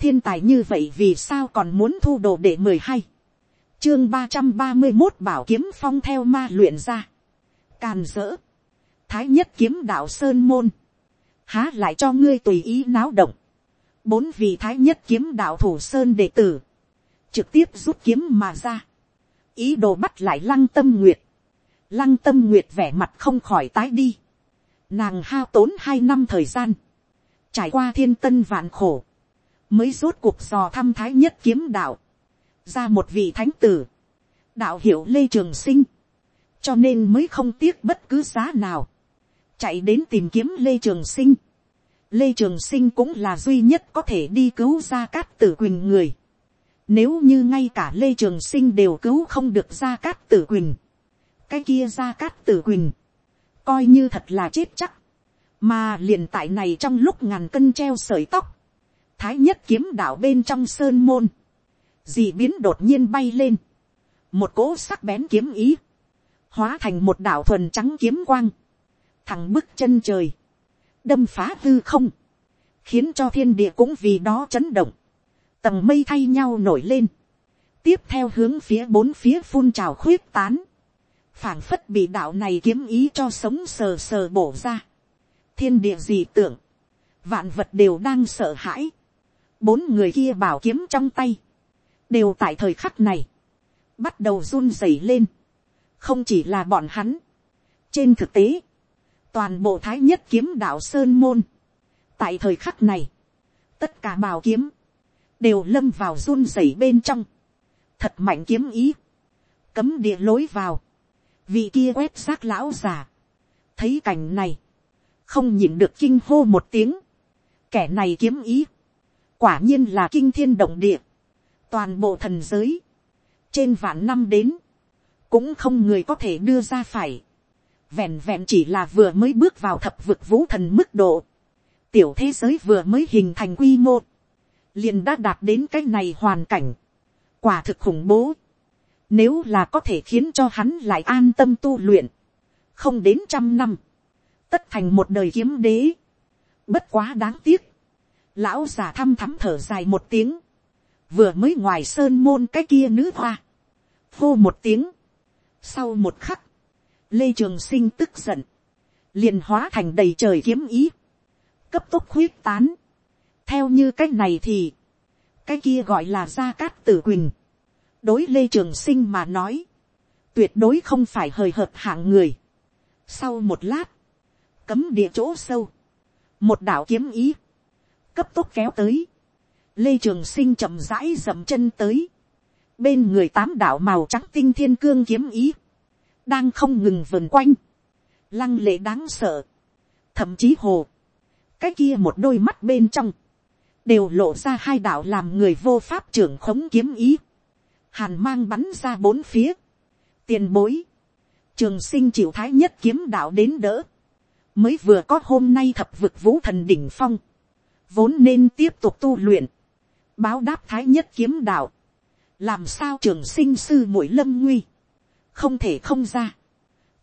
thiên tài như vậy vì sao còn muốn thu đồ để mười hai chương ba trăm ba mươi một bảo kiếm phong theo ma luyện ra. Càn dỡ. Thái nhất kiếm đạo sơn môn. Há lại cho ngươi tùy ý náo động. Bốn vị thái nhất kiếm đạo thủ sơn đệ tử. Trực tiếp rút kiếm mà ra. Ý đồ bắt lại lăng tâm nguyệt. Lăng tâm nguyệt vẻ mặt không khỏi tái đi. Nàng hao tốn hai năm thời gian. Trải qua thiên tân vạn khổ. Mới rốt cuộc dò thăm thái nhất kiếm đạo ra một vị thánh tử, đạo hiệu lê trường sinh, cho nên mới không tiếc bất cứ giá nào, chạy đến tìm kiếm lê trường sinh. lê trường sinh cũng là duy nhất có thể đi cứu gia cát tử quỳnh người. nếu như ngay cả lê trường sinh đều cứu không được gia cát tử quỳnh, cái kia gia cát tử quỳnh, coi như thật là chết chắc, mà liền tại này trong lúc ngàn cân treo sợi tóc, thái nhất kiếm đạo bên trong sơn môn, dị biến đột nhiên bay lên, một cỗ sắc bén kiếm ý, hóa thành một đạo thuần trắng kiếm quang, thẳng bức chân trời, đâm phá hư không, khiến cho thiên địa cũng vì đó chấn động, tầng mây thay nhau nổi lên, tiếp theo hướng phía bốn phía phun trào khuyết tán, phảng phất bị đạo này kiếm ý cho sống sờ sờ bổ ra, thiên địa gì tưởng, vạn vật đều đang sợ hãi, bốn người kia bảo kiếm trong tay, đều tại thời khắc này, bắt đầu run rẩy lên, không chỉ là bọn hắn. trên thực tế, toàn bộ thái nhất kiếm đạo sơn môn, tại thời khắc này, tất cả bảo kiếm, đều lâm vào run rẩy bên trong, thật mạnh kiếm ý, cấm địa lối vào, vị kia quét xác lão già, thấy cảnh này, không nhìn được kinh hô một tiếng, kẻ này kiếm ý, quả nhiên là kinh thiên động địa, toàn bộ thần giới, trên vạn năm đến, cũng không người có thể đưa ra phải, vẹn vẹn chỉ là vừa mới bước vào thập vực vũ thần mức độ, tiểu thế giới vừa mới hình thành quy mô, liền đã đạt đến cái này hoàn cảnh, quả thực khủng bố, nếu là có thể khiến cho hắn lại an tâm tu luyện, không đến trăm năm, tất thành một đời kiếm đế, bất quá đáng tiếc, lão già thăm thắm thở dài một tiếng, vừa mới ngoài sơn môn cái kia nữ hoa, hô một tiếng, sau một khắc, lê trường sinh tức giận, liền hóa thành đầy trời kiếm ý, cấp tốc khuyết tán, theo như cái này thì, cái kia gọi là gia cát tử quỳnh, đối lê trường sinh mà nói, tuyệt đối không phải hời hợt hạng người. Sau một lát, cấm địa chỗ sâu, một đạo kiếm ý, cấp tốc kéo tới, lê trường sinh chậm rãi dậm chân tới, bên người tám đạo màu trắng tinh thiên cương kiếm ý, đang không ngừng vần quanh, lăng lệ đáng sợ, thậm chí hồ, cái kia một đôi mắt bên trong, đều lộ ra hai đạo làm người vô pháp trưởng khống kiếm ý, hàn mang bắn ra bốn phía, tiền bối, trường sinh chịu thái nhất kiếm đạo đến đỡ, mới vừa có hôm nay thập vực vũ thần đỉnh phong, vốn nên tiếp tục tu luyện, báo đáp thái nhất kiếm đạo, làm sao trường sinh sư mũi lâm nguy, không thể không ra,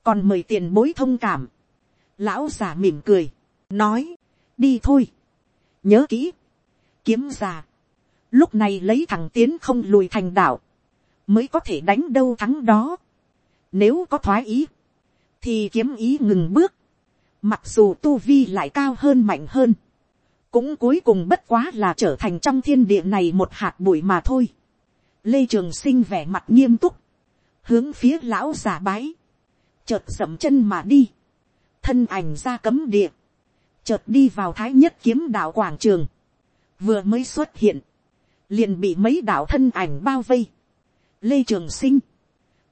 còn mời tiền bối thông cảm, lão già mỉm cười, nói, đi thôi, nhớ kỹ, kiếm già, lúc này lấy thằng tiến không lùi thành đạo, mới có thể đánh đâu thắng đó, nếu có thoái ý, thì kiếm ý ngừng bước, mặc dù tu vi lại cao hơn mạnh hơn, cũng cuối cùng bất quá là trở thành trong thiên địa này một hạt bụi mà thôi. lê trường sinh vẻ mặt nghiêm túc, hướng phía lão giả bái, chợt dậm chân mà đi, thân ảnh ra cấm địa, chợt đi vào thái nhất kiếm đạo quảng trường, vừa mới xuất hiện, liền bị mấy đạo thân ảnh bao vây. lê trường sinh,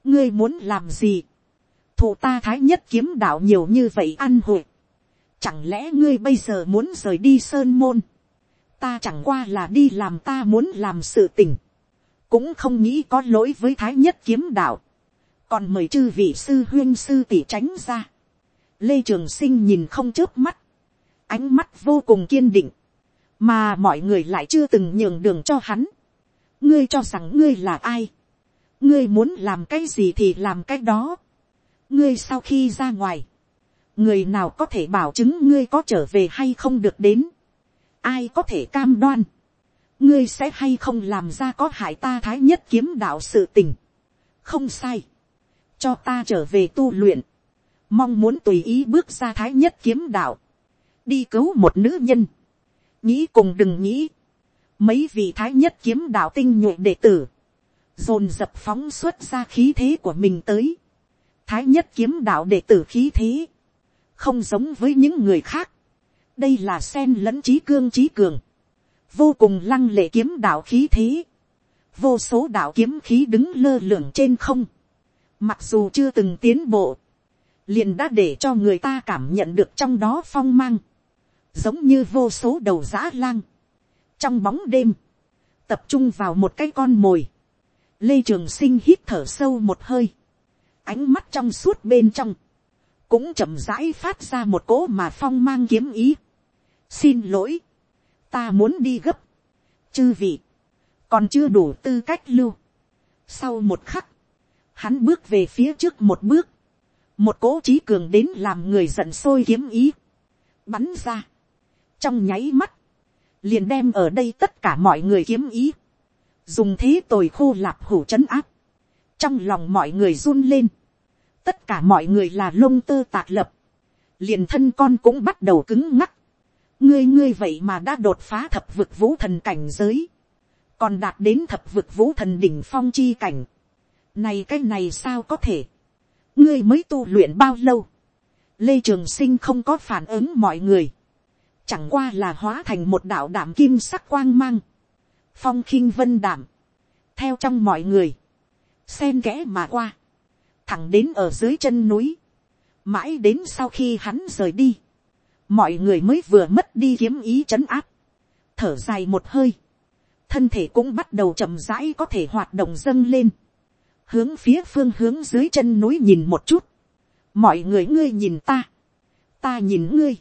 ngươi muốn làm gì, thủ ta thái nhất kiếm đạo nhiều như vậy ăn hội, Chẳng lẽ ngươi bây giờ muốn rời đi sơn môn. Ta chẳng qua là đi làm ta muốn làm sự tình. Cũng không nghĩ có lỗi với thái nhất kiếm đạo. Còn mời chư vị sư huyên sư tỷ tránh ra. Lê Trường Sinh nhìn không chớp mắt. Ánh mắt vô cùng kiên định. Mà mọi người lại chưa từng nhường đường cho hắn. Ngươi cho rằng ngươi là ai? Ngươi muốn làm cái gì thì làm cái đó. Ngươi sau khi ra ngoài người nào có thể bảo chứng ngươi có trở về hay không được đến, ai có thể cam đoan, ngươi sẽ hay không làm ra có hại ta thái nhất kiếm đạo sự tình. không sai, cho ta trở về tu luyện, mong muốn tùy ý bước ra thái nhất kiếm đạo, đi cứu một nữ nhân, nghĩ cùng đừng nghĩ, mấy vị thái nhất kiếm đạo tinh nhuệ đệ tử, dồn dập phóng xuất ra khí thế của mình tới, thái nhất kiếm đạo đệ tử khí thế, không giống với những người khác, đây là sen lẫn trí cương trí cường, vô cùng lăng lệ kiếm đạo khí thế, vô số đạo kiếm khí đứng lơ lửng trên không, mặc dù chưa từng tiến bộ, liền đã để cho người ta cảm nhận được trong đó phong mang, giống như vô số đầu giã lang, trong bóng đêm, tập trung vào một cái con mồi, lê trường sinh hít thở sâu một hơi, ánh mắt trong suốt bên trong, cũng chậm rãi phát ra một cỗ mà phong mang kiếm ý. xin lỗi, ta muốn đi gấp, chư vị, còn chưa đủ tư cách lưu. sau một khắc, hắn bước về phía trước một bước, một cỗ trí cường đến làm người giận sôi kiếm ý, bắn ra, trong nháy mắt, liền đem ở đây tất cả mọi người kiếm ý, dùng thế tồi khô lạp hủ c h ấ n áp, trong lòng mọi người run lên, tất cả mọi người là lông tơ tạc lập, liền thân con cũng bắt đầu cứng ngắc, ngươi ngươi vậy mà đã đột phá thập vực vũ thần cảnh giới, còn đạt đến thập vực vũ thần đỉnh phong chi cảnh, này cái này sao có thể, ngươi mới tu luyện bao lâu, lê trường sinh không có phản ứng mọi người, chẳng qua là hóa thành một đạo đảm kim sắc quang mang, phong khinh vân đảm, theo trong mọi người, sen kẽ mà qua, thẳng đến ở dưới chân núi, mãi đến sau khi hắn rời đi, mọi người mới vừa mất đi kiếm ý c h ấ n áp, thở dài một hơi, thân thể cũng bắt đầu chậm rãi có thể hoạt động dâng lên, hướng phía phương hướng dưới chân núi nhìn một chút, mọi người ngươi nhìn ta, ta nhìn ngươi,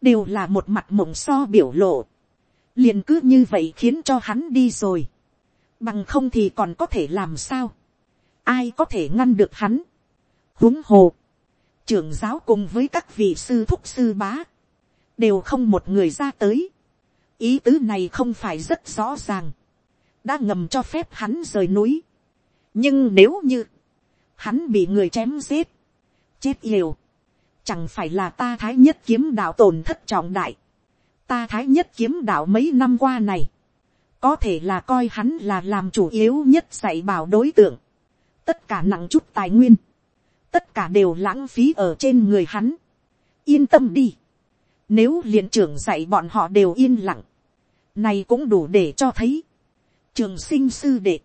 đều là một mặt mộng so biểu lộ, liền cứ như vậy khiến cho hắn đi rồi, bằng không thì còn có thể làm sao, ai có thể ngăn được hắn, huống hồ, trưởng giáo cùng với các vị sư thúc sư bá, đều không một người ra tới, ý tứ này không phải rất rõ ràng, đã ngầm cho phép hắn rời núi, nhưng nếu như, hắn bị người chém giết, chết liều, chẳng phải là ta thái nhất kiếm đạo tổn thất trọng đại. ta thái nhất kiếm đạo mấy năm qua này, có thể là coi hắn là làm chủ yếu nhất dạy bảo đối tượng tất cả nặng chút tài nguyên, tất cả đều lãng phí ở trên người hắn. yên tâm đi. nếu liền trưởng dạy bọn họ đều yên lặng, này cũng đủ để cho thấy, trường sinh sư đệ,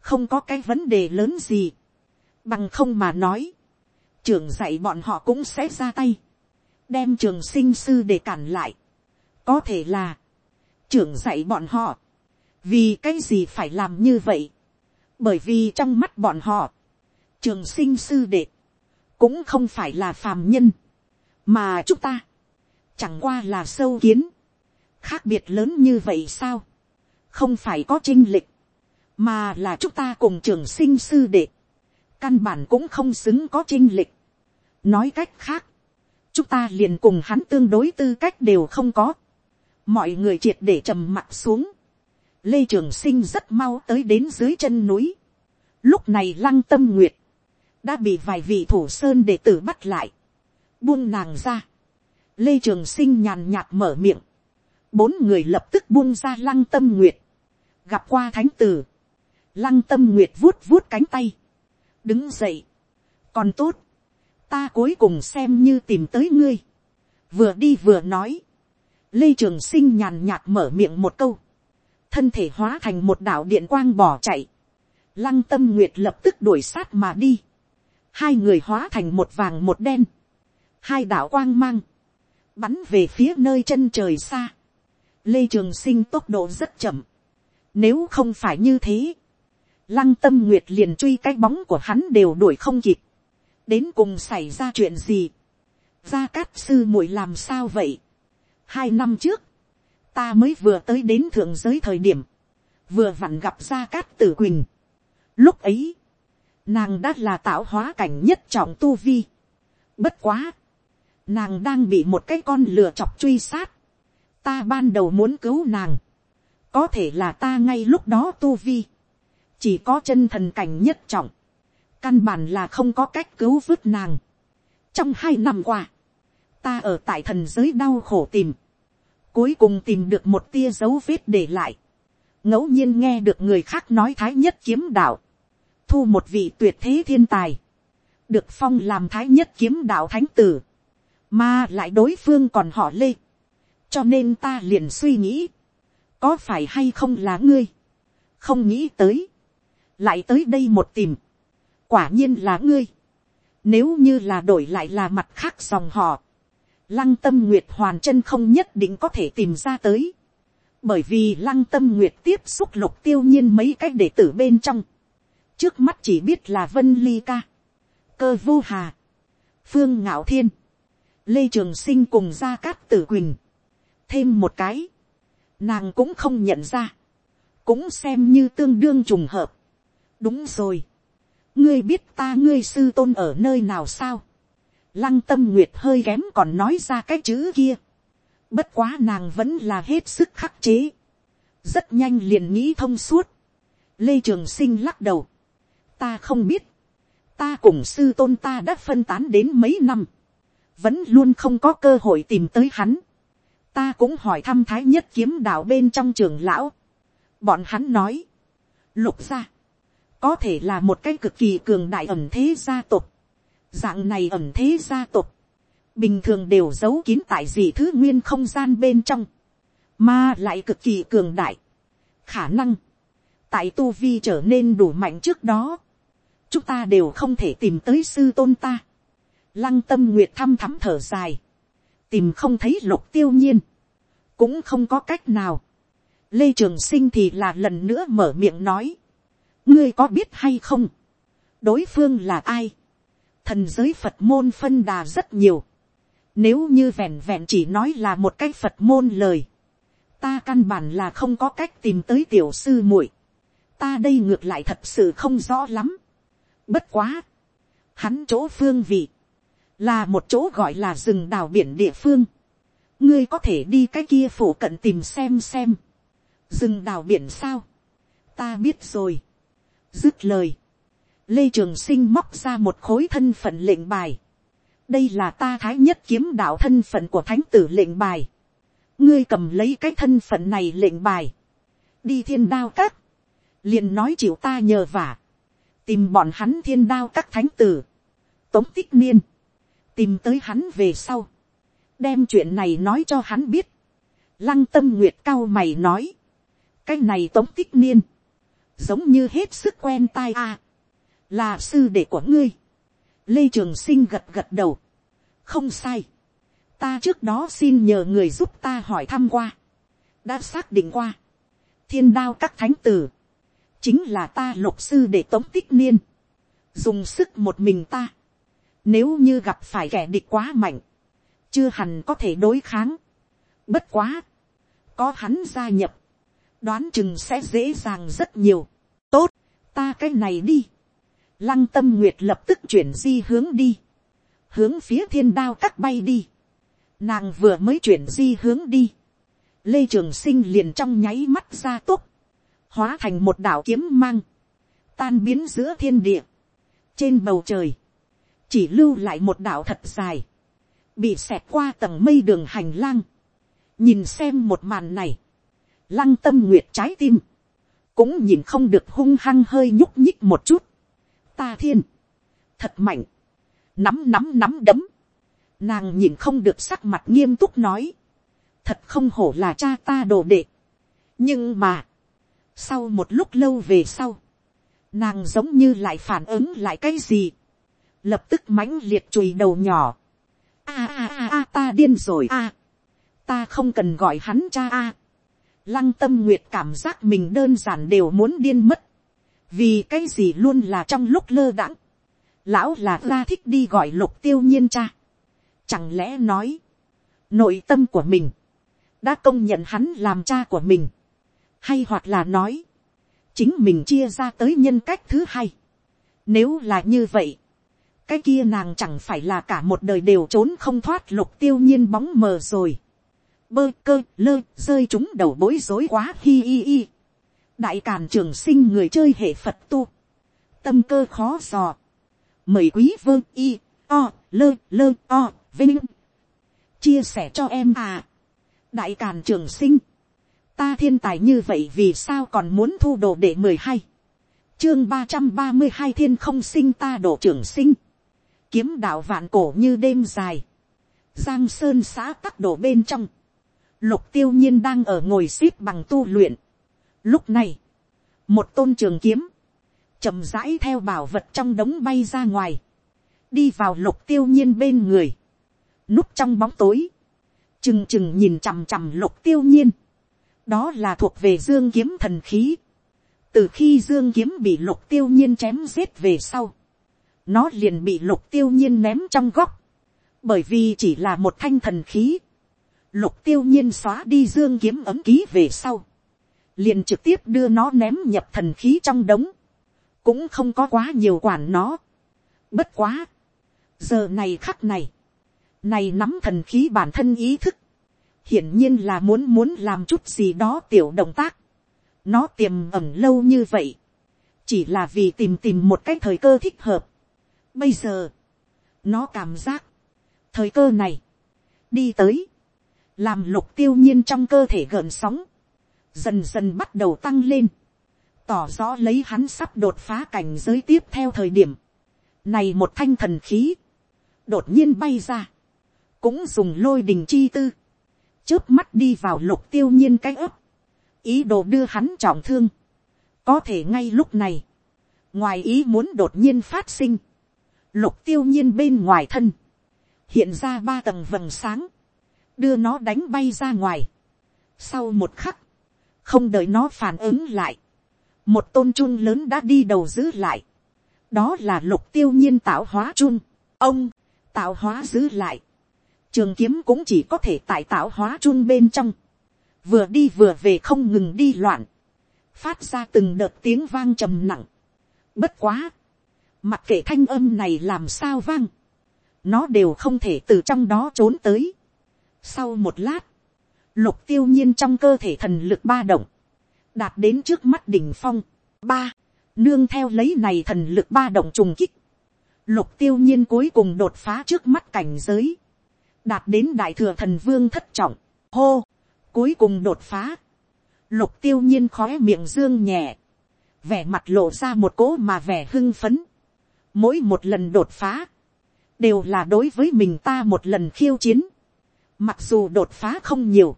không có cái vấn đề lớn gì, bằng không mà nói, trưởng dạy bọn họ cũng sẽ ra tay, đem trường sinh sư để cản lại. có thể là, trưởng dạy bọn họ, vì cái gì phải làm như vậy, bởi vì trong mắt bọn họ, trường sinh sư đệ, cũng không phải là phàm nhân, mà chúng ta, chẳng qua là sâu kiến, khác biệt lớn như vậy sao, không phải có trinh lịch, mà là chúng ta cùng trường sinh sư đệ, căn bản cũng không xứng có chinh lịch. nói cách khác, chúng ta liền cùng hắn tương đối tư cách đều không có. mọi người triệt để trầm mặt xuống. lê trường sinh rất mau tới đến dưới chân núi lúc này lăng tâm nguyệt, đã bị vài vị thủ sơn đệ tử bắt lại, buông nàng ra. lê trường sinh nhàn nhạt mở miệng, bốn người lập tức buông ra lăng tâm nguyệt, gặp qua thánh tử, lăng tâm nguyệt vuốt vuốt cánh tay, đứng dậy, còn tốt, ta cuối cùng xem như tìm tới ngươi, vừa đi vừa nói, lê trường sinh nhàn nhạt mở miệng một câu, thân thể hóa thành một đạo điện quang bỏ chạy, lăng tâm nguyệt lập tức đuổi sát mà đi, hai người hóa thành một vàng một đen, hai đạo quang mang, bắn về phía nơi chân trời xa, lê trường sinh tốc độ rất chậm, nếu không phải như thế, lăng tâm nguyệt liền truy cái bóng của hắn đều đuổi không kịp. đến cùng xảy ra chuyện gì. gia cát sư muội làm sao vậy. hai năm trước, ta mới vừa tới đến thượng giới thời điểm, vừa vặn gặp gia cát tử quỳnh lúc ấy, nàng đã là tạo hóa cảnh nhất trọng tu vi. bất quá, nàng đang bị một cái con lừa chọc truy sát. ta ban đầu muốn cứu nàng, có thể là ta ngay lúc đó tu vi, chỉ có chân thần cảnh nhất trọng, căn bản là không có cách cứu vớt nàng. trong hai năm qua, ta ở tại thần giới đau khổ tìm, cuối cùng tìm được một tia dấu vết để lại, ngẫu nhiên nghe được người khác nói thái nhất kiếm đạo, thu một vị tuyệt thế thiên tài, được phong làm thái nhất kiếm đạo thánh tử, mà lại đối phương còn họ lê, cho nên ta liền suy nghĩ, có phải hay không là ngươi, không nghĩ tới, lại tới đây một tìm, quả nhiên là ngươi, nếu như là đổi lại là mặt khác dòng họ, lăng tâm nguyệt hoàn chân không nhất định có thể tìm ra tới, bởi vì lăng tâm nguyệt tiếp xúc lục tiêu nhiên mấy cái đệ tử bên trong, trước mắt chỉ biết là vân ly ca, cơ vô hà, phương ngạo thiên, lê trường sinh cùng gia cát tử quỳnh, thêm một cái, nàng cũng không nhận ra, cũng xem như tương đương trùng hợp. đúng rồi, ngươi biết ta ngươi sư tôn ở nơi nào sao, lăng tâm nguyệt hơi kém còn nói ra cái chữ kia, bất quá nàng vẫn là hết sức khắc chế, rất nhanh liền nghĩ thông suốt, lê trường sinh lắc đầu, ta không biết, ta cùng sư tôn ta đã phân tán đến mấy năm, vẫn luôn không có cơ hội tìm tới hắn. Ta cũng hỏi thăm thái nhất kiếm đạo bên trong trường lão. bọn hắn nói, lục gia, có thể là một cái cực kỳ cường đại ẩm thế gia tộc. dạng này ẩm thế gia tộc, bình thường đều giấu kín tại gì thứ nguyên không gian bên trong, mà lại cực kỳ cường đại. khả năng, tại tu vi trở nên đủ mạnh trước đó, chúng ta đều không thể tìm tới sư tôn ta. lăng tâm nguyệt thăm thắm thở dài. Tìm không thấy lục tiêu nhiên, cũng không có cách nào. Lê Trường Sinh thì là lần nữa mở miệng nói, ngươi có biết hay không, đối phương là ai, thần giới Phật môn phân đà rất nhiều, nếu như vẹn vẹn chỉ nói là một cái Phật môn lời, ta căn bản là không có cách tìm tới tiểu sư muội, ta đây ngược lại thật sự không rõ lắm, bất quá, hắn chỗ phương vị, là một chỗ gọi là rừng đào biển địa phương. ngươi có thể đi cái kia phủ cận tìm xem xem. rừng đào biển sao. ta biết rồi. dứt lời. lê trường sinh móc ra một khối thân phận lệnh bài. đây là ta thái nhất kiếm đạo thân phận của thánh tử lệnh bài. ngươi cầm lấy cái thân phận này lệnh bài. đi thiên đao các. liền nói chịu ta nhờ vả tìm bọn hắn thiên đao các thánh tử. tống tích niên. Tìm tới hắn về sau, đem chuyện này nói cho hắn biết, lăng tâm nguyệt cao mày nói, cái này tống tích niên, giống như hết sức quen tai a, là sư đệ của ngươi, lê trường sinh gật gật đầu, không sai, ta trước đó xin nhờ người giúp ta hỏi thăm qua, đã xác định qua, thiên đao các thánh tử, chính là ta lục sư để tống tích niên, dùng sức một mình ta, nếu như gặp phải kẻ địch quá mạnh, chưa hẳn có thể đối kháng. Bất quá, có hắn gia nhập, đoán chừng sẽ dễ dàng rất nhiều. Tốt, ta cái này đi. Lăng tâm nguyệt lập tức chuyển di hướng đi. Hướng phía thiên đao cắt bay đi. Nàng vừa mới chuyển di hướng đi. Lê Trường Sinh liền trong nháy mắt ra tốc. Hóa thành một đảo kiếm mang. Tan biến giữa thiên địa. Trên bầu trời chỉ lưu lại một đảo thật dài, bị xẹt qua tầng mây đường hành lang, nhìn xem một màn này, lăng tâm nguyệt trái tim, cũng nhìn không được hung hăng hơi nhúc nhích một chút, ta thiên, thật mạnh, nắm nắm nắm đấm, nàng nhìn không được sắc mặt nghiêm túc nói, thật không hổ là cha ta đồ đệ, nhưng mà, sau một lúc lâu về sau, nàng giống như lại phản ứng lại cái gì, lập tức mãnh liệt chùi đầu nhỏ. a a a a ta điên rồi a. ta không cần gọi hắn cha a. lăng tâm nguyệt cảm giác mình đơn giản đều muốn điên mất. vì cái gì luôn là trong lúc lơ đãng. lão là ra thích đi gọi lục tiêu nhiên cha. chẳng lẽ nói, nội tâm của mình, đã công nhận hắn làm cha của mình hay hoặc là nói, chính mình chia ra tới nhân cách thứ hai. Nếu là như vậy, cái kia nàng chẳng phải là cả một đời đều trốn không thoát lục tiêu nhiên bóng mờ rồi. bơ cơ lơ rơi chúng đầu bối rối quá hi hi hi. đại càn trường sinh người chơi hệ phật tu. tâm cơ khó dò. mời quý vương y o lơ lơ o vinh. chia sẻ cho em à. đại càn trường sinh ta thiên tài như vậy vì sao còn muốn thu đồ để mười hai. chương ba trăm ba mươi hai thiên không sinh ta độ trưởng sinh. kiếm đạo vạn cổ như đêm dài. giang sơn xã tắc đổ bên trong lục tiêu nhiên đang ở ngồi xếp bằng tu luyện. Lúc này, một tôn trường kiếm, chậm rãi theo bảo vật trong đống bay ra ngoài, đi vào lục tiêu nhiên bên người, núp trong bóng tối, chừng chừng nhìn chằm chằm lục tiêu nhiên, đó là thuộc về dương kiếm thần khí, từ khi dương kiếm bị lục tiêu nhiên chém giết về sau, nó liền bị lục tiêu nhiên ném trong góc, bởi vì chỉ là một thanh thần khí, lục tiêu nhiên xóa đi dương kiếm ấm ký về sau, liền trực tiếp đưa nó ném nhập thần khí trong đống, cũng không có quá nhiều quản nó. Bất quá, giờ này khắc này, này nắm thần khí bản thân ý thức, hiển nhiên là muốn muốn làm chút gì đó tiểu động tác, nó tiềm ẩn lâu như vậy, chỉ là vì tìm tìm một cái thời cơ thích hợp. Bây giờ, nó cảm giác, thời cơ này, đi tới, làm lục tiêu nhiên trong cơ thể gợn sóng, dần dần bắt đầu tăng lên, tỏ rõ lấy hắn sắp đột phá cảnh giới tiếp theo thời điểm, này một thanh thần khí, đột nhiên bay ra, cũng dùng lôi đình chi tư, trước mắt đi vào lục tiêu nhiên cái ấp, ý đồ đưa hắn trọng thương, có thể ngay lúc này, ngoài ý muốn đột nhiên phát sinh, lục tiêu nhiên bên ngoài thân, hiện ra ba tầng vầng sáng, đưa nó đánh bay ra ngoài. Sau một khắc, không đợi nó phản ứng lại, một tôn chun lớn đã đi đầu giữ lại. đó là lục tiêu nhiên tạo hóa chun. ông, tạo hóa giữ lại trường kiếm cũng chỉ có thể tại tạo hóa chun bên trong. vừa đi vừa về không ngừng đi loạn. phát ra từng đợt tiếng vang trầm nặng. bất quá. mặc kệ thanh âm này làm sao vang. nó đều không thể từ trong đó trốn tới sau một lát, lục tiêu nhiên trong cơ thể thần lực ba động, đạt đến trước mắt đỉnh phong. Ba, nương theo lấy này thần lực ba động trùng kích. Lục tiêu nhiên cuối cùng đột phá trước mắt cảnh giới. Đạt đến đại thừa thần vương thất trọng. Hô, cuối cùng đột phá. Lục tiêu nhiên khói miệng dương nhẹ. Vẻ mặt lộ ra một cỗ mà vẻ hưng phấn. Mỗi một lần đột phá. Đều là đối với mình ta một lần khiêu chiến Mặc dù đột phá không nhiều.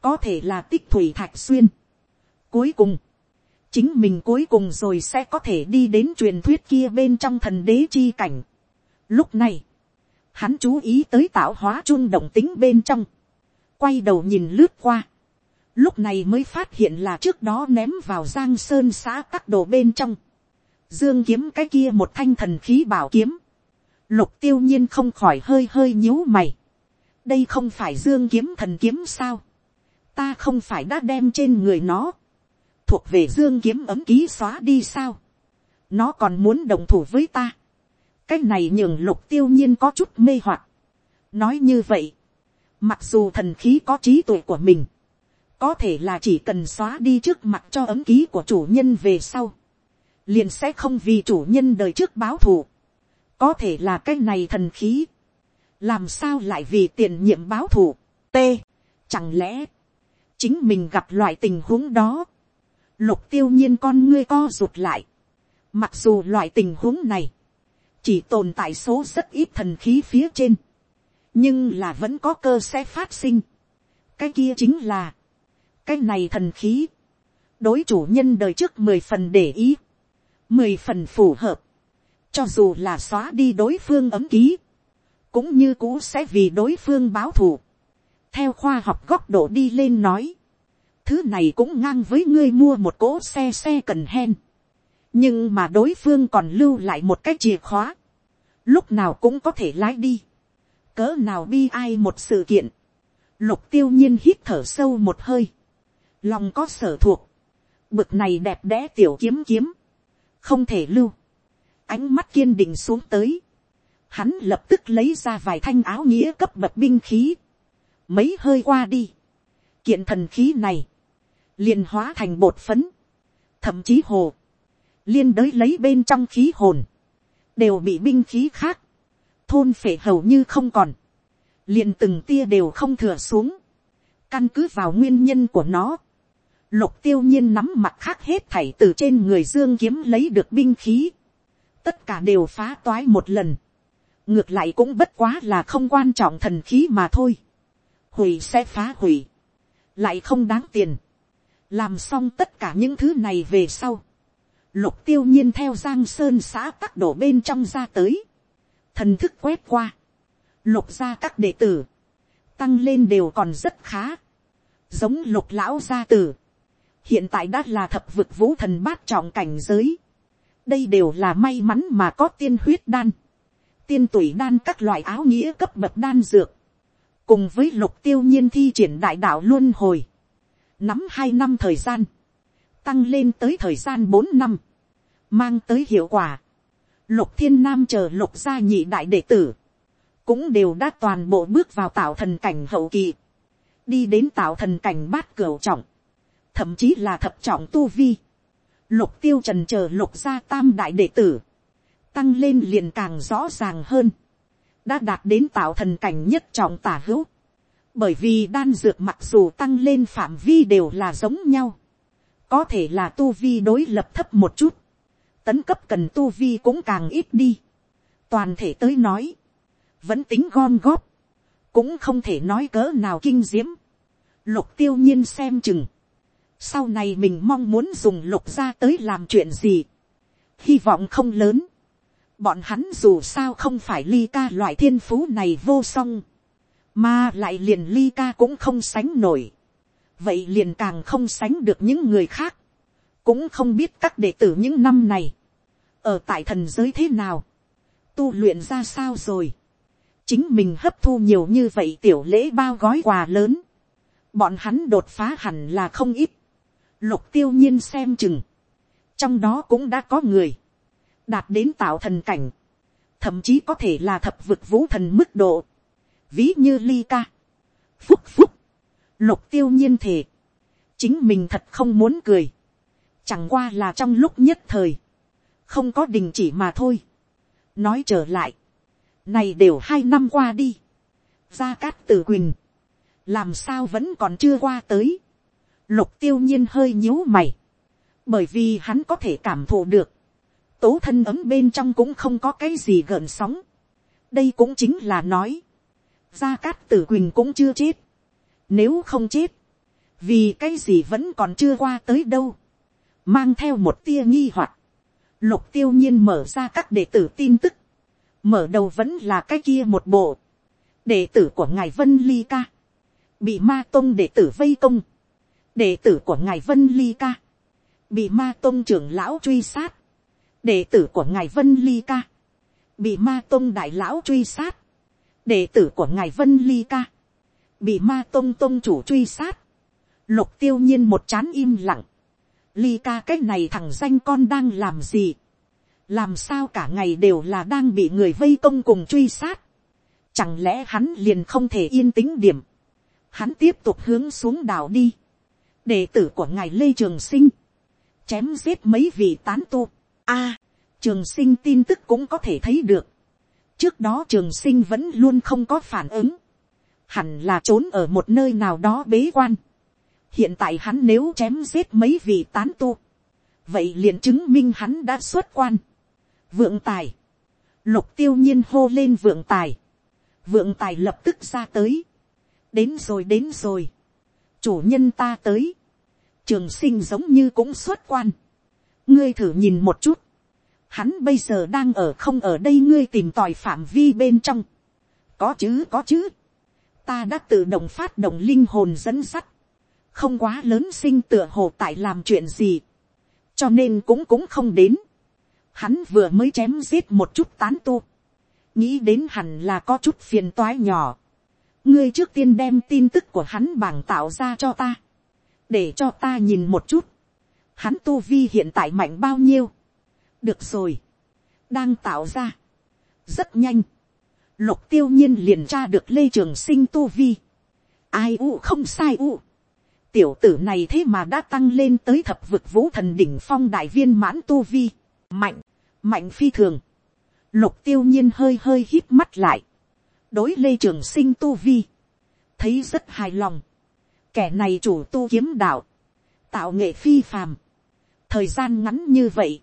Có thể là tích thủy thạch xuyên. Cuối cùng. Chính mình cuối cùng rồi sẽ có thể đi đến truyền thuyết kia bên trong thần đế chi cảnh. Lúc này. Hắn chú ý tới tạo hóa chun động tính bên trong. Quay đầu nhìn lướt qua. Lúc này mới phát hiện là trước đó ném vào giang sơn xã các đồ bên trong. Dương kiếm cái kia một thanh thần khí bảo kiếm. Lục tiêu nhiên không khỏi hơi hơi nhíu mày đây không phải dương kiếm thần kiếm sao, ta không phải đã đem trên người nó, thuộc về dương kiếm ấm ký xóa đi sao, nó còn muốn đồng thủ với ta, cái này nhường lục tiêu nhiên có chút mê hoặc, nói như vậy, mặc dù thần khí có trí tuệ của mình, có thể là chỉ cần xóa đi trước mặt cho ấm ký của chủ nhân về sau, liền sẽ không vì chủ nhân đời trước báo thù, có thể là cái này thần khí, làm sao lại vì tiền nhiệm báo thù, t, chẳng lẽ, chính mình gặp loại tình huống đó, lục tiêu nhiên con ngươi co rụt lại, mặc dù loại tình huống này, chỉ tồn tại số rất ít thần khí phía trên, nhưng là vẫn có cơ sẽ phát sinh, cái kia chính là, cái này thần khí, đối chủ nhân đời trước mười phần để ý, mười phần phù hợp, cho dù là xóa đi đối phương ấm ký, cũng như cũ sẽ vì đối phương báo thù. theo khoa học góc độ đi lên nói, thứ này cũng ngang với ngươi mua một cỗ xe xe cần hen nhưng mà đối phương còn lưu lại một cái chìa khóa, lúc nào cũng có thể lái đi. cỡ nào bi ai một sự kiện, lục tiêu nhiên hít thở sâu một hơi, lòng có sở thuộc, bực này đẹp đẽ tiểu kiếm kiếm, không thể lưu, ánh mắt kiên định xuống tới, hắn lập tức lấy ra vài thanh áo nghĩa cấp bậc binh khí, mấy hơi qua đi, kiện thần khí này, liền hóa thành bột phấn, thậm chí hồ, liên đới lấy bên trong khí hồn, đều bị binh khí khác, thôn phệ hầu như không còn, liền từng tia đều không thừa xuống, căn cứ vào nguyên nhân của nó, lục tiêu nhiên nắm mặt khác hết thảy từ trên người dương kiếm lấy được binh khí, tất cả đều phá toái một lần, ngược lại cũng bất quá là không quan trọng thần khí mà thôi, hủy sẽ phá hủy, lại không đáng tiền, làm xong tất cả những thứ này về sau, lục tiêu nhiên theo giang sơn xã tắc đổ bên trong ra tới, thần thức quét qua, lục ra các đệ tử, tăng lên đều còn rất khá, giống lục lão gia tử, hiện tại đã là thập vực vũ thần bát trọng cảnh giới, đây đều là may mắn mà có tiên huyết đan, tiên tuổi đan các loại áo nghĩa cấp bậc đan dược, cùng với lục tiêu nhiên thi triển đại đạo luân hồi, nắm hai năm thời gian, tăng lên tới thời gian bốn năm, mang tới hiệu quả. Lục thiên nam chờ lục gia nhị đại đệ tử, cũng đều đã toàn bộ bước vào tạo thần cảnh hậu kỳ, đi đến tạo thần cảnh bát cửu trọng, thậm chí là thập trọng tu vi. Lục tiêu trần chờ lục gia tam đại đệ tử, tăng lên liền càng rõ ràng hơn, đã đạt đến tạo thần cảnh nhất trọng tả hữu, bởi vì đan dược mặc dù tăng lên phạm vi đều là giống nhau, có thể là tu vi đối lập thấp một chút, tấn cấp cần tu vi cũng càng ít đi, toàn thể tới nói, vẫn tính gom góp, cũng không thể nói cỡ nào kinh diễm, lục tiêu nhiên xem chừng, sau này mình mong muốn dùng lục ra tới làm chuyện gì, hy vọng không lớn, bọn hắn dù sao không phải ly ca loại thiên phú này vô song, mà lại liền ly ca cũng không sánh nổi, vậy liền càng không sánh được những người khác, cũng không biết các đệ tử những năm này, ở tại thần giới thế nào, tu luyện ra sao rồi, chính mình hấp thu nhiều như vậy tiểu lễ bao gói quà lớn, bọn hắn đột phá hẳn là không ít, lục tiêu nhiên xem chừng, trong đó cũng đã có người, đạt đến tạo thần cảnh, thậm chí có thể là thập vực vũ thần mức độ, ví như ly ca, phúc phúc, lục tiêu nhiên thể, chính mình thật không muốn cười, chẳng qua là trong lúc nhất thời, không có đình chỉ mà thôi. nói trở lại, này đều hai năm qua đi, gia cát tử quỳnh, làm sao vẫn còn chưa qua tới, lục tiêu nhiên hơi nhíu mày, bởi vì hắn có thể cảm thụ được, tố thân ấm bên trong cũng không có cái gì gợn sóng, đây cũng chính là nói, gia cát tử quỳnh cũng chưa chết, nếu không chết, vì cái gì vẫn còn chưa qua tới đâu, mang theo một tia nghi hoặc, lục tiêu nhiên mở ra các đệ tử tin tức, mở đầu vẫn là cái kia một bộ, đệ tử của ngài vân ly ca, bị ma tông đệ tử vây công, đệ tử của ngài vân ly ca, bị ma tông trưởng lão truy sát, đệ tử của ngài vân ly ca, bị ma tông đại lão truy sát, đệ tử của ngài vân ly ca, bị ma tông tông chủ truy sát, lục tiêu nhiên một chán im lặng, ly ca cái này thằng danh con đang làm gì, làm sao cả ngày đều là đang bị người vây công cùng truy sát, chẳng lẽ hắn liền không thể yên tĩnh điểm, hắn tiếp tục hướng xuống đảo đi, đệ tử của ngài lê trường sinh, chém giết mấy vị tán tu, a, trường sinh tin tức cũng có thể thấy được, trước đó trường sinh vẫn luôn không có phản ứng, hẳn là trốn ở một nơi nào đó bế quan, hiện tại hắn nếu chém giết mấy vị tán tu, vậy liền chứng minh hắn đã xuất quan. vượng tài, lục tiêu nhiên hô lên vượng tài, vượng tài lập tức ra tới, đến rồi đến rồi, chủ nhân ta tới, trường sinh giống như cũng xuất quan, ngươi thử nhìn một chút, hắn bây giờ đang ở không ở đây ngươi tìm tòi phạm vi bên trong, có chứ có chứ, ta đã tự động phát động linh hồn dẫn sắt, không quá lớn sinh tựa hồ tại làm chuyện gì, cho nên cũng cũng không đến. Hắn vừa mới chém giết một chút tán tu, nghĩ đến hẳn là có chút phiền toái nhỏ. ngươi trước tiên đem tin tức của hắn bảng tạo ra cho ta, để cho ta nhìn một chút, hắn tu vi hiện tại mạnh bao nhiêu. được rồi, đang tạo ra, rất nhanh, lục tiêu nhiên liền tra được lê trường sinh tu vi, ai u không sai u, Tiểu tử này thế mà đã tăng lên tới thập vực vũ thần đỉnh phong đại viên mãn tu vi. Mạnh, mạnh phi thường. Lục tiêu nhiên hơi hơi hít mắt lại. Đối lê trường sinh tu vi. Thấy rất hài lòng. Kẻ này chủ tu kiếm đạo. Tạo nghệ phi phàm. Thời gian ngắn như vậy.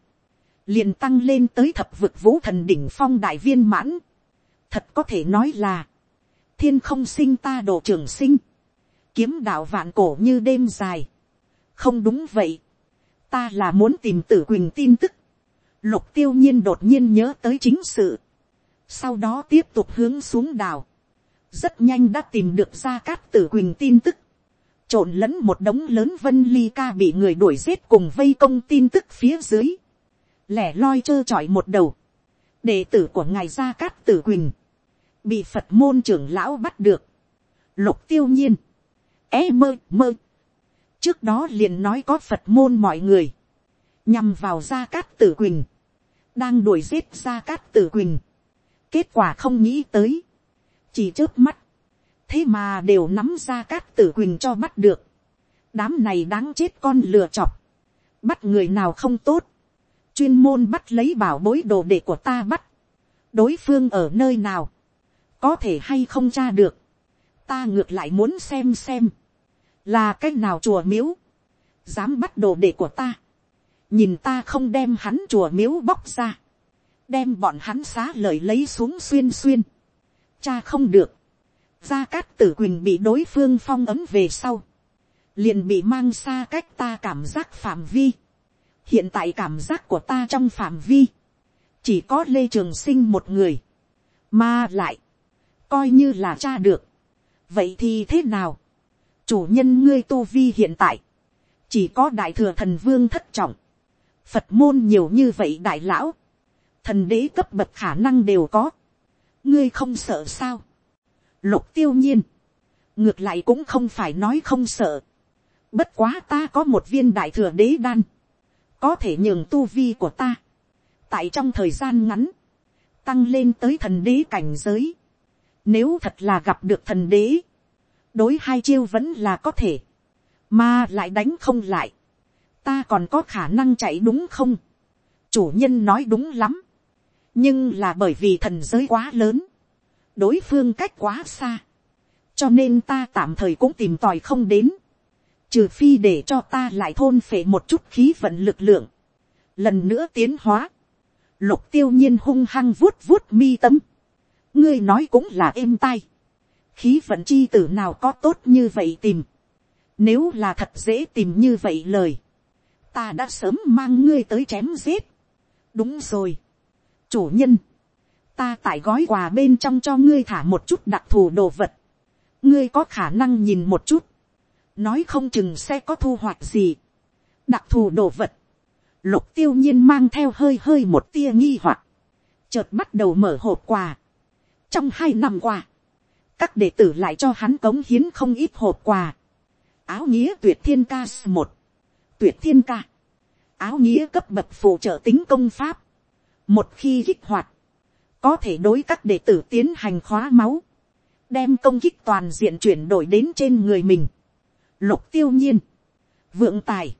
Liền tăng lên tới thập vực vũ thần đỉnh phong đại viên mãn. Thật có thể nói là. Thiên không sinh ta độ trường sinh, kiếm đạo vạn cổ như đêm dài. không đúng vậy. ta là muốn tìm tử quỳnh tin tức. lục tiêu nhiên đột nhiên nhớ tới chính sự. sau đó tiếp tục hướng xuống đảo. rất nhanh đã tìm được ra cát tử quỳnh tin tức. trộn lẫn một đống lớn vân ly ca bị người đuổi giết cùng vây công tin tức phía dưới. lẻ loi trơ trọi một đầu. đệ tử của ngài gia cát tử quỳnh bị phật môn trưởng lão bắt được. lục tiêu nhiên. É mơ mơ. trước đó liền nói có phật môn mọi người, nhằm vào gia cát tử quỳnh, đang đuổi giết gia cát tử quỳnh. kết quả không nghĩ tới, chỉ trước mắt, thế mà đều nắm gia cát tử quỳnh cho bắt được. đám này đáng chết con lừa chọc, bắt người nào không tốt, chuyên môn bắt lấy bảo bối đồ đệ của ta bắt, đối phương ở nơi nào, có thể hay không tra được, ta ngược lại muốn xem xem, là cái nào chùa miếu, dám bắt đồ đệ của ta, nhìn ta không đem hắn chùa miếu bóc ra, đem bọn hắn xá lời lấy xuống xuyên xuyên, cha không được, gia cát tử quỳnh bị đối phương phong ấm về sau, liền bị mang xa cách ta cảm giác phạm vi, hiện tại cảm giác của ta trong phạm vi, chỉ có lê trường sinh một người, mà lại, coi như là cha được, vậy thì thế nào, chủ nhân ngươi tu vi hiện tại, chỉ có đại thừa thần vương thất trọng, phật môn nhiều như vậy đại lão, thần đế cấp bậc khả năng đều có, ngươi không sợ sao, lục tiêu nhiên, ngược lại cũng không phải nói không sợ, bất quá ta có một viên đại thừa đế đan, có thể nhường tu vi của ta, tại trong thời gian ngắn, tăng lên tới thần đế cảnh giới, nếu thật là gặp được thần đế, đối hai chiêu vẫn là có thể, mà lại đánh không lại, ta còn có khả năng chạy đúng không, chủ nhân nói đúng lắm, nhưng là bởi vì thần giới quá lớn, đối phương cách quá xa, cho nên ta tạm thời cũng tìm tòi không đến, trừ phi để cho ta lại thôn phệ một chút khí vận lực lượng, lần nữa tiến hóa, lục tiêu nhiên hung hăng vuốt vuốt mi tâm, ngươi nói cũng là êm tai, khí vận chi tử nào có tốt như vậy tìm. Nếu là thật dễ tìm như vậy lời. Ta đã sớm mang ngươi tới chém giết. Đúng rồi. Chủ nhân. Ta tại gói quà bên trong cho ngươi thả một chút đặc thù đồ vật. Ngươi có khả năng nhìn một chút. Nói không chừng sẽ có thu hoạch gì. Đặc thù đồ vật. Lục tiêu nhiên mang theo hơi hơi một tia nghi hoặc Chợt bắt đầu mở hộp quà. Trong hai năm qua các đệ tử lại cho hắn cống hiến không ít hộp quà. áo nghĩa tuyệt thiên ca một, tuyệt thiên ca, áo nghĩa cấp bậc phụ trợ tính công pháp, một khi kích hoạt, có thể đối các đệ tử tiến hành khóa máu, đem công kích toàn diện chuyển đổi đến trên người mình. Lục tiêu nhiên, vượng tài,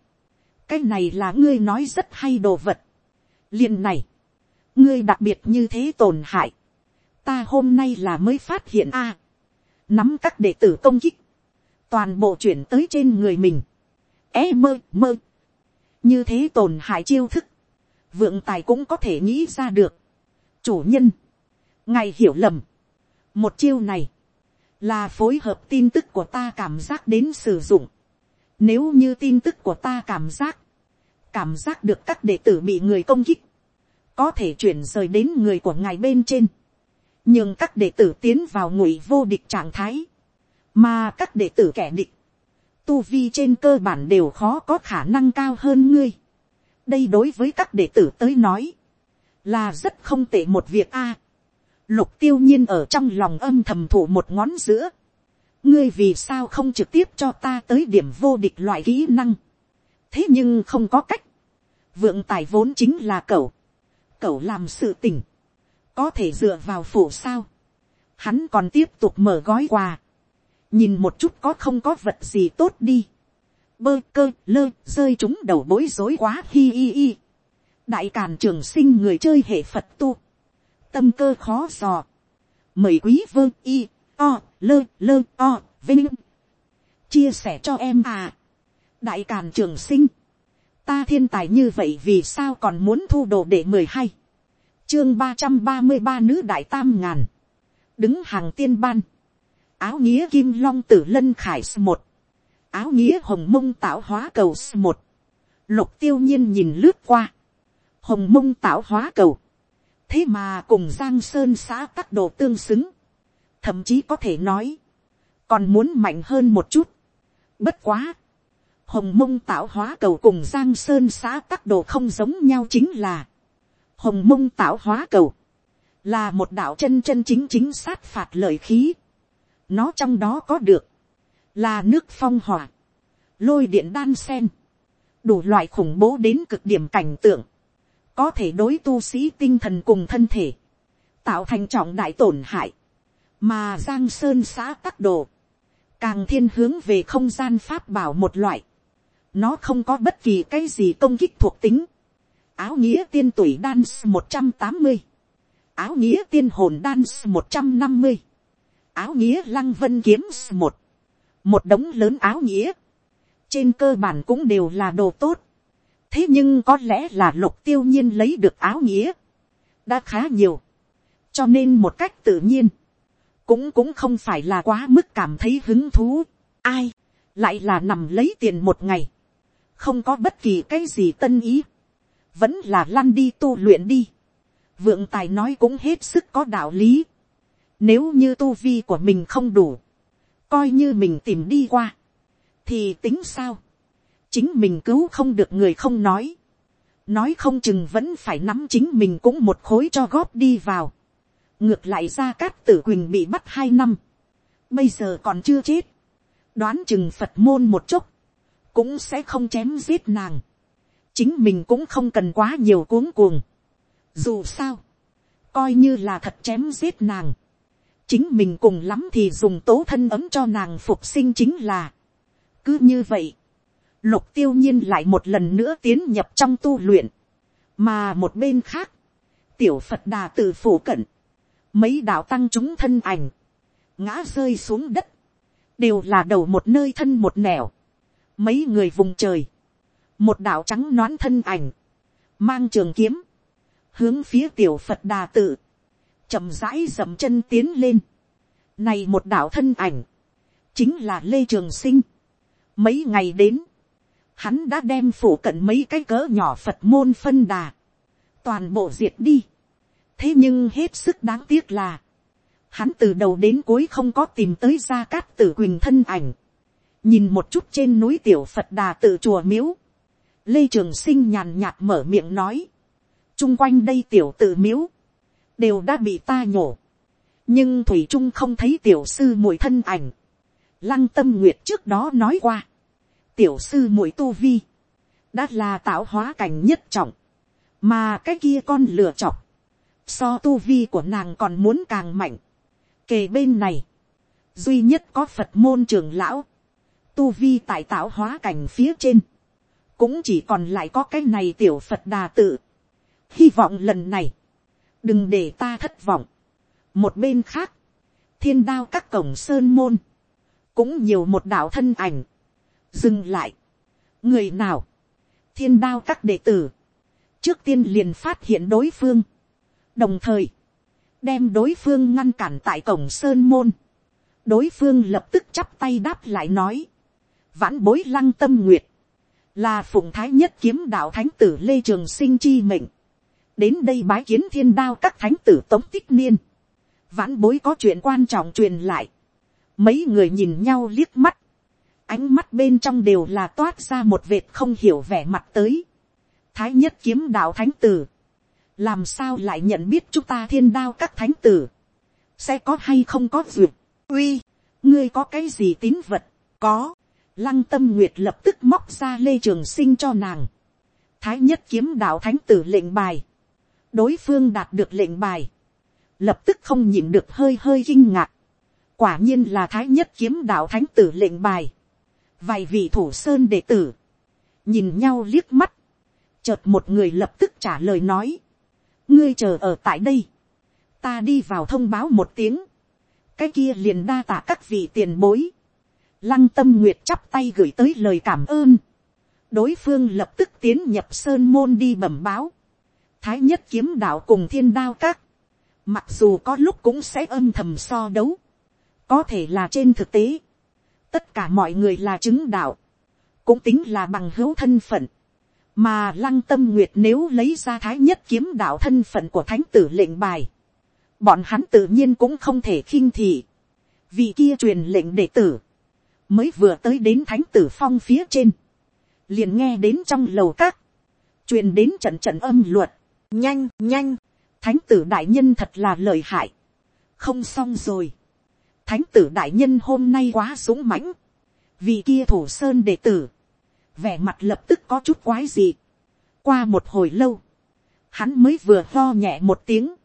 cái này là ngươi nói rất hay đồ vật. liền này, ngươi đặc biệt như thế tổn hại, ta hôm nay là mới phát hiện a, nắm các đệ tử công kích, toàn bộ chuyển tới trên người mình, é mơ mơ, như thế tổn hại chiêu thức, vượng tài cũng có thể nghĩ ra được. chủ nhân, ngài hiểu lầm, một chiêu này, là phối hợp tin tức của ta cảm giác đến sử dụng. Nếu như tin tức của ta cảm giác, cảm giác được các đệ tử bị người công kích, có thể chuyển rời đến người của ngài bên trên nhưng các đệ tử tiến vào ngụy vô địch trạng thái, mà các đệ tử kẻ địch, tu vi trên cơ bản đều khó có khả năng cao hơn ngươi. đây đối với các đệ tử tới nói, là rất không tệ một việc a. lục tiêu nhiên ở trong lòng âm thầm thủ một ngón giữa. ngươi vì sao không trực tiếp cho ta tới điểm vô địch loại kỹ năng. thế nhưng không có cách. vượng tài vốn chính là cậu. cậu làm sự tình có thể dựa vào phủ sao, hắn còn tiếp tục mở gói quà, nhìn một chút có không có vật gì tốt đi, bơ cơ lơ rơi chúng đầu bối rối quá hi hi hi. đại càn trường sinh người chơi hệ phật tu. tâm cơ khó dò. mời quý vơ y o lơ lơ o vinh. chia sẻ cho em à. đại càn trường sinh. ta thiên tài như vậy vì sao còn muốn thu đồ để mười hai chương ba trăm ba mươi ba nữ đại tam ngàn. đứng hàng tiên ban. áo nghĩa kim long tử lân khải một áo nghĩa hồng mông tạo hóa cầu một. Lục tiêu nhiên nhìn lướt qua. Hồng mông tạo hóa cầu. Thế mà cùng Giang Sơn xã tắc đồ tương xứng. Thậm chí có thể nói. Còn muốn mạnh hơn một chút. Bất quá. Hồng mông tạo hóa cầu cùng Giang Sơn xã tắc đồ không giống nhau chính là. Hồng mông tạo hóa cầu. Là một đạo chân chân chính chính sát phạt lợi khí. Nó trong đó có được là nước phong hỏa, lôi điện đan sen, đủ loại khủng bố đến cực điểm cảnh tượng, có thể đối tu sĩ tinh thần cùng thân thể, tạo thành trọng đại tổn hại, mà giang sơn xã tắc đồ, càng thiên hướng về không gian pháp bảo một loại, nó không có bất kỳ cái gì công kích thuộc tính, áo nghĩa tiên tuổi dance một trăm tám mươi, áo nghĩa tiên hồn dance một trăm năm mươi, áo nghĩa lăng vân kiếm một, một đống lớn áo nghĩa, trên cơ bản cũng đều là đồ tốt. thế nhưng có lẽ là lục tiêu nhiên lấy được áo nghĩa, đã khá nhiều, cho nên một cách tự nhiên, cũng cũng không phải là quá mức cảm thấy hứng thú. ai, lại là nằm lấy tiền một ngày, không có bất kỳ cái gì tân ý, vẫn là lăn đi tu luyện đi. vượng tài nói cũng hết sức có đạo lý. nếu như tu vi của mình không đủ, coi như mình tìm đi qua, thì tính sao, chính mình cứu không được người không nói, nói không chừng vẫn phải nắm chính mình cũng một khối cho góp đi vào, ngược lại ra cát tử quỳnh bị bắt hai năm, bây giờ còn chưa chết, đoán chừng phật môn một chút, cũng sẽ không chém giết nàng, chính mình cũng không cần quá nhiều cuống cuồng, dù sao, coi như là thật chém giết nàng, chính mình cùng lắm thì dùng tố thân ấm cho nàng phục sinh chính là. cứ như vậy, lục tiêu nhiên lại một lần nữa tiến nhập trong tu luyện, mà một bên khác, tiểu phật đà từ phủ cận, mấy đạo tăng chúng thân ảnh, ngã rơi xuống đất, đều là đầu một nơi thân một nẻo, mấy người vùng trời, một đạo trắng nón thân ảnh, mang trường kiếm, hướng phía tiểu phật đà tự, chậm rãi dậm chân tiến lên. Này một đạo thân ảnh, chính là Lê Trường Sinh. Mấy ngày đến, hắn đã đem phủ cận mấy cái cỡ nhỏ Phật môn phân đà, toàn bộ diệt đi. Thế nhưng hết sức đáng tiếc là, hắn từ đầu đến cuối không có tìm tới gia cát tử quỳnh thân ảnh. Nhìn một chút trên núi tiểu Phật đà tự chùa miếu. Lê Trường Sinh nhàn nhạt mở miệng nói. Trung quanh đây tiểu tử miếu đều đã bị ta nhổ. nhưng thủy trung không thấy tiểu sư mùi thân ảnh. lăng tâm nguyệt trước đó nói qua. tiểu sư mùi tu vi, đã là tạo hóa cảnh nhất trọng, mà cái kia con lựa chọc, so tu vi của nàng còn muốn càng mạnh. kề bên này, duy nhất có phật môn trường lão, tu vi tại tạo hóa cảnh phía trên, cũng chỉ còn lại có cái này tiểu phật đà tự. hy vọng lần này, đừng để ta thất vọng. một bên khác, thiên đao các cổng sơn môn, cũng nhiều một đạo thân ảnh, dừng lại. người nào, thiên đao các đệ tử, trước tiên liền phát hiện đối phương, đồng thời, đem đối phương ngăn cản tại cổng sơn môn, đối phương lập tức chắp tay đáp lại nói, vãn bối lăng tâm nguyệt, là phụng thái nhất kiếm đạo thánh tử lê trường sinh chi mệnh, đến đây bái kiến thiên đao các thánh tử tống tích niên. vãn bối có chuyện quan trọng truyền lại. mấy người nhìn nhau liếc mắt. ánh mắt bên trong đều là toát ra một vệt không hiểu vẻ mặt tới. thái nhất kiếm đạo thánh tử. làm sao lại nhận biết chúng ta thiên đao các thánh tử. sẽ có hay không có duyệt. uy, ngươi có cái gì tín vật. có lăng tâm nguyệt lập tức móc ra lê trường sinh cho nàng. thái nhất kiếm đạo thánh tử lệnh bài. Đối phương đạt được lệnh bài, lập tức không nhịn được hơi hơi kinh ngạc, quả nhiên là thái nhất kiếm đạo thánh tử lệnh bài, vài vị thủ sơn đệ tử, nhìn nhau liếc mắt, chợt một người lập tức trả lời nói, ngươi chờ ở tại đây, ta đi vào thông báo một tiếng, cái kia liền đa tạ các vị tiền bối, lăng tâm nguyệt chắp tay gửi tới lời cảm ơn, đối phương lập tức tiến nhập sơn môn đi bẩm báo, thái nhất kiếm đạo cùng thiên đao các, mặc dù có lúc cũng sẽ âm thầm so đấu, có thể là trên thực tế, tất cả mọi người là chứng đạo, cũng tính là bằng hữu thân phận, mà lăng tâm nguyệt nếu lấy ra thái nhất kiếm đạo thân phận của thánh tử lệnh bài, bọn hắn tự nhiên cũng không thể khinh thị, vì kia truyền lệnh đệ tử, mới vừa tới đến thánh tử phong phía trên, liền nghe đến trong lầu các, truyền đến trận trận âm luật, nhanh nhanh, thánh tử đại nhân thật là lợi hại, không xong rồi, thánh tử đại nhân hôm nay quá súng mãnh, vì kia thủ sơn đệ tử, vẻ mặt lập tức có chút quái gì. qua một hồi lâu, hắn mới vừa lo nhẹ một tiếng,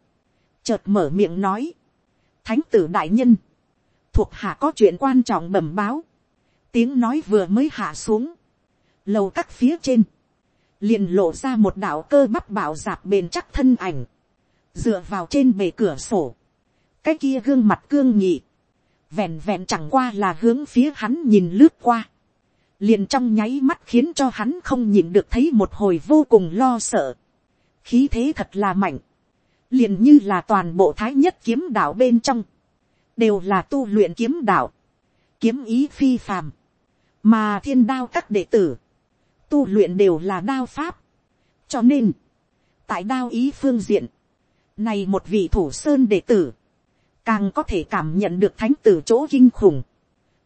chợt mở miệng nói, thánh tử đại nhân, thuộc hạ có chuyện quan trọng bẩm báo, tiếng nói vừa mới hạ xuống, lầu các phía trên, liền lộ ra một đạo cơ bắp bảo dạp bền chắc thân ảnh, dựa vào trên bề cửa sổ, cái kia gương mặt cương nhị, vẹn vẹn chẳng qua là hướng phía hắn nhìn lướt qua, liền trong nháy mắt khiến cho hắn không nhìn được thấy một hồi vô cùng lo sợ, khí thế thật là mạnh, liền như là toàn bộ thái nhất kiếm đạo bên trong, đều là tu luyện kiếm đạo, kiếm ý phi phàm, mà thiên đao các đệ tử, tu luyện đều là đao pháp, cho nên, tại đao ý phương diện, này một vị thủ sơn đệ tử, càng có thể cảm nhận được thánh tử chỗ kinh khủng.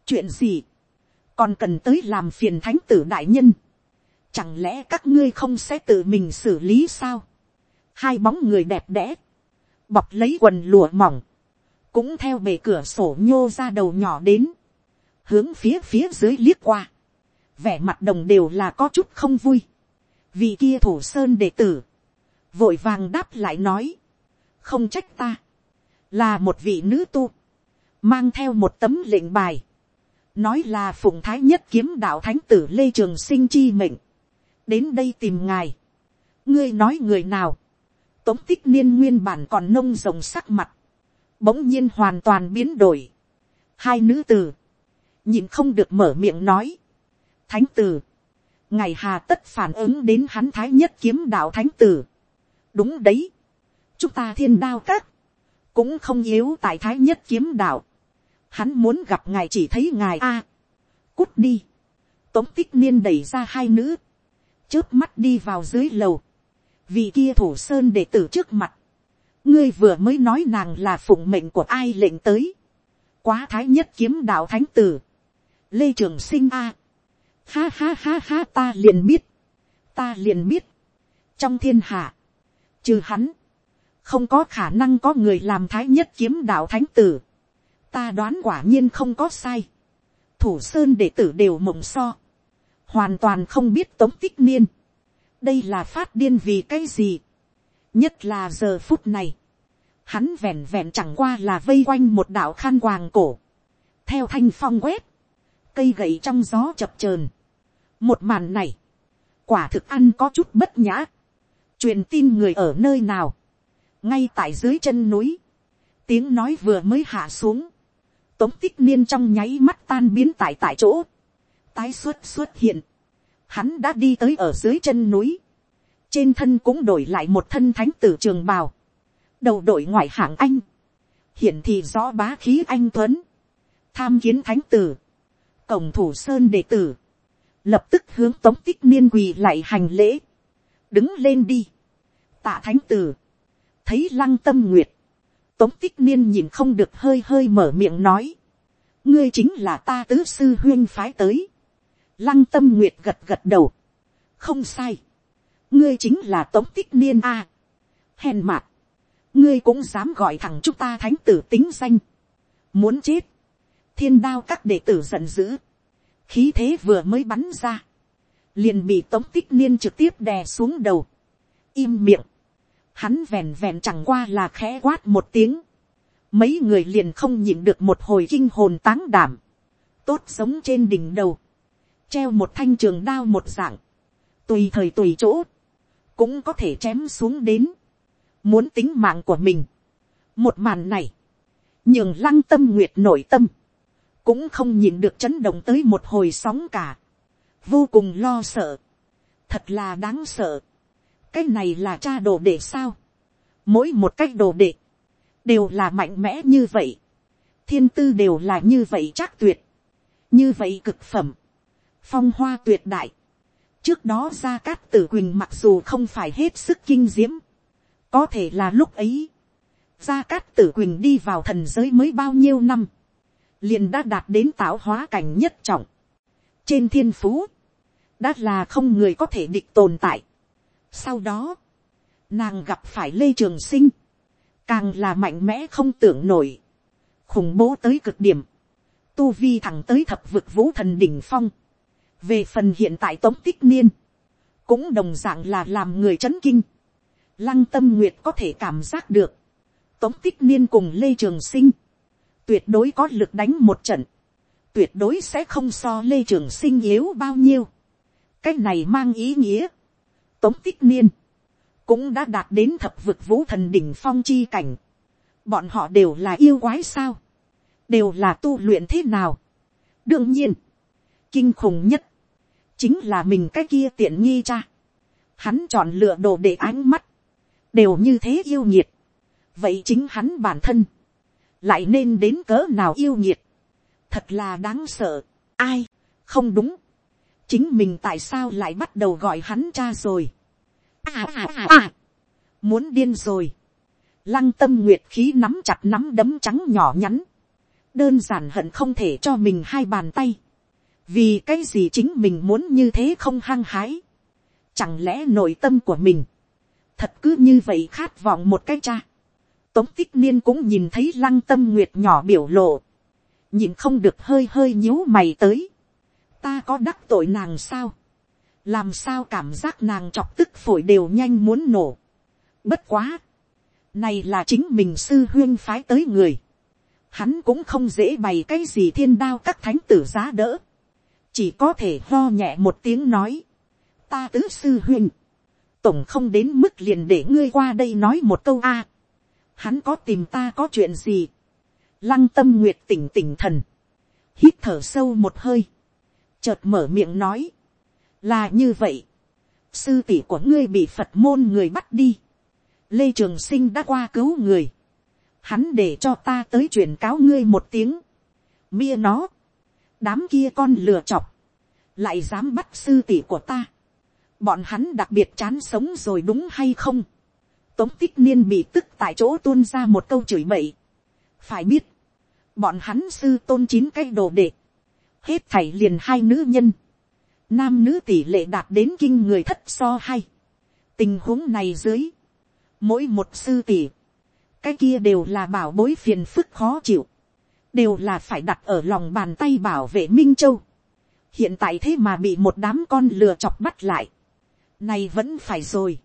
chuyện gì, còn cần tới làm phiền thánh tử đại nhân. chẳng lẽ các ngươi không sẽ tự mình xử lý sao. hai bóng người đẹp đẽ, bọc lấy quần lụa mỏng, cũng theo bề cửa sổ nhô ra đầu nhỏ đến, hướng phía phía dưới liếc qua, vẻ mặt đồng đều là có chút không vui, vì kia thủ sơn đệ tử, vội vàng đáp lại nói, không trách ta, là một vị nữ tu, mang theo một tấm lệnh bài, nói là phụng thái nhất kiếm đạo thánh tử lê trường sinh chi mệnh, đến đây tìm ngài, ngươi nói người nào, tống tích niên nguyên bản còn nông rồng sắc mặt, bỗng nhiên hoàn toàn biến đổi, hai nữ tử, nhìn không được mở miệng nói, thánh tử, ngày hà tất phản ứng đến hắn thái nhất kiếm đạo thánh tử, đúng đấy, chúng ta thiên đao các, cũng không yếu tại thái nhất kiếm đạo. Hắn muốn gặp ngài chỉ thấy ngài a. cút đi. Tống tích niên đẩy ra hai nữ. Chớp mắt đi vào dưới lầu. Vì kia thủ sơn đệ tử trước mặt. Ngươi vừa mới nói nàng là phụng mệnh của ai lệnh tới. Quá thái nhất kiếm đạo thánh tử. Lê Trường Sinh a. Ha ha ha ha, ta liền biết. Ta liền biết. Trong thiên hạ. Trừ hắn, không có khả năng có người làm thái nhất kiếm đạo thánh tử. ta đoán quả nhiên không có sai. thủ sơn đệ tử đều mộng so. hoàn toàn không biết tống tích niên. đây là phát điên vì cái gì. nhất là giờ phút này. hắn vẹn vẹn chẳng qua là vây quanh một đạo khăn quàng cổ. theo thanh phong quét cây gậy trong gió chập chờn. một màn này. quả thực ăn có chút bất nhã. truyền tin người ở nơi nào? Ngay tại dưới chân núi, tiếng nói vừa mới hạ xuống, tống tích niên trong nháy mắt tan biến tại tại chỗ, tái xuất xuất hiện, hắn đã đi tới ở dưới chân núi, trên thân cũng đổi lại một thân thánh tử trường bào, đầu đội ngoại hạng anh, hiện thì rõ bá khí anh tuấn, tham kiến thánh tử, cổng thủ sơn đệ tử, lập tức hướng tống tích niên quỳ lại hành lễ, đứng lên đi, tạ thánh tử, thấy lăng tâm nguyệt, tống tích niên nhìn không được hơi hơi mở miệng nói, ngươi chính là ta tứ sư huyên phái tới, lăng tâm nguyệt gật gật đầu, không sai, ngươi chính là tống tích niên a, hèn mạt, ngươi cũng dám gọi thẳng chúng ta thánh tử tính danh, muốn chết, thiên đao các đệ tử giận dữ, khí thế vừa mới bắn ra, liền bị tống tích niên trực tiếp đè xuống đầu, im miệng, hắn vẹn vẹn chẳng qua là khẽ quát một tiếng, mấy người liền không nhịn được một hồi kinh hồn táng đảm, tốt sống trên đỉnh đầu, treo một thanh trường đao một dạng, tùy thời tùy chỗ, cũng có thể chém xuống đến, muốn tính mạng của mình. một màn này, nhường lăng tâm nguyệt nội tâm, cũng không nhìn được chấn động tới một hồi sóng cả, vô cùng lo sợ, thật là đáng sợ, cái này là cha đồ đệ sao, mỗi một cách đồ đệ, đều là mạnh mẽ như vậy, thiên tư đều là như vậy chắc tuyệt, như vậy cực phẩm, phong hoa tuyệt đại, trước đó gia cát tử quỳnh mặc dù không phải hết sức kinh diễm, có thể là lúc ấy, gia cát tử quỳnh đi vào thần giới mới bao nhiêu năm, liền đã đạt đến tạo hóa cảnh nhất trọng, trên thiên phú, đã là không người có thể địch tồn tại. Sau đó, nàng gặp phải lê trường sinh, càng là mạnh mẽ không tưởng nổi, khủng bố tới cực điểm, tu vi thẳng tới thập vực vũ thần đỉnh phong, về phần hiện tại tống tích niên, cũng đồng dạng là làm người chấn kinh, lăng tâm nguyệt có thể cảm giác được, tống tích niên cùng lê trường sinh, tuyệt đối có lực đánh một trận, tuyệt đối sẽ không so lê trường sinh yếu bao nhiêu, cái này mang ý nghĩa, tống tích niên, cũng đã đạt đến thập vực vũ thần đỉnh phong chi cảnh, bọn họ đều là yêu quái sao, đều là tu luyện thế nào. đương nhiên, kinh khủng nhất, chính là mình cái kia tiện nghi cha. Hắn chọn lựa đồ để ánh mắt, đều như thế yêu nhiệt. Vậy chính hắn bản thân, lại nên đến cỡ nào yêu nhiệt. Thật là đáng sợ. Ai, không đúng. Chính mình tại sao lại bắt đầu gọi hắn cha rồi. À à à à. Muốn điên rồi. Lăng tâm nguyệt khí nắm chặt nắm đấm trắng nhỏ nhắn. Đơn giản hận không thể cho mình hai bàn tay vì cái gì chính mình muốn như thế không hăng hái, chẳng lẽ nội tâm của mình, thật cứ như vậy khát vọng một cái cha, tống tích niên cũng nhìn thấy lăng tâm nguyệt nhỏ biểu lộ, nhìn không được hơi hơi nhíu mày tới, ta có đắc tội nàng sao, làm sao cảm giác nàng chọc tức phổi đều nhanh muốn nổ, bất quá, này là chính mình sư huyên phái tới người, hắn cũng không dễ bày cái gì thiên đao các thánh tử giá đỡ, chỉ có thể lo nhẹ một tiếng nói, ta tứ sư huynh, tổng không đến mức liền để ngươi qua đây nói một câu a, hắn có tìm ta có chuyện gì, lăng tâm nguyệt tỉnh tỉnh thần, hít thở sâu một hơi, chợt mở miệng nói, là như vậy, sư tỷ của ngươi bị phật môn người bắt đi, lê trường sinh đã qua cứu người, hắn để cho ta tới truyền cáo ngươi một tiếng, mia nó, đám kia con lừa chọc, lại dám bắt sư tỷ của ta, bọn hắn đặc biệt chán sống rồi đúng hay không, tống tích niên bị tức tại chỗ tuôn ra một câu chửi bậy, phải biết, bọn hắn sư tôn chín cái đồ đệ, hết thảy liền hai nữ nhân, nam nữ tỷ lệ đạt đến kinh người thất so hay, tình huống này dưới, mỗi một sư tỷ, cái kia đều là bảo bối phiền phức khó chịu, đều là phải đặt ở lòng bàn tay bảo vệ minh châu. hiện tại thế mà bị một đám con lừa chọc bắt lại. nay vẫn phải rồi.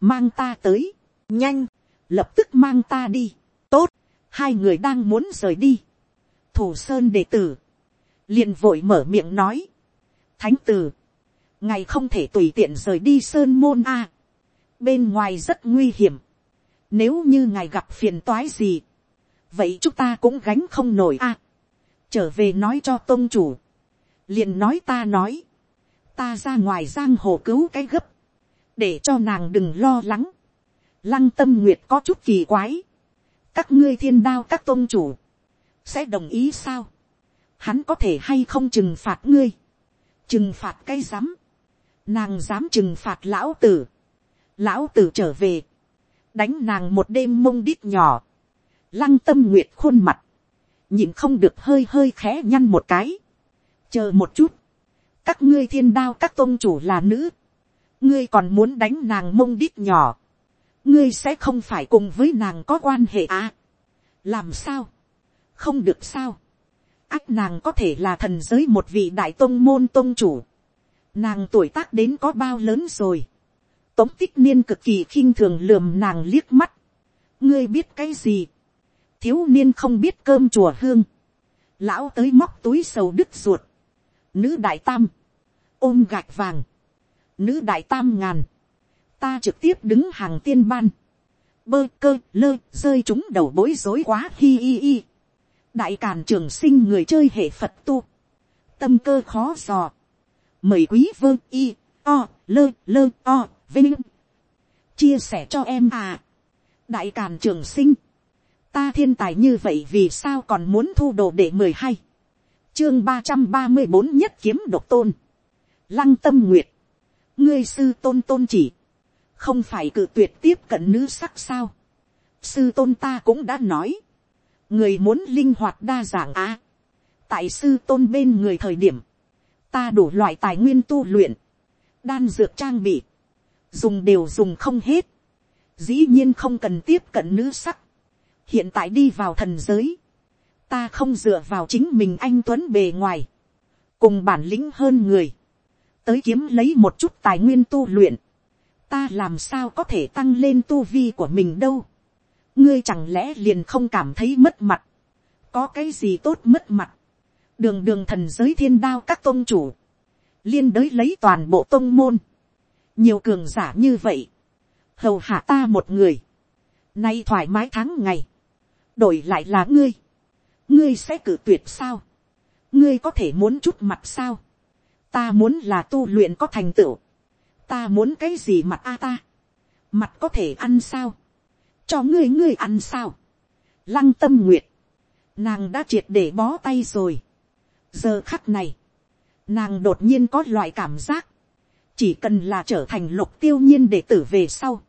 mang ta tới, nhanh, lập tức mang ta đi. tốt, hai người đang muốn rời đi. thủ sơn đệ tử, liền vội mở miệng nói. thánh tử, ngài không thể tùy tiện rời đi sơn môn a. bên ngoài rất nguy hiểm. nếu như ngài gặp phiền toái gì, vậy chúng ta cũng gánh không nổi a. trở về nói cho tôn chủ, liền nói ta nói, ta ra ngoài giang hồ cứu cái gấp, để cho nàng đừng lo lắng lăng tâm nguyệt có chút kỳ quái, các ngươi thiên đao các tôn chủ, sẽ đồng ý sao, hắn có thể hay không trừng phạt ngươi, trừng phạt cái rắm, nàng dám trừng phạt lão tử, lão tử trở về, đánh nàng một đêm mông đít nhỏ, Lăng tâm nguyệt khuôn mặt. Nhìn không được hơi hơi khẽ nhăn một cái. Chờ một chút. Các ngươi thiên đao các tôn chủ là nữ. Ngươi còn muốn đánh nàng mông đít nhỏ. Ngươi sẽ không phải cùng với nàng có quan hệ à. Làm sao? Không được sao. Ách nàng có thể là thần giới một vị đại tôn môn tôn chủ. Nàng tuổi tác đến có bao lớn rồi. Tống tích niên cực kỳ khinh thường lườm nàng liếc mắt. Ngươi biết cái gì? thiếu niên không biết cơm chùa hương, lão tới móc túi sầu đứt ruột, nữ đại tam, ôm gạch vàng, nữ đại tam ngàn, ta trực tiếp đứng hàng tiên ban, bơ cơ lơ rơi chúng đầu bối rối quá hi hi hi. đại càn trường sinh người chơi hệ phật tu, tâm cơ khó dò, mời quý vơ y o lơ lơ o vinh. Chia sẻ cho em à. đại càn trường sinh, ta thiên tài như vậy vì sao còn muốn thu đồ để mười hay chương ba trăm ba mươi bốn nhất kiếm độc tôn, lăng tâm nguyệt, ngươi sư tôn tôn chỉ, không phải cự tuyệt tiếp cận nữ sắc sao. sư tôn ta cũng đã nói, người muốn linh hoạt đa dạng á. tại sư tôn bên người thời điểm, ta đủ loại tài nguyên tu luyện, đan dược trang bị, dùng đều dùng không hết, dĩ nhiên không cần tiếp cận nữ sắc, hiện tại đi vào thần giới, ta không dựa vào chính mình anh tuấn bề ngoài, cùng bản lĩnh hơn người, tới kiếm lấy một chút tài nguyên tu luyện, ta làm sao có thể tăng lên tu vi của mình đâu, ngươi chẳng lẽ liền không cảm thấy mất mặt, có cái gì tốt mất mặt, đường đường thần giới thiên đao các tôn chủ, liên đới lấy toàn bộ tôn môn, nhiều cường giả như vậy, hầu hạ ta một người, nay thoải mái tháng ngày, đổi lại là ngươi, ngươi sẽ cử tuyệt sao, ngươi có thể muốn chút mặt sao, ta muốn là tu luyện có thành tựu, ta muốn cái gì mặt a ta, mặt có thể ăn sao, cho ngươi ngươi ăn sao, lăng tâm nguyệt, nàng đã triệt để bó tay rồi, giờ khắc này, nàng đột nhiên có loại cảm giác, chỉ cần là trở thành lục tiêu nhiên để tử về sau,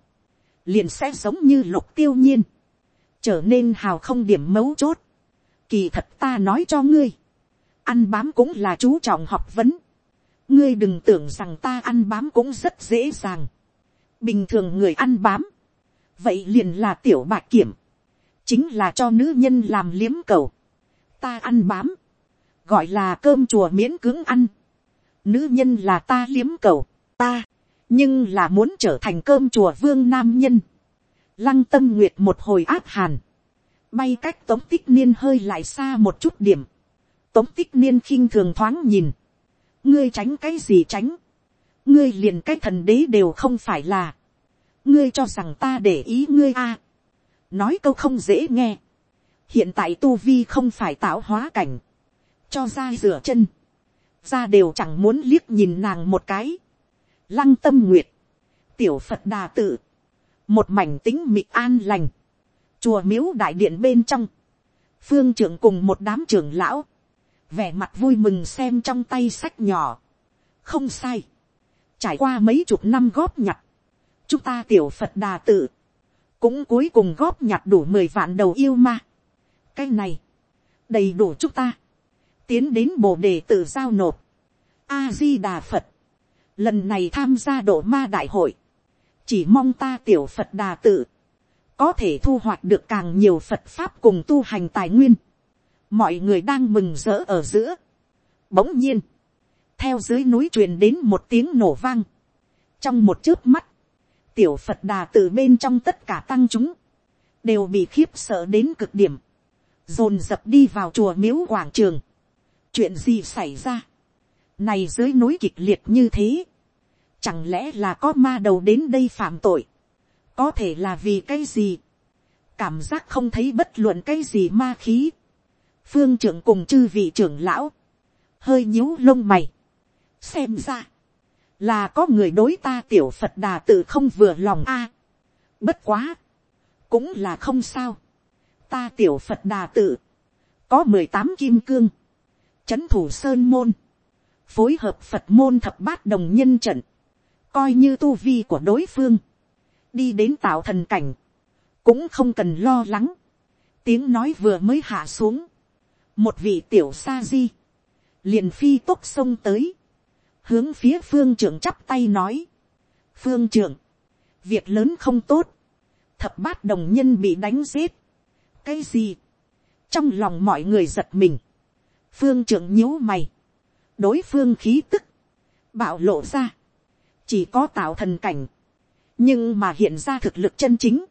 liền sẽ giống như lục tiêu nhiên, trở nên hào không điểm mấu chốt. Kỳ thật ta nói cho ngươi, ăn bám cũng là chú trọng học vấn ngươi đừng tưởng rằng ta ăn bám cũng rất dễ dàng. bình thường người ăn bám, vậy liền là tiểu bạc kiểm, chính là cho nữ nhân làm liếm cầu. ta ăn bám, gọi là cơm chùa miễn cưỡng ăn. nữ nhân là ta liếm cầu, ta, nhưng là muốn trở thành cơm chùa vương nam nhân. Lăng tâm nguyệt một hồi áp hàn, bay cách tống tích niên hơi lại xa một chút điểm. Tống tích niên khinh thường thoáng nhìn, ngươi tránh cái gì tránh, ngươi liền cái thần đế đều không phải là, ngươi cho rằng ta để ý ngươi a, nói câu không dễ nghe, hiện tại tu vi không phải tạo hóa cảnh, cho ra rửa chân, ra đều chẳng muốn liếc nhìn nàng một cái, lăng tâm nguyệt, tiểu phật đà tự, một mảnh tính mịt an lành, chùa miếu đại điện bên trong, phương trưởng cùng một đám trưởng lão, vẻ mặt vui mừng xem trong tay sách nhỏ, không sai, trải qua mấy chục năm góp nhặt, chúng ta tiểu phật đà tự, cũng cuối cùng góp nhặt đủ mười vạn đầu yêu ma. cái này, đầy đủ chúng ta, tiến đến bồ đề tự giao nộp, a di đà phật, lần này tham gia độ ma đại hội, chỉ mong ta tiểu phật đà tự, có thể thu hoạch được càng nhiều phật pháp cùng tu hành tài nguyên mọi người đang mừng rỡ ở giữa. bỗng nhiên, theo dưới núi truyền đến một tiếng nổ vang. trong một chớp mắt, tiểu phật đà từ bên trong tất cả tăng chúng, đều bị khiếp sợ đến cực điểm, dồn dập đi vào chùa miếu quảng trường. chuyện gì xảy ra, này dưới núi kịch liệt như thế, chẳng lẽ là có ma đầu đến đây phạm tội, có thể là vì cái gì, cảm giác không thấy bất luận cái gì ma khí, phương trưởng cùng chư vị trưởng lão, hơi nhíu lông mày, xem ra, là có người đối ta tiểu phật đà tự không vừa lòng a, bất quá, cũng là không sao, ta tiểu phật đà tự, có mười tám kim cương, c h ấ n thủ sơn môn, phối hợp phật môn thập bát đồng nhân trận, coi như tu vi của đối phương, đi đến tạo thần cảnh, cũng không cần lo lắng, tiếng nói vừa mới hạ xuống, một vị tiểu sa di, liền phi tốc sông tới, hướng phía phương trưởng chắp tay nói, phương trưởng, việc lớn không tốt, thập bát đồng nhân bị đánh giết, cái gì, trong lòng mọi người giật mình, phương trưởng nhíu mày, đối phương khí tức, bạo lộ ra, chỉ có tạo thần cảnh, nhưng mà hiện ra thực lực chân chính,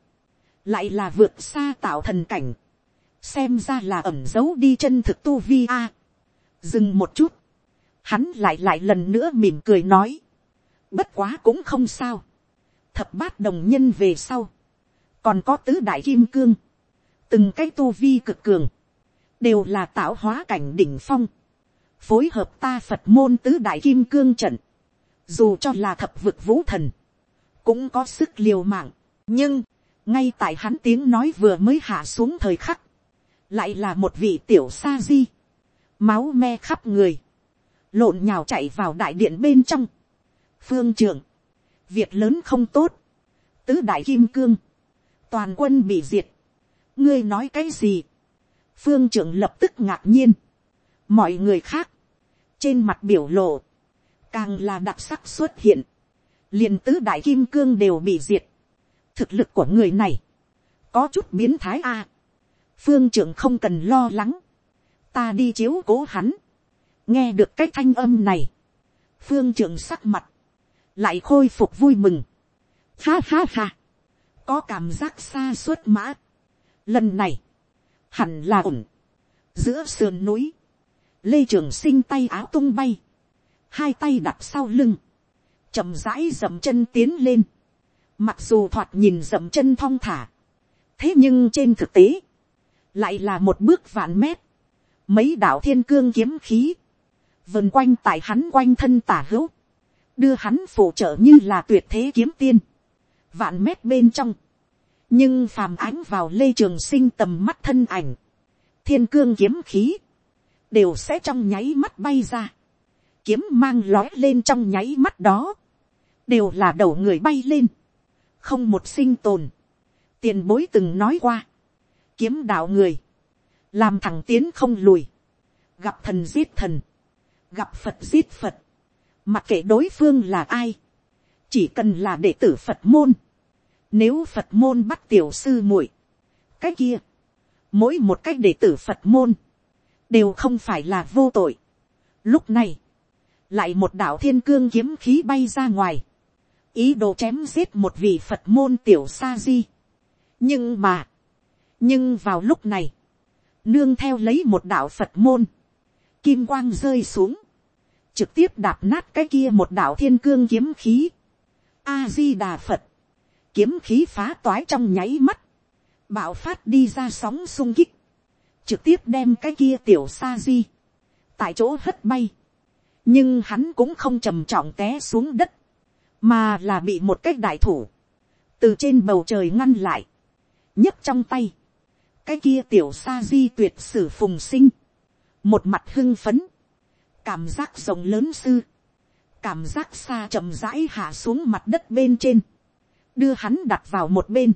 lại là vượt xa tạo thần cảnh, xem ra là ẩm giấu đi chân thực tu vi a. dừng một chút, hắn lại lại lần nữa mỉm cười nói, bất quá cũng không sao, thập bát đồng nhân về sau, còn có tứ đại kim cương, từng cái tu vi cực cường, đều là tạo hóa cảnh đỉnh phong, phối hợp ta phật môn tứ đại kim cương trận, dù cho là thập vực vũ thần, cũng có sức liều mạng, nhưng, ngay tại hắn tiếng nói vừa mới hạ xuống thời khắc, lại là một vị tiểu sa di, máu me khắp người, lộn nhào chạy vào đại điện bên trong, phương trưởng, việc lớn không tốt, tứ đại kim cương, toàn quân bị diệt, ngươi nói cái gì, phương trưởng lập tức ngạc nhiên, mọi người khác, trên mặt biểu lộ, càng là đặc sắc xuất hiện, liền tứ đại kim cương đều bị diệt, thực lực của người này, có chút biến thái a, phương trưởng không cần lo lắng, ta đi chiếu cố hắn, nghe được cái thanh âm này, phương trưởng sắc mặt, lại khôi phục vui mừng, ha ha ha, có cảm giác xa suốt mã, lần này, hẳn là ổn, giữa sườn núi, lê trường sinh tay áo tung bay, hai tay đặt sau lưng, chậm rãi dậm chân tiến lên, mặc dù thoạt nhìn dậm chân thong thả, thế nhưng trên thực tế, lại là một bước vạn mét, mấy đạo thiên cương kiếm khí, vần quanh tại hắn quanh thân tả hữu, đưa hắn phụ trợ như là tuyệt thế kiếm tiên, vạn mét bên trong, nhưng phàm ánh vào lê trường sinh tầm mắt thân ảnh, thiên cương kiếm khí, đều sẽ trong nháy mắt bay ra, kiếm mang lói lên trong nháy mắt đó, đều là đầu người bay lên, không một sinh tồn, tiền bối từng nói qua, kiếm đạo người, làm thẳng tiến không lùi, gặp thần giết thần, gặp phật giết phật, mặc kệ đối phương là ai, chỉ cần là đệ tử phật môn, nếu phật môn bắt tiểu sư muội, cái kia, mỗi một cách đệ tử phật môn, đều không phải là vô tội. Lúc này, lại một đạo thiên cương kiếm khí bay ra ngoài, ý đồ chém giết một vị phật môn tiểu sa di. nhưng mà, nhưng vào lúc này, nương theo lấy một đạo phật môn, kim quang rơi xuống, trực tiếp đạp nát cái kia một đạo thiên cương kiếm khí. a di đà phật, kiếm khí phá toái trong nháy mắt, bạo phát đi ra sóng sung kích, trực tiếp đem cái kia tiểu sa di, tại chỗ hất bay, nhưng hắn cũng không trầm trọng té xuống đất, mà là bị một cái đại thủ, từ trên bầu trời ngăn lại, nhấc trong tay, cái kia tiểu sa di tuyệt sử phùng sinh, một mặt hưng phấn, cảm giác rộng lớn sư, cảm giác xa chậm rãi hạ xuống mặt đất bên trên, đưa hắn đặt vào một bên,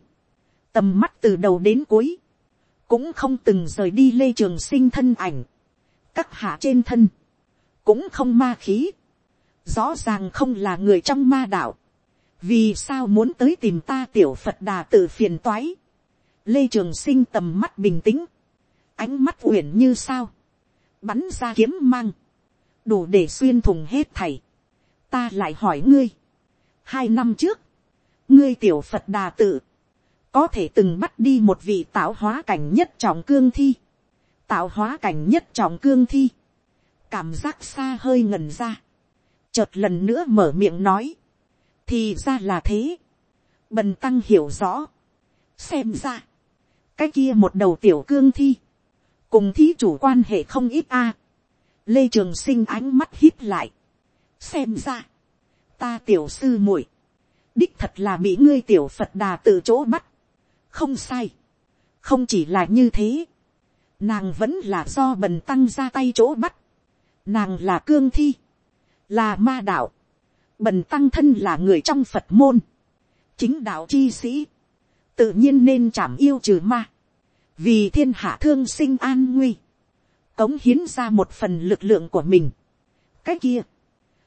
tầm mắt từ đầu đến cuối, cũng không từng rời đi lê trường sinh thân ảnh, các hạ trên thân, cũng không ma khí, rõ ràng không là người trong ma đạo, vì sao muốn tới tìm ta tiểu phật đà tự phiền toái, lê trường sinh tầm mắt bình tĩnh, ánh mắt uyển như sao, bắn ra kiếm mang, đủ để xuyên thùng hết thầy. ta lại hỏi ngươi, hai năm trước, ngươi tiểu phật đà tự, có thể từng bắt đi một vị tạo hóa cảnh nhất trọng cương thi, tạo hóa cảnh nhất trọng cương thi, cảm giác xa hơi ngần ra, chợt lần nữa mở miệng nói, thì ra là thế, bần tăng hiểu rõ, xem ra, cái kia một đầu tiểu cương thi, cùng thí chủ quan hệ không ít a, lê trường sinh ánh mắt hít lại, xem ra, ta tiểu sư muội, đích thật là bị ngươi tiểu phật đà từ chỗ bắt, không sai, không chỉ là như thế, nàng vẫn là do bần tăng ra tay chỗ bắt, nàng là cương thi, là ma đạo, bần tăng thân là người trong phật môn, chính đạo chi sĩ, tự nhiên nên chảm yêu trừ ma, vì thiên hạ thương sinh an nguy, cống hiến ra một phần lực lượng của mình. cái kia,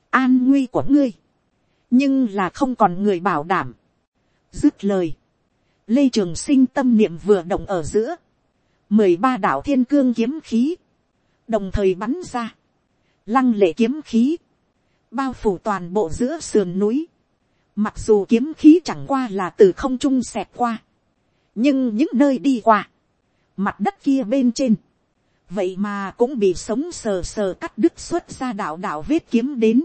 an nguy của ngươi, nhưng là không còn người bảo đảm. dứt lời, lê trường sinh tâm niệm vừa động ở giữa, mười ba đạo thiên cương kiếm khí, đồng thời bắn ra, lăng lệ kiếm khí, bao phủ toàn bộ giữa sườn núi, mặc dù kiếm khí chẳng qua là từ không trung xẹt qua, nhưng những nơi đi qua, mặt đất kia bên trên, vậy mà cũng bị sống sờ sờ cắt đứt xuất ra đạo đạo vết kiếm đến,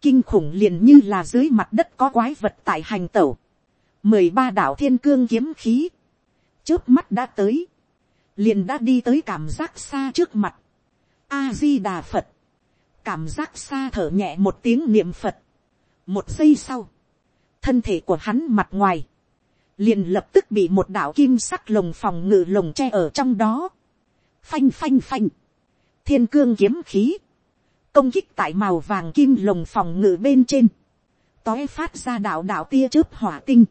kinh khủng liền như là dưới mặt đất có quái vật tại hành tẩu, mười ba đạo thiên cương kiếm khí, trước mắt đã tới, liền đã đi tới cảm giác xa trước mặt, a di đà phật, cảm giác xa thở nhẹ một tiếng niệm phật, một giây sau, thân thể của hắn mặt ngoài, liền lập tức bị một đạo kim sắc lồng phòng ngự lồng tre ở trong đó, phanh phanh phanh, thiên cương kiếm khí, công kích tại màu vàng kim lồng phòng ngự bên trên, tói phát ra đạo đạo tia chớp hỏa tinh,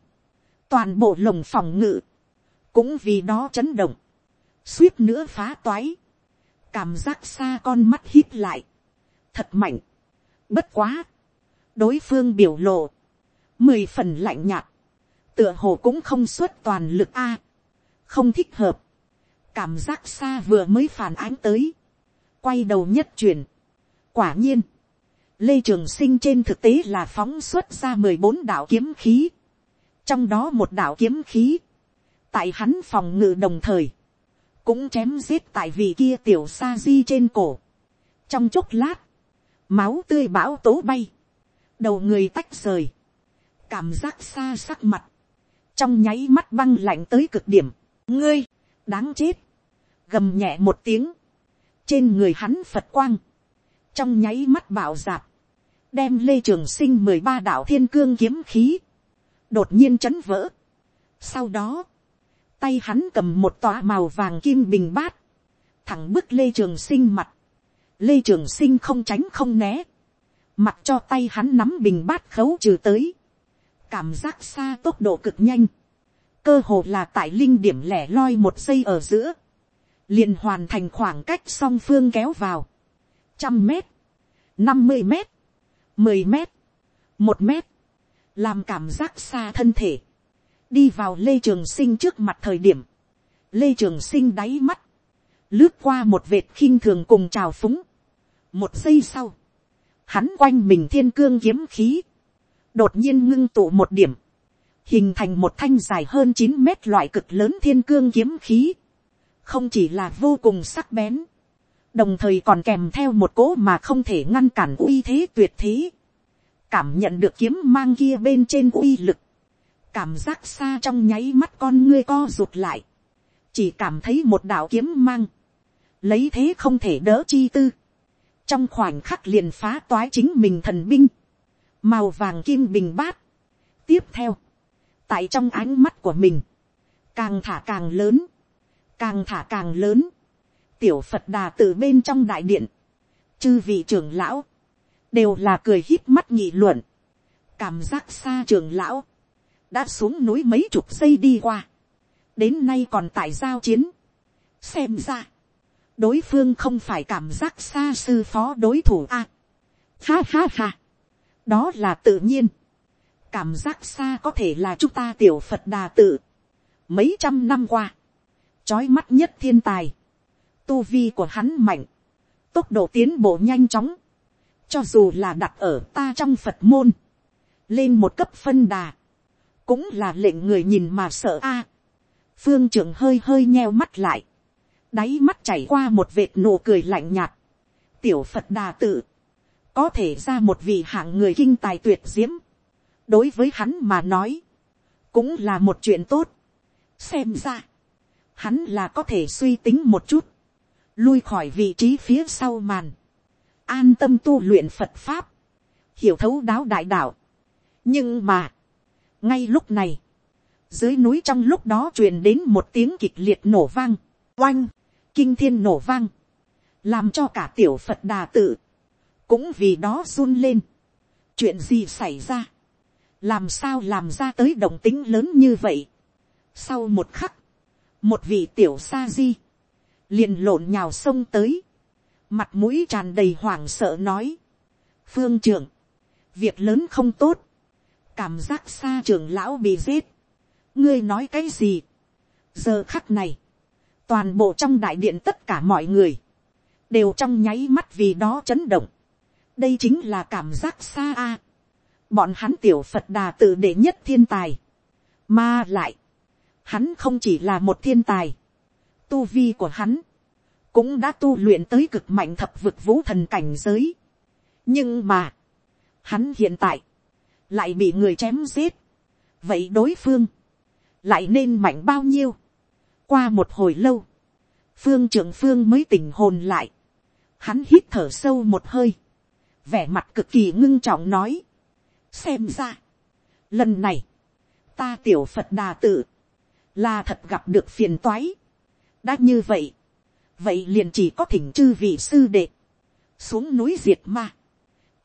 toàn bộ lồng phòng ngự, cũng vì đó chấn động, suýt nữa phá toái, cảm giác xa con mắt hít lại, thật mạnh, bất quá, đối phương biểu lộ, mười phần lạnh nhạt, tựa hồ cũng không xuất toàn lực a, không thích hợp, cảm giác xa vừa mới phản ánh tới, quay đầu nhất truyền, quả nhiên, lê trường sinh trên thực tế là phóng xuất ra mười bốn đạo kiếm khí, trong đó một đạo kiếm khí, tại hắn phòng ngự đồng thời, cũng chém giết tại vị kia tiểu sa di trên cổ. trong chốc lát, máu tươi bão tố bay, đầu người tách rời, cảm giác xa sắc mặt, trong nháy mắt băng lạnh tới cực điểm, ngươi, đáng chết, gầm nhẹ một tiếng, trên người hắn phật quang, trong nháy mắt bảo dạp, đem lê trường sinh mười ba đạo thiên cương kiếm khí, đột nhiên chấn vỡ. Sau đó, tay hắn cầm một tòa màu vàng kim bình bát, thẳng bức lê trường sinh mặt, lê trường sinh không tránh không né, mặc cho tay hắn nắm bình bát khấu trừ tới, cảm giác xa tốc độ cực nhanh, cơ hồ là tại linh điểm lẻ loi một giây ở giữa, liền hoàn thành khoảng cách song phương kéo vào, trăm mét, năm mươi mét, mười mét, một mét, làm cảm giác xa thân thể, đi vào lê trường sinh trước mặt thời điểm, lê trường sinh đáy mắt, lướt qua một vệt khinh thường cùng trào phúng. một giây sau, hắn quanh mình thiên cương kiếm khí, đột nhiên ngưng tụ một điểm, hình thành một thanh dài hơn chín mét loại cực lớn thiên cương kiếm khí, không chỉ là vô cùng sắc bén, đồng thời còn kèm theo một cỗ mà không thể ngăn cản uy thế tuyệt thế, cảm nhận được kiếm mang kia bên trên uy lực, cảm giác xa trong nháy mắt con ngươi co rụt lại, chỉ cảm thấy một đạo kiếm mang, lấy thế không thể đỡ chi tư, trong khoảnh khắc liền phá toái chính mình thần binh, màu vàng kim bình bát. tiếp theo, tại trong ánh mắt của mình, càng thả càng lớn, càng thả càng lớn, tiểu phật đà từ bên trong đại điện, chư vị trưởng lão, đều là cười hít mắt nhị luận, cảm giác xa trưởng lão, đã xuống núi mấy chục giây đi qua, đến nay còn tại giao chiến, xem ra, đối phương không phải cảm giác xa sư phó đối thủ a, à, ha ha ha, đó là tự nhiên, cảm giác xa có thể là chúng ta tiểu phật đà tự, mấy trăm năm qua, trói mắt nhất thiên tài, tu vi của hắn mạnh, tốc độ tiến bộ nhanh chóng, cho dù là đặt ở ta trong phật môn, lên một cấp phân đà, cũng là lệnh người nhìn mà sợ a. phương trưởng hơi hơi nheo mắt lại, đáy mắt chảy qua một vệt nụ cười lạnh nhạt, tiểu phật đà tự, có thể ra một vị hạng người kinh tài tuyệt diễm, đối với hắn mà nói, cũng là một chuyện tốt. xem ra, hắn là có thể suy tính một chút, lui khỏi vị trí phía sau màn, an tâm tu luyện phật pháp, hiểu thấu đáo đại đạo. nhưng mà, ngay lúc này, dưới núi trong lúc đó truyền đến một tiếng kịch liệt nổ vang, oanh, kinh thiên nổ vang, làm cho cả tiểu phật đà tự, cũng vì đó run lên. chuyện gì xảy ra, làm sao làm ra tới động tính lớn như vậy. sau một khắc, một vị tiểu sa di, liền lộn nhào sông tới, mặt mũi tràn đầy hoảng sợ nói, phương trưởng, việc lớn không tốt, cảm giác xa trưởng lão bị giết, ngươi nói cái gì, giờ khắc này, toàn bộ trong đại điện tất cả mọi người, đều trong nháy mắt vì đó chấn động, đây chính là cảm giác xa a, bọn hắn tiểu phật đà tự đệ nhất thiên tài, mà lại, hắn không chỉ là một thiên tài, tu vi của hắn, cũng đã tu luyện tới cực mạnh thập vực vũ thần cảnh giới. nhưng mà, hắn hiện tại, lại bị người chém giết. vậy đối phương, lại nên mạnh bao nhiêu. qua một hồi lâu, phương trưởng phương mới tỉnh hồn lại. hắn hít thở sâu một hơi, vẻ mặt cực kỳ ngưng trọng nói. xem ra, lần này, ta tiểu phật đà tự, là thật gặp được phiền toái. đã như vậy, vậy liền chỉ có thỉnh chư vị sư đệ, xuống núi diệt ma,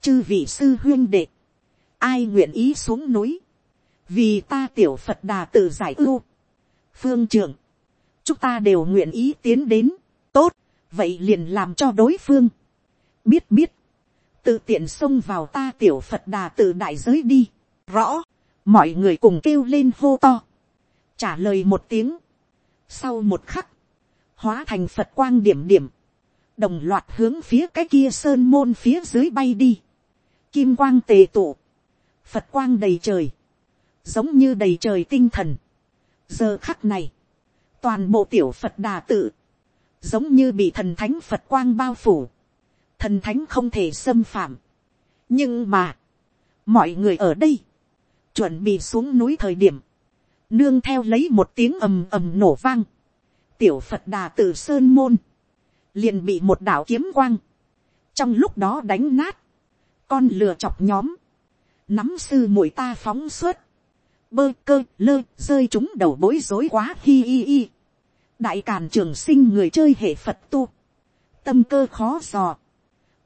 chư vị sư huyên đệ, ai nguyện ý xuống núi, vì ta tiểu phật đà tự giải ưu, phương trưởng, chúng ta đều nguyện ý tiến đến, tốt, vậy liền làm cho đối phương, biết biết, tự tiện xông vào ta tiểu phật đà tự đại giới đi, rõ, mọi người cùng kêu lên hô to, trả lời một tiếng, sau một khắc, hóa thành phật quang điểm điểm, đồng loạt hướng phía cái kia sơn môn phía dưới bay đi, kim quang tề tụ, phật quang đầy trời, giống như đầy trời tinh thần. giờ khắc này, toàn bộ tiểu phật đà tự, giống như bị thần thánh phật quang bao phủ, thần thánh không thể xâm phạm. nhưng mà, mọi người ở đây, chuẩn bị xuống núi thời điểm, nương theo lấy một tiếng ầm ầm nổ vang, tiểu phật đà từ sơn môn, liền bị một đạo kiếm quang, trong lúc đó đánh nát, con lừa chọc nhóm, nắm sư mũi ta phóng suốt, bơ cơ lơ rơi chúng đầu bối rối quá hi hi hi. đại càn trường sinh người chơi hệ phật tu, tâm cơ khó dò,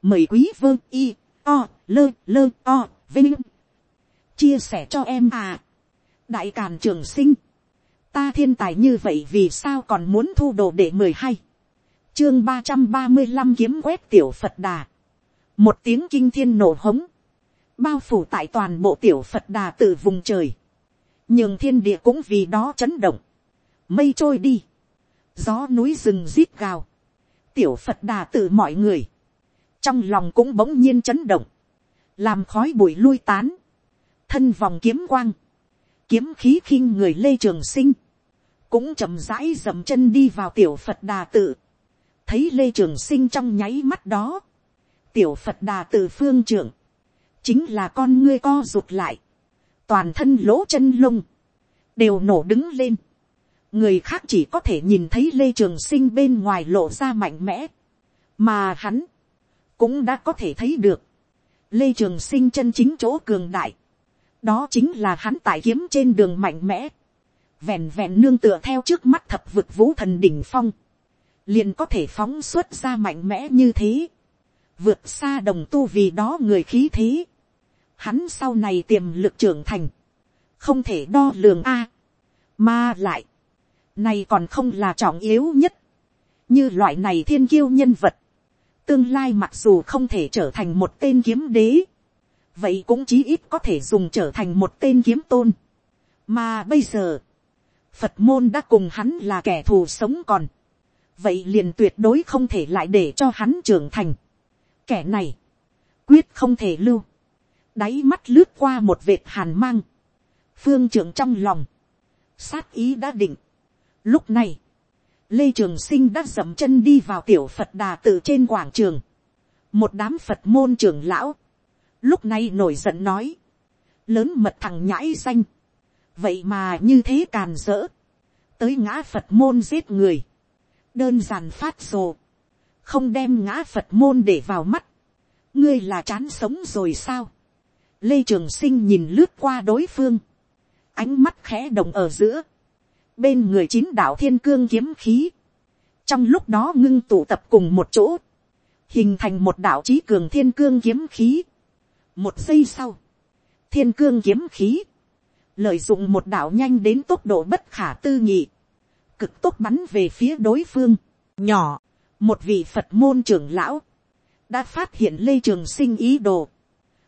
mời quý vơ y o lơ lơ o vinh. Chia sẻ cho em à. đại càn trường sinh, ta thiên tài như vậy vì sao còn muốn thu đồ để mười hai, chương ba trăm ba mươi năm kiếm quét tiểu phật đà, một tiếng kinh thiên nổ hống, bao phủ tại toàn bộ tiểu phật đà từ vùng trời, nhường thiên địa cũng vì đó chấn động, mây trôi đi, gió núi rừng rít gào, tiểu phật đà từ mọi người, trong lòng cũng bỗng nhiên chấn động, làm khói bụi lui tán, thân vòng kiếm quang, kiếm khí khinh người lê trường sinh, cũng chậm rãi dậm chân đi vào tiểu phật đà tự, thấy lê trường sinh trong nháy mắt đó, tiểu phật đà tự phương trưởng, chính là con ngươi co rụt lại, toàn thân lỗ chân lông, đều nổ đứng lên. người khác chỉ có thể nhìn thấy lê trường sinh bên ngoài lộ ra mạnh mẽ, mà hắn cũng đã có thể thấy được, lê trường sinh chân chính chỗ cường đại, đó chính là hắn tại kiếm trên đường mạnh mẽ, vẹn vẹn nương tựa theo trước mắt thập vực vũ thần đỉnh phong, liền có thể phóng xuất ra mạnh mẽ như thế, vượt xa đồng tu vì đó người khí thế, hắn sau này tiềm lực trưởng thành, không thể đo lường a, mà lại, này còn không là trọng yếu nhất, như loại này thiên kiêu nhân vật, tương lai mặc dù không thể trở thành một tên kiếm đế, vậy cũng chí ít có thể dùng trở thành một tên kiếm tôn, mà bây giờ, phật môn đã cùng hắn là kẻ thù sống còn, vậy liền tuyệt đối không thể lại để cho hắn trưởng thành. kẻ này, quyết không thể lưu, đáy mắt lướt qua một vệt hàn mang, phương trưởng trong lòng, sát ý đã định. Lúc này, lê trường sinh đã dậm chân đi vào tiểu phật đà tự trên quảng trường, một đám phật môn trưởng lão, lúc này nổi giận nói, lớn mật thằng nhãi xanh. vậy mà như thế càn dỡ, tới ngã phật môn giết người, đơn giản phát rồ, không đem ngã phật môn để vào mắt, ngươi là chán sống rồi sao, lê trường sinh nhìn lướt qua đối phương, ánh mắt khẽ động ở giữa, bên người chín đạo thiên cương kiếm khí, trong lúc đó ngưng tụ tập cùng một chỗ, hình thành một đạo trí cường thiên cương kiếm khí. một giây sau, thiên cương kiếm khí, lợi dụng một đạo nhanh đến tốc độ bất khả tư nghị, cực tốc bắn về phía đối phương, nhỏ, một vị phật môn trưởng lão, đã phát hiện lê trường sinh ý đồ,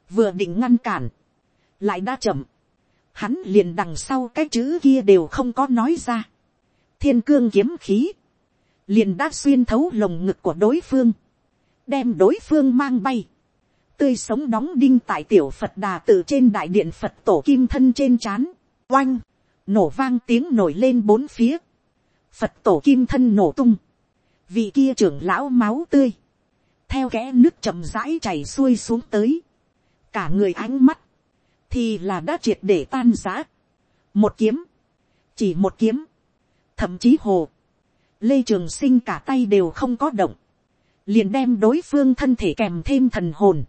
vừa định ngăn cản, lại đã chậm, hắn liền đằng sau cái chữ kia đều không có nói ra, thiên cương kiếm khí, liền đã xuyên thấu lồng ngực của đối phương, đem đối phương mang bay, tươi sống đóng đinh tại tiểu phật đà tự trên đại điện phật tổ kim thân trên c h á n oanh, nổ vang tiếng nổi lên bốn phía, phật tổ kim thân nổ tung, vị kia trưởng lão máu tươi, theo kẽ nước chậm rãi chảy xuôi xuống tới, cả người ánh mắt, thì là đã triệt để tan giã. một kiếm, chỉ một kiếm, thậm chí hồ, lê trường sinh cả tay đều không có động, liền đem đối phương thân thể kèm thêm thần hồn,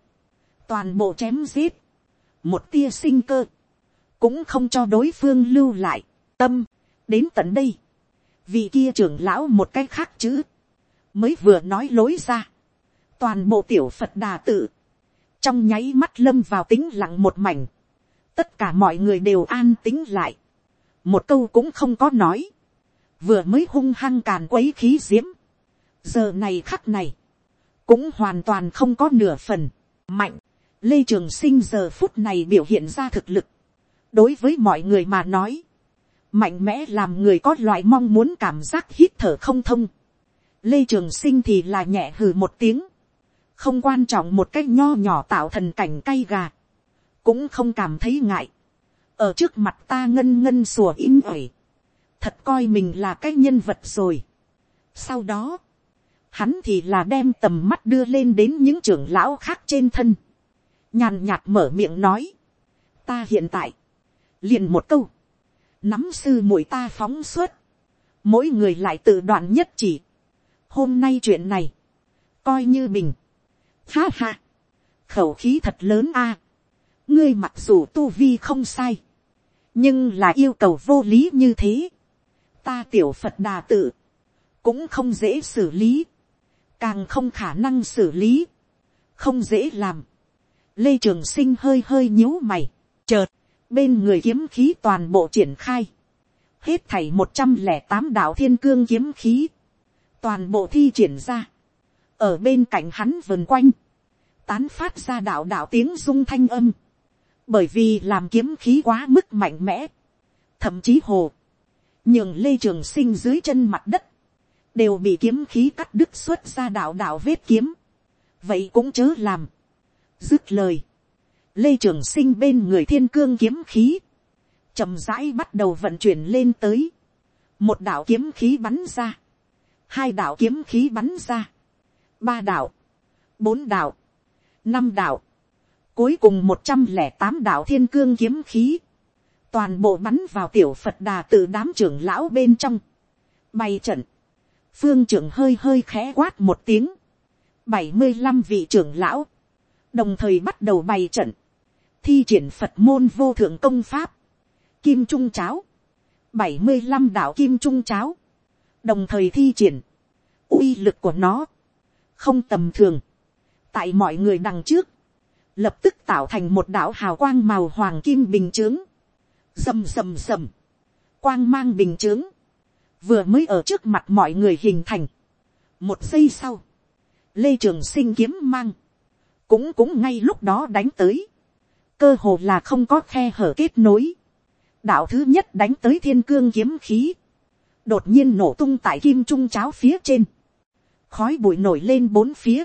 toàn bộ chém giết, một tia sinh cơ, cũng không cho đối phương lưu lại, tâm, đến tận đây, vị kia trưởng lão một cách khác chứ. Mới vừa nói lối ra, toàn bộ tiểu phật đà tự, trong nháy mắt lâm vào tính lặng một mảnh, tất cả mọi người đều an tính lại, một câu cũng không có nói, vừa mới hung hăng càn quấy khí diễm, giờ này khắc này, cũng hoàn toàn không có nửa phần, mạnh, lê trường sinh giờ phút này biểu hiện ra thực lực, đối với mọi người mà nói, mạnh mẽ làm người có loại mong muốn cảm giác hít thở không thông, lê trường sinh thì là nhẹ hừ một tiếng, không quan trọng một cách nho nhỏ tạo thần cảnh cay gà, cũng không cảm thấy ngại, ở trước mặt ta ngân ngân sùa im ỏi, thật coi mình là cái nhân vật rồi. sau đó, hắn thì là đem tầm mắt đưa lên đến những trưởng lão khác trên thân, nhàn nhạt mở miệng nói, ta hiện tại, liền một câu, nắm sư muội ta phóng suốt, mỗi người lại tự đoạn nhất chỉ, hôm nay chuyện này, coi như bình, ha ha, khẩu khí thật lớn a, ngươi mặc dù tu vi không sai, nhưng là yêu cầu vô lý như thế, ta tiểu phật đà tự, cũng không dễ xử lý, càng không khả năng xử lý, không dễ làm. Lê Trường Sinh hơi hơi nhíu mày, chợt, bên người kiếm khí toàn bộ triển khai, hết thảy một trăm lẻ tám đạo thiên cương kiếm khí, toàn bộ thi triển ra, ở bên cạnh hắn vần quanh, tán phát ra đạo đạo tiếng rung thanh âm, bởi vì làm kiếm khí quá mức mạnh mẽ, thậm chí hồ, nhường lê trường sinh dưới chân mặt đất, đều bị kiếm khí cắt đứt xuất ra đạo đạo vết kiếm, vậy cũng chớ làm, dứt lời, lê trường sinh bên người thiên cương kiếm khí, chậm rãi bắt đầu vận chuyển lên tới, một đạo kiếm khí bắn ra, hai đạo kiếm khí bắn ra, ba đạo, bốn đạo, năm đạo, cuối cùng một trăm lẻ tám đạo thiên cương kiếm khí, toàn bộ bắn vào tiểu phật đà từ đám trưởng lão bên trong, bay trận, phương trưởng hơi hơi khẽ quát một tiếng, bảy mươi năm vị trưởng lão, đồng thời bắt đầu bày trận, thi triển phật môn vô thượng công pháp, kim trung cháo, bảy mươi năm đạo kim trung cháo, đồng thời thi triển, uy lực của nó, không tầm thường, tại mọi người đằng trước, lập tức tạo thành một đạo hào quang màu hoàng kim bình chướng, rầm rầm rầm, quang mang bình chướng, vừa mới ở trước mặt mọi người hình thành. một giây sau, lê trường sinh kiếm mang, cũng cũng ngay lúc đó đánh tới, cơ hồ là không có khe hở kết nối. đạo thứ nhất đánh tới thiên cương kiếm khí, đột nhiên nổ tung tại kim trung cháo phía trên, khói bụi nổi lên bốn phía,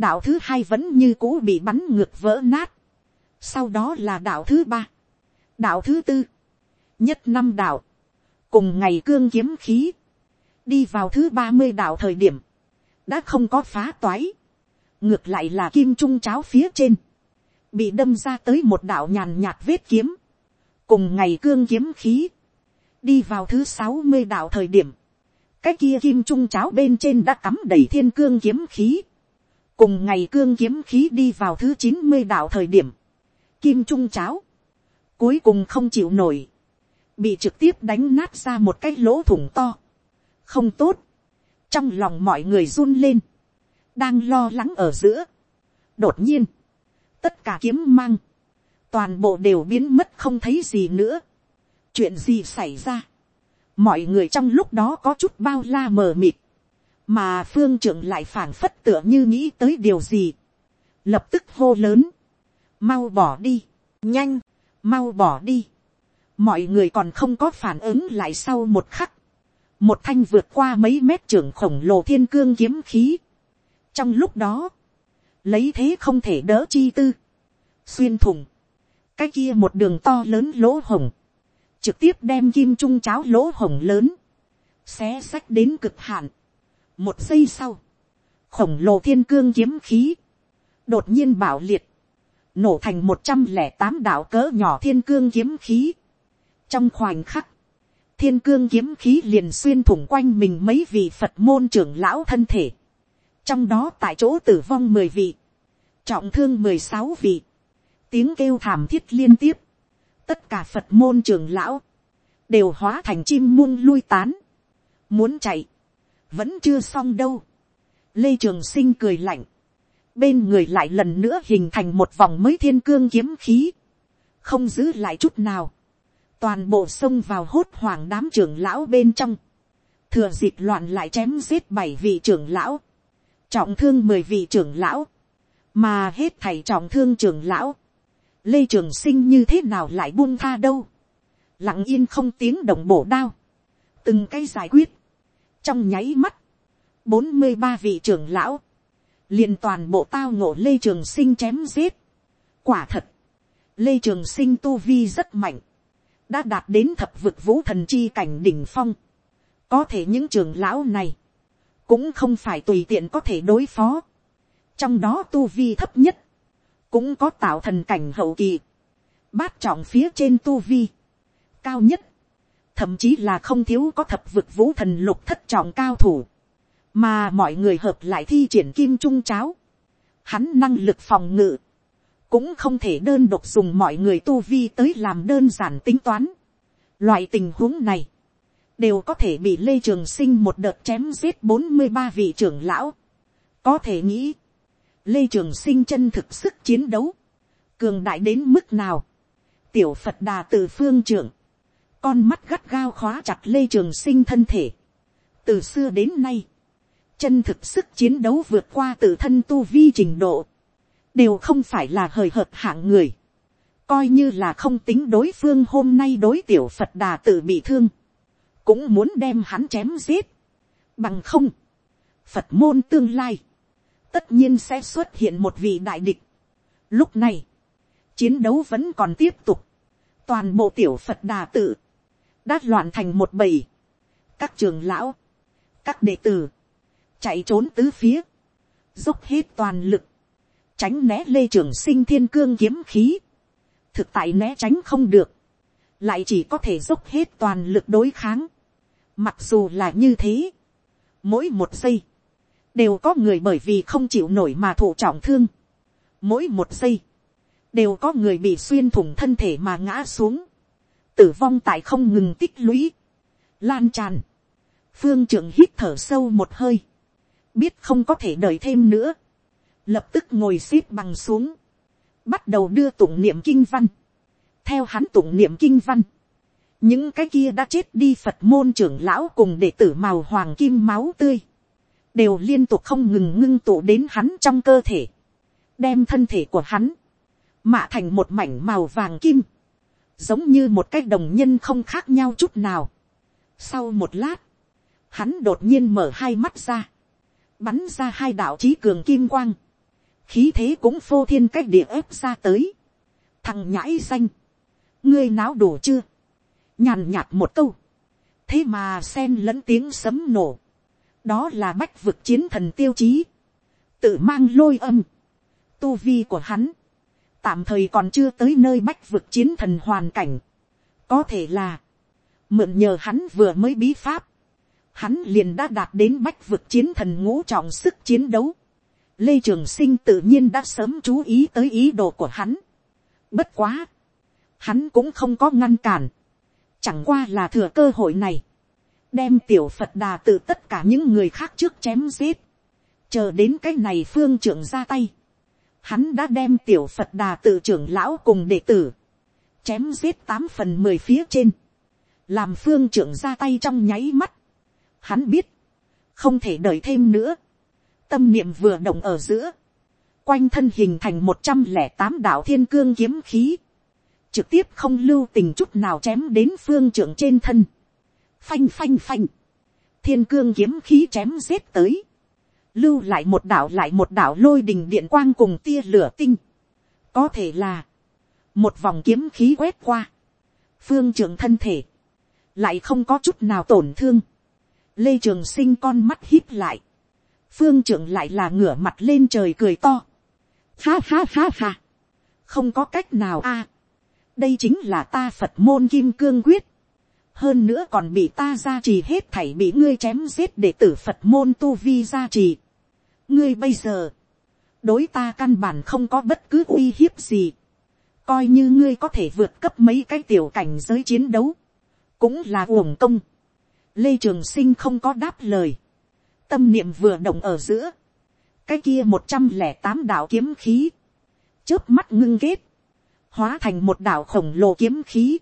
đạo thứ hai vẫn như cũ bị bắn ngược vỡ nát, sau đó là đạo thứ ba, đạo thứ tư, nhất năm đạo, cùng ngày cương kiếm khí, đi vào thứ ba mươi đạo thời điểm, đã không có phá toái, ngược lại là kim trung cháo phía trên, bị đâm ra tới một đạo nhàn nhạt vết kiếm, cùng ngày cương kiếm khí, đi vào thứ sáu mươi đạo thời điểm, cái kia kim trung cháo bên trên đã cắm đầy thiên cương kiếm khí, cùng ngày cương kiếm khí đi vào thứ chín mươi đạo thời điểm, kim trung cháo, cuối cùng không chịu nổi, bị trực tiếp đánh nát ra một cái lỗ thủng to, không tốt, trong lòng mọi người run lên, đang lo lắng ở giữa. đột nhiên, tất cả kiếm mang, toàn bộ đều biến mất không thấy gì nữa. chuyện gì xảy ra, mọi người trong lúc đó có chút bao la mờ mịt, mà phương trưởng lại phảng phất tựa như nghĩ tới điều gì, lập tức hô lớn, mau bỏ đi, nhanh, mau bỏ đi, mọi người còn không có phản ứng lại sau một khắc, một thanh vượt qua mấy mét trưởng khổng lồ thiên cương kiếm khí, trong lúc đó, lấy thế không thể đỡ chi tư, xuyên thủng, cái kia một đường to lớn lỗ hồng, trực tiếp đem kim trung cháo lỗ hồng lớn, xé sách đến cực hạn, một giây sau, khổng lồ thiên cương kiếm khí, đột nhiên bảo liệt, nổ thành một trăm lẻ tám đạo cỡ nhỏ thiên cương kiếm khí. trong khoảnh khắc, thiên cương kiếm khí liền xuyên thủng quanh mình mấy vị phật môn trưởng lão thân thể. trong đó tại chỗ tử vong mười vị, trọng thương mười sáu vị, tiếng kêu thảm thiết liên tiếp, tất cả phật môn trưởng lão, đều hóa thành chim muông lui tán, muốn chạy, vẫn chưa xong đâu. lê trường sinh cười lạnh, bên người lại lần nữa hình thành một vòng mới thiên cương kiếm khí, không giữ lại chút nào, toàn bộ xông vào hốt hoảng đám trưởng lão bên trong, thừa dịp loạn lại chém giết bảy vị trưởng lão, trọng thương mười vị trưởng lão, mà hết thầy trọng thương trưởng lão, lê trường sinh như thế nào lại buông tha đâu, lặng yên không tiếng đồng bổ đao, từng cái giải quyết, trong nháy mắt, bốn mươi ba vị trưởng lão, liền toàn bộ tao ngộ lê trường sinh chém giết. quả thật, lê trường sinh tu vi rất mạnh, đã đạt đến thập vực vũ thần chi cảnh đỉnh phong. có thể những trưởng lão này, cũng không phải tùy tiện có thể đối phó. trong đó tu vi thấp nhất, cũng có tạo thần cảnh hậu kỳ, bát trọng phía trên tu vi, cao nhất, thậm chí là không thiếu có thập vực vũ thần lục thất trọng cao thủ, mà mọi người hợp lại thi triển kim trung cháo, hắn năng lực phòng ngự, cũng không thể đơn độc dùng mọi người tu vi tới làm đơn giản tính toán. Loại tình huống này, đều có thể bị lê trường sinh một đợt chém giết bốn mươi ba vị trưởng lão. có thể nghĩ, lê trường sinh chân thực sức chiến đấu, cường đại đến mức nào. tiểu phật đà từ phương trưởng, con mắt gắt gao khóa chặt lê trường sinh thân thể. từ xưa đến nay, chân thực sức chiến đấu vượt qua tự thân tu vi trình độ, đều không phải là hời hợt hạng người, coi như là không tính đối phương hôm nay đối tiểu phật đà tự bị thương, cũng muốn đem hắn chém giết, bằng không, phật môn tương lai, tất nhiên sẽ xuất hiện một vị đại địch. Lúc này, chiến đấu vẫn còn tiếp tục, toàn bộ tiểu phật đà tự, đã loạn thành một bầy, các trường lão, các đệ tử, chạy trốn tứ phía, dốc hết toàn lực, tránh né lê trường sinh thiên cương kiếm khí, thực tại né tránh không được, lại chỉ có thể dốc hết toàn lực đối kháng. Mặc dù là như thế, mỗi một giây, đều có người bởi vì không chịu nổi mà thụ trọng thương. Mỗi một giây, đều có người bị xuyên thủng thân thể mà ngã xuống, tử vong tại không ngừng tích lũy, lan tràn. Phương trưởng hít thở sâu một hơi, biết không có thể đợi thêm nữa, lập tức ngồi x ế p bằng xuống, bắt đầu đưa tụng niệm kinh văn, theo hắn tụng niệm kinh văn, những cái kia đã chết đi phật môn trưởng lão cùng đệ tử màu hoàng kim máu tươi, đều liên tục không ngừng ngưng tụ đến hắn trong cơ thể, đem thân thể của hắn, mạ thành một mảnh màu vàng kim, giống như một cái đồng nhân không khác nhau chút nào. Sau một lát, hắn đột nhiên mở hai mắt ra, bắn ra hai đạo trí cường kim quang, khí thế cũng phô thiên cách địa ép ra tới, thằng nhãi xanh, ngươi náo đủ chưa, nhàn nhạt một câu, thế mà sen lẫn tiếng sấm nổ, đó là bách vực chiến thần tiêu chí, tự mang lôi âm, tu vi của hắn, tạm thời còn chưa tới nơi bách vực chiến thần hoàn cảnh, có thể là, mượn nhờ hắn vừa mới bí pháp, hắn liền đã đạt đến bách vực chiến thần ngũ trọng sức chiến đấu. Lê Trường Sinh tự nhiên đã sớm chú ý tới ý đồ của hắn. Bất quá. Hắn cũng không có ngăn cản. Chẳng qua là thừa cơ hội này. Đem tiểu Phật đà từ tất cả những người khác trước chém giết. Chờ đến cái này phương trưởng ra tay. Hắn đã đem tiểu Phật đà tự trưởng lão cùng đệ tử. Chém giết tám phần mười phía trên. Làm phương trưởng ra tay trong nháy mắt Hắn biết, không thể đợi thêm nữa. Tâm niệm vừa động ở giữa, quanh thân hình thành một trăm lẻ tám đạo thiên cương kiếm khí, trực tiếp không lưu tình chút nào chém đến phương trưởng trên thân. Phanh phanh phanh, thiên cương kiếm khí chém giết tới, lưu lại một đạo lại một đạo lôi đình điện quang cùng tia lửa tinh. Có thể là, một vòng kiếm khí quét qua, phương trưởng thân thể, lại không có chút nào tổn thương. Lê Trường Sinh con mắt hít lại. phương trưởng lại là ngửa mặt lên trời cười to. Ha ha ha ha. Không có cách nào a. đây chính là ta Phật môn kim cương quyết. Hơn nữa còn bị ta gia trì hết thảy bị ngươi chém giết để tử Phật môn tu vi gia trì. Ngươi bây giờ. Đối ta căn bản không có bất cứ uy hiếp gì. Coi như ngươi có thể vượt cấp mấy cái tiểu cảnh giới chiến đấu. Cũng là uổng công. Lê Trường Sinh không có đáp lời tâm niệm vừa động ở giữa, cái kia một trăm lẻ tám đạo kiếm khí, trước mắt ngưng kết, hóa thành một đạo khổng lồ kiếm khí,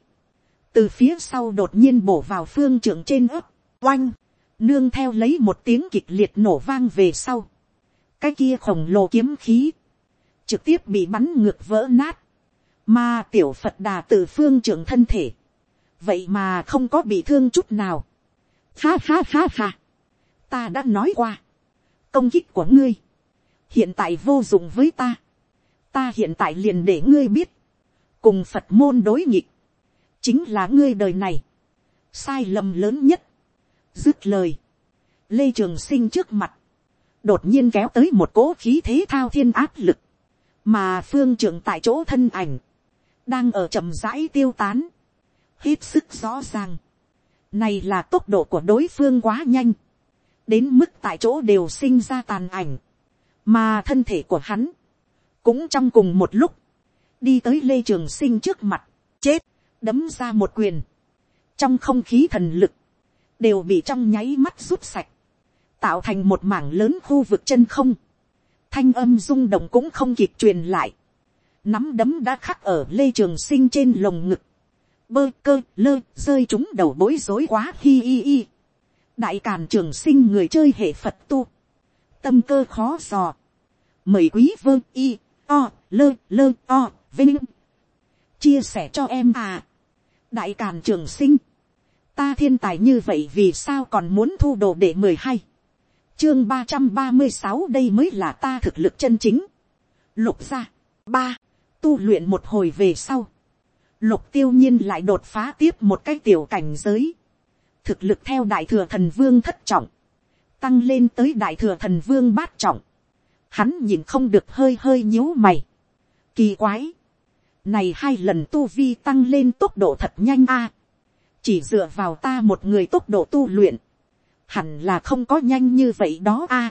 từ phía sau đột nhiên bổ vào phương trưởng trên ớt, oanh, nương theo lấy một tiếng kịch liệt nổ vang về sau, cái kia khổng lồ kiếm khí, trực tiếp bị bắn ngược vỡ nát, mà tiểu phật đà từ phương trưởng thân thể, vậy mà không có bị thương chút nào, ha ha ha ha, ta đã nói qua, công kích của ngươi, hiện tại vô dụng với ta, ta hiện tại liền để ngươi biết, cùng phật môn đối nghịch, chính là ngươi đời này, sai lầm lớn nhất, dứt lời, lê trường sinh trước mặt, đột nhiên kéo tới một cỗ khí thế thao thiên áp lực, mà phương trưởng tại chỗ thân ảnh, đang ở chậm rãi tiêu tán, hết sức rõ ràng, này là tốc độ của đối phương quá nhanh, đến mức tại chỗ đều sinh ra tàn ảnh, mà thân thể của hắn, cũng trong cùng một lúc, đi tới lê trường sinh trước mặt, chết, đấm ra một quyền, trong không khí thần lực, đều bị trong nháy mắt rút sạch, tạo thành một mảng lớn khu vực chân không, thanh âm rung động cũng không kịp truyền lại, nắm đấm đã khắc ở lê trường sinh trên lồng ngực, bơ cơ lơ rơi chúng đầu bối rối quá hi hi hi. Đại càn trường sinh người chơi hệ phật tu, tâm cơ khó dò, mời quý vơ y, o, lơ lơ o, vinh, chia sẻ cho em à, đại càn trường sinh, ta thiên tài như vậy vì sao còn muốn thu đồ để mười hai, chương ba trăm ba mươi sáu đây mới là ta thực lực chân chính, lục ra, ba, tu luyện một hồi về sau, lục tiêu nhiên lại đột phá tiếp một cái tiểu cảnh giới, thực lực theo đại thừa thần vương thất trọng, tăng lên tới đại thừa thần vương bát trọng, hắn nhìn không được hơi hơi nhíu mày. Kỳ quái, này hai lần tu vi tăng lên tốc độ thật nhanh a, chỉ dựa vào ta một người tốc độ tu luyện, hẳn là không có nhanh như vậy đó a.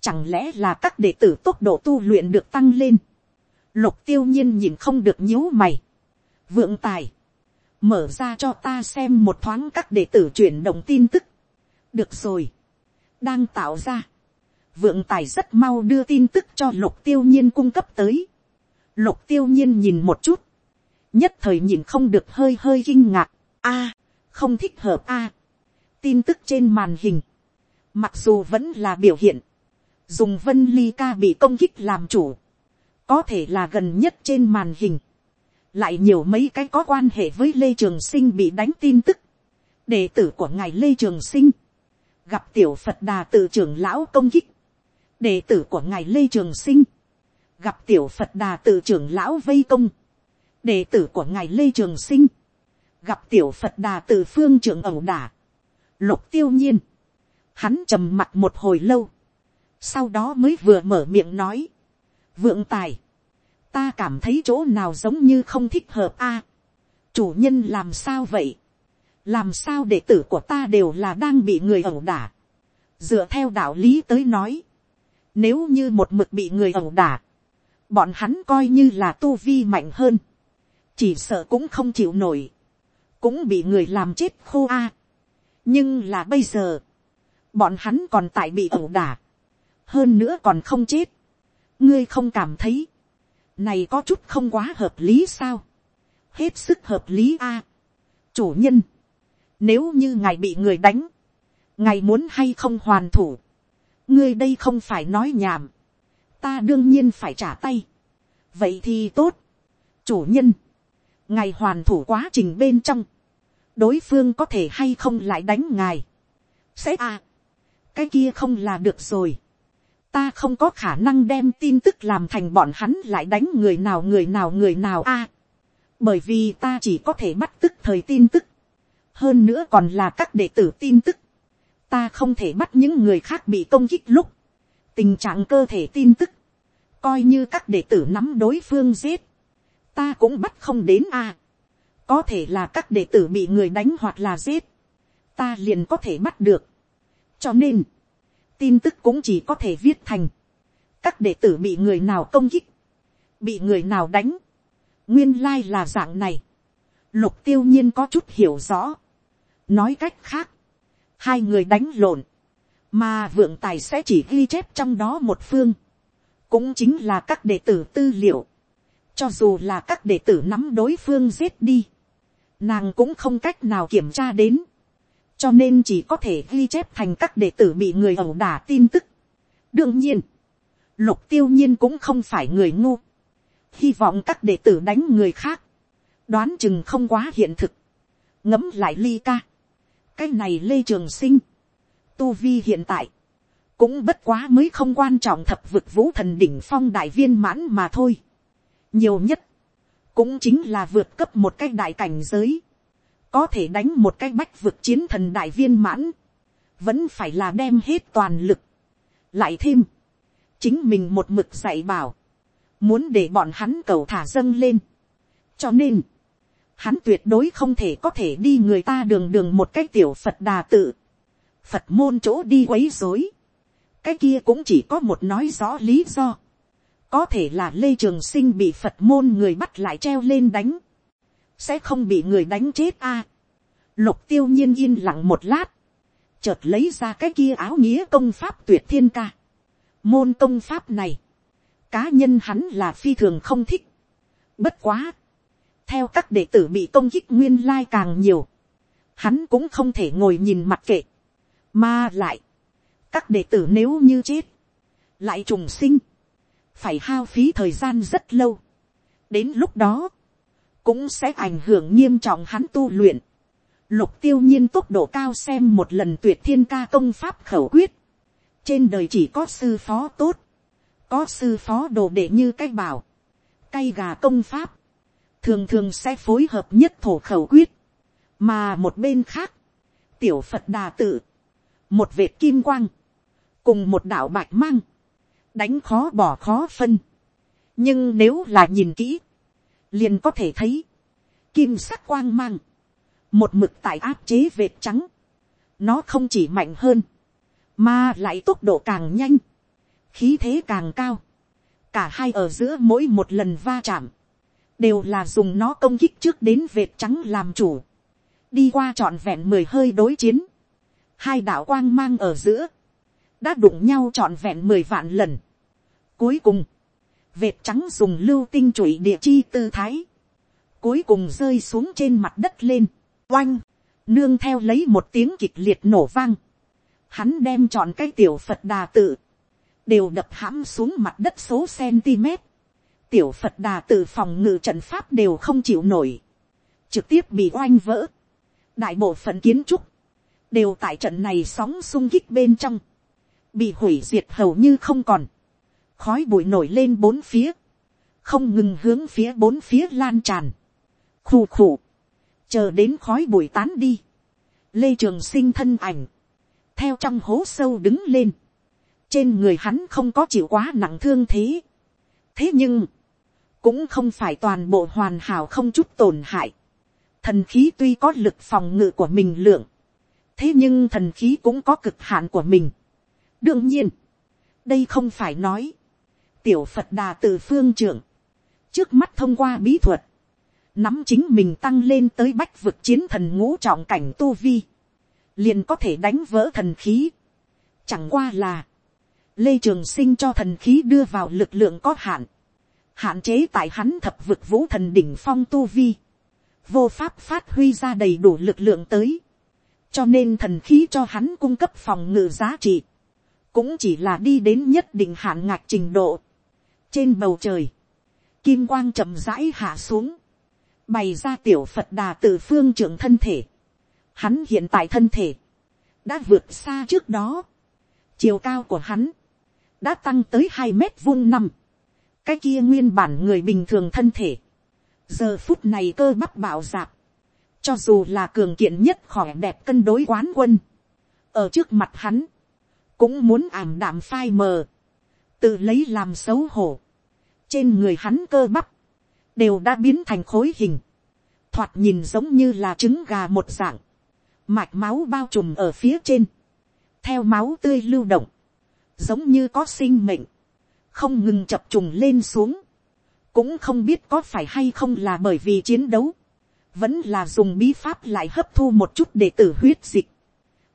chẳng lẽ là các đệ tử tốc độ tu luyện được tăng lên, lục tiêu nhiên nhìn không được nhíu mày, vượng tài, mở ra cho ta xem một thoáng các đệ tử chuyển động tin tức. được rồi, đang tạo ra, vượng tài rất mau đưa tin tức cho lục tiêu nhiên cung cấp tới lục tiêu nhiên nhìn một chút, nhất thời nhìn không được hơi hơi kinh ngạc, a, không thích hợp a, tin tức trên màn hình, mặc dù vẫn là biểu hiện, dùng vân ly ca bị công kích làm chủ, có thể là gần nhất trên màn hình, lại nhiều mấy cái có quan hệ với lê trường sinh bị đánh tin tức, đệ tử của ngài lê trường sinh, gặp tiểu phật đà tự trưởng lão công kích, đệ tử của ngài lê trường sinh, gặp tiểu phật đà tự trưởng lão vây công, đệ tử của ngài lê trường sinh, gặp tiểu phật đà tự phương trưởng ẩu đả, lục tiêu nhiên, hắn trầm mặt một hồi lâu, sau đó mới vừa mở miệng nói, vượng tài, ta cảm thấy chỗ nào giống như không thích hợp a. chủ nhân làm sao vậy, làm sao đệ tử của ta đều là đang bị người ẩu đả. dựa theo đạo lý tới nói, nếu như một mực bị người ẩu đả, bọn hắn coi như là tu vi mạnh hơn, chỉ sợ cũng không chịu nổi, cũng bị người làm chết khô a. nhưng là bây giờ, bọn hắn còn tại bị ẩu đả, hơn nữa còn không chết, ngươi không cảm thấy, này có chút không quá hợp lý sao, hết sức hợp lý a. chủ nhân, nếu như ngài bị người đánh, ngài muốn hay không hoàn thủ, ngươi đây không phải nói nhảm, ta đương nhiên phải trả tay, vậy thì tốt, chủ nhân, ngài hoàn thủ quá trình bên trong, đối phương có thể hay không lại đánh ngài, sẽ a, cái kia không là được rồi, ta không có khả năng đem tin tức làm thành bọn hắn lại đánh người nào người nào người nào a. bởi vì ta chỉ có thể bắt tức thời tin tức. hơn nữa còn là các đệ tử tin tức. ta không thể bắt những người khác bị công kích lúc tình trạng cơ thể tin tức, coi như các đệ tử nắm đối phương giết, ta cũng bắt không đến a. có thể là các đệ tử bị người đánh hoặc là giết, ta liền có thể bắt được. cho nên, tin tức cũng chỉ có thể viết thành, các đệ tử bị người nào công kích, bị người nào đánh, nguyên lai là dạng này, lục tiêu nhiên có chút hiểu rõ, nói cách khác, hai người đánh lộn, mà vượng tài sẽ chỉ ghi chép trong đó một phương, cũng chính là các đệ tử tư liệu, cho dù là các đệ tử nắm đối phương giết đi, nàng cũng không cách nào kiểm tra đến, cho nên chỉ có thể ghi chép thành các đệ tử bị người ẩu đả tin tức. đương nhiên, lục tiêu nhiên cũng không phải người ngu, hy vọng các đệ tử đánh người khác, đoán chừng không quá hiện thực, ngấm lại ly ca, cái này lê trường sinh, tu vi hiện tại, cũng bất quá mới không quan trọng thập vực vũ thần đỉnh phong đại viên mãn mà thôi. nhiều nhất, cũng chính là vượt cấp một cái đại cảnh giới, có thể đánh một cái bách vượt chiến thần đại viên mãn, vẫn phải là đem hết toàn lực. lại thêm, chính mình một mực dạy bảo, muốn để bọn hắn cầu thả dâng lên. cho nên, hắn tuyệt đối không thể có thể đi người ta đường đường một cái tiểu phật đà tự, phật môn chỗ đi quấy dối, cái kia cũng chỉ có một nói rõ lý do, có thể là lê trường sinh bị phật môn người bắt lại treo lên đánh, sẽ không bị người đánh chết a. lục tiêu nhiên yên lặng một lát, chợt lấy ra cái kia áo nghĩa công pháp tuyệt thiên ca. môn công pháp này, cá nhân hắn là phi thường không thích. bất quá, theo các đệ tử bị công kích nguyên lai càng nhiều, hắn cũng không thể ngồi nhìn mặt kệ, mà lại, các đệ tử nếu như chết, lại trùng sinh, phải hao phí thời gian rất lâu. đến lúc đó, cũng sẽ ảnh hưởng nghiêm trọng hắn tu luyện. lục tiêu nhiên tốc độ cao xem một lần tuyệt thiên ca công pháp khẩu quyết. trên đời chỉ có sư phó tốt, có sư phó đồ đệ như cách bảo, cay gà công pháp, thường thường sẽ phối hợp nhất thổ khẩu quyết, mà một bên khác, tiểu phật đà tự, một vệt kim quang, cùng một đạo bạch mang, đánh khó bỏ khó phân. nhưng nếu là nhìn kỹ, liền có thể thấy, kim sắc quang mang, một mực tại áp chế vệt trắng, nó không chỉ mạnh hơn, mà lại tốc độ càng nhanh, khí thế càng cao, cả hai ở giữa mỗi một lần va chạm, đều là dùng nó công kích trước đến vệt trắng làm chủ, đi qua trọn vẹn mười hơi đối chiến, hai đạo quang mang ở giữa, đã đụng nhau trọn vẹn mười vạn lần. Cuối cùng, vệt trắng dùng lưu tinh chuỗi địa chi tư thái, cuối cùng rơi xuống trên mặt đất lên, oanh, nương theo lấy một tiếng kịch liệt nổ vang, hắn đem chọn cái tiểu phật đà tự, đều đập hãm xuống mặt đất số cm, tiểu phật đà tự phòng ngự trận pháp đều không chịu nổi, trực tiếp bị oanh vỡ, đại bộ phận kiến trúc, đều tại trận này sóng sung kích bên trong, bị hủy diệt hầu như không còn, khói bụi nổi lên bốn phía, không ngừng hướng phía bốn phía lan tràn, khù khù, chờ đến khói bụi tán đi, lê trường sinh thân ảnh, theo trong hố sâu đứng lên, trên người hắn không có chịu quá nặng thương thế, thế nhưng, cũng không phải toàn bộ hoàn hảo không chút tổn hại, thần khí tuy có lực phòng ngự của mình lượng, thế nhưng thần khí cũng có cực hạn của mình. đương nhiên, đây không phải nói, tiểu phật đà từ phương trưởng, trước mắt thông qua bí thuật, nắm chính mình tăng lên tới bách vực chiến thần ngũ trọng cảnh tu vi, liền có thể đánh vỡ thần khí. Chẳng qua là, lê trường sinh cho thần khí đưa vào lực lượng có hạn, hạn chế tại hắn thập vực vũ thần đỉnh phong tu vi, vô pháp phát huy ra đầy đủ lực lượng tới, cho nên thần khí cho hắn cung cấp phòng ngự giá trị, cũng chỉ là đi đến nhất định hạn ngạc trình độ. trên bầu trời, kim quang chậm rãi hạ xuống, bày ra tiểu phật đà từ phương trưởng thân thể. Hắn hiện tại thân thể, đã vượt xa trước đó. chiều cao của hắn, đã tăng tới hai mét vuông năm. cái kia nguyên bản người bình thường thân thể, giờ phút này cơ bắp bạo dạp, cho dù là cường kiện nhất khỏe đẹp cân đối quán quân, ở trước mặt hắn, cũng muốn ảm đạm phai mờ, tự lấy làm xấu hổ, trên người hắn cơ bắp, đều đã biến thành khối hình, thoạt nhìn giống như là trứng gà một dạng, mạch máu bao trùm ở phía trên, theo máu tươi lưu động, giống như có sinh mệnh, không ngừng chập trùng lên xuống, cũng không biết có phải hay không là bởi vì chiến đấu, vẫn là dùng bí pháp lại hấp thu một chút để tử huyết dịch.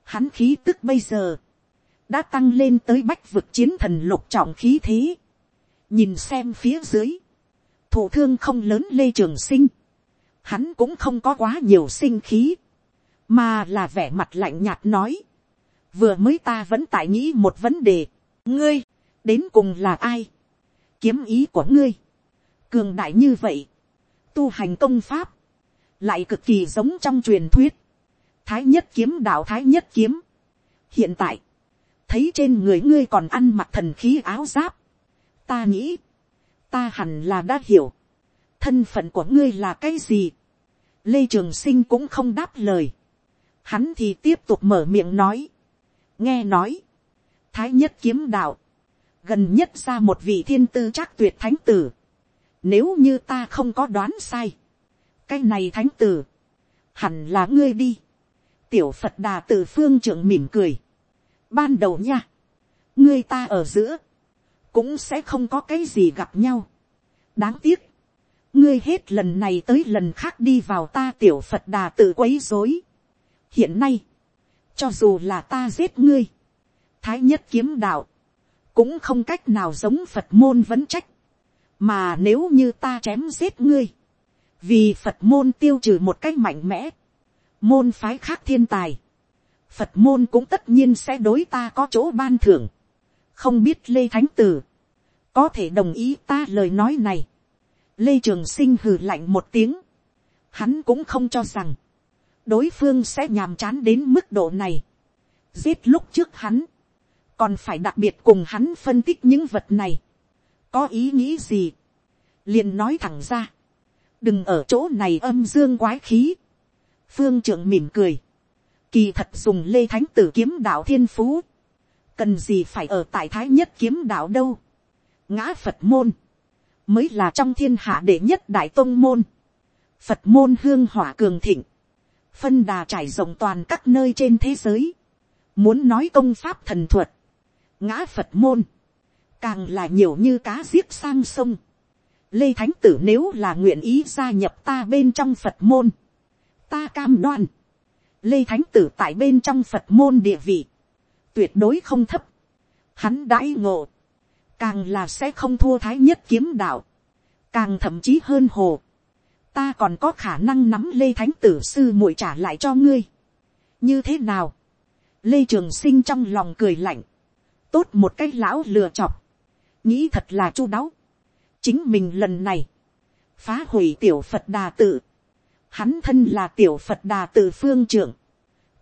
Hắn khí tức bây giờ, đã tăng lên tới bách vực chiến thần lục trọng khí thế. nhìn xem phía dưới, thủ thương không lớn lê trường sinh, hắn cũng không có quá nhiều sinh khí, mà là vẻ mặt lạnh nhạt nói, vừa mới ta vẫn tại nghĩ một vấn đề, ngươi, đến cùng là ai, kiếm ý của ngươi, cường đại như vậy, tu hành công pháp, lại cực kỳ giống trong truyền thuyết, thái nhất kiếm đạo thái nhất kiếm. hiện tại, thấy trên người ngươi còn ăn mặc thần khí áo giáp, ta nghĩ, ta hẳn là đã hiểu, thân phận của ngươi là cái gì. lê trường sinh cũng không đáp lời, hắn thì tiếp tục mở miệng nói, nghe nói, thái nhất kiếm đạo, gần nhất ra một vị thiên tư chắc tuyệt thánh tử, nếu như ta không có đoán sai, cái này thánh tử, hẳn là ngươi đi. tiểu phật đà từ phương trưởng mỉm cười. ban đầu nha, ngươi ta ở giữa, cũng sẽ không có cái gì gặp nhau. đáng tiếc, ngươi hết lần này tới lần khác đi vào ta tiểu phật đà tự quấy dối. hiện nay, cho dù là ta giết ngươi, thái nhất kiếm đạo, cũng không cách nào giống phật môn vấn trách, mà nếu như ta chém giết ngươi, vì phật môn tiêu trừ một cách mạnh mẽ, môn phái khác thiên tài, phật môn cũng tất nhiên sẽ đối ta có chỗ ban thưởng, không biết lê thánh tử, có thể đồng ý ta lời nói này, lê trường sinh hừ lạnh một tiếng, hắn cũng không cho rằng, đối phương sẽ nhàm chán đến mức độ này, giết lúc trước hắn, còn phải đặc biệt cùng hắn phân tích những vật này, có ý nghĩ gì, liền nói thẳng ra, đừng ở chỗ này âm dương quái khí. phương trưởng mỉm cười. kỳ thật dùng lê thánh tử kiếm đạo thiên phú. cần gì phải ở tại thái nhất kiếm đạo đâu. ngã phật môn. mới là trong thiên hạ đệ nhất đại tôn môn. phật môn hương hỏa cường thịnh. phân đà trải rộng toàn các nơi trên thế giới. muốn nói công pháp thần thuật. ngã phật môn. càng là nhiều như cá giết sang sông Lê Thánh Tử nếu là nguyện ý gia nhập ta bên trong Phật môn. Ta cam đoan. Lê Thánh Tử tại bên trong Phật môn địa vị. Tuyệt đối không thấp. Hắn đãi ngộ. Càng là sẽ không thua thái nhất kiếm đạo. Càng thậm chí hơn hồ. Ta còn có khả năng nắm Lê Thánh Tử sư muội trả lại cho ngươi. Như thế nào? Lê Trường Sinh trong lòng cười lạnh. Tốt một cách lão lừa chọc. Nghĩ thật là chu đáo chính mình lần này, phá hủy tiểu phật đà tự, hắn thân là tiểu phật đà tự phương trưởng,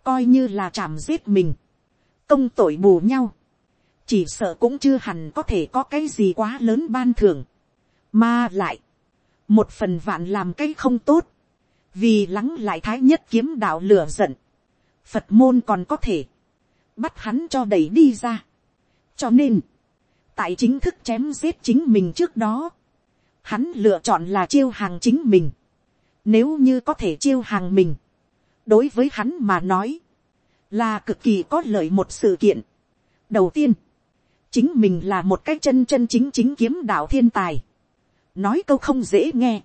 coi như là chạm giết mình, công tội bù nhau, chỉ sợ cũng chưa hẳn có thể có cái gì quá lớn ban thường, mà lại, một phần vạn làm cái không tốt, vì lắng lại thái nhất kiếm đạo lửa giận, phật môn còn có thể, bắt hắn cho đẩy đi ra. cho nên, tại chính thức chém giết chính mình trước đó, hắn lựa chọn là chiêu hàng chính mình. Nếu như có thể chiêu hàng mình, đối với hắn mà nói, là cực kỳ có lợi một sự kiện. đầu tiên, chính mình là một cái chân chân chính chính kiếm đạo thiên tài. nói câu không dễ nghe.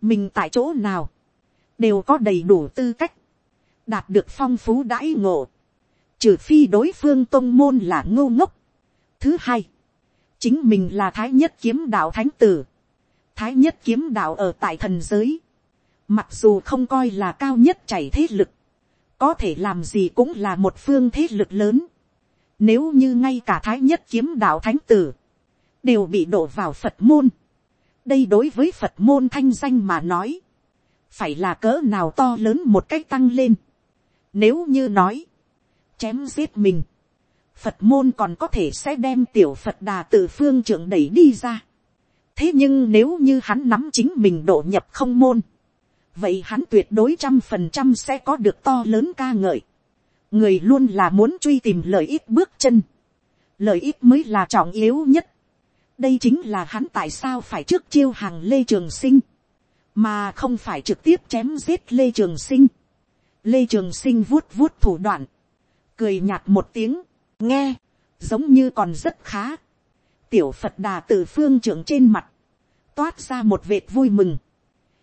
mình tại chỗ nào, đều có đầy đủ tư cách, đạt được phong phú đãi ngộ, trừ phi đối phương tôn môn là ngô ngốc. thứ hai, chính mình là thái nhất kiếm đạo thánh tử, thái nhất kiếm đạo ở tại thần giới, mặc dù không coi là cao nhất chảy thế lực, có thể làm gì cũng là một phương thế lực lớn. Nếu như ngay cả thái nhất kiếm đạo thánh tử, đều bị đổ vào Phật môn. đây đối với Phật môn thanh danh mà nói, phải là cỡ nào to lớn một cách tăng lên. Nếu như nói, chém giết mình, Phật môn còn có thể sẽ đem tiểu Phật đà từ phương trưởng đẩy đi ra thế nhưng nếu như hắn nắm chính mình độ nhập không môn, vậy hắn tuyệt đối trăm phần trăm sẽ có được to lớn ca ngợi. người luôn là muốn truy tìm lợi ích bước chân. lợi ích mới là trọng yếu nhất. đây chính là hắn tại sao phải trước chiêu hàng lê trường sinh, mà không phải trực tiếp chém giết lê trường sinh. lê trường sinh vuốt vuốt thủ đoạn, cười nhạt một tiếng, nghe, giống như còn rất khá tiểu phật đà từ phương trưởng trên mặt, toát ra một vệt vui mừng.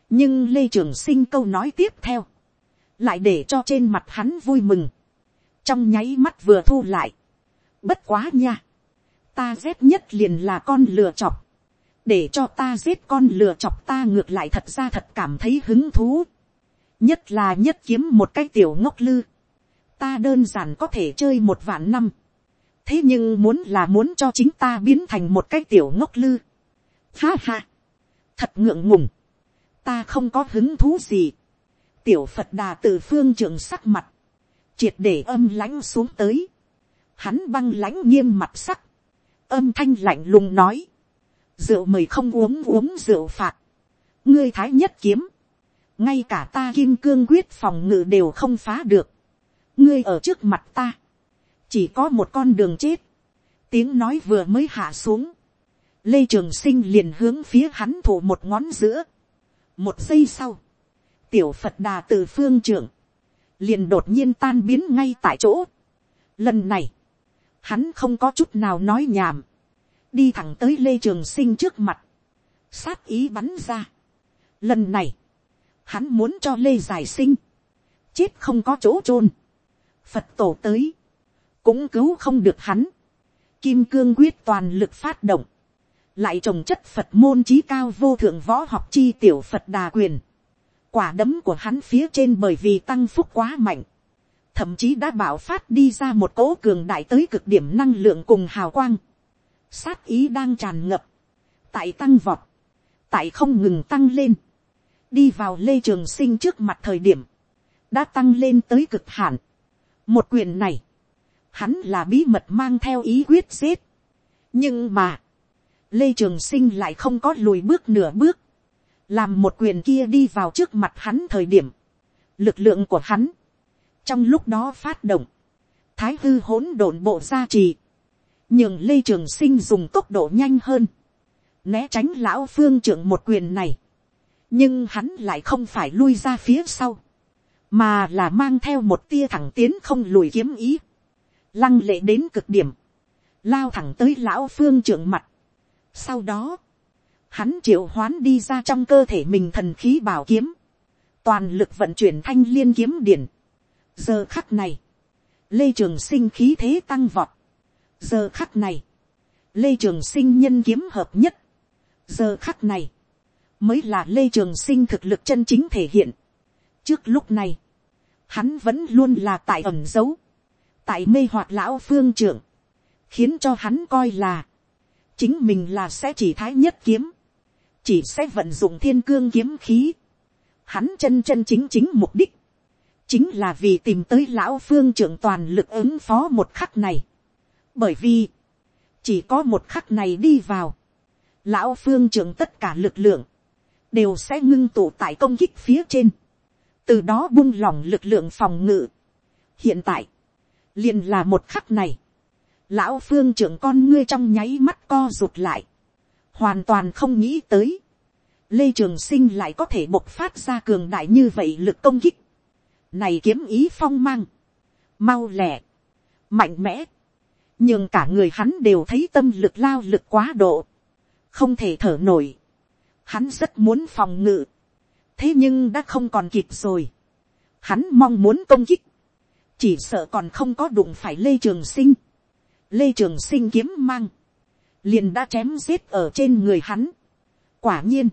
nhưng lê trường sinh câu nói tiếp theo, lại để cho trên mặt hắn vui mừng, trong nháy mắt vừa thu lại, bất quá nha, ta rét nhất liền là con lừa chọc, để cho ta giết con lừa chọc ta ngược lại thật ra thật cảm thấy hứng thú, nhất là nhất kiếm một cái tiểu ngốc lư, ta đơn giản có thể chơi một vạn năm, thế nhưng muốn là muốn cho chính ta biến thành một cái tiểu ngốc lư, ha ha, thật ngượng ngùng, ta không có hứng thú gì, tiểu phật đà từ phương trường sắc mặt, triệt để âm lãnh xuống tới, hắn băng lãnh nghiêm mặt sắc, âm thanh lạnh lùng nói, rượu mời không uống uống rượu phạt, ngươi thái nhất kiếm, ngay cả ta kim cương quyết phòng ngự đều không phá được, ngươi ở trước mặt ta, chỉ có một con đường chết, tiếng nói vừa mới hạ xuống, lê trường sinh liền hướng phía hắn thủ một ngón giữa, một giây sau, tiểu phật đà từ phương trưởng, liền đột nhiên tan biến ngay tại chỗ. Lần này, hắn không có chút nào nói nhảm, đi thẳng tới lê trường sinh trước mặt, sát ý bắn ra. Lần này, hắn muốn cho lê giải sinh, chết không có chỗ chôn, phật tổ tới, cũng cứu không được hắn, kim cương quyết toàn lực phát động, lại trồng chất phật môn trí cao vô thượng võ học chi tiểu phật đà quyền, quả đấm của hắn phía trên bởi vì tăng phúc quá mạnh, thậm chí đã bảo phát đi ra một cỗ cường đại tới cực điểm năng lượng cùng hào quang, sát ý đang tràn ngập, tại tăng vọt, tại không ngừng tăng lên, đi vào lê trường sinh trước mặt thời điểm, đã tăng lên tới cực hạn. một quyền này, hắn là bí mật mang theo ý quyết giết. nhưng mà, lê trường sinh lại không có lùi bước nửa bước, làm một quyền kia đi vào trước mặt hắn thời điểm, lực lượng của hắn, trong lúc đó phát động, thái hư hỗn độn bộ gia trì, nhường lê trường sinh dùng tốc độ nhanh hơn, né tránh lão phương trưởng một quyền này, nhưng hắn lại không phải lui ra phía sau, mà là mang theo một tia thẳng tiến không lùi kiếm ý, lăng lệ đến cực điểm, lao thẳng tới lão phương trưởng mặt. Sau đó, hắn triệu hoán đi ra trong cơ thể mình thần khí bảo kiếm, toàn lực vận chuyển thanh liên kiếm điển. giờ khắc này, lê trường sinh khí thế tăng vọt, giờ khắc này, lê trường sinh nhân kiếm hợp nhất, giờ khắc này, mới là lê trường sinh thực lực chân chính thể hiện. trước lúc này, hắn vẫn luôn là tại ẩm dấu, tại mê hoạt lão phương trưởng, khiến cho hắn coi là, chính mình là sẽ chỉ thái nhất kiếm, chỉ sẽ vận dụng thiên cương kiếm khí. Hắn chân chân chính chính mục đích, chính là vì tìm tới lão phương trưởng toàn lực ứng phó một khắc này. Bởi vì, chỉ có một khắc này đi vào, lão phương trưởng tất cả lực lượng, đều sẽ ngưng tụ tại công kích phía trên, từ đó bung lỏng lực lượng phòng ngự. hiện tại, liền là một khắc này, lão phương trưởng con ngươi trong nháy mắt co rụt lại, hoàn toàn không nghĩ tới, lê trường sinh lại có thể bộc phát ra cường đại như vậy lực công kích, này kiếm ý phong mang, mau lẻ, mạnh mẽ, nhưng cả người hắn đều thấy tâm lực lao lực quá độ, không thể thở nổi, hắn rất muốn phòng ngự, thế nhưng đã không còn kịp rồi, hắn mong muốn công kích, chỉ sợ còn không có đụng phải lê trường sinh, lê trường sinh kiếm mang, liền đã chém giết ở trên người hắn. quả nhiên,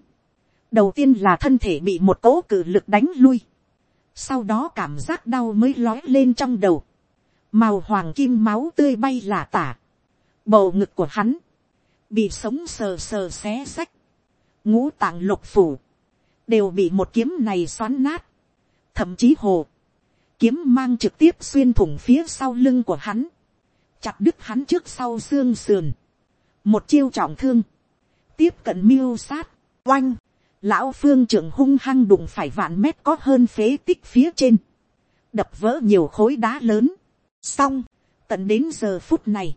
đầu tiên là thân thể bị một cỗ cử lực đánh lui, sau đó cảm giác đau mới lói lên trong đầu, màu hoàng kim máu tươi bay là tả, bầu ngực của hắn, bị sống sờ sờ xé xách, ngũ tạng lục phủ, đều bị một kiếm này xoắn nát, thậm chí hồ, kiếm mang trực tiếp xuyên thủng phía sau lưng của hắn, chặt đứt hắn trước sau xương sườn, một chiêu trọng thương, tiếp cận miêu sát, oanh, lão phương trưởng hung hăng đụng phải vạn mét có hơn phế tích phía trên, đập vỡ nhiều khối đá lớn, xong, tận đến giờ phút này,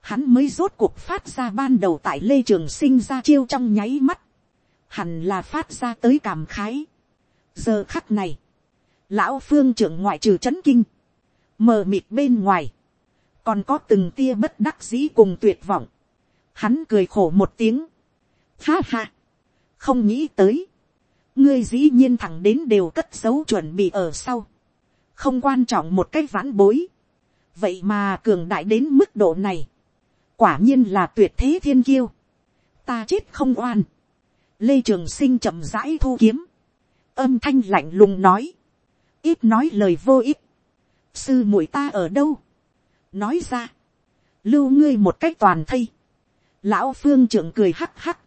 hắn mới rốt cuộc phát ra ban đầu tại lê trường sinh ra chiêu trong nháy mắt, hẳn là phát ra tới cảm khái. giờ khắc này, lão phương trưởng ngoại trừ c h ấ n kinh, mờ mịt bên ngoài, còn có từng tia bất đắc dĩ cùng tuyệt vọng, hắn cười khổ một tiếng, ha ha, không nghĩ tới, ngươi dĩ nhiên thẳng đến đều cất dấu chuẩn bị ở sau, không quan trọng một cách vãn bối, vậy mà cường đại đến mức độ này, quả nhiên là tuyệt thế thiên kiêu, ta chết không oan, lê trường sinh chậm rãi thu kiếm, âm thanh lạnh lùng nói, ít nói lời vô ích, sư muội ta ở đâu, nói ra, lưu ngươi một cách toàn thây, lão phương trưởng cười hắc hắc,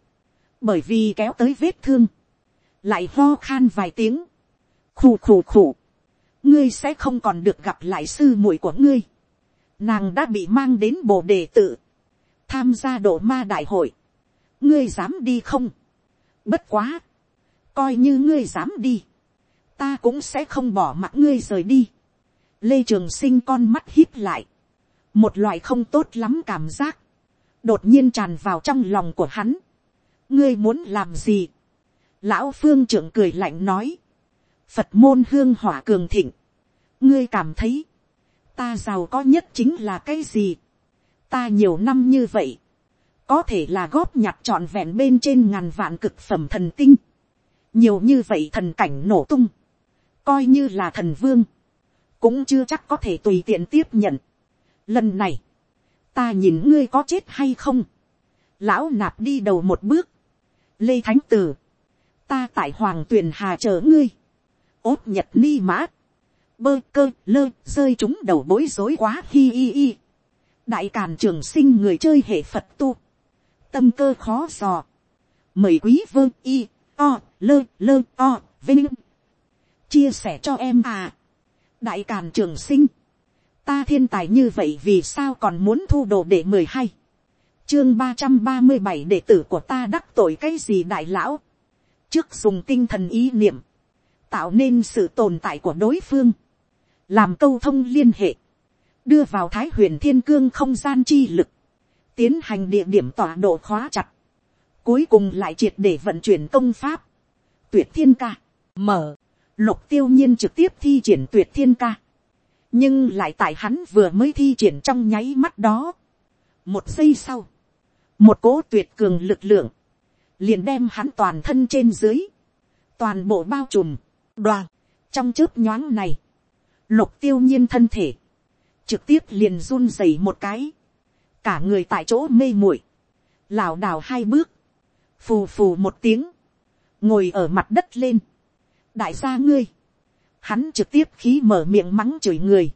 bởi vì kéo tới vết thương, lại ho khan vài tiếng, khù khù khù, ngươi sẽ không còn được gặp lại sư muội của ngươi, nàng đã bị mang đến bồ đề tự, tham gia độ ma đại hội, ngươi dám đi không, bất quá, coi như ngươi dám đi, ta cũng sẽ không bỏ mặc ngươi rời đi. lê trường sinh con mắt hít lại, một loại không tốt lắm cảm giác, đột nhiên tràn vào trong lòng của hắn. ngươi muốn làm gì, lão phương trưởng cười lạnh nói, phật môn hương hỏa cường thịnh, ngươi cảm thấy, ta giàu có nhất chính là cái gì, ta nhiều năm như vậy, có thể là góp nhặt trọn vẹn bên trên ngàn vạn cực phẩm thần tinh, nhiều như vậy thần cảnh nổ tung, coi như là thần vương, cũng chưa chắc có thể tùy tiện tiếp nhận. Lần này, ta nhìn ngươi có chết hay không, lão nạp đi đầu một bước, lê thánh tử, ta tại hoàng tuyền hà chờ ngươi, ốt nhật ni mã, bơ cơ lơ rơi chúng đầu bối rối quá hi hi hi. Đại càn trường sinh người chơi hệ phật tu, tâm cơ khó dò, mời quý vơ y, o, lơ lơ o, vinh, chia sẻ cho em à, đại càn trường sinh, ta thiên tài như vậy vì sao còn muốn thu đồ để mười hai, chương ba trăm ba mươi bảy đệ tử của ta đắc tội cái gì đại lão, trước dùng tinh thần ý niệm, tạo nên sự tồn tại của đối phương, làm câu thông liên hệ, đưa vào thái huyền thiên cương không gian chi lực, tiến hành địa điểm tọa độ khóa chặt, cuối cùng lại triệt để vận chuyển công pháp, tuyệt thiên ca, mở, lục tiêu nhiên trực tiếp thi triển tuyệt thiên ca, nhưng lại tại hắn vừa mới thi triển trong nháy mắt đó, một giây sau, một cố tuyệt cường lực lượng, liền đem hắn toàn thân trên dưới, toàn bộ bao trùm, đoàn, trong chớp nhoáng này, lục tiêu nhiên thân thể, trực tiếp liền run rẩy một cái, cả người tại chỗ mê muội, lảo đảo hai bước, phù phù một tiếng, ngồi ở mặt đất lên, đại gia ngươi, hắn trực tiếp khí mở miệng mắng chửi người,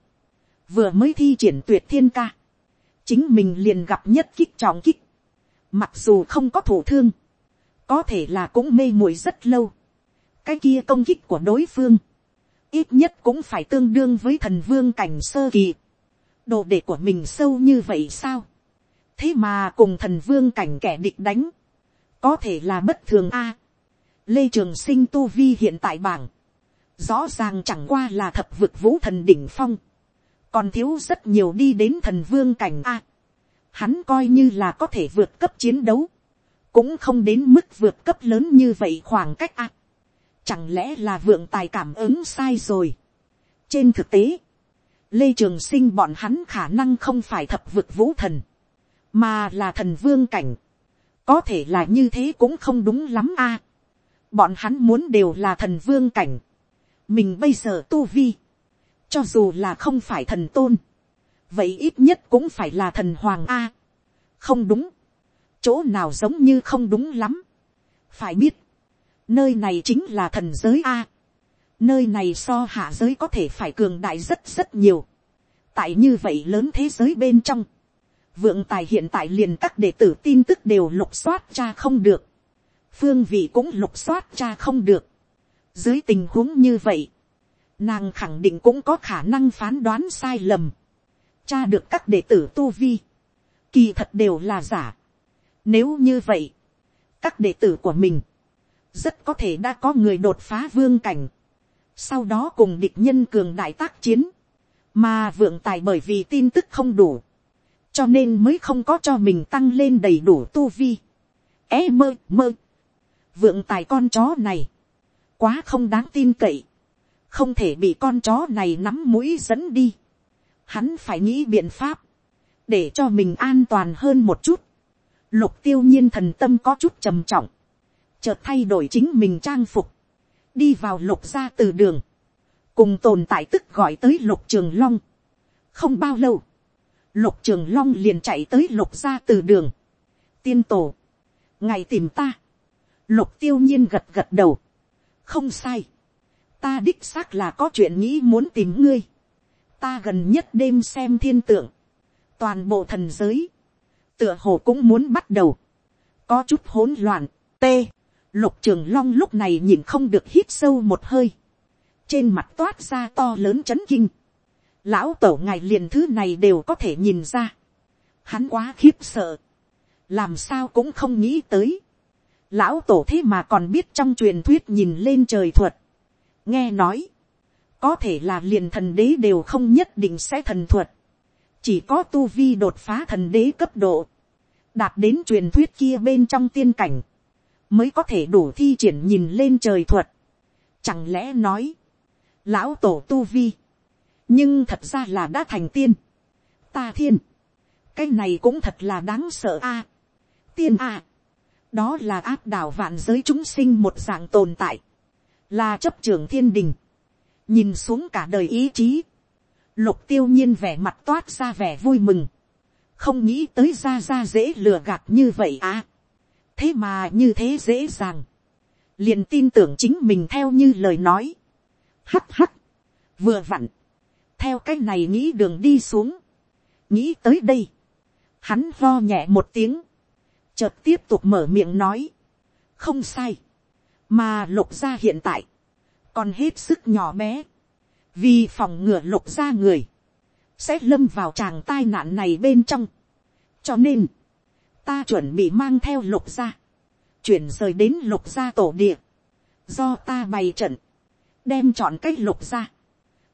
vừa mới thi triển tuyệt thiên ca, chính mình liền gặp nhất kích trọng kích, mặc dù không có thủ thương, có thể là cũng mê muội rất lâu, cái kia công kích của đối phương, ít nhất cũng phải tương đương với thần vương cảnh sơ kỳ, đồ đệ của mình sâu như vậy sao, thế mà cùng thần vương cảnh kẻ địch đánh, có thể là bất thường a lê trường sinh tu vi hiện tại bảng, rõ ràng chẳng qua là thập vực vũ thần đỉnh phong, còn thiếu rất nhiều đi đến thần vương cảnh a. hắn coi như là có thể vượt cấp chiến đấu, cũng không đến mức vượt cấp lớn như vậy khoảng cách a. chẳng lẽ là vượng tài cảm ứng sai rồi. trên thực tế, lê trường sinh bọn hắn khả năng không phải thập vực vũ thần, mà là thần vương cảnh. có thể là như thế cũng không đúng lắm a bọn hắn muốn đều là thần vương cảnh. mình bây giờ tu vi, cho dù là không phải thần tôn, vậy ít nhất cũng phải là thần hoàng a. không đúng, chỗ nào giống như không đúng lắm. phải biết, nơi này chính là thần giới a nơi này so hạ giới có thể phải cường đại rất rất nhiều. tại như vậy lớn thế giới bên trong, vượng tài hiện tại liền các đệ tử tin tức đều lục soát cha không được, phương vị cũng lục soát cha không được. dưới tình huống như vậy, nàng khẳng định cũng có khả năng phán đoán sai lầm, cha được các đệ tử tu vi, kỳ thật đều là giả. nếu như vậy, các đệ tử của mình, rất có thể đã có người đột phá vương cảnh, sau đó cùng địch nhân cường đại tác chiến, mà vượng tài bởi vì tin tức không đủ, cho nên mới không có cho mình tăng lên đầy đủ tu vi. É mơ mơ, vượng tài con chó này, quá không đáng tin cậy, không thể bị con chó này nắm mũi dẫn đi. Hắn phải nghĩ biện pháp, để cho mình an toàn hơn một chút. Lục tiêu nhiên thần tâm có chút trầm trọng, chợt thay đổi chính mình trang phục, đi vào lục ra từ đường, cùng tồn tại tức gọi tới lục trường long. không bao lâu, lục trường long liền chạy tới lục ra từ đường. tiên tổ, ngày tìm ta, lục tiêu nhiên gật gật đầu, không sai, ta đích xác là có chuyện nghĩ muốn tìm ngươi, ta gần nhất đêm xem thiên tượng, toàn bộ thần giới, tựa hồ cũng muốn bắt đầu, có chút hỗn loạn, t, lục trường long lúc này nhìn không được hít sâu một hơi, trên mặt toát ra to lớn chấn kinh, lão tổ ngài liền thứ này đều có thể nhìn ra, hắn quá khiếp sợ, làm sao cũng không nghĩ tới, lão tổ thế mà còn biết trong truyền thuyết nhìn lên trời thuật, nghe nói, có thể là liền thần đế đều không nhất định sẽ thần thuật, chỉ có tu vi đột phá thần đế cấp độ, đạt đến truyền thuyết kia bên trong tiên cảnh, mới có thể đủ thi triển nhìn lên trời thuật. Chẳng lẽ nói, lão tổ tu vi, nhưng thật ra là đã thành tiên. Ta thiên, cái này cũng thật là đáng sợ a. tiên a, đó là áp đảo vạn giới chúng sinh một dạng tồn tại, là chấp trưởng thiên đình, nhìn xuống cả đời ý chí, lục tiêu nhiên vẻ mặt toát ra vẻ vui mừng, không nghĩ tới ra ra dễ lừa gạt như vậy à. thế mà như thế dễ dàng, liền tin tưởng chính mình theo như lời nói, hắt hắt, vừa vặn, theo cái này nghĩ đường đi xuống, nghĩ tới đây, hắn lo nhẹ một tiếng, chợt tiếp tục mở miệng nói, không sai, mà lục gia hiện tại, còn hết sức nhỏ bé, vì phòng ngừa lục gia người, sẽ lâm vào tràng tai nạn này bên trong. cho nên, ta chuẩn bị mang theo lục gia, chuyển rời đến lục gia tổ địa, do ta bày trận, đem chọn cách lục gia,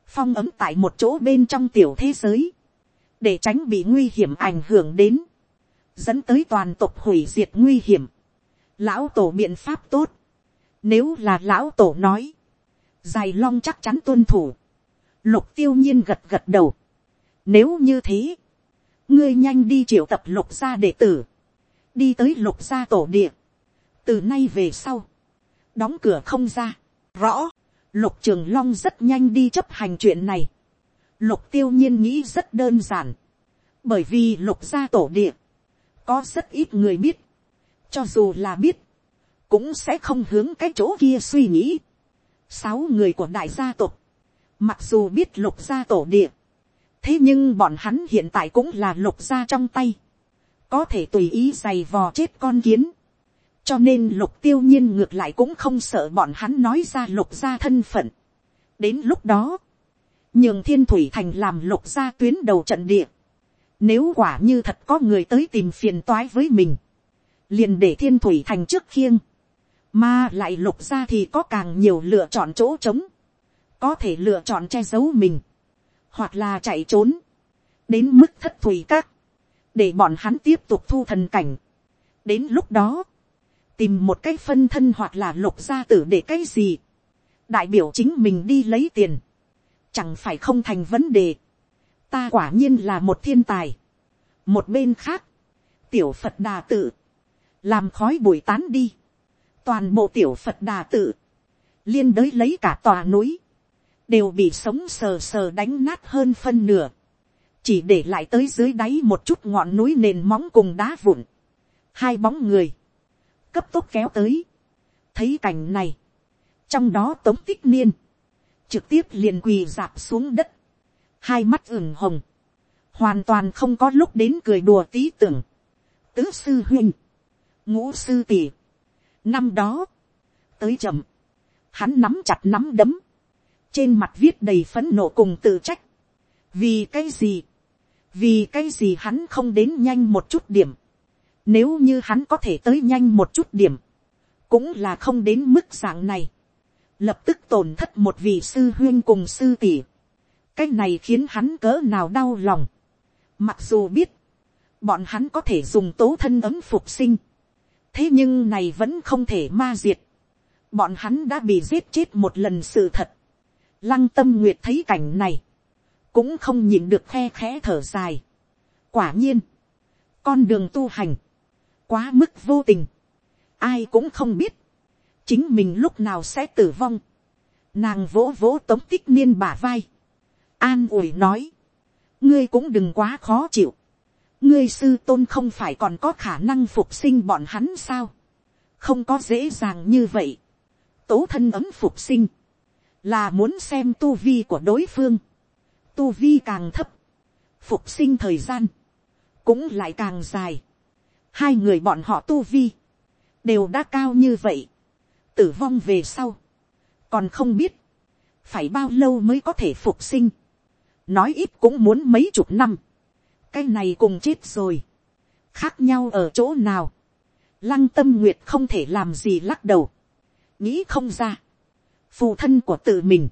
phong ấm tại một chỗ bên trong tiểu thế giới, để tránh bị nguy hiểm ảnh hưởng đến, dẫn tới toàn tộc hủy diệt nguy hiểm. Lão tổ biện pháp tốt, nếu là lão tổ nói, dài long chắc chắn tuân thủ, lục tiêu nhiên gật gật đầu. Nếu như thế, ngươi nhanh đi triệu tập lục gia đệ tử, đi tới lục gia tổ địa, từ nay về sau, đóng cửa không ra, rõ, lục trường long rất nhanh đi chấp hành chuyện này. Lục tiêu nhiên nghĩ rất đơn giản, bởi vì lục gia tổ địa, có rất ít người biết, cho dù là biết, cũng sẽ không hướng cái chỗ kia suy nghĩ. Sáu người của đại gia tộc, mặc dù biết lục gia tổ địa, thế nhưng bọn hắn hiện tại cũng là lục gia trong tay, có thể tùy ý giày vò chết con kiến, cho nên lục tiêu nhiên ngược lại cũng không sợ bọn hắn nói ra lục gia thân phận. đến lúc đó, nhường thiên thủy thành làm lục gia tuyến đầu trận địa, nếu quả như thật có người tới tìm phiền toái với mình, liền để thiên thủy thành trước khiêng, mà lại lục ra thì có càng nhiều lựa chọn chỗ trống, có thể lựa chọn che giấu mình, hoặc là chạy trốn, đến mức thất thủy các, để bọn hắn tiếp tục thu thần cảnh. đến lúc đó, tìm một cái phân thân hoặc là lục gia tử để cái gì, đại biểu chính mình đi lấy tiền, chẳng phải không thành vấn đề, ta quả nhiên là một thiên tài. một bên khác, tiểu phật đà tự, làm khói bụi tán đi, toàn bộ tiểu phật đà tự, liên đới lấy cả tòa núi, đều bị sống sờ sờ đánh nát hơn phân nửa, chỉ để lại tới dưới đáy một chút ngọn núi nền móng cùng đá vụn, hai bóng người, cấp tốc kéo tới, thấy cảnh này, trong đó tống tích niên, trực tiếp liền quỳ dạp xuống đất, hai mắt ửng hồng, hoàn toàn không có lúc đến cười đùa tí tưởng, tứ sư huynh, ngũ sư tỷ, năm đó, tới chậm, hắn nắm chặt nắm đấm, trên mặt viết đầy phấn nộ cùng tự trách, vì cái gì, vì cái gì hắn không đến nhanh một chút điểm, nếu như hắn có thể tới nhanh một chút điểm, cũng là không đến mức dạng này, lập tức tổn thất một vị sư huyên cùng sư tỷ, cái này khiến hắn cỡ nào đau lòng. Mặc dù biết, bọn hắn có thể dùng tố thân ấm phục sinh, thế nhưng này vẫn không thể ma diệt, bọn hắn đã bị giết chết một lần sự thật, lăng tâm nguyệt thấy cảnh này, cũng không nhìn được khe khẽ thở dài. quả nhiên, con đường tu hành, quá mức vô tình, ai cũng không biết, chính mình lúc nào sẽ tử vong, nàng vỗ vỗ tống tích niên bả vai, an ủi nói, ngươi cũng đừng quá khó chịu, ngươi sư tôn không phải còn có khả năng phục sinh bọn hắn sao, không có dễ dàng như vậy, tố thân ấm phục sinh, là muốn xem tu vi của đối phương, tu vi càng thấp, phục sinh thời gian, cũng lại càng dài, hai người bọn họ tu vi, đều đã cao như vậy, tử vong về sau, còn không biết, phải bao lâu mới có thể phục sinh, nói ít cũng muốn mấy chục năm, cái này cùng chết rồi, khác nhau ở chỗ nào, lăng tâm nguyệt không thể làm gì lắc đầu, nghĩ không ra, phù thân của tự mình,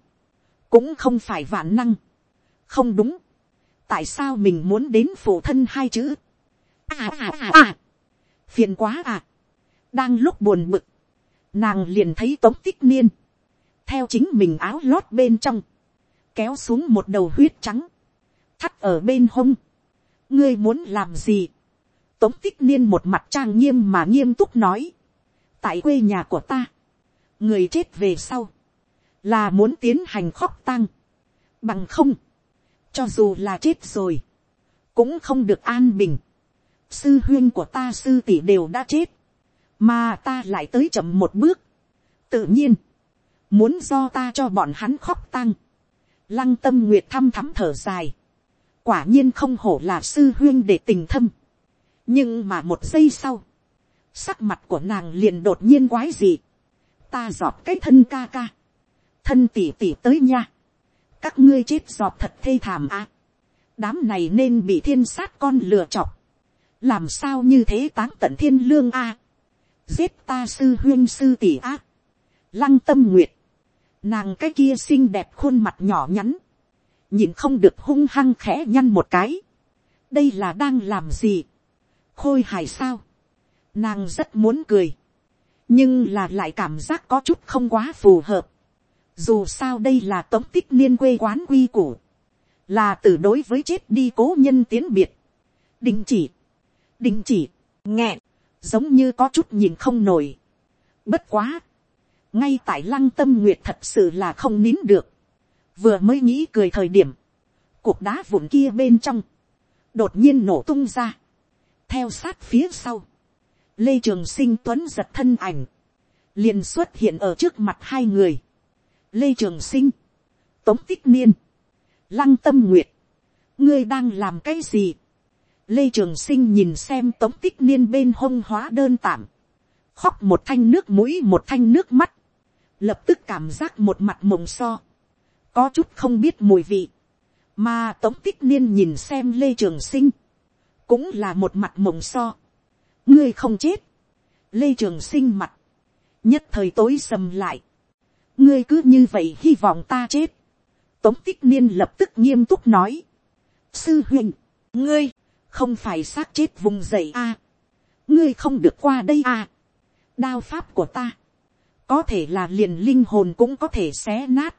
cũng không phải vạn năng, không đúng, tại sao mình muốn đến phù thân hai chữ, à à à à, phiền quá à, đang lúc buồn bực, nàng liền thấy tống tích niên, theo chính mình áo lót bên trong, kéo xuống một đầu huyết trắng, thắt ở bên hông, ngươi muốn làm gì, tống tích niên một mặt trang nghiêm mà nghiêm túc nói, tại quê nhà của ta, người chết về sau, là muốn tiến hành khóc tăng, bằng không, cho dù là chết rồi, cũng không được an bình, sư huyên của ta sư tỷ đều đã chết, mà ta lại tới chậm một bước, tự nhiên, muốn do ta cho bọn hắn khóc tăng, lăng tâm nguyệt thăm thắm thở dài, quả nhiên không hổ là sư huyên để tình thâm, nhưng mà một giây sau, sắc mặt của nàng liền đột nhiên quái dị, ta giọt cái thân ca ca, thân tỷ tỷ tới nha, các ngươi chết giọt thật thê thảm à. đám này nên bị thiên sát con lừa chọc, làm sao như thế táng tận thiên lương a, giết ta sư huyên sư tỷ a, lăng tâm nguyệt, nàng cái kia xinh đẹp khuôn mặt nhỏ nhắn, nhìn không được hung hăng khẽ nhăn một cái, đây là đang làm gì, khôi hài sao, nàng rất muốn cười, nhưng là lại cảm giác có chút không quá phù hợp, dù sao đây là tống tích niên quê quán quy củ, là từ đối với chết đi cố nhân tiến biệt, đình chỉ, đình chỉ, nghẹn, giống như có chút nhìn không nổi. Bất quá, ngay tại lăng tâm nguyệt thật sự là không nín được, vừa mới nghĩ cười thời điểm, cuộc đá vụn kia bên trong, đột nhiên nổ tung ra, theo sát phía sau, lê trường sinh tuấn giật thân ảnh, liền xuất hiện ở trước mặt hai người, lê trường sinh, tống tích niên, lăng tâm nguyệt, ngươi đang làm cái gì, lê trường sinh nhìn xem tống tích niên bên hông hóa đơn tạm, khóc một thanh nước mũi một thanh nước mắt, lập tức cảm giác một mặt mộng so, có chút không biết mùi vị, mà tống tích niên nhìn xem lê trường sinh, cũng là một mặt mộng so, ngươi không chết, lê trường sinh mặt, nhất thời tối sầm lại, ngươi cứ như vậy hy vọng ta chết, tống tích niên lập tức nghiêm túc nói, sư huynh, ngươi, không phải xác chết vùng dậy a, ngươi không được qua đây a, đao pháp của ta, có thể là liền linh hồn cũng có thể xé nát,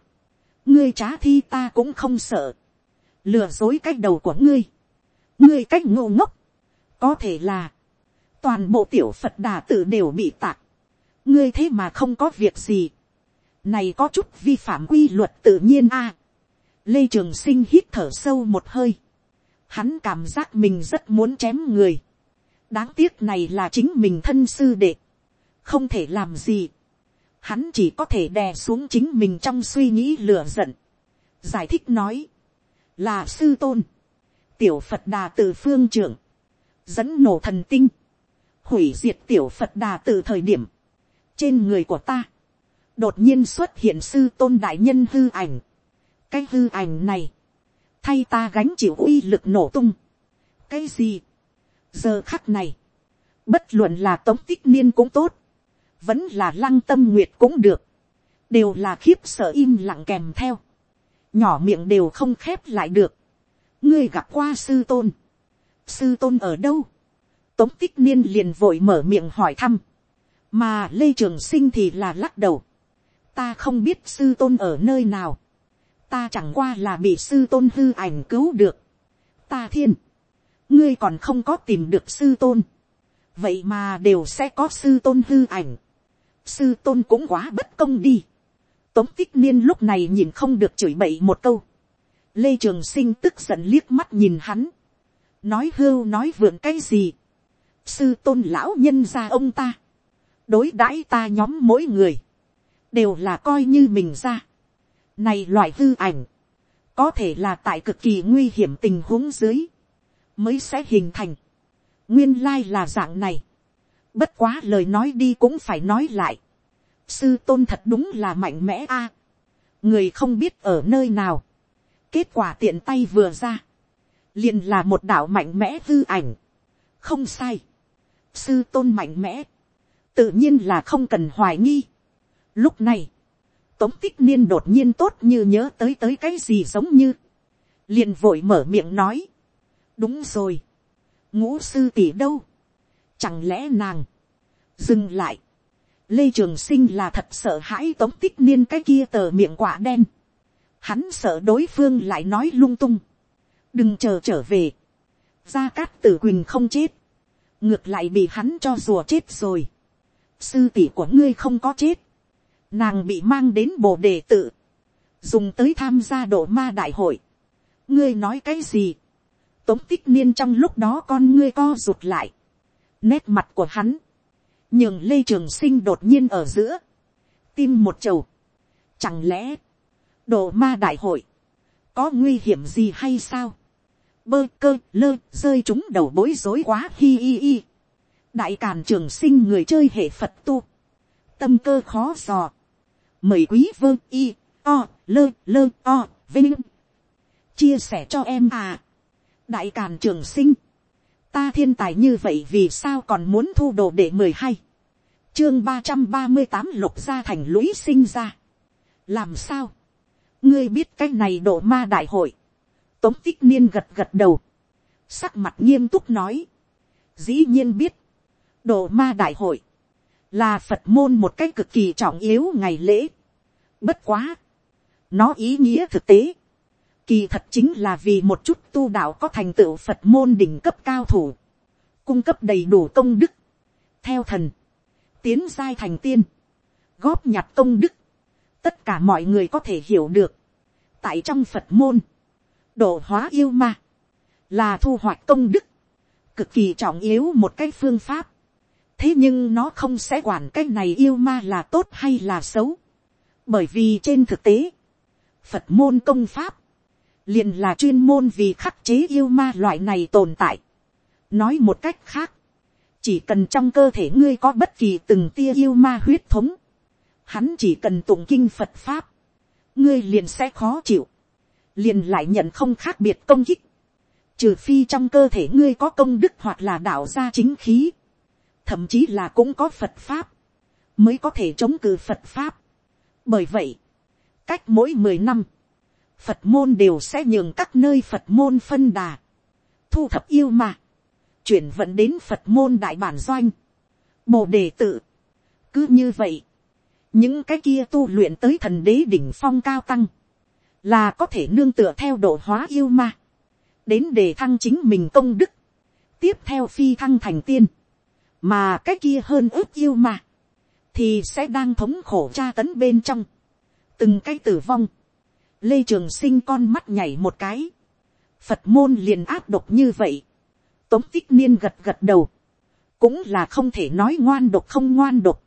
ngươi trá thi ta cũng không sợ, lừa dối cách đầu của ngươi, ngươi cách ngô ngốc, có thể là, toàn bộ tiểu phật đà tử đều bị tạc, ngươi thế mà không có việc gì, này có chút vi phạm quy luật tự nhiên a, lê trường sinh hít thở sâu một hơi, hắn cảm giác mình rất muốn chém người, đáng tiếc này là chính mình thân sư đệ, không thể làm gì, hắn chỉ có thể đè xuống chính mình trong suy nghĩ lửa giận, giải thích nói, là sư tôn, tiểu phật đà từ phương trưởng, dẫn nổ thần tinh, hủy diệt tiểu phật đà từ thời điểm, trên người của ta, đột nhiên xuất hiện sư tôn đại nhân hư ảnh, cái hư ảnh này, thay ta gánh chịu uy lực nổ tung. cái gì, giờ khắc này, bất luận là tống tích niên cũng tốt, vẫn là lăng tâm nguyệt cũng được, đều là khiếp sợ im lặng kèm theo, nhỏ miệng đều không khép lại được, ngươi gặp qua sư tôn, sư tôn ở đâu, tống tích niên liền vội mở miệng hỏi thăm, mà lê trường sinh thì là lắc đầu, ta không biết sư tôn ở nơi nào, ta chẳng qua là bị sư tôn hư ảnh cứu được, ta thiên, ngươi còn không có tìm được sư tôn, vậy mà đều sẽ có sư tôn hư ảnh, sư tôn cũng quá bất công đi, tống tích niên lúc này nhìn không được chửi bậy một câu, lê trường sinh tức giận liếc mắt nhìn hắn, nói hưu nói vượn cái gì, sư tôn lão nhân ra ông ta, đối đãi ta nhóm mỗi người, đều là coi như mình ra. Này loại hư ảnh, có thể là tại cực kỳ nguy hiểm tình huống dưới, mới sẽ hình thành. Nguyên lai là dạng này. Bất quá lời nói đi cũng phải nói lại. Sư tôn thật đúng là mạnh mẽ a. người không biết ở nơi nào. Kết quả tiện tay vừa ra. liền là một đạo mạnh mẽ hư ảnh. Không sai. Sư tôn mạnh mẽ. Tự nhiên là không cần hoài nghi. Lúc này, tống tích niên đột nhiên tốt như nhớ tới tới cái gì giống như. liền vội mở miệng nói. đúng rồi. ngũ sư tỷ đâu chẳng lẽ nàng. dừng lại. lê trường sinh là thật sợ hãi tống tích niên cái kia tờ miệng quả đen. hắn sợ đối phương lại nói lung tung. đừng chờ trở về. gia cát tử quỳnh không chết. ngược lại bị hắn cho rùa chết rồi. sư tỷ của ngươi không có chết nàng bị mang đến bồ đề tự, dùng tới tham gia độ ma đại hội. ngươi nói cái gì, tống tích niên trong lúc đó con ngươi co rụt lại, nét mặt của hắn, nhường lê trường sinh đột nhiên ở giữa, tim một chầu, chẳng lẽ, đồ ma đại hội, có nguy hiểm gì hay sao, bơ cơ lơ rơi chúng đầu bối rối quá hi hi hi, đại càn trường sinh người chơi hệ phật tu, tâm cơ khó dò, mời quý vơ y o lơ lơ o vinh. Chia sẻ cho em à. Đại càn trường sinh ta thiên tài như vậy vì sao còn muốn thu đồ để mười hai? Chương ba trăm ba mươi tám lục gia thành lũy sinh ra. Làm sao? Ngươi biết cái này độ ma đại hội. Tống tích niên gật gật đầu. Sắc mặt nghiêm túc nói. Dĩ nhiên biết. Độ ma đại hội. Là phật môn một cách cực kỳ trọng yếu ngày lễ. Bất quá. Nó ý nghĩa thực tế. Kỳ thật chính là vì một chút tu đạo có thành tựu Phật môn đỉnh cấp cao thủ. Cung cấp đầy đủ công đức. Theo thần. Tiến giai thành tiên. Góp nhặt công đức. Tất cả mọi người có thể hiểu được. Tại trong Phật môn. Độ hóa yêu ma. Là thu hoạch công đức. Cực kỳ trọng yếu một cái phương pháp thế nhưng nó không sẽ quản cái này yêu ma là tốt hay là xấu bởi vì trên thực tế, phật môn công pháp, liền là chuyên môn vì khắc chế yêu ma loại này tồn tại. nói một cách khác, chỉ cần trong cơ thể ngươi có bất kỳ từng tia yêu ma huyết thống, hắn chỉ cần tụng kinh phật pháp, ngươi liền sẽ khó chịu, liền lại nhận không khác biệt công kích, trừ phi trong cơ thể ngươi có công đức hoặc là đạo gia chính khí, thậm chí là cũng có phật pháp, mới có thể chống cự phật pháp bởi vậy, cách mỗi mười năm, phật môn đều sẽ nhường các nơi phật môn phân đà, thu thập yêu mà, chuyển vận đến phật môn đại bản doanh, bồ đề tự. cứ như vậy, những cái kia tu luyện tới thần đế đỉnh phong cao tăng, là có thể nương tựa theo độ hóa yêu ma, đến để thăng chính mình công đức, tiếp theo phi thăng thành tiên, mà cái kia hơn ước yêu ma, thì sẽ đang thống khổ tra tấn bên trong, từng cái tử vong, lê trường sinh con mắt nhảy một cái, phật môn liền áp độc như vậy, tống tích niên gật gật đầu, cũng là không thể nói ngoan độc không ngoan độc.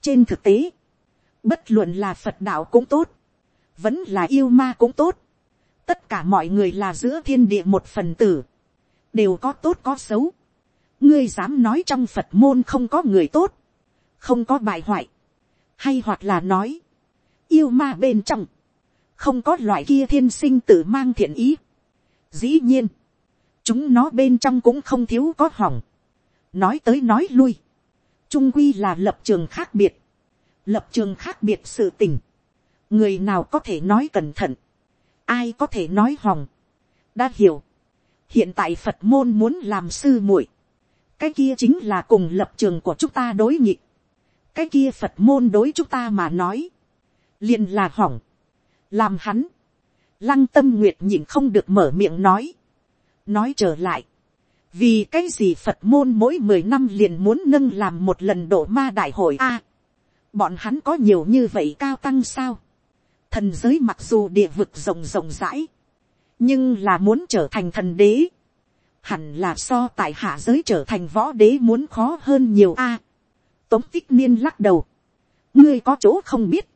trên thực tế, bất luận là phật đạo cũng tốt, vẫn là yêu ma cũng tốt, tất cả mọi người là giữa thiên địa một phần tử, đều có tốt có xấu. ngươi dám nói trong phật môn không có người tốt, không có bài hoại, hay hoặc là nói, yêu ma bên trong, không có loại kia thiên sinh tự mang thiện ý. dĩ nhiên, chúng nó bên trong cũng không thiếu có hỏng, nói tới nói lui, trung quy là lập trường khác biệt, lập trường khác biệt sự tình, người nào có thể nói cẩn thận, ai có thể nói hỏng, đã hiểu, hiện tại phật môn muốn làm sư muội, cái kia chính là cùng lập trường của chúng ta đối nghịch, cái kia phật môn đối chúng ta mà nói, liền là hỏng, làm hắn, lăng tâm nguyệt nhịn không được mở miệng nói, nói trở lại, vì cái gì phật môn mỗi mười năm liền muốn nâng làm một lần độ ma đại hội a, bọn hắn có nhiều như vậy cao tăng sao, thần giới mặc dù địa vực rộng rộng rãi, nhưng là muốn trở thành thần đế, hẳn là so tại hạ giới trở thành võ đế muốn khó hơn nhiều a. tống tích niên lắc đầu, ngươi có chỗ không biết,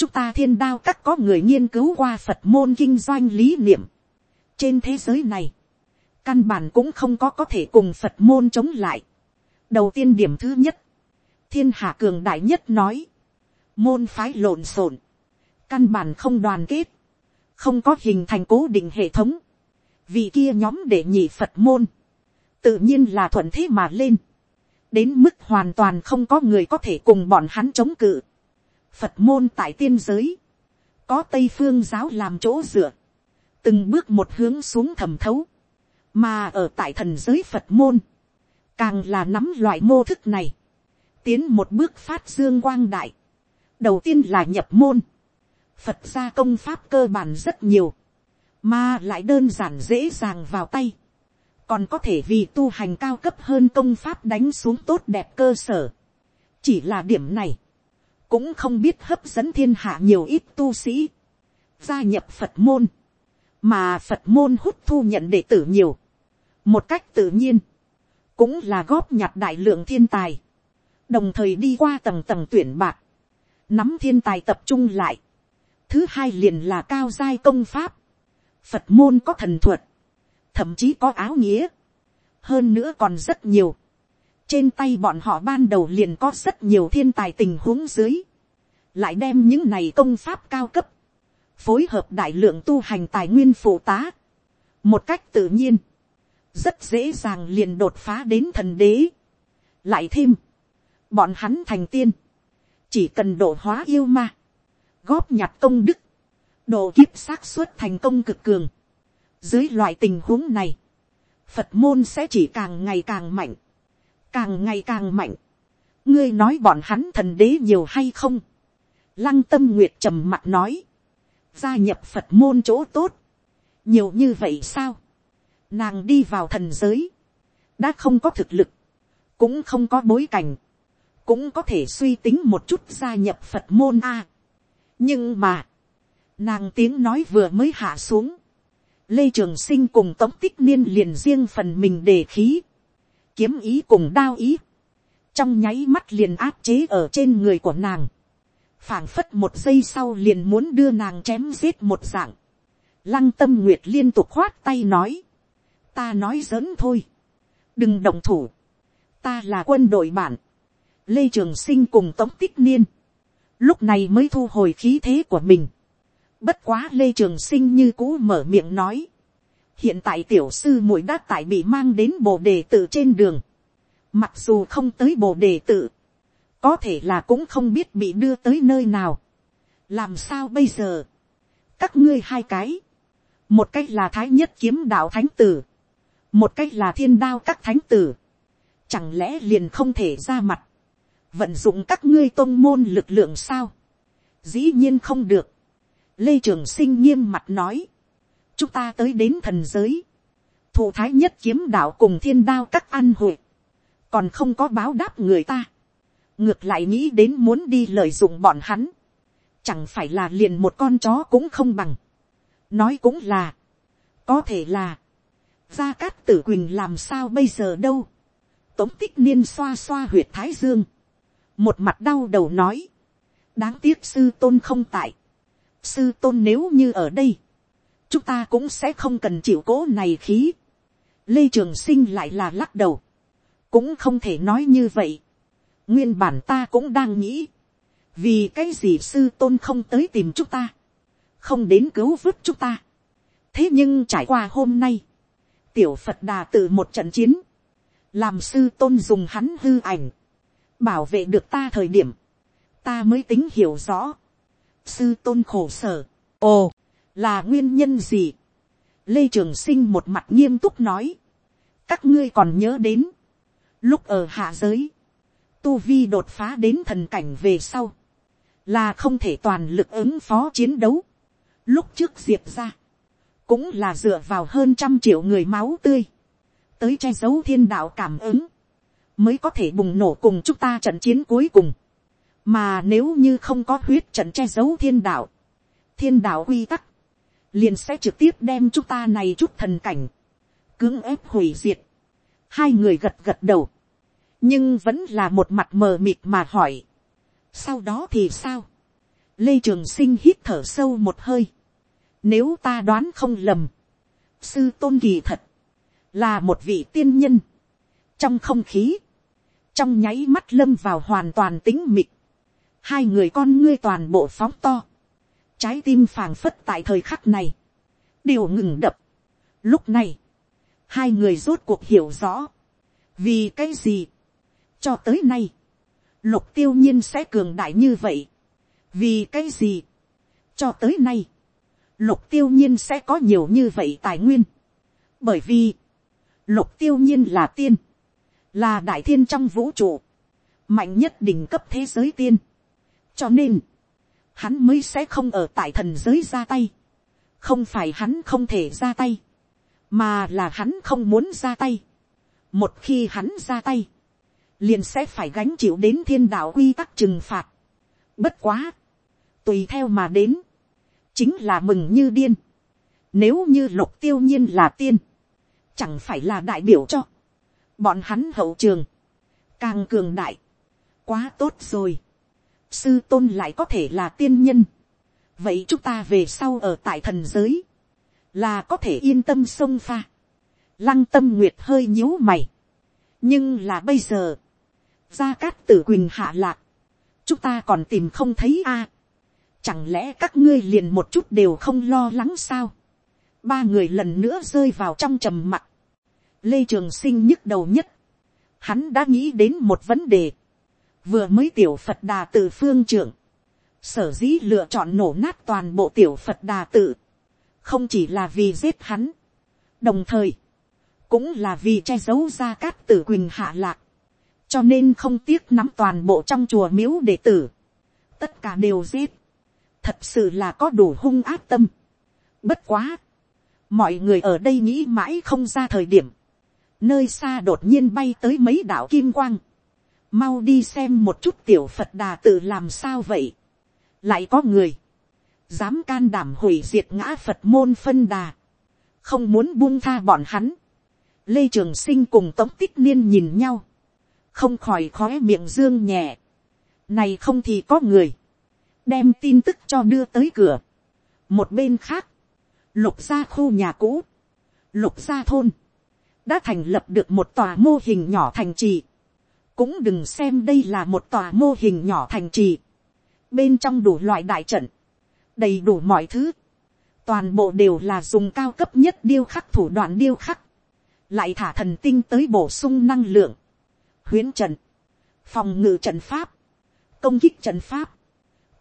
chúng ta thiên đao các có người nghiên cứu qua phật môn kinh doanh lý niệm. trên thế giới này, căn bản cũng không có có thể cùng phật môn chống lại. đầu tiên điểm thứ nhất, thiên hạ cường đại nhất nói, môn phái lộn xộn, căn bản không đoàn kết, không có hình thành cố định hệ thống, vì kia nhóm để nhị phật môn, tự nhiên là thuận thế mà lên, đến mức hoàn toàn không có người có thể cùng bọn hắn chống cự. Phật môn tại tiên giới, có tây phương giáo làm chỗ dựa, từng bước một hướng xuống thầm thấu, mà ở tại thần giới Phật môn, càng là nắm loại mô thức này, tiến một bước phát dương quang đại, đầu tiên là nhập môn, Phật gia công pháp cơ bản rất nhiều, mà lại đơn giản dễ dàng vào tay, còn có thể vì tu hành cao cấp hơn công pháp đánh xuống tốt đẹp cơ sở. chỉ là điểm này, cũng không biết hấp dẫn thiên hạ nhiều ít tu sĩ, gia nhập phật môn, mà phật môn hút thu nhận đệ tử nhiều, một cách tự nhiên, cũng là góp nhặt đại lượng thiên tài, đồng thời đi qua tầng tầng tuyển bạc, nắm thiên tài tập trung lại, thứ hai liền là cao giai công pháp, phật môn có thần thuật, thậm chí có áo nghĩa, hơn nữa còn rất nhiều, trên tay bọn họ ban đầu liền có rất nhiều thiên tài tình huống dưới, lại đem những này công pháp cao cấp, phối hợp đại lượng tu hành tài nguyên phụ tá, một cách tự nhiên, rất dễ dàng liền đột phá đến thần đế. lại thêm, bọn hắn thành tiên, chỉ cần độ hóa yêu ma, góp nhặt công đức, độ kiếp xác suất thành công cực cường. Dưới loại tình huống này, Phật môn sẽ chỉ càng ngày càng mạnh, càng ngày càng mạnh. ngươi nói bọn hắn thần đế nhiều hay không. Lăng tâm nguyệt trầm mặt nói, gia nhập Phật môn chỗ tốt, nhiều như vậy sao. Nàng đi vào thần giới, đã không có thực lực, cũng không có bối cảnh, cũng có thể suy tính một chút gia nhập Phật môn a. nhưng mà, nàng tiếng nói vừa mới hạ xuống, lê trường sinh cùng tống tích niên liền riêng phần mình đề khí, kiếm ý cùng đao ý, trong nháy mắt liền áp chế ở trên người của nàng, phảng phất một giây sau liền muốn đưa nàng chém giết một dạng, lăng tâm nguyệt liên tục khoát tay nói, ta nói giỡn thôi, đừng động thủ, ta là quân đội bản, lê trường sinh cùng tống tích niên, lúc này mới thu hồi khí thế của mình, Bất quá Lê Trường Sinh như cũ mở miệng nói. Hiện tại tiểu sư muội đã tại bị mang đến bồ đề tự trên đường. Mặc dù không tới bồ đề tự. Có thể là cũng không biết bị đưa tới nơi nào. Làm sao bây giờ? Các ngươi hai cái. Một cách là thái nhất kiếm đạo thánh tử. Một cách là thiên đao các thánh tử. Chẳng lẽ liền không thể ra mặt. Vận dụng các ngươi tôn môn lực lượng sao? Dĩ nhiên không được Lê Trường Sinh nghiêm mặt nói. Chúng ta tới đến thần giới. Thủ thái nhất kiếm đạo cùng thiên đao các an hội. Còn không có báo đáp người ta. Ngược lại nghĩ đến muốn đi lợi dụng bọn hắn. Chẳng phải là liền một con chó cũng không bằng. Nói cũng là. Có thể là. Gia Cát Tử Quỳnh làm sao bây giờ đâu. Tống tích niên xoa xoa huyệt thái dương. Một mặt đau đầu nói. Đáng tiếc sư tôn không tại sư tôn nếu như ở đây, chúng ta cũng sẽ không cần chịu cố này khí. lê trường sinh lại là lắc đầu, cũng không thể nói như vậy. nguyên bản ta cũng đang nghĩ, vì cái gì sư tôn không tới tìm chúng ta, không đến cứu vớt chúng ta. thế nhưng trải qua hôm nay, tiểu phật đà từ một trận chiến, làm sư tôn dùng hắn hư ảnh, bảo vệ được ta thời điểm, ta mới tính hiểu rõ, sư tôn khổ sở. ồ, là nguyên nhân gì. lê trường sinh một mặt nghiêm túc nói, các ngươi còn nhớ đến, lúc ở hạ giới, tu vi đột phá đến thần cảnh về sau, là không thể toàn lực ứng phó chiến đấu. Lúc trước diệp ra, cũng là dựa vào hơn trăm triệu người máu tươi, tới che giấu thiên đạo cảm ứng, mới có thể bùng nổ cùng chúng ta trận chiến cuối cùng. Mà nếu như không có huyết trận che giấu thiên đạo, thiên đạo quy tắc, liền sẽ trực tiếp đem chúng ta này chút thần cảnh, cưỡng ép hủy diệt. Hai người gật gật đầu, nhưng vẫn là một mặt mờ mịt mà hỏi. Sau đó thì sao? Lê Trường Sinh hít thở sâu một hơi. Nếu ta đoán không lầm, sư tôn kỳ thật, là một vị tiên nhân. Trong không khí, trong nháy mắt lâm vào hoàn toàn tính mịt. Hai người con ngươi toàn bộ phóng to. Trái tim phảng phất tại thời khắc này. Đều ngừng đập. Lúc này, hai người rốt cuộc hiểu rõ. Vì cái gì? Cho tới nay, lục tiêu nhiên sẽ cường đại như vậy. Vì cái gì? Cho tới nay, lục tiêu nhiên sẽ có nhiều như vậy tài nguyên. Bởi vì, lục tiêu nhiên là tiên, là đại thiên trong vũ trụ, mạnh nhất đỉnh cấp thế giới tiên. cho nên, hắn mới sẽ không ở tại thần giới ra tay. không phải hắn không thể ra tay, mà là hắn không muốn ra tay. một khi hắn ra tay, liền sẽ phải gánh chịu đến thiên đạo quy tắc trừng phạt. bất quá, tùy theo mà đến, chính là mừng như điên. Nếu như lục tiêu nhiên là tiên, chẳng phải là đại biểu cho bọn hắn hậu trường, càng cường đại, quá tốt rồi, sư tôn lại có thể là tiên nhân, vậy chúng ta về sau ở tại thần giới, là có thể yên tâm sông pha, lăng tâm nguyệt hơi nhíu mày, nhưng là bây giờ, gia cát tử quỳnh hạ lạc, chúng ta còn tìm không thấy a, chẳng lẽ các ngươi liền một chút đều không lo lắng sao, ba người lần nữa rơi vào trong trầm mặc, Lê Trường Sinh nhức đầu nhất. Hắn đã nghĩ đến một vấn đề. Vừa mới tiểu Phật đà tự phương trưởng. Sở dĩ lựa chọn nổ nát toàn bộ tiểu Phật đà tự. Không chỉ là vì giết hắn. Đồng thời. Cũng là vì che giấu ra cát tử quỳnh hạ lạc. Cho nên không tiếc nắm toàn bộ trong chùa miếu đệ tử. Tất cả đều giết. Thật sự là có đủ hung áp tâm. Bất quá. Mọi người ở đây nghĩ mãi không ra thời điểm nơi xa đột nhiên bay tới mấy đạo kim quang, mau đi xem một chút tiểu phật đà tự làm sao vậy, lại có người, dám can đảm hủy diệt ngã phật môn phân đà, không muốn buông tha bọn hắn, lê trường sinh cùng tống tích niên nhìn nhau, không khỏi khói miệng dương nhẹ, này không thì có người, đem tin tức cho đưa tới cửa, một bên khác, lục gia khu nhà cũ, lục gia thôn, đã thành lập được một tòa mô hình nhỏ thành trì cũng đừng xem đây là một tòa mô hình nhỏ thành trì. bên trong đủ loại đại trận, đầy đủ mọi thứ. toàn bộ đều là dùng cao cấp nhất điêu khắc thủ đoạn điêu khắc. lại thả thần tinh tới bổ sung năng lượng. huyến trận, phòng ngự trận pháp, công kích trận pháp,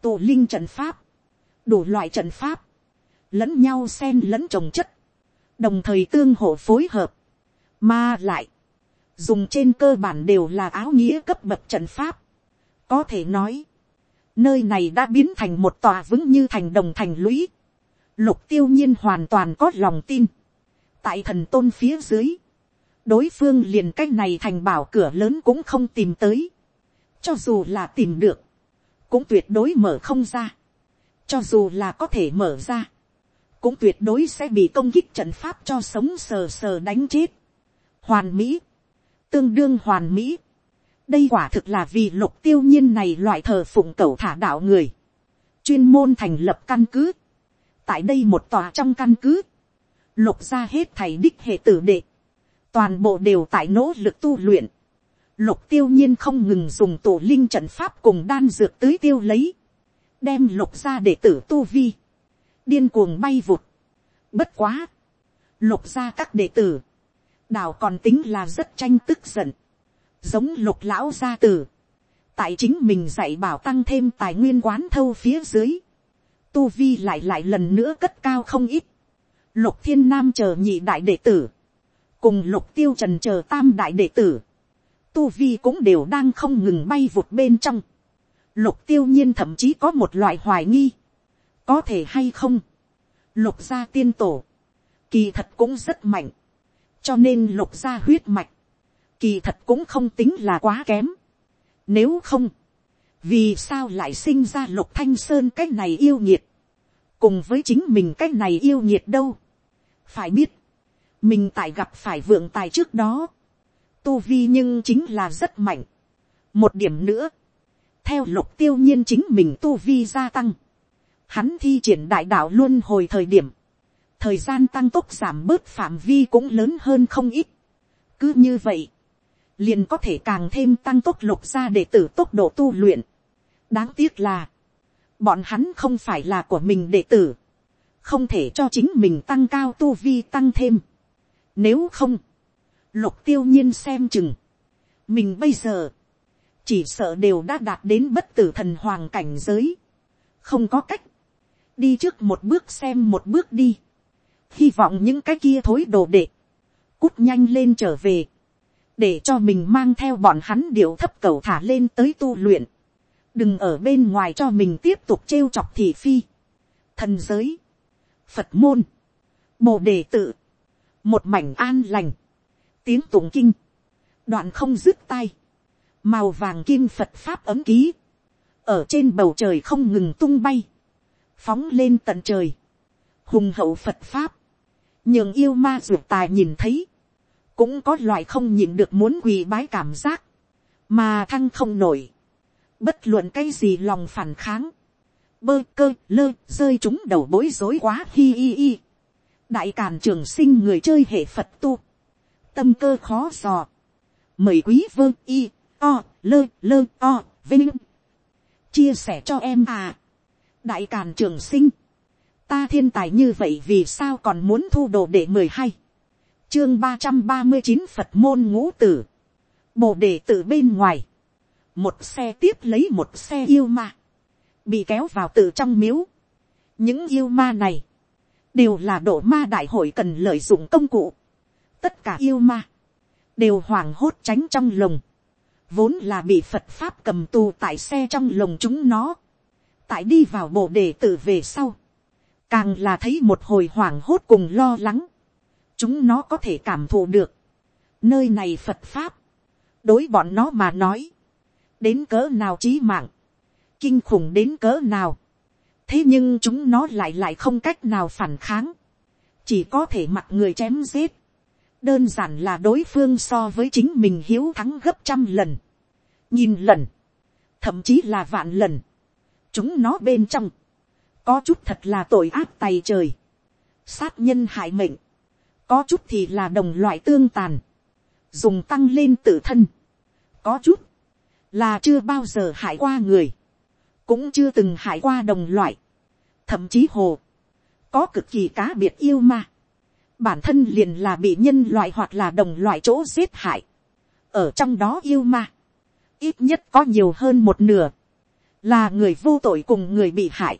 tù linh trận pháp, đủ loại trận pháp, lẫn nhau xen lẫn trồng chất, đồng thời tương hộ phối hợp, mà lại, dùng trên cơ bản đều là áo nghĩa cấp bậc trận pháp. Có thể nói, nơi này đã biến thành một tòa vững như thành đồng thành lũy. Lục tiêu nhiên hoàn toàn có lòng tin. Tại thần tôn phía dưới, đối phương liền cách này thành bảo cửa lớn cũng không tìm tới. Cho dù là tìm được, cũng tuyệt đối mở không ra. Cho dù là có thể mở ra, cũng tuyệt đối sẽ bị công kích trận pháp cho sống sờ sờ đánh chết hoàn mỹ, tương đương hoàn mỹ. đây quả thực là vì lục tiêu nhiên này loại thờ phụng cầu thả đạo người, chuyên môn thành lập căn cứ. tại đây một tòa trong căn cứ, lục ra hết thầy đích hệ tử đệ, toàn bộ đều tại nỗ lực tu luyện. Lục tiêu nhiên không ngừng dùng tổ linh trận pháp cùng đan dược tưới tiêu lấy, đem lục ra để tử tu vi, điên cuồng bay vụt. Bất quá, lục ra các đệ tử, đào còn tính là rất tranh tức giận, giống lục lão gia tử, tại chính mình dạy bảo tăng thêm tài nguyên quán thâu phía dưới, tu vi lại lại lần nữa cất cao không ít, lục thiên nam chờ nhị đại đệ tử, cùng lục tiêu trần chờ tam đại đệ tử, tu vi cũng đều đang không ngừng bay vụt bên trong. Lục tiêu nhiên thậm chí có một loại hoài nghi, có thể hay không, lục gia tiên tổ, kỳ thật cũng rất mạnh, cho nên lục gia huyết mạch, kỳ thật cũng không tính là quá kém. Nếu không, vì sao lại sinh ra lục thanh sơn cái này yêu nhiệt, cùng với chính mình cái này yêu nhiệt đâu. phải biết, mình tại gặp phải vượng tài trước đó, tu vi nhưng chính là rất mạnh. một điểm nữa, theo lục tiêu nhiên chính mình tu vi gia tăng, hắn thi triển đại đạo luôn hồi thời điểm, thời gian tăng tốc giảm bớt phạm vi cũng lớn hơn không ít. cứ như vậy, liền có thể càng thêm tăng tốc lục ra để tử tốc độ tu luyện. đáng tiếc là, bọn hắn không phải là của mình đệ tử, không thể cho chính mình tăng cao tu vi tăng thêm. Nếu không, lục tiêu nhiên xem chừng, mình bây giờ, chỉ sợ đều đã đạt đến bất tử thần hoàng cảnh giới, không có cách, đi trước một bước xem một bước đi, hy vọng những cái kia thối đồ đệ, cút nhanh lên trở về, để cho mình mang theo bọn hắn điệu thấp cầu thả lên tới tu luyện, đừng ở bên ngoài cho mình tiếp tục trêu chọc thị phi, thần giới, phật môn, bồ đề tự, một mảnh an lành, tiếng tụng kinh, đoạn không dứt tay, màu vàng kim phật pháp ấm ký, ở trên bầu trời không ngừng tung bay, phóng lên tận trời, hùng hậu phật pháp, nhường yêu ma ruột tài nhìn thấy, cũng có loại không nhìn được muốn quỳ bái cảm giác, mà thăng không nổi, bất luận cái gì lòng phản kháng, bơ cơ lơ rơi chúng đầu bối rối quá hi hi hi. đại càn trường sinh người chơi hệ phật tu, tâm cơ khó dò, mời quý vơ y o lơ lơ o vinh. Chia sẻ cho em à. Đại càn trường sinh ta thiên tài như vậy vì sao còn muốn thu đồ để mười hai? Chương ba trăm ba mươi chín phật môn ngũ tử. Bồ đề tử bên ngoài. Một xe tiếp lấy một xe yêu ma. Bị kéo vào tự trong miếu. Những yêu ma này đều là độ ma đại hội cần lợi dụng công cụ. Tất cả yêu ma đều hoảng hốt tránh trong lồng. Vốn là bị phật pháp cầm tù tại xe trong lồng chúng nó. Tại đi vào bộ đề tử về sau càng là thấy một hồi hoảng hốt cùng lo lắng, chúng nó có thể cảm thụ được, nơi này phật pháp, đối bọn nó mà nói, đến cỡ nào trí mạng, kinh khủng đến cỡ nào, thế nhưng chúng nó lại lại không cách nào phản kháng, chỉ có thể mặc người chém giết, đơn giản là đối phương so với chính mình hiếu thắng gấp trăm lần, nhìn lần, thậm chí là vạn lần, chúng nó bên trong, có chút thật là tội ác tay trời, sát nhân hại mệnh, có chút thì là đồng loại tương tàn, dùng tăng lên tự thân, có chút là chưa bao giờ hại qua người, cũng chưa từng hại qua đồng loại, thậm chí hồ, có cực kỳ cá biệt yêu ma, bản thân liền là bị nhân loại hoặc là đồng loại chỗ giết hại, ở trong đó yêu ma, ít nhất có nhiều hơn một nửa, là người vô tội cùng người bị hại,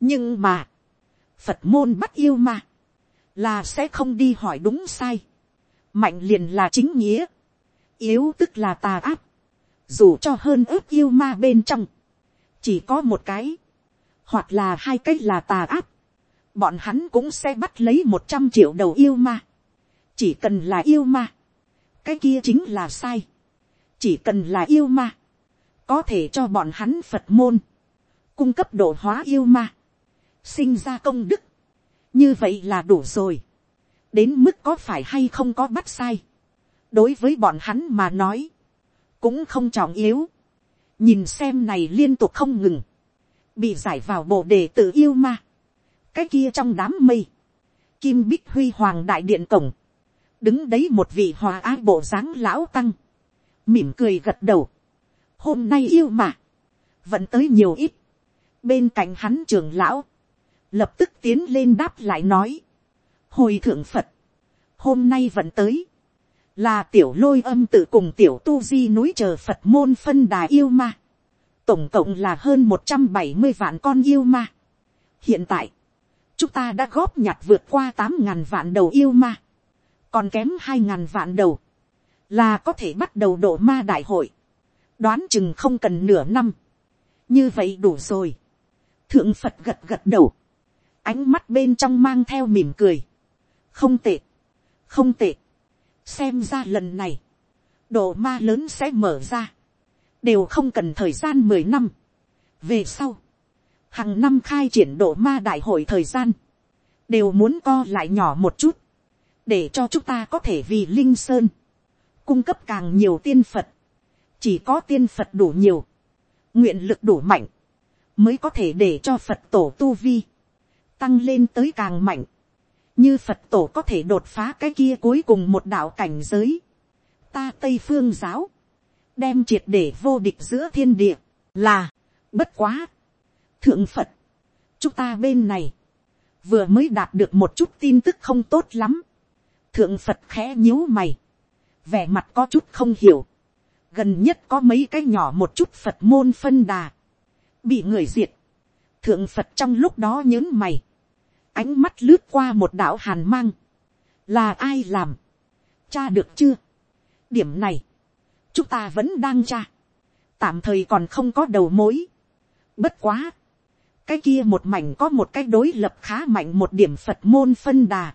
nhưng mà, phật môn bắt yêu ma, là sẽ không đi hỏi đúng sai, mạnh liền là chính nghĩa, yếu tức là tà áp, dù cho hơn ước yêu ma bên trong, chỉ có một cái, hoặc là hai cái là tà áp, bọn hắn cũng sẽ bắt lấy một trăm triệu đầu yêu ma, chỉ cần là yêu ma, cái kia chính là sai, chỉ cần là yêu ma, có thể cho bọn hắn phật môn, cung cấp độ hóa yêu ma, sinh ra công đức, như vậy là đủ rồi, đến mức có phải hay không có bắt sai, đối với bọn hắn mà nói, cũng không trọng yếu, nhìn xem này liên tục không ngừng, bị giải vào bộ đề tự yêu ma, cái kia trong đám mây, kim bích huy hoàng đại điện cổng, đứng đấy một vị hòa ái bộ dáng lão tăng, mỉm cười gật đầu, hôm nay yêu mà, vẫn tới nhiều ít, bên cạnh hắn trường lão, lập tức tiến lên đáp lại nói, hồi thượng phật, hôm nay vẫn tới, là tiểu lôi âm tự cùng tiểu tu di núi chờ phật môn phân đà yêu ma, tổng cộng là hơn một trăm bảy mươi vạn con yêu ma. hiện tại, chúng ta đã góp nhặt vượt qua tám ngàn vạn đầu yêu ma, còn kém hai ngàn vạn đầu, là có thể bắt đầu độ ma đại hội, đoán chừng không cần nửa năm, như vậy đủ rồi, thượng phật gật gật đầu, ánh mắt bên trong mang theo mỉm cười, không tệ, không tệ, xem ra lần này, độ ma lớn sẽ mở ra, đều không cần thời gian mười năm. về sau, hàng năm khai triển độ ma đại hội thời gian, đều muốn co lại nhỏ một chút, để cho chúng ta có thể vì linh sơn, cung cấp càng nhiều tiên phật, chỉ có tiên phật đủ nhiều, nguyện lực đủ mạnh, mới có thể để cho phật tổ tu vi, tăng lên tới càng mạnh, như phật tổ có thể đột phá cái kia cuối cùng một đạo cảnh giới, ta tây phương giáo, đem triệt để vô địch giữa thiên địa, là, bất quá, thượng phật, chúng ta bên này, vừa mới đạt được một chút tin tức không tốt lắm, thượng phật khẽ nhíu mày, vẻ mặt có chút không hiểu, gần nhất có mấy cái nhỏ một chút phật môn phân đà, bị người diệt, thượng phật trong lúc đó nhớn mày, ánh mắt lướt qua một đạo hàn mang, là ai làm, cha được chưa, điểm này, chúng ta vẫn đang tra, tạm thời còn không có đầu mối. Bất quá, cái kia một mảnh có một cái đối lập khá mạnh một điểm phật môn phân đà,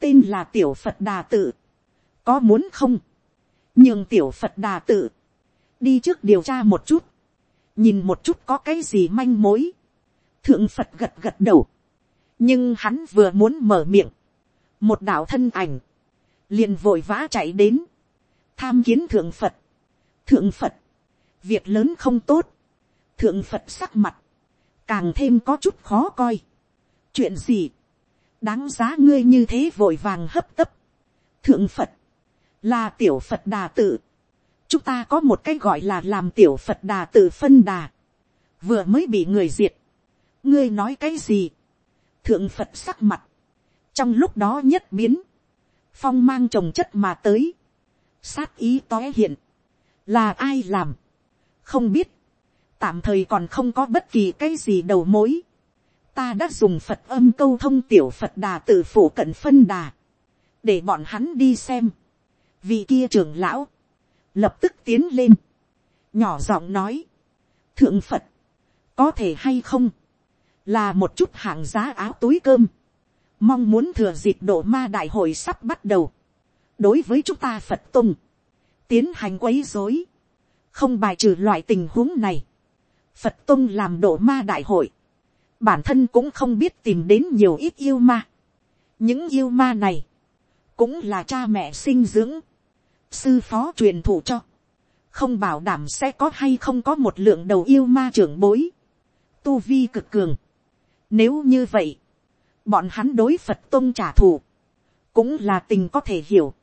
tên là tiểu phật đà tự, có muốn không, nhưng tiểu phật đà tự, đi trước điều tra một chút, nhìn một chút có cái gì manh mối, thượng phật gật gật đầu, nhưng hắn vừa muốn mở miệng, một đạo thân ảnh, liền vội vã chạy đến, tham kiến thượng phật, thượng phật, việc lớn không tốt, thượng phật sắc mặt, càng thêm có chút khó coi. chuyện gì, đáng giá ngươi như thế vội vàng hấp tấp. thượng phật, là tiểu phật đà tự, chúng ta có một cái gọi là làm tiểu phật đà tự phân đà, vừa mới bị người diệt, ngươi nói cái gì, thượng phật sắc mặt, trong lúc đó nhất biến, phong mang trồng chất mà tới, sát ý tói hiện, là ai làm, không biết, tạm thời còn không có bất kỳ cái gì đầu mối, ta đã dùng phật âm câu thông tiểu phật đà tự phủ cận phân đà, để bọn hắn đi xem, vì kia trưởng lão, lập tức tiến lên, nhỏ giọng nói, thượng phật, có thể hay không, là một chút hạng giá áo túi cơm, mong muốn thừa dịp độ ma đại hội sắp bắt đầu, đối với chúng ta phật tung, tiến hành quấy dối, không bài trừ loại tình huống này, phật tông làm độ ma đại hội, bản thân cũng không biết tìm đến nhiều ít yêu ma. những yêu ma này, cũng là cha mẹ sinh dưỡng, sư phó truyền thụ cho, không bảo đảm sẽ có hay không có một lượng đầu yêu ma trưởng bối, tu vi cực cường. Nếu như vậy, bọn hắn đối phật tôn trả thù, cũng là tình có thể hiểu.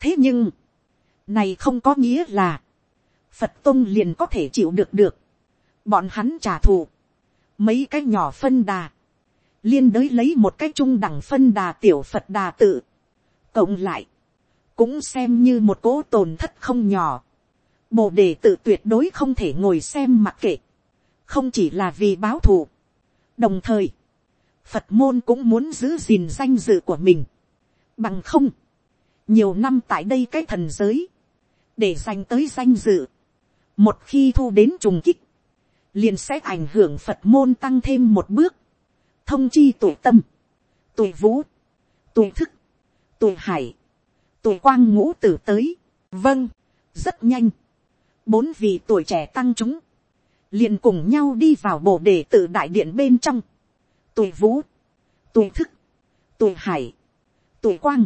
thế nhưng, này không có nghĩa là, Phật Tông liền có thể chịu được được. Bọn hắn trả thù. Mấy cái nhỏ phân đà. Liên đới lấy một cái trung đẳng phân đà tiểu Phật đà tự. Cộng lại. Cũng xem như một cố tồn thất không nhỏ. Bồ đề tự tuyệt đối không thể ngồi xem mặc kệ. Không chỉ là vì báo thù. Đồng thời. Phật môn cũng muốn giữ gìn danh dự của mình. Bằng không. Nhiều năm tại đây cái thần giới để dành tới danh dự. Một khi thu đến trùng kích, liền sẽ ảnh hưởng Phật môn tăng thêm một bước. Thông chi tuổi tâm, tuổi vũ, tuổi thức, tuổi hải, tuổi quang ngũ tử tới. Vâng, rất nhanh. Bốn vị tuổi trẻ tăng chúng, liền cùng nhau đi vào bộ đề tự đại điện bên trong. Tuổi vũ, tuổi thức, tuổi hải, tuổi quang,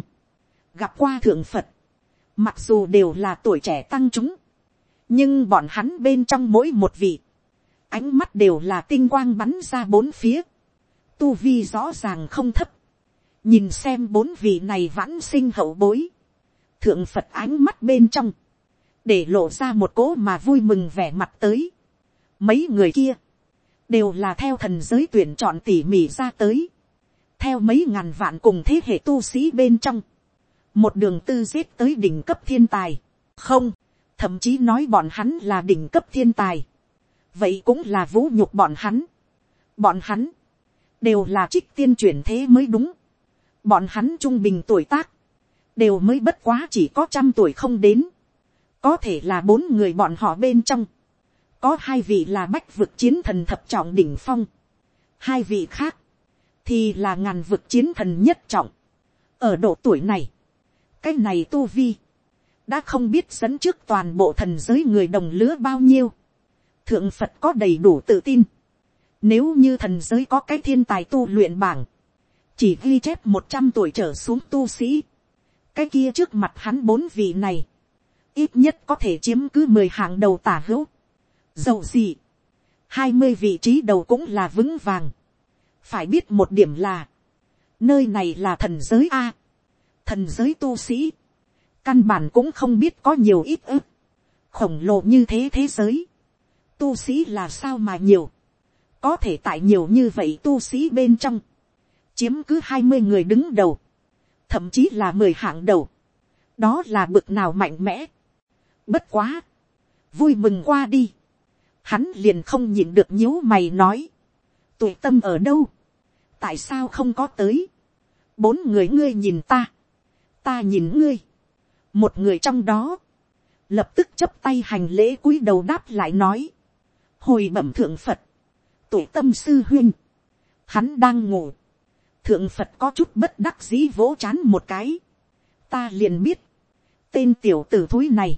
gặp qua thượng Phật, Mặc dù đều là tuổi trẻ tăng chúng. Nhưng bọn hắn bên trong mỗi một vị. Ánh mắt đều là tinh quang bắn ra bốn phía. Tu vi rõ ràng không thấp. Nhìn xem bốn vị này vãn sinh hậu bối. Thượng Phật ánh mắt bên trong. Để lộ ra một cố mà vui mừng vẻ mặt tới. Mấy người kia. Đều là theo thần giới tuyển chọn tỉ mỉ ra tới. Theo mấy ngàn vạn cùng thế hệ tu sĩ bên trong một đường tư giết tới đỉnh cấp thiên tài, không, thậm chí nói bọn hắn là đỉnh cấp thiên tài, vậy cũng là vũ nhục bọn hắn, bọn hắn, đều là trích tiên chuyển thế mới đúng. bọn hắn trung bình tuổi tác, đều mới bất quá chỉ có trăm tuổi không đến. có thể là bốn người bọn họ bên trong có hai vị là bách vực chiến thần thập trọng đỉnh phong. hai vị khác, thì là ngàn vực chiến thần nhất trọng. ở độ tuổi này, cái này tu vi, đã không biết dẫn trước toàn bộ thần giới người đồng lứa bao nhiêu. thượng phật có đầy đủ tự tin. nếu như thần giới có cái thiên tài tu luyện bảng, chỉ ghi chép một trăm tuổi trở xuống tu sĩ, cái kia trước mặt hắn bốn vị này, ít nhất có thể chiếm cứ mười hạng đầu tả hữu dầu gì, hai mươi vị trí đầu cũng là vững vàng. phải biết một điểm là, nơi này là thần giới a, thần giới tu sĩ, căn bản cũng không biết có nhiều ít ức, khổng lồ như thế thế giới, tu sĩ là sao mà nhiều, có thể tại nhiều như vậy tu sĩ bên trong, chiếm cứ hai mươi người đứng đầu, thậm chí là mười hạng đầu, đó là bực nào mạnh mẽ, bất quá, vui mừng qua đi, hắn liền không nhìn được nhíu mày nói, tuổi tâm ở đâu, tại sao không có tới, bốn người ngươi nhìn ta, ta nhìn ngươi, một người trong đó, lập tức chấp tay hành lễ cúi đầu đáp lại nói, hồi bẩm thượng phật, tuổi tâm sư huyên, hắn đang ngủ, thượng phật có chút bất đắc dĩ vỗ c h á n một cái, ta liền biết, tên tiểu t ử thúi này,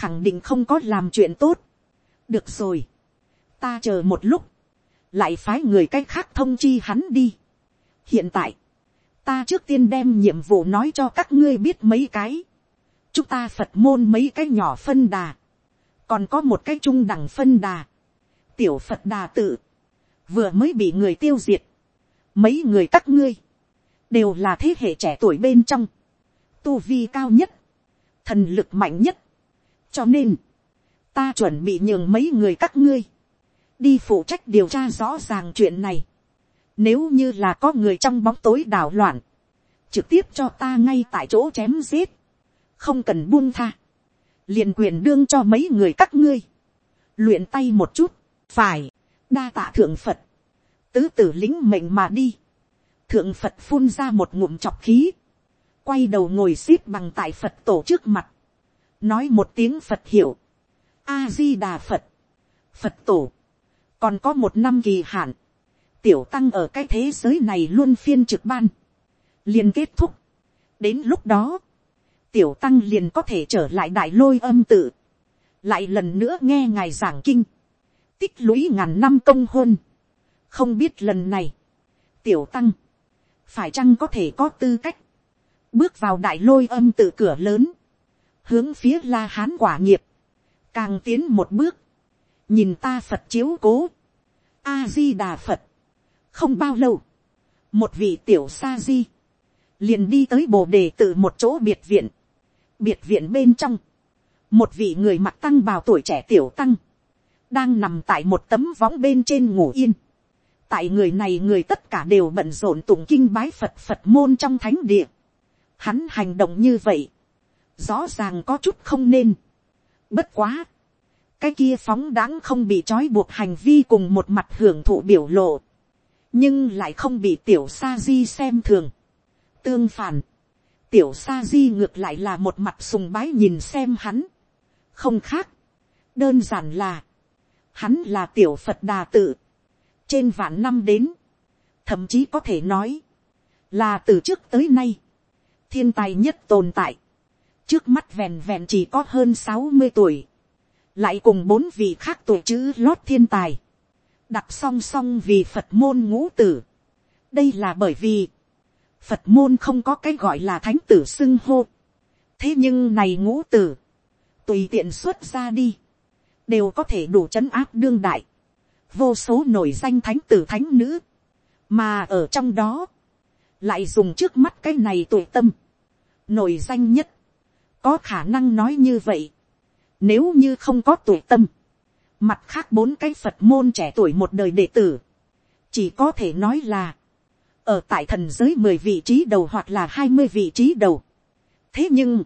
khẳng định không có làm chuyện tốt, được rồi, ta chờ một lúc, lại phái người cách khác thông chi hắn đi. hiện tại, ta trước tiên đem nhiệm vụ nói cho các ngươi biết mấy cái, chúng ta phật môn mấy cái nhỏ phân đà, còn có một cái trung đẳng phân đà, tiểu phật đà tự, vừa mới bị người tiêu diệt, mấy người các ngươi, đều là thế hệ trẻ tuổi bên trong, tu vi cao nhất, thần lực mạnh nhất. cho nên, ta chuẩn bị nhường mấy người các ngươi, đi phụ trách điều tra rõ ràng chuyện này. Nếu như là có người trong bóng tối đảo loạn, trực tiếp cho ta ngay tại chỗ chém giết, không cần buông tha, liền quyền đương cho mấy người các ngươi, luyện tay một chút, phải, đa tạ thượng phật, tứ tử lính mệnh mà đi. Thượng Phật phun ra một ngụm chọc khí. Quay đầu ngồi xếp bằng tại Phật tổ trước mặt. Nói một tiếng Phật hiểu. A-di-đà Phật. Phật tổ. Còn có một năm kỳ hạn. Tiểu tăng ở cái thế giới này luôn phiên trực ban. liền kết thúc. Đến lúc đó. Tiểu tăng liền có thể trở lại đại lôi âm tự. Lại lần nữa nghe ngài giảng kinh. Tích lũy ngàn năm công hôn không biết lần này, tiểu tăng, phải chăng có thể có tư cách, bước vào đại lôi âm tự cửa lớn, hướng phía la hán quả nghiệp, càng tiến một bước, nhìn ta phật chiếu cố, a di đà phật, không bao lâu, một vị tiểu sa di, liền đi tới bồ đề từ một chỗ biệt viện, biệt viện bên trong, một vị người mặc tăng bào tuổi trẻ tiểu tăng, đang nằm tại một tấm võng bên trên ngủ yên, tại người này người tất cả đều bận rộn tụng kinh bái phật phật môn trong thánh địa. Hắn hành động như vậy, rõ ràng có chút không nên. Bất quá, cái kia phóng đáng không bị trói buộc hành vi cùng một mặt hưởng thụ biểu lộ, nhưng lại không bị tiểu sa di xem thường. Tương phản, tiểu sa di ngược lại là một mặt sùng bái nhìn xem hắn. không khác, đơn giản là, hắn là tiểu phật đà tự, trên vạn năm đến, thậm chí có thể nói, là từ trước tới nay, thiên tài nhất tồn tại, trước mắt vẹn vẹn chỉ có hơn sáu mươi tuổi, lại cùng bốn vị khác tuổi chữ lót thiên tài, đặt song song vì phật môn ngũ tử. đây là bởi vì, phật môn không có cái gọi là thánh tử xưng hô. thế nhưng này ngũ tử, tùy tiện xuất ra đi, đều có thể đủ c h ấ n áp đương đại vô số nổi danh thánh tử thánh nữ, mà ở trong đó, lại dùng trước mắt cái này tuổi tâm, nổi danh nhất, có khả năng nói như vậy, nếu như không có tuổi tâm, mặt khác bốn cái phật môn trẻ tuổi một đời đệ tử, chỉ có thể nói là, ở tại thần giới mười vị trí đầu hoặc là hai mươi vị trí đầu. thế nhưng,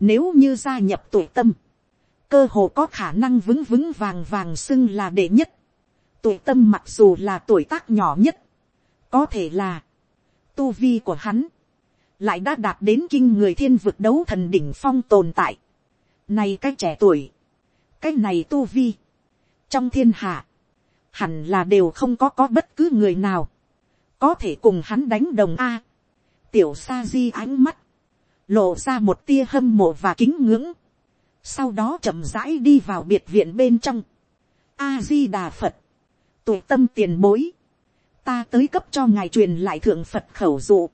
nếu như gia nhập tuổi tâm, cơ hồ có khả năng vững vững vàng vàng xưng là đệ nhất tuổi tâm mặc dù là tuổi tác nhỏ nhất, có thể là, tu vi của hắn, lại đã đạt đến kinh người thiên vực đấu thần đỉnh phong tồn tại. Này cái trẻ tuổi, cái này tu vi, trong thiên hạ, hẳn là đều không có có bất cứ người nào, có thể cùng hắn đánh đồng a. tiểu sa di ánh mắt, lộ ra một tia hâm mộ và kính ngưỡng, sau đó chậm rãi đi vào biệt viện bên trong, a di đà phật, tuổi tâm tiền bối, ta tới cấp cho ngài truyền lại thượng phật khẩu dụ,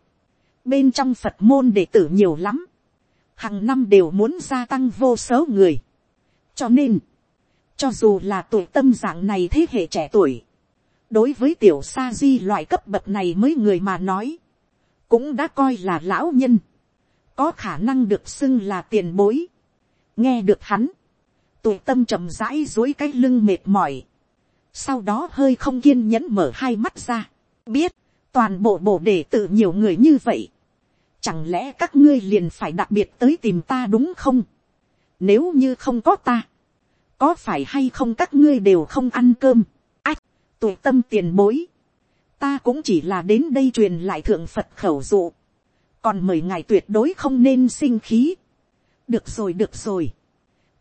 bên trong phật môn đệ tử nhiều lắm, hàng năm đều muốn gia tăng vô số người, cho nên, cho dù là tuổi tâm dạng này thế hệ trẻ tuổi, đối với tiểu sa di loại cấp bậc này mới người mà nói, cũng đã coi là lão nhân, có khả năng được xưng là tiền bối. nghe được hắn, tuổi tâm chậm rãi dối cái lưng mệt mỏi, sau đó hơi không kiên nhẫn mở hai mắt ra, biết, toàn bộ bộ đệ tự nhiều người như vậy, chẳng lẽ các ngươi liền phải đặc biệt tới tìm ta đúng không, nếu như không có ta, có phải hay không các ngươi đều không ăn cơm, ách, tuổi tâm tiền bối, ta cũng chỉ là đến đây truyền lại thượng phật khẩu dụ, còn mời ngài tuyệt đối không nên sinh khí, được rồi được rồi,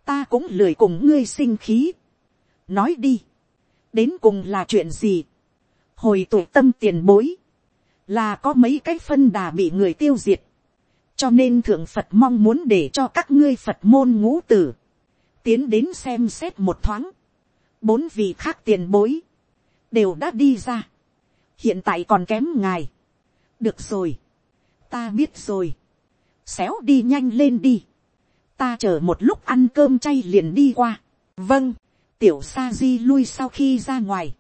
ta cũng lười cùng ngươi sinh khí, nói đi, đến cùng là chuyện gì, hồi tuổi tâm tiền bối, là có mấy cái phân đà bị người tiêu diệt, cho nên thượng phật mong muốn để cho các ngươi phật môn ngũ tử, tiến đến xem xét một thoáng, bốn vị khác tiền bối, đều đã đi ra, hiện tại còn kém ngài, được rồi, ta biết rồi, xéo đi nhanh lên đi, ta chờ một lúc ăn cơm chay liền đi qua, vâng, tiểu sa di lui sau khi ra ngoài,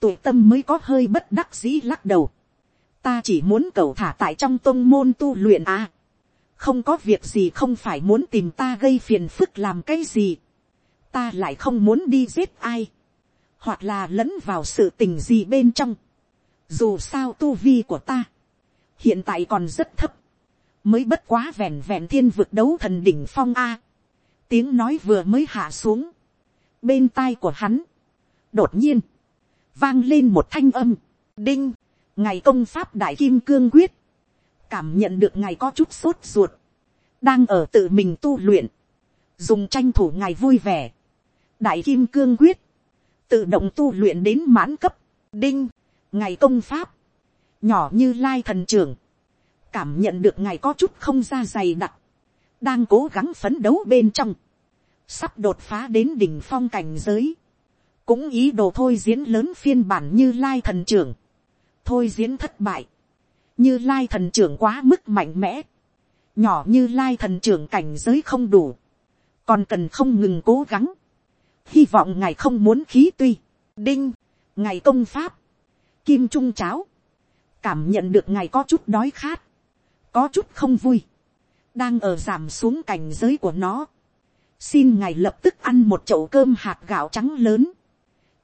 tụi tâm mới có hơi bất đắc dĩ lắc đầu, ta chỉ muốn cầu thả tại trong tôn môn tu luyện à, không có việc gì không phải muốn tìm ta gây phiền phức làm cái gì, ta lại không muốn đi giết ai, hoặc là lẫn vào sự tình gì bên trong, dù sao tu vi của ta, hiện tại còn rất thấp, mới bất quá vẹn vẹn thiên vực đấu thần đỉnh phong a. tiếng nói vừa mới hạ xuống, bên tai của hắn, đột nhiên, vang lên một thanh âm, đinh, ngày công pháp đại kim cương quyết, cảm nhận được ngài có chút sốt ruột, đang ở tự mình tu luyện, dùng tranh thủ ngài vui vẻ, đại kim cương quyết, tự động tu luyện đến mãn cấp, đinh, ngày công pháp, nhỏ như lai thần trưởng, cảm nhận được ngài có chút không ra dày đặc, đang cố gắng phấn đấu bên trong, sắp đột phá đến đỉnh phong cảnh giới, cũng ý đồ thôi diễn lớn phiên bản như lai thần trưởng, thôi diễn thất bại, như lai thần trưởng quá mức mạnh mẽ, nhỏ như lai thần trưởng cảnh giới không đủ, còn cần không ngừng cố gắng, hy vọng ngài không muốn khí tuy, đinh, ngài công pháp, kim trung cháo, cảm nhận được ngài có chút đói khát, có chút không vui, đang ở giảm xuống cảnh giới của nó, xin ngài lập tức ăn một chậu cơm hạt gạo trắng lớn,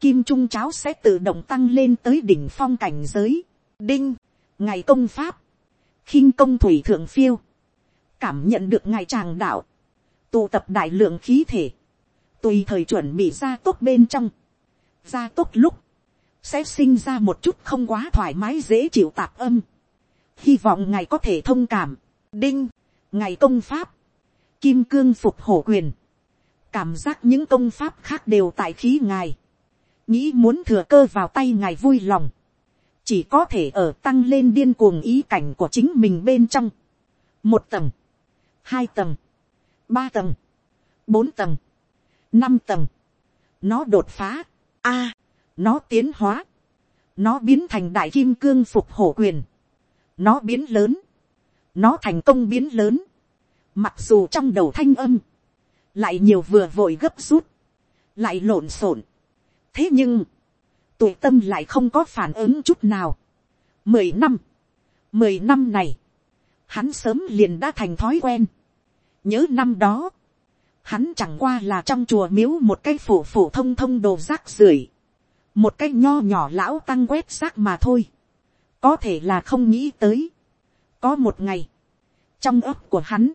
kim trung cháo sẽ tự động tăng lên tới đỉnh phong cảnh giới, đinh, ngài công pháp, khinh công thủy thượng phiêu, cảm nhận được ngài tràng đạo, tụ tập đại lượng khí thể, tùy thời chuẩn bị ra tốt bên trong, ra tốt lúc, sẽ sinh ra một chút không quá thoải mái dễ chịu tạp âm. hy vọng ngài có thể thông cảm, đinh, ngài công pháp, kim cương phục hổ quyền, cảm giác những công pháp khác đều tại khí ngài, nghĩ muốn thừa cơ vào tay ngài vui lòng, chỉ có thể ở tăng lên điên cuồng ý cảnh của chính mình bên trong, một tầng, hai tầng, ba tầng, bốn tầng, năm tầng, nó đột phá, a, nó tiến hóa, nó biến thành đại kim cương phục hổ quyền, nó biến lớn, nó thành công biến lớn, mặc dù trong đầu thanh âm, lại nhiều vừa vội gấp rút, lại lộn xộn, thế nhưng, tuổi tâm lại không có phản ứng chút nào. mười năm, mười năm này, hắn sớm liền đã thành thói quen. nhớ năm đó, hắn chẳng qua là trong chùa miếu một cái phổ phổ thông thông đồ rác rưởi, một cái nho nhỏ lão tăng quét rác mà thôi, có thể là không nghĩ tới. có một ngày, trong ấp của hắn,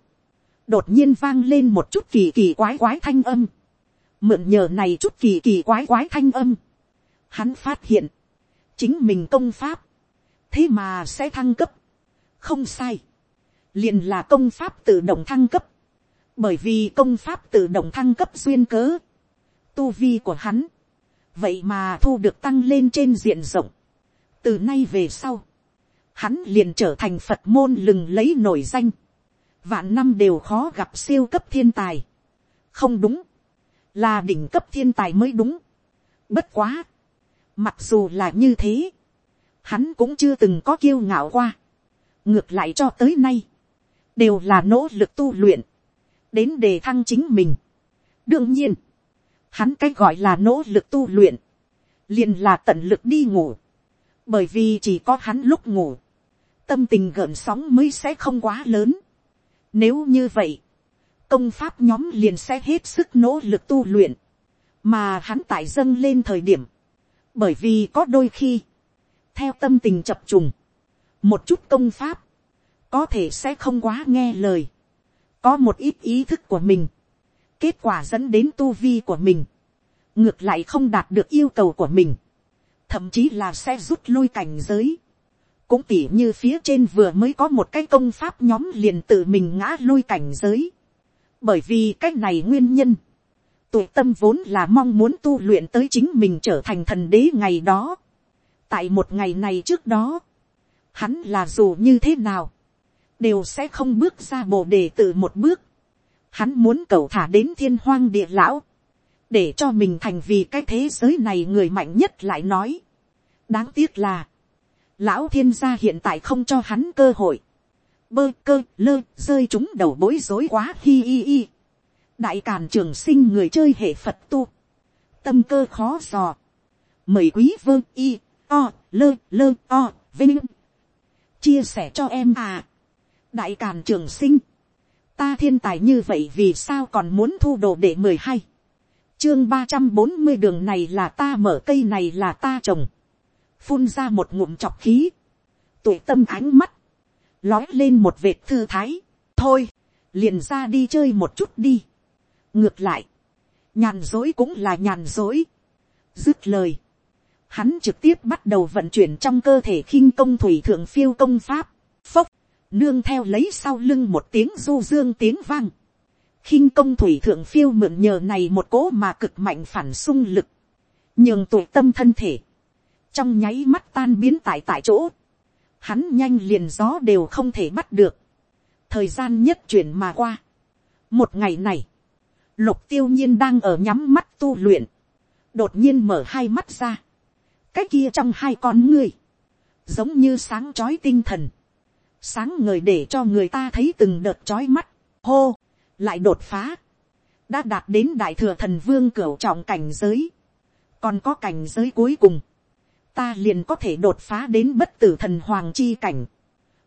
đột nhiên vang lên một chút kỳ kỳ quái quái thanh âm, mượn nhờ này chút kỳ kỳ quái quái thanh âm, hắn phát hiện, chính mình công pháp, thế mà sẽ thăng cấp, không sai, liền là công pháp tự động thăng cấp, bởi vì công pháp tự động thăng cấp duyên cớ, tu vi của hắn, vậy mà thu được tăng lên trên diện rộng, từ nay về sau, hắn liền trở thành phật môn lừng lấy nổi danh, vạn năm đều khó gặp siêu cấp thiên tài, không đúng, là đỉnh cấp thiên tài mới đúng, bất quá, mặc dù là như thế, hắn cũng chưa từng có kiêu ngạo qua, ngược lại cho tới nay, đều là nỗ lực tu luyện, đến đề thăng chính mình. đương nhiên, hắn cái gọi là nỗ lực tu luyện, liền là tận lực đi ngủ, bởi vì chỉ có hắn lúc ngủ, tâm tình gợn sóng mới sẽ không quá lớn. Nếu như vậy, công pháp nhóm liền sẽ hết sức nỗ lực tu luyện, mà hắn tại dâng lên thời điểm, bởi vì có đôi khi, theo tâm tình chập trùng, một chút công pháp, có thể sẽ không quá nghe lời, có một ít ý thức của mình, kết quả dẫn đến tu vi của mình, ngược lại không đạt được yêu cầu của mình, thậm chí là sẽ rút lui cảnh giới. cũng tỉ như phía trên vừa mới có một cái công pháp nhóm liền tự mình ngã lui cảnh giới bởi vì cái này nguyên nhân, tụ tâm vốn là mong muốn tu luyện tới chính mình trở thành thần đế ngày đó. tại một ngày này trước đó, hắn là dù như thế nào, đều sẽ không bước ra bồ đề tự một bước. Hắn muốn cầu thả đến thiên hoang địa lão, để cho mình thành vì cái thế giới này người mạnh nhất lại nói. đáng tiếc là, lão thiên gia hiện tại không cho hắn cơ hội bơ cơ, lơ, rơi chúng đầu bối rối quá, hi hi hi. đại càn trường sinh người chơi hệ phật tu. tâm cơ khó dò. mời quý vơ, y, o, lơ lơ, o, vinh. chia sẻ cho em à. đại càn trường sinh. ta thiên tài như vậy vì sao còn muốn thu đồ để mười hai chương ba trăm bốn mươi đường này là ta mở, cây này là ta trồng. Phun ra một ngụm chọc khí. Tuổi tâm ánh mắt. Lói lên một vệt thư thái. Thôi, liền ra đi chơi một chút đi. Ngược lại. Nhàn dối cũng là nhàn dối. Dứt lời. Hắn trực tiếp bắt đầu vận chuyển trong cơ thể khinh công thủy thượng phiêu công pháp. Phốc. Nương theo lấy sau lưng một tiếng du dương tiếng vang khinh công thủy thượng phiêu mượn nhờ này một cố mà cực mạnh phản xung lực, nhường tụ tâm thân thể, trong nháy mắt tan biến tại tại chỗ, hắn nhanh liền gió đều không thể bắt được, thời gian nhất chuyển mà qua. một ngày này, lục tiêu nhiên đang ở nhắm mắt tu luyện, đột nhiên mở hai mắt ra, cái kia trong hai con ngươi, giống như sáng trói tinh thần, sáng ngời để cho người ta thấy từng đợt trói mắt, hô, lại đột phá, đã đạt đến đại thừa thần vương cửu trọng cảnh giới, còn có cảnh giới cuối cùng, ta liền có thể đột phá đến bất tử thần hoàng chi cảnh,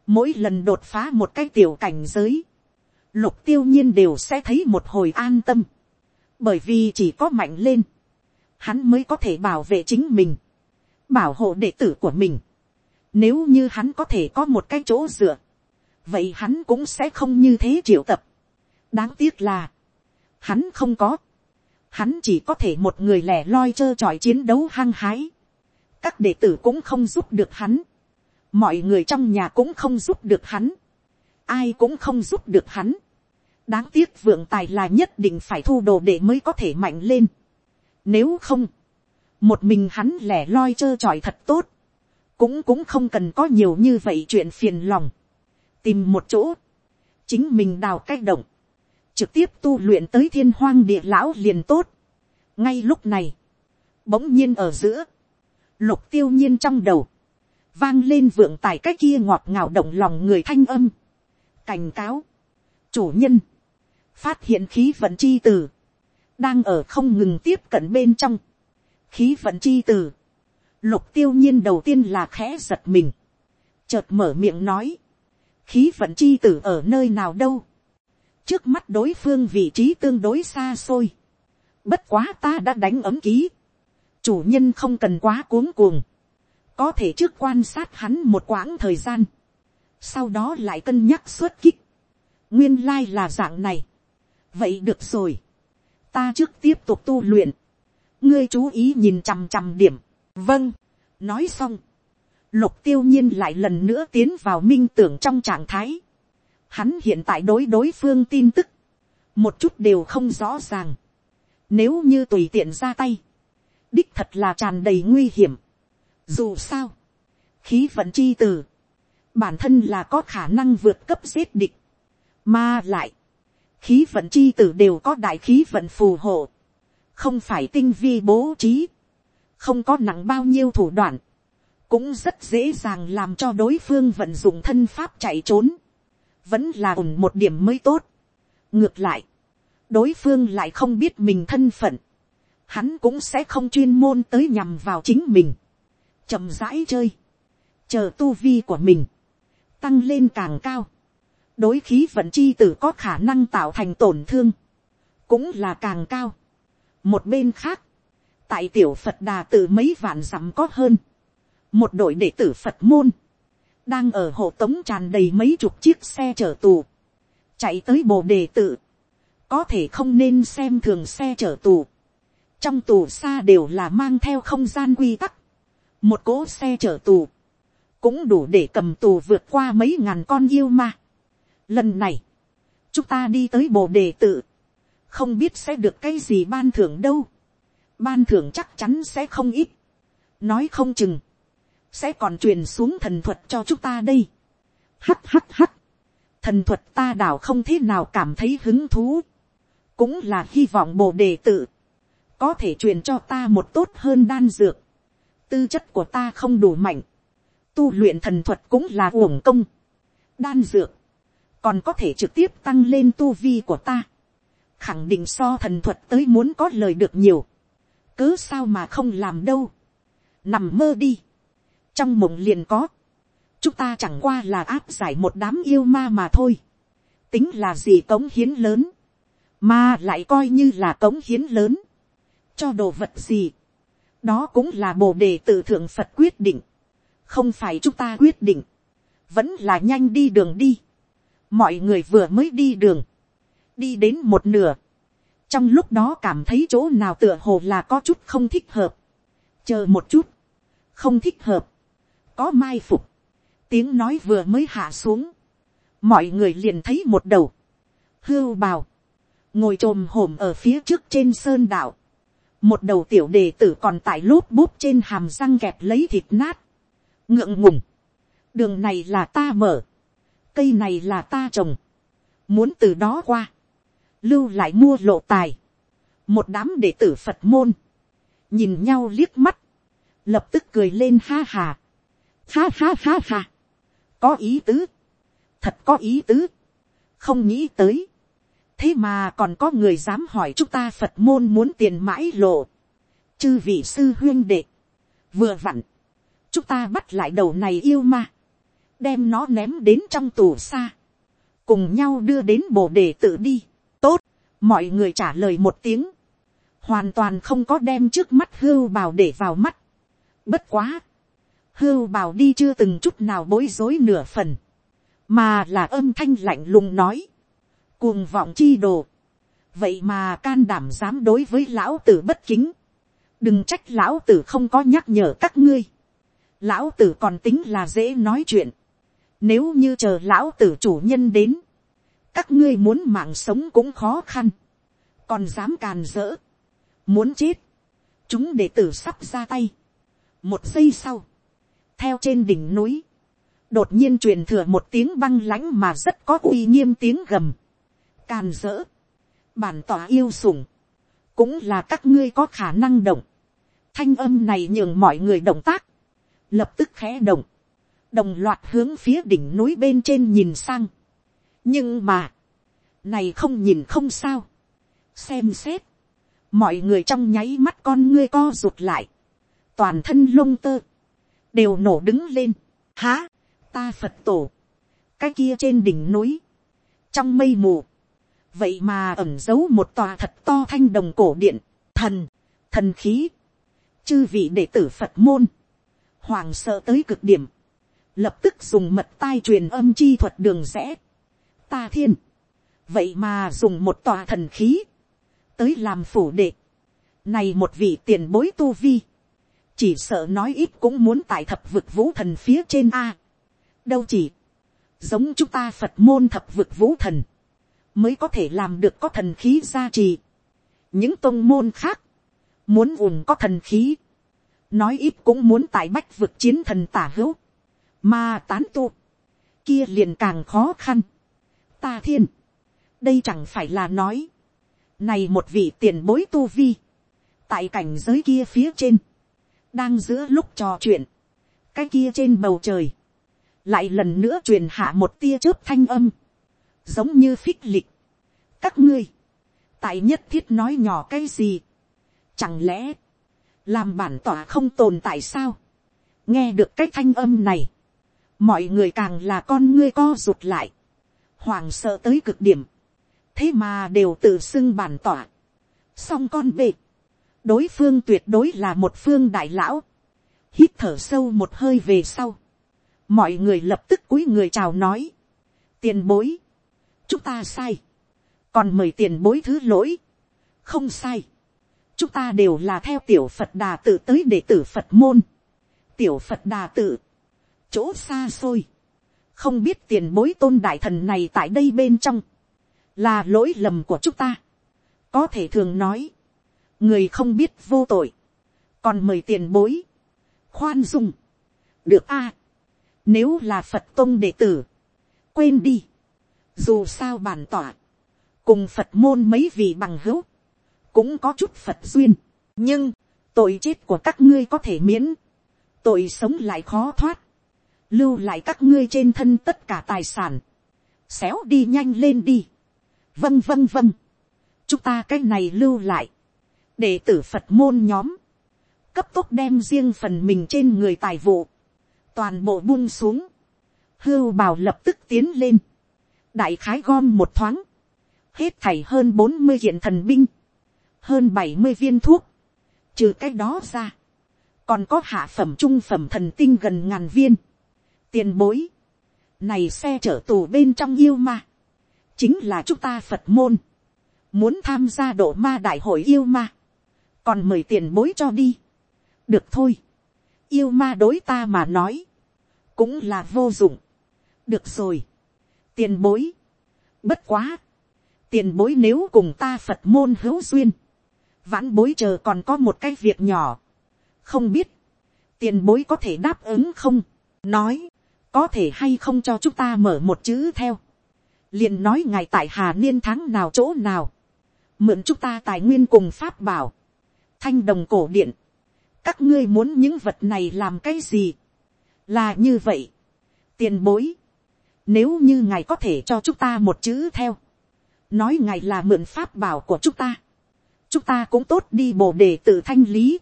mỗi lần đột phá một cái tiểu cảnh giới, lục tiêu nhiên đều sẽ thấy một hồi an tâm, bởi vì chỉ có mạnh lên, hắn mới có thể bảo vệ chính mình, bảo hộ đệ tử của mình. Nếu như hắn có thể có một cái chỗ dựa, vậy hắn cũng sẽ không như thế triệu tập. Đáng tiếc là, hắn không có, hắn chỉ có thể một người lẻ loi trơ tròi chiến đấu hăng hái, các đệ tử cũng không giúp được hắn, mọi người trong nhà cũng không giúp được hắn, ai cũng không giúp được hắn, đáng tiếc vượng tài là nhất định phải thu đồ để mới có thể mạnh lên, nếu không, một mình hắn lẻ loi trơ trọi thật tốt, cũng cũng không cần có nhiều như vậy chuyện phiền lòng, tìm một chỗ, chính mình đào cách động, trực tiếp tu luyện tới thiên hoang địa lão liền tốt. ngay lúc này, bỗng nhiên ở giữa, lục tiêu nhiên trong đầu, vang lên vượng tài cách kia ngọt ngào động lòng người thanh âm, cảnh cáo, chủ nhân, phát hiện khí vận chi từ, đang ở không ngừng tiếp cận bên trong, khí vận chi từ, lục tiêu nhiên đầu tiên là khẽ giật mình, chợt mở miệng nói, khí vận chi tử ở nơi nào đâu, trước mắt đối phương vị trí tương đối xa xôi. Bất quá ta đã đánh ấm ký. Chủ nhân không cần quá cuống cuồng. Có thể trước quan sát hắn một quãng thời gian. Sau đó lại cân nhắc xuất kích. Nguyên lai là dạng này. Vậy được rồi. Ta trước tiếp tục tu luyện. Ngươi chú ý nhìn chằm chằm điểm. Vâng. Nói xong. lục tiêu nhiên lại lần nữa tiến vào minh tưởng trong trạng thái. Hắn hiện tại đối đối phương tin tức, một chút đều không rõ ràng. Nếu như tùy tiện ra tay, đích thật là tràn đầy nguy hiểm. Dù sao, khí vận chi từ, bản thân là có khả năng vượt cấp giết địch, mà lại, khí vận chi tử đều có đại khí vận phù hộ, không phải tinh vi bố trí, không có nặng bao nhiêu thủ đoạn, cũng rất dễ dàng làm cho đối phương vận dụng thân pháp chạy trốn, vẫn là ổn một điểm mới tốt. ngược lại, đối phương lại không biết mình thân phận, hắn cũng sẽ không chuyên môn tới nhằm vào chính mình, chậm rãi chơi, chờ tu vi của mình, tăng lên càng cao, đối khí vận chi tử có khả năng tạo thành tổn thương, cũng là càng cao. một bên khác, tại tiểu phật đà từ mấy vạn dặm có hơn, một đội đệ tử phật môn, đang ở hộ tống tràn đầy mấy chục chiếc xe chở tù, chạy tới bồ đề tự, có thể không nên xem thường xe chở tù, trong tù xa đều là mang theo không gian quy tắc, một cỗ xe chở tù, cũng đủ để cầm tù vượt qua mấy ngàn con yêu ma. Lần này, chúng ta đi tới bồ đề tự, không biết sẽ được cái gì ban thưởng đâu. Ban thưởng chắc chắn sẽ không ít. Nói không chừng, sẽ còn truyền xuống thần thuật cho chúng ta đây. Hắt hắt hắt, thần thuật ta đảo không thế nào cảm thấy hứng thú. Cũng là hy vọng bồ đề tự, có thể truyền cho ta một tốt hơn đan dược. Tư chất của ta không đủ mạnh. Tu luyện thần thuật cũng là uổng công. Đan dược còn có thể trực tiếp tăng lên tu vi của ta, khẳng định so thần thuật tới muốn có lời được nhiều, cứ sao mà không làm đâu, nằm mơ đi, trong mộng liền có, chúng ta chẳng qua là áp giải một đám yêu ma mà thôi, tính là gì cống hiến lớn, mà lại coi như là cống hiến lớn, cho đồ vật gì, đó cũng là bồ đề tự thượng phật quyết định, không phải chúng ta quyết định, vẫn là nhanh đi đường đi, mọi người vừa mới đi đường, đi đến một nửa, trong lúc đó cảm thấy chỗ nào tựa hồ là có chút không thích hợp, chờ một chút, không thích hợp, có mai phục, tiếng nói vừa mới hạ xuống, mọi người liền thấy một đầu, hưu bào, ngồi t r ồ m hổm ở phía trước trên sơn đạo, một đầu tiểu đề tử còn tại lốp bút trên hàm răng kẹp lấy thịt nát, ngượng ngùng, đường này là ta mở, cây này là ta trồng, muốn từ đó qua, lưu lại mua lộ tài, một đám đệ tử phật môn, nhìn nhau liếc mắt, lập tức cười lên ha hà, ha ha ha ha, có ý tứ, thật có ý tứ, không nghĩ tới, thế mà còn có người dám hỏi chúng ta phật môn muốn tiền mãi lộ, chư vị sư huyên đệ, vừa vặn, chúng ta bắt lại đầu này yêu ma, đem nó ném đến trong tù xa, cùng nhau đưa đến bồ đề tự đi. tốt, mọi người trả lời một tiếng, hoàn toàn không có đem trước mắt hưu bào để vào mắt. bất quá, hưu bào đi chưa từng chút nào bối rối nửa phần, mà là âm thanh lạnh lùng nói, cuồng vọng chi đồ, vậy mà can đảm dám đối với lão tử bất kính, đừng trách lão tử không có nhắc nhở các ngươi, lão tử còn tính là dễ nói chuyện, nếu như chờ lão tử chủ nhân đến, các ngươi muốn mạng sống cũng khó khăn, còn dám càn rỡ, muốn chết, chúng đệ tử sắp ra tay. một giây sau, theo trên đỉnh núi, đột nhiên truyền thừa một tiếng băng lãnh mà rất có uy nghiêm tiếng gầm, càn rỡ, bản tỏa yêu sủng, cũng là các ngươi có khả năng động, thanh âm này nhường mọi người động tác, lập tức khẽ động, đồng loạt hướng phía đỉnh núi bên trên nhìn sang. nhưng mà, này không nhìn không sao. xem xét, mọi người trong nháy mắt con ngươi co rụt lại, toàn thân lông tơ, đều nổ đứng lên. há, ta phật tổ, cái kia trên đỉnh núi, trong mây mù, vậy mà ẩm giấu một tòa thật to thanh đồng cổ điện, thần, thần khí, chư vị đệ tử phật môn, hoàng sợ tới cực điểm, lập tức dùng mật tai truyền âm chi thuật đường rẽ. Ta thiên, vậy mà dùng một tòa thần khí, tới làm phủ đệ. Này một vị tiền bối tu vi, chỉ sợ nói ít cũng muốn tại thập vực vũ thần phía trên a. đâu chỉ, giống chúng ta phật môn thập vực vũ thần, mới có thể làm được có thần khí gia trì. những tôn môn khác, muốn ủng có thần khí, nói ít cũng muốn tại bách vực chiến thần tả hữu, mà tán tu, kia liền càng khó khăn. ta thiên, đây chẳng phải là nói, này một vị tiền bối tu vi, tại cảnh giới kia phía trên, đang giữa lúc trò chuyện, cái kia trên bầu trời, lại lần nữa truyền hạ một tia chớp thanh âm, giống như phích lịch. các ngươi, tại nhất thiết nói nhỏ cái gì, chẳng lẽ, làm bản tỏa không tồn tại sao, nghe được cái thanh âm này, mọi người càng là con ngươi co rụt lại, hoàng sợ tới cực điểm, thế mà đều tự xưng bản tỏa, song con bệ, đối phương tuyệt đối là một phương đại lão, hít thở sâu một hơi về sau, mọi người lập tức cúi người chào nói, tiền bối, chúng ta sai, còn mời tiền bối thứ lỗi, không sai, chúng ta đều là theo tiểu phật đà tự tới để tử phật môn, tiểu phật đà tự, chỗ xa xôi, không biết tiền bối tôn đại thần này tại đây bên trong, là lỗi lầm của chúng ta, có thể thường nói, người không biết vô tội, còn mời tiền bối, khoan dung, được a, nếu là phật tôn đệ tử, quên đi, dù sao bản tỏa, cùng phật môn mấy vị bằng hữu, cũng có chút phật duyên, nhưng, tội chết của các ngươi có thể miễn, tội sống lại khó thoát, lưu lại các ngươi trên thân tất cả tài sản, xéo đi nhanh lên đi, vâng vâng vâng, chúng ta cái này lưu lại, để tử phật môn nhóm, cấp tốc đem riêng phần mình trên người tài vụ, toàn bộ buông xuống, hưu bào lập tức tiến lên, đại khái gom một thoáng, hết thảy hơn bốn mươi hiện thần binh, hơn bảy mươi viên thuốc, trừ cái đó ra, còn có hạ phẩm trung phẩm thần tinh gần ngàn viên, tiền bối, này xe chở tù bên trong yêu ma, chính là chúng ta phật môn, muốn tham gia độ ma đại hội yêu ma, còn mời tiền bối cho đi, được thôi, yêu ma đối ta mà nói, cũng là vô dụng, được rồi, tiền bối, bất quá, tiền bối nếu cùng ta phật môn hữu duyên, vãn bối chờ còn có một cái việc nhỏ, không biết, tiền bối có thể đáp ứng không, nói, có thể hay không cho chúng ta mở một chữ theo, liền nói ngài tại hà niên tháng nào chỗ nào, mượn chúng ta tài nguyên cùng pháp bảo, thanh đồng cổ điện, các ngươi muốn những vật này làm cái gì, là như vậy, tiền bối, nếu như ngài có thể cho chúng ta một chữ theo, nói ngài là mượn pháp bảo của chúng ta, chúng ta cũng tốt đi bồ đề tự thanh lý,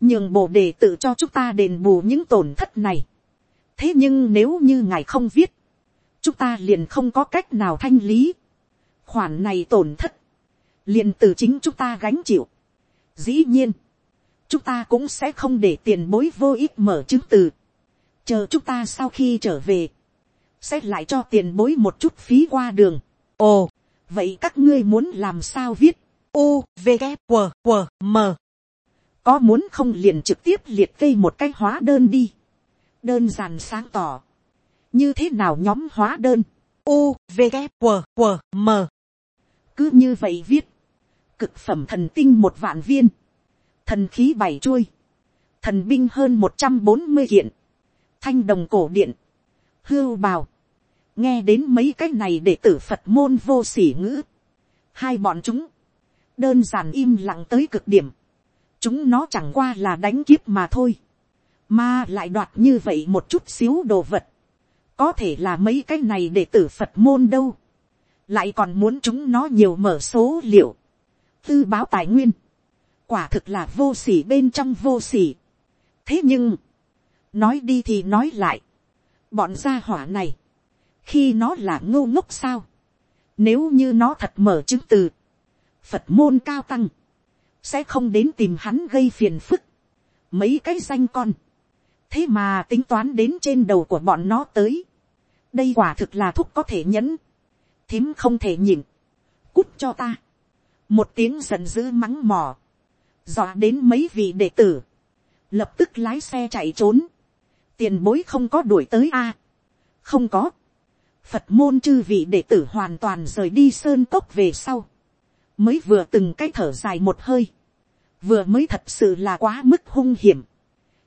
nhường bồ đề tự cho chúng ta đền bù những tổn thất này. thế nhưng nếu như ngài không viết, chúng ta liền không có cách nào thanh lý. khoản này tổn thất, liền từ chính chúng ta gánh chịu. dĩ nhiên, chúng ta cũng sẽ không để tiền bối vô ích mở chứng từ. chờ chúng ta sau khi trở về, sẽ lại cho tiền bối một chút phí qua đường. ồ, vậy các ngươi muốn làm sao viết, u v g q q m. Có muốn không liền trực tiếp liệt kê một cái hóa đơn đi, đơn giản sáng tỏ, như thế nào nhóm hóa đơn, u v g q q m. Cứ như vậy viết, cực phẩm thần tinh một vạn viên, thần khí bảy chuôi, thần binh hơn một trăm bốn mươi kiện, thanh đồng cổ điện, hưu bào, nghe đến mấy cái này để tử phật môn vô s ỉ ngữ, hai bọn chúng, đơn giản im lặng tới cực điểm, chúng nó chẳng qua là đánh kiếp mà thôi, mà lại đoạt như vậy một chút xíu đồ vật, có thể là mấy cái này để tử phật môn đâu, lại còn muốn chúng nó nhiều mở số liệu, tư báo tài nguyên, quả thực là vô s ỉ bên trong vô s ỉ thế nhưng, nói đi thì nói lại, bọn gia hỏa này, khi nó là ngô ngốc sao, nếu như nó thật mở chứng từ, phật môn cao tăng, sẽ không đến tìm hắn gây phiền phức, mấy cái danh con, thế mà tính toán đến trên đầu của bọn nó tới, đây quả thực là thúc có thể nhẫn, thím không thể nhịn. Cút cho ta, một tiếng giận dữ mắng mỏ, dọa đến mấy vị đệ tử, lập tức lái xe chạy trốn, tiền bối không có đuổi tới a, không có, phật môn chư vị đệ tử hoàn toàn rời đi sơn cốc về sau, mới vừa từng cái thở dài một hơi, vừa mới thật sự là quá mức hung hiểm,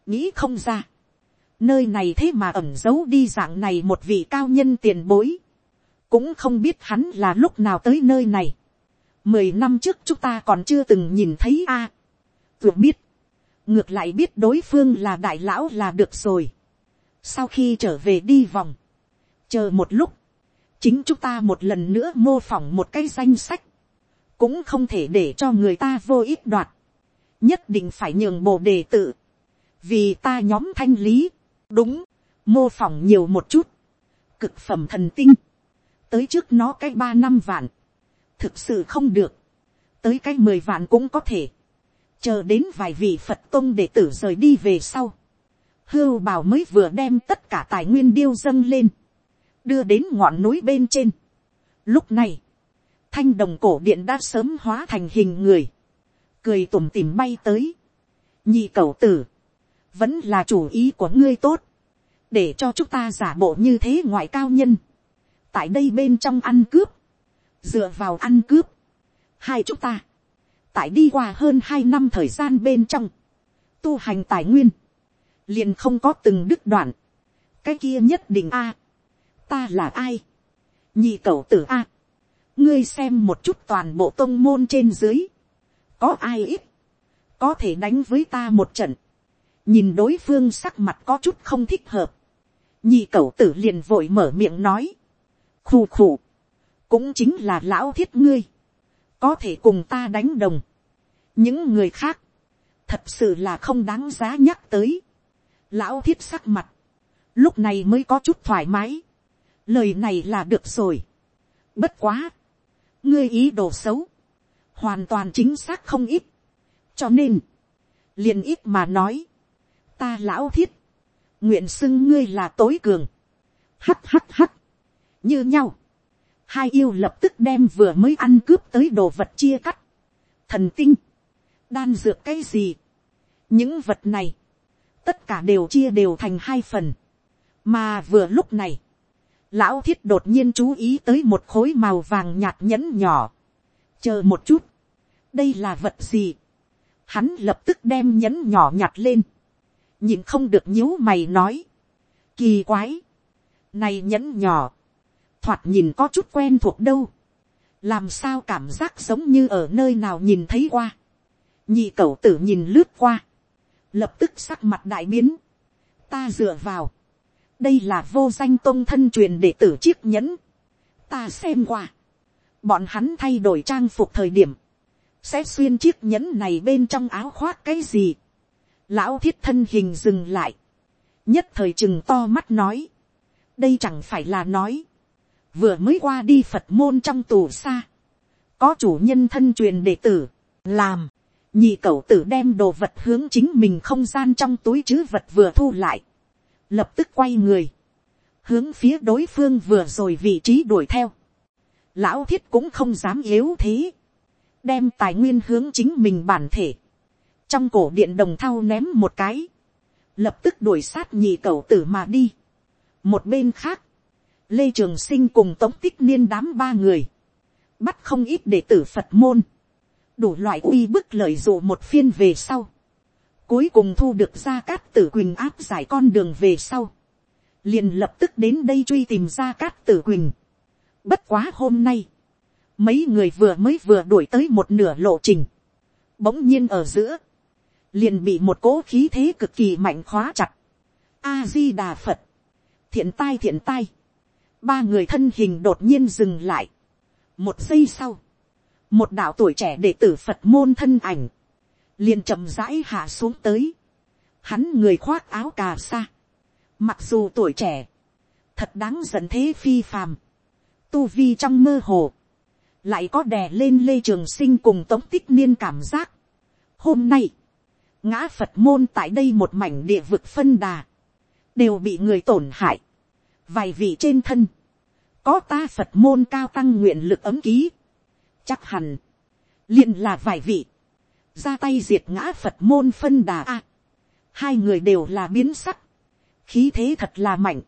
nghĩ không ra, nơi này thế mà ẩm giấu đi dạng này một vị cao nhân tiền bối, cũng không biết hắn là lúc nào tới nơi này, mười năm trước chúng ta còn chưa từng nhìn thấy a, à, biết, ngược lại biết đối phương là đại lão là được rồi, sau khi trở về đi vòng, chờ một lúc, chính chúng ta một lần nữa mô phỏng một cái danh sách, cũng không thể để cho người ta vô ích đoạt, nhất định phải nhường bộ đề tự, vì ta nhóm thanh lý, đúng, mô phỏng nhiều một chút, cực phẩm thần tinh, tới trước nó cái ba năm vạn, thực sự không được, tới cái mười vạn cũng có thể, chờ đến vài vị phật tôn đệ tử rời đi về sau, hưu bào mới vừa đem tất cả tài nguyên điêu dâng lên, đưa đến ngọn núi bên trên. Lúc này, thanh đồng cổ điện đã sớm hóa thành hình người, cười tủm tìm bay tới. nhị cầu tử, vẫn là chủ ý của ngươi tốt, để cho chúng ta giả bộ như thế ngoại cao nhân, tại đây bên trong ăn cướp, dựa vào ăn cướp, hai chúng ta, tại đi qua hơn hai năm thời gian bên trong, tu hành tài nguyên, liền không có từng đứt đoạn, cái kia nhất định a, ta là ai, nhị cầu tử a, ngươi xem một chút toàn bộ tôn môn trên dưới, có ai ít, có thể đánh với ta một trận, nhìn đối phương sắc mặt có chút không thích hợp, nhị cầu tử liền vội mở miệng nói, khù khù, cũng chính là lão thiết ngươi, có thể cùng ta đánh đồng, những người khác, thật sự là không đáng giá nhắc tới, lão thiết sắc mặt, lúc này mới có chút thoải mái, lời này là được rồi, bất quá, ngươi ý đồ xấu, hoàn toàn chính xác không ít, cho nên, liền ít mà nói, ta lão thiết, nguyện xưng ngươi là tối cường, hắt hắt hắt, như nhau, hai yêu lập tức đem vừa mới ăn cướp tới đồ vật chia cắt, thần tinh, đan dược cái gì, những vật này, tất cả đều chia đều thành hai phần, mà vừa lúc này, lão thiết đột nhiên chú ý tới một khối màu vàng nhạt nhẫn nhỏ, chờ một chút, đây là vật gì, hắn lập tức đem nhẫn nhỏ nhặt lên, nhìn không được nhíu mày nói, kỳ quái, này nhẫn nhỏ, thoạt nhìn có chút quen thuộc đâu, làm sao cảm giác giống như ở nơi nào nhìn thấy qua, nhị cậu tử nhìn lướt qua, lập tức sắc mặt đại biến, ta dựa vào, đây là vô danh tôn thân truyền đệ tử chiếc nhẫn, ta xem qua, bọn hắn thay đổi trang phục thời điểm, sẽ xuyên chiếc nhẫn này bên trong áo khoác cái gì, lão thiết thân hình dừng lại, nhất thời chừng to mắt nói, đây chẳng phải là nói, vừa mới qua đi phật môn trong tù xa, có chủ nhân thân truyền đệ tử, làm, nhị cậu tử đem đồ vật hướng chính mình không gian trong túi chứ vật vừa thu lại, lập tức quay người, hướng phía đối phương vừa rồi vị trí đuổi theo, lão thiết cũng không dám yếu thế, đem tài nguyên hướng chính mình bản thể, trong cổ điện đồng thau ném một cái, lập tức đuổi sát nhị cậu tử mà đi. một bên khác, lê trường sinh cùng tống tích niên đám ba người, bắt không ít đệ tử phật môn, đủ loại uy bức lợi dụ một phiên về sau, cuối cùng thu được gia cát tử quỳnh áp giải con đường về sau, liền lập tức đến đây truy tìm gia cát tử quỳnh. bất quá hôm nay, mấy người vừa mới vừa đuổi tới một nửa lộ trình, bỗng nhiên ở giữa, liền bị một cỗ khí thế cực kỳ mạnh khóa chặt. a di đà phật, thiện tai thiện tai, ba người thân hình đột nhiên dừng lại. một giây sau, một đạo tuổi trẻ đệ tử phật môn thân ảnh, liền chậm rãi hạ xuống tới. hắn người khoác áo cà sa, mặc dù tuổi trẻ, thật đáng giận thế phi phàm, tu vi trong mơ hồ, lại có đè lên lê trường sinh cùng tống tích niên cảm giác. hôm nay, ngã phật môn tại đây một mảnh địa vực phân đà, đều bị người tổn hại, vài vị trên thân, có ta phật môn cao tăng nguyện lực ấm ký, chắc hẳn, liền là vài vị, ra tay diệt ngã phật môn phân đà a, hai người đều là biến sắc, khí thế thật là mạnh,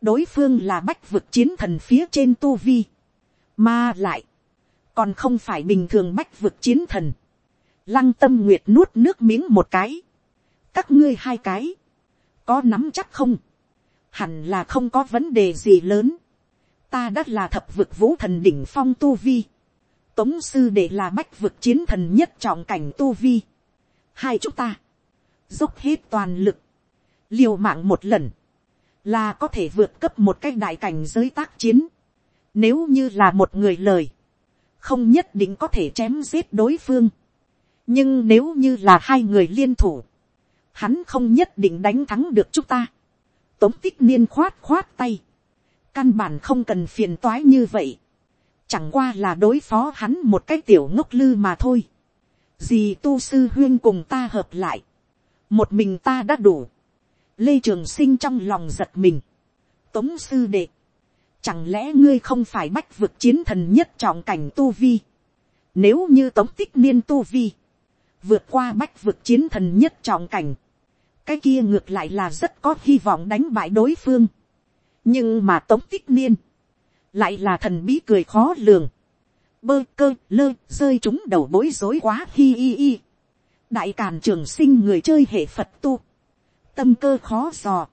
đối phương là bách vực chiến thần phía trên tu vi, mà lại, còn không phải bình thường bách vực chiến thần, lăng tâm nguyệt nuốt nước miếng một cái, các ngươi hai cái, có nắm chắc không, hẳn là không có vấn đề gì lớn, ta đã là thập vực vũ thần đỉnh phong tu vi, tống sư để là bách vực chiến thần nhất trọng cảnh tu vi, hai chúng ta, dốc hết toàn lực, liều mạng một lần, là có thể vượt cấp một cái đại cảnh giới tác chiến, nếu như là một người lời, không nhất định có thể chém giết đối phương, nhưng nếu như là hai người liên thủ, hắn không nhất định đánh thắng được chúng ta. Tống tích niên khoát khoát tay, căn bản không cần phiền toái như vậy, chẳng qua là đối phó hắn một cái tiểu ngốc lư mà thôi. Dì tu sư huyên cùng ta hợp lại, một mình ta đã đủ. Lê Trường Sinh trong lòng giật mình. Tống sư đệ, chẳng lẽ ngươi không phải bách vực chiến thần nhất trọng cảnh tu vi? Nếu như tống tích niên tu vi, vượt qua bách vực chiến thần nhất trọng cảnh, cái kia ngược lại là rất có hy vọng đánh bại đối phương. nhưng mà tống tích niên, lại là thần bí cười khó lường, bơ cơ lơ rơi chúng đầu bối rối quá hi hi hi. đại càn trường sinh người chơi hệ phật tu, tâm cơ khó dò,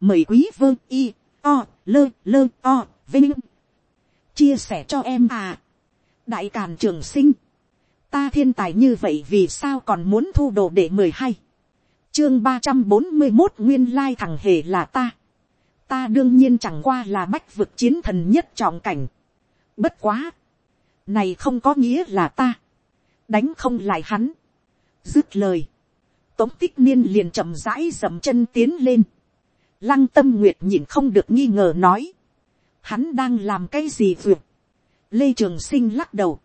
mời quý vơ y o lơ lơ o vinh. Chia sẻ cho em à. Đại càn trường sinh. Ta thiên tài như vậy vì sao còn muốn thu đồ để mười hai? Chương ba trăm bốn mươi một nguyên lai thằng hề là ta ta đương nhiên chẳng qua là bách vực chiến thần nhất trọng cảnh. Bất quá. Này không có nghĩa là ta. Đánh không lại hắn. Dứt lời. Tống tích niên liền chậm rãi dậm chân tiến lên. Lăng tâm nguyệt nhìn không được nghi ngờ nói. Hắn đang làm cái gì vượt? Lê trường sinh lắc đầu.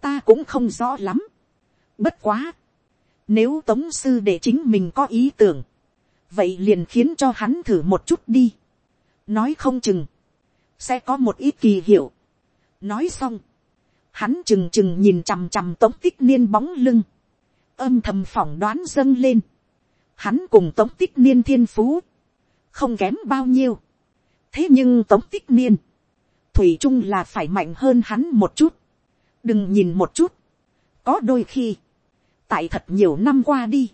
Ta cũng không rõ lắm. Bất quá. Nếu tống sư để chính mình có ý tưởng. Vậy liền khiến cho hắn thử một chút đi. Nói không chừng. Sẽ có một ít kỳ hiệu. Nói xong. Hắn chừng chừng nhìn chằm chằm tống tích niên bóng lưng. Âm thầm phỏng đoán dâng lên. Hắn cùng tống tích niên thiên phú. Không kém bao nhiêu. Thế nhưng tống tích niên. Thủy chung là phải mạnh hơn hắn một chút đừng nhìn một chút, có đôi khi, tại thật nhiều năm qua đi,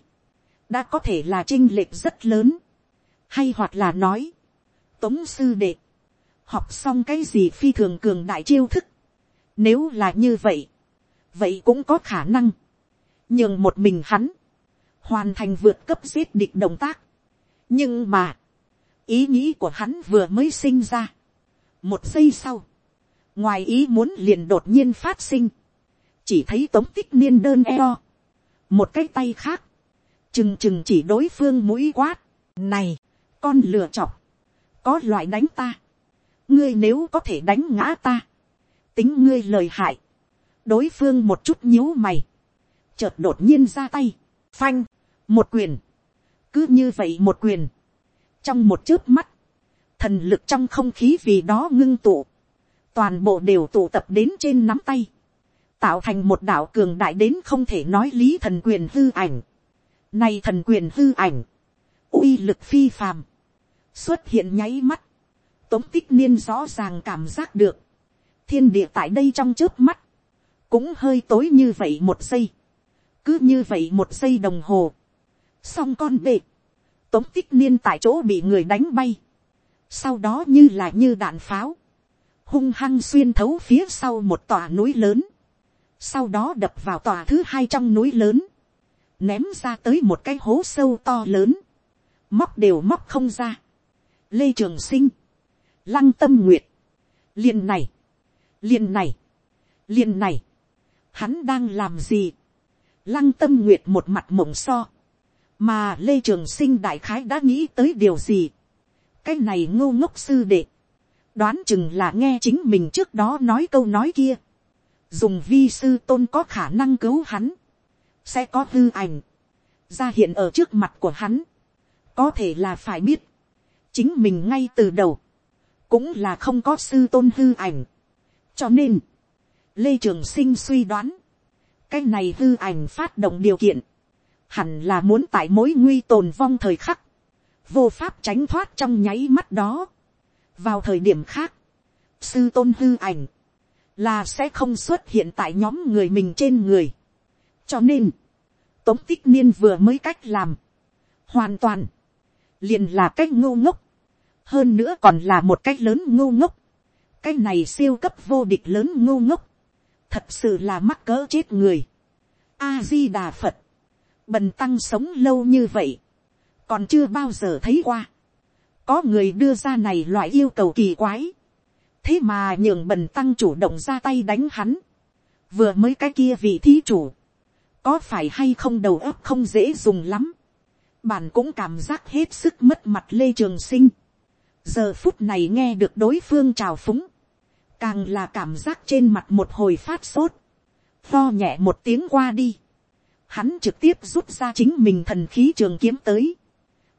đã có thể là chinh lệch rất lớn, hay hoặc là nói, tống sư đệ, học xong cái gì phi thường cường đại chiêu thức, nếu là như vậy, vậy cũng có khả năng, nhường một mình hắn, hoàn thành vượt cấp giết địch động tác. nhưng mà, ý nghĩ của hắn vừa mới sinh ra, một giây sau, ngoài ý muốn liền đột nhiên phát sinh, chỉ thấy tống tích niên đơn eo, một cái tay khác, chừng chừng chỉ đối phương mũi quát, này, con lừa chọc, có loại đánh ta, ngươi nếu có thể đánh ngã ta, tính ngươi lời hại, đối phương một chút nhíu mày, chợt đột nhiên ra tay, phanh, một quyền, cứ như vậy một quyền, trong một chớp mắt, thần lực trong không khí vì đó ngưng tụ, toàn bộ đều tụ tập đến trên nắm tay, tạo thành một đạo cường đại đến không thể nói lý thần quyền hư ảnh. Này thần quyền hư ảnh, uy lực phi phàm, xuất hiện nháy mắt, tống tích niên rõ ràng cảm giác được, thiên địa tại đây trong trước mắt, cũng hơi tối như vậy một giây, cứ như vậy một giây đồng hồ, xong con bệ, tống tích niên tại chỗ bị người đánh bay, sau đó như là như đạn pháo, hung hăng xuyên thấu phía sau một tòa núi lớn, sau đó đập vào tòa thứ hai trong núi lớn, ném ra tới một cái hố sâu to lớn, móc đều móc không ra. Lê Trường Sinh, Lăng Tâm Nguyệt, liền này, liền này, liền này, hắn đang làm gì, Lăng Tâm Nguyệt một mặt mộng so, mà Lê Trường Sinh đại khái đã nghĩ tới điều gì, cái này ngô ngốc sư đệ, đoán chừng là nghe chính mình trước đó nói câu nói kia, dùng vi sư tôn có khả năng cứu hắn, sẽ có hư ảnh, ra hiện ở trước mặt của hắn, có thể là phải biết, chính mình ngay từ đầu, cũng là không có sư tôn hư ảnh, cho nên, lê trường sinh suy đoán, cái này hư ảnh phát động điều kiện, hẳn là muốn tại mối nguy tồn vong thời khắc, vô pháp tránh thoát trong nháy mắt đó. vào thời điểm khác, sư tôn hư ảnh, là sẽ không xuất hiện tại nhóm người mình trên người. cho nên, tống tích niên vừa mới cách làm, hoàn toàn, liền là cách ngu ngốc, hơn nữa còn là một cách lớn ngu ngốc, cái này siêu cấp vô địch lớn ngu ngốc, thật sự là mắc cỡ chết người. a di đà phật, bần tăng sống lâu như vậy, còn chưa bao giờ thấy qua. có người đưa ra này loại yêu cầu kỳ quái, thế mà nhường bần tăng chủ động ra tay đánh hắn, vừa mới cái kia vị thí chủ, có phải hay không đầu óc không dễ dùng lắm, bạn cũng cảm giác hết sức mất mặt lê trường sinh, giờ phút này nghe được đối phương trào phúng, càng là cảm giác trên mặt một hồi phát sốt, lo nhẹ một tiếng qua đi, hắn trực tiếp rút ra chính mình thần khí trường kiếm tới,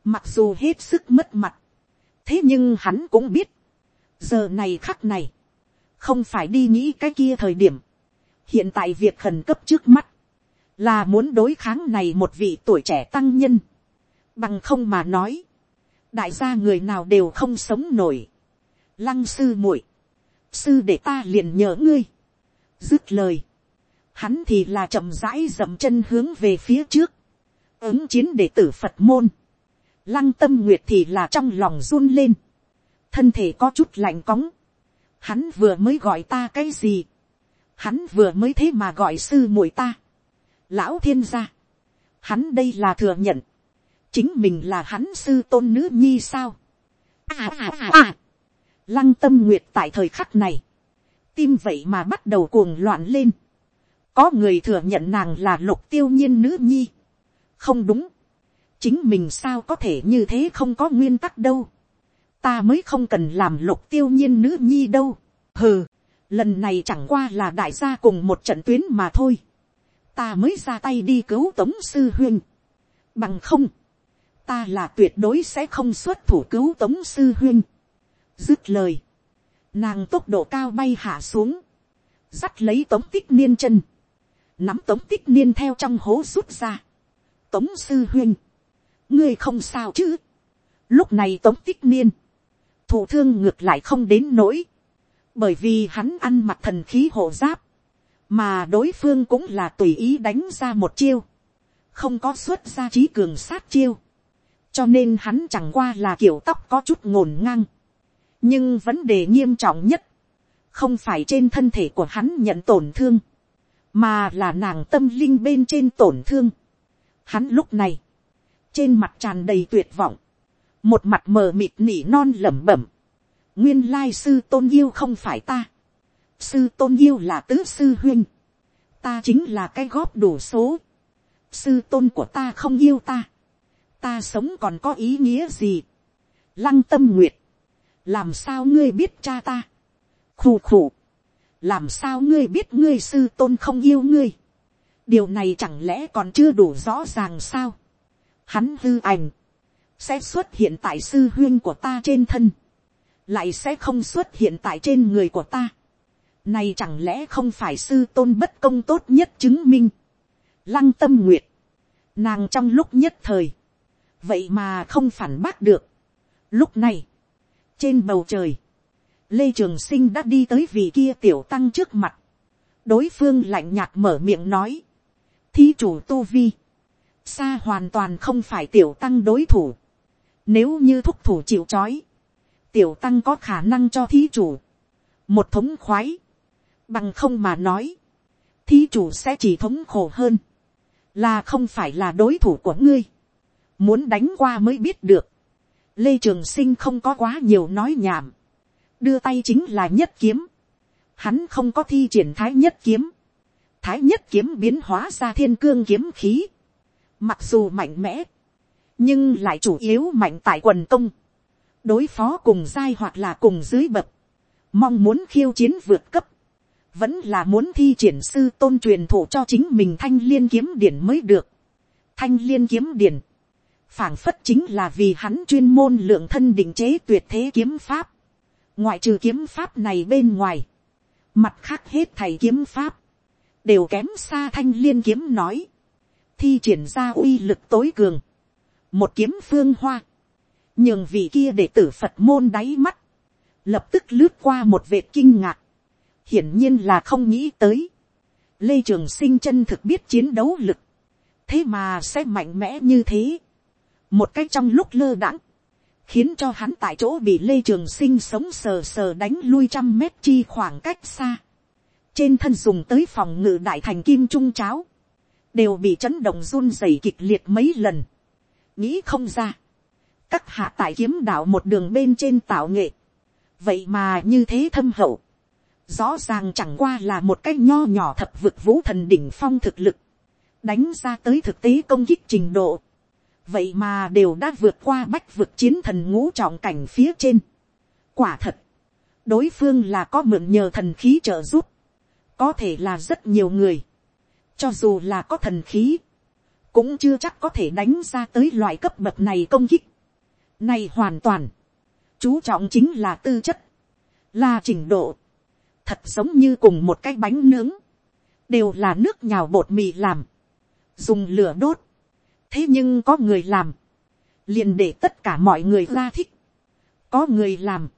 mặc dù hết sức mất mặt, thế nhưng hắn cũng biết, giờ này khắc này, không phải đi nghĩ cái kia thời điểm, hiện tại việc khẩn cấp trước mắt, là muốn đối kháng này một vị tuổi trẻ tăng nhân, bằng không mà nói, đại gia người nào đều không sống nổi, lăng sư muội, sư để ta liền nhớ ngươi, dứt lời, hắn thì là chậm rãi dậm chân hướng về phía trước, ứng chiến đệ tử phật môn, lăng tâm nguyệt thì là trong lòng run lên, thân thể có chút lạnh cóng, hắn vừa mới gọi ta cái gì, hắn vừa mới thế mà gọi sư muội ta, lão thiên gia, hắn đây là thừa nhận, chính mình là hắn sư tôn nữ nhi sao, à à à à, lăng tâm nguyệt tại thời khắc này, tim vậy mà bắt đầu cuồng loạn lên, có người thừa nhận nàng là lục tiêu nhiên nữ nhi, không đúng, chính mình sao có thể như thế không có nguyên tắc đâu, ta mới không cần làm lục tiêu nhiên nữ nhi đâu, hừ, lần này chẳng qua là đại gia cùng một trận tuyến mà thôi, ta mới ra tay đi cứu tống sư huyên, bằng không, ta là tuyệt đối sẽ không xuất thủ cứu tống sư huyên, dứt lời, nàng tốc độ cao bay hạ xuống, dắt lấy tống tích niên chân, nắm tống tích niên theo trong hố rút ra, tống sư huyên, ngươi không sao chứ, lúc này tống tích niên, thủ thương ngược lại không đến nỗi, bởi vì hắn ăn mặc thần khí hộ giáp, mà đối phương cũng là tùy ý đánh ra một chiêu, không có xuất ra trí cường sát chiêu, cho nên hắn chẳng qua là kiểu tóc có chút ngổn ngang, nhưng vấn đề nghiêm trọng nhất, không phải trên thân thể của hắn nhận tổn thương, mà là nàng tâm linh bên trên tổn thương. Hắn lúc này, trên mặt tràn đầy tuyệt vọng, một mặt mờ mịt nỉ non lẩm bẩm, nguyên lai sư tôn yêu không phải ta, sư tôn yêu là tứ sư huyên, ta chính là cái góp đủ số, sư tôn của ta không yêu ta, ta sống còn có ý nghĩa gì, lăng tâm nguyệt, làm sao ngươi biết cha ta, khù khù, làm sao ngươi biết ngươi sư tôn không yêu ngươi, điều này chẳng lẽ còn chưa đủ rõ ràng sao, hắn hư ảnh, sẽ xuất hiện tại sư huyên của ta trên thân, lại sẽ không xuất hiện tại trên người của ta. Này chẳng lẽ không phải sư tôn bất công tốt nhất chứng minh. Lăng tâm nguyệt. Nàng trong lúc nhất thời. Vậy mà không phản bác được. Lúc này. Trên bầu trời. Lê Trường Sinh đã đi tới vị kia tiểu tăng trước mặt. Đối phương lạnh nhạt mở miệng nói. Thí chủ tu vi. Xa hoàn toàn không phải tiểu tăng đối thủ. Nếu như thúc thủ chịu chói tiểu tăng có khả năng cho thí chủ, một thống khoái, bằng không mà nói, thí chủ sẽ chỉ thống khổ hơn, là không phải là đối thủ của ngươi, muốn đánh qua mới biết được, lê trường sinh không có quá nhiều nói nhảm, đưa tay chính là nhất kiếm, hắn không có thi triển thái nhất kiếm, thái nhất kiếm biến hóa ra thiên cương kiếm khí, mặc dù mạnh mẽ, nhưng lại chủ yếu mạnh tại quần công, đối phó cùng giai hoặc là cùng dưới bậc, mong muốn khiêu chiến vượt cấp, vẫn là muốn thi triển sư tôn truyền thụ cho chính mình thanh liên kiếm điển mới được. Thanh liên kiếm điển, phảng phất chính là vì hắn chuyên môn lượng thân định chế tuyệt thế kiếm pháp. ngoại trừ kiếm pháp này bên ngoài, mặt khác hết thầy kiếm pháp, đều kém xa thanh liên kiếm nói. thi triển ra uy lực tối cường, một kiếm phương hoa, nhường vị kia để tử phật môn đáy mắt, lập tức lướt qua một vệt kinh ngạc, hiển nhiên là không nghĩ tới, lê trường sinh chân thực biết chiến đấu lực, thế mà sẽ mạnh mẽ như thế, một cách trong lúc lơ đãng, khiến cho hắn tại chỗ bị lê trường sinh sống sờ sờ đánh lui trăm mét chi khoảng cách xa, trên thân dùng tới phòng ngự đại thành kim trung cháo, đều bị chấn động run rẩy kịch liệt mấy lần, nghĩ không ra, các hạ tại kiếm đạo một đường bên trên tạo nghệ, vậy mà như thế thâm hậu, rõ ràng chẳng qua là một cái nho nhỏ thập vực vũ thần đỉnh phong thực lực, đánh ra tới thực tế công kích trình độ, vậy mà đều đã vượt qua bách vực chiến thần ngũ trọng cảnh phía trên. quả thật, đối phương là có mượn nhờ thần khí trợ giúp, có thể là rất nhiều người, cho dù là có thần khí, cũng chưa chắc có thể đánh ra tới loại cấp bậc này công kích. Này hoàn toàn, chú trọng chính là tư chất, là trình độ, thật giống như cùng một cái bánh nướng, đều là nước nhào bột mì làm, dùng lửa đốt, thế nhưng có người làm, liền để tất cả mọi người ra thích, có người làm,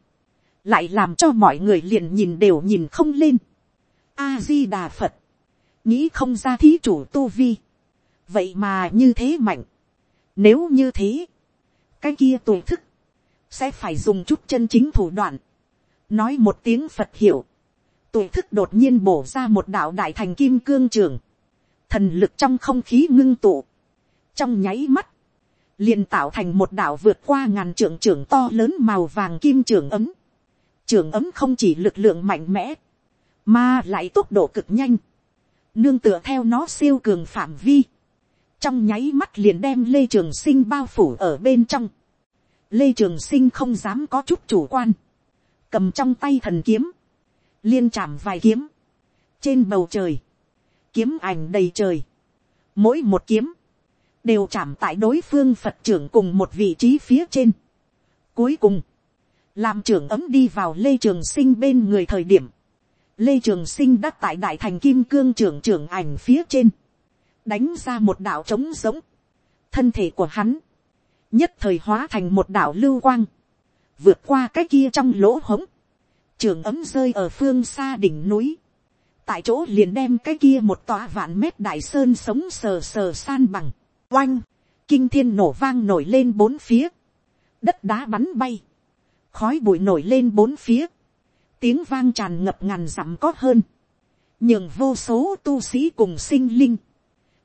lại làm cho mọi người liền nhìn đều nhìn không lên. A di đà phật, nghĩ không ra thí chủ tu vi, vậy mà như thế mạnh, nếu như thế, cái kia tuổi thức, sẽ phải dùng chút chân chính thủ đoạn, nói một tiếng phật hiểu, tuổi thức đột nhiên bổ ra một đạo đại thành kim cương trường, thần lực trong không khí ngưng tụ, trong nháy mắt, liền tạo thành một đảo vượt qua ngàn trưởng trưởng to lớn màu vàng kim trường ấm. Trường ấm không chỉ lực lượng mạnh mẽ, mà lại tốc độ cực nhanh, nương tựa theo nó siêu cường phạm vi, trong nháy mắt liền đem lê trường sinh bao phủ ở bên trong. lê trường sinh không dám có chút chủ quan, cầm trong tay thần kiếm, liên chạm vài kiếm, trên bầu trời, kiếm ảnh đầy trời, mỗi một kiếm, đều chạm tại đối phương phật trưởng cùng một vị trí phía trên. Cuối cùng, làm trưởng ấm đi vào lê trường sinh bên người thời điểm, lê trường sinh đã tại đại thành kim cương trưởng trưởng ảnh phía trên, đánh ra một đạo trống giống, thân thể của hắn, nhất thời hóa thành một đạo lưu quang, vượt qua cái kia trong lỗ hống, trường ấm rơi ở phương xa đỉnh núi, tại chỗ liền đem cái kia một tòa vạn mét đại sơn sống sờ sờ san bằng, oanh, kinh thiên nổ vang nổi lên bốn phía, đất đá bắn bay, khói bụi nổi lên bốn phía, tiếng vang tràn ngập ngàn dặm có hơn, Nhưng vô số tu sĩ cùng sinh linh,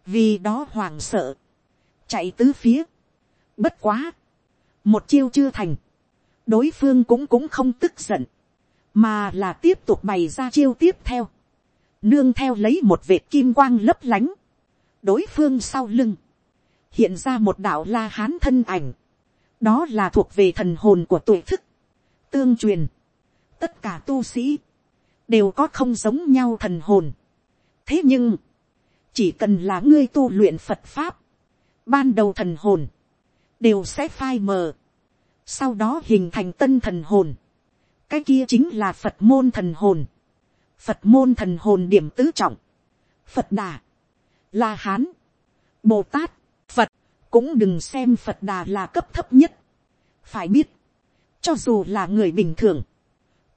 vì đó hoàng sợ, chạy tứ phía, bất quá, một chiêu chưa thành, đối phương cũng cũng không tức giận, mà là tiếp tục bày ra chiêu tiếp theo, nương theo lấy một vệt kim quang lấp lánh, đối phương sau lưng, hiện ra một đạo la hán thân ảnh, đó là thuộc về thần hồn của tuổi thức, tương truyền, tất cả tu sĩ, đều có không giống nhau thần hồn. thế nhưng, chỉ cần là ngươi tu luyện phật pháp, ban đầu thần hồn, đều sẽ phai mờ, sau đó hình thành tân thần hồn, cái kia chính là phật môn thần hồn, phật môn thần hồn điểm tứ trọng, phật đà, la hán, bồ tát, phật, cũng đừng xem phật đà là cấp thấp nhất. phải biết, cho dù là người bình thường,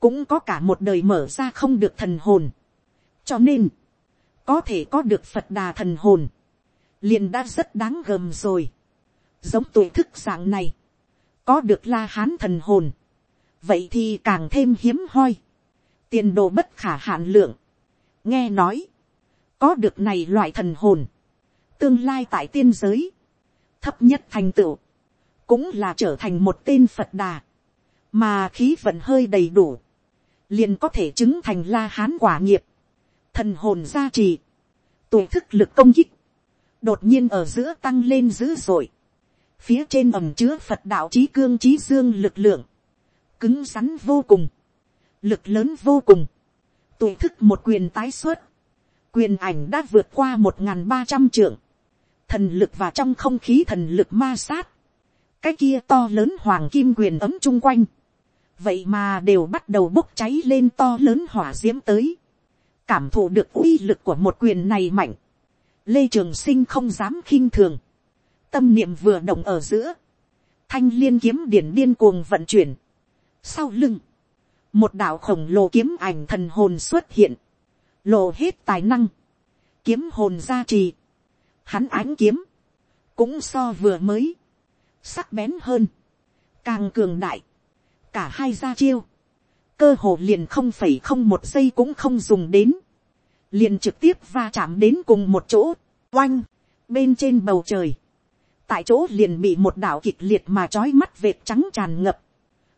cũng có cả một đời mở ra không được thần hồn. cho nên, có thể có được phật đà thần hồn, liền đã rất đáng gờm rồi. giống tuổi thức dạng này, có được la hán thần hồn, vậy thì càng thêm hiếm hoi, tiền đồ bất khả hạn lượng. nghe nói, có được này loại thần hồn, tương lai tại tiên giới, thấp nhất thành tựu, cũng là trở thành một tên phật đà, mà khí vận hơi đầy đủ, liền có thể chứng thành la hán quả nghiệp, thần hồn gia trì, tuổi thức lực công kích, đột nhiên ở giữa tăng lên dữ dội, phía trên ẩm chứa phật đạo trí cương trí dương lực lượng, cứng rắn vô cùng, lực lớn vô cùng, tuổi thức một quyền tái xuất, quyền ảnh đã vượt qua một n g h n ba trăm trượng, thần lực và trong không khí thần lực ma sát, cái kia to lớn hoàng kim quyền ấm chung quanh, vậy mà đều bắt đầu bốc cháy lên to lớn hỏa d i ễ m tới, cảm thụ được uy lực của một quyền này mạnh, lê trường sinh không dám khinh thường, tâm niệm vừa động ở giữa, thanh liên kiếm điển điên cuồng vận chuyển, sau lưng, một đạo khổng lồ kiếm ảnh thần hồn xuất hiện, lộ hết tài năng, kiếm hồn gia trì, hắn ánh kiếm, cũng so vừa mới, sắc bén hơn, càng cường đại, cả hai ra chiêu, cơ hồ liền không phẩy không một giây cũng không dùng đến, liền trực tiếp va chạm đến cùng một chỗ, oanh, bên trên bầu trời, tại chỗ liền bị một đảo kịch liệt mà trói mắt vệt trắng tràn ngập,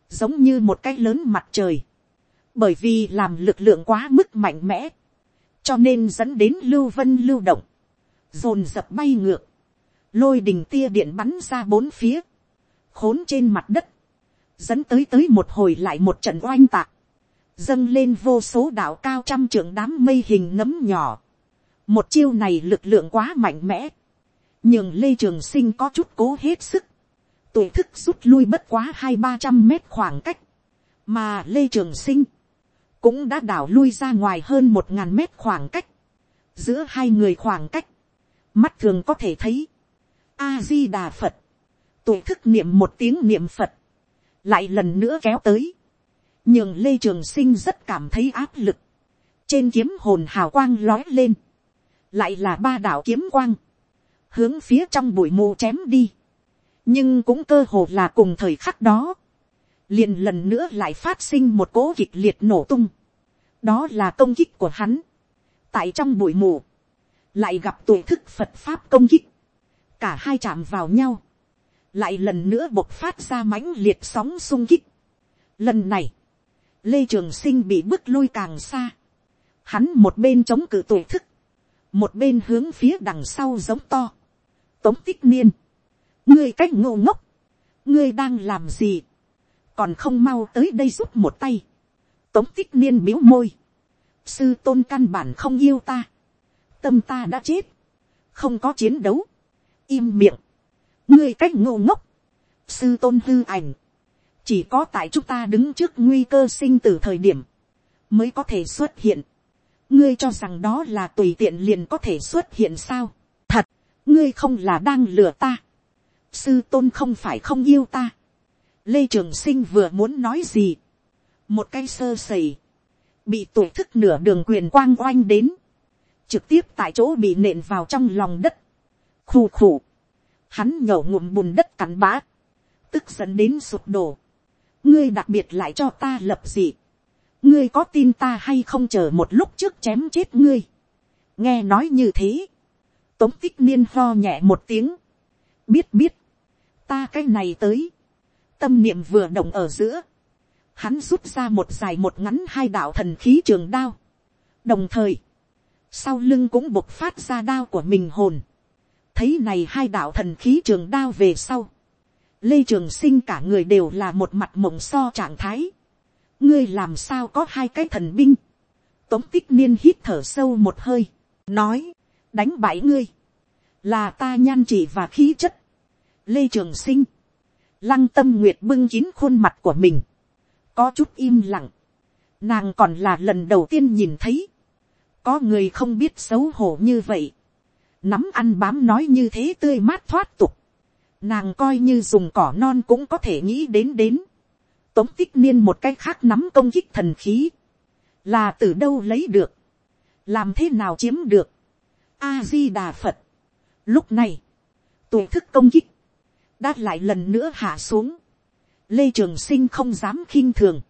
giống như một cái lớn mặt trời, bởi vì làm lực lượng quá mức mạnh mẽ, cho nên dẫn đến lưu vân lưu động, dồn dập bay ngược, lôi đình tia điện bắn ra bốn phía, khốn trên mặt đất, dẫn tới tới một hồi lại một trận oanh tạc, dâng lên vô số đạo cao trăm trưởng đám mây hình nấm nhỏ. một chiêu này lực lượng quá mạnh mẽ, nhưng lê trường sinh có chút cố hết sức, tuổi thức rút lui bất quá hai ba trăm mét khoảng cách, mà lê trường sinh cũng đã đảo lui ra ngoài hơn một ngàn mét khoảng cách, giữa hai người khoảng cách, mắt thường có thể thấy, a di đà phật, tuổi thức niệm một tiếng niệm phật, lại lần nữa kéo tới, nhưng lê trường sinh rất cảm thấy áp lực, trên kiếm hồn hào quang lói lên, lại là ba đạo kiếm quang, hướng phía trong bụi mù chém đi, nhưng cũng cơ hồ là cùng thời khắc đó, liền lần nữa lại phát sinh một cỗ kịch liệt nổ tung, đó là công kích của hắn, tại trong bụi mù, lại gặp tuổi thức phật pháp công kích, cả hai chạm vào nhau, lại lần nữa bộc phát ra mãnh liệt sóng sung kích. Lần này, lê trường sinh bị bước lui càng xa, hắn một bên chống cự tuổi thức, một bên hướng phía đằng sau giống to, tống tích niên, ngươi cách ngô ngốc, ngươi đang làm gì, còn không mau tới đây giúp một tay, tống tích niên biếu môi, sư tôn căn bản không yêu ta, tâm ta đã chết, không có chiến đấu, im miệng, ngươi cách ngô ngốc, sư tôn hư ảnh, chỉ có tại chúng ta đứng trước nguy cơ sinh tử thời điểm, mới có thể xuất hiện. ngươi cho rằng đó là tùy tiện liền có thể xuất hiện sao. thật, ngươi không là đang lừa ta. sư tôn không phải không yêu ta. lê trường sinh vừa muốn nói gì. một cái sơ sẩy, bị tổ thức nửa đường quyền quang oanh đến, trực tiếp tại chỗ bị nện vào trong lòng đất. khù khù, hắn nhổ ngụm bùn đất cắn bã, tức dẫn đến sụp đổ. Ngươi đặc biệt lại cho ta lập gì, ngươi có tin ta hay không chờ một lúc trước chém chết ngươi, nghe nói như thế, tống tích niên ho nhẹ một tiếng, biết biết, ta cái này tới, tâm niệm vừa động ở giữa, hắn rút ra một dài một ngắn hai đạo thần khí trường đao, đồng thời, sau lưng cũng bộc phát ra đao của mình hồn, thấy này hai đạo thần khí trường đao về sau, lê trường sinh cả người đều là một mặt mộng so trạng thái. ngươi làm sao có hai cái thần binh. tống tích niên hít thở sâu một hơi, nói, đánh bại ngươi, là ta nhan chỉ và khí chất. lê trường sinh, lăng tâm nguyệt bưng kín khuôn mặt của mình, có chút im lặng, nàng còn là lần đầu tiên nhìn thấy, có người không biết xấu hổ như vậy, nắm ăn bám nói như thế tươi mát thoát tục, nàng coi như dùng cỏ non cũng có thể nghĩ đến đến. tống tích niên một cái khác nắm công kích thần khí, là từ đâu lấy được, làm thế nào chiếm được, a di đà phật. lúc này, tuổi thức công kích, đã lại lần nữa hạ xuống, lê trường sinh không dám khinh thường,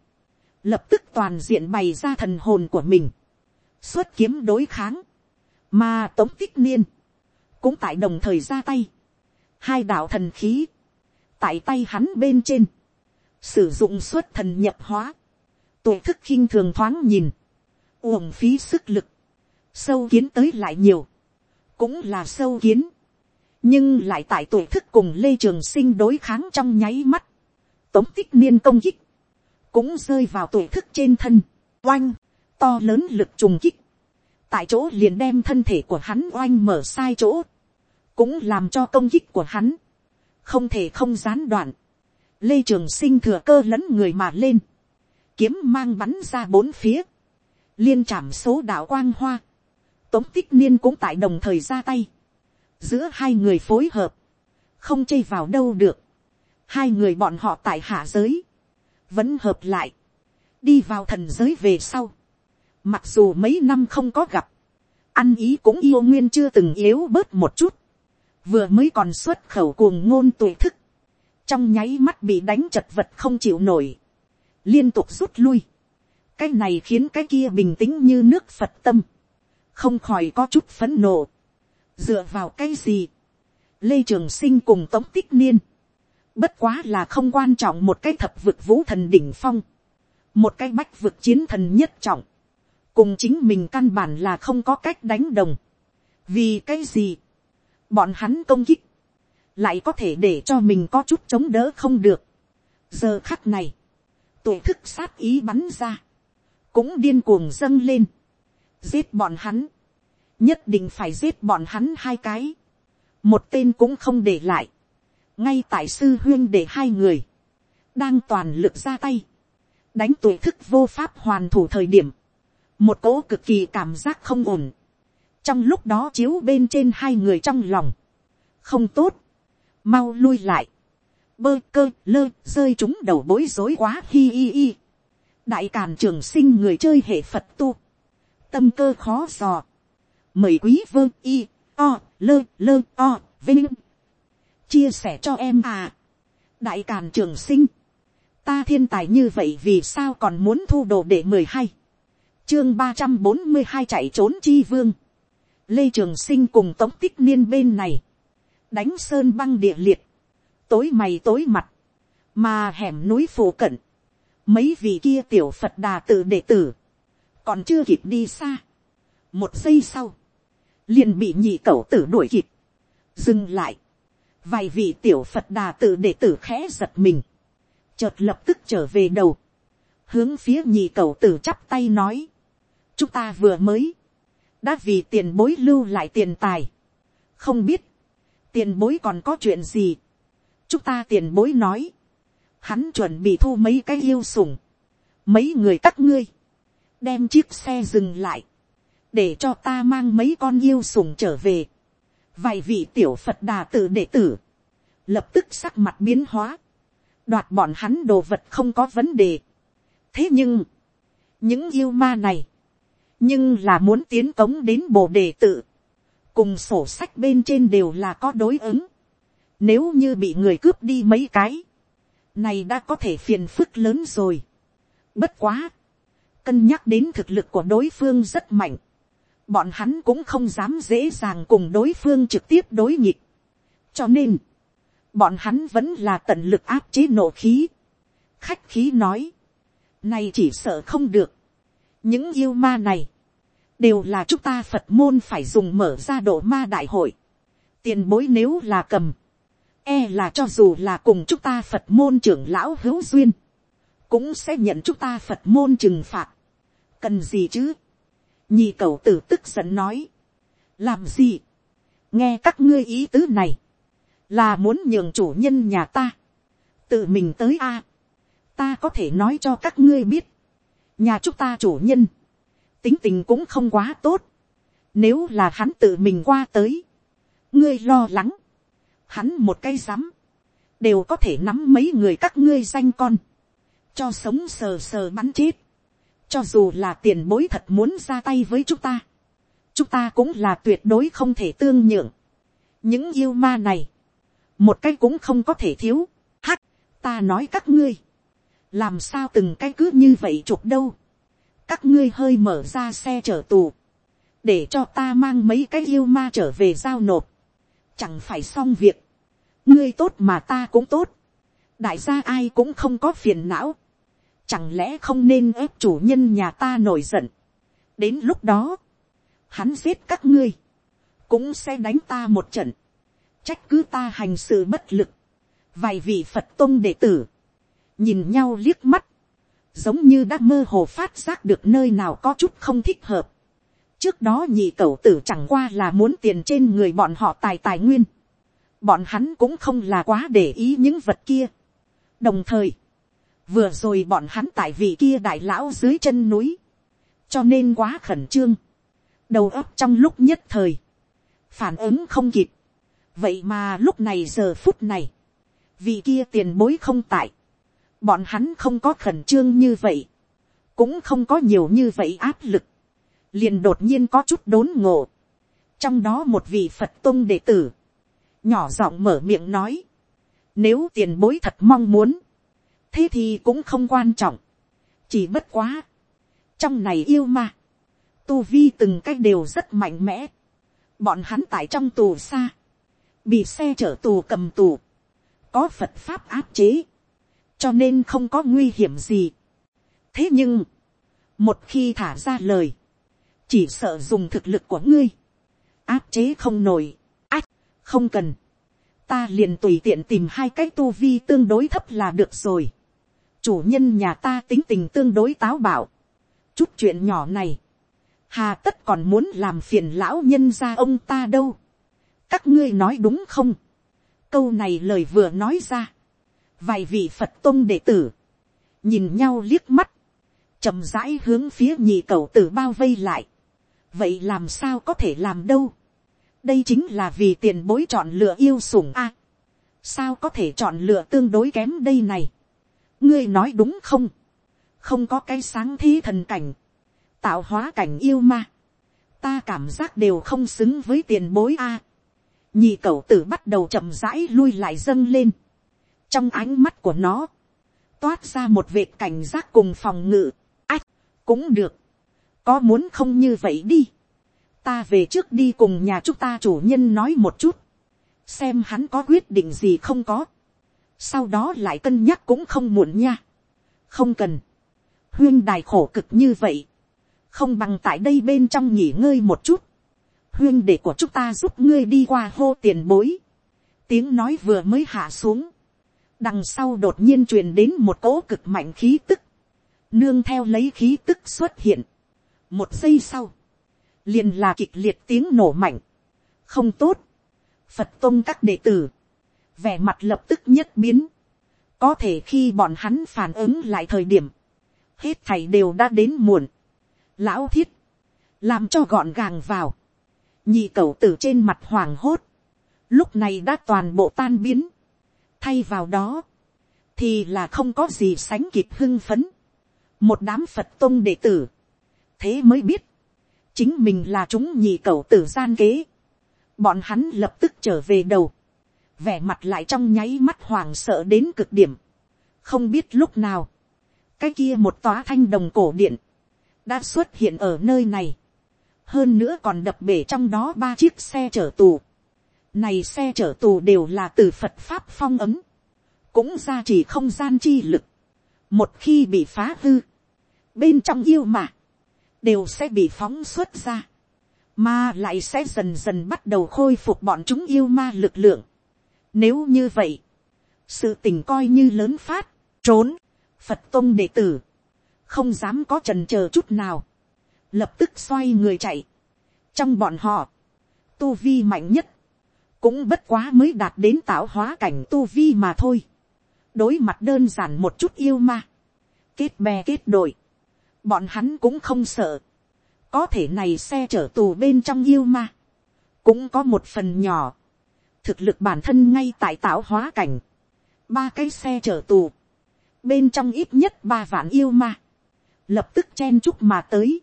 lập tức toàn diện bày ra thần hồn của mình, xuất kiếm đối kháng, mà tống tích niên, cũng tại đồng thời ra tay, hai đạo thần khí, tại tay hắn bên trên, sử dụng xuất thần nhập hóa, tuổi thức khinh thường thoáng nhìn, uổng phí sức lực, sâu kiến tới lại nhiều, cũng là sâu kiến, nhưng lại tại tuổi thức cùng lê trường sinh đối kháng trong nháy mắt, tống tích niên công kích, cũng rơi vào tuổi thức trên thân, oanh, to lớn lực trùng kích, tại chỗ liền đem thân thể của hắn oanh mở sai chỗ, cũng làm cho công kích của hắn, không thể không gián đoạn. Lê Trường Sinh thừa cơ lẫn người mà lên, kiếm mang bắn ra bốn phía, liên trảm số đạo quang hoa, tống tích niên cũng tại đồng thời ra tay, giữa hai người phối hợp, không chây vào đâu được, hai người bọn họ tại hạ giới, vẫn hợp lại, đi vào thần giới về sau, mặc dù mấy năm không có gặp, ăn ý cũng yêu nguyên chưa từng yếu bớt một chút, vừa mới còn xuất khẩu cuồng ngôn tuổi thức, trong nháy mắt bị đánh chật vật không chịu nổi, liên tục rút lui, cái này khiến cái kia bình tĩnh như nước phật tâm, không khỏi có chút phấn nộ, dựa vào cái gì, lê trường sinh cùng tống tích niên, bất quá là không quan trọng một cái thập vực vũ thần đỉnh phong, một cái bách vực chiến thần nhất trọng, cùng chính mình căn bản là không có cách đánh đồng, vì cái gì, bọn hắn công kích, lại có thể để cho mình có chút chống đỡ không được. giờ khắc này, tuổi thức sát ý bắn ra, cũng điên cuồng dâng lên, giết bọn hắn, nhất định phải giết bọn hắn hai cái, một tên cũng không để lại, ngay tại sư huyên để hai người, đang toàn lực ra tay, đánh tuổi thức vô pháp hoàn thủ thời điểm, một cỗ cực kỳ cảm giác không ổn, trong lúc đó chiếu bên trên hai người trong lòng, không tốt, mau lui lại, bơ cơ lơ rơi chúng đầu bối rối quá hi hi hi. đại càn trường sinh người chơi hệ phật tu, tâm cơ khó dò, mời quý vơ y o lơ lơ o vinh. Chia sẻ cho em à. đại càn trường sinh, ta thiên tài như vậy vì sao còn muốn thu đồ để mười hai, chương ba trăm bốn mươi hai chạy trốn chi vương, lê trường sinh cùng tống tích niên bên này, đánh sơn băng địa liệt, tối mày tối mặt, mà hẻm núi phù cận, mấy vị kia tiểu phật đà tự đệ tử, còn chưa kịp đi xa, một giây sau, liền bị nhị cậu tử đuổi kịp, dừng lại, vài vị tiểu phật đà tự đệ tử khẽ giật mình, chợt lập tức trở về đầu, hướng phía nhị cậu tử chắp tay nói, chúng ta vừa mới, đã vì tiền bối lưu lại tiền tài, không biết, tiền bối còn có chuyện gì, chúng ta tiền bối nói, hắn chuẩn bị thu mấy cái yêu sủng, mấy người các ngươi, đem chiếc xe dừng lại, để cho ta mang mấy con yêu sủng trở về, vài vị tiểu phật đà tự đệ tử, lập tức sắc mặt biến hóa, đoạt bọn hắn đồ vật không có vấn đề. thế nhưng, những yêu ma này, nhưng là muốn tiến cống đến bồ đề tự, cùng sổ sách bên trên đều là có đối ứng. Nếu như bị người cướp đi mấy cái, này đã có thể phiền phức lớn rồi. Bất quá, cân nhắc đến thực lực của đối phương rất mạnh, bọn hắn cũng không dám dễ dàng cùng đối phương trực tiếp đối nghịch. cho nên, bọn hắn vẫn là tận lực áp chế nộ khí. khách khí nói, này chỉ sợ không được. những yêu ma này, đều là chúng ta phật môn phải dùng mở ra độ ma đại hội. tiền bối nếu là cầm, e là cho dù là cùng chúng ta phật môn trưởng lão hữu duyên, cũng sẽ nhận chúng ta phật môn trừng phạt. cần gì chứ. nhì cầu tử tức giận nói. làm gì. nghe các ngươi ý tứ này, là muốn nhường chủ nhân nhà ta, tự mình tới a. ta có thể nói cho các ngươi biết, nhà chúng ta chủ nhân, tính tình cũng không quá tốt. Nếu là hắn tự mình qua tới, ngươi lo lắng, hắn một cây rắm, đều có thể nắm mấy người các ngươi danh con, cho sống sờ sờ bắn chết. cho dù là tiền bối thật muốn ra tay với chúng ta, chúng ta cũng là tuyệt đối không thể tương nhượng. những yêu ma này, một cái cũng không có thể thiếu. hắc, ta nói các ngươi, làm sao từng cái cứ như vậy chụp đâu các ngươi hơi mở ra xe chở tù, để cho ta mang mấy cái yêu ma trở về giao nộp, chẳng phải xong việc, ngươi tốt mà ta cũng tốt, đại gia ai cũng không có phiền não, chẳng lẽ không nên ép chủ nhân nhà ta nổi giận, đến lúc đó, hắn giết các ngươi, cũng sẽ đánh ta một trận, trách cứ ta hành sự bất lực, vài vị phật tôn đệ tử, nhìn nhau liếc mắt, giống như đã mơ hồ phát giác được nơi nào có chút không thích hợp. trước đó nhị cậu tử chẳng qua là muốn tiền trên người bọn họ tài tài nguyên. bọn hắn cũng không là quá để ý những vật kia. đồng thời, vừa rồi bọn hắn tại vị kia đại lão dưới chân núi, cho nên quá khẩn trương. đầu óc trong lúc nhất thời, phản ứng không kịp, vậy mà lúc này giờ phút này, vì kia tiền bối không tại, bọn hắn không có khẩn trương như vậy, cũng không có nhiều như vậy áp lực, liền đột nhiên có chút đốn ngộ, trong đó một vị phật tôn đệ tử, nhỏ giọng mở miệng nói, nếu tiền bối thật mong muốn, thế thì cũng không quan trọng, chỉ bất quá, trong này yêu mà tu vi từng cách đều rất mạnh mẽ, bọn hắn tại trong tù xa, bị xe chở tù cầm tù, có phật pháp áp chế, cho nên không có nguy hiểm gì. thế nhưng, một khi thả ra lời, chỉ sợ dùng thực lực của ngươi, áp chế không nổi, ách, không cần, ta liền tùy tiện tìm hai cái tu vi tương đối thấp là được rồi. chủ nhân nhà ta tính tình tương đối táo bạo, chút chuyện nhỏ này, hà tất còn muốn làm phiền lão nhân ra ông ta đâu. các ngươi nói đúng không. câu này lời vừa nói ra vài vị phật tôn đệ tử, nhìn nhau liếc mắt, chậm rãi hướng phía nhị cầu tử bao vây lại. vậy làm sao có thể làm đâu. đây chính là vì tiền bối chọn lựa yêu sủng a. sao có thể chọn lựa tương đối kém đây này. ngươi nói đúng không. không có cái sáng thế thần cảnh tạo hóa cảnh yêu ma, ta cảm giác đều không xứng với tiền bối a. nhị cậu tử bắt đầu chậm rãi lui lại dâng lên, trong ánh mắt của nó, toát ra một vệt cảnh giác cùng phòng ngự, ách, cũng được, có muốn không như vậy đi, ta về trước đi cùng nhà chúng ta chủ nhân nói một chút, xem hắn có quyết định gì không có, sau đó lại cân nhắc cũng không muộn nha, không cần, huyên đài khổ cực như vậy, không bằng tại đây bên trong nghỉ ngơi một chút, huyên để của chúng ta giúp ngươi đi qua hô tiền bối, tiếng nói vừa mới hạ xuống, đằng sau đột nhiên truyền đến một cỗ cực mạnh khí tức, nương theo lấy khí tức xuất hiện, một giây sau, liền là kịch liệt tiếng nổ mạnh, không tốt, phật tôn các đệ tử, vẻ mặt lập tức nhất biến, có thể khi bọn hắn phản ứng lại thời điểm, hết thảy đều đã đến muộn, lão thiết, làm cho gọn gàng vào, nhị cậu tử trên mặt hoàng hốt, lúc này đã toàn bộ tan biến, thay vào đó, thì là không có gì sánh kịp hưng phấn, một đám phật tôn đệ tử, thế mới biết, chính mình là chúng nhị cầu tử gian kế, bọn hắn lập tức trở về đầu, vẻ mặt lại trong nháy mắt hoảng sợ đến cực điểm, không biết lúc nào, cái kia một tóa thanh đồng cổ điện, đã xuất hiện ở nơi này. hơn nữa còn đập bể trong đó ba chiếc xe chở tù này xe chở tù đều là từ phật pháp phong ấm, cũng ra chỉ không gian chi lực. một khi bị phá hư, bên trong yêu mà, đều sẽ bị phóng xuất ra, mà lại sẽ dần dần bắt đầu khôi phục bọn chúng yêu ma lực lượng. nếu như vậy, sự tình coi như lớn phát, trốn, phật tôn đệ tử, không dám có trần chờ chút nào, lập tức xoay người chạy. trong bọn họ, tu vi mạnh nhất, cũng bất quá mới đạt đến tạo hóa cảnh tu vi mà thôi. đối mặt đơn giản một chút yêu ma, kết bè kết đội, bọn hắn cũng không sợ. có thể này xe chở tù bên trong yêu ma, cũng có một phần nhỏ, thực lực bản thân ngay tại tạo hóa cảnh, ba cái xe chở tù, bên trong ít nhất ba vạn yêu ma, lập tức chen chúc mà tới.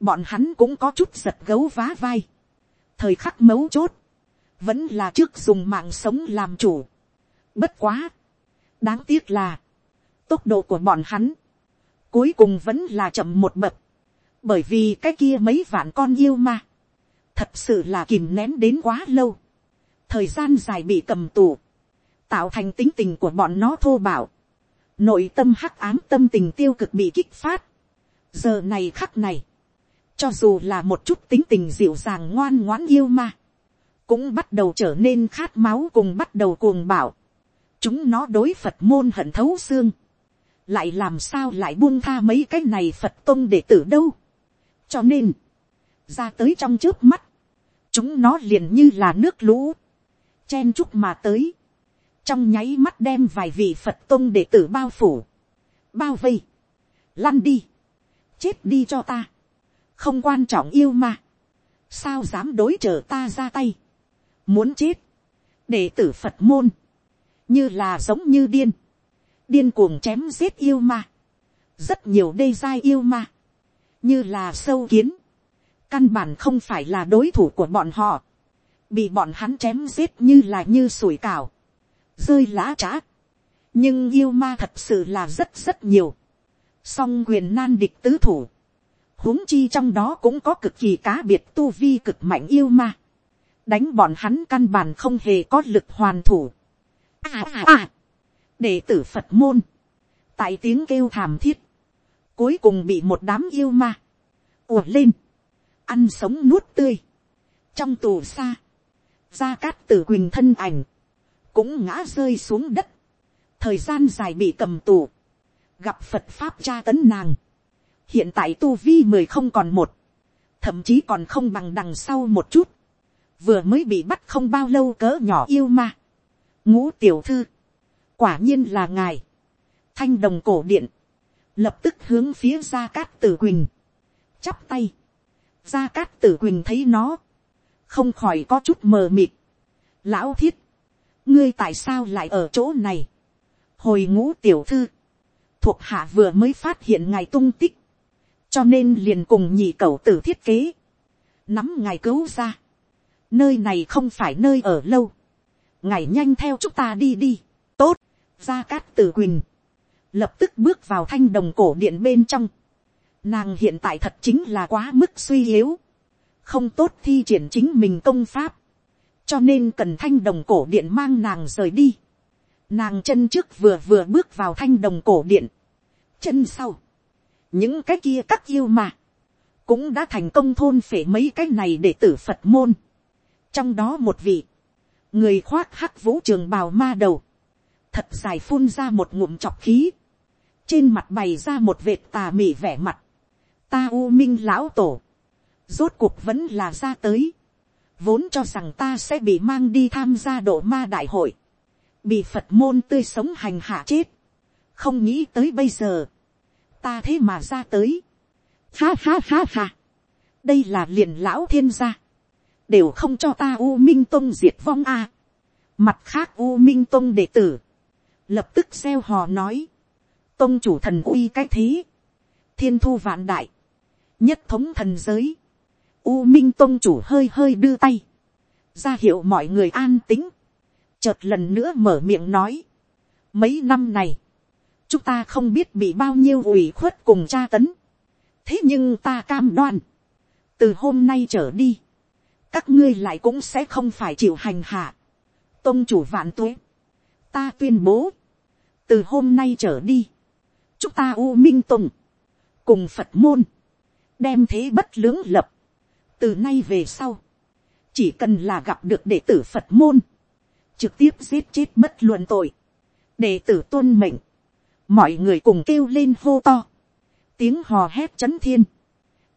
bọn hắn cũng có chút giật gấu vá vai. thời khắc mấu chốt, vẫn là trước dùng mạng sống làm chủ. bất quá, đáng tiếc là, tốc độ của bọn hắn, cuối cùng vẫn là chậm một bậc, bởi vì cái kia mấy vạn con yêu ma, thật sự là kìm nén đến quá lâu, thời gian dài bị cầm tù, tạo thành tính tình của bọn nó thô bạo, nội tâm hắc ám tâm tình tiêu cực bị kích phát, giờ này khắc này, cho dù là một chút tính tình dịu dàng ngoan ngoãn yêu ma, cũng bắt đầu trở nên khát máu cùng bắt đầu cuồng bảo. chúng nó đối phật môn hận thấu xương, lại làm sao lại buông tha mấy cái này phật tôn để tử đâu. cho nên, ra tới trong trước mắt, chúng nó liền như là nước lũ, chen chúc mà tới, trong nháy mắt đem vài vị phật tôn để tử bao phủ, bao vây, lăn đi, chết đi cho ta, không quan trọng yêu mà sao dám đối trở ta ra tay, muốn chết, đệ tử phật môn, như là giống như điên, điên cuồng chém giết yêu ma, rất nhiều đê giai yêu ma, như là sâu kiến, căn bản không phải là đối thủ của bọn họ, bị bọn hắn chém giết như là như sủi cào, rơi lá trá. nhưng yêu ma thật sự là rất rất nhiều, song quyền nan địch tứ thủ, huống chi trong đó cũng có cực kỳ cá biệt tu vi cực mạnh yêu ma, đánh bọn hắn căn bản không hề có lực hoàn thủ. À à à, đệ tử phật môn, tại tiếng kêu thảm thiết, cuối cùng bị một đám yêu ma, ùa lên, ăn sống nuốt tươi, trong tù xa, gia cát tử quỳnh thân ảnh, cũng ngã rơi xuống đất, thời gian dài bị cầm tù, gặp phật pháp tra tấn nàng, hiện tại tu vi mười không còn một, thậm chí còn không bằng đằng sau một chút, vừa mới bị bắt không bao lâu cỡ nhỏ yêu ma, ngũ tiểu thư, quả nhiên là ngài, thanh đồng cổ điện, lập tức hướng phía gia cát tử quỳnh, chắp tay, gia cát tử quỳnh thấy nó, không khỏi có chút mờ mịt, lão thiết, ngươi tại sao lại ở chỗ này, hồi ngũ tiểu thư, thuộc hạ vừa mới phát hiện ngài tung tích, cho nên liền cùng nhị cầu tử thiết kế, nắm ngài cứu ra, nơi này không phải nơi ở lâu, ngài nhanh theo chúng ta đi đi, tốt, gia cát tử quỳnh, lập tức bước vào thanh đồng cổ điện bên trong, nàng hiện tại thật chính là quá mức suy yếu, không tốt thi triển chính mình công pháp, cho nên cần thanh đồng cổ điện mang nàng rời đi. Nàng chân trước vừa vừa bước vào thanh đồng cổ điện, chân sau, những cái kia các yêu mà, cũng đã thành công thôn phể mấy cái này để tử phật môn trong đó một vị, người khoác hắc vũ trường bào ma đầu, thật dài phun ra một ngụm chọc khí, trên mặt bày ra một vệt tà mị vẻ mặt, ta u minh lão tổ, rốt cuộc vẫn là ra tới, vốn cho rằng ta sẽ bị mang đi tham gia độ ma đại hội, bị phật môn tươi sống hành hạ chết, không nghĩ tới bây giờ, ta thế mà ra tới, ha ha ha ha, đây là liền lão thiên gia, đều không cho ta u minh tông diệt vong a, mặt khác u minh tông đệ tử, lập tức xeo hò nói, tông chủ thần uy cái thế, thiên thu vạn đại, nhất thống thần giới, U Minh Tông chủ hơi hơi đưa tay. ra hiệu mọi người an tính. Chợt lần nữa mở miệng nói. Mấy năm này, chúng ta không biết bị bao nhiêu ủy khuất cùng tra tấn. Thế nhưng ta cam đoan. Từ hôm nay trở đi, các ngươi lại cũng sẽ không phải chịu hành hạ. Tông chủ vạn tuế. Ta tuyên bố. Từ hôm nay trở đi, chúng ta U Minh tùng cùng Phật môn đem thế bất lưỡng lập từ nay về sau, chỉ cần là gặp được đệ tử phật môn, trực tiếp giết chết bất luận tội, đệ tử tuân mệnh, mọi người cùng kêu lên hô to, tiếng hò hét c h ấ n thiên,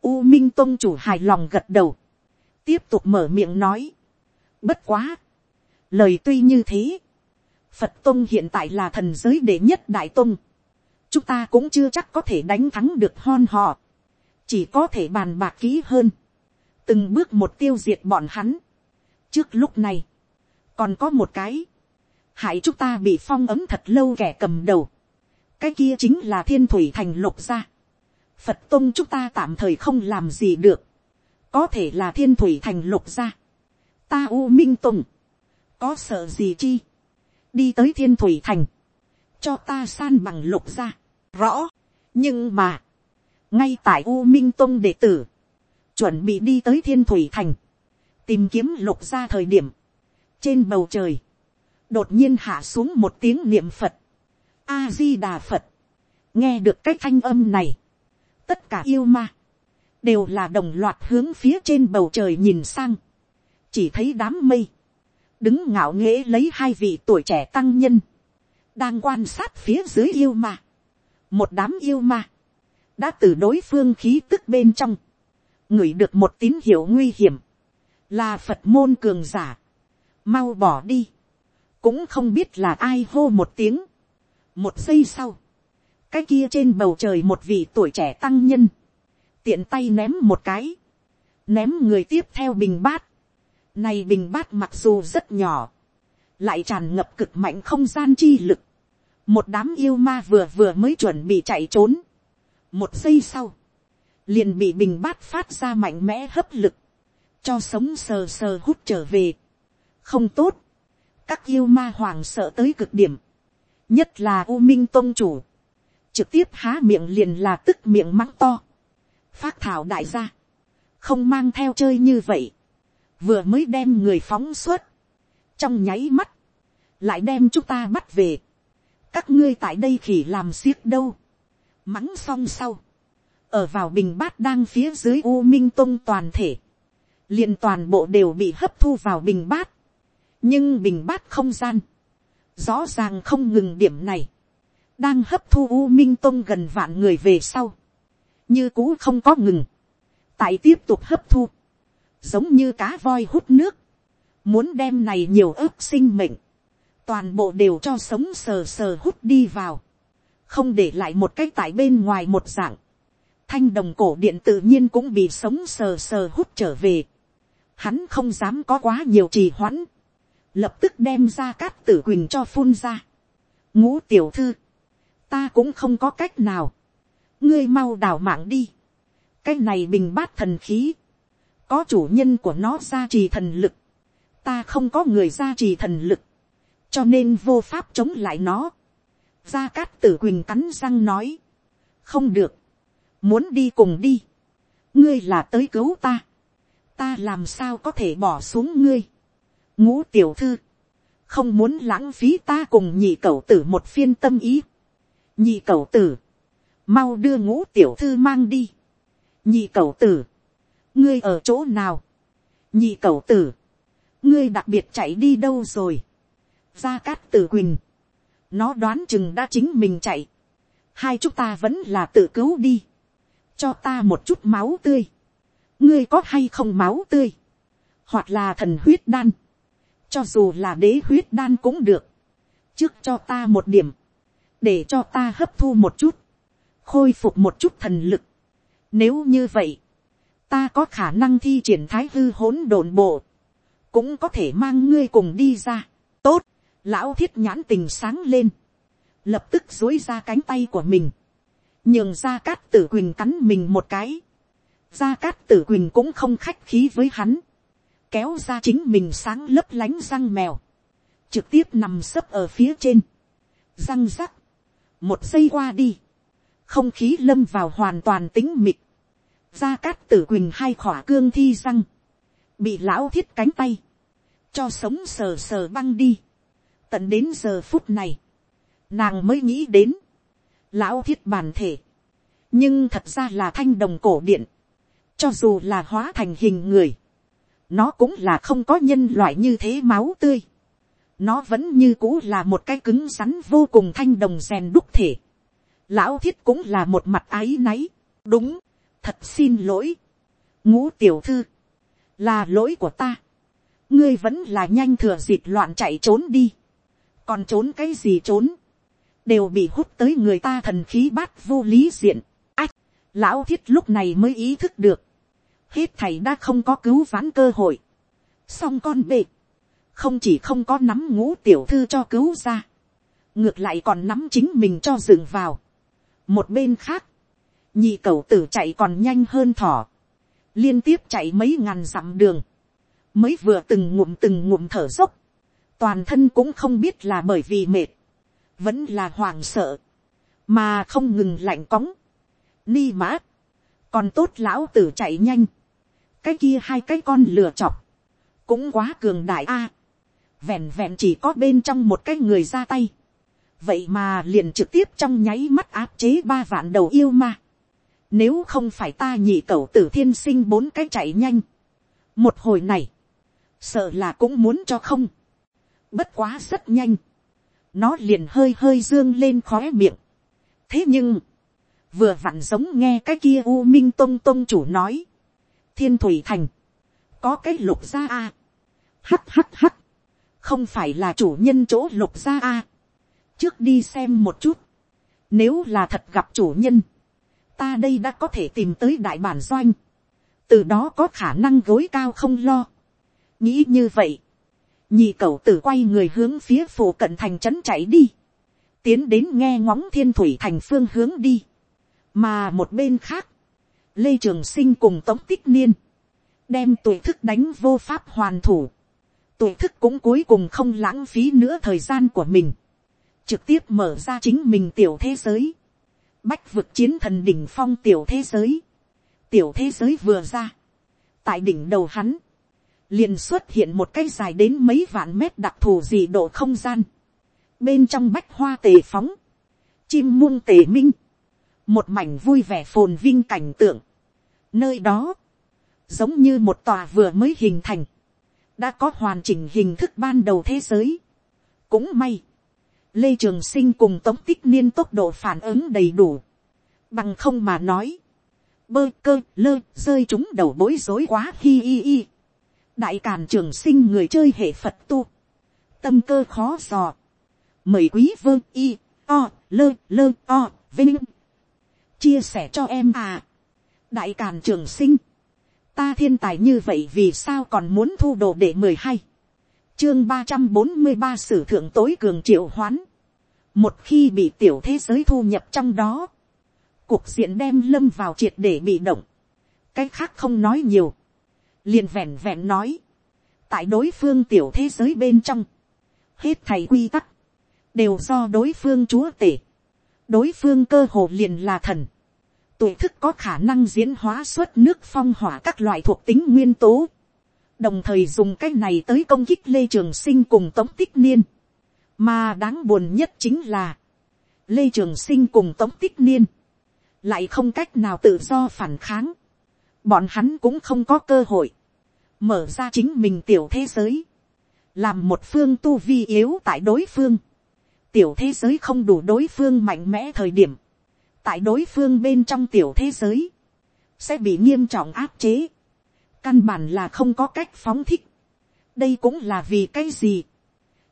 u minh tôn chủ hài lòng gật đầu, tiếp tục mở miệng nói, bất quá, lời tuy như thế, phật Tông hiện tại là thần giới đệ nhất đại tông, chúng ta cũng chưa chắc có thể đánh thắng được hon họ, chỉ có thể bàn bạc kỹ hơn, từng bước một tiêu diệt bọn hắn. trước lúc này, còn có một cái, hại chúng ta bị phong ấm thật lâu kẻ cầm đầu, cái kia chính là thiên thủy thành lục gia. phật Tông chúng ta tạm thời không làm gì được, có thể là thiên thủy thành lục gia. ta u minh tùng, có sợ gì chi, đi tới thiên thủy thành, cho ta san bằng lục gia, rõ, nhưng mà, ngay tại u minh tông đệ tử, chuẩn bị đi tới thiên thủy thành, tìm kiếm lục gia thời điểm, trên bầu trời, đột nhiên hạ xuống một tiếng niệm phật, a di đà phật, nghe được cái thanh âm này, tất cả yêu ma, đều là đồng loạt hướng phía trên bầu trời nhìn sang, chỉ thấy đám mây, đứng ngạo nghễ lấy hai vị tuổi trẻ tăng nhân, đang quan sát phía dưới yêu ma, một đám yêu ma, đã từ đối phương khí tức bên trong, ngửi được một tín hiệu nguy hiểm, là phật môn cường giả, mau bỏ đi, cũng không biết là ai hô một tiếng. một giây sau, cái kia trên bầu trời một vị tuổi trẻ tăng nhân, tiện tay ném một cái, ném người tiếp theo bình bát, này bình bát mặc dù rất nhỏ, lại tràn ngập cực mạnh không gian chi lực, một đám yêu ma vừa vừa mới chuẩn bị chạy trốn, một giây sau, liền bị bình bát phát ra mạnh mẽ hấp lực, cho sống sờ sờ hút trở về. không tốt, các yêu ma hoàng sợ tới cực điểm, nhất là u minh tôn chủ, trực tiếp há miệng liền là tức miệng mắng to, phát thảo đại gia, không mang theo chơi như vậy, vừa mới đem người phóng suốt, trong nháy mắt, lại đem chúng ta bắt về, các ngươi tại đây khỉ làm xiếc đâu, mắng xong sau, ở vào bình bát đang phía dưới u minh tông toàn thể, liền toàn bộ đều bị hấp thu vào bình bát, nhưng bình bát không gian, rõ ràng không ngừng điểm này, đang hấp thu u minh tông gần vạn người về sau, như cũ không có ngừng, tại tiếp tục hấp thu, giống như cá voi hút nước, muốn đem này nhiều ước sinh mệnh, toàn bộ đều cho sống sờ sờ hút đi vào, không để lại một cách tại bên ngoài một dạng, thanh đồng cổ điện tự nhiên cũng bị sống sờ sờ hút trở về, hắn không dám có quá nhiều trì hoãn, lập tức đem ra cát tử quỳnh cho phun ra, ngũ tiểu thư, ta cũng không có cách nào, ngươi mau đào mạng đi, cái này bình bát thần khí, có chủ nhân của nó gia trì thần lực, ta không có người gia trì thần lực, cho nên vô pháp chống lại nó. gia cát tử quỳnh cắn răng nói, không được, muốn đi cùng đi, ngươi là tới cứu ta, ta làm sao có thể bỏ xuống ngươi, ngũ tiểu thư, không muốn lãng phí ta cùng nhị cậu tử một phiên tâm ý, nhị cậu tử, mau đưa ngũ tiểu thư mang đi, nhị cậu tử, ngươi ở chỗ nào, nhị cậu tử, ngươi đặc biệt chạy đi đâu rồi, gia cát tử quỳnh, nó đoán chừng đã chính mình chạy, hai chúng ta vẫn là tự cứu đi, cho ta một chút máu tươi, ngươi có hay không máu tươi, hoặc là thần huyết đan, cho dù là đế huyết đan cũng được, trước cho ta một điểm, để cho ta hấp thu một chút, khôi phục một chút thần lực. Nếu như vậy, ta có khả năng thi triển thái hư hỗn độn bộ, cũng có thể mang ngươi cùng đi ra. Tốt, lão thiết nhãn tình sáng lên, lập tức dối ra cánh tay của mình, nhường ra cát tử quỳnh cắn mình một cái, ra cát tử quỳnh cũng không khách khí với hắn, kéo ra chính mình sáng lấp lánh răng mèo, trực tiếp nằm sấp ở phía trên, răng rắc, một giây qua đi, không khí lâm vào hoàn toàn tính mịt, gia cát tử quỳnh hai khỏa cương thi răng, bị lão thiết cánh tay, cho sống sờ sờ băng đi, tận đến giờ phút này, nàng mới nghĩ đến, lão thiết bản thể, nhưng thật ra là thanh đồng cổ điện, cho dù là hóa thành hình người, nó cũng là không có nhân loại như thế máu tươi, nó vẫn như cũ là một cái cứng rắn vô cùng thanh đồng rèn đúc thể, lão thiết cũng là một mặt áy náy, đúng, thật xin lỗi, ngũ tiểu thư, là lỗi của ta, ngươi vẫn là nhanh thừa dịp loạn chạy trốn đi, còn trốn cái gì trốn, đều bị hút tới người ta thần khí bát vô lý diện. Ách, lão thiết lúc này mới ý thức được, hết thầy đã không có cứu vãn cơ hội. Xong con bệ, không chỉ không có nắm ngũ tiểu thư cho cứu ra, ngược lại còn nắm chính mình cho dừng vào một bên khác, nhị cầu tử chạy còn nhanh hơn thỏ, liên tiếp chạy mấy ngàn dặm đường, mới vừa từng ngụm từng ngụm thở dốc, toàn thân cũng không biết là bởi vì mệt, vẫn là hoàng sợ, mà không ngừng lạnh cóng, ni mã, còn tốt lão tử chạy nhanh, cái kia hai cái con lừa chọc, cũng quá cường đại a, à, vẹn vẹn chỉ có bên trong một cái người ra tay, vậy mà liền trực tiếp trong nháy mắt áp chế ba vạn đầu yêu ma, nếu không phải ta nhị cậu tử thiên sinh bốn cái chạy nhanh, một hồi này, sợ là cũng muốn cho không, bất quá rất nhanh, nó liền hơi hơi dương lên khóe miệng. thế nhưng, vừa vặn giống nghe cái kia u minh tông tông chủ nói, thiên thủy thành, có cái lục gia a, hắt hắt hắt, không phải là chủ nhân chỗ lục gia a, trước đi xem một chút, nếu là thật gặp chủ nhân, ta đây đã có thể tìm tới đại bản doanh, từ đó có khả năng gối cao không lo. nghĩ như vậy, nhị cậu tử quay người hướng phía phủ cận thành trấn chạy đi, tiến đến nghe ngóng thiên thủy thành phương hướng đi, mà một bên khác, lê trường sinh cùng tống tích niên, đem tuổi thức đánh vô pháp hoàn thủ, tuổi thức cũng cuối cùng không lãng phí nữa thời gian của mình, trực tiếp mở ra chính mình tiểu thế giới, bách vực chiến thần đỉnh phong tiểu thế giới, tiểu thế giới vừa ra, tại đỉnh đầu hắn, liền xuất hiện một cái dài đến mấy vạn mét đặc thù dị độ không gian, bên trong bách hoa tề phóng, chim muông tề minh, một mảnh vui vẻ phồn vinh cảnh tượng, nơi đó, giống như một tòa vừa mới hình thành, đã có hoàn chỉnh hình thức ban đầu thế giới. cũng may, lê trường sinh cùng tống tích niên tốc độ phản ứng đầy đủ, bằng không mà nói, bơ cơ lơ rơi chúng đầu bối rối quá hi hi hi. đại càn trường sinh người chơi hệ phật tu, tâm cơ khó dò, mời quý vương y o lơ lơ o vinh. Chia sẻ cho em à. đại càn trường sinh, ta thiên tài như vậy vì sao còn muốn thu đồ để mười hai, chương ba trăm bốn mươi ba sử thượng tối cường triệu hoán, một khi bị tiểu thế giới thu nhập trong đó, cuộc diện đem lâm vào triệt để bị động, cái khác không nói nhiều, liền vẹn vẹn nói, tại đối phương tiểu thế giới bên trong, hết thầy quy tắc, đều do đối phương chúa tể, đối phương cơ hồ liền là thần, tuổi thức có khả năng diễn hóa xuất nước phong hỏa các loại thuộc tính nguyên tố, đồng thời dùng cái này tới công kích lê trường sinh cùng tống tích niên, mà đáng buồn nhất chính là, lê trường sinh cùng tống tích niên, lại không cách nào tự do phản kháng, bọn hắn cũng không có cơ hội, mở ra chính mình tiểu thế giới, làm một phương tu vi yếu tại đối phương, tiểu thế giới không đủ đối phương mạnh mẽ thời điểm, tại đối phương bên trong tiểu thế giới, sẽ bị nghiêm trọng áp chế, căn bản là không có cách phóng thích, đây cũng là vì cái gì,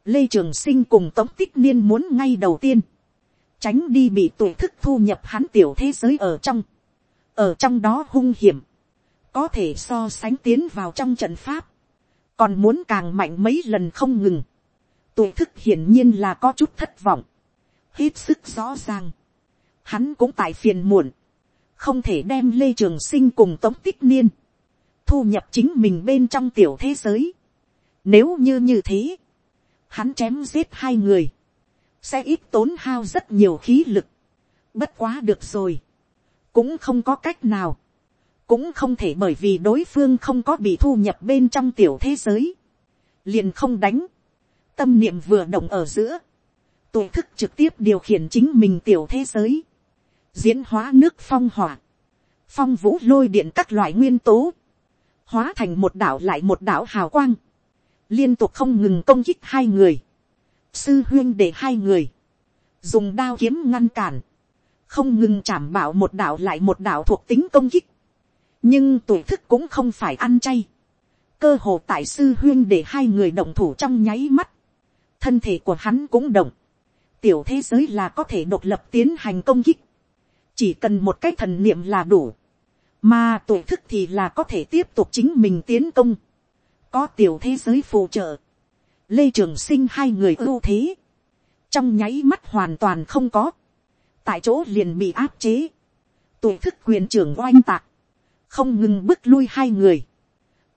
lê trường sinh cùng tống tích niên muốn ngay đầu tiên, tránh đi bị tuổi thức thu nhập hắn tiểu thế giới ở trong, ở trong đó hung hiểm, có thể so sánh tiến vào trong trận pháp, còn muốn càng mạnh mấy lần không ngừng, tuổi thức hiển nhiên là có chút thất vọng, hết sức rõ ràng, hắn cũng tại phiền muộn, không thể đem lê trường sinh cùng tống tích niên, thu nhập chính mình bên trong tiểu thế giới. Nếu như như thế, hắn chém giết hai người, sẽ ít tốn hao rất nhiều khí lực. Bất quá được rồi, cũng không có cách nào, cũng không thể bởi vì đối phương không có bị thu nhập bên trong tiểu thế giới, liền không đánh, tâm niệm vừa động ở giữa, tổ thức trực tiếp điều khiển chính mình tiểu thế giới, diễn hóa nước phong hỏa, phong vũ lôi điện các loại nguyên tố, hóa thành một đảo lại một đảo hào quang, liên tục không ngừng công kích hai người, sư huyên để hai người, dùng đao kiếm ngăn cản, không ngừng chảm bảo một đảo lại một đảo thuộc tính công kích, nhưng tuổi thức cũng không phải ăn chay, cơ hồ tại sư huyên để hai người động thủ trong nháy mắt, thân thể của hắn cũng động, tiểu thế giới là có thể độc lập tiến hành công kích, chỉ cần một cái thần niệm là đủ, mà tuổi thức thì là có thể tiếp tục chính mình tiến công, có tiểu thế giới phù trợ, lê trường sinh hai người ưu thế, trong nháy mắt hoàn toàn không có, tại chỗ liền bị áp chế, tuổi thức quyền trưởng oanh tạc, không ngừng bước lui hai người,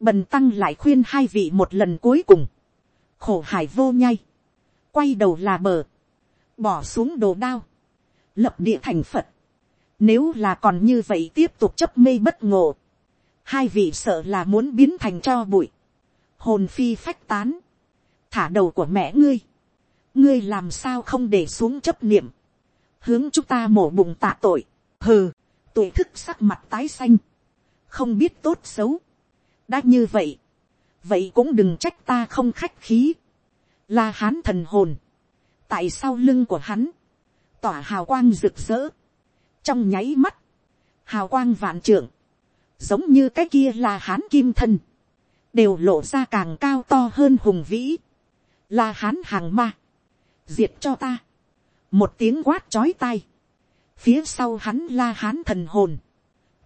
bần tăng lại khuyên hai vị một lần cuối cùng, khổ hải vô nhai, quay đầu là bờ, bỏ xuống đồ đao, lập địa thành phật, nếu là còn như vậy tiếp tục chấp mê bất ngộ. Hai vị sợ là muốn biến thành cho bụi. Hồn phi phách tán. Thả đầu của mẹ ngươi. Ngươi làm sao không để xuống chấp niệm. Hướng chúng ta mổ bụng tạ tội. Hừ. Tuổi thức sắc mặt tái xanh. Không biết tốt xấu. Đã như vậy. Vậy cũng đừng trách ta không khách khí. Là hán thần hồn. Tại sau lưng của hắn. Tỏa hào quang rực rỡ trong nháy mắt, hào quang vạn trưởng, giống như cái kia là hán kim thân, đều lộ ra càng cao to hơn hùng vĩ, là hán hàng ma, diệt cho ta, một tiếng quát chói tai, phía sau hắn la hán thần hồn,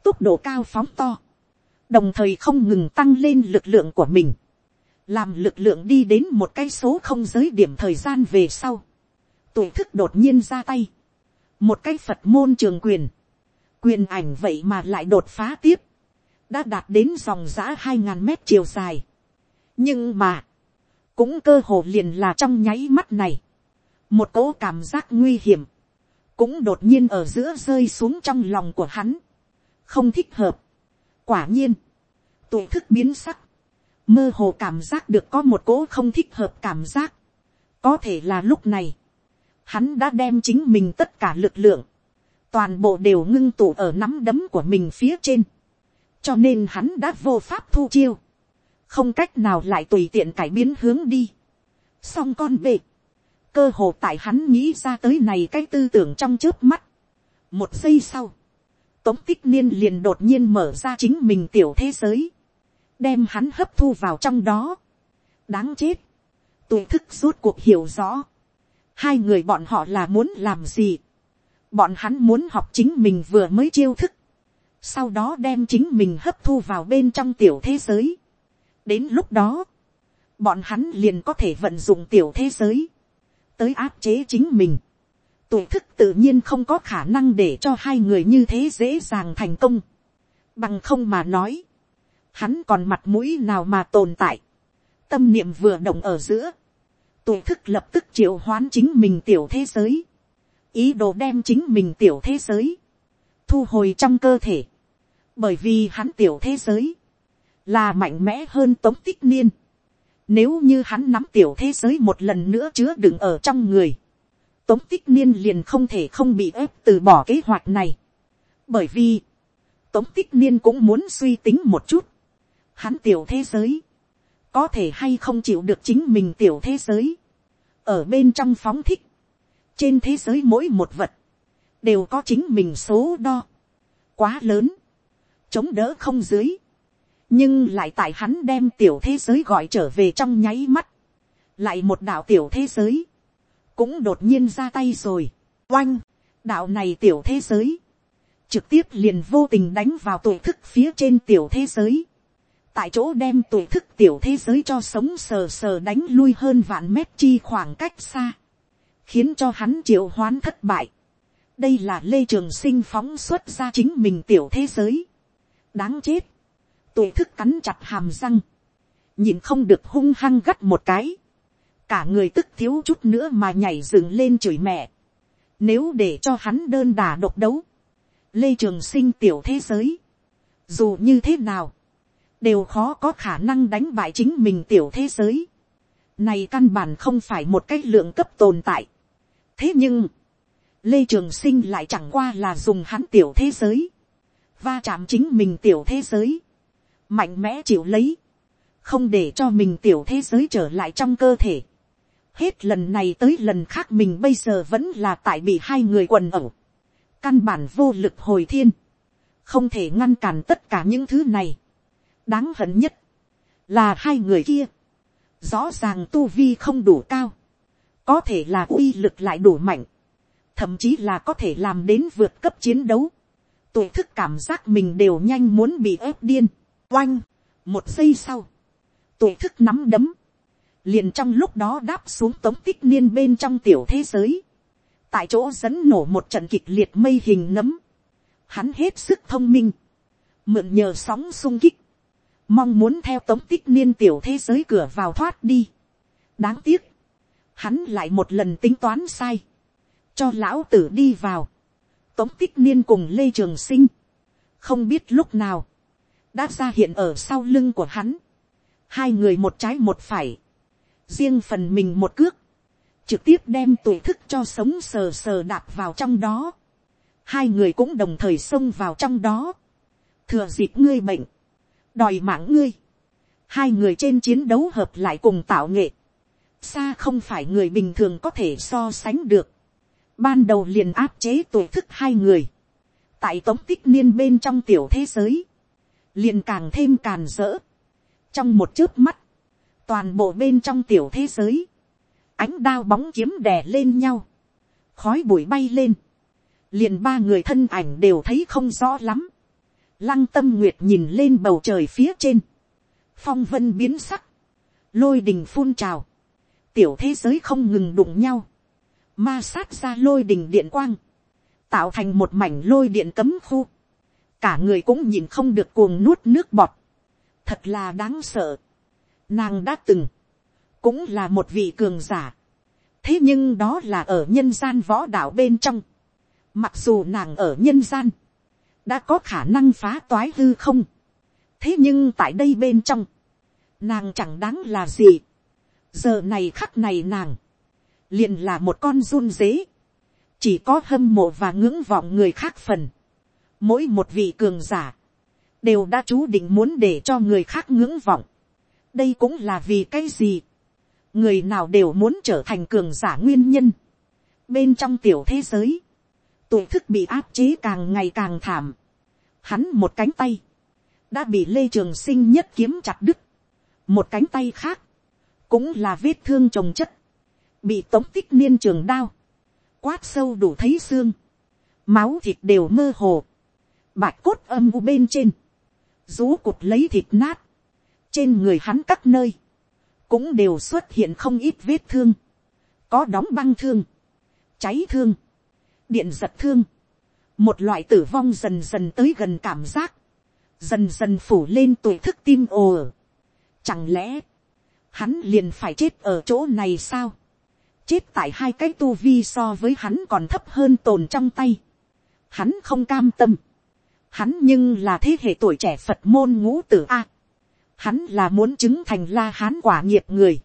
tốc độ cao phóng to, đồng thời không ngừng tăng lên lực lượng của mình, làm lực lượng đi đến một cái số không giới điểm thời gian về sau, tuổi thức đột nhiên ra tay, một cái phật môn trường quyền, quyền ảnh vậy mà lại đột phá tiếp, đã đạt đến dòng giã hai ngàn mét chiều dài. nhưng mà, cũng cơ hồ liền là trong nháy mắt này, một cỗ cảm giác nguy hiểm, cũng đột nhiên ở giữa rơi xuống trong lòng của hắn, không thích hợp. quả nhiên, tuổi thức biến sắc, mơ hồ cảm giác được có một cỗ không thích hợp cảm giác, có thể là lúc này, hắn đã đem chính mình tất cả lực lượng, toàn bộ đều ngưng tụ ở nắm đấm của mình phía trên, cho nên hắn đã vô pháp thu chiêu, không cách nào lại tùy tiện cải biến hướng đi. song con về, cơ hồ tại hắn nghĩ ra tới này cái tư tưởng trong trước mắt. một giây sau, tống tích niên liền đột nhiên mở ra chính mình tiểu thế giới, đem hắn hấp thu vào trong đó. đáng chết, tuổi thức rốt cuộc hiểu rõ, hai người bọn họ là muốn làm gì, bọn hắn muốn học chính mình vừa mới chiêu thức, sau đó đem chính mình hấp thu vào bên trong tiểu thế giới. đến lúc đó, bọn hắn liền có thể vận dụng tiểu thế giới, tới áp chế chính mình. tuổi thức tự nhiên không có khả năng để cho hai người như thế dễ dàng thành công. bằng không mà nói, hắn còn mặt mũi nào mà tồn tại. tâm niệm vừa động ở giữa, tuổi thức lập tức triệu hoán chính mình tiểu thế giới, ý đồ đem chính mình tiểu thế giới, thu hồi trong cơ thể, bởi vì hắn tiểu thế giới, là mạnh mẽ hơn tống tích niên. Nếu như hắn nắm tiểu thế giới một lần nữa chứa đựng ở trong người, tống tích niên liền không thể không bị ép từ bỏ kế hoạch này. Bởi vì, tống tích niên cũng muốn suy tính một chút. Hắn tiểu thế giới, có thể hay không chịu được chính mình tiểu thế giới. Ở bên trong phóng thích, trên thế giới mỗi một vật, đều có chính mình số đo. Quá lớn, chống đỡ không dưới, nhưng lại tại hắn đem tiểu thế giới gọi trở về trong nháy mắt, lại một đạo tiểu thế giới, cũng đột nhiên ra tay rồi, oanh, đạo này tiểu thế giới, trực tiếp liền vô tình đánh vào tuổi thức phía trên tiểu thế giới, tại chỗ đem tuổi thức tiểu thế giới cho sống sờ sờ đánh lui hơn vạn mét chi khoảng cách xa, khiến cho hắn triệu hoán thất bại. đây là lê trường sinh phóng xuất ra chính mình tiểu thế giới, đáng chết, tuổi thức cắn chặt hàm răng, nhìn không được hung hăng gắt một cái, cả người tức thiếu chút nữa mà nhảy dừng lên chửi mẹ, nếu để cho hắn đơn đà độc đấu, lê trường sinh tiểu thế giới, dù như thế nào, đều khó có khả năng đánh bại chính mình tiểu thế giới, này căn bản không phải một cái lượng cấp tồn tại. thế nhưng, lê trường sinh lại chẳng qua là dùng hắn tiểu thế giới, va chạm chính mình tiểu thế giới, mạnh mẽ chịu lấy, không để cho mình tiểu thế giới trở lại trong cơ thể. Hết lần này tới lần khác mình bây giờ vẫn là tại bị hai người quần ẩu. Căn bản vô lực hồi thiên. Không thể ngăn cản tất cả những thứ này. Đáng hận nhất. Là hai người kia. Rõ ràng tu vi không đủ cao. Có thể là uy lực lại đủ mạnh. Thậm chí là có thể làm đến vượt cấp chiến đấu tuổi thức cảm giác mình đều nhanh muốn bị ép điên. Oanh, một giây sau, tuổi thức nắm đấm, liền trong lúc đó đáp xuống tống tích niên bên trong tiểu thế giới, tại chỗ dẫn nổ một trận kịch liệt mây hình nấm, hắn hết sức thông minh, mượn nhờ sóng sung kích, mong muốn theo tống tích niên tiểu thế giới cửa vào thoát đi. đáng tiếc, hắn lại một lần tính toán sai, cho lão tử đi vào, tống tích niên cùng lê trường sinh, không biết lúc nào, đã ra hiện ở sau lưng của hắn, hai người một trái một phải, riêng phần mình một cước, trực tiếp đem tuổi thức cho sống sờ sờ đạp vào trong đó, hai người cũng đồng thời xông vào trong đó, thừa dịp ngươi bệnh, đòi mạng ngươi, hai người trên chiến đấu hợp lại cùng tạo nghệ, xa không phải người bình thường có thể so sánh được, ban đầu liền áp chế tuổi thức hai người, tại tống tích niên bên trong tiểu thế giới, liền càng thêm càn rỡ. trong một chớp mắt, toàn bộ bên trong tiểu thế giới, ánh đao bóng kiếm đè lên nhau, khói bụi bay lên, liền ba người thân ảnh đều thấy không rõ lắm, Lăng tâm nguyệt nhìn lên bầu trời phía trên. Phong vân biến sắc. Lôi đình phun trào. Tiểu thế giới không ngừng đụng nhau. Ma sát ra lôi đình điện quang. Tạo thành một mảnh lôi điện cấm khu. Cả người cũng nhìn không được cuồng nuốt nước bọt. Thật là đáng sợ. Nàng đã từng. Cũng là một vị cường giả. Thế nhưng đó là ở nhân gian võ đạo bên trong. Mặc dù nàng ở nhân gian đã có khả năng phá toái hư không. thế nhưng tại đây bên trong, nàng chẳng đáng là gì. giờ này khắc này nàng, liền là một con run dế, chỉ có hâm mộ và ngưỡng vọng người khác phần. mỗi một vị cường giả, đều đã chú định muốn để cho người khác ngưỡng vọng. đây cũng là vì cái gì. người nào đều muốn trở thành cường giả nguyên nhân. bên trong tiểu thế giới, tuổi thức bị áp chế càng ngày càng thảm. Hắn một cánh tay, đã bị lê trường sinh nhất kiếm chặt đứt. Một cánh tay khác, cũng là vết thương trồng chất, bị tống tích niên trường đao, quát sâu đủ thấy xương, máu thịt đều mơ hồ, bạch cốt âm u bên trên, rú cụt lấy thịt nát, trên người hắn các nơi, cũng đều xuất hiện không ít vết thương, có đóng băng thương, cháy thương, điện giật thương, một loại tử vong dần dần tới gần cảm giác, dần dần phủ lên tuổi thức tim ồ. Chẳng lẽ, hắn liền phải chết ở chỗ này sao, chết tại hai cái tu vi so với hắn còn thấp hơn tồn trong tay, hắn không cam tâm, hắn nhưng là thế hệ tuổi trẻ phật môn ngũ tử a, hắn là muốn chứng thành la hán quả nghiệp người,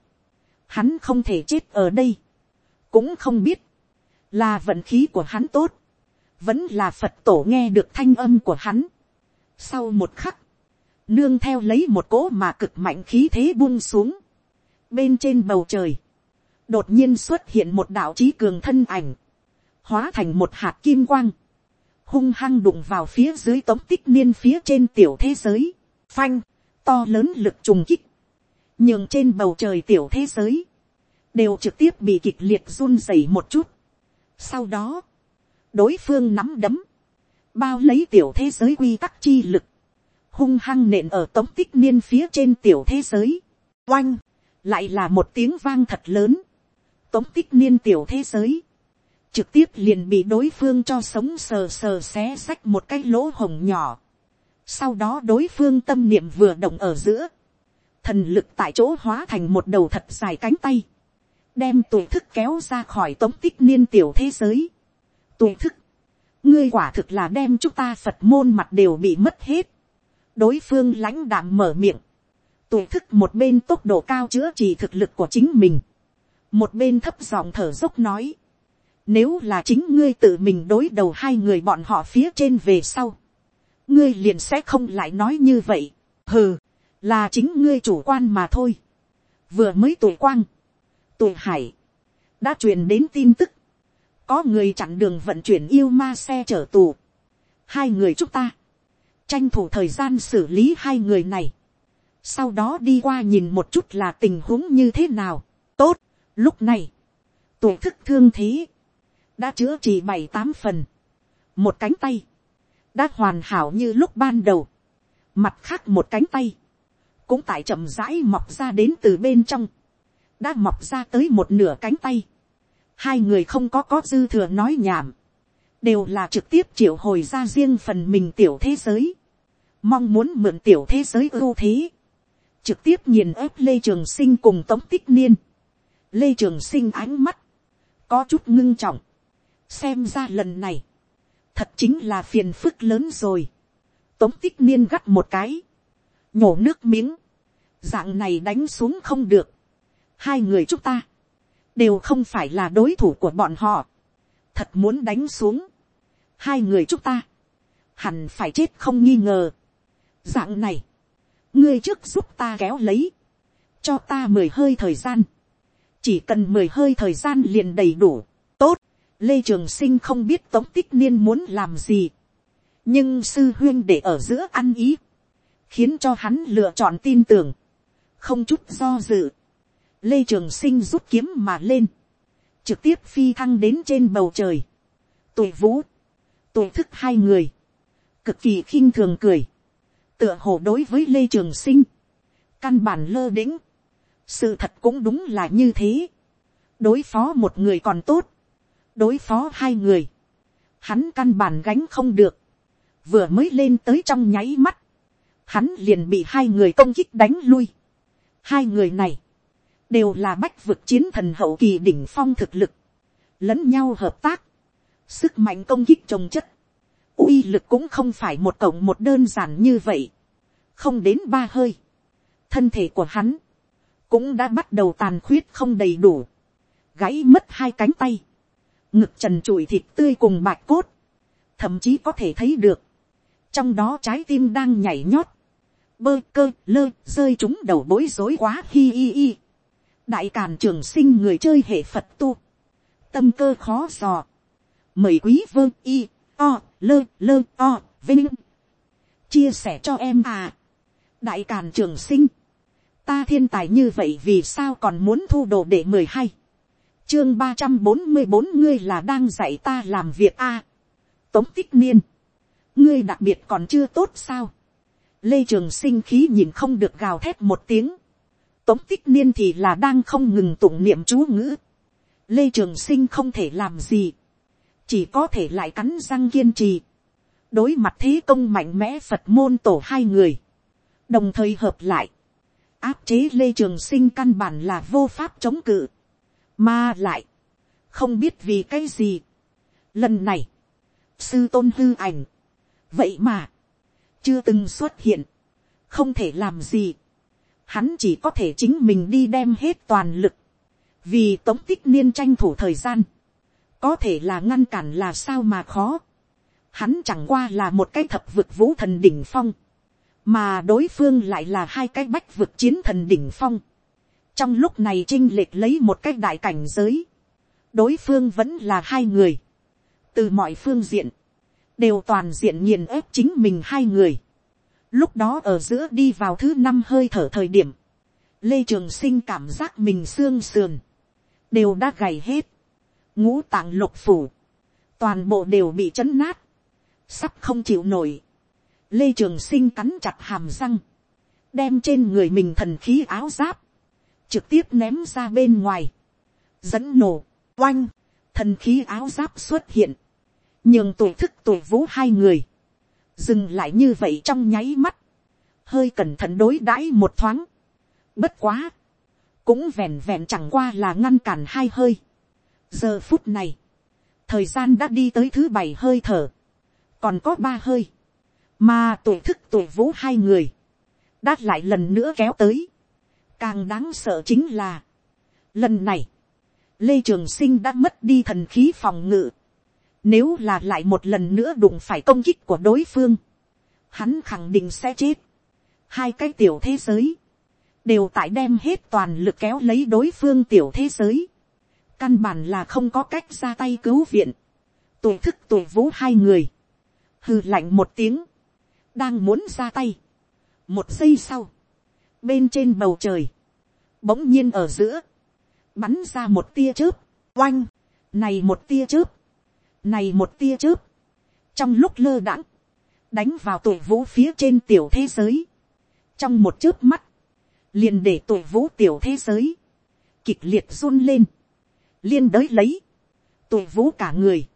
hắn không thể chết ở đây, cũng không biết, là vận khí của hắn tốt, vẫn là phật tổ nghe được thanh âm của hắn. sau một khắc, nương theo lấy một cỗ mà cực mạnh khí thế buông xuống, bên trên bầu trời, đột nhiên xuất hiện một đạo trí cường thân ảnh, hóa thành một hạt kim quang, hung hăng đụng vào phía dưới tống tích niên phía trên tiểu thế giới, phanh, to lớn lực trùng kích, nhường trên bầu trời tiểu thế giới, đều trực tiếp bị kịch liệt run rẩy một chút. Sau đó, đối phương nắm đấm, bao lấy tiểu thế giới quy tắc chi lực, hung hăng nện ở tống tích niên phía trên tiểu thế giới, oanh, lại là một tiếng vang thật lớn, tống tích niên tiểu thế giới, trực tiếp liền bị đối phương cho sống sờ sờ xé xách một cái lỗ hồng nhỏ, sau đó đối phương tâm niệm vừa động ở giữa, thần lực tại chỗ hóa thành một đầu thật dài cánh tay, đem tuổi thức kéo ra khỏi tống tích niên tiểu thế giới, tuổi thức. Ngươi quả thực là đem chúng ta Phật môn mặt đều bị mất hết. Đối phương lãnh đạm mở miệng. tuổi thức một bên tốc độ cao chữa trị thực lực của chính mình. Một bên thấp giọng thở dốc nói. Nếu là chính ngươi tự mình đối đầu hai người bọn họ phía trên về sau. Ngươi liền sẽ không lại nói như vậy. Hừ, là chính ngươi chủ quan mà thôi. Vừa mới tuổi quang. Tuổi hải. Đã truyền đến tin tức. Có người chặn đường vận chuyển yêu ma xe chở tù. hai người chúng ta, tranh thủ thời gian xử lý hai người này. sau đó đi qua nhìn một chút là tình huống như thế nào. tốt, lúc này, tuổi thức thương thế, đã chữa trị bảy tám phần, một cánh tay, đã hoàn hảo như lúc ban đầu, mặt khác một cánh tay, cũng tại chậm rãi mọc ra đến từ bên trong, đã mọc ra tới một nửa cánh tay, hai người không có có dư thừa nói nhảm, đều là trực tiếp triệu hồi ra riêng phần mình tiểu thế giới, mong muốn mượn tiểu thế giới ưu thế, trực tiếp nhìn ép lê trường sinh cùng tống tích niên, lê trường sinh ánh mắt, có chút ngưng trọng, xem ra lần này, thật chính là phiền phức lớn rồi, tống tích niên gắt một cái, nhổ nước miếng, dạng này đánh xuống không được, hai người chúng ta, đều không phải là đối thủ của bọn họ. thật muốn đánh xuống. hai người chúng ta, hẳn phải chết không nghi ngờ. dạng này, ngươi trước giúp ta kéo lấy, cho ta mười hơi thời gian, chỉ cần mười hơi thời gian liền đầy đủ, tốt, lê trường sinh không biết tống tích niên muốn làm gì, nhưng sư huyên để ở giữa ăn ý, khiến cho hắn lựa chọn tin tưởng, không chút do dự, lê trường sinh rút kiếm mà lên, trực tiếp phi thăng đến trên bầu trời, tuổi vũ, tuổi thức hai người, cực kỳ khinh thường cười, tựa hồ đối với lê trường sinh, căn bản lơ đĩnh, sự thật cũng đúng là như thế, đối phó một người còn tốt, đối phó hai người, hắn căn bản gánh không được, vừa mới lên tới trong nháy mắt, hắn liền bị hai người công kích đánh lui. Hai người này, đều là bách vực chiến thần hậu kỳ đỉnh phong thực lực, lẫn nhau hợp tác, sức mạnh công kích trồng chất, uy lực cũng không phải một cộng một đơn giản như vậy, không đến ba hơi, thân thể của hắn, cũng đã bắt đầu tàn khuyết không đầy đủ, gãy mất hai cánh tay, ngực trần trụi thịt tươi cùng bạch cốt, thậm chí có thể thấy được, trong đó trái tim đang nhảy nhót, bơ cơ lơ rơi chúng đầu bối rối quá hi hi hi đại càn trường sinh người chơi hệ phật tu, tâm cơ khó dò, mời quý vương y o lơ lơ o vinh chia sẻ cho em à. đại càn trường sinh, ta thiên tài như vậy vì sao còn muốn thu đồ để mười hai, chương ba trăm bốn mươi bốn ngươi là đang dạy ta làm việc a. tống tích niên, ngươi đặc biệt còn chưa tốt sao. lê trường sinh khí nhìn không được gào thét một tiếng tống tích niên thì là đang không ngừng tụng niệm chú ngữ. lê trường sinh không thể làm gì. chỉ có thể lại cắn răng kiên trì. đối mặt thế công mạnh mẽ phật môn tổ hai người. đồng thời hợp lại. áp chế lê trường sinh căn bản là vô pháp chống cự. mà lại. không biết vì cái gì. lần này, sư tôn hư ảnh vậy mà, chưa từng xuất hiện, không thể làm gì, hắn chỉ có thể chính mình đi đem hết toàn lực, vì tống tích niên tranh thủ thời gian, có thể là ngăn cản là sao mà khó, hắn chẳng qua là một cái thập vực vũ thần đỉnh phong, mà đối phương lại là hai cái bách vực chiến thần đỉnh phong, trong lúc này trinh lệch lấy một cái đại cảnh giới, đối phương vẫn là hai người, từ mọi phương diện, đều toàn diện nghiền ép chính mình hai người. Lúc đó ở giữa đi vào thứ năm hơi thở thời điểm, lê trường sinh cảm giác mình xương sườn, đều đã gầy hết, ngũ tạng lục phủ, toàn bộ đều bị chấn nát, sắp không chịu nổi. Lê trường sinh cắn chặt hàm răng, đem trên người mình thần khí áo giáp, trực tiếp ném ra bên ngoài, dẫn nổ, oanh, thần khí áo giáp xuất hiện, nhường tuổi thức tuổi vũ hai người, dừng lại như vậy trong nháy mắt, hơi cẩn thận đối đãi một thoáng, bất quá, cũng vẹn vẹn chẳng qua là ngăn cản hai hơi. giờ phút này, thời gian đã đi tới thứ bảy hơi thở, còn có ba hơi, mà tuổi thức tuổi vũ hai người, đã lại lần nữa kéo tới, càng đáng sợ chính là, lần này, lê trường sinh đã mất đi thần khí phòng ngự, nếu là lại một lần nữa đụng phải công kích của đối phương. Hắn khẳng định sẽ chết. Hai cái tiểu thế giới. Đều tại đem hết toàn lực kéo lấy đối phương tiểu thế giới. Căn bản là không có cách ra tay cứu viện. Tuổi thức tuổi vũ hai người. Hừ lạnh một tiếng. Đang muốn ra tay. Một giây sau. Bên trên bầu trời. Bỗng nhiên ở giữa. Bắn ra một tia chớp. Oanh. Này một tia chớp này một tia chớp. Trong lúc lơ đãng. Đánh vào tuổi vũ phía trên tiểu thế giới. Trong một chớp mắt. Liền để tuổi vũ tiểu thế giới. Kịch liệt run lên. Liên đới lấy. Tuổi vũ cả người.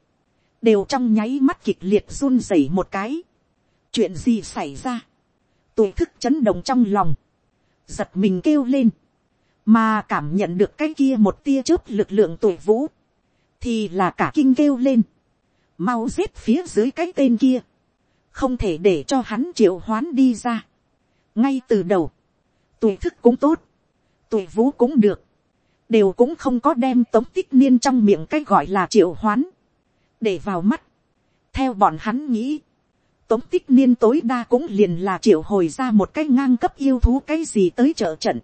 Đều trong nháy mắt kịch liệt run rẩy một cái. Chuyện gì xảy ra? Tuổi thức chấn động trong lòng. Giật mình kêu lên mà cảm nhận được cái kia một tia chớp lực lượng tuổi vũ, thì là cả kinh kêu lên mau giết phía dưới cái tên kia, không thể để cho hắn triệu hoán đi ra. ngay từ đầu, tuổi thức cũng tốt, tuổi vũ cũng được, đều cũng không có đem tống tích niên trong miệng cái gọi là triệu hoán, để vào mắt. theo bọn hắn nghĩ, tống tích niên tối đa cũng liền là triệu hồi ra một cái ngang cấp yêu thú cái gì tới trợ trận.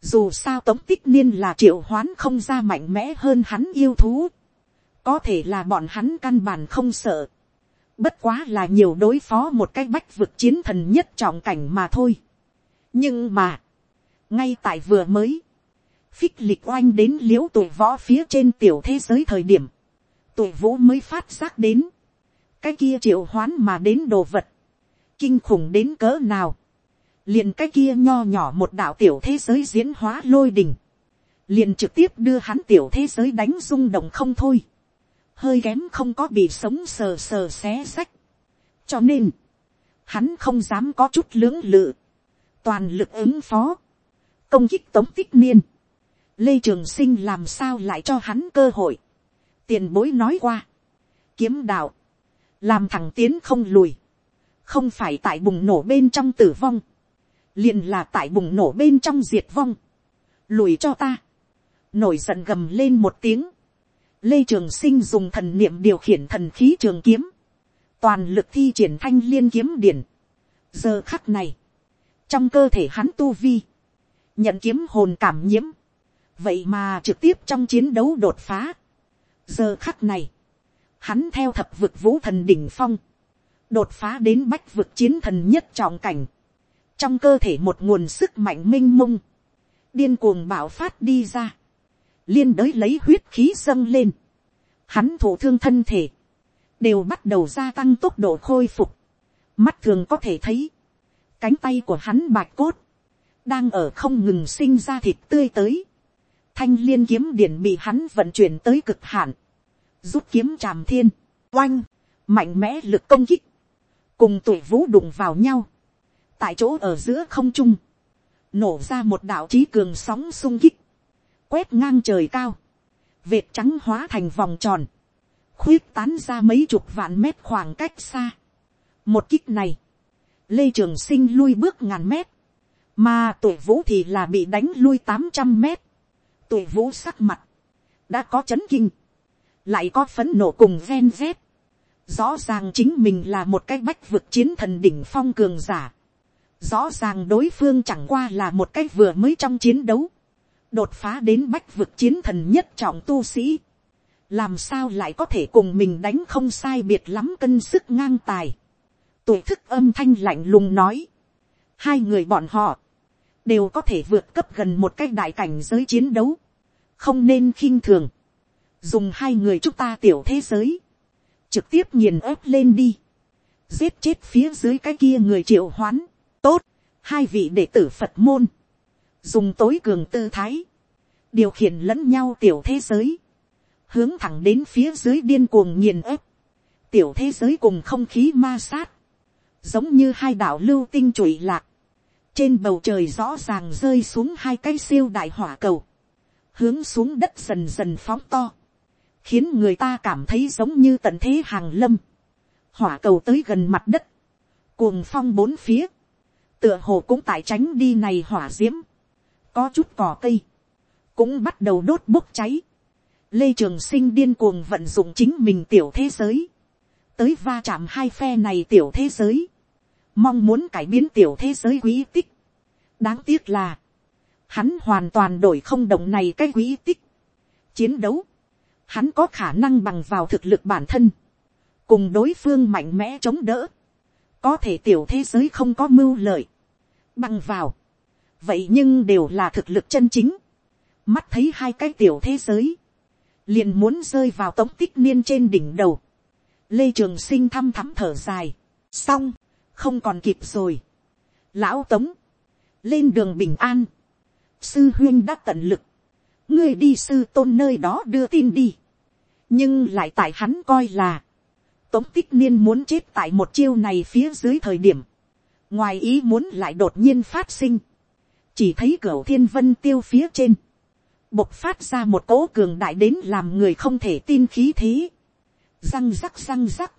dù sao tống tích niên là triệu hoán không ra mạnh mẽ hơn hắn yêu thú có thể là bọn hắn căn bản không sợ, bất quá là nhiều đối phó một cái bách vực chiến thần nhất trọng cảnh mà thôi. nhưng mà, ngay tại vừa mới, phích lịch oanh đến l i ễ u tuổi võ phía trên tiểu thế giới thời điểm, tuổi vũ mới phát giác đến, cái kia triệu hoán mà đến đồ vật, kinh khủng đến cỡ nào, liền cái kia nho nhỏ một đạo tiểu thế giới diễn hóa lôi đình, liền trực tiếp đưa hắn tiểu thế giới đánh rung động không thôi, hơi kém không có bị sống sờ sờ xé sách. cho nên, hắn không dám có chút lưỡng lự, toàn lực ứng phó, công kích tống tích niên, lê trường sinh làm sao lại cho hắn cơ hội, tiền bối nói qua, kiếm đạo, làm thẳng tiến không lùi, không phải tại bùng nổ bên trong tử vong, liền là tại bùng nổ bên trong diệt vong, lùi cho ta, nổi giận gầm lên một tiếng, lê trường sinh dùng thần niệm điều khiển thần khí trường kiếm, toàn lực thi triển thanh liên kiếm điển. giờ khắc này, trong cơ thể hắn tu vi, nhận kiếm hồn cảm nhiễm, vậy mà trực tiếp trong chiến đấu đột phá. giờ khắc này, hắn theo thập vực vũ thần đỉnh phong, đột phá đến bách vực chiến thần nhất trọng cảnh, trong cơ thể một nguồn sức mạnh minh mông, điên cuồng bạo phát đi ra, liên đới lấy huyết khí dâng lên, hắn thổ thương thân thể, đều bắt đầu gia tăng tốc độ khôi phục, mắt thường có thể thấy, cánh tay của hắn bạch cốt, đang ở không ngừng sinh ra thịt tươi tới, thanh liên kiếm điển bị hắn vận chuyển tới cực hạn, rút kiếm tràm thiên, oanh, mạnh mẽ lực công kích, cùng tuổi vũ đụng vào nhau, tại chỗ ở giữa không trung, nổ ra một đạo trí cường sóng sung kích, quét ngang trời cao, vệt trắng hóa thành vòng tròn, khuyết tán ra mấy chục vạn mét khoảng cách xa. một kích này, lê trường sinh lui bước ngàn mét, mà tuổi vũ thì là bị đánh lui tám trăm mét. tuổi vũ sắc mặt, đã có chấn kinh, lại có phấn nổ cùng ven vét. rõ ràng chính mình là một cái bách vực chiến thần đỉnh phong cường giả Rõ ràng đối phương chẳng qua là một cách vừa mới trong chiến đấu. Đột phá đến bách vực chiến thần nhất trọng tu sĩ. Làm sao lại có thể cùng mình đánh không sai biệt lắm cân sức ngang tài. Tuổi thức âm thanh lạnh lùng nói. Hai người bọn họ. Đều có thể vượt cấp gần một cái đại cảnh giới chiến đấu. Không nên khinh thường. Dùng hai người chúng ta tiểu thế giới. Trực tiếp nghiền ép lên đi giết chết phía dưới cái kia người triệu hoán. Tốt, hai vị đệ tử Phật môn, dùng tối cường tư thái, điều khiển lẫn nhau tiểu thế giới, hướng thẳng đến phía dưới điên cuồng nghiền ép, tiểu thế giới cùng không khí ma sát, giống như hai đạo lưu tinh trụi lạc, trên bầu trời rõ ràng rơi xuống hai cái siêu đại hỏa cầu, hướng xuống đất dần dần phóng to, khiến người ta cảm thấy giống như tận thế hàng lâm, hỏa cầu tới gần mặt đất, cuồng phong bốn phía, tựa hồ cũng tại tránh đi này hỏa d i ễ m có chút cỏ cây, cũng bắt đầu đốt bốc cháy. lê trường sinh điên cuồng vận dụng chính mình tiểu thế giới, tới va chạm hai phe này tiểu thế giới, mong muốn cải biến tiểu thế giới quý tích. đáng tiếc là, hắn hoàn toàn đổi không đồng này cái quý tích. chiến đấu, hắn có khả năng bằng vào thực lực bản thân, cùng đối phương mạnh mẽ chống đỡ, có thể tiểu thế giới không có mưu lợi, bằng vào, vậy nhưng đều là thực lực chân chính, mắt thấy hai cái tiểu thế giới, liền muốn rơi vào tống tích niên trên đỉnh đầu, lê trường sinh thăm thắm thở dài, xong, không còn kịp rồi, lão tống, lên đường bình an, sư huyên đã tận lực, ngươi đi sư tôn nơi đó đưa tin đi, nhưng lại tại hắn coi là, tống tích niên muốn chết tại một chiêu này phía dưới thời điểm, ngoài ý muốn lại đột nhiên phát sinh, chỉ thấy cửa thiên vân tiêu phía trên, bộc phát ra một cỗ cường đại đến làm người không thể tin khí thế, răng rắc răng rắc,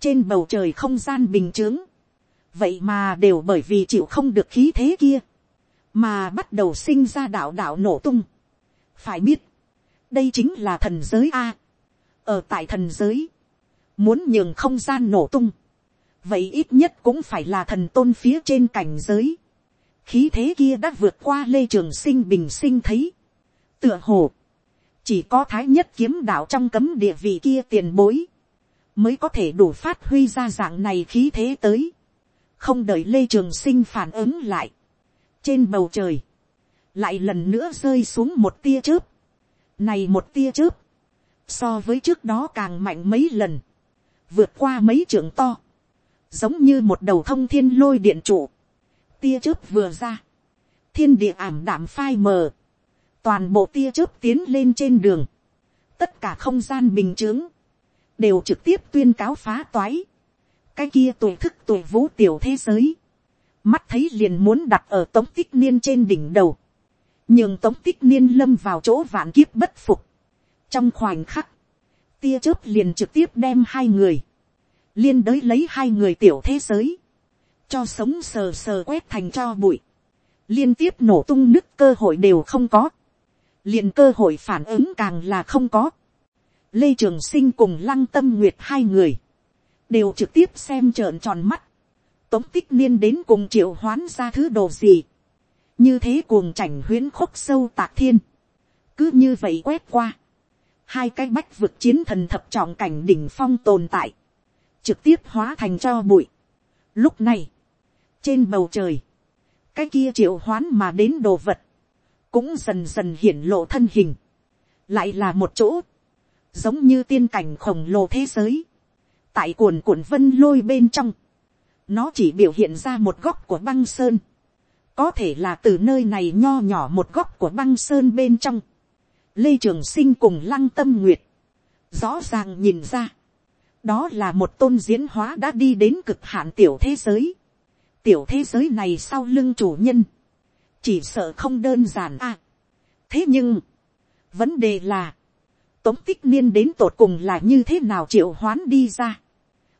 trên bầu trời không gian bình t h ư ớ n g vậy mà đều bởi vì chịu không được khí thế kia, mà bắt đầu sinh ra đạo đạo nổ tung. phải biết, đây chính là thần giới a. ở tại thần giới, muốn nhường không gian nổ tung, vậy ít nhất cũng phải là thần tôn phía trên cảnh giới khí thế kia đã vượt qua lê trường sinh bình sinh thấy. tựa hồ, chỉ có thái nhất kiếm đạo trong cấm địa vị kia tiền bối, mới có thể đủ phát huy ra dạng này khí thế tới. không đợi lê trường sinh phản ứng lại. trên bầu trời, lại lần nữa rơi xuống một tia chớp. này một tia chớp, so với trước đó càng mạnh mấy lần vượt qua mấy trường to, giống như một đầu thông thiên lôi điện trụ, tia chớp vừa ra, thiên địa ảm đạm phai mờ, toàn bộ tia chớp tiến lên trên đường, tất cả không gian bình t ư ớ n g đều trực tiếp tuyên cáo phá toái, cái kia tuổi thức tuổi vũ tiểu thế giới, mắt thấy liền muốn đặt ở tống tích niên trên đỉnh đầu, nhưng tống tích niên lâm vào chỗ vạn kiếp bất phục, trong khoảnh khắc, tia chớp liền trực tiếp đem hai người, liên đới lấy hai người tiểu thế giới, cho sống sờ sờ quét thành cho bụi, liên tiếp nổ tung nứt cơ hội đều không có, liền cơ hội phản ứng càng là không có. Lê Trường Sinh cùng Lăng Tâm Nguyệt hai người, đều trực tiếp xem trợn tròn mắt. Tống tích niên đến cùng triệu hoán ra thứ đồ gì. Như thế cuồng chảnh huyến khúc sâu tạc thiên. Cứ như vậy quét qua. Hai cái bách vực chiến thần thập trọng cảnh đỉnh phong tồn tại. Trực tiếp hóa thành cho bụi. Lúc này, trên bầu trời, cái kia triệu hoán mà đến đồ vật. Cũng dần dần hiển lộ thân hình, lại là một chỗ, giống như tiên cảnh khổng lồ thế giới, tại cuồn cuộn vân lôi bên trong, nó chỉ biểu hiện ra một góc của băng sơn, có thể là từ nơi này nho nhỏ một góc của băng sơn bên trong, lê trường sinh cùng lăng tâm nguyệt, rõ ràng nhìn ra, đó là một tôn diễn hóa đã đi đến cực hạn tiểu thế giới, tiểu thế giới này sau lưng chủ nhân, chỉ sợ không đơn giản à. thế nhưng, vấn đề là, tống tích niên đến tột cùng là như thế nào triệu hoán đi ra.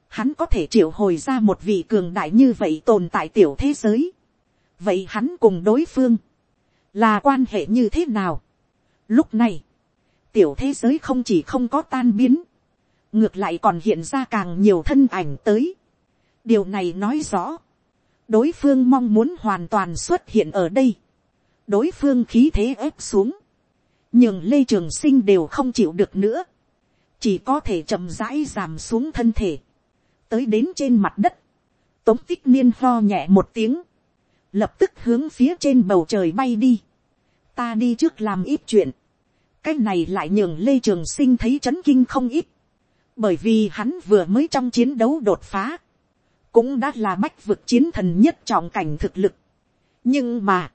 hắn có thể triệu hồi ra một vị cường đại như vậy tồn tại tiểu thế giới. vậy hắn cùng đối phương, là quan hệ như thế nào. lúc này, tiểu thế giới không chỉ không có tan biến, ngược lại còn hiện ra càng nhiều thân ảnh tới. điều này nói rõ, đối phương mong muốn hoàn toàn xuất hiện ở đây, đối phương khí thế ép xuống, nhưng lê trường sinh đều không chịu được nữa, chỉ có thể chậm rãi giảm xuống thân thể, tới đến trên mặt đất, tống tích niên lo nhẹ một tiếng, lập tức hướng phía trên bầu trời bay đi, ta đi trước làm ít chuyện, cái này lại nhường lê trường sinh thấy c h ấ n kinh không ít, bởi vì hắn vừa mới trong chiến đấu đột phá, cũng đã là bách vực chiến thần nhất trọng cảnh thực lực. nhưng mà,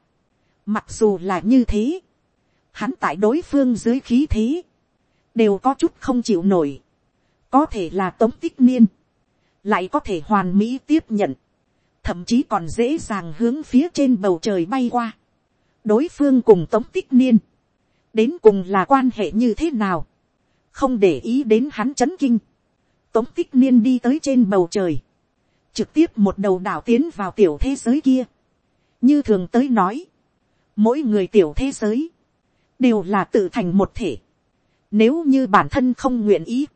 mặc dù là như thế, hắn tại đối phương dưới khí thế, đều có chút không chịu nổi, có thể là tống tích niên, lại có thể hoàn mỹ tiếp nhận, thậm chí còn dễ dàng hướng phía trên bầu trời bay qua, đối phương cùng tống tích niên, đến cùng là quan hệ như thế nào, không để ý đến hắn c h ấ n kinh, tống tích niên đi tới trên bầu trời, trực tiếp một đầu đảo tiến vào tiểu thế giới kia. như thường tới nói, mỗi người tiểu thế giới, đều là tự thành một thể. nếu như bản thân không nguyện ý,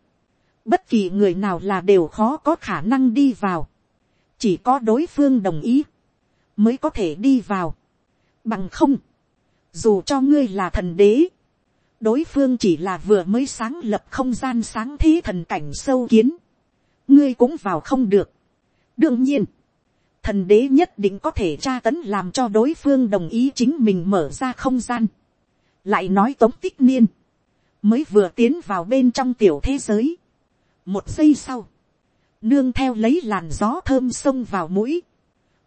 bất kỳ người nào là đều khó có khả năng đi vào. chỉ có đối phương đồng ý, mới có thể đi vào. bằng không, dù cho ngươi là thần đế, đối phương chỉ là vừa mới sáng lập không gian sáng thế thần cảnh sâu kiến, ngươi cũng vào không được đương nhiên, thần đế nhất định có thể tra tấn làm cho đối phương đồng ý chính mình mở ra không gian. lại nói tống tích niên, mới vừa tiến vào bên trong tiểu thế giới. một giây sau, nương theo lấy làn gió thơm xông vào mũi,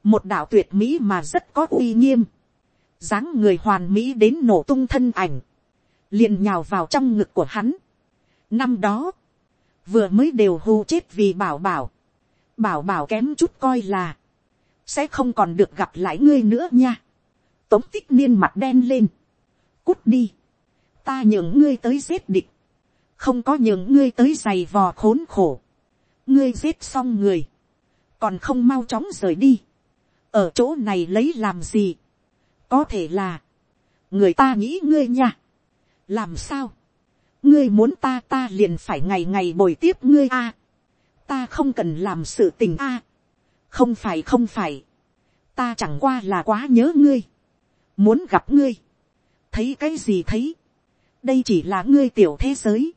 một đạo tuyệt mỹ mà rất có uy nghiêm, dáng người hoàn mỹ đến nổ tung thân ảnh, liền nhào vào trong ngực của hắn. năm đó, vừa mới đều hù chết vì bảo bảo, bảo bảo kém chút coi là, sẽ không còn được gặp lại ngươi nữa nha. tống tích niên mặt đen lên, cút đi, ta nhường ngươi tới giết địch, không có nhường ngươi tới giày vò khốn khổ, ngươi giết xong người, còn không mau chóng rời đi, ở chỗ này lấy làm gì, có thể là, người ta nghĩ ngươi nha, làm sao, ngươi muốn ta ta liền phải ngày ngày bồi tiếp ngươi a, ta không cần làm sự tình a. không phải không phải, ta chẳng qua là quá nhớ ngươi, muốn gặp ngươi, thấy cái gì thấy, đây chỉ là ngươi tiểu thế giới,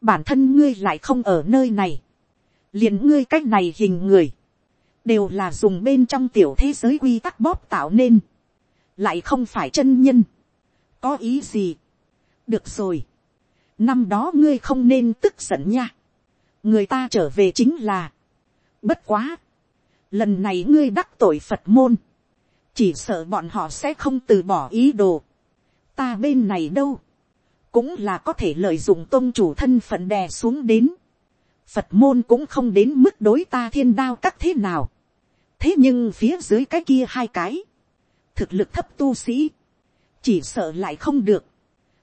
bản thân ngươi lại không ở nơi này, liền ngươi cách này hình người, đều là dùng bên trong tiểu thế giới quy tắc bóp tạo nên, lại không phải chân nhân, có ý gì, được rồi, năm đó ngươi không nên tức giận nha, người ta trở về chính là, bất quá, lần này ngươi đắc tội phật môn, chỉ sợ bọn họ sẽ không từ bỏ ý đồ, ta bên này đâu, cũng là có thể lợi dụng tôn chủ thân phận đè xuống đến, phật môn cũng không đến mức đối ta thiên đao các thế nào, thế nhưng phía dưới cái kia hai cái, thực lực thấp tu sĩ, chỉ sợ lại không được,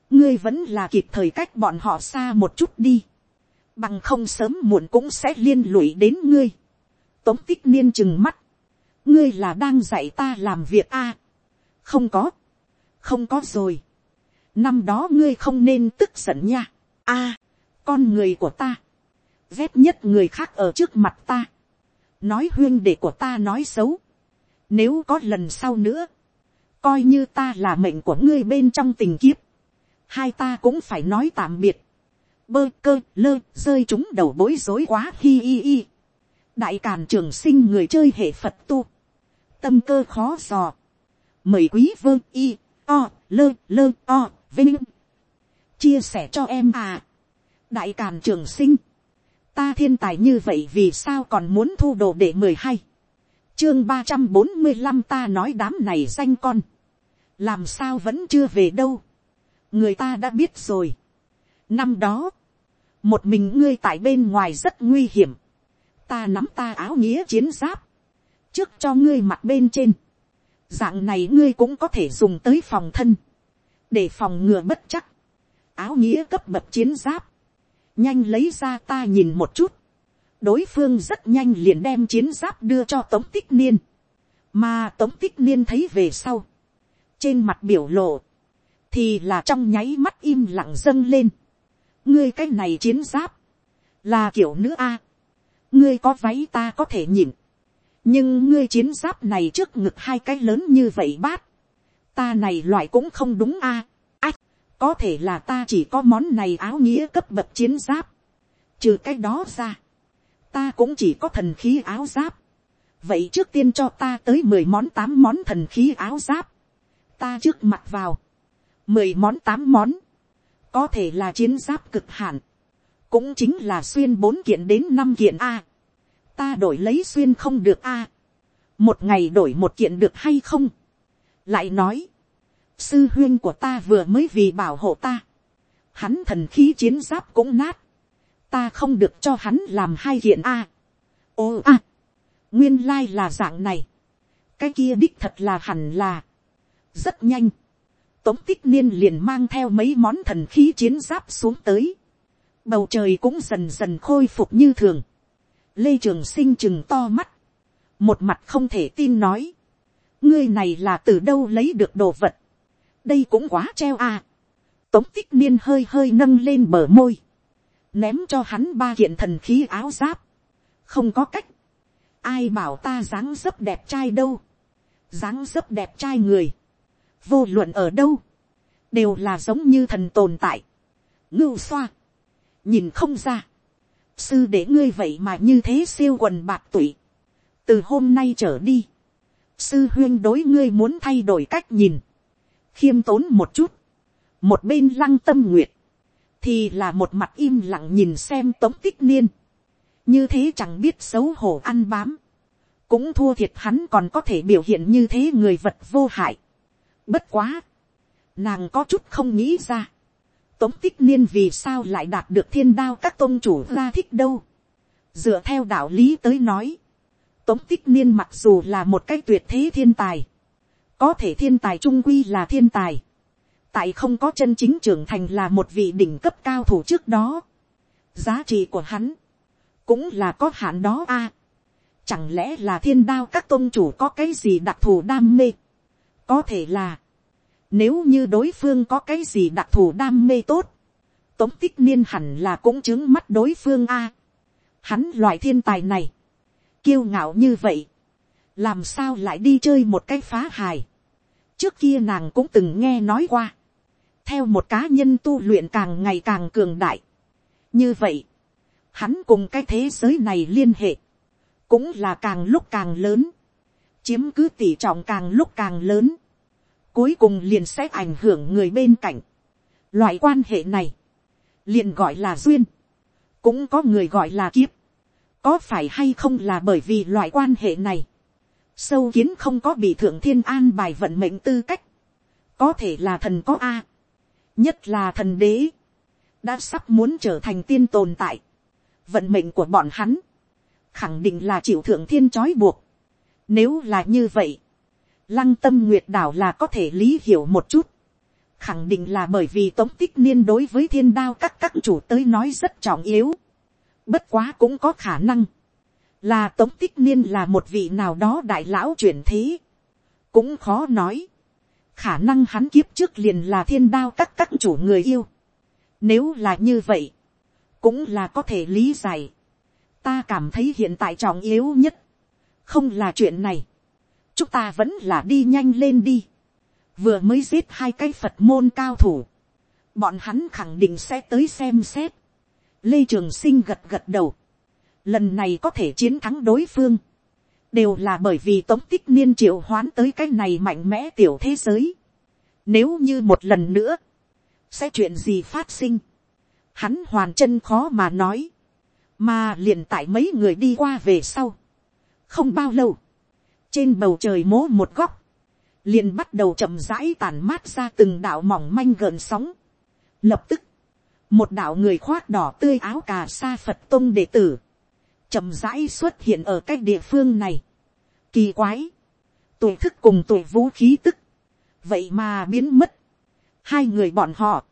ngươi vẫn là kịp thời cách bọn họ xa một chút đi, bằng không sớm muộn cũng sẽ liên lụy đến ngươi. tống tích niên chừng mắt, ngươi là đang dạy ta làm việc a, không có, không có rồi, năm đó ngươi không nên tức giận nha, a, con người của ta, ghét nhất người khác ở trước mặt ta, nói huyên để của ta nói xấu, nếu có lần sau nữa, coi như ta là mệnh của ngươi bên trong tình kiếp, hai ta cũng phải nói tạm biệt, bơ cơ lơ rơi chúng đầu bối rối quá hi hi hi. đại càn trường sinh người chơi hệ phật tu, tâm cơ khó dò, mời quý vơ y o lơ lơ o vinh. Chia sẻ cho em à. đại càn trường sinh, ta thiên tài như vậy vì sao còn muốn thu đồ để mười hai, chương ba trăm bốn mươi năm ta nói đám này danh con, làm sao vẫn chưa về đâu, người ta đã biết rồi năm đó, một mình ngươi tại bên ngoài rất nguy hiểm, ta nắm ta áo nghĩa chiến giáp, trước cho ngươi mặt bên trên, dạng này ngươi cũng có thể dùng tới phòng thân, để phòng ngừa bất chắc, áo nghĩa cấp bậc chiến giáp, nhanh lấy ra ta nhìn một chút, đối phương rất nhanh liền đem chiến giáp đưa cho tống tích niên, mà tống tích niên thấy về sau, trên mặt biểu lộ, thì là trong nháy mắt im lặng dâng lên, ngươi cái này chiến giáp, là kiểu nữ a, ngươi có váy ta có thể nhìn, nhưng ngươi chiến giáp này trước ngực hai cái lớn như vậy bát, ta này loại cũng không đúng a, ách, có thể là ta chỉ có món này áo nghĩa cấp bậc chiến giáp, trừ cái đó ra, ta cũng chỉ có thần khí áo giáp, vậy trước tiên cho ta tới mười món tám món thần khí áo giáp, ta trước mặt vào, mười món tám món, có thể là chiến giáp cực hạn, cũng chính là xuyên bốn kiện đến năm kiện a. ta đổi lấy xuyên không được a. một ngày đổi một kiện được hay không. lại nói, sư huyên của ta vừa mới vì bảo hộ ta, hắn thần khí chiến giáp cũng nát, ta không được cho hắn làm hai kiện a. ô a, nguyên lai là dạng này, cái kia đích thật là hẳn là, rất nhanh, tống tích niên liền mang theo mấy món thần khí chiến giáp xuống tới. Bầu trời cũng dần dần khôi phục như thường. Lê Trường Sinh chừng to mắt. Một mặt không thể tin nói. Ngươi này là từ đâu lấy được đồ vật. Đây cũng quá treo à. Tống tích niên hơi hơi nâng lên bờ môi. Ném cho hắn ba kiện thần khí áo giáp. Không có cách. Ai bảo ta dáng dấp đẹp trai đâu. dáng dấp đẹp trai người vô luận ở đâu, đều là giống như thần tồn tại. ngưu xoa, nhìn không ra, sư để ngươi vậy mà như thế siêu quần bạc tụy. từ hôm nay trở đi, sư huyên đối ngươi muốn thay đổi cách nhìn, khiêm tốn một chút, một bên lăng tâm nguyệt, thì là một mặt im lặng nhìn xem tống tích niên, như thế chẳng biết xấu hổ ăn bám, cũng thua thiệt hắn còn có thể biểu hiện như thế người vật vô hại. Bất quá. Nàng có chút không nghĩ ra. Tống tích niên vì sao lại đạt được thiên đao các tôn chủ ra thích đâu. Dựa theo đạo lý tới nói. Tống tích niên mặc dù là một cái tuyệt thế thiên tài. Có thể thiên tài trung quy là thiên tài. Tại không có chân chính trưởng thành là một vị đỉnh cấp cao thủ trước đó. Giá trị của hắn. Cũng là có hạn đó a Chẳng lẽ là thiên đao các tôn chủ có cái gì đặc thù đam mê có thể là, nếu như đối phương có cái gì đặc thù đam mê tốt, tống tích niên hẳn là cũng chứng mắt đối phương a. hắn loại thiên tài này, kiêu ngạo như vậy, làm sao lại đi chơi một cái phá hài. trước kia nàng cũng từng nghe nói qua, theo một cá nhân tu luyện càng ngày càng cường đại. như vậy, hắn cùng cái thế giới này liên hệ, cũng là càng lúc càng lớn chiếm cứ tỷ trọng càng lúc càng lớn, cuối cùng liền sẽ ảnh hưởng người bên cạnh. Loại quan hệ này, liền gọi là duyên, cũng có người gọi là kiếp, có phải hay không là bởi vì loại quan hệ này, sâu kiến không có bị thượng thiên an bài vận mệnh tư cách, có thể là thần có a, nhất là thần đế, đã sắp muốn trở thành tiên tồn tại, vận mệnh của bọn hắn, khẳng định là chịu thượng thiên trói buộc. Nếu là như vậy, lăng tâm nguyệt đảo là có thể lý hiểu một chút, khẳng định là bởi vì tống tích niên đối với thiên đao các các chủ tới nói rất trọng yếu, bất quá cũng có khả năng, là tống tích niên là một vị nào đó đại lão chuyển thế, cũng khó nói, khả năng hắn kiếp trước liền là thiên đao các các chủ người yêu, nếu là như vậy, cũng là có thể lý giải. Ta cảm thấy hiện tại trọng yếu nhất, không là chuyện này. chúng ta vẫn là đi nhanh lên đi. vừa mới giết hai cái phật môn cao thủ, bọn hắn khẳng định sẽ tới xem xét. lê trường sinh gật gật đầu. lần này có thể chiến thắng đối phương, đều là bởi vì tống tích niên triệu hoán tới cái này mạnh mẽ tiểu thế giới. nếu như một lần nữa, sẽ chuyện gì phát sinh hắn hoàn chân khó mà nói, mà liền tại mấy người đi qua về sau không bao lâu, trên bầu trời mố một góc, liền bắt đầu chậm rãi tàn mát ra từng đạo mỏng manh gợn sóng. lập tức, một đạo người khoác đỏ tươi áo cà sa phật tông đệ tử, chậm rãi xuất hiện ở cái địa phương này. kỳ quái, tuổi thức cùng tuổi vũ khí tức, vậy mà biến mất. hai người bọn họ,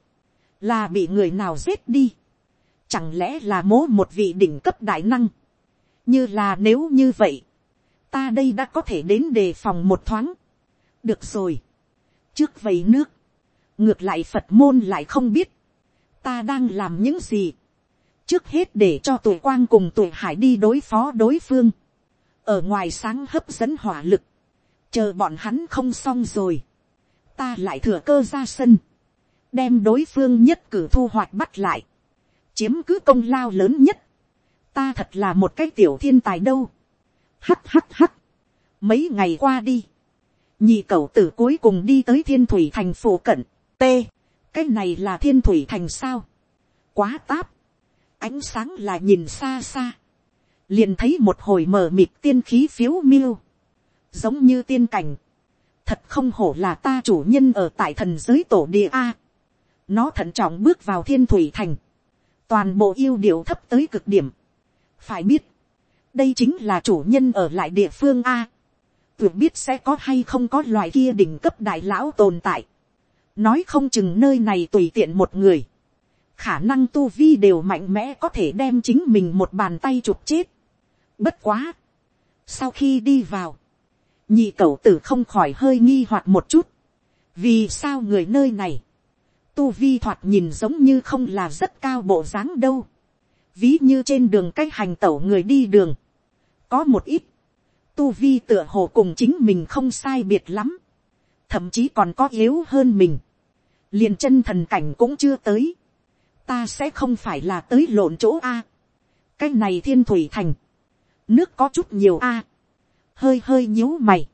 là bị người nào giết đi, chẳng lẽ là mố một vị đỉnh cấp đại năng, như là nếu như vậy, ta đây đã có thể đến đề phòng một thoáng, được rồi, trước vầy nước, ngược lại phật môn lại không biết, ta đang làm những gì, trước hết để cho tuổi quang cùng tuổi hải đi đối phó đối phương, ở ngoài sáng hấp dẫn hỏa lực, chờ bọn hắn không xong rồi, ta lại thừa cơ ra sân, đem đối phương nhất cử thu hoạch bắt lại, chiếm cứ công lao lớn nhất, ta thật là một cái tiểu thiên tài đâu, hắt hắt hắt, mấy ngày qua đi, nhị cậu tử cuối cùng đi tới thiên thủy thành phủ cận, t, cái này là thiên thủy thành sao, quá táp, ánh sáng là nhìn xa xa, liền thấy một hồi mờ mịt tiên khí phiếu miêu, giống như tiên cảnh, thật không hổ là ta chủ nhân ở tại thần giới tổ địa a, nó thận trọng bước vào thiên thủy thành, toàn bộ yêu điệu thấp tới cực điểm. phải biết, đây chính là chủ nhân ở lại địa phương a. tuyệt biết sẽ có hay không có loại kia đỉnh cấp đại lão tồn tại. nói không chừng nơi này tùy tiện một người. khả năng tu vi đều mạnh mẽ có thể đem chính mình một bàn tay chụp chết. bất quá. sau khi đi vào, nhị cậu tử không khỏi hơi nghi hoặc một chút. vì sao người nơi này, tu vi thoạt nhìn giống như không là rất cao bộ dáng đâu. Ví như trên đường cách hành tẩu người đi đường. Có một ít. Tu vi tựa hồ cùng chính mình không sai biệt lắm. Thậm chí còn có yếu hơn mình. liền chân thần cảnh cũng chưa tới. Ta sẽ không phải là tới lộn chỗ A. Cái này thiên thủy thành. Nước có chút nhiều A. Hơi hơi nhíu mày.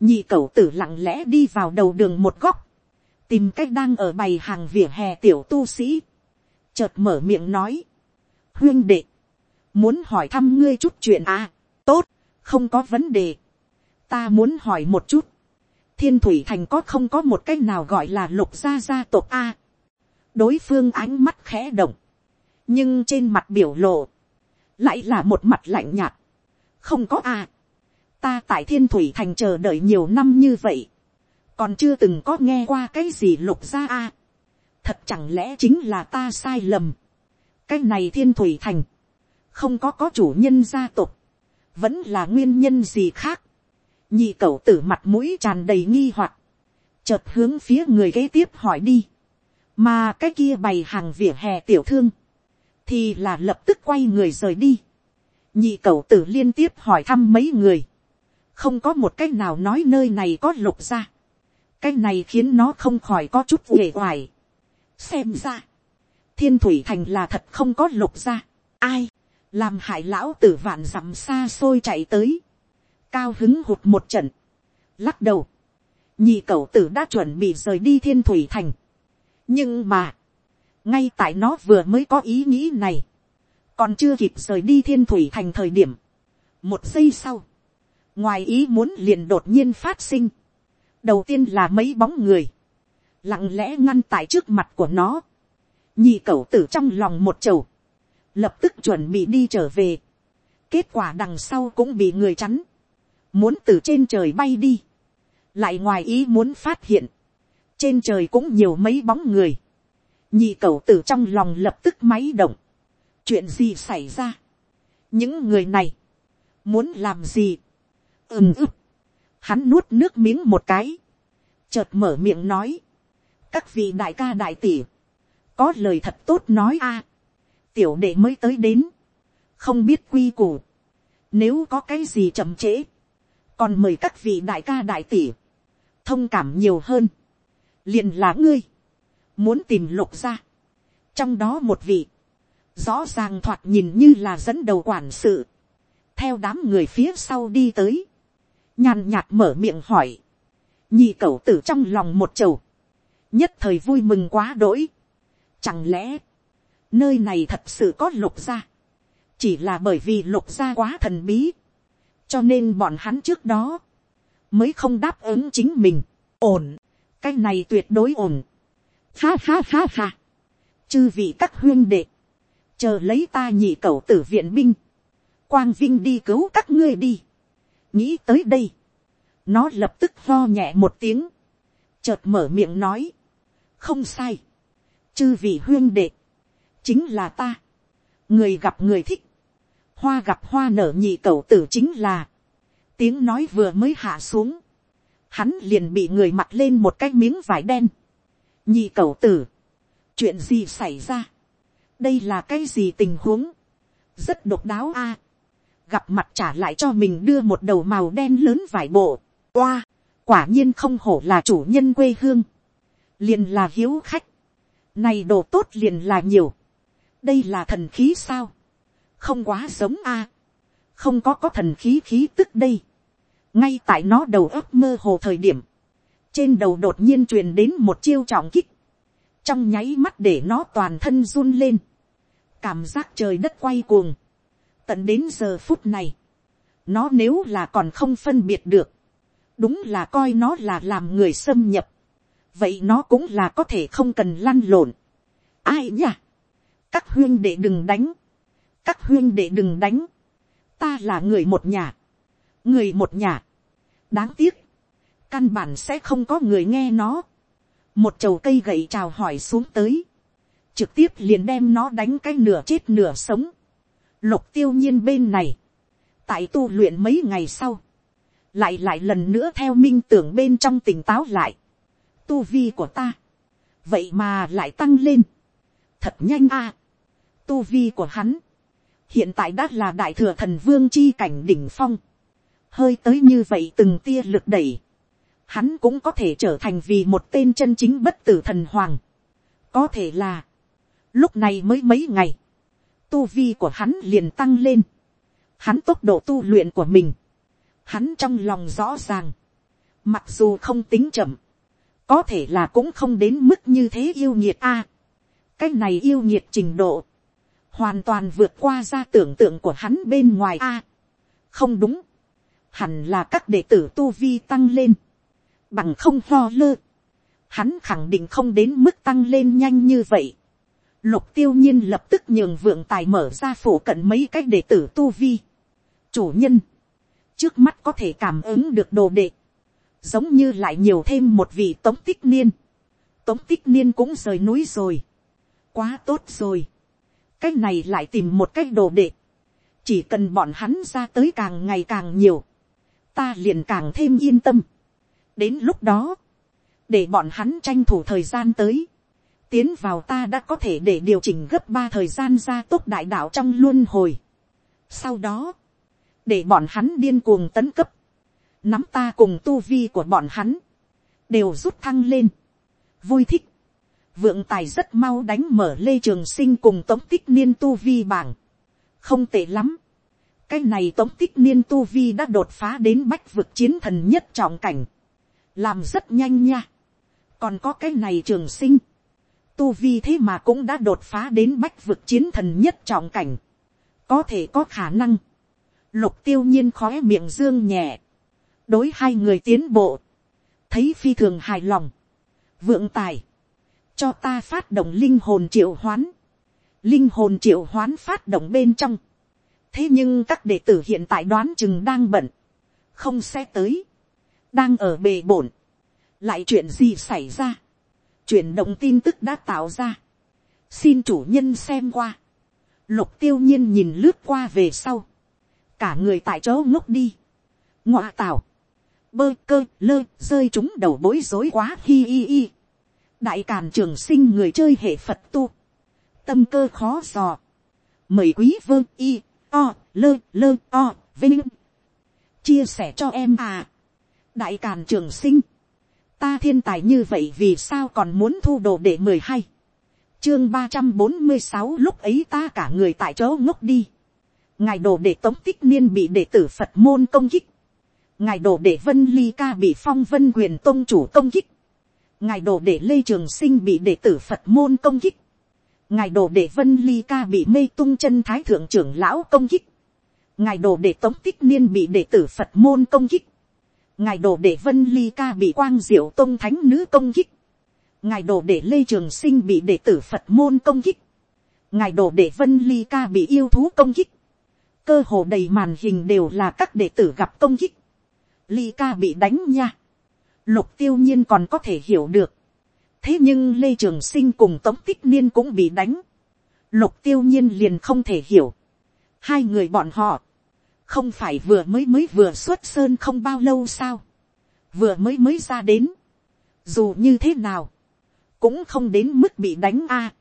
Nhị cậu tử lặng lẽ đi vào đầu đường một góc tìm cách đang ở bày hàng vỉa hè tiểu tu sĩ, chợt mở miệng nói, huyên đệ, muốn hỏi thăm ngươi chút chuyện à, tốt, không có vấn đề, ta muốn hỏi một chút, thiên thủy thành có không có một cái nào gọi là lục gia gia tộc a, đối phương ánh mắt khẽ động, nhưng trên mặt biểu lộ, lại là một mặt lạnh nhạt, không có a, ta tại thiên thủy thành chờ đợi nhiều năm như vậy, còn chưa từng có nghe qua cái gì lục gia a. thật chẳng lẽ chính là ta sai lầm. cái này thiên thủy thành, không có có chủ nhân gia tộc, vẫn là nguyên nhân gì khác. nhị cậu tử mặt mũi tràn đầy nghi hoặc, chợt hướng phía người kế tiếp hỏi đi. mà cái kia bày hàng vỉa hè tiểu thương, thì là lập tức quay người rời đi. nhị cậu tử liên tiếp hỏi thăm mấy người, không có một cách nào nói nơi này có lục ra. cái này khiến nó không khỏi có chút uể oải. xem ra, thiên thủy thành là thật không có lục ra. ai, làm hại lão tử vạn dặm xa xôi chạy tới, cao hứng hụt một trận, lắc đầu, nhị cậu tử đã chuẩn bị rời đi thiên thủy thành. nhưng mà, ngay tại nó vừa mới có ý nghĩ này, còn chưa kịp rời đi thiên thủy thành thời điểm, một giây sau, ngoài ý muốn liền đột nhiên phát sinh, đầu tiên là mấy bóng người, lặng lẽ ngăn tại trước mặt của nó, nhị cậu tử trong lòng một chầu, lập tức chuẩn bị đi trở về, kết quả đằng sau cũng bị người chắn, muốn từ trên trời bay đi, lại ngoài ý muốn phát hiện, trên trời cũng nhiều mấy bóng người, nhị cầu tử trong lòng lập tức máy động, chuyện gì xảy ra, những người này, muốn làm gì, ừm ức, hắn nuốt nước miếng một cái, chợt mở miệng nói, các vị đại ca đại tỷ, có lời thật tốt nói a, tiểu đệ mới tới đến, không biết quy củ, nếu có cái gì chậm trễ, còn mời các vị đại ca đại tỷ, thông cảm nhiều hơn, liền là ngươi, muốn tìm lục ra, trong đó một vị, rõ ràng thoạt nhìn như là dẫn đầu quản sự, theo đám người phía sau đi tới, nhàn nhạt mở miệng hỏi, nhị cẩu tử trong lòng một chầu, nhất thời vui mừng quá đỗi, chẳng lẽ, nơi này thật sự có lục gia, chỉ là bởi vì lục gia quá thần bí, cho nên bọn hắn trước đó, mới không đáp ứng chính mình, ổn, cái này tuyệt đối ổn, ha ha ha ha, chư vị các huyên đệ, chờ lấy ta nhị cầu tử viện binh, quang vinh đi cứu các ngươi đi, nghĩ tới đây, nó lập tức lo nhẹ một tiếng, chợt mở miệng nói, không sai, chư vị huyên đệ, chính là ta, người gặp người thích, hoa gặp hoa nở nhị cầu tử chính là, tiếng nói vừa mới hạ xuống, hắn liền bị người mặc lên một cái miếng vải đen, nhị cầu tử, chuyện gì xảy ra, đây là cái gì tình huống, rất độc đáo a, gặp mặt trả lại cho mình đưa một đầu màu đen lớn vải bộ, oa, quả nhiên không hổ là chủ nhân quê hương, liền là hiếu khách, này đồ tốt liền là nhiều, đây là thần khí sao, không quá giống a, không có có thần khí khí tức đây, ngay tại nó đầu óc mơ hồ thời điểm, trên đầu đột nhiên truyền đến một chiêu trọng kích, trong nháy mắt để nó toàn thân run lên, cảm giác trời đất quay cuồng, tận đến giờ phút này, nó nếu là còn không phân biệt được, đúng là coi nó là làm người xâm nhập, vậy nó cũng là có thể không cần lăn lộn. ai nhá, các huyên đệ đừng đánh, các huyên đệ đừng đánh, ta là người một nhà, người một nhà, đáng tiếc, căn bản sẽ không có người nghe nó, một chầu cây gậy chào hỏi xuống tới, trực tiếp liền đem nó đánh cái nửa chết nửa sống, lục tiêu nhiên bên này, tại tu luyện mấy ngày sau, lại lại lần nữa theo minh tưởng bên trong tỉnh táo lại, tu vi của ta, vậy mà lại tăng lên, thật nhanh a, tu vi của hắn, hiện tại đã là đại thừa thần vương chi cảnh đỉnh phong, hơi tới như vậy từng tia lực đẩy, hắn cũng có thể trở thành vì một tên chân chính bất tử thần hoàng. có thể là, lúc này mới mấy ngày, tu vi của hắn liền tăng lên, hắn tốc độ tu luyện của mình, hắn trong lòng rõ ràng, mặc dù không tính chậm, có thể là cũng không đến mức như thế yêu nhiệt a. cái này yêu nhiệt trình độ, hoàn toàn vượt qua ra tưởng tượng của hắn bên ngoài a. không đúng, hẳn là các đệ tử tu vi tăng lên, bằng không lo lơ, hắn khẳng định không đến mức tăng lên nhanh như vậy. Lục tiêu nhiên lập tức nhường vượng tài mở ra phổ cận mấy cách đệ tử tu vi. Chủ nhân, trước mắt có thể cảm ứng được đồ đệ, giống như lại nhiều thêm một vị tống tích niên. Tống tích niên cũng rời núi rồi. Quá tốt rồi. Cách này lại tìm một cách đồ đệ. Chỉ cần bọn hắn ra tới càng ngày càng nhiều. Ta liền càng thêm yên tâm đến lúc đó, để bọn hắn tranh thủ thời gian tới, tiến vào ta đã có thể để điều chỉnh gấp ba thời gian ra tốt đại đạo trong luân hồi. Sau đó, để bọn hắn điên cuồng tấn cấp, nắm ta cùng tu vi của bọn hắn, đều rút thăng lên, vui thích, vượng tài rất mau đánh mở lê trường sinh cùng tống tích niên tu vi bảng, không tệ lắm, cái này tống tích niên tu vi đã đột phá đến bách vực chiến thần nhất trọng cảnh, làm rất nhanh nha. còn có cái này trường sinh, tu vi thế mà cũng đã đột phá đến bách vực chiến thần nhất trọng cảnh, có thể có khả năng, lục tiêu nhiên khói miệng dương nhẹ, đối hai người tiến bộ, thấy phi thường hài lòng, vượng tài, cho ta phát động linh hồn triệu hoán, linh hồn triệu hoán phát động bên trong, thế nhưng các đệ tử hiện tại đoán chừng đang bận, không sẽ tới, đang ở bề bổn, lại chuyện gì xảy ra, chuyển động tin tức đã tạo ra, xin chủ nhân xem qua, lục tiêu nhiên nhìn lướt qua về sau, cả người tại chỗ ngốc đi, ngoạ tạo, bơ cơ lơ rơi chúng đầu bối rối quá hi hi hi, đại càn trường sinh người chơi hệ phật tu, tâm cơ khó dò, mời quý vương y o lơ lơ o vinh. Chia sẻ cho em à. Đại càn trường sinh. Ta thiên tài như vậy vì sao còn muốn thu đồ để mười hai? Chương ba trăm bốn mươi sáu lúc ấy ta cả người tại chỗ ngốc đi. Ngài đồ để tống tích niên bị đệ tử phật môn công kích. Ngài đồ để vân ly ca bị phong vân quyền tôn chủ công kích ngài đồ để lê trường sinh bị đệ tử phật môn công kích. Ngài đồ để vân ly ca bị mê tung chân thái thượng trưởng lão công kích. Ngài đồ để tống tích niên bị đệ tử phật môn công kích. Ngài đồ để vân ly ca bị quang diệu tông thánh nữ công kích. Ngài đồ để lê trường sinh bị đệ tử phật môn công kích. Ngài đồ để vân ly ca bị yêu thú công kích. Cơ hồ đầy màn hình đều là các đệ tử gặp công kích. Ly ca bị đánh nha lục tiêu nhiên còn có thể hiểu được. Thế nhưng lê trường sinh cùng tống tích niên cũng bị đánh. Lục tiêu nhiên liền không thể hiểu. Hai người bọn họ không phải vừa mới mới vừa xuất sơn không bao lâu sao, vừa mới mới ra đến, dù như thế nào, cũng không đến mức bị đánh a.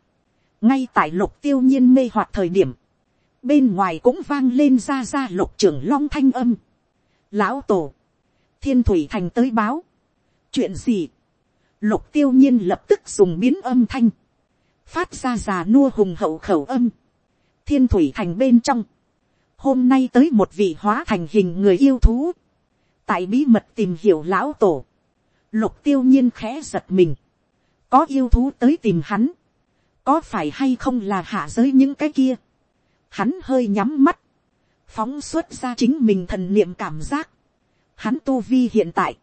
ngay tại lục tiêu nhiên mê hoặc thời điểm, bên ngoài cũng vang lên ra ra lục trưởng long thanh âm. lão tổ, thiên thủy thành tới báo, chuyện gì, lục tiêu nhiên lập tức dùng biến âm thanh, phát ra già nua hùng hậu khẩu âm, thiên thủy thành bên trong, hôm nay tới một vị hóa thành hình người yêu thú, tại bí mật tìm hiểu lão tổ, lục tiêu nhiên khẽ giật mình, có yêu thú tới tìm hắn, có phải hay không là hạ giới những cái kia, hắn hơi nhắm mắt, phóng xuất ra chính mình thần niệm cảm giác, hắn tu vi hiện tại,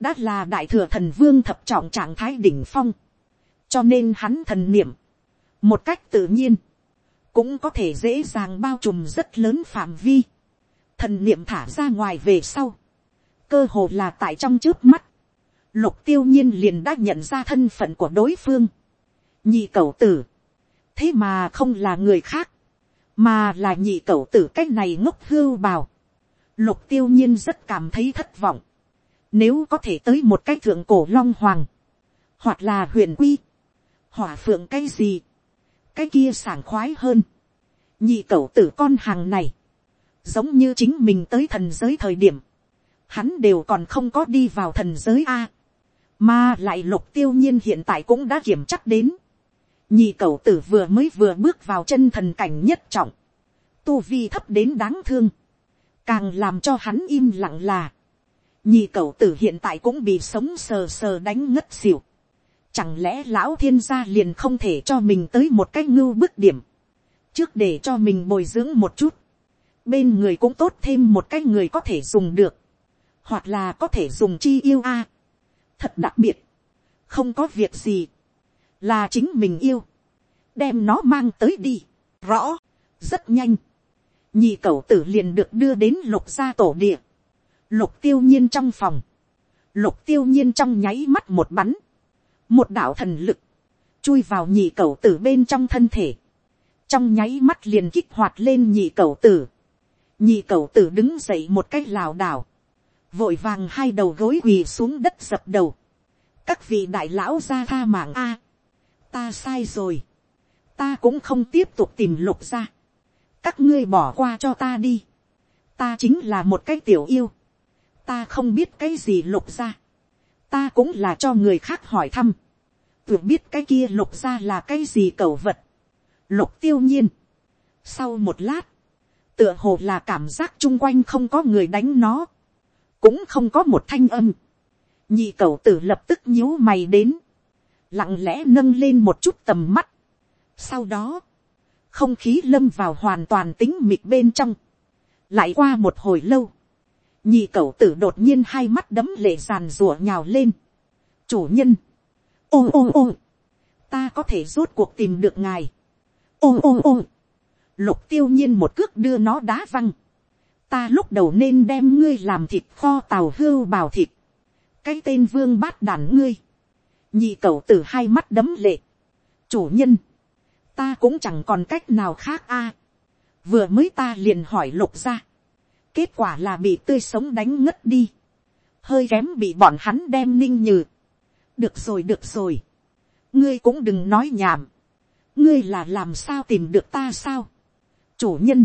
đã là đại thừa thần vương thập trọng trạng thái đỉnh phong, cho nên hắn thần niệm, một cách tự nhiên, cũng có thể dễ dàng bao trùm rất lớn phạm vi, thần niệm thả ra ngoài về sau, cơ hồ là tại trong trước mắt, lục tiêu nhiên liền đã nhận ra thân phận của đối phương, nhị cầu tử, thế mà không là người khác, mà là nhị cầu tử cái này ngốc hưu bào, lục tiêu nhiên rất cảm thấy thất vọng, nếu có thể tới một cái thượng cổ long hoàng, hoặc là huyền quy, hỏa phượng cái gì, cái kia sảng khoái hơn. nhị cậu tử con hàng này, giống như chính mình tới thần giới thời điểm, hắn đều còn không có đi vào thần giới a, mà lại lục tiêu nhiên hiện tại cũng đã kiểm chắc đến. nhị cậu tử vừa mới vừa bước vào chân thần cảnh nhất trọng, tu vi thấp đến đáng thương, càng làm cho hắn im lặng là, nhị cậu tử hiện tại cũng bị sống sờ sờ đánh ngất xỉu. Chẳng lẽ lão thiên gia liền không thể cho mình tới một cái ngưu bức điểm. Trước để cho mình bồi dưỡng một chút. Bên người cũng tốt thêm một cái người có thể dùng được. Hoặc là có thể dùng chi yêu a. Thật đặc biệt. Không có việc gì. Là chính mình yêu. Đem nó mang tới đi. Rõ. Rất nhanh. Nhị cậu tử liền được đưa đến lục gia tổ địa. Lục tiêu nhiên trong phòng. Lục tiêu nhiên trong nháy mắt một bắn. Một đạo thần lực, chui vào nhị cầu tử bên trong thân thể, trong nháy mắt liền kích hoạt lên nhị cầu tử, nhị cầu tử đứng dậy một cách lảo đảo, vội vàng hai đầu gối quỳ xuống đất dập đầu, các vị đại lão ra tha mạng a, ta sai rồi, ta cũng không tiếp tục tìm lục ra, các ngươi bỏ qua cho ta đi, ta chính là một cái tiểu yêu, ta không biết cái gì lục ra, ta cũng là cho người khác hỏi thăm, tưởng biết cái kia lục ra là cái gì cầu vật, lục tiêu nhiên. Sau một lát, tựa hồ là cảm giác chung quanh không có người đánh nó, cũng không có một thanh âm, nhị cầu tử lập tức nhíu mày đến, lặng lẽ nâng lên một chút tầm mắt, sau đó, không khí lâm vào hoàn toàn tính mịt bên trong, lại qua một hồi lâu, nhị cậu tử đột nhiên hai mắt đấm lệ giàn rùa nhào lên, chủ nhân, ôm ôm ôm ta có thể rốt cuộc tìm được ngài, ôm ôm ôm lục tiêu nhiên một cước đưa nó đá văng, ta lúc đầu nên đem ngươi làm thịt kho tàu hưu bào thịt, cái tên vương bát đàn ngươi, nhị cậu tử hai mắt đấm lệ, chủ nhân, ta cũng chẳng còn cách nào khác a, vừa mới ta liền hỏi lục ra, kết quả là bị tươi sống đánh ngất đi, hơi kém bị bọn hắn đem ninh nhừ, được rồi được rồi, ngươi cũng đừng nói nhảm, ngươi là làm sao tìm được ta sao, chủ nhân,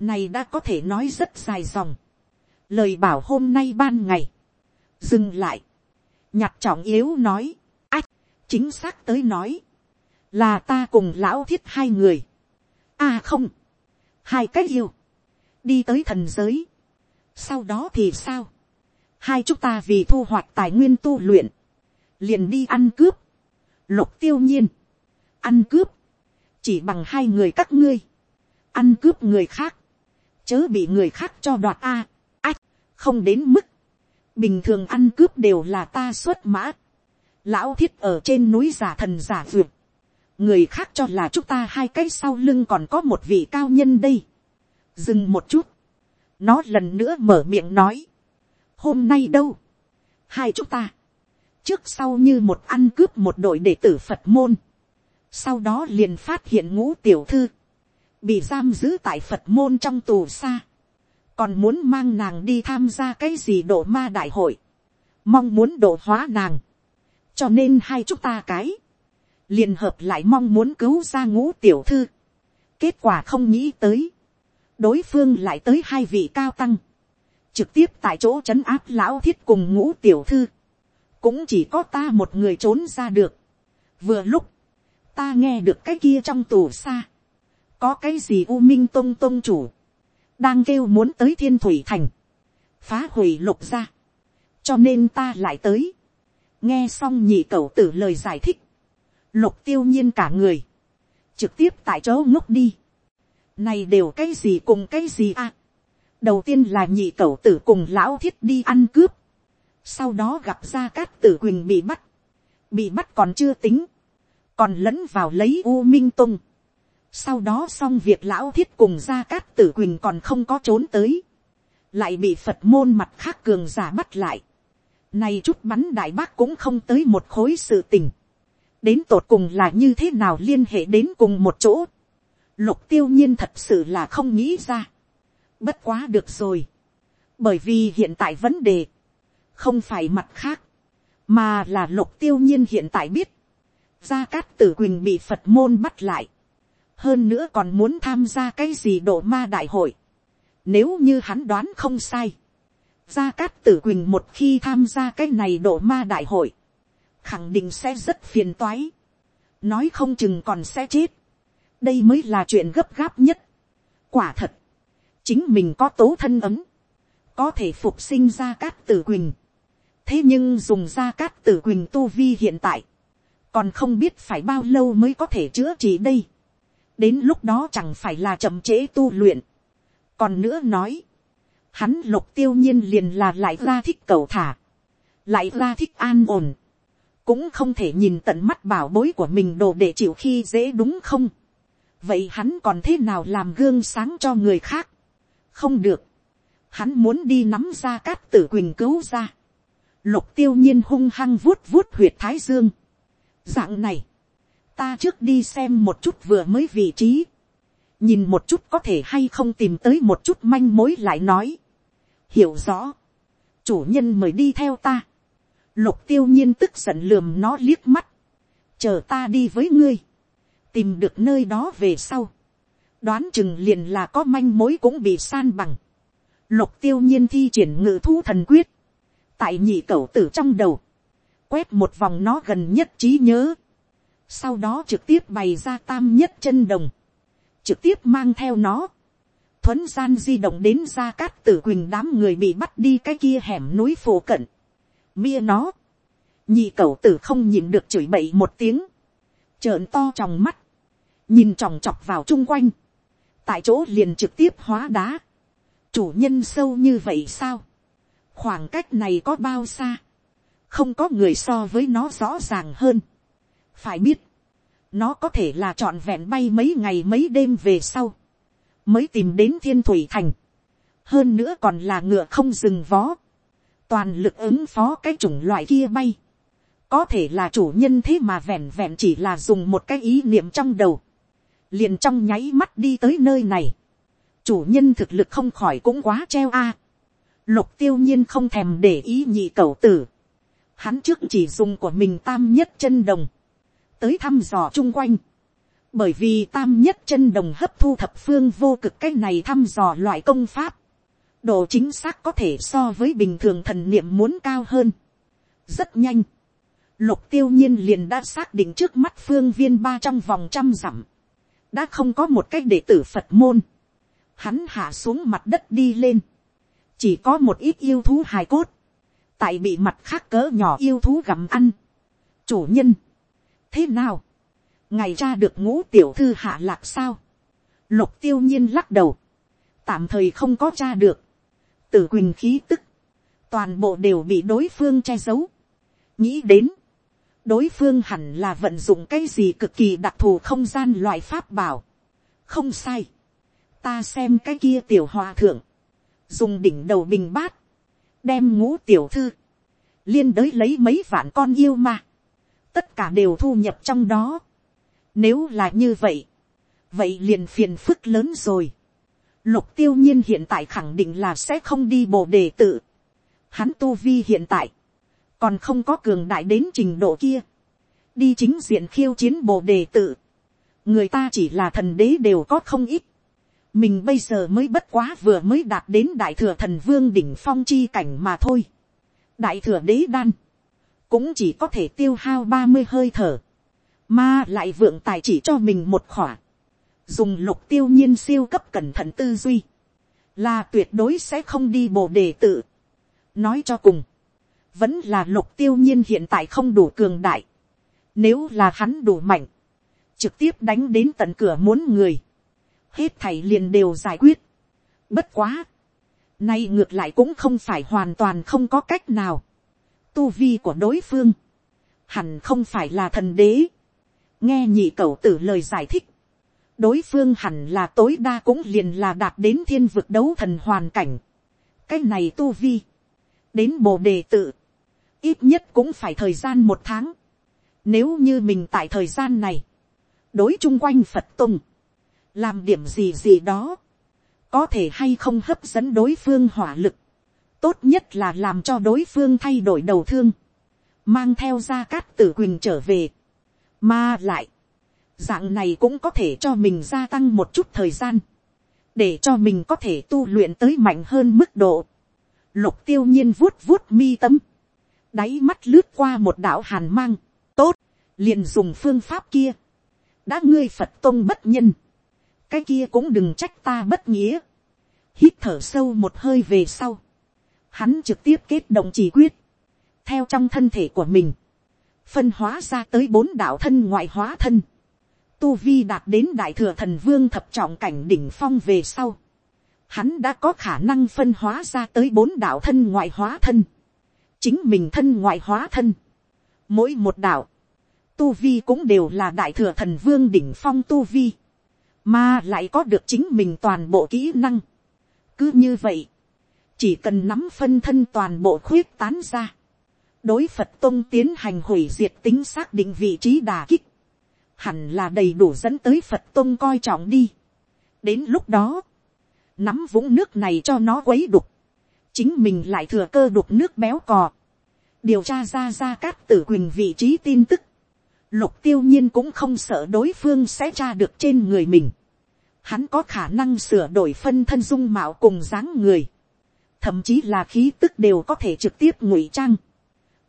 này đã có thể nói rất dài dòng, lời bảo hôm nay ban ngày, dừng lại, nhặt trọng yếu nói, ách, chính xác tới nói, là ta cùng lão thiết hai người, a à không, hai cách yêu, đi tới thần giới, sau đó thì sao, hai chúng ta vì thu hoạch tài nguyên tu luyện, liền đi ăn cướp, lục tiêu nhiên, ăn cướp, chỉ bằng hai người các ngươi, ăn cướp người khác, chớ bị người khác cho đoạt a, ách, không đến mức, bình thường ăn cướp đều là ta xuất mã, lão thiết ở trên núi giả thần giả vượt, người khác cho là chúng ta hai cái sau lưng còn có một vị cao nhân đây, dừng một chút, nó lần nữa mở miệng nói, hôm nay đâu, hai chúng ta, trước sau như một ăn cướp một đội đệ tử phật môn, sau đó liền phát hiện ngũ tiểu thư, bị giam giữ tại phật môn trong tù xa, còn muốn mang nàng đi tham gia cái gì độ ma đại hội, mong muốn độ hóa nàng, cho nên hai chúng ta cái, liền hợp lại mong muốn cứu ra ngũ tiểu thư, kết quả không nghĩ tới, đối phương lại tới hai vị cao tăng, trực tiếp tại chỗ trấn áp lão thiết cùng ngũ tiểu thư, cũng chỉ có ta một người trốn ra được. vừa lúc, ta nghe được cái kia trong tù xa, có cái gì u minh tông tông chủ, đang kêu muốn tới thiên thủy thành, phá hủy lục ra, cho nên ta lại tới, nghe xong nhị cậu tử lời giải thích, lục tiêu nhiên cả người, trực tiếp tại chỗ ngốc đi, này đều cái gì cùng cái gì à, đầu tiên là nhị cậu tử cùng lão thiết đi ăn cướp, sau đó gặp ra cát tử quỳnh bị bắt, bị bắt còn chưa tính, còn lẫn vào lấy u minh tung, sau đó xong việc lão thiết cùng gia cát tử quỳnh còn không có trốn tới. Lại bị Phật môn mặt khác cường giả bắt lại. Này chút bắn đại bác cũng không tới một khối sự tình. Đến tột cùng là như thế nào liên hệ đến cùng một chỗ. Lục tiêu nhiên thật sự là không nghĩ ra. Bất quá được rồi. Bởi vì hiện tại vấn đề. Không phải mặt khác. Mà là lục tiêu nhiên hiện tại biết. Gia Cát Tử Quỳnh bị Phật môn bắt lại hơn nữa còn muốn tham gia cái gì độ ma đại hội. Nếu như hắn đoán không sai, gia cát tử quỳnh một khi tham gia cái này độ ma đại hội, khẳng định sẽ rất phiền toái, nói không chừng còn sẽ chết đây mới là chuyện gấp gáp nhất. quả thật, chính mình có tố thân ấm, có thể phục sinh ra cát tử quỳnh. thế nhưng dùng ra cát tử quỳnh tu vi hiện tại, còn không biết phải bao lâu mới có thể chữa trị đây đến lúc đó chẳng phải là chậm trễ tu luyện. còn nữa nói, hắn lục tiêu nhiên liền là lại ra thích cầu thả, lại ra thích an ổn, cũng không thể nhìn tận mắt bảo bối của mình đồ để chịu khi dễ đúng không vậy hắn còn thế nào làm gương sáng cho người khác. không được, hắn muốn đi nắm ra cát tử quỳnh cứu ra. lục tiêu nhiên hung hăng vuốt vuốt huyệt thái dương. dạng này, ta trước đi xem một chút vừa mới vị trí, nhìn một chút có thể hay không tìm tới một chút manh mối lại nói, hiểu rõ, chủ nhân mời đi theo ta, lục tiêu nhiên tức giận lườm nó liếc mắt, chờ ta đi với ngươi, tìm được nơi đó về sau, đoán chừng liền là có manh mối cũng bị san bằng, lục tiêu nhiên thi triển ngự thu thần quyết, tại nhị cẩu tử trong đầu, quét một vòng nó gần nhất trí nhớ, sau đó trực tiếp bày ra tam nhất chân đồng, trực tiếp mang theo nó, thuấn gian di động đến ra cát tử quỳnh đám người bị bắt đi cái kia hẻm núi phổ cận, mia nó, nhị cậu tử không nhìn được chửi bậy một tiếng, trợn to trong mắt, nhìn chòng chọc vào chung quanh, tại chỗ liền trực tiếp hóa đá, chủ nhân sâu như vậy sao, khoảng cách này có bao xa, không có người so với nó rõ ràng hơn, phải biết, nó có thể là trọn vẹn bay mấy ngày mấy đêm về sau, mới tìm đến thiên thủy thành, hơn nữa còn là ngựa không dừng vó, toàn lực ứng phó cái chủng loại kia bay, có thể là chủ nhân thế mà vẹn vẹn chỉ là dùng một cái ý niệm trong đầu, liền trong nháy mắt đi tới nơi này, chủ nhân thực lực không khỏi cũng quá treo a, lục tiêu nhiên không thèm để ý nhị cầu tử, hắn trước chỉ dùng của mình tam nhất chân đồng, tới thăm dò chung quanh, bởi vì tam nhất chân đồng hấp thu thập phương vô cực cái này thăm dò loại công pháp, độ chính xác có thể so với bình thường thần niệm muốn cao hơn. rất nhanh, lục tiêu nhiên liền đã xác định trước mắt phương viên ba trong vòng trăm dặm, đã không có một cách đệ tử phật môn, hắn hạ xuống mặt đất đi lên, chỉ có một ít yêu thú hài cốt, tại bị mặt khác cỡ nhỏ yêu thú gặm ăn. chủ nhân, thế nào, ngày ra được ngũ tiểu thư hạ lạc sao, lục tiêu nhiên lắc đầu, tạm thời không có cha được, tử quỳnh khí tức, toàn bộ đều bị đối phương che giấu. nghĩ đến, đối phương hẳn là vận dụng cái gì cực kỳ đặc thù không gian loại pháp bảo. không sai, ta xem cái kia tiểu hòa thượng, dùng đỉnh đầu bình bát, đem ngũ tiểu thư, liên đới lấy mấy vạn con yêu mà, tất cả đều thu nhập trong đó. Nếu là như vậy, vậy liền phiền phức lớn rồi. Lục tiêu nhiên hiện tại khẳng định là sẽ không đi bồ đề tự. Hắn tu vi hiện tại, còn không có cường đại đến trình độ kia. Đi chính diện khiêu chiến bồ đề tự. Người ta chỉ là thần đế đều có không ít. Mình bây giờ mới bất quá vừa mới đạt đến đại thừa thần vương đỉnh phong chi cảnh mà thôi. Đại thừa đế đan. Cũng chỉ có thể tiêu hao ba mươi hơi thở. Mà lại vượng tài chỉ cho mình một khỏa dùng lục tiêu nhiên siêu cấp cẩn thận tư duy, là tuyệt đối sẽ không đi bồ đề tự. nói cho cùng, vẫn là lục tiêu nhiên hiện tại không đủ cường đại. nếu là hắn đủ mạnh, trực tiếp đánh đến tận cửa muốn người, hết thảy liền đều giải quyết. bất quá, nay ngược lại cũng không phải hoàn toàn không có cách nào. tu vi của đối phương, hẳn không phải là thần đế. nghe nhị cậu tử lời giải thích, đối phương hẳn là tối đa cũng liền là đạt đến thiên vực đấu thần hoàn cảnh. cái này tu vi, đến bồ đề tự, ít nhất cũng phải thời gian một tháng. nếu như mình tại thời gian này, đối chung quanh phật Tùng làm điểm gì gì đó, có thể hay không hấp dẫn đối phương hỏa lực, tốt nhất là làm cho đối phương thay đổi đầu thương, mang theo gia cát tử quỳnh trở về, mà lại, dạng này cũng có thể cho mình gia tăng một chút thời gian, để cho mình có thể tu luyện tới mạnh hơn mức độ. Lục tiêu nhiên vuốt vuốt mi tâm, đáy mắt lướt qua một đạo hàn mang, tốt, liền dùng phương pháp kia, đã ngươi phật tôn bất nhân, cái kia cũng đừng trách ta bất nghĩa, hít thở sâu một hơi về sau, hắn trực tiếp kết động chỉ quyết, theo trong thân thể của mình, phân hóa ra tới bốn đạo thân ngoại hóa thân, tu vi đạt đến đại thừa thần vương thập trọng cảnh đỉnh phong về sau. Hắn đã có khả năng phân hóa ra tới bốn đạo thân ngoại hóa thân. Chính mình thân ngoại hóa thân. Mỗi một đạo. Tu vi cũng đều là đại thừa thần vương đỉnh phong tu vi. Mà lại có được chính mình toàn bộ kỹ năng. Cứ như vậy. Chỉ cần nắm phân thân toàn bộ khuyết tán ra. Đối Phật Tông tiến hành hủy diệt tính xác định vị trí đà kích hẳn là đầy đủ dẫn tới phật tôn coi trọng đi. đến lúc đó, nắm vũng nước này cho nó quấy đục, chính mình lại thừa cơ đục nước béo cò, điều tra ra ra các tử quỳnh vị trí tin tức, lục tiêu nhiên cũng không sợ đối phương sẽ tra được trên người mình, hắn có khả năng sửa đổi phân thân dung mạo cùng dáng người, thậm chí là khí tức đều có thể trực tiếp ngụy trang,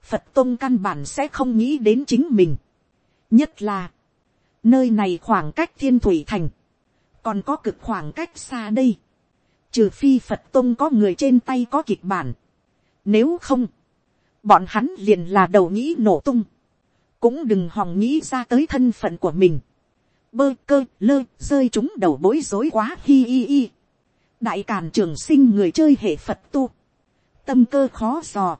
phật tôn căn bản sẽ không nghĩ đến chính mình, nhất là, Nơi này khoảng cách thiên thủy thành. Còn có cực khoảng cách xa đây. Trừ phi Phật tôn có người trên tay có kịch bản. Nếu không. Bọn hắn liền là đầu nghĩ nổ tung. Cũng đừng hòng nghĩ ra tới thân phận của mình. bơ cơ, lơ, rơi chúng đầu bối rối quá, hi hi hi. đại càn trường sinh người chơi hệ phật tu. tâm cơ khó dò.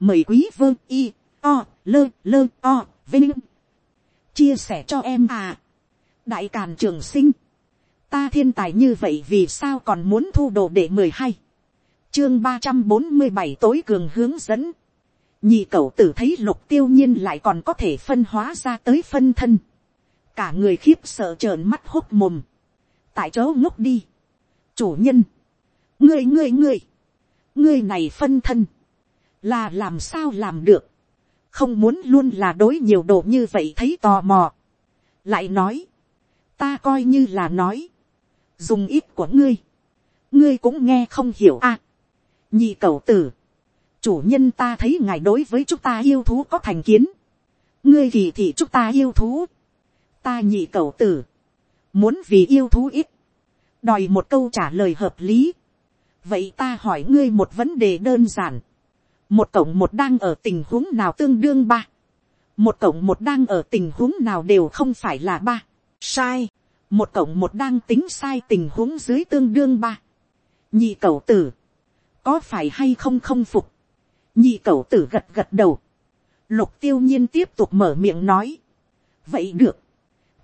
mời quý vơ, y, o, lơ lơ, o, vinh. chia sẻ cho em à. đại càn trường sinh ta thiên tài như vậy vì sao còn muốn thu đồ để mười hai. chương ba trăm bốn mươi bảy tối cường hướng dẫn. nhị cậu tử thấy lục tiêu nhiên lại còn có thể phân hóa ra tới phân thân. Cả người khiếp sợ trợn mắt hốt mồm, tại chỗ ngốc đi, chủ nhân, ngươi ngươi ngươi, ngươi này phân thân, là làm sao làm được, không muốn luôn là đối nhiều đồ như vậy thấy tò mò, lại nói, ta coi như là nói, dùng ít của ngươi, ngươi cũng nghe không hiểu a, à, nhị cầu tử, chủ nhân ta thấy ngài đối với chúng ta yêu thú có thành kiến, ngươi kỳ thị chúng ta yêu thú, ta nhị cầu tử, muốn vì yêu thú ít, đòi một câu trả lời hợp lý. vậy ta hỏi ngươi một vấn đề đơn giản, một cộng một đang ở tình huống nào tương đương ba, một cộng một đang ở tình huống nào đều không phải là ba, sai, một cộng một đang tính sai tình huống dưới tương đương ba, nhị cầu tử, có phải hay không không phục, nhị cầu tử gật gật đầu, lục tiêu nhiên tiếp tục mở miệng nói, vậy được,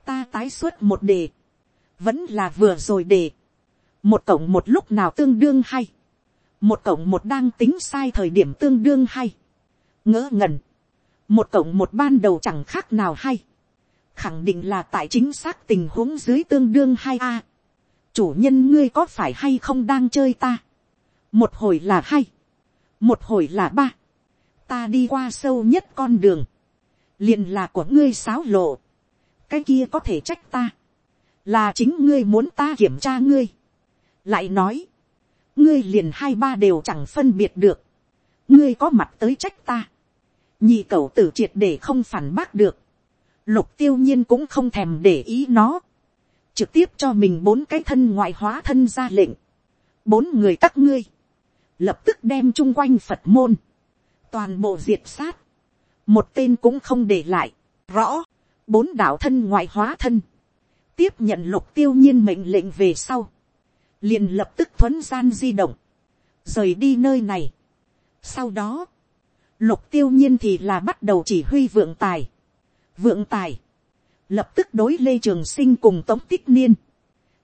ta tái xuất một đề, vẫn là vừa rồi đề, một cộng một lúc nào tương đương hay, một cộng một đang tính sai thời điểm tương đương hay, ngỡ ngẩn, một cộng một ban đầu chẳng khác nào hay, khẳng định là tại chính xác tình huống dưới tương đương hai a, chủ nhân ngươi có phải hay không đang chơi ta, một hồi là hai một hồi là ba, ta đi qua sâu nhất con đường, liền là của ngươi sáo lộ, cái kia có thể trách ta, là chính ngươi muốn ta kiểm tra ngươi, lại nói, ngươi liền hai ba đều chẳng phân biệt được, ngươi có mặt tới trách ta, nhị cậu tử triệt để không phản bác được, lục tiêu nhiên cũng không thèm để ý nó, trực tiếp cho mình bốn cái thân ngoại hóa thân ra lệnh, bốn người các ngươi, lập tức đem chung quanh phật môn, toàn bộ diệt sát, một tên cũng không để lại, rõ, bốn đạo thân ngoại hóa thân, tiếp nhận lục tiêu nhiên mệnh lệnh về sau, liền lập tức thuấn gian di động, rời đi nơi này. Sau đó, lục tiêu nhiên thì là bắt đầu chỉ huy vượng tài. Vượng tài, lập tức đối lê trường sinh cùng tống tích niên,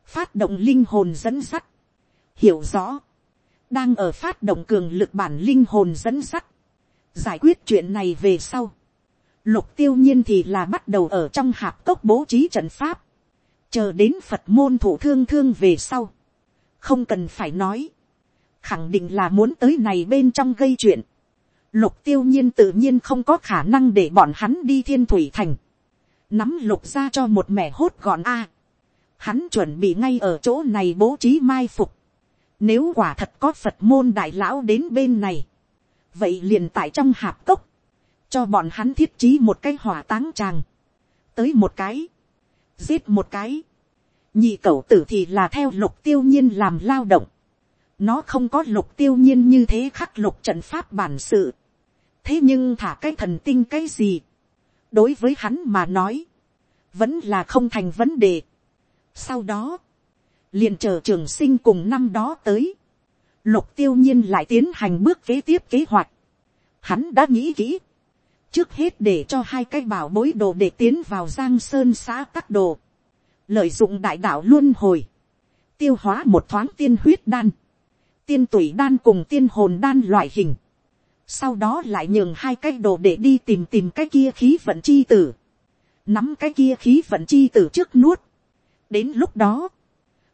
phát động linh hồn dẫn sắt, hiểu rõ, đang ở phát động cường lực bản linh hồn dẫn sắt, giải quyết chuyện này về sau, Lục tiêu nhiên thì là bắt đầu ở trong hạp cốc bố trí trận pháp. Chờ đến Phật môn thủ thương thương về sau. Không cần phải nói. Khẳng định là muốn tới này bên trong gây chuyện. Lục tiêu nhiên tự nhiên không có khả năng để bọn hắn đi thiên thủy thành. Nắm lục ra cho một mẻ hốt gọn a. Hắn chuẩn bị ngay ở chỗ này bố trí mai phục. Nếu quả thật có Phật môn đại lão đến bên này. Vậy liền tại trong hạp cốc cho bọn hắn thiết trí một cái hỏa táng tràng, tới một cái, giết một cái, nhị cậu tử thì là theo lục tiêu nhiên làm lao động, nó không có lục tiêu nhiên như thế khắc lục trận pháp bản sự, thế nhưng thả cái thần tinh cái gì, đối với hắn mà nói, vẫn là không thành vấn đề. sau đó, liền chờ trường sinh cùng năm đó tới, lục tiêu nhiên lại tiến hành bước kế tiếp kế hoạch, hắn đã nghĩ kỹ, trước hết để cho hai cái bảo bối đồ để tiến vào giang sơn xã các đồ, lợi dụng đại đạo luân hồi, tiêu hóa một thoáng tiên huyết đan, tiên tủy đan cùng tiên hồn đan loại hình, sau đó lại nhường hai cái đồ để đi tìm tìm cái kia khí vận chi tử, nắm cái kia khí vận chi tử trước nuốt, đến lúc đó,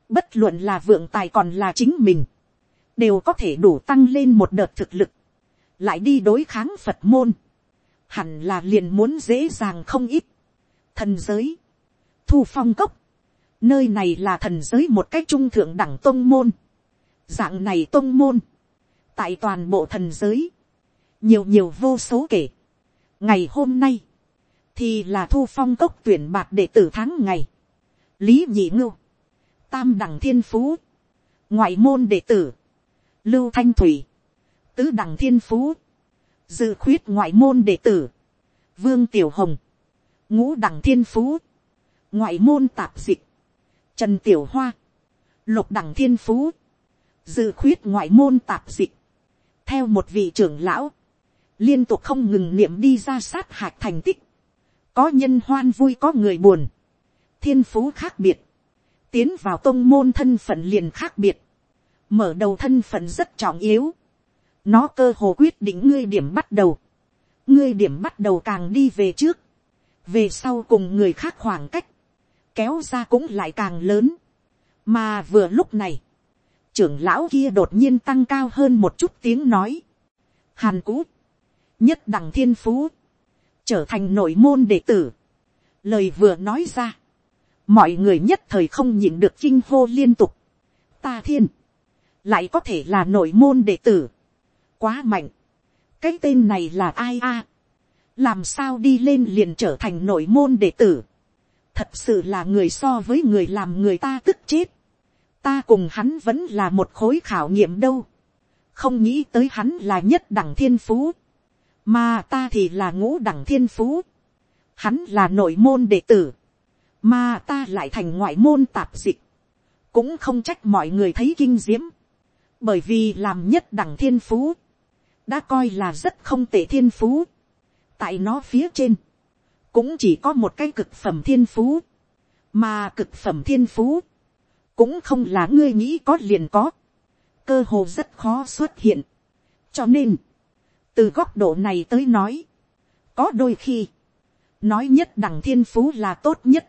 bất luận là vượng tài còn là chính mình, đều có thể đủ tăng lên một đợt thực lực, lại đi đối kháng phật môn, hẳn là liền muốn dễ dàng không ít. Thần giới, thu phong cốc, nơi này là thần giới một cách trung thượng đẳng tôn môn. Dạng này tôn môn, tại toàn bộ thần giới, nhiều nhiều vô số kể. Ngày hôm nay, thì là thu phong cốc tuyển bạc đệ tử tháng ngày. Lý nhị ngưu, tam đẳng thiên phú, ngoại môn đệ tử, lưu thanh thủy, tứ đẳng thiên phú, dự khuyết ngoại môn đệ tử, vương tiểu hồng, ngũ đẳng thiên phú, ngoại môn tạp dịch, trần tiểu hoa, lục đẳng thiên phú, dự khuyết ngoại môn tạp dịch, theo một vị trưởng lão, liên tục không ngừng niệm đi ra sát hạch thành tích, có nhân hoan vui có người buồn, thiên phú khác biệt, tiến vào tôn môn thân phận liền khác biệt, mở đầu thân phận rất trọng yếu, nó cơ hồ quyết định ngươi điểm bắt đầu, ngươi điểm bắt đầu càng đi về trước, về sau cùng người khác khoảng cách, kéo ra cũng lại càng lớn, mà vừa lúc này, trưởng lão kia đột nhiên tăng cao hơn một chút tiếng nói, hàn cũ, nhất đẳng thiên phú, trở thành nội môn đệ tử, lời vừa nói ra, mọi người nhất thời không nhịn được kinh hô liên tục, ta thiên, lại có thể là nội môn đệ tử, quá mạnh, cái tên này là ai a, làm sao đi lên liền trở thành nội môn đệ tử, thật sự là người so với người làm người ta tức chết, ta cùng hắn vẫn là một khối khảo nghiệm đâu, không nghĩ tới hắn là nhất đẳng thiên phú, mà ta thì là ngũ đẳng thiên phú, hắn là nội môn đệ tử, mà ta lại thành ngoại môn tạp dịch, cũng không trách mọi người thấy kinh diễm, bởi vì làm nhất đẳng thiên phú, đã coi là rất không tệ thiên phú, tại nó phía trên, cũng chỉ có một cái cực phẩm thiên phú, mà cực phẩm thiên phú, cũng không là ngươi nghĩ có liền có, cơ hồ rất khó xuất hiện. cho nên, từ góc độ này tới nói, có đôi khi, nói nhất đẳng thiên phú là tốt nhất,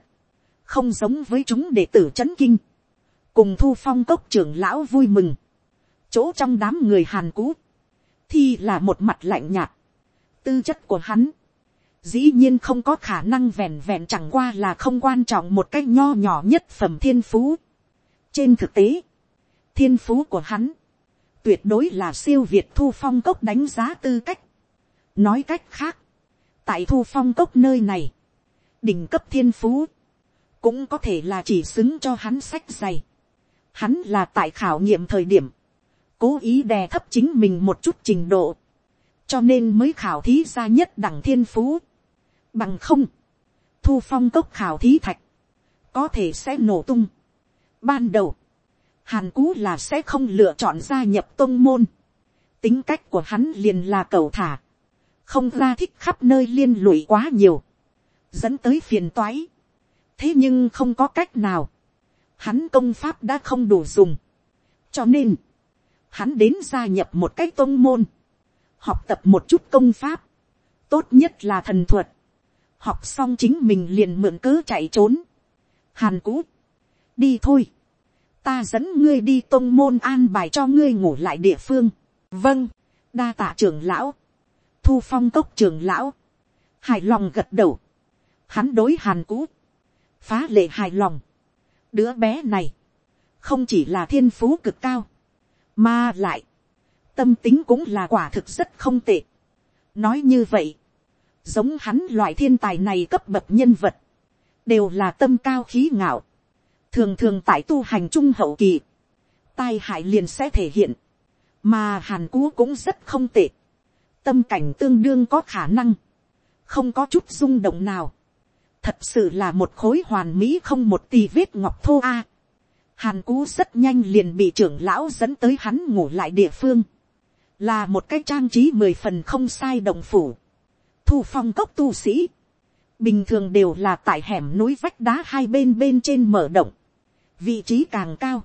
không giống với chúng đệ tử c h ấ n kinh, cùng thu phong cốc trưởng lão vui mừng, chỗ trong đám người hàn cũ, thì là một mặt lạnh nhạt, tư chất của hắn, dĩ nhiên không có khả năng vẹn vẹn chẳng qua là không quan trọng một cách nho nhỏ nhất phẩm thiên phú. trên thực tế, thiên phú của hắn, tuyệt đối là siêu việt thu phong cốc đánh giá tư cách. nói cách khác, tại thu phong cốc nơi này, đỉnh cấp thiên phú, cũng có thể là chỉ xứng cho hắn sách dày. Hắn là tại khảo nghiệm thời điểm, cố ý đè thấp chính mình một chút trình độ, cho nên mới khảo thí ra nhất đẳng thiên phú. Bằng không, thu phong cốc khảo thí thạch, có thể sẽ nổ tung. Ban đầu, hàn cú là sẽ không lựa chọn gia nhập tôn môn. tính cách của hắn liền là cầu thả, không ra thích khắp nơi liên lụy quá nhiều, dẫn tới phiền toái. Thế nhưng không có cách nào, hắn công pháp đã không đủ dùng, cho nên, hắn đến gia nhập một cái tôn môn, học tập một chút công pháp, tốt nhất là thần thuật, học xong chính mình liền mượn cớ chạy trốn, hàn cú, đi thôi, ta dẫn ngươi đi tôn môn an bài cho ngươi ngủ lại địa phương, vâng, đa tạ trưởng lão, thu phong cốc trưởng lão, hài lòng gật đầu, hắn đối hàn cũ. phá lệ hài lòng. Đứa bé này, không chỉ là thiên phú cực cao, mà lại, tâm tính cũng là quả thực rất không tệ. nói như vậy, giống hắn loại thiên tài này cấp bậc nhân vật, đều là tâm cao khí ngạo, thường thường tại tu hành trung hậu kỳ, tai hại liền sẽ thể hiện, mà hàn cú cũng rất không tệ, tâm cảnh tương đương có khả năng, không có chút rung động nào, thật sự là một khối hoàn mỹ không một tì vết ngọc thô a. hàn cú rất nhanh liền bị trưởng lão dẫn tới hắn ngủ lại địa phương, là một cái trang trí mười phần không sai đồng phủ, thu phong cốc tu sĩ, bình thường đều là tại hẻm núi vách đá hai bên bên trên mở động, vị trí càng cao,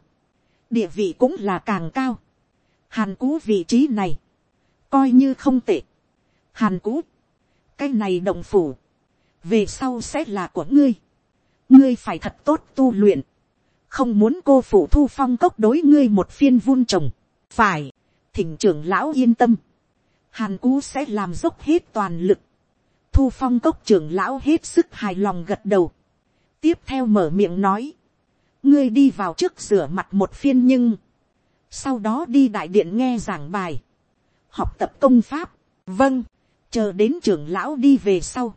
địa vị cũng là càng cao, hàn cú vị trí này, coi như không tệ, hàn cú, cái này đồng phủ, về sau sẽ là của ngươi. ngươi phải thật tốt tu luyện, không muốn cô phụ thu phong cốc đối ngươi một phiên vun trồng, phải, thỉnh trưởng lão yên tâm, hàn cú sẽ làm dốc hết toàn lực, thu phong cốc trưởng lão hết sức hài lòng gật đầu, tiếp theo mở miệng nói, ngươi đi vào trước rửa mặt một phiên nhưng, sau đó đi đại điện nghe giảng bài, học tập công pháp, vâng, chờ đến trưởng lão đi về sau,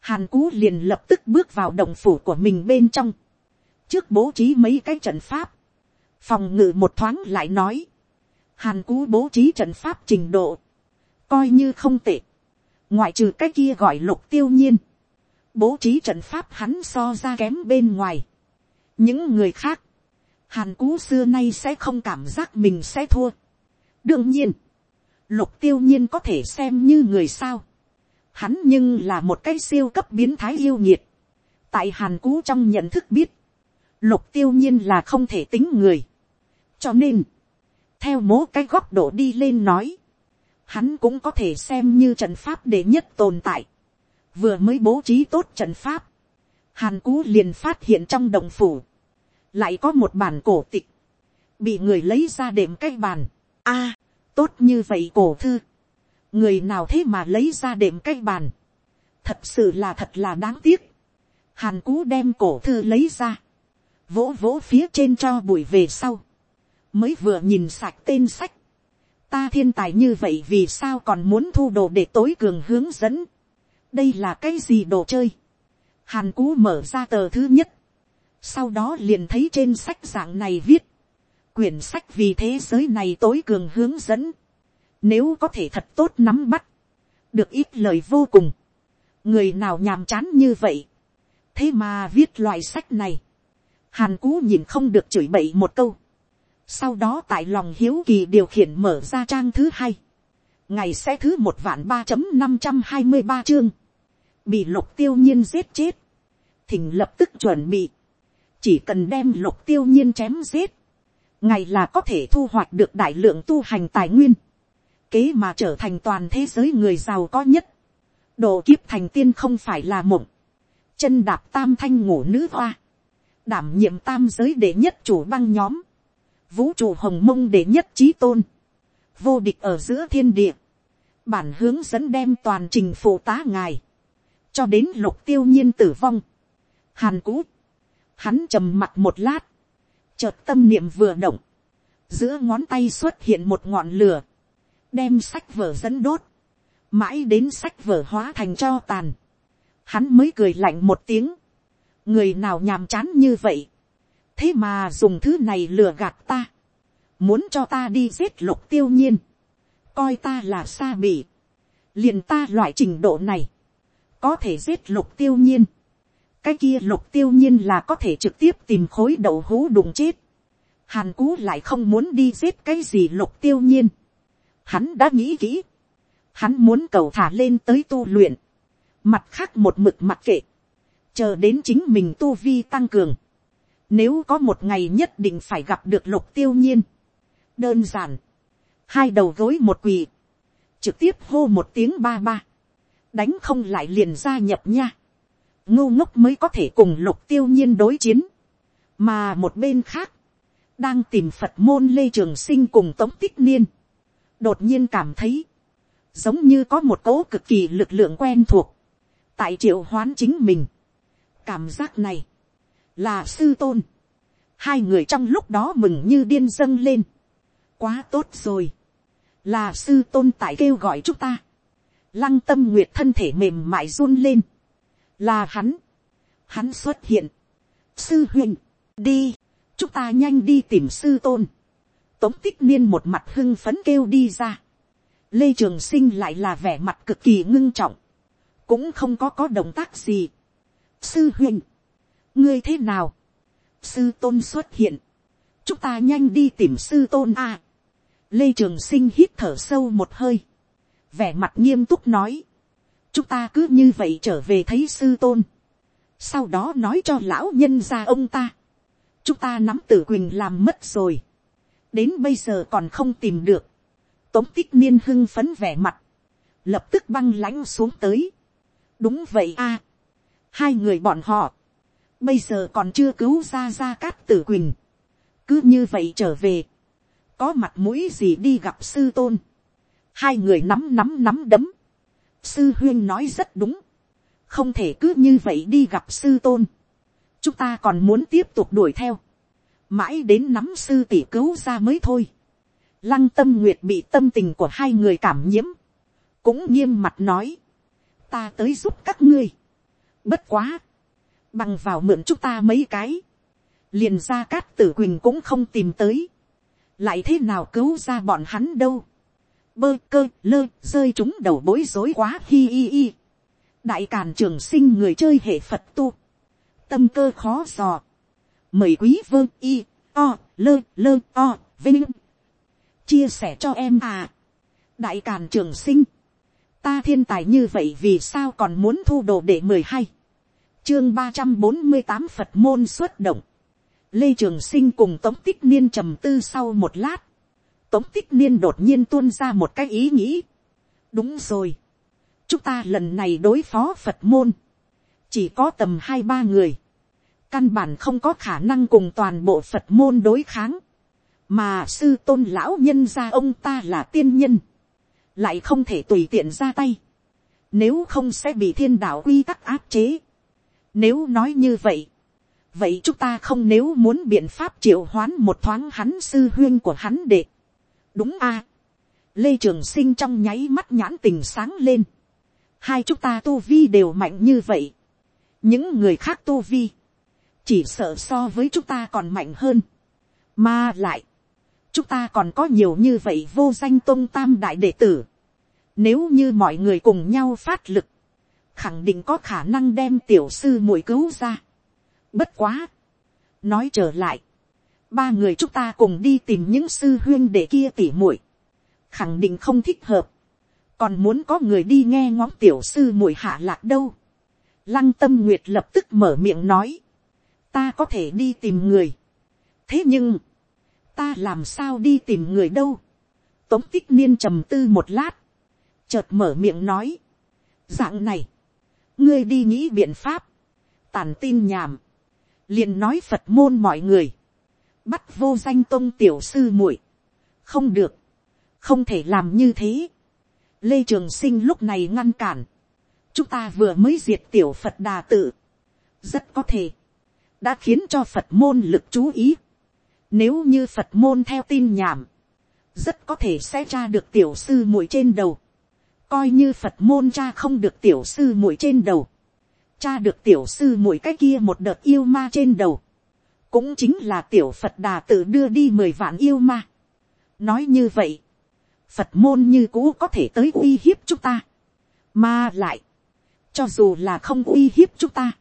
hàn cú liền lập tức bước vào động phủ của mình bên trong, trước bố trí mấy cái trận pháp, phòng ngự một thoáng lại nói, hàn cú bố trí trận pháp trình độ, coi như không tệ, ngoại trừ cái kia gọi lục tiêu nhiên, bố trí trận pháp hắn so ra kém bên ngoài những người khác, hàn cú xưa nay sẽ không cảm giác mình sẽ thua. đương nhiên, lục tiêu nhiên có thể xem như người sao. hắn nhưng là một cái siêu cấp biến thái yêu nhiệt. tại hàn cú trong nhận thức biết, lục tiêu nhiên là không thể tính người. cho nên, theo mố cái góc độ đi lên nói, hắn cũng có thể xem như trận pháp đệ nhất tồn tại. vừa mới bố trí tốt trận pháp, hàn cú liền phát hiện trong đồng phủ, lại có một bản cổ tịch, bị người lấy ra đệm cái bàn. a, tốt như vậy cổ thư, người nào thế mà lấy ra đệm cái bàn, thật sự là thật là đáng tiếc. hàn cú đem cổ thư lấy ra, vỗ vỗ phía trên cho bụi về sau, mới vừa nhìn sạch tên sách, ta thiên tài như vậy vì sao còn muốn thu đồ để tối cường hướng dẫn. đây là cái gì đồ chơi hàn cú mở ra tờ thứ nhất. sau đó liền thấy trên sách dạng này viết. quyển sách vì thế giới này tối cường hướng dẫn. nếu có thể thật tốt nắm bắt. được ít lời vô cùng. người nào nhàm chán như vậy. thế mà viết loại sách này. hàn cú nhìn không được chửi bậy một câu sau đó tại lòng hiếu kỳ điều khiển mở ra trang thứ hai. Ngày sẽ thứ một vạn ba chấm năm trăm hai mươi ba chương. Bị lục tiêu nhiên giết chết. Thỉnh lập tức chuẩn bị. Chỉ cần đem lục tiêu nhiên chém giết. Ngày là có thể thu hoạch được đại lượng tu hành tài nguyên. Kế mà trở thành toàn thế giới người giàu có nhất. Độ kiếp thành tiên không phải là mộng. Chân đạp tam thanh ngủ nữ hoa. Đảm nhiệm tam giới đệ nhất chủ băng nhóm vũ trụ hồng mông đệ nhất trí tôn, vô địch ở giữa thiên địa, bản hướng dẫn đem toàn trình phụ tá ngài, cho đến lục tiêu nhiên tử vong, hàn cũ, hắn trầm mặt một lát, chợt tâm niệm vừa động, giữa ngón tay xuất hiện một ngọn lửa, đem sách vở dẫn đốt, mãi đến sách vở hóa thành cho tàn, hắn mới cười lạnh một tiếng, người nào nhàm chán như vậy, thế mà dùng thứ này lừa gạt ta, muốn cho ta đi giết lục tiêu nhiên, coi ta là xa bỉ, liền ta loại trình độ này, có thể giết lục tiêu nhiên, cái kia lục tiêu nhiên là có thể trực tiếp tìm khối đậu hú đụng chết, hàn cú lại không muốn đi giết cái gì lục tiêu nhiên, hắn đã nghĩ kỹ, hắn muốn cầu thả lên tới tu luyện, mặt khác một mực mặt kệ, chờ đến chính mình tu vi tăng cường, nếu có một ngày nhất định phải gặp được lục tiêu nhiên. Đơn giản. Hai đầu gối một quỳ. Trực tiếp hô một tiếng ba ba. Đánh không lại liền gia nhập nha. Ngô ngốc mới có thể cùng lục tiêu nhiên đối chiến. Mà một bên khác. Đang tìm Phật môn Lê Trường Sinh cùng Tống Tích Niên. Đột nhiên cảm thấy. Giống như có một cỗ cực kỳ lực lượng quen thuộc. Tại triệu hoán chính mình. Cảm giác này, là sư tôn. Hai người trong lúc đó mừng như điên dâng lên. Quá tốt rồi. Là sư tôn tại kêu gọi chúng ta. Lăng tâm nguyệt thân thể mềm mại run lên. Là hắn. Hắn xuất hiện. Sư huynh, đi. Chúng ta nhanh đi tìm sư tôn. Tống tích niên một mặt hưng phấn kêu đi ra. Lê Trường Sinh lại là vẻ mặt cực kỳ ngưng trọng. Cũng không có có động tác gì. Sư huynh ngươi thế nào, sư tôn xuất hiện, chúng ta nhanh đi tìm sư tôn a. lê trường sinh hít thở sâu một hơi, vẻ mặt nghiêm túc nói, chúng ta cứ như vậy trở về thấy sư tôn, sau đó nói cho lão nhân ra ông ta, chúng ta nắm tử quỳnh làm mất rồi, đến bây giờ còn không tìm được, tống tích niên hưng phấn vẻ mặt, lập tức băng lãnh xuống tới, đúng vậy a, hai người bọn họ, bây giờ còn chưa cứu ra ra cát tử quỳnh, cứ như vậy trở về, có mặt mũi gì đi gặp sư tôn, hai người nắm nắm nắm đấm, sư huyên nói rất đúng, không thể cứ như vậy đi gặp sư tôn, chúng ta còn muốn tiếp tục đuổi theo, mãi đến nắm sư tỷ cứu ra mới thôi, lăng tâm nguyệt bị tâm tình của hai người cảm nhiễm, cũng nghiêm mặt nói, ta tới giúp các ngươi, bất quá, bằng vào mượn chúng ta mấy cái, liền ra cát tử quỳnh cũng không tìm tới, lại thế nào cứu ra bọn hắn đâu, bơ cơ lơ rơi chúng đầu bối rối quá hi hi hi, đại càn trường sinh người chơi hệ phật tu, tâm cơ khó dò, mời quý vơ y, o, lơ lơ o, vinh, chia sẻ cho em à, đại càn trường sinh, ta thiên tài như vậy vì sao còn muốn thu đồ để mười hai, chương ba trăm bốn mươi tám phật môn xuất động, lê trường sinh cùng tống tích niên trầm tư sau một lát, tống tích niên đột nhiên tuôn ra một cái ý nghĩ, đúng rồi, chúng ta lần này đối phó phật môn, chỉ có tầm hai ba người, căn bản không có khả năng cùng toàn bộ phật môn đối kháng, mà sư tôn lão nhân gia ông ta là tiên nhân, lại không thể tùy tiện ra tay, nếu không sẽ bị thiên đạo quy tắc áp chế. Nếu nói như vậy, vậy chúng ta không nếu muốn biện pháp triệu hoán một thoáng hắn sư huyên của hắn đệ đúng a. lê trường sinh trong nháy mắt nhãn tình sáng lên. hai chúng ta tu vi đều mạnh như vậy. những người khác tu vi, chỉ sợ so với chúng ta còn mạnh hơn. mà lại, chúng ta còn có nhiều như vậy vô danh tôn tam đại đệ tử. Nếu như mọi người cùng nhau phát lực, khẳng định có khả năng đem tiểu sư muội cứu ra. Bất quá. Nói trở lại, ba người chúng ta cùng đi tìm những sư huyên để kia tỉ muội khẳng định không thích hợp. còn muốn có người đi nghe ngóng tiểu sư muội hạ lạc đâu. lăng tâm nguyệt lập tức mở miệng nói, ta có thể đi tìm người. thế nhưng, ta làm sao đi tìm người đâu. tống tích niên trầm tư một lát, chợt mở miệng nói, dạng này, ngươi đi nghĩ biện pháp, tàn tin nhảm, liền nói phật môn mọi người, bắt vô danh tôn tiểu sư muội, không được, không thể làm như thế. lê trường sinh lúc này ngăn cản, chúng ta vừa mới diệt tiểu phật đà tự, rất có thể, đã khiến cho phật môn lực chú ý. Nếu như phật môn theo tin nhảm, rất có thể sẽ tra được tiểu sư muội trên đầu. Coi như phật môn cha không được tiểu sư muội trên đầu, cha được tiểu sư muội cái kia một đợt yêu ma trên đầu, cũng chính là tiểu phật đà tự đưa đi mười vạn yêu ma. nói như vậy, phật môn như cũ có thể tới uy hiếp chúng ta, mà lại, cho dù là không uy hiếp chúng ta,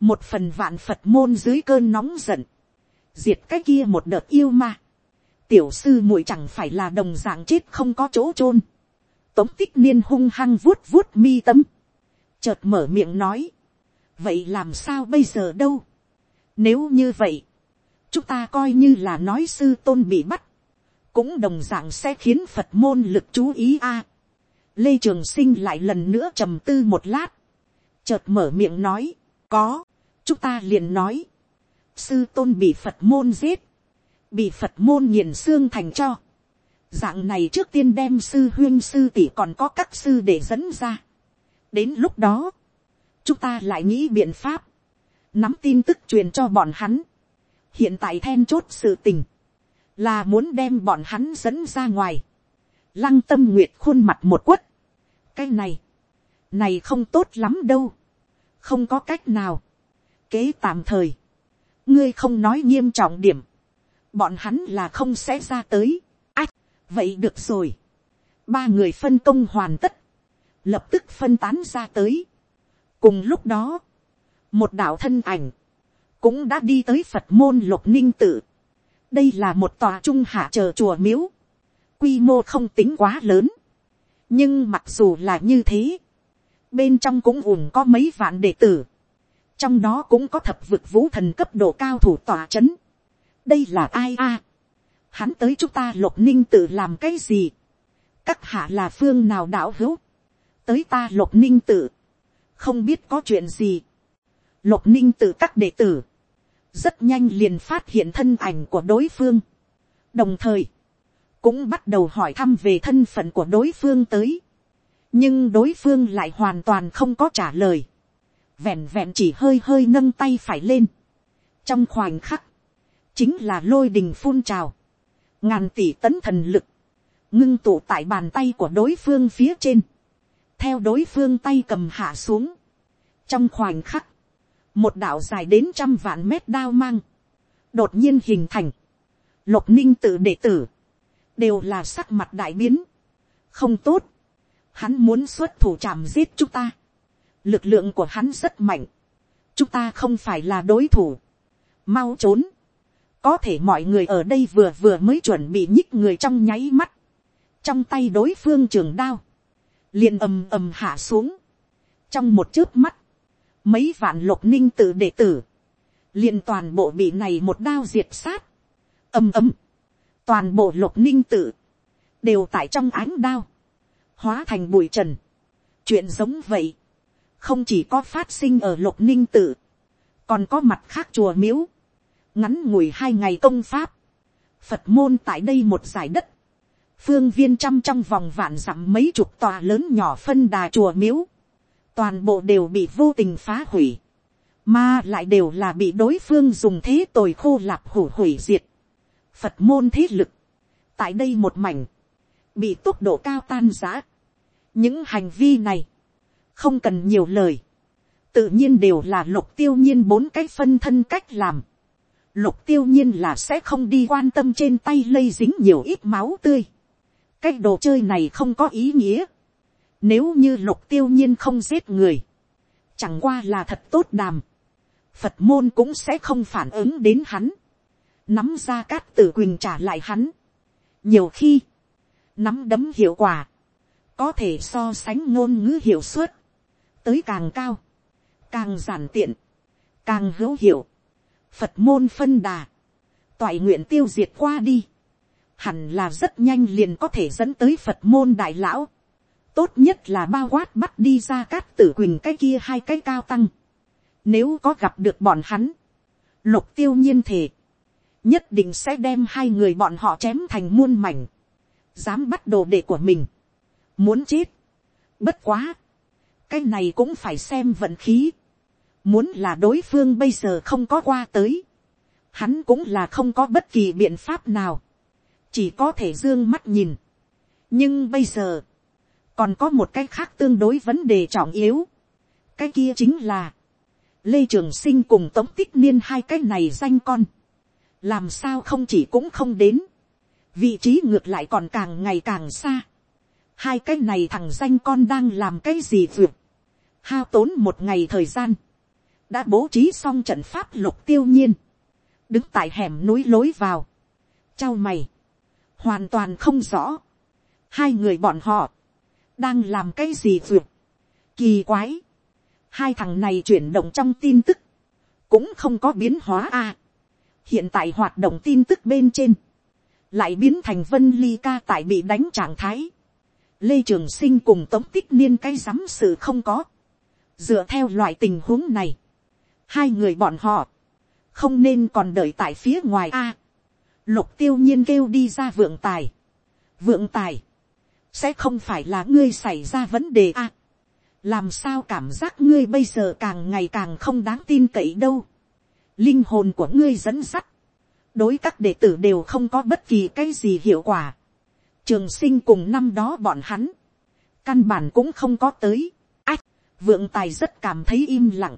một phần vạn phật môn dưới cơn nóng giận, diệt cái kia một đợt yêu ma, tiểu sư muội chẳng phải là đồng d ạ n g chết không có chỗ chôn, tống tích niên hung hăng vuốt vuốt mi tâm, chợt mở miệng nói, vậy làm sao bây giờ đâu, nếu như vậy, chúng ta coi như là nói sư tôn bị bắt, cũng đồng d ạ n g sẽ khiến phật môn lực chú ý a. lê trường sinh lại lần nữa trầm tư một lát, chợt mở miệng nói, có, chúng ta liền nói, sư tôn bị phật môn giết, bị phật môn nghiền xương thành cho, dạng này trước tiên đem sư huyên sư tỷ còn có các sư để dẫn ra. đến lúc đó, chúng ta lại nghĩ biện pháp, nắm tin tức truyền cho bọn hắn. hiện tại then chốt sự tình, là muốn đem bọn hắn dẫn ra ngoài. lăng tâm nguyệt khuôn mặt một quất. cái này, này không tốt lắm đâu. không có cách nào. kế tạm thời, ngươi không nói nghiêm trọng điểm, bọn hắn là không sẽ ra tới ách vậy được rồi. ba người phân công hoàn tất, lập tức phân tán ra tới. cùng lúc đó, một đạo thân ảnh, cũng đã đi tới phật môn lục ninh tự. đây là một tòa trung hạ chờ chùa miếu, quy mô không tính quá lớn, nhưng mặc dù là như thế, bên trong cũng ủng có mấy vạn đệ tử, trong đó cũng có thập vực vũ thần cấp độ cao thủ tòa c h ấ n đây là ai a, hắn tới chúng ta lục ninh tự làm cái gì, các hạ là phương nào đạo hữu, tới ta lục ninh tự, không biết có chuyện gì, lục ninh tự các đệ tử, rất nhanh liền phát hiện thân ảnh của đối phương, đồng thời, cũng bắt đầu hỏi thăm về thân phận của đối phương tới, nhưng đối phương lại hoàn toàn không có trả lời, vẹn vẹn chỉ hơi hơi nâng tay phải lên, trong khoảnh khắc, chính là lôi đình phun trào, ngàn tỷ tấn thần lực, ngưng tụ tại bàn tay của đối phương phía trên, theo đối phương tay cầm hạ xuống, trong khoảnh khắc, một đạo dài đến trăm vạn mét đao mang, đột nhiên hình thành, lục ninh tự đệ tử, đều là sắc mặt đại biến, không tốt, hắn muốn xuất thủ chạm giết chúng ta, lực lượng của hắn rất mạnh, chúng ta không phải là đối thủ, mau trốn, có thể mọi người ở đây vừa vừa mới chuẩn bị nhích người trong nháy mắt, trong tay đối phương trường đao, liền ầm ầm hạ xuống, trong một chớp mắt, mấy vạn lục ninh tự đệ tử, liền toàn bộ bị này một đao diệt sát, ầm ầm, toàn bộ lục ninh tự, đều tại trong ánh đao, hóa thành bụi trần, chuyện giống vậy, không chỉ có phát sinh ở lục ninh tự, còn có mặt khác chùa miếu, ngắn ngủi hai ngày công pháp, phật môn tại đây một giải đất, phương viên trăm trong vòng vạn dặm mấy chục tòa lớn nhỏ phân đà chùa miếu, toàn bộ đều bị vô tình phá hủy, mà lại đều là bị đối phương dùng thế tồi khô lạp hủ hủy diệt. Phật môn thế lực, tại đây một mảnh, bị tốc độ cao tan giã. những hành vi này, không cần nhiều lời, tự nhiên đều là lục tiêu nhiên bốn cái phân thân cách làm. Lục tiêu nhiên là sẽ không đi quan tâm trên tay lây dính nhiều ít máu tươi. cái đồ chơi này không có ý nghĩa. Nếu như lục tiêu nhiên không giết người, chẳng qua là thật tốt đàm. Phật môn cũng sẽ không phản ứng đến hắn. Nắm ra cát tử quỳnh trả lại hắn. Nhiều khi, nắm đấm hiệu quả, có thể so sánh ngôn ngữ hiệu suất, tới càng cao, càng giản tiện, càng hữu hiệu, phật môn phân đà, toại nguyện tiêu diệt qua đi, hẳn là rất nhanh liền có thể dẫn tới phật môn đại lão, tốt nhất là bao quát bắt đi ra cát tử quỳnh cái kia hai cái cao tăng, nếu có gặp được bọn hắn, lục tiêu nhiên thể, nhất định sẽ đem hai người bọn họ chém thành muôn mảnh, dám bắt đồ đệ của mình, muốn chết, bất quá, cái này cũng phải xem vận khí, muốn là đối phương bây giờ không có qua tới, hắn cũng là không có bất kỳ biện pháp nào, chỉ có thể d ư ơ n g mắt nhìn. nhưng bây giờ, còn có một cái khác tương đối vấn đề trọng yếu, cái kia chính là, lê trường sinh cùng tống tích niên hai cái này danh con, làm sao không chỉ cũng không đến, vị trí ngược lại còn càng ngày càng xa, hai cái này thằng danh con đang làm cái gì vượt, hao tốn một ngày thời gian, đã bố trí xong trận pháp lục tiêu nhiên, đứng tại hẻm núi lối vào, trao mày, hoàn toàn không rõ, hai người bọn họ, đang làm cái gì vượt, kỳ quái, hai thằng này chuyển động trong tin tức, cũng không có biến hóa a, hiện tại hoạt động tin tức bên trên, lại biến thành vân ly ca tại bị đánh trạng thái, lê trường sinh cùng tống tích niên cái rắm sự không có, dựa theo loại tình huống này, hai người bọn họ, không nên còn đợi tại phía ngoài a. lục tiêu nhiên kêu đi ra vượng tài. vượng tài, sẽ không phải là ngươi xảy ra vấn đề a. làm sao cảm giác ngươi bây giờ càng ngày càng không đáng tin cậy đâu. linh hồn của ngươi dẫn sắt, đối các đệ tử đều không có bất kỳ cái gì hiệu quả. trường sinh cùng năm đó bọn hắn, căn bản cũng không có tới. ách, vượng tài rất cảm thấy im lặng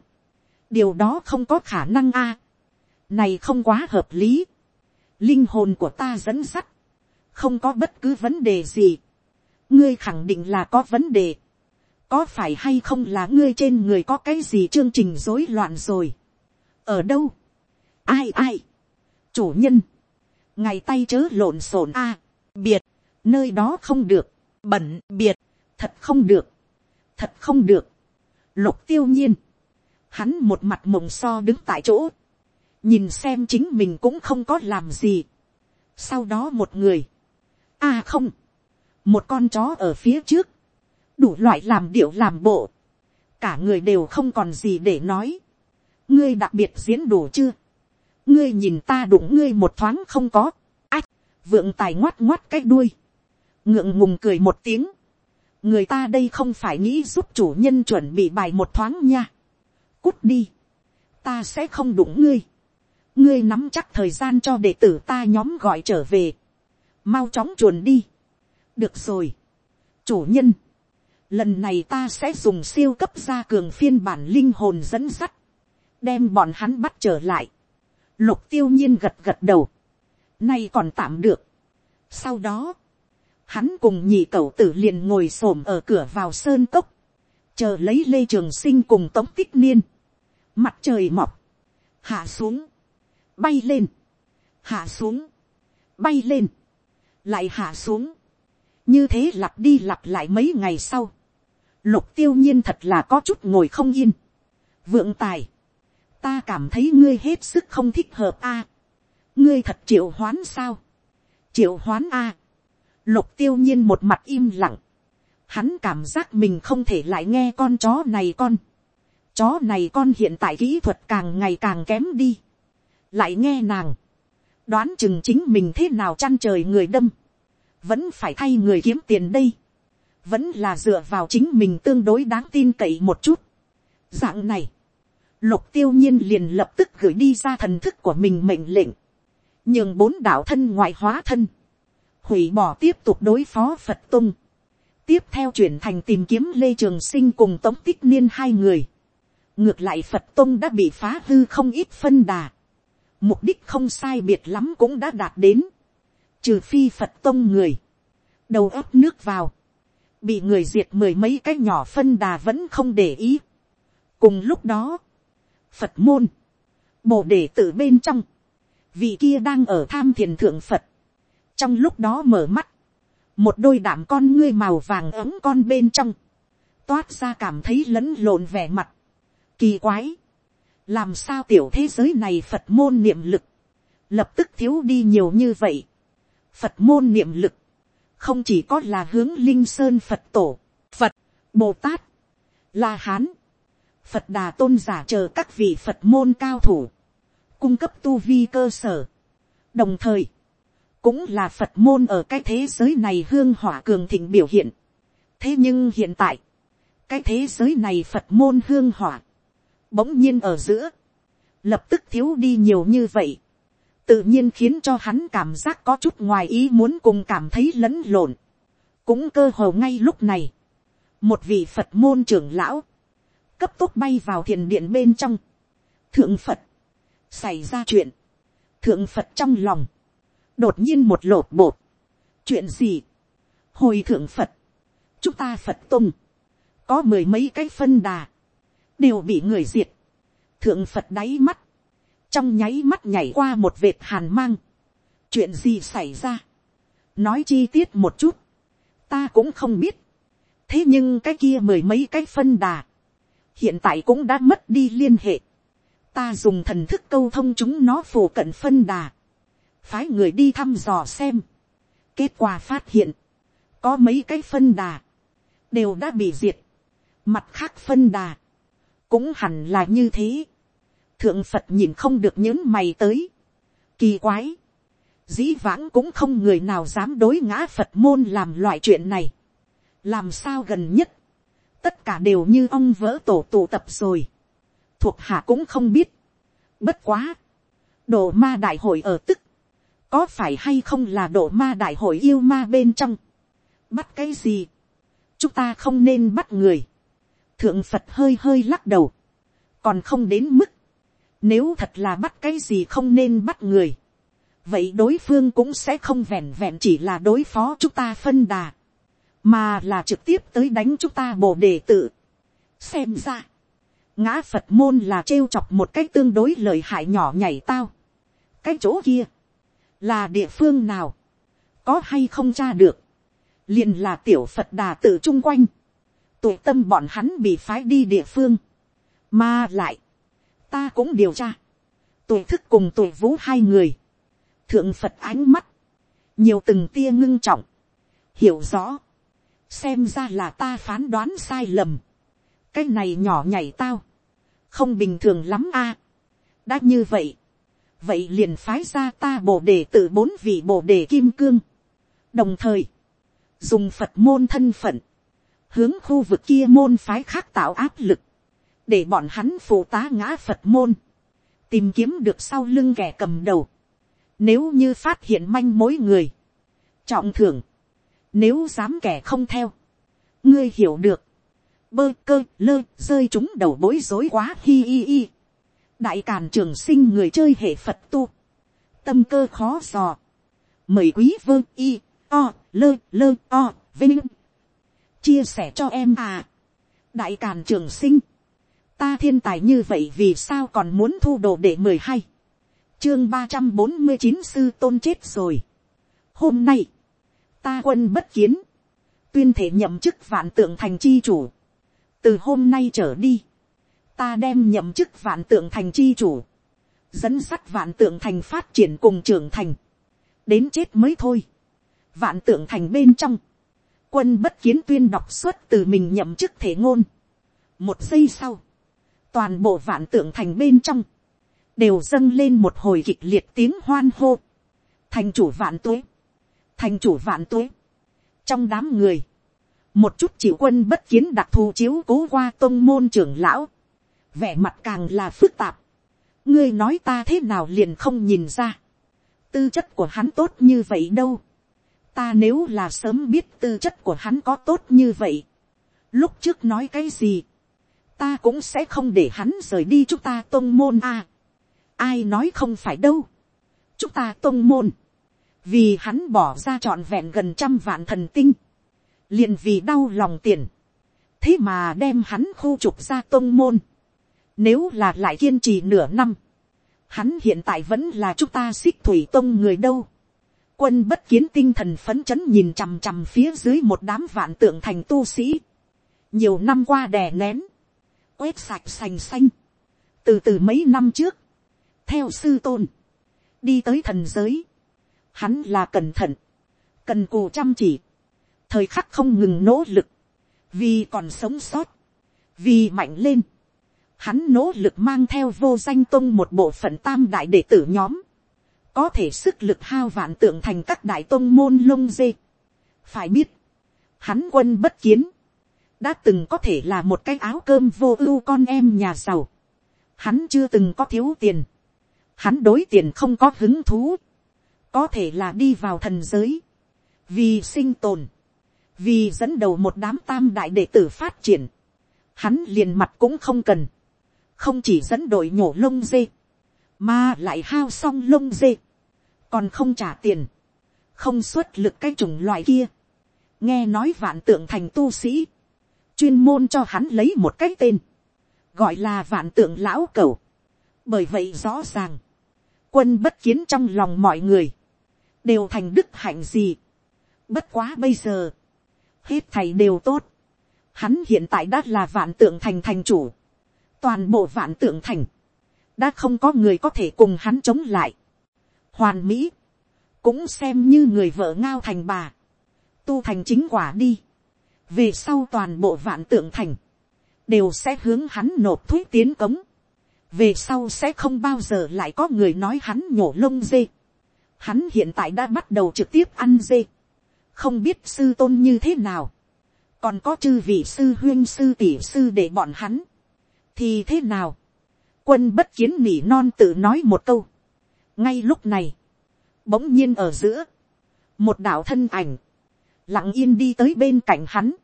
điều đó không có khả năng a. này không quá hợp lý. linh hồn của ta dẫn sắt, không có bất cứ vấn đề gì ngươi khẳng định là có vấn đề. có phải hay không là ngươi trên người có cái gì chương trình rối loạn rồi. ở đâu. ai ai. chủ nhân. ngày tay chớ lộn xộn a. biệt. nơi đó không được. bẩn, biệt. thật không được. thật không được. lục tiêu nhiên Hắn một mặt mộng so đứng tại chỗ. Nhìn xem chính mình cũng không có làm gì. Sau đó một người. À không. Một con chó ở phía trước. Đủ loại làm điệu làm bộ. Cả người đều không còn gì để nói. Ngươi đặc biệt diễn đủ chưa? Ngươi nhìn ta đụng ngươi một thoáng không có. Ách. Vượng tài ngoắt ngoắt cái đuôi. Ngượng ngùng cười một tiếng người ta đây không phải nghĩ giúp chủ nhân chuẩn bị bài một thoáng nha cút đi, ta sẽ không đụng ngươi, ngươi nắm chắc thời gian cho đệ tử ta nhóm gọi trở về, mau chóng chuồn đi, được rồi, chủ nhân, lần này ta sẽ dùng siêu cấp gia cường phiên bản linh hồn dẫn sắt, đem bọn hắn bắt trở lại, lục tiêu nhiên gật gật đầu, nay còn tạm được, sau đó, hắn cùng nhị cậu tử liền ngồi s ổ m ở cửa vào sơn cốc, chờ lấy lê trường sinh cùng tống tích niên, mặt trời mọc, hạ xuống, bay lên, hạ xuống, bay lên, lại hạ xuống, như thế lặp đi lặp lại mấy ngày sau, lục tiêu nhiên thật là có chút ngồi không yên, vượng tài, ta cảm thấy ngươi hết sức không thích hợp a, ngươi thật triệu hoán sao, triệu hoán a, lục tiêu nhiên một mặt im lặng, hắn cảm giác mình không thể lại nghe con chó này con, chó này con hiện tại kỹ thuật càng ngày càng kém đi, lại nghe nàng, đoán chừng chính mình thế nào chăn trời người đâm, vẫn phải thay người kiếm tiền đây, vẫn là dựa vào chính mình tương đối đáng tin cậy một chút. Dạng này, lục tiêu nhiên liền lập tức gửi đi ra thần thức của mình mệnh lệnh, nhường bốn đạo thân ngoại hóa thân, hủy bỏ tiếp tục đối phó phật tung, tiếp theo chuyển thành tìm kiếm lê trường sinh cùng tống tích niên hai người, ngược lại phật Tông đã bị phá hư không ít phân đà, mục đích không sai biệt lắm cũng đã đạt đến, trừ phi phật tông người, đầu ấp nước vào, bị người diệt mười mấy cái nhỏ phân đà vẫn không để ý. cùng lúc đó, phật môn, bồ đề tự bên trong, vị kia đang ở tham thiền thượng phật, trong lúc đó mở mắt, một đôi đảm con ngươi màu vàng ấm con bên trong, toát ra cảm thấy lẫn lộn vẻ mặt, kỳ quái, làm sao tiểu thế giới này phật môn niệm lực, lập tức thiếu đi nhiều như vậy, phật môn niệm lực, không chỉ có là hướng linh sơn phật tổ, phật, bồ tát, la hán, phật đà tôn giả chờ các vị phật môn cao thủ, cung cấp tu vi cơ sở. đồng thời, cũng là phật môn ở cái thế giới này hương hỏa cường thịnh biểu hiện. thế nhưng hiện tại, cái thế giới này phật môn hương hỏa, bỗng nhiên ở giữa, lập tức thiếu đi nhiều như vậy tự nhiên khiến cho hắn cảm giác có chút ngoài ý muốn cùng cảm thấy lẫn lộn. cũng cơ hồ ngay lúc này, một vị phật môn trưởng lão, cấp tốc bay vào thiền điện bên trong, thượng phật, xảy ra chuyện, thượng phật trong lòng, đột nhiên một lột bột, chuyện gì, hồi thượng phật, chúng ta phật tung, có mười mấy cái phân đà, đều bị người diệt, thượng phật đáy mắt, trong nháy mắt nhảy qua một vệt hàn mang. chuyện gì xảy ra. nói chi tiết một chút. ta cũng không biết. thế nhưng cái kia mười mấy cái phân đà. hiện tại cũng đã mất đi liên hệ. ta dùng thần thức câu thông chúng nó phổ cận phân đà. phái người đi thăm dò xem. kết quả phát hiện. có mấy cái phân đà. đều đã bị diệt. mặt khác phân đà. cũng hẳn là như thế thượng phật nhìn không được những mày tới. kỳ quái, dĩ vãng cũng không người nào dám đối ngã phật môn làm loại chuyện này. làm sao gần nhất, tất cả đều như ông vỡ tổ tụ tập rồi. thuộc hạ cũng không biết. bất quá, độ ma đại hội ở tức, có phải hay không là độ ma đại hội yêu ma bên trong. bắt cái gì, chúng ta không nên bắt người. thượng phật hơi hơi lắc đầu, còn không đến mức, nếu thật là bắt cái gì không nên bắt người. Vậy đối phương cũng sẽ không vẹn vẹn chỉ là đối phó chúng ta phân đà. Mà là trực tiếp tới đánh chúng ta bồ đề tự. Xem ra. Ngã Phật môn là trêu chọc một cái tương đối lợi hại nhỏ nhảy tao. Cái chỗ kia. Là địa phương nào. Có hay không tra được. liền là tiểu Phật đà tự chung quanh. Tụ tâm bọn hắn bị phái đi địa phương. Mà lại ta cũng điều tra, tuổi thức cùng tuổi vũ hai người, thượng phật ánh mắt, nhiều từng tia ngưng trọng, hiểu rõ, xem ra là ta phán đoán sai lầm, cái này nhỏ nhảy tao, không bình thường lắm a, đã như vậy, vậy liền phái ra ta bổ đề tự bốn vị bổ đề kim cương, đồng thời, dùng phật môn thân phận, hướng khu vực kia môn phái khác tạo áp lực, để bọn hắn phụ tá ngã phật môn, tìm kiếm được sau lưng kẻ cầm đầu, nếu như phát hiện manh mối người, trọng thưởng, nếu dám kẻ không theo, ngươi hiểu được, bơ cơ lơ rơi chúng đầu bối rối quá hi hi hi. đại càn trường sinh người chơi hệ phật tu, tâm cơ khó dò, mời quý vơ y o lơ lơ o vinh. Chia sẻ cho em à. Đại càn trường sinh, ta thiên tài như vậy vì sao còn muốn thu đồ để mười hai, chương ba trăm bốn mươi chín sư tôn chết rồi. hôm nay, ta quân bất kiến, tuyên thể nhậm chức vạn tượng thành chi chủ, từ hôm nay trở đi, ta đem nhậm chức vạn tượng thành chi chủ, dẫn sắt vạn tượng thành phát triển cùng trưởng thành, đến chết mới thôi. vạn tượng thành bên trong, quân bất kiến tuyên đọc suốt từ mình nhậm chức thể ngôn. một giây sau, toàn bộ vạn tượng thành bên trong, đều dâng lên một hồi kịch liệt tiếng hoan hô. thành chủ vạn tuế, thành chủ vạn tuế. trong đám người, một chút chịu quân bất kiến đặc thù chiếu cố qua tôn môn trưởng lão, vẻ mặt càng là phức tạp. ngươi nói ta thế nào liền không nhìn ra. tư chất của hắn tốt như vậy đâu. ta nếu là sớm biết tư chất của hắn có tốt như vậy. lúc trước nói cái gì, ta cũng sẽ không để hắn rời đi chúng ta tôn môn a. ai nói không phải đâu. chúng ta tôn môn. vì hắn bỏ ra trọn vẹn gần trăm vạn thần tinh. liền vì đau lòng tiền. thế mà đem hắn khu trục ra tôn môn nếu là lại kiên trì nửa năm, hắn hiện tại vẫn là chúng ta xích thủy tông người đâu. Quân bất kiến tinh thần phấn chấn nhìn chằm chằm phía dưới một đám vạn tượng thành tu sĩ. Nhiều năm qua đè nén. Quét sạch sành xanh. Từ từ mấy năm trước. Theo sư tôn. Đi tới thần giới. Hắn là cẩn thận. Cần cù chăm chỉ. Thời khắc không ngừng nỗ lực. Vì còn sống sót. Vì mạnh lên hắn nỗ lực mang theo vô danh tông một bộ phận tam đại đệ tử nhóm, có thể sức lực hao vạn tượng thành các đại tông môn lông dê. phải biết, hắn quân bất kiến, đã từng có thể là một cái áo cơm vô ưu con em nhà giàu, hắn chưa từng có thiếu tiền, hắn đối tiền không có hứng thú, có thể là đi vào thần giới, vì sinh tồn, vì dẫn đầu một đám tam đại đệ tử phát triển, hắn liền mặt cũng không cần, không chỉ dẫn đội nhổ lông dê, mà lại hao xong lông dê, còn không trả tiền, không xuất lực cái chủng loại kia, nghe nói vạn tượng thành tu sĩ, chuyên môn cho hắn lấy một cái tên, gọi là vạn tượng lão cầu, bởi vậy rõ ràng, quân bất kiến trong lòng mọi người, đều thành đức hạnh gì, bất quá bây giờ, hết thầy đều tốt, hắn hiện tại đã là vạn tượng thành thành chủ, toàn bộ vạn tượng thành, đã không có người có thể cùng hắn chống lại. hoàn mỹ, cũng xem như người vợ ngao thành bà, tu thành chính quả đi về sau toàn bộ vạn tượng thành, đều sẽ hướng hắn nộp thuế tiến cống. về sau sẽ không bao giờ lại có người nói hắn nhổ lông dê. hắn hiện tại đã bắt đầu trực tiếp ăn dê. không biết sư tôn như thế nào. còn có chư vị sư huyên sư tỷ sư để bọn hắn thì thế nào, quân bất kiến nỉ non tự nói một câu. ngay lúc này, bỗng nhiên ở giữa, một đạo thân ảnh, lặng yên đi tới bên cạnh hắn,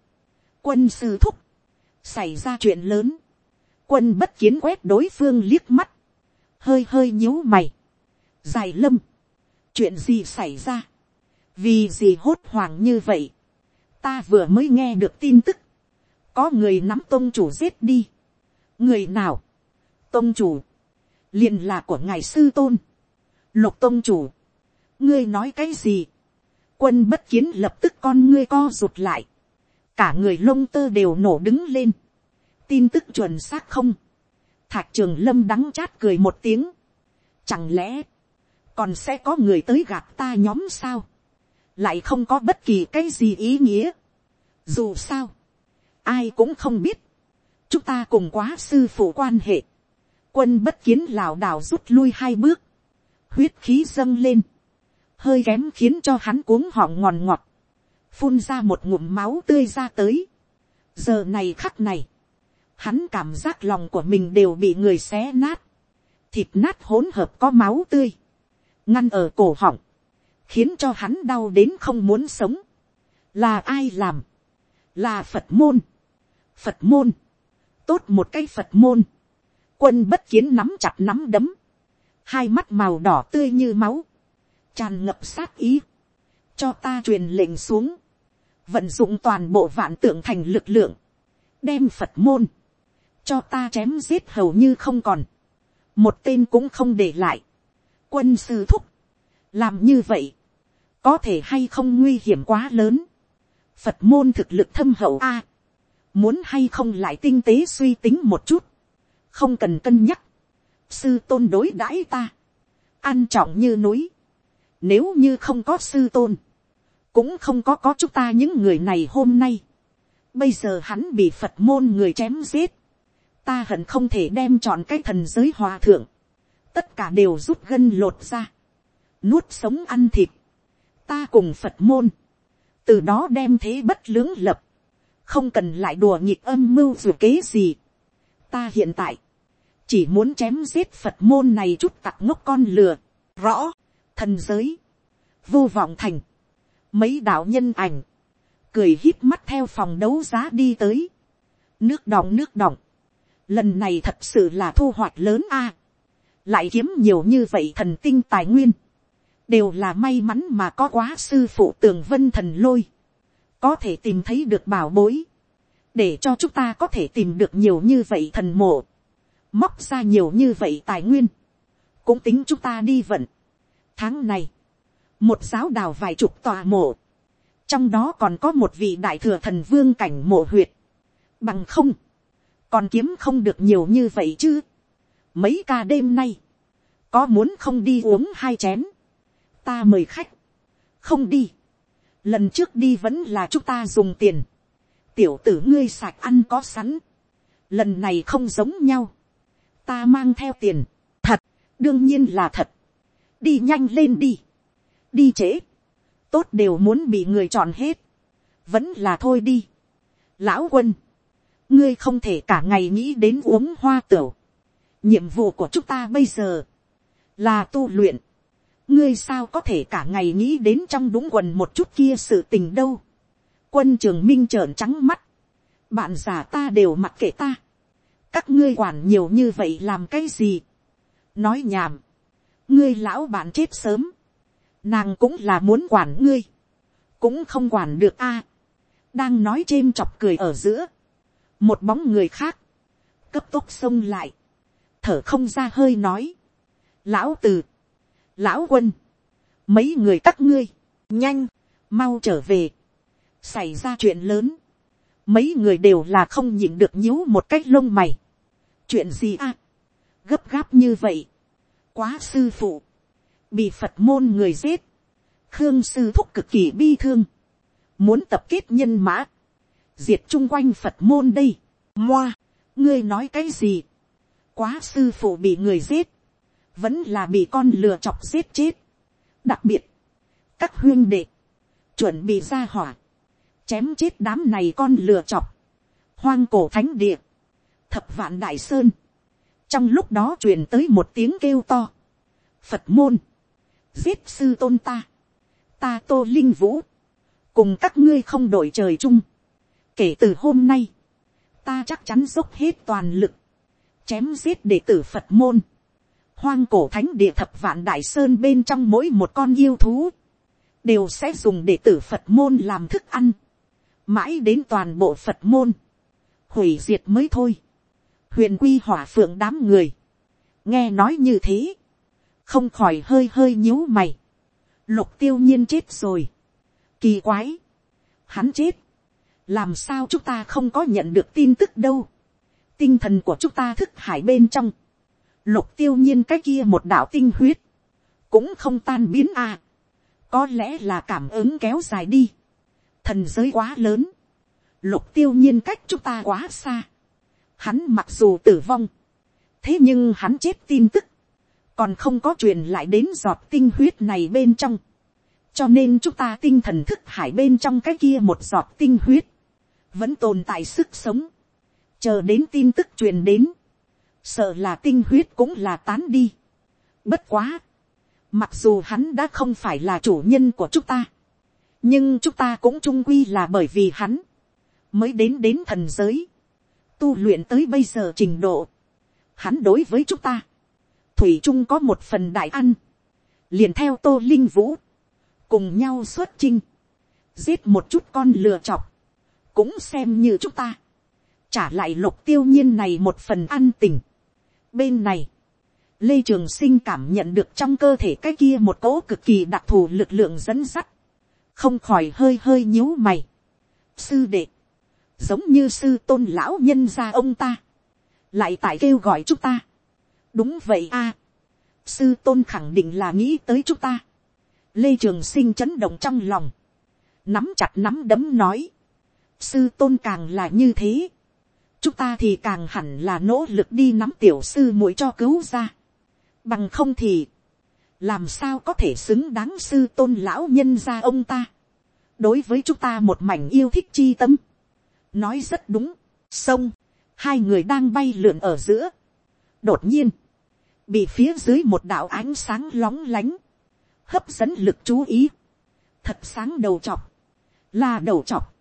quân sư thúc, xảy ra chuyện lớn, quân bất kiến quét đối phương liếc mắt, hơi hơi nhíu mày, dài lâm, chuyện gì xảy ra, vì gì hốt hoảng như vậy, ta vừa mới nghe được tin tức, có người nắm tôn chủ giết đi, người nào, tôn chủ, liền là của ngài sư tôn, lục tôn chủ, ngươi nói cái gì, quân bất kiến lập tức con ngươi co rụt lại, cả người lông tơ đều nổ đứng lên, tin tức chuẩn xác không, thạc trường lâm đắng chát cười một tiếng, chẳng lẽ, còn sẽ có người tới gặp ta nhóm sao, lại không có bất kỳ cái gì ý nghĩa, dù sao, ai cũng không biết, chúng ta cùng quá sư phụ quan hệ, quân bất kiến lảo đảo rút lui hai bước, huyết khí dâng lên, hơi kém khiến cho hắn cuống họng ngòn ngọt, phun ra một ngụm máu tươi ra tới. giờ này khắc này, hắn cảm giác lòng của mình đều bị người xé nát, thịt nát hỗn hợp có máu tươi, ngăn ở cổ họng, khiến cho hắn đau đến không muốn sống. là ai làm, là phật môn, phật môn, tốt một cái phật môn, quân bất kiến nắm chặt nắm đấm, hai mắt màu đỏ tươi như máu, tràn ngập sát ý, cho ta truyền lệnh xuống, vận dụng toàn bộ vạn tượng thành lực lượng, đem phật môn, cho ta chém giết hầu như không còn, một tên cũng không để lại, quân sư thúc, làm như vậy, có thể hay không nguy hiểm quá lớn, phật môn thực lực thâm hậu a, muốn hay không lại tinh tế suy tính một chút, không cần cân nhắc, sư tôn đối đãi ta, an trọng như núi, nếu như không có sư tôn, cũng không có có chúng ta những người này hôm nay, bây giờ hắn bị phật môn người chém giết, ta hận không thể đem chọn cái thần giới hòa thượng, tất cả đều rút gân lột ra, nuốt sống ăn thịt, ta cùng phật môn, từ đó đem thế bất lưỡng lập, không cần lại đùa nhịp âm mưu dù kế gì. ta hiện tại, chỉ muốn chém giết phật môn này chút tặc ngốc con lừa, rõ, thần giới, vô vọng thành, mấy đạo nhân ảnh, cười hít mắt theo phòng đấu giá đi tới, nước đọng nước đọng, lần này thật sự là thu hoạch lớn a, lại kiếm nhiều như vậy thần tinh tài nguyên, đều là may mắn mà có quá sư phụ tường vân thần lôi, có thể tìm thấy được bảo bối, để cho chúng ta có thể tìm được nhiều như vậy thần mộ, móc ra nhiều như vậy tài nguyên, cũng tính chúng ta đi vận. Tháng này, một giáo đào vài chục tòa mộ, trong đó còn có một vị đại thừa thần vương cảnh mộ huyệt, bằng không, còn kiếm không được nhiều như vậy chứ. Mấy ca đêm nay, có muốn không đi uống hai chén, ta mời khách, không đi, lần trước đi vẫn là chúng ta dùng tiền, tiểu tử ngươi sạch ăn có sẵn, lần này không giống nhau, ta mang theo tiền, thật, đương nhiên là thật, đi nhanh lên đi, đi trễ, tốt đều muốn bị người chọn hết, vẫn là thôi đi. Lão quân, ngươi không thể cả ngày nghĩ đến uống hoa tửu, nhiệm vụ của chúng ta bây giờ, là tu luyện, ngươi sao có thể cả ngày nghĩ đến trong đúng quần một chút kia sự tình đâu. quân trường minh trợn trắng mắt, bạn già ta đều mặc kệ ta, các ngươi quản nhiều như vậy làm cái gì. nói nhảm, ngươi lão bạn chết sớm, nàng cũng là muốn quản ngươi, cũng không quản được a. đang nói chêm chọc cười ở giữa, một bóng người khác, cấp tốc xông lại, thở không ra hơi nói, lão từ, lão quân, mấy người các ngươi, nhanh, mau trở về, xảy ra chuyện lớn, mấy người đều là không nhịn được nhíu một cách lông mày, chuyện gì à, gấp gáp như vậy, quá sư phụ, bị phật môn người giết, khương sư thúc cực kỳ bi thương, muốn tập kết nhân mã, diệt chung quanh phật môn đây, moa, ngươi nói cái gì, quá sư phụ bị người giết, vẫn là bị con lừa chọc giết chết. đặc biệt, các huyên đệ, chuẩn bị ra hỏa, chém chết đám này con lừa chọc, hoang cổ thánh địa, thập vạn đại sơn, trong lúc đó truyền tới một tiếng kêu to, phật môn, giết sư tôn ta, ta tô linh vũ, cùng các ngươi không đổi trời chung, kể từ hôm nay, ta chắc chắn dốc hết toàn lực, chém giết đệ tử phật môn, hoang cổ thánh địa thập vạn đại sơn bên trong mỗi một con yêu thú, đều sẽ dùng để tử phật môn làm thức ăn, mãi đến toàn bộ phật môn, hủy diệt mới thôi, huyền quy hỏa phượng đám người, nghe nói như thế, không khỏi hơi hơi nhíu mày, lục tiêu nhiên chết rồi, kỳ quái, hắn chết, làm sao chúng ta không có nhận được tin tức đâu, tinh thần của chúng ta thức hải bên trong, lục tiêu nhiên cái kia một đạo tinh huyết, cũng không tan biến à. có lẽ là cảm ứng kéo dài đi, thần giới quá lớn, lục tiêu nhiên cách chúng ta quá xa, hắn mặc dù tử vong, thế nhưng hắn chết tin tức, còn không có truyền lại đến giọt tinh huyết này bên trong, cho nên chúng ta tinh thần thức hải bên trong cái kia một giọt tinh huyết, vẫn tồn tại sức sống, chờ đến tin tức truyền đến, sợ là tinh huyết cũng là tán đi. Bất quá, mặc dù hắn đã không phải là chủ nhân của chúng ta, nhưng chúng ta cũng trung quy là bởi vì hắn, mới đến đến thần giới, tu luyện tới bây giờ trình độ, hắn đối với chúng ta, thủy trung có một phần đại ăn, liền theo tô linh vũ, cùng nhau xuất chinh, giết một chút con lừa chọc, cũng xem như chúng ta, trả lại lục tiêu nhiên này một phần ăn tình. bên này, lê trường sinh cảm nhận được trong cơ thể cái kia một cỗ cực kỳ đặc thù lực lượng dẫn dắt, không khỏi hơi hơi nhíu mày. sư đệ, giống như sư tôn lão nhân gia ông ta, lại tại kêu gọi chúng ta. đúng vậy a, sư tôn khẳng định là nghĩ tới chúng ta. lê trường sinh chấn động trong lòng, nắm chặt nắm đấm nói, sư tôn càng là như thế, chúng ta thì càng hẳn là nỗ lực đi nắm tiểu sư muội cho cứu ra. bằng không thì, làm sao có thể xứng đáng sư tôn lão nhân ra ông ta. đối với chúng ta một mảnh yêu thích chi tâm, nói rất đúng, sông, hai người đang bay lượn ở giữa. đột nhiên, bị phía dưới một đạo ánh sáng lóng lánh, hấp dẫn lực chú ý, thật sáng đầu chọc, là đầu chọc,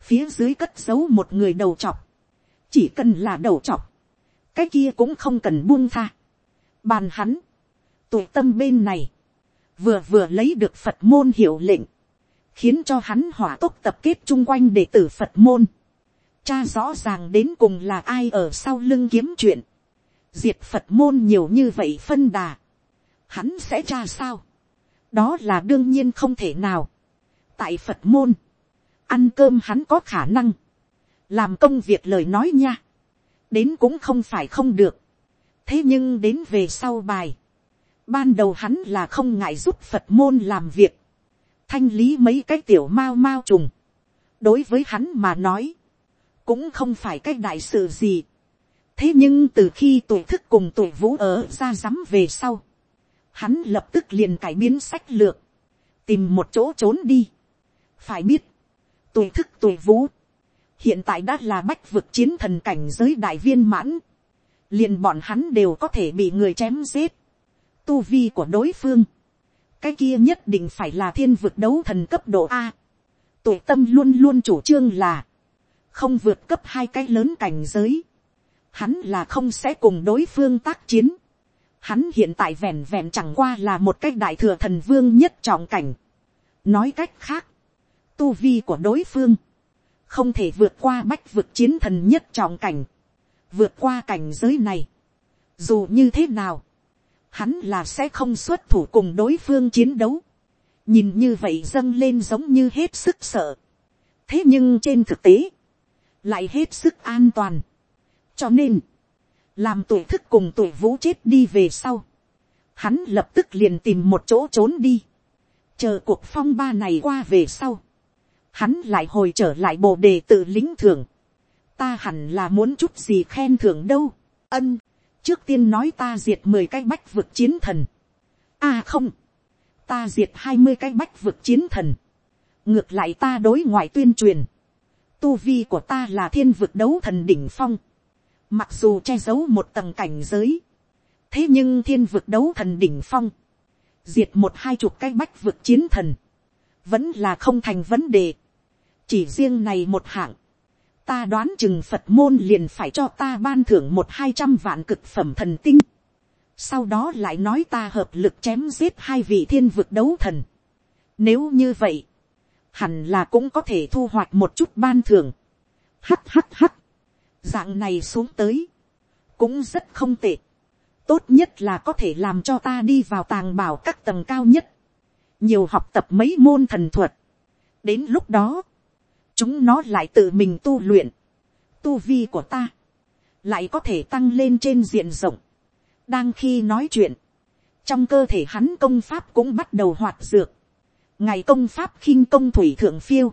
phía dưới cất giấu một người đầu chọc, chỉ cần là đầu chọc, cái kia cũng không cần buông tha. Bàn hắn, tụ tâm bên này, vừa vừa lấy được phật môn hiệu lệnh, khiến cho hắn hỏa tốc tập kết chung quanh để tử phật môn. Cha rõ ràng đến cùng là ai ở sau lưng kiếm chuyện. Diệt Phật môn nhiều như vậy phân đà. Hắn sẽ tra sao? Đó là đương nhiên không thể nào. Tại Phật môn, ăn cơm hắn có khả năng làm công việc lời nói nha, đến cũng không phải không được, thế nhưng đến về sau bài, ban đầu hắn là không ngại giúp phật môn làm việc, thanh lý mấy cái tiểu mau mau trùng, đối với hắn mà nói, cũng không phải cái đại sự gì, thế nhưng từ khi tuổi thức cùng tuổi vũ ở ra rắm về sau, hắn lập tức liền cải biến sách lược, tìm một chỗ trốn đi. phải biết, tuổi thức tuổi vũ, hiện tại đã là bách vực chiến thần cảnh giới đại viên mãn, liền bọn hắn đều có thể bị người chém giết, tu vi của đối phương, cái kia nhất định phải là thiên vực đấu thần cấp độ a, tuổi tâm luôn luôn chủ trương là, không vượt cấp hai cái lớn cảnh giới, hắn là không sẽ cùng đối phương tác chiến, hắn hiện tại vẹn vẹn chẳng qua là một cái đại thừa thần vương nhất trọng cảnh, nói cách khác, tu vi của đối phương, không thể vượt qua bách vực chiến thần nhất trọng cảnh, vượt qua cảnh giới này. Dù như thế nào, hắn là sẽ không xuất thủ cùng đối phương chiến đấu. nhìn như vậy dâng lên giống như hết sức sợ. thế nhưng trên thực tế, lại hết sức an toàn. cho nên, làm tuổi thức cùng tuổi vũ chết đi về sau, hắn lập tức liền tìm một chỗ trốn đi, chờ cuộc phong ba này qua về sau, hắn lại hồi trở lại bộ đề tự lính thưởng, ta hẳn là muốn chút gì khen thưởng đâu, ân, trước tiên nói ta diệt mười cái bách vực chiến thần, a à không, ta diệt hai mươi cái bách vực chiến thần, ngược lại ta đối ngoại tuyên truyền, tu vi của ta là thiên vực đấu thần đỉnh phong, mặc dù che giấu một tầng cảnh giới, thế nhưng thiên vực đấu thần đỉnh phong, diệt một hai chục cái bách vực chiến thần, vẫn là không thành vấn đề chỉ riêng này một hạng, ta đoán chừng phật môn liền phải cho ta ban thưởng một hai trăm vạn cực phẩm thần tinh. sau đó lại nói ta hợp lực chém giết hai vị thiên vực đấu thần. nếu như vậy, hẳn là cũng có thể thu hoạch một chút ban thưởng. hắt hắt hắt, dạng này xuống tới, cũng rất không tệ. tốt nhất là có thể làm cho ta đi vào tàng bảo các tầng cao nhất, nhiều học tập mấy môn thần thuật. đến lúc đó, chúng nó lại tự mình tu luyện, tu vi của ta, lại có thể tăng lên trên diện rộng. đang khi nói chuyện, trong cơ thể hắn công pháp cũng bắt đầu hoạt dược, ngài công pháp khinh công thủy thượng phiêu,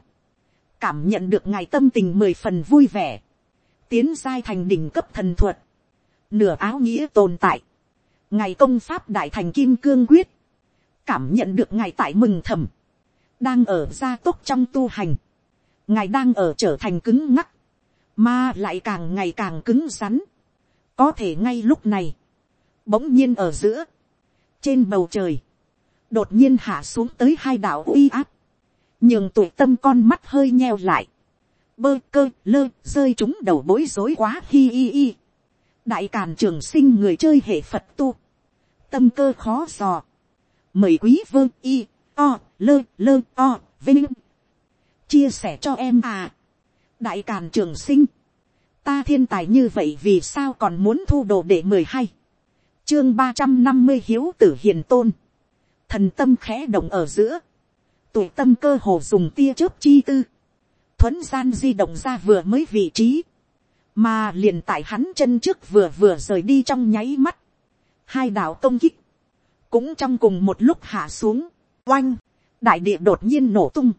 cảm nhận được ngài tâm tình mười phần vui vẻ, tiến giai thành đỉnh cấp thần thuật, nửa áo nghĩa tồn tại, ngài công pháp đại thành kim cương quyết, cảm nhận được ngài tại mừng thầm, đang ở gia tốc trong tu hành, ngài đang ở trở thành cứng ngắc, mà lại càng ngày càng cứng rắn. có thể ngay lúc này, bỗng nhiên ở giữa, trên bầu trời, đột nhiên hạ xuống tới hai đạo uy áp, nhường tuổi tâm con mắt hơi nheo lại, bơ cơ lơ rơi chúng đầu bối rối quá hi hi hi. đại càn trường sinh người chơi hệ phật tu, tâm cơ khó dò, mời quý vơ y o lơ lơ o vinh. Chia sẻ cho em à. đại càn trường sinh, ta thiên tài như vậy vì sao còn muốn thu đồ để mười hai, chương ba trăm năm mươi hiếu tử hiền tôn, thần tâm khẽ động ở giữa, tuổi tâm cơ hồ dùng tia chớp chi tư, thuấn gian di động ra vừa mới vị trí, mà liền tại hắn chân trước vừa vừa rời đi trong nháy mắt, hai đạo công kích, cũng trong cùng một lúc hạ xuống, oanh, đại địa đột nhiên nổ tung,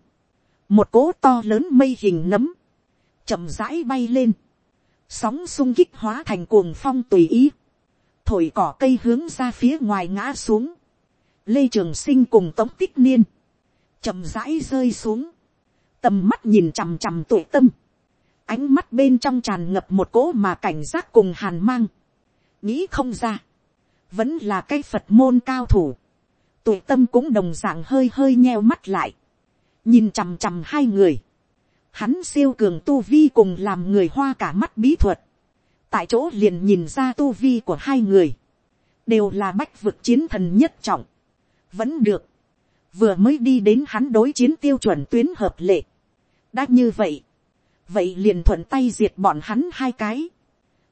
một cỗ to lớn mây hình nấm, chậm rãi bay lên, sóng sung kích hóa thành cuồng phong tùy ý, thổi cỏ cây hướng ra phía ngoài ngã xuống, lê trường sinh cùng tống tích niên, chậm rãi rơi xuống, tầm mắt nhìn chằm chằm Tuệ tâm, ánh mắt bên trong tràn ngập một cỗ mà cảnh giác cùng hàn mang, nghĩ không ra, vẫn là cái phật môn cao thủ, Tuệ tâm cũng đồng d ạ n g hơi hơi nheo mắt lại, nhìn chằm chằm hai người, hắn siêu cường tu vi cùng làm người hoa cả mắt bí thuật, tại chỗ liền nhìn ra tu vi của hai người, đều là bách vực chiến thần nhất trọng, vẫn được, vừa mới đi đến hắn đối chiến tiêu chuẩn tuyến hợp lệ, đã như vậy, vậy liền thuận tay diệt bọn hắn hai cái,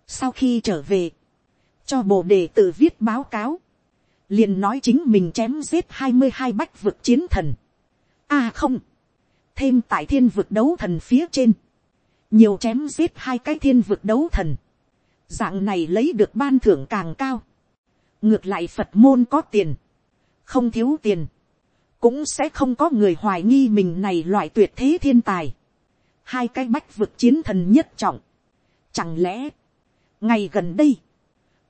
sau khi trở về, cho bồ đề tự viết báo cáo, liền nói chính mình chém giết hai mươi hai bách vực chiến thần. a à không, thêm tại thiên vực đấu thần phía trên, nhiều chém giết hai cái thiên vực đấu thần, dạng này lấy được ban thưởng càng cao. ngược lại phật môn có tiền, không thiếu tiền, cũng sẽ không có người hoài nghi mình này loại tuyệt thế thiên tài. hai cái bách vực chiến thần nhất trọng. Chẳng lẽ, ngày gần đây,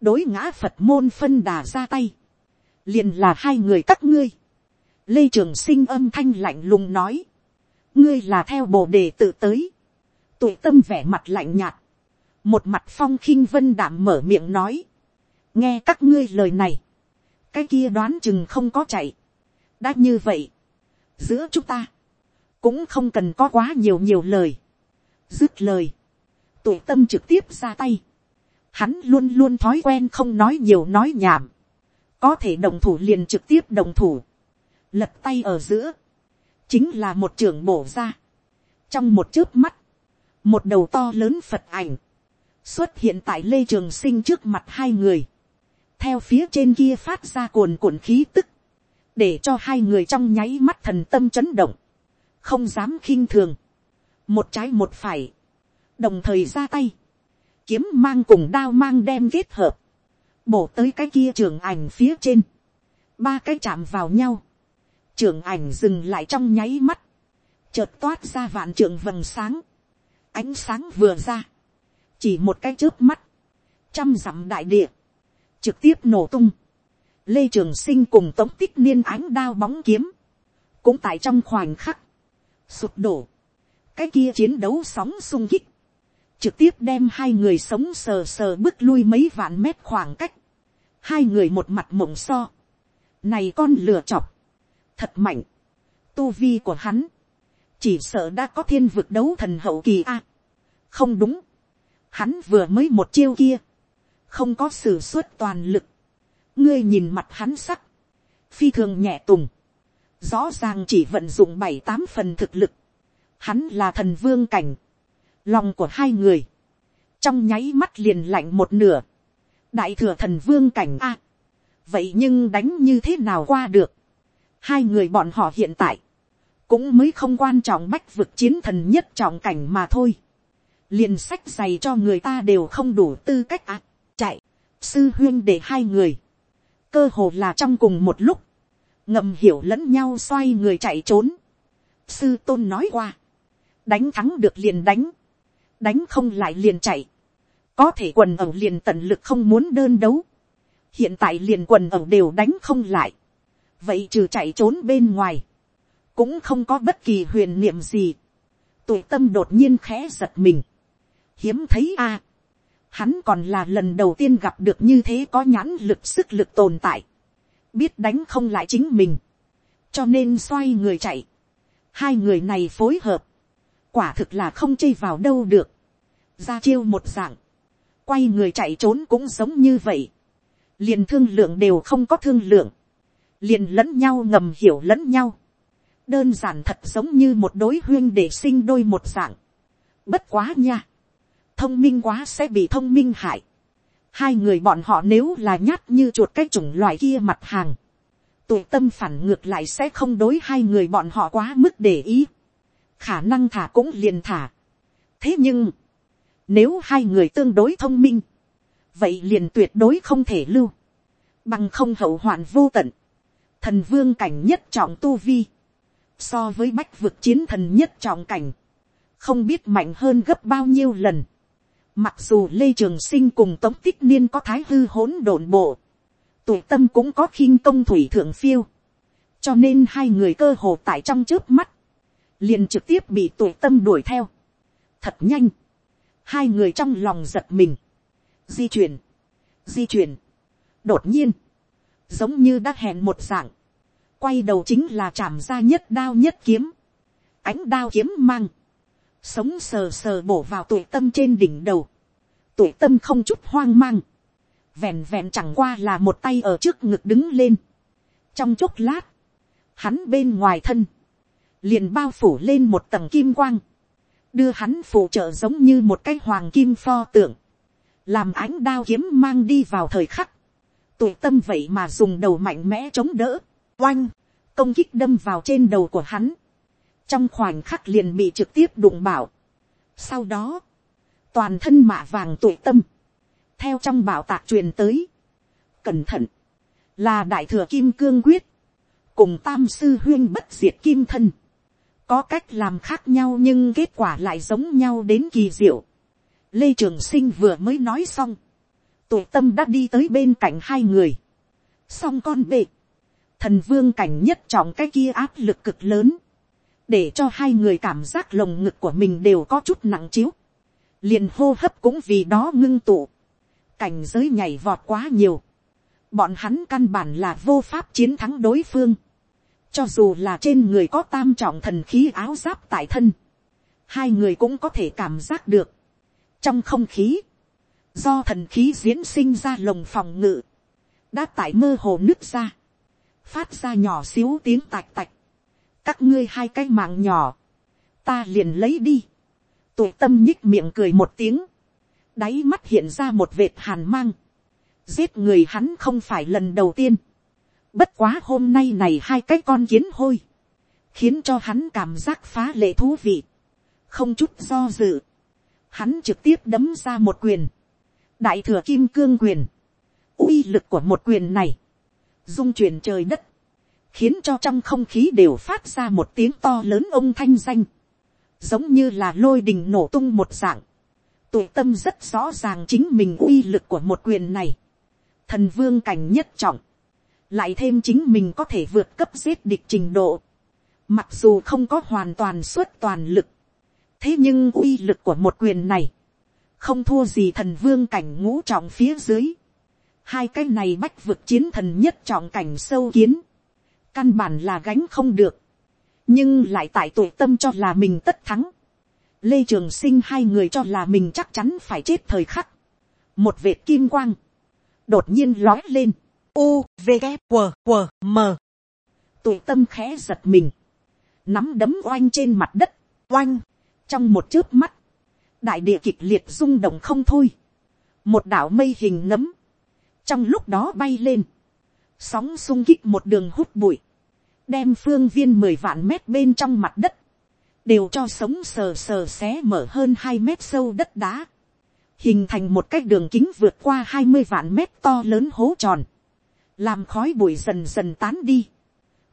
đối ngã phật môn phân đà ra tay, liền là hai người các ngươi. lê trường sinh âm thanh lạnh lùng nói, ngươi là theo bồ đề tự tới, tụi tâm vẻ mặt lạnh nhạt, một mặt phong khinh vân đảm mở miệng nói, nghe các ngươi lời này, cái kia đoán chừng không có chạy, đã như vậy, giữa chúng ta, cũng không cần có quá nhiều nhiều lời, dứt lời, tụi tâm trực tiếp ra tay, hắn luôn luôn thói quen không nói nhiều nói nhảm, có thể đồng thủ liền trực tiếp đồng thủ, lật tay ở giữa, chính là một trưởng bổ ra. trong một chớp mắt, một đầu to lớn phật ảnh, xuất hiện tại lê trường sinh trước mặt hai người, theo phía trên kia phát ra cuồn cuộn khí tức, để cho hai người trong nháy mắt thần tâm chấn động, không dám khinh thường, một trái một phải, đồng thời ra tay, kiếm mang cùng đao mang đem kết hợp, bổ tới cái kia trường ảnh phía trên, ba cái chạm vào nhau, trường ảnh dừng lại trong nháy mắt, chợt toát ra vạn trường vầng sáng, ánh sáng vừa ra, chỉ một cái trước mắt, trăm dặm đại địa, trực tiếp nổ tung, lê trường sinh cùng tống tích niên ánh đao bóng kiếm, cũng tại trong khoảnh khắc, sụp đổ, cái kia chiến đấu sóng sung kích, trực tiếp đem hai người sống sờ sờ bước lui mấy vạn mét khoảng cách, hai người một mặt mộng so, này con lửa chọc, thật mạnh, tu vi của hắn, chỉ sợ đã có thiên vực đấu thần hậu kỳ a, không đúng, hắn vừa mới một chiêu kia, không có s ử suất toàn lực, ngươi nhìn mặt hắn sắc, phi thường nhẹ tùng, rõ ràng chỉ vận dụng bảy tám phần thực lực, hắn là thần vương cảnh, lòng của hai người, trong nháy mắt liền lạnh một nửa, đại thừa thần vương cảnh a, vậy nhưng đánh như thế nào qua được, hai người bọn họ hiện tại, cũng mới không quan trọng bách vực chiến thần nhất trọng cảnh mà thôi, liền sách dày cho người ta đều không đủ tư cách à? Chạy, sư huyên để hai người, cơ hồ là trong cùng một lúc, ngầm hiểu lẫn nhau xoay người chạy trốn, sư tôn nói qua, đánh thắng được liền đánh, đánh không lại liền chạy, có thể quần ẩu liền tận lực không muốn đơn đấu, hiện tại liền quần ẩu đều đánh không lại, vậy trừ chạy trốn bên ngoài, cũng không có bất kỳ huyền niệm gì, tụi tâm đột nhiên khẽ giật mình, hiếm thấy a, hắn còn là lần đầu tiên gặp được như thế có nhãn lực sức lực tồn tại, biết đánh không lại chính mình, cho nên xoay người chạy, hai người này phối hợp, quả thực là không chây vào đâu được, ra chiêu một dạng, quay người chạy trốn cũng giống như vậy, liền thương lượng đều không có thương lượng, liền lẫn nhau ngầm hiểu lẫn nhau, đơn giản thật giống như một đối huyên để sinh đôi một dạng, bất quá nha, thông minh quá sẽ bị thông minh hại. hai người bọn họ nếu là nhát như chuột cái chủng loại kia mặt hàng, tụ tâm phản ngược lại sẽ không đối hai người bọn họ quá mức để ý. khả năng thả cũng liền thả. thế nhưng, nếu hai người tương đối thông minh, vậy liền tuyệt đối không thể lưu, bằng không hậu hoạn vô tận, thần vương cảnh nhất trọng tu vi, so với bách vực chiến thần nhất trọng cảnh, không biết mạnh hơn gấp bao nhiêu lần. Mặc dù Lê Trường Sinh cùng Tống Tích Niên có thái hư hỗn độn bộ, tuổi tâm cũng có khinh công thủy thượng phiêu, cho nên hai người cơ hồ tại trong trước mắt, liền trực tiếp bị tuổi tâm đuổi theo. Thật nhanh, hai người trong lòng giật mình, di chuyển, di chuyển, đột nhiên, giống như đã hẹn một dạng, quay đầu chính là chạm ra nhất đao nhất kiếm, ánh đao kiếm mang, sống sờ sờ bổ vào tuổi tâm trên đỉnh đầu, tuổi tâm không chút hoang mang, vẹn vẹn chẳng qua là một tay ở trước ngực đứng lên, trong chốc lát, hắn bên ngoài thân, liền bao phủ lên một tầng kim quang, đưa hắn phụ trợ giống như một cái hoàng kim pho tượng, làm ánh đao kiếm mang đi vào thời khắc, tụi tâm vậy mà dùng đầu mạnh mẽ chống đỡ, oanh, công kích đâm vào trên đầu của hắn, trong khoảnh khắc liền bị trực tiếp đụng bảo. Sau đó, toàn thân mạ vàng tuổi tâm, theo trong bảo tạc truyền tới, cẩn thận, là đại thừa kim cương quyết, cùng tam sư huyên bất diệt kim thân, có cách làm khác nhau nhưng kết quả lại giống nhau đến kỳ diệu. Lê Trường Sinh vừa mới nói xong, tụi tâm đã đi tới bên cạnh hai người, xong con bệ, thần vương cảnh nhất trọng cái kia áp lực cực lớn, để cho hai người cảm giác lồng ngực của mình đều có chút nặng chiếu, liền hô hấp cũng vì đó ngưng tụ, cảnh giới nhảy vọt quá nhiều, bọn hắn căn bản là vô pháp chiến thắng đối phương, cho dù là trên người có tam trọng thần khí áo giáp tại thân, hai người cũng có thể cảm giác được, trong không khí, do thần khí diễn sinh ra lồng phòng ngự, đã tại mơ hồ nứt ra, phát ra nhỏ xíu tiếng tạch tạch, các ngươi hai cái mạng nhỏ, ta liền lấy đi, tụ tâm nhích miệng cười một tiếng, đáy mắt hiện ra một vệt hàn mang, giết người hắn không phải lần đầu tiên, bất quá hôm nay này hai cái con kiến hôi, khiến cho hắn cảm giác phá lệ thú vị, không chút do dự, hắn trực tiếp đấm ra một quyền, đại thừa kim cương quyền, uy lực của một quyền này, dung chuyển trời đất, khiến cho trong không khí đều phát ra một tiếng to lớn ông thanh danh, giống như là lôi đình nổ tung một dạng, tụi tâm rất rõ ràng chính mình uy lực của một quyền này, thần vương cảnh nhất trọng, lại thêm chính mình có thể vượt cấp giết địch trình độ, mặc dù không có hoàn toàn suốt toàn lực, thế nhưng uy lực của một quyền này, không thua gì thần vương cảnh ngũ trọng phía dưới, hai cái này bách vực chiến thần nhất trọng cảnh sâu kiến, căn bản là gánh không được, nhưng lại tại tội tâm cho là mình tất thắng, lê trường sinh hai người cho là mình chắc chắn phải chết thời khắc, một vệt kim quang, đột nhiên lói lên, u v g q q m. Tội tâm khẽ giật mình, nắm đấm oanh trên mặt đất, oanh, trong một chớp mắt, đại địa kịch liệt rung động không thôi, một đảo mây hình nấm, trong lúc đó bay lên, sóng sung kích một đường hút bụi, đem phương viên mười vạn mét bên trong mặt đất, đều cho sống sờ sờ xé mở hơn hai mét sâu đất đá, hình thành một cái đường kính vượt qua hai mươi vạn mét to lớn hố tròn, làm khói bụi dần dần tán đi,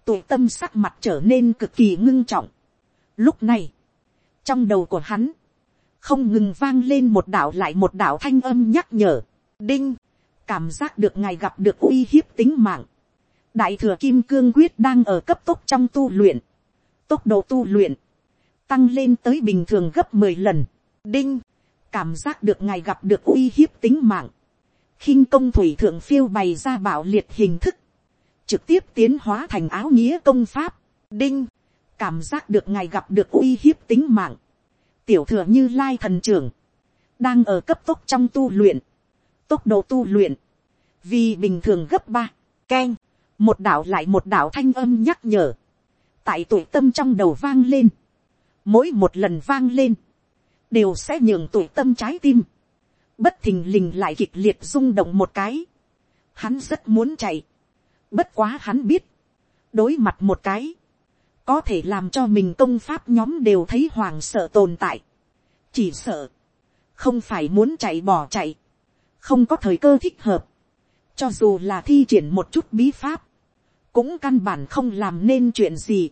tụ tâm sắc mặt trở nên cực kỳ ngưng trọng. Lúc này, trong đầu của hắn, không ngừng vang lên một đạo lại một đạo thanh âm nhắc nhở, đinh, cảm giác được ngài gặp được uy hiếp tính mạng đại thừa kim cương quyết đang ở cấp tốc trong tu luyện, tốc độ tu luyện, tăng lên tới bình thường gấp mười lần. đinh, cảm giác được ngài gặp được uy hiếp tính mạng. khinh công thủy thượng phiêu bày ra bảo liệt hình thức, trực tiếp tiến hóa thành áo nghĩa công pháp. đinh, cảm giác được ngài gặp được uy hiếp tính mạng. tiểu thừa như lai thần trưởng, đang ở cấp tốc trong tu luyện, tốc độ tu luyện, vì bình thường gấp ba, keng, một đạo lại một đạo thanh âm nhắc nhở, tại tuổi tâm trong đầu vang lên, mỗi một lần vang lên, đều sẽ nhường tuổi tâm trái tim, bất thình lình lại kịch liệt rung động một cái, hắn rất muốn chạy, bất quá hắn biết, đối mặt một cái, có thể làm cho mình công pháp nhóm đều thấy hoàng sợ tồn tại, chỉ sợ, không phải muốn chạy bỏ chạy, không có thời cơ thích hợp, cho dù là thi triển một chút bí pháp, cũng căn bản không làm nên chuyện gì,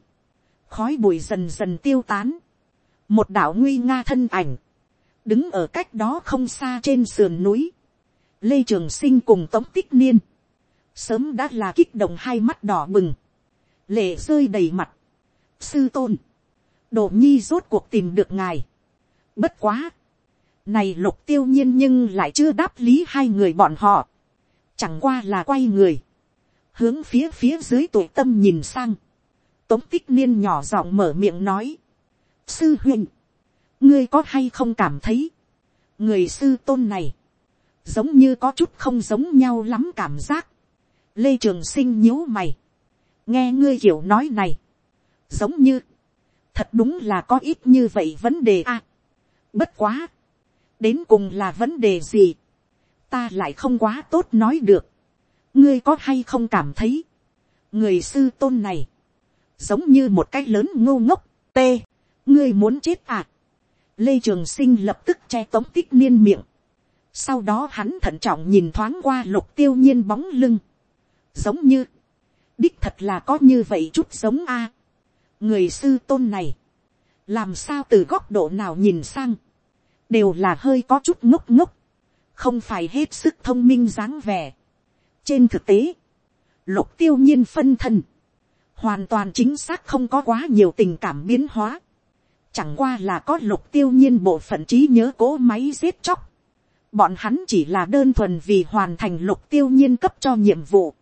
khói bụi dần dần tiêu tán, một đạo nguy nga thân ảnh, đứng ở cách đó không xa trên sườn núi, lê trường sinh cùng tống tích niên, sớm đã là kích động hai mắt đỏ bừng, lệ rơi đầy mặt, sư tôn, đồ nhi rốt cuộc tìm được ngài, bất quá, này lục tiêu nhiên nhưng lại chưa đáp lý hai người bọn họ, chẳng qua là quay người, hướng phía phía dưới tuổi tâm nhìn sang, tống tích niên nhỏ giọng mở miệng nói, sư huynh, ngươi có hay không cảm thấy, người sư tôn này, giống như có chút không giống nhau lắm cảm giác, lê trường sinh nhíu mày, nghe ngươi hiểu nói này, giống như, thật đúng là có ít như vậy vấn đề a, bất quá, đến cùng là vấn đề gì, ta lại không quá tốt nói được, ngươi có hay không cảm thấy, người sư tôn này, giống như một cái lớn ngô ngốc, t, ngươi muốn chết à. lê trường sinh lập tức che tống tích niên miệng, sau đó hắn thận trọng nhìn thoáng qua lục tiêu nhiên bóng lưng, giống như, đích thật là có như vậy chút giống a. người sư tôn này, làm sao từ góc độ nào nhìn sang, đều là hơi có chút ngốc ngốc, không phải hết sức thông minh dáng vẻ trên thực tế, lục tiêu nhiên phân thân, hoàn toàn chính xác không có quá nhiều tình cảm biến hóa, chẳng qua là có lục tiêu nhiên bộ phận trí nhớ cố máy giết chóc, bọn hắn chỉ là đơn thuần vì hoàn thành lục tiêu nhiên cấp cho nhiệm vụ,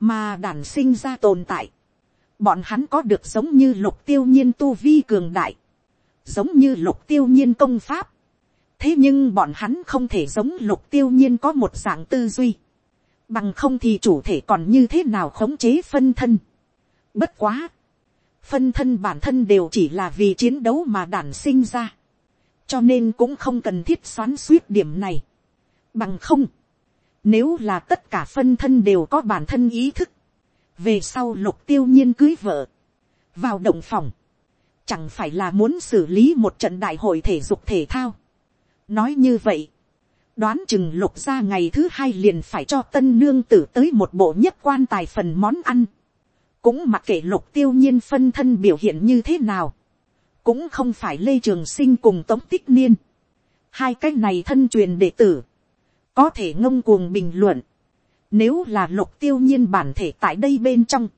mà đản sinh ra tồn tại, bọn hắn có được giống như lục tiêu nhiên tu vi cường đại, giống như lục tiêu nhiên công pháp, thế nhưng bọn hắn không thể giống lục tiêu nhiên có một dạng tư duy, bằng không thì chủ thể còn như thế nào khống chế phân thân. Bất quá, phân thân bản thân đều chỉ là vì chiến đấu mà đản sinh ra, cho nên cũng không cần thiết xoắn suýt điểm này. Bằng không, nếu là tất cả phân thân đều có bản thân ý thức, về sau lục tiêu nhiên cưới vợ, vào động phòng, chẳng phải là muốn xử lý một trận đại hội thể dục thể thao. Nói như vậy, đoán chừng lục ra ngày thứ hai liền phải cho tân nương tử tới một bộ nhất quan tài phần món ăn. cũng mặc kệ lục tiêu nhiên phân thân biểu hiện như thế nào. cũng không phải lê trường sinh cùng tống tích niên. hai cái này thân truyền đệ tử. có thể ngông cuồng bình luận. nếu là lục tiêu nhiên bản thể tại đây bên trong.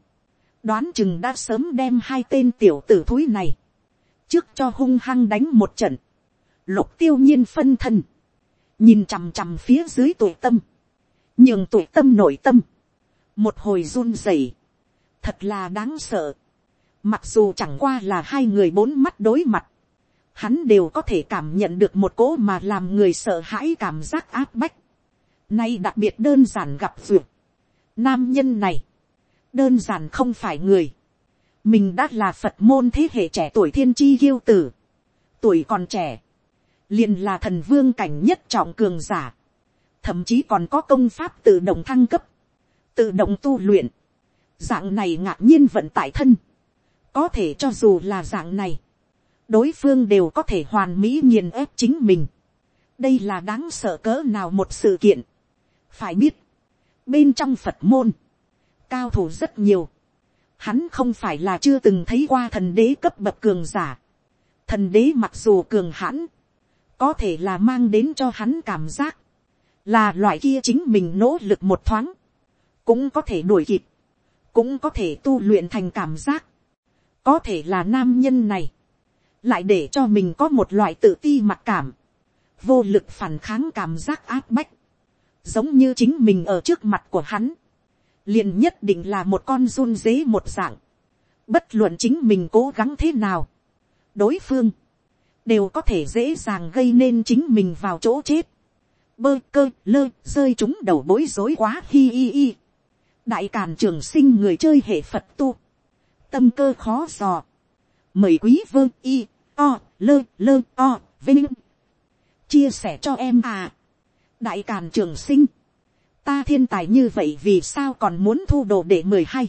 đoán chừng đã sớm đem hai tên tiểu tử thúi này. trước cho hung hăng đánh một trận lục tiêu nhiên phân thân, nhìn chằm chằm phía dưới tuổi tâm, nhường tuổi tâm nội tâm, một hồi run rẩy, thật là đáng sợ, mặc dù chẳng qua là hai người bốn mắt đối mặt, hắn đều có thể cảm nhận được một cỗ mà làm người sợ hãi cảm giác áp bách, nay đặc biệt đơn giản gặp duyệt, nam nhân này, đơn giản không phải người, mình đã là phật môn thế hệ trẻ tuổi thiên chi yêu tử, tuổi còn trẻ, liền là thần vương cảnh nhất trọng cường giả, thậm chí còn có công pháp tự động thăng cấp, tự động tu luyện, dạng này ngạc nhiên vận tải thân, có thể cho dù là dạng này, đối phương đều có thể hoàn mỹ nghiền ép chính mình, đây là đáng sợ cỡ nào một sự kiện, phải biết, bên trong phật môn, cao thủ rất nhiều, hắn không phải là chưa từng thấy qua thần đế cấp bậc cường giả, thần đế mặc dù cường hãn, có thể là mang đến cho hắn cảm giác, là loại kia chính mình nỗ lực một thoáng, cũng có thể đuổi kịp, cũng có thể tu luyện thành cảm giác, có thể là nam nhân này, lại để cho mình có một loại tự ti mặc cảm, vô lực phản kháng cảm giác áp bách, giống như chính mình ở trước mặt của hắn, liền nhất định là một con run dế một dạng, bất luận chính mình cố gắng thế nào, đối phương, đều có thể dễ dàng gây nên chính mình vào chỗ chết. Bơ cơ lơ rơi chúng đầu bối rối quá hi hi hi. Đại càn trường sinh người chơi hệ Phật tu. Tâm cơ khó dò. Mời quý vơ y o lơ lơ o vinh chia sẻ cho em à. đại càn trường sinh, ta thiên tài như vậy vì sao còn muốn thu đồ để mười hai,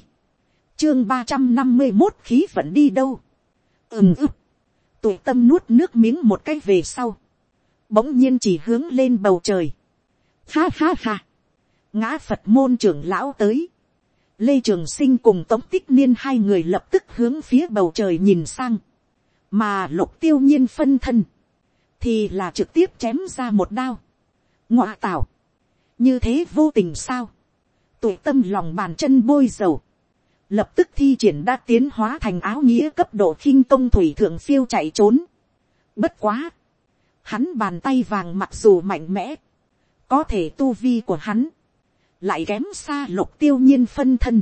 chương ba trăm năm mươi một khí vẫn đi đâu, ừm ức, tụi tâm nuốt nước miếng một cái về sau, bỗng nhiên chỉ hướng lên bầu trời, ha ha ha, ngã phật môn trưởng lão tới, lê trường sinh cùng tống tích niên hai người lập tức hướng phía bầu trời nhìn sang, mà lục tiêu nhiên phân thân, thì là trực tiếp chém ra một đao, ngọa tảo, như thế vô tình sao, tụi tâm lòng bàn chân bôi dầu, lập tức thi triển đã tiến hóa thành áo nghĩa cấp độ khinh công thủy thượng phiêu chạy trốn. Bất quá, hắn bàn tay vàng mặc dù mạnh mẽ, có thể tu vi của hắn, lại kém xa lục tiêu nhiên phân thân.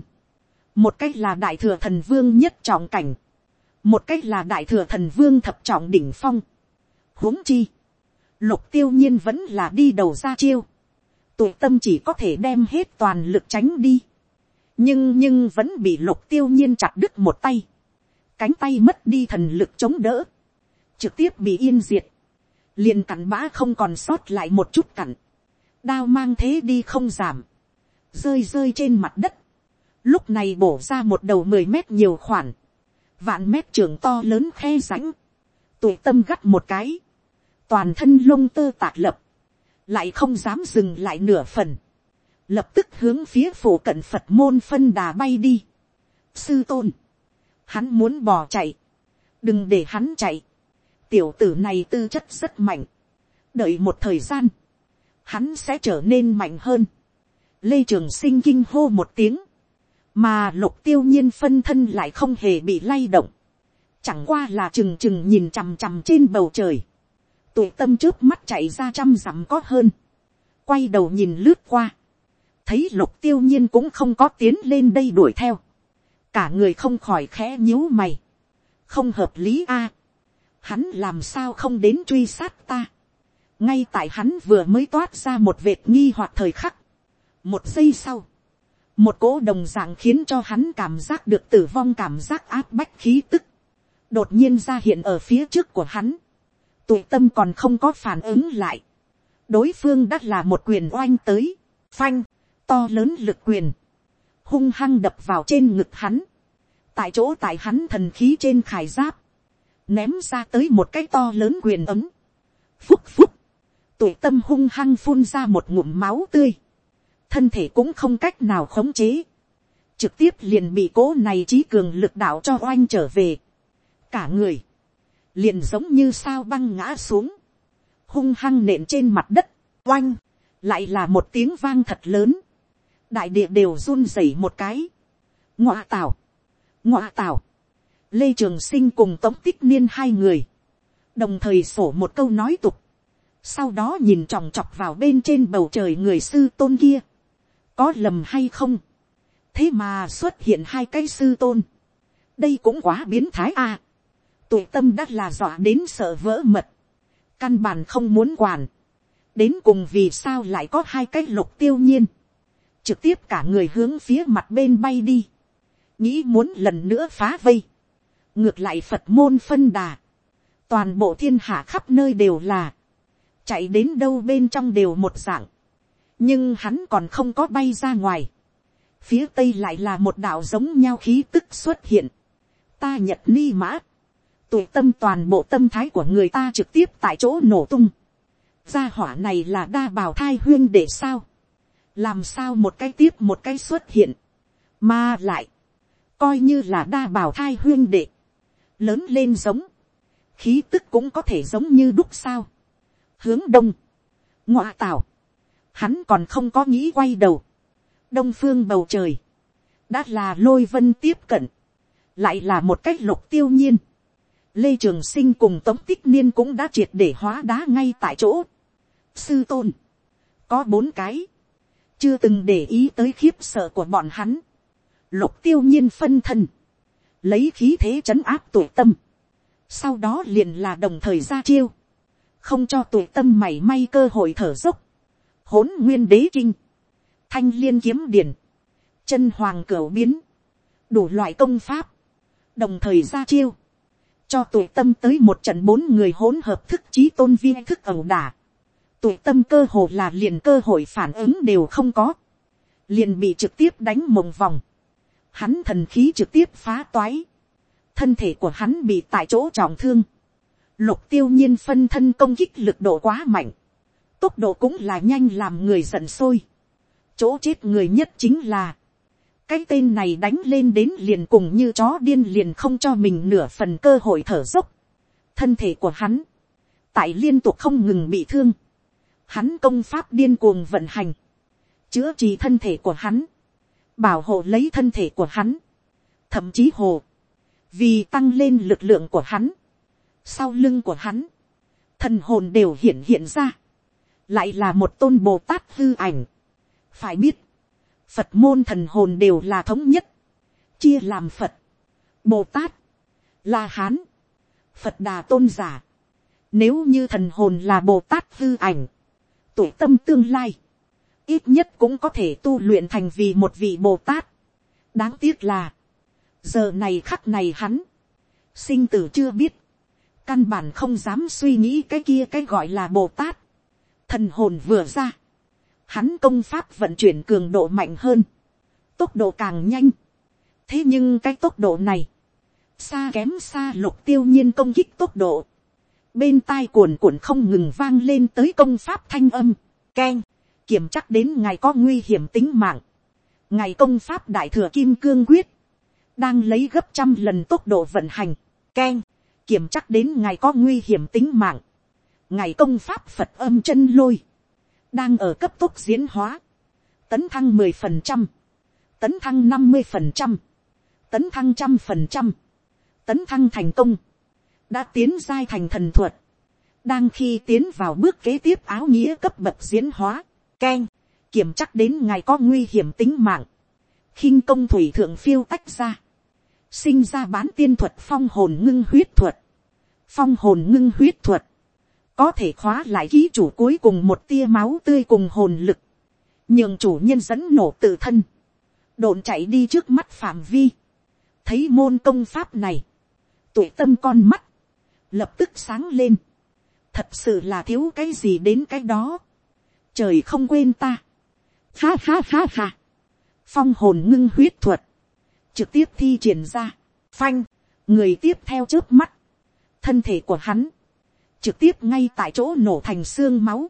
một cách là đại thừa thần vương nhất trọng cảnh, một cách là đại thừa thần vương thập trọng đỉnh phong. huống chi, lục tiêu nhiên vẫn là đi đầu ra chiêu, tụi tâm chỉ có thể đem hết toàn lực tránh đi, nhưng nhưng vẫn bị lục tiêu nhiên chặt đứt một tay, cánh tay mất đi thần lực chống đỡ, trực tiếp bị yên diệt, liền cặn bã không còn sót lại một chút cặn, đao mang thế đi không giảm, rơi rơi trên mặt đất, lúc này bổ ra một đầu mười mét nhiều khoản, vạn mét trường to lớn khe rãnh, tụi tâm gắt một cái, toàn thân lông tơ tạc lập, lại không dám dừng lại nửa phần, lập tức hướng phía phủ cận phật môn phân đà bay đi. sư tôn, hắn muốn bỏ chạy, đừng để hắn chạy, tiểu tử này tư chất rất mạnh, đợi một thời gian, hắn sẽ trở nên mạnh hơn. lê trường sinh kinh hô một tiếng, mà lục tiêu nhiên phân thân lại không hề bị lay động, chẳng qua là trừng trừng nhìn chằm chằm trên bầu trời, tụi tâm trước mắt chạy ra trăm dặm có hơn, quay đầu nhìn lướt qua, thấy lục tiêu nhiên cũng không có tiến lên đây đuổi theo, cả người không khỏi khẽ nhíu mày, không hợp lý a, hắn làm sao không đến truy sát ta, ngay tại hắn vừa mới toát ra một vệt nghi hoặc thời khắc, một giây sau, một cỗ đồng dạng khiến cho hắn cảm giác được tử vong cảm giác áp bách khí tức, đột nhiên ra hiện ở phía trước của hắn, tụi tâm còn không có phản ứng lại, đối phương đã là một quyền oanh tới, phanh, to lớn lực quyền, hung hăng đập vào trên ngực hắn, tại chỗ tại hắn thần khí trên khải giáp, ném ra tới một cái to lớn quyền ấm, phúc phúc, tụi tâm hung hăng phun ra một ngụm máu tươi, thân thể cũng không cách nào khống chế, trực tiếp liền bị cố này trí cường lực đạo cho oanh trở về, cả người, liền giống như sao băng ngã xuống, hung hăng nện trên mặt đất, oanh, lại là một tiếng vang thật lớn, đại địa đều run rẩy một cái, ngọa tảo, ngọa tảo, lê trường sinh cùng tống tích niên hai người, đồng thời sổ một câu nói tục, sau đó nhìn chòng chọc vào bên trên bầu trời người sư tôn kia, có lầm hay không, thế mà xuất hiện hai cái sư tôn, đây cũng quá biến thái à, tụi tâm đã là dọa đến sợ vỡ mật, căn bản không muốn quản, đến cùng vì sao lại có hai cái lục tiêu nhiên, trực tiếp cả người hướng phía mặt bên bay đi, nghĩ muốn lần nữa phá vây, ngược lại phật môn phân đà, toàn bộ thiên hạ khắp nơi đều là, chạy đến đâu bên trong đều một dạng, nhưng hắn còn không có bay ra ngoài, phía tây lại là một đạo giống nhau khí tức xuất hiện, ta nhật ni mã, tụ tâm toàn bộ tâm thái của người ta trực tiếp tại chỗ nổ tung, gia hỏa này là đa bào thai huyên để sao, làm sao một cái tiếp một cái xuất hiện, mà lại, coi như là đa bào thai huyên đệ, lớn lên giống, khí tức cũng có thể giống như đúc sao, hướng đông, ngoạ tảo, hắn còn không có nghĩ quay đầu, đông phương bầu trời, đã là lôi vân tiếp cận, lại là một cách lục tiêu nhiên, lê trường sinh cùng tống tích niên cũng đã triệt để hóa đá ngay tại chỗ, sư tôn, có bốn cái, chưa từng để ý tới khiếp sợ của bọn hắn, lục tiêu nhiên phân thân, lấy khí thế trấn áp tuổi tâm, sau đó liền là đồng thời ra chiêu, không cho tuổi tâm mảy may cơ hội thở dốc, hỗn nguyên đế kinh, thanh liên kiếm điển, chân hoàng cửu biến, đủ loại công pháp, đồng thời ra chiêu, cho tuổi tâm tới một trận bốn người hỗn hợp thức trí tôn viên thức ẩu đả, tụ tâm cơ hồ là liền cơ hội phản ứng đều không có, liền bị trực tiếp đánh mộng vòng, hắn thần khí trực tiếp phá toái, thân thể của hắn bị tại chỗ trọng thương, lục tiêu nhiên phân thân công kích lực độ quá mạnh, tốc độ cũng là nhanh làm người giận sôi, chỗ chết người nhất chính là, cái tên này đánh lên đến liền cùng như chó điên liền không cho mình nửa phần cơ hội thở dốc, thân thể của hắn, tại liên tục không ngừng bị thương, hắn công pháp điên cuồng vận hành, chữa trị thân thể của hắn, bảo hộ lấy thân thể của hắn, thậm chí hồ, vì tăng lên lực lượng của hắn, sau lưng của hắn, thần hồn đều hiện hiện ra, lại là một tôn bồ tát hư ảnh. phải biết, phật môn thần hồn đều là thống nhất, chia làm phật, bồ tát, la hán, phật đà tôn giả. nếu như thần hồn là bồ tát hư ảnh, tuổi tâm tương lai, ít nhất cũng có thể tu luyện thành vì một vị bồ tát. đáng tiếc là, giờ này khắc này hắn, sinh tử chưa biết, căn bản không dám suy nghĩ cái kia cái gọi là bồ tát, thần hồn vừa ra, hắn công pháp vận chuyển cường độ mạnh hơn, tốc độ càng nhanh, thế nhưng cái tốc độ này, xa kém xa lục tiêu nhiên công kích tốc độ, bên tai cuồn cuộn không ngừng vang lên tới công pháp thanh âm, keng, kiểm chắc đến ngài có nguy hiểm tính mạng, ngài công pháp đại thừa kim cương quyết, đang lấy gấp trăm lần tốc độ vận hành, keng, kiểm chắc đến ngài có nguy hiểm tính mạng, ngài công pháp phật âm chân lôi, đang ở cấp tốc diễn hóa, tấn thăng mười phần trăm, tấn thăng năm mươi phần trăm, tấn thăng trăm phần trăm, tấn thăng thành công, đã tiến giai thành thần thuật, đang khi tiến vào bước kế tiếp áo nghĩa cấp bậc diễn hóa, keng, kiểm chắc đến ngày có nguy hiểm tính mạng, khinh công thủy thượng phiêu tách ra, sinh ra bán tiên thuật phong hồn ngưng huyết thuật, phong hồn ngưng huyết thuật, có thể khóa lại ký chủ cuối cùng một tia máu tươi cùng hồn lực, nhường chủ nhân dẫn nổ tự thân, độn chạy đi trước mắt phạm vi, thấy môn công pháp này, tuổi tâm con mắt, lập tức sáng lên, thật sự là thiếu cái gì đến cái đó, trời không quên ta, ha ha ha ha, phong hồn ngưng huyết thuật, trực tiếp thi triển ra, phanh, người tiếp theo trước mắt, thân thể của hắn, trực tiếp ngay tại chỗ nổ thành xương máu,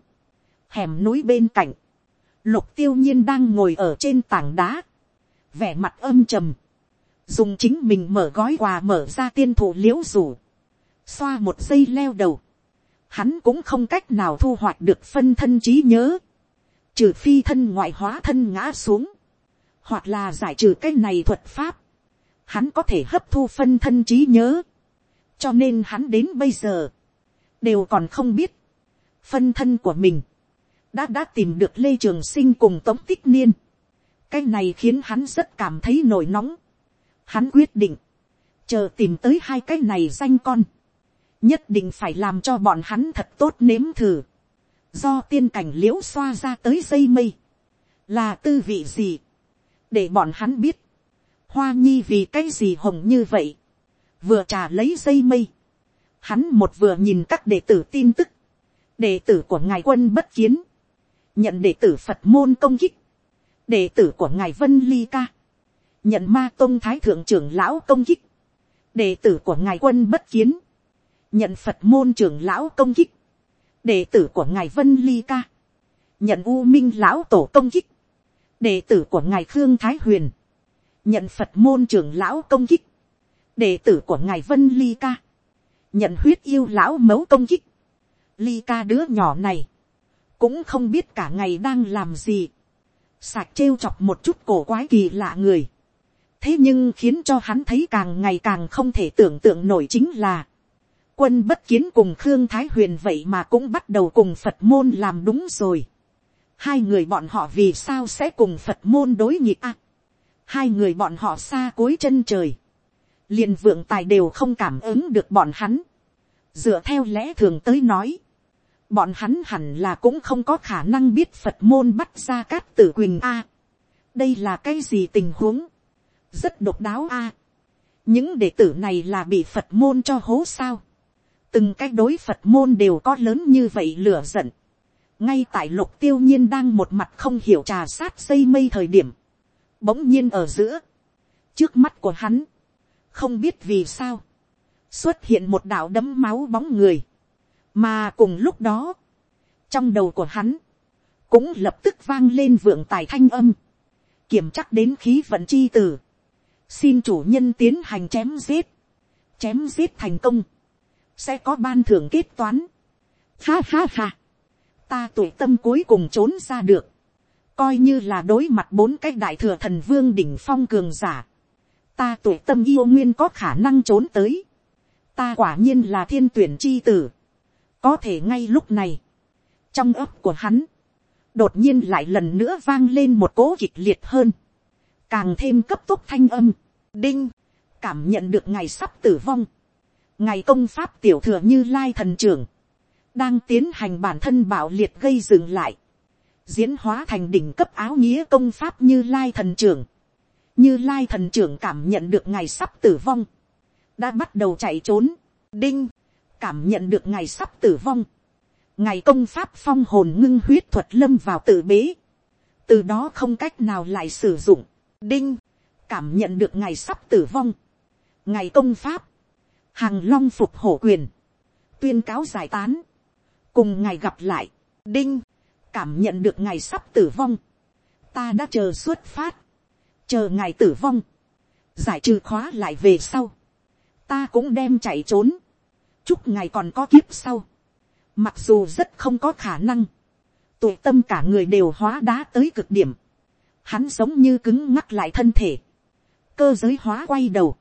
hẻm núi bên cạnh, lục tiêu nhiên đang ngồi ở trên tảng đá, vẻ mặt âm trầm, dùng chính mình mở gói quà mở ra tiên thủ liễu rủ, xoa một giây leo đầu, hắn cũng không cách nào thu hoạch được phân thân trí nhớ, trừ phi thân ngoại hóa thân ngã xuống, hoặc là giải trừ cái này thuật pháp, hắn có thể hấp thu phân thân trí nhớ, cho nên hắn đến bây giờ, đều còn không biết, phân thân của mình, đã đã tìm được lê trường sinh cùng tống tích niên, cái này khiến hắn rất cảm thấy nổi nóng, hắn quyết định, chờ tìm tới hai cái này danh con, nhất định phải làm cho bọn hắn thật tốt nếm thử, do tiên cảnh l i ễ u xoa ra tới dây mây, là tư vị gì, để bọn hắn biết, hoa nhi vì cái gì hồng như vậy, vừa trả lấy dây mây, Hắn một vừa nhìn các đệ tử tin tức. Đệ tử của ngài quân bất kiến. Nhận đệ tử Phật môn công kích. Đệ tử của ngài Vân Ly Ca. Nhận ma tôn thái thượng trưởng lão công kích. Đệ tử của ngài quân bất kiến. Nhận Phật môn trưởng lão công kích. Đệ tử của ngài Vân Ly Ca. Nhận U Minh lão tổ công kích. Đệ tử của ngài Khương Thái Huyền. Nhận Phật môn trưởng lão công kích. Đệ tử của ngài Vân Ly Ca nhận huyết yêu lão mấu công kích, ly ca đứa nhỏ này, cũng không biết cả ngày đang làm gì, sạc trêu chọc một chút cổ quái kỳ lạ người, thế nhưng khiến cho hắn thấy càng ngày càng không thể tưởng tượng nổi chính là, quân bất kiến cùng khương thái huyền vậy mà cũng bắt đầu cùng phật môn làm đúng rồi. hai người bọn họ vì sao sẽ cùng phật môn đối nghịch à? hai người bọn họ xa cuối chân trời liền vượng tài đều không cảm ứng được bọn hắn. dựa theo lẽ thường tới nói, bọn hắn hẳn là cũng không có khả năng biết phật môn bắt ra cát tử quỳnh a. đây là cái gì tình huống, rất độc đáo a. những đệ tử này là bị phật môn cho hố sao từng cái đối phật môn đều có lớn như vậy lửa giận. ngay tại lục tiêu nhiên đang một mặt không hiểu trà sát xây mây thời điểm, bỗng nhiên ở giữa, trước mắt của hắn, không biết vì sao, xuất hiện một đạo đấm máu bóng người, mà cùng lúc đó, trong đầu của hắn, cũng lập tức vang lên vượng tài thanh âm, kiểm chắc đến khí vận chi tử, xin chủ nhân tiến hành chém giết, chém giết thành công, sẽ có ban thưởng kết toán. Ha ha ha, ta tuổi tâm cuối cùng trốn ra được, coi như là đối mặt bốn cái đại thừa thần vương đỉnh phong cường giả, ta tuổi tâm yêu nguyên có khả năng trốn tới, ta quả nhiên là thiên tuyển chi tử, có thể ngay lúc này, trong ấp của hắn, đột nhiên lại lần nữa vang lên một cố kịch liệt hơn, càng thêm cấp tốc thanh âm, đinh, cảm nhận được ngày sắp tử vong, ngày công pháp tiểu thừa như lai thần trưởng, đang tiến hành bản thân bạo liệt gây dừng lại, diễn hóa thành đỉnh cấp áo nghĩa công pháp như lai thần trưởng, như lai thần trưởng cảm nhận được ngày sắp tử vong, đã bắt đầu chạy trốn, đinh, cảm nhận được ngày sắp tử vong, ngày công pháp phong hồn ngưng huyết thuật lâm vào tự bế, từ đó không cách nào lại sử dụng, đinh, cảm nhận được ngày sắp tử vong, ngày công pháp, hàng long phục hổ quyền, tuyên cáo giải tán, cùng ngày gặp lại, đinh, cảm nhận được ngày sắp tử vong, ta đã chờ xuất phát, chờ ngày tử vong, giải trừ khóa lại về sau, ta cũng đem chạy trốn, chúc ngài còn có kiếp sau, mặc dù rất không có khả năng, tụ tâm cả người đều hóa đá tới cực điểm, hắn giống như cứng ngắc lại thân thể, cơ giới hóa quay đầu,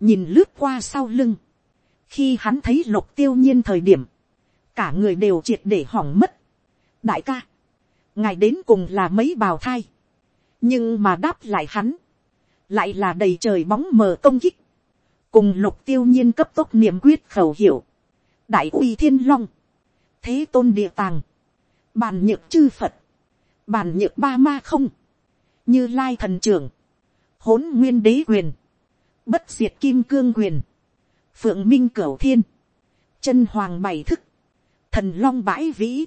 nhìn lướt qua sau lưng, khi hắn thấy lục tiêu nhiên thời điểm, cả người đều triệt để hỏng mất. đại ca, ngài đến cùng là mấy bào thai, nhưng mà đáp lại hắn, lại là đầy trời bóng mờ công kích, cùng lục tiêu nhiên cấp tốc niệm quyết khẩu hiệu. Đại uy thiên long, thế tôn địa tàng, bàn nhược chư phật, bàn nhược ba ma không, như lai thần trưởng, hỗn nguyên đế quyền, bất diệt kim cương quyền, phượng minh cửu thiên, chân hoàng bảy thức, thần long bãi vĩ,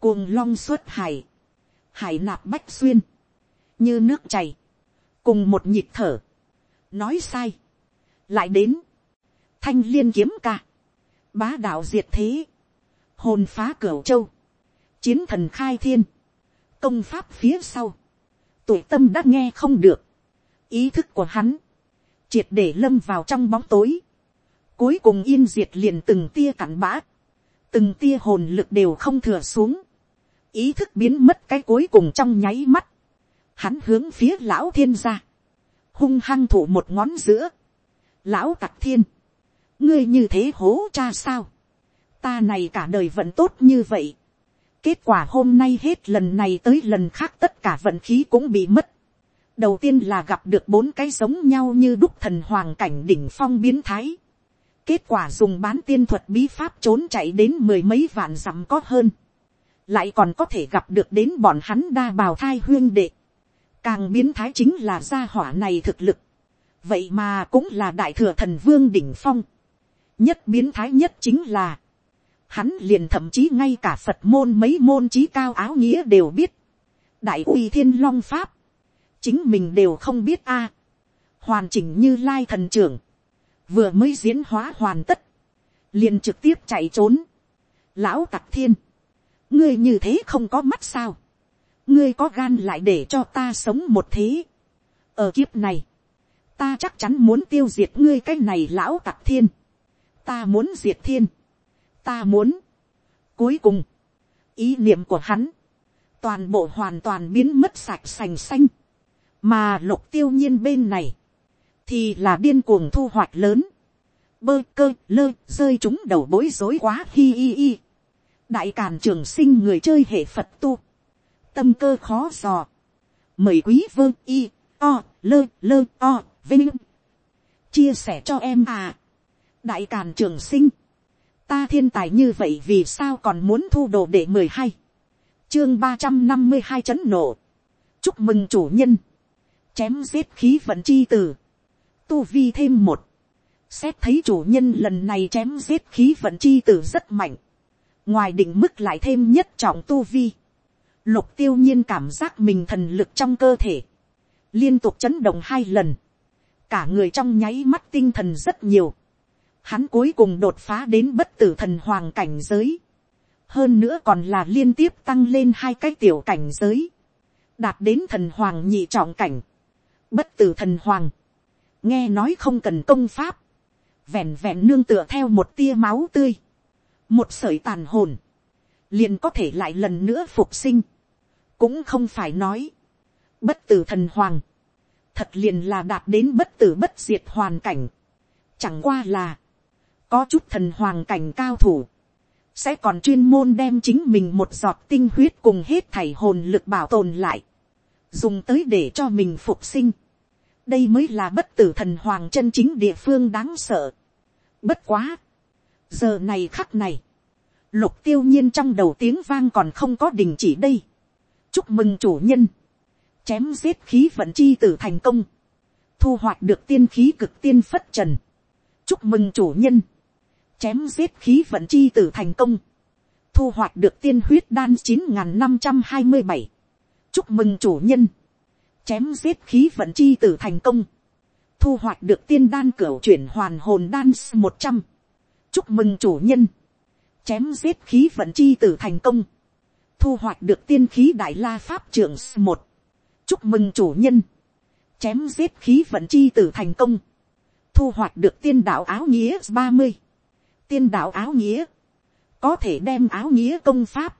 cuồng long xuất hải, hải nạp bách xuyên, như nước chảy, cùng một nhịp thở, nói sai, lại đến, thanh liên kiếm ca, bá đạo diệt thế, hồn phá cửu châu, chiến thần khai thiên, công pháp phía sau, tuổi tâm đã nghe không được, ý thức của hắn, triệt để lâm vào trong bóng tối, cuối cùng yên diệt liền từng tia cặn bã, từng tia hồn lực đều không thừa xuống, ý thức biến mất cái cuối cùng trong nháy mắt, hắn hướng phía lão thiên ra, hung hăng thủ một ngón giữa, lão tặc thiên, ngươi như thế hố cha sao, ta này cả đời vẫn tốt như vậy, kết quả hôm nay hết lần này tới lần khác tất cả vận khí cũng bị mất, đầu tiên là gặp được bốn cái giống nhau như đúc thần hoàng cảnh đỉnh phong biến thái, kết quả dùng bán tiên thuật bí pháp trốn chạy đến mười mấy vạn dặm có hơn, lại còn có thể gặp được đến bọn hắn đa bào thai huyên đệ, càng biến thái chính là gia hỏa này thực lực, vậy mà cũng là đại thừa thần vương đỉnh phong, nhất biến thái nhất chính là, hắn liền thậm chí ngay cả phật môn mấy môn trí cao áo nghĩa đều biết, đại uy thiên long pháp, chính mình đều không biết a, hoàn chỉnh như lai thần trưởng, vừa mới diễn hóa hoàn tất, liền trực tiếp chạy trốn, lão tặc thiên, ngươi như thế không có mắt sao, ngươi có gan lại để cho ta sống một thế, ở kiếp này, ta chắc chắn muốn tiêu diệt ngươi cái này lão tặc thiên, ta muốn diệt thiên, ta muốn, cuối cùng, ý niệm của hắn, toàn bộ hoàn toàn biến mất sạch sành xanh, mà lục tiêu nhiên bên này, thì là điên cuồng thu hoạch lớn, bơ cơ lơ rơi chúng đầu bối rối quá hi hi hi. đại càn trường sinh người chơi hệ phật tu, tâm cơ khó dò, mời quý vơ y o lơ lơ o vinh. Chia sẻ cho em à. đại càn trường sinh, ta thiên tài như vậy vì sao còn muốn thu đồ để mười hai, chương ba trăm năm mươi hai chấn nổ, chúc mừng chủ nhân, chém giết khí vận chi tử, tu vi thêm một, xét thấy chủ nhân lần này chém giết khí vận chi tử rất mạnh, ngoài định mức lại thêm nhất trọng tu vi, lục tiêu nhiên cảm giác mình thần lực trong cơ thể, liên tục chấn động hai lần, cả người trong nháy mắt tinh thần rất nhiều, hắn cuối cùng đột phá đến bất tử thần hoàng cảnh giới, hơn nữa còn là liên tiếp tăng lên hai cái tiểu cảnh giới, đạt đến thần hoàng nhị trọng cảnh, bất tử thần hoàng, nghe nói không cần công pháp, vẹn vẹn nương tựa theo một tia máu tươi, một sởi tàn hồn, liền có thể lại lần nữa phục sinh, cũng không phải nói, bất tử thần hoàng, thật liền là đạt đến bất tử bất diệt hoàn cảnh, chẳng qua là, có chút thần hoàng cảnh cao thủ, sẽ còn chuyên môn đem chính mình một giọt tinh huyết cùng hết thảy hồn lực bảo tồn lại, dùng tới để cho mình phục sinh đây mới là bất tử thần hoàng chân chính địa phương đáng sợ. bất quá, giờ này khắc này, lục tiêu nhiên trong đầu tiếng vang còn không có đình chỉ đây. chúc mừng chủ nhân, chém giết khí vận chi tử thành công, thu hoạch được tiên khí cực tiên phất trần. chúc mừng chủ nhân, chém giết khí vận chi tử thành công, thu hoạch được tiên huyết đan chín n g h n năm trăm hai mươi bảy, chúc mừng chủ nhân, chém giết khí vận chi tử thành công, thu hoạch được tiên đan cửa chuyển hoàn hồn đan một trăm, chúc mừng chủ nhân, chém giết khí vận chi tử thành công, thu hoạch được tiên khí đại la pháp trưởng một, chúc mừng chủ nhân, chém giết khí vận chi tử thành công, thu hoạch được tiên đạo áo nghĩa ba mươi, tiên đạo áo nghĩa, có thể đem áo nghĩa công pháp,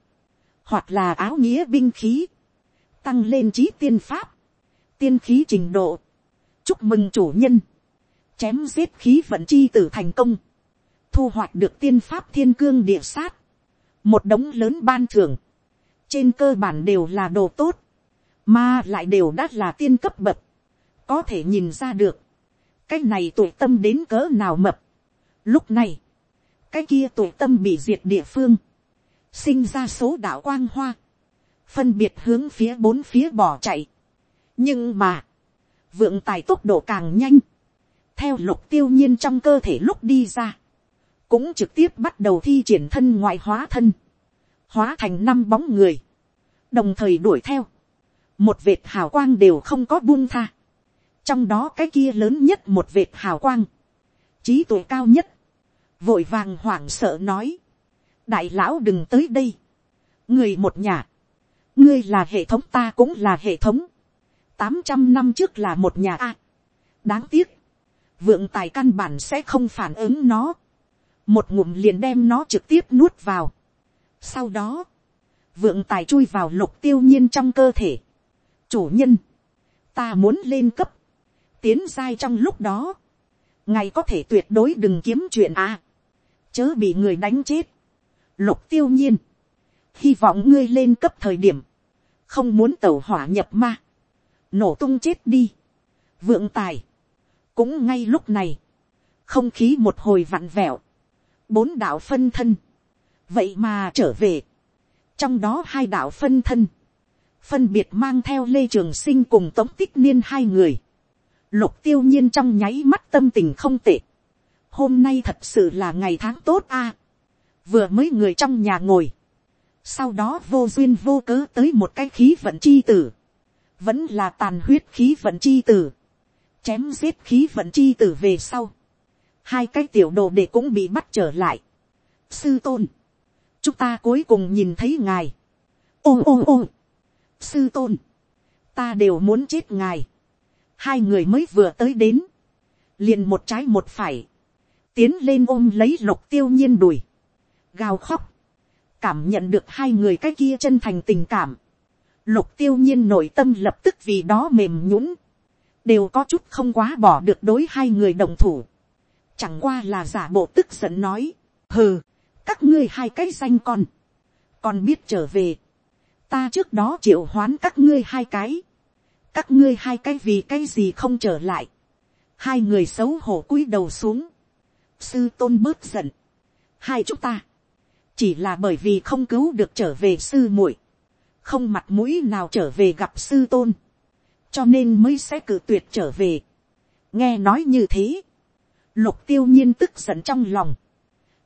hoặc là áo nghĩa binh khí, tăng lên trí tiên pháp, tiên khí trình độ, chúc mừng chủ nhân, chém giết khí vận chi tử thành công, thu hoạch được tiên pháp thiên cương địa sát, một đống lớn ban thưởng, trên cơ bản đều là đồ tốt, mà lại đều đắt là tiên cấp bậc, có thể nhìn ra được, cái này tuổi tâm đến cỡ nào mập. Lúc này, cái kia tuổi tâm bị diệt địa phương, sinh ra số đạo quang hoa, phân biệt hướng phía bốn phía bỏ chạy nhưng mà, vượng tài tốc độ càng nhanh, theo lục tiêu nhiên trong cơ thể lúc đi ra, cũng trực tiếp bắt đầu thi triển thân ngoại hóa thân, hóa thành năm bóng người, đồng thời đuổi theo, một vệt hào quang đều không có buông tha, trong đó cái kia lớn nhất một vệt hào quang, trí tuổi cao nhất, vội vàng hoảng sợ nói, đại lão đừng tới đây, người một nhà, ngươi là hệ thống ta cũng là hệ thống, tám trăm năm trước là một nhà a, đáng tiếc, vượng tài căn bản sẽ không phản ứng nó, một ngụm liền đem nó trực tiếp nuốt vào. Sau đó, vượng tài chui vào lục tiêu nhiên trong cơ thể. chủ nhân, ta muốn lên cấp, tiến giai trong lúc đó, ngài có thể tuyệt đối đừng kiếm chuyện à chớ bị người đánh chết. Lục tiêu nhiên, hy vọng ngươi lên cấp thời điểm, không muốn tẩu hỏa nhập ma, nổ tung chết đi. Vượng tài, cũng ngay lúc này, không khí một hồi vặn vẹo, bốn đạo phân thân, vậy mà trở về, trong đó hai đạo phân thân, phân biệt mang theo lê trường sinh cùng tống tích niên hai người, lục tiêu nhiên trong nháy mắt tâm tình không tệ, hôm nay thật sự là ngày tháng tốt a. vừa mới người trong nhà ngồi, sau đó vô duyên vô cớ tới một cái khí vận chi tử, vẫn là tàn huyết khí vận chi tử, chém giết khí vận chi tử về sau, hai cái tiểu đồ để cũng bị bắt trở lại. sư tôn, chúng ta cuối cùng nhìn thấy ngài, ôm ôm ôm, sư tôn, ta đều muốn chết ngài, hai người mới vừa tới đến, liền một trái một phải, tiến lên ôm lấy lục tiêu nhiên đùi, gào khóc, cảm nhận được hai người cái kia chân thành tình cảm, lục tiêu nhiên nội tâm lập tức vì đó mềm nhũng, đều có chút không quá bỏ được đối hai người đồng thủ, chẳng qua là giả bộ tức giận nói, hừ, các ngươi hai cái danh con, còn biết trở về, ta trước đó triệu hoán các ngươi hai cái, các ngươi hai cái vì cái gì không trở lại, hai người xấu hổ cúi đầu xuống, sư tôn bớt giận. hai chúng ta, chỉ là bởi vì không cứu được trở về sư muội, không mặt mũi nào trở về gặp sư tôn, cho nên mới sẽ cử tuyệt trở về. nghe nói như thế, lục tiêu nhiên tức giận trong lòng,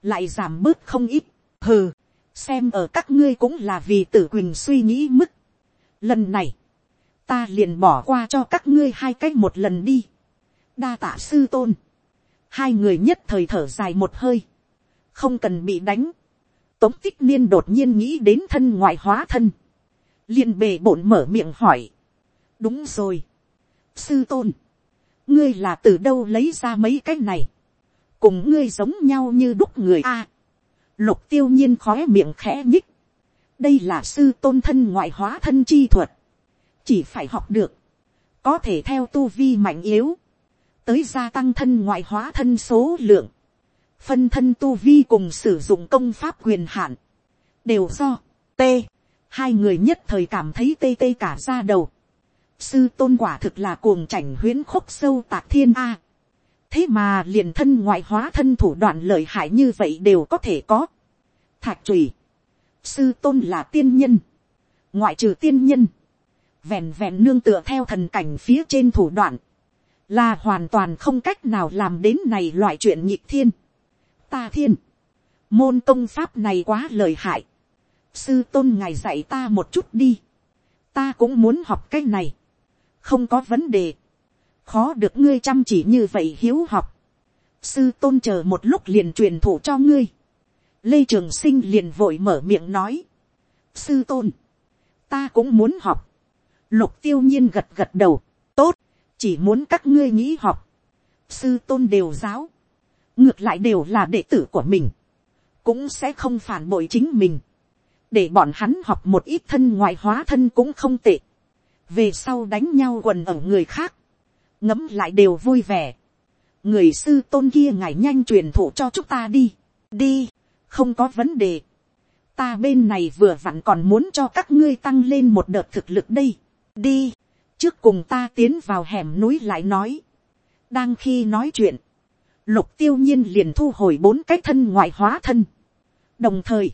lại giảm bớt không ít, hừ, xem ở các ngươi cũng là vì tử quỳnh suy nghĩ mức. lần này, ta liền bỏ qua cho các ngươi hai cách một lần đi. đa tạ sư tôn. hai người nhất thời thở dài một hơi. không cần bị đánh. tống tích niên đột nhiên nghĩ đến thân ngoại hóa thân liền bề bổn mở miệng hỏi. đúng rồi. sư tôn. ngươi là từ đâu lấy ra mấy cái này. cùng ngươi giống nhau như đúc người a. lục tiêu nhiên khói miệng khẽ nhích. đây là sư tôn thân ngoại hóa thân chi thuật chỉ phải học được, có thể theo tu vi mạnh yếu, tới gia tăng thân ngoại hóa thân số lượng, phân thân tu vi cùng sử dụng công pháp quyền hạn, đều do t, hai người nhất thời cảm thấy tê tê cả ra đầu, sư tôn quả thực là cuồng chảnh huyến khúc sâu tạc thiên a, thế mà liền thân ngoại hóa thân thủ đoạn lợi hại như vậy đều có thể có, thạc trùy, sư tôn là tiên nhân, ngoại trừ tiên nhân, vẹn vẹn nương tựa theo thần cảnh phía trên thủ đoạn, là hoàn toàn không cách nào làm đến này loại chuyện nhịp thiên. Ta thiên, môn công pháp này quá lời hại, sư tôn ngài dạy ta một chút đi, ta cũng muốn học cái này, không có vấn đề, khó được ngươi chăm chỉ như vậy hiếu học, sư tôn chờ một lúc liền truyền thụ cho ngươi, lê trường sinh liền vội mở miệng nói, sư tôn, ta cũng muốn học, Lục tiêu nhiên gật gật đầu. Tốt, chỉ muốn các ngươi nghĩ học. Sư tôn đều giáo. Ngược lại đều là đệ tử của mình. Cũng sẽ không phản bội chính mình. Để bọn hắn học một ít thân ngoại hóa thân cũng không tệ. Về sau đánh nhau quần ở người khác. Ngấm lại đều vui vẻ. Người sư tôn kia ngài nhanh truyền thụ cho chúng ta đi. Đi, không có vấn đề ta bên này vừa vặn còn muốn cho các ngươi tăng lên một đợt thực lực đây đi, trước cùng ta tiến vào hẻm núi lại nói. đang khi nói chuyện, lục tiêu nhiên liền thu hồi bốn cái thân ngoại hóa thân. đồng thời,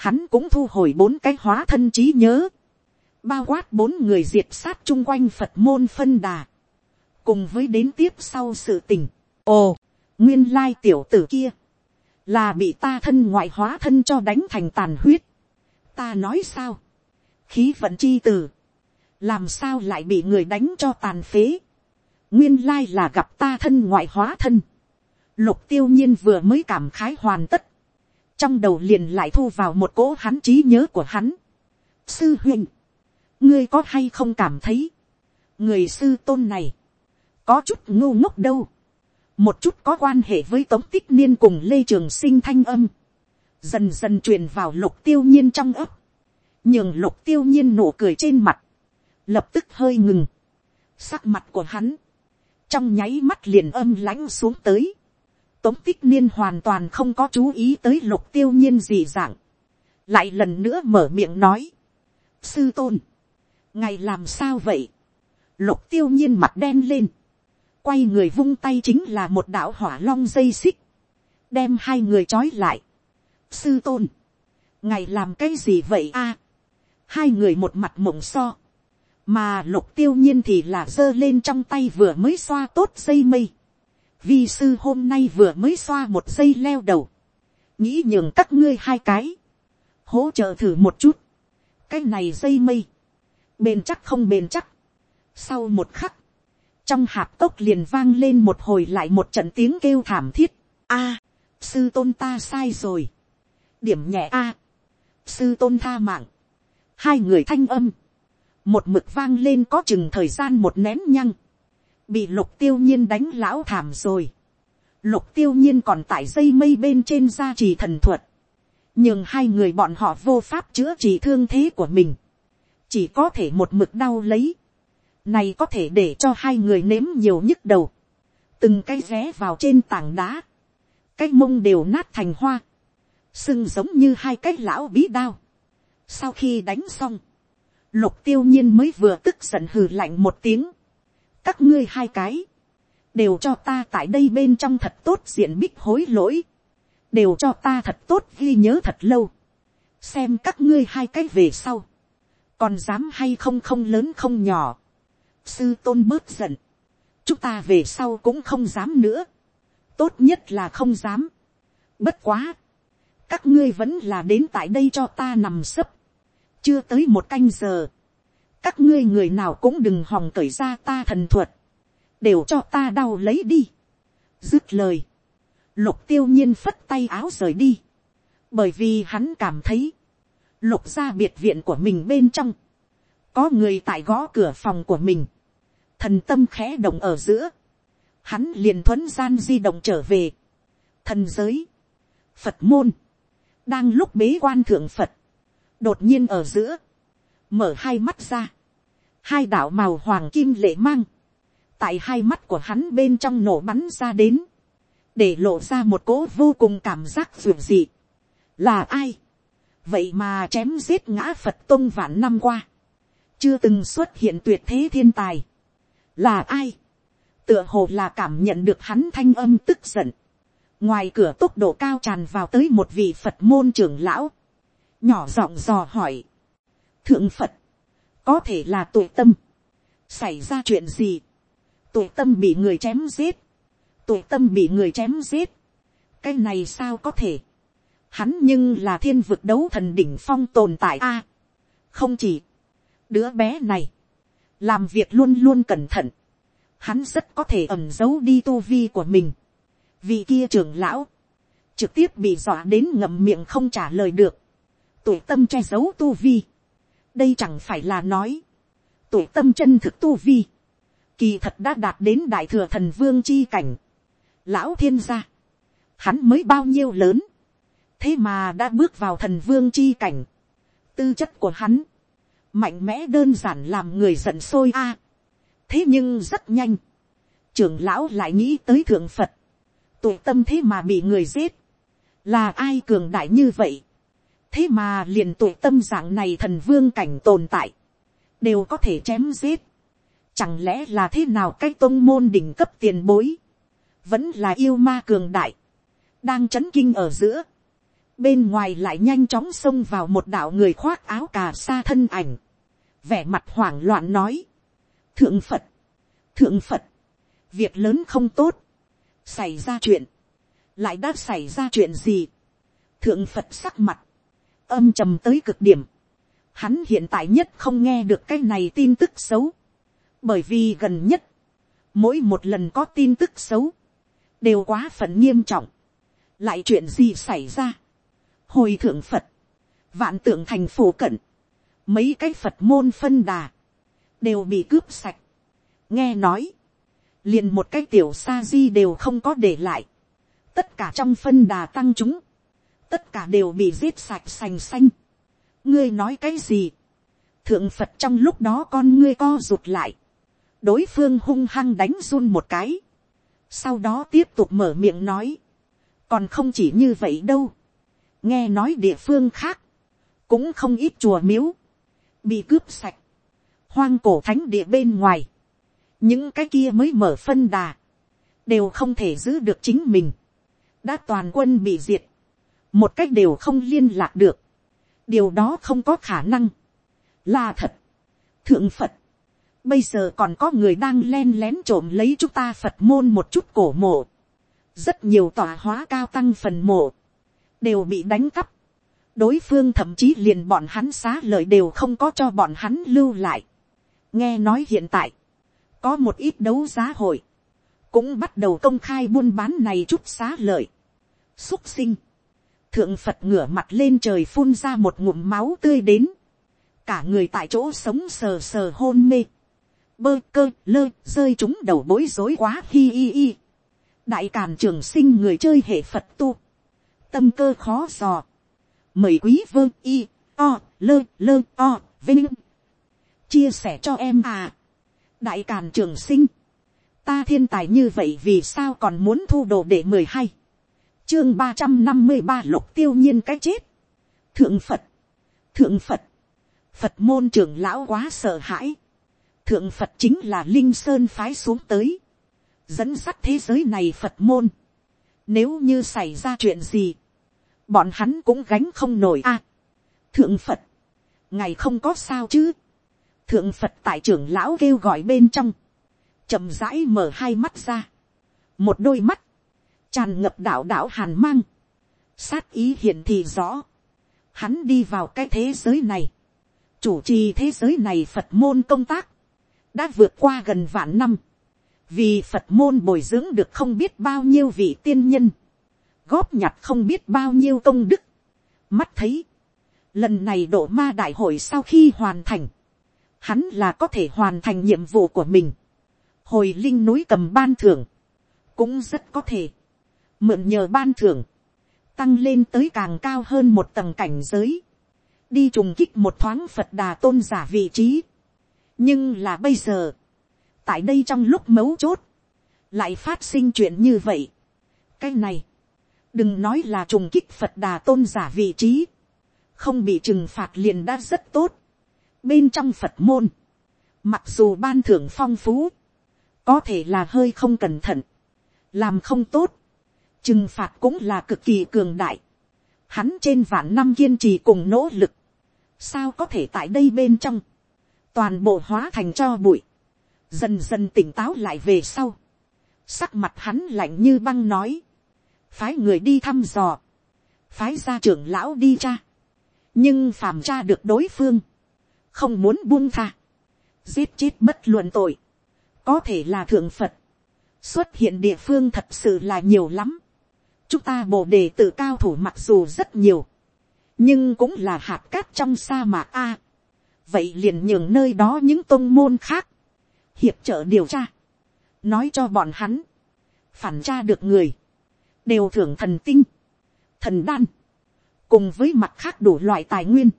hắn cũng thu hồi bốn cái hóa thân trí nhớ, bao quát bốn người diệt sát chung quanh phật môn phân đà, cùng với đến tiếp sau sự tình. ồ, nguyên lai tiểu tử kia, là bị ta thân ngoại hóa thân cho đánh thành tàn huyết. ta nói sao, khí vận chi tử, làm sao lại bị người đánh cho tàn phế, nguyên lai là gặp ta thân ngoại hóa thân, lục tiêu nhiên vừa mới cảm khái hoàn tất, trong đầu liền lại thu vào một cỗ hắn trí nhớ của hắn. sư huynh, ngươi có hay không cảm thấy, người sư tôn này, có chút ngu ngốc đâu, một chút có quan hệ với tống tích niên cùng lê trường sinh thanh âm, dần dần truyền vào lục tiêu nhiên trong ấp, nhường lục tiêu nhiên nụ cười trên mặt, lập tức hơi ngừng, sắc mặt của hắn, trong nháy mắt liền âm lãnh xuống tới, tống tích niên hoàn toàn không có chú ý tới lục tiêu nhiên gì dạng, lại lần nữa mở miệng nói, sư tôn, ngày làm sao vậy, lục tiêu nhiên mặt đen lên, quay người vung tay chính là một đạo hỏa long dây xích, đem hai người trói lại, sư tôn, ngày làm cái gì vậy a, hai người một mặt mộng so, mà lục tiêu nhiên thì là giơ lên trong tay vừa mới xoa tốt dây mây. Vi sư hôm nay vừa mới xoa một dây leo đầu. Nghĩ nhường các ngươi hai cái. Hỗ trợ thử một chút. Cái này dây mây. Bền chắc không bền chắc. Sau một khắc. Trong hạp tốc liền vang lên một hồi lại một trận tiếng kêu thảm thiết. a sư tôn ta sai rồi. Điểm nhẹ a Sư tôn tha mạng. Hai người thanh âm một mực vang lên có chừng thời gian một nén nhăng, bị lục tiêu nhiên đánh lão thảm rồi. Lục tiêu nhiên còn tại dây mây bên trên gia trì thần thuật, nhưng hai người bọn họ vô pháp chữa trị thương thế của mình, chỉ có thể một mực đau lấy, này có thể để cho hai người nếm nhiều nhức đầu, từng cái vé vào trên tảng đá, cái mông đều nát thành hoa, sưng giống như hai cái lão bí đao. Sau khi đánh xong, Lục tiêu nhiên mới vừa tức giận hừ lạnh một tiếng. Các ngươi hai cái. Đều cho ta tại đây bên trong thật tốt diện bích hối lỗi. Đều cho ta thật tốt ghi nhớ thật lâu. Xem các ngươi hai cái về sau. Còn dám hay không không lớn không nhỏ. Sư tôn bớt giận. Chúng ta về sau cũng không dám nữa. Tốt nhất là không dám. Bất quá. các ngươi vẫn là đến tại đây cho ta nằm sấp, chưa tới một canh giờ, các ngươi người nào cũng đừng hòng cởi ra ta thần thuật, đều cho ta đau lấy đi. dứt lời, lục tiêu nhiên phất tay áo rời đi, bởi vì hắn cảm thấy, lục ra biệt viện của mình bên trong, có người tại gõ cửa phòng của mình, thần tâm khẽ động ở giữa, hắn liền thuấn gian di động trở về, thần giới, phật môn, đang lúc bế quan thượng phật, đột nhiên ở giữa, mở hai mắt ra, hai đạo màu hoàng kim lệ mang, tại hai mắt của hắn bên trong nổ bắn ra đến, để lộ ra một cỗ vô cùng cảm giác ruột dị. là ai, vậy mà chém giết ngã phật tôn vạn năm qua, chưa từng xuất hiện tuyệt thế thiên tài, là ai, tựa hồ là cảm nhận được hắn thanh âm tức giận, ngoài cửa tốc độ cao tràn vào tới một vị phật môn trưởng lão, nhỏ giọng dò hỏi, thượng phật, có thể là tội tâm, xảy ra chuyện gì, tội tâm bị người chém giết, tội tâm bị người chém giết, cái này sao có thể, hắn nhưng là thiên vực đấu thần đỉnh phong tồn tại a, không chỉ, đứa bé này, làm việc luôn luôn cẩn thận, hắn rất có thể ẩm giấu đi tu vi của mình, vì kia trưởng lão, trực tiếp bị dọa đến ngậm miệng không trả lời được, tuổi tâm che giấu tu vi, đây chẳng phải là nói, tuổi tâm chân thực tu vi, kỳ thật đã đạt đến đại thừa thần vương chi cảnh, lão thiên gia, hắn mới bao nhiêu lớn, thế mà đã bước vào thần vương chi cảnh, tư chất của hắn, mạnh mẽ đơn giản làm người giận sôi a. thế nhưng rất nhanh, trưởng lão lại nghĩ tới thượng phật, tụ tâm thế mà bị người giết, là ai cường đại như vậy, thế mà liền tuổi tâm dạng này thần vương cảnh tồn tại, đều có thể chém giết, chẳng lẽ là thế nào cái tôn môn đỉnh cấp tiền bối, vẫn là yêu ma cường đại, đang c h ấ n kinh ở giữa, bên ngoài lại nhanh chóng xông vào một đạo người khoác áo cà sa thân ảnh, vẻ mặt hoảng loạn nói, thượng phật, thượng phật, việc lớn không tốt, xảy ra chuyện, lại đã xảy ra chuyện gì, thượng phật sắc mặt, âm trầm tới cực điểm, hắn hiện tại nhất không nghe được cái này tin tức xấu, bởi vì gần nhất, mỗi một lần có tin tức xấu, đều quá phần nghiêm trọng, lại chuyện gì xảy ra, hồi thượng phật, vạn tượng thành phố cận, mấy cái phật môn phân đà, đều bị cướp sạch, nghe nói, liền một cái tiểu sa di đều không có để lại, tất cả trong phân đà tăng chúng, tất cả đều bị giết sạch sành xanh, ngươi nói cái gì, thượng phật trong lúc đó con ngươi co rụt lại, đối phương hung hăng đánh run một cái, sau đó tiếp tục mở miệng nói, còn không chỉ như vậy đâu, nghe nói địa phương khác, cũng không ít chùa miếu, bị cướp sạch, hoang cổ thánh địa bên ngoài, những cái kia mới mở phân đà, đều không thể giữ được chính mình, đã toàn quân bị diệt, một cách đều không liên lạc được, điều đó không có khả năng, là thật, thượng phật, Bây giờ còn có người đang len lén trộm lấy chúng ta Phật môn một chút cổ mộ. Rất nhiều tòa hóa cao tăng phần mộ. Đều bị đánh cắp. Đối phương thậm chí liền bọn hắn xá lợi đều không có cho bọn hắn lưu lại. Nghe nói hiện tại. Có một ít đấu giá hội. Cũng bắt đầu công khai buôn bán này chút xá lợi. Xúc sinh. Thượng Phật ngửa mặt lên trời phun ra một ngụm máu tươi đến. Cả người tại chỗ sống sờ sờ hôn mê bơ cơ, lơ, rơi chúng đầu bối rối quá, hi hi hi. đại càn trường sinh người chơi hệ phật tu. tâm cơ khó dò. mời quý vơ, y, o, lơ lơ, o, vinh. chia sẻ cho em à. đại càn trường sinh. ta thiên tài như vậy vì sao còn muốn thu đồ để mười hai chương ba trăm năm mươi ba lục tiêu nhiên cái chết. thượng phật. thượng phật. phật môn trưởng lão quá sợ hãi thượng phật chính là linh sơn phái xuống tới, dẫn dắt thế giới này phật môn. Nếu như xảy ra chuyện gì, bọn hắn cũng gánh không nổi a. thượng phật, ngày không có sao chứ. thượng phật tại trưởng lão kêu gọi bên trong, chậm rãi mở hai mắt ra, một đôi mắt, tràn ngập đạo đạo hàn mang, sát ý hiện thì rõ, hắn đi vào cái thế giới này, chủ trì thế giới này phật môn công tác, đã vượt qua gần vạn năm, vì phật môn bồi dưỡng được không biết bao nhiêu vị tiên nhân, góp nhặt không biết bao nhiêu công đức, mắt thấy, lần này độ ma đại hội sau khi hoàn thành, hắn là có thể hoàn thành nhiệm vụ của mình, hồi linh núi cầm ban thưởng, cũng rất có thể, mượn nhờ ban thưởng, tăng lên tới càng cao hơn một tầng cảnh giới, đi trùng kích một thoáng phật đà tôn giả vị trí. nhưng là bây giờ, tại đây trong lúc mấu chốt, lại phát sinh chuyện như vậy. cái này, đừng nói là trùng kích phật đà tôn giả vị trí, không bị trừng phạt liền đã rất tốt. bên trong phật môn, mặc dù ban thưởng phong phú, có thể là hơi không cẩn thận, làm không tốt, trừng phạt cũng là cực kỳ cường đại. Hắn trên vạn năm kiên trì cùng nỗ lực, sao có thể tại đây bên trong, toàn bộ hóa thành cho bụi, dần dần tỉnh táo lại về sau, sắc mặt hắn lạnh như băng nói, phái người đi thăm dò, phái gia trưởng lão đi cha, nhưng phàm cha được đối phương, không muốn buông tha, giết chết bất luận tội, có thể là thượng phật, xuất hiện địa phương thật sự là nhiều lắm, chúng ta bồ đề tự cao thủ mặc dù rất nhiều, nhưng cũng là hạt cát trong sa mạc a. vậy liền nhường nơi đó những tôn môn khác, hiệp trợ điều tra, nói cho bọn hắn, phản tra được người, đều thưởng thần tinh, thần đan, cùng với mặt khác đủ loại tài nguyên,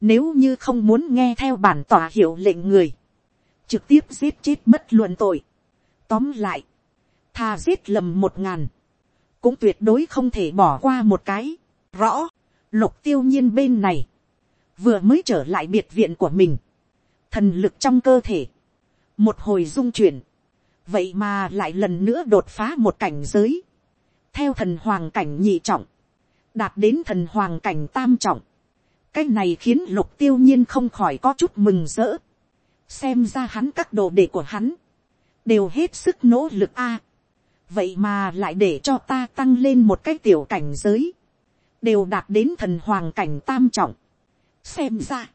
nếu như không muốn nghe theo bản tòa hiệu lệnh người, trực tiếp giết chết bất luận tội. Tóm lại, thà giết lầm một ngàn, cũng tuyệt đối không thể bỏ qua một cái. Rõ, lục tiêu nhiên bên này, vừa mới trở lại biệt viện của mình, thần lực trong cơ thể, một hồi dung chuyển, vậy mà lại lần nữa đột phá một cảnh giới, theo thần hoàng cảnh nhị trọng, đạt đến thần hoàng cảnh tam trọng, cái này khiến lục tiêu nhiên không khỏi có chút mừng rỡ, xem ra hắn các đồ đệ của hắn, đều hết sức nỗ lực a, vậy mà lại để cho ta tăng lên một cái tiểu cảnh giới, đều đạt đến thần hoàng cảnh tam trọng. xem ra,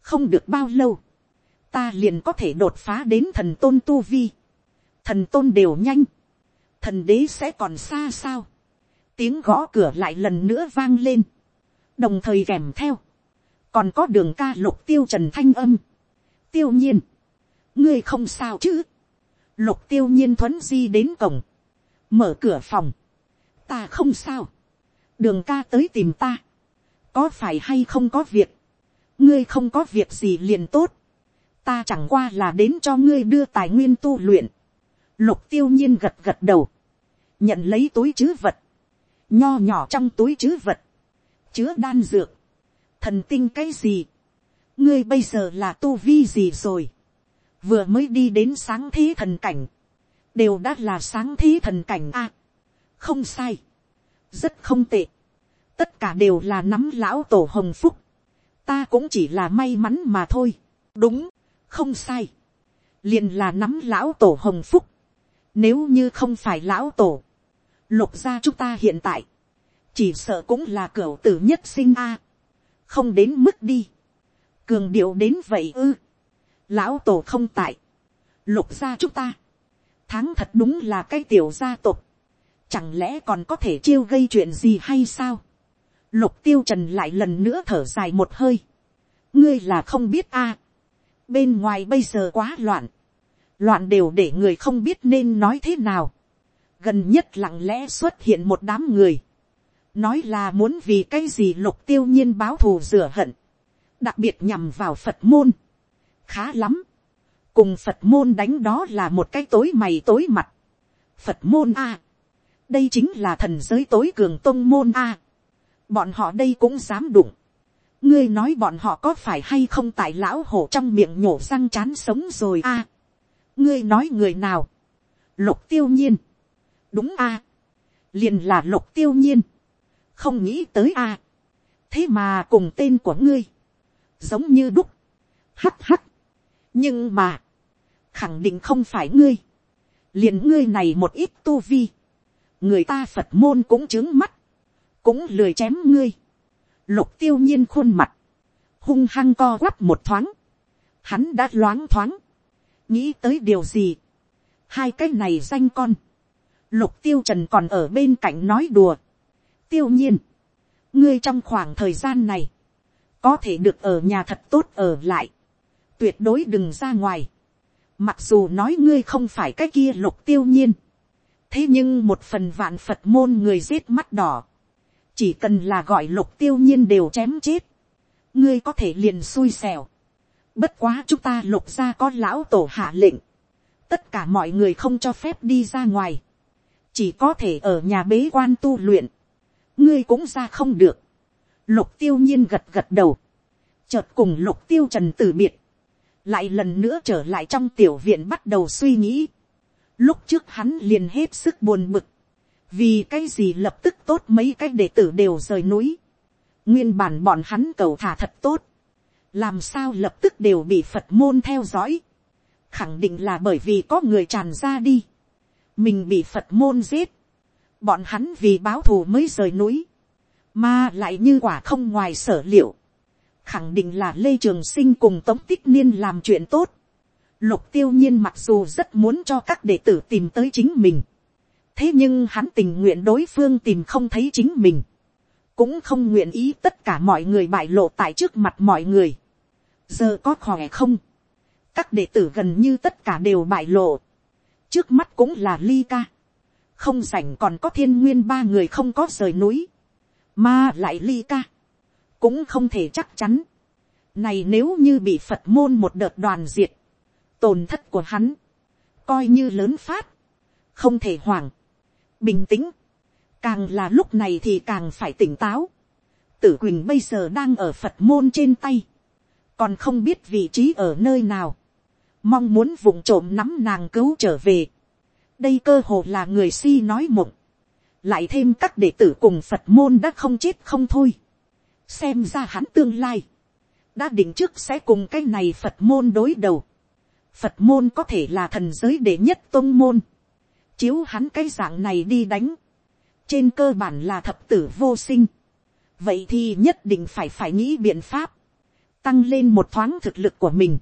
không được bao lâu, ta liền có thể đột phá đến thần tôn tu vi. thần tôn đều nhanh, thần đế sẽ còn xa sao. tiếng gõ cửa lại lần nữa vang lên, đồng thời kèm theo, còn có đường ca lục tiêu trần thanh âm. tiêu nhiên, ngươi không sao chứ. lục tiêu nhiên thuấn di đến cổng, mở cửa phòng, ta không sao, đường ca tới tìm ta, có phải hay không có việc, ngươi không có việc gì liền tốt, ta chẳng qua là đến cho ngươi đưa tài nguyên tu luyện, lục tiêu nhiên gật gật đầu, nhận lấy túi chứ vật, nho nhỏ trong túi chứ vật, chứa đan dược, thần tinh cái gì, ngươi bây giờ là tu vi gì rồi, vừa mới đi đến sáng thế thần cảnh, đều đã là sáng thế thần cảnh a, không sai, rất không tệ, tất cả đều là nắm lão tổ hồng phúc, ta cũng chỉ là may mắn mà thôi, đúng, không sai, liền là nắm lão tổ hồng phúc, nếu như không phải lão tổ, lục gia chúng ta hiện tại, chỉ sợ cũng là cửa tử nhất sinh a, không đến mức đi, cường điệu đến vậy ư, lão tổ không tại, lục gia chúng ta, tháng thật đúng là cái tiểu gia tộc, chẳng lẽ còn có thể chiêu gây chuyện gì hay sao, lục tiêu trần lại lần nữa thở dài một hơi, ngươi là không biết a, bên ngoài bây giờ quá loạn, loạn đều để người không biết nên nói thế nào, gần nhất lặng lẽ xuất hiện một đám người, nói là muốn vì cái gì lục tiêu nhiên báo thù rửa hận, đặc biệt nhằm vào phật môn, khá lắm, cùng phật môn đánh đó là một cái tối mày tối mặt, phật môn a, đây chính là thần giới tối cường tôn môn a, bọn họ đây cũng dám đụng, ngươi nói bọn họ có phải hay không tại lão hổ trong miệng nhổ răng chán sống rồi a, ngươi nói người nào, lục tiêu nhiên, đúng a, liền là lục tiêu nhiên, không nghĩ tới a, thế mà cùng tên của ngươi, giống như đúc, hắt hắt, nhưng mà, khẳng định không phải ngươi, liền ngươi này một ít tu vi, người ta phật môn cũng chứng mắt, cũng lười chém ngươi, lục tiêu nhiên khuôn mặt, hung hăng co quắp một thoáng, hắn đã loáng thoáng, nghĩ tới điều gì, hai cái này danh con, lục tiêu trần còn ở bên cạnh nói đùa, tiêu nhiên, ngươi trong khoảng thời gian này, có thể được ở nhà thật tốt ở lại, tuyệt đối đừng ra ngoài, mặc dù nói ngươi không phải cái kia lục tiêu nhiên, thế nhưng một phần vạn phật môn người giết mắt đỏ, chỉ cần là gọi lục tiêu nhiên đều chém chết, ngươi có thể liền xui xẻo. Bất quá chúng ta lục ra có lão tổ hạ lệnh, tất cả mọi người không cho phép đi ra ngoài, chỉ có thể ở nhà bế quan tu luyện, ngươi cũng ra không được. Lục tiêu nhiên gật gật đầu, chợt cùng lục tiêu trần từ biệt, lại lần nữa trở lại trong tiểu viện bắt đầu suy nghĩ. Lúc trước hắn liền hết sức buồn bực, vì cái gì lập tức tốt mấy cái đệ tử đều rời núi. Nguyên bản bọn hắn cầu thả thật tốt, làm sao lập tức đều bị Phật môn theo dõi. Khẳng định là bởi vì có người tràn ra đi, mình bị Phật môn giết, bọn hắn vì báo thù mới rời núi, mà lại như quả không ngoài sở liệu khẳng định là lê trường sinh cùng tống tích niên làm chuyện tốt. lục tiêu nhiên mặc dù rất muốn cho các đệ tử tìm tới chính mình. thế nhưng hắn tình nguyện đối phương tìm không thấy chính mình. cũng không nguyện ý tất cả mọi người bại lộ tại trước mặt mọi người. giờ có khỏe không. các đệ tử gần như tất cả đều bại lộ. trước mắt cũng là ly ca. không rảnh còn có thiên nguyên ba người không có rời núi. mà lại ly ca cũng không thể chắc chắn. Này nếu như bị Phật môn một đợt đoàn diệt, tổn thất của hắn, coi như lớn phát, không thể hoảng, bình tĩnh, càng là lúc này thì càng phải tỉnh táo. Tử Quỳnh bây giờ đang ở Phật môn trên tay, còn không biết vị trí ở nơi nào, mong muốn vùng trộm nắm nàng cứu trở về. đây cơ hồ là người si nói mộng, lại thêm các đệ tử cùng Phật môn đã không chết không thôi xem ra hắn tương lai, đã định trước sẽ cùng cái này phật môn đối đầu. phật môn có thể là thần giới đệ nhất tôn môn, chiếu hắn cái dạng này đi đánh, trên cơ bản là thập tử vô sinh, vậy thì nhất định phải phải nghĩ biện pháp, tăng lên một thoáng thực lực của mình.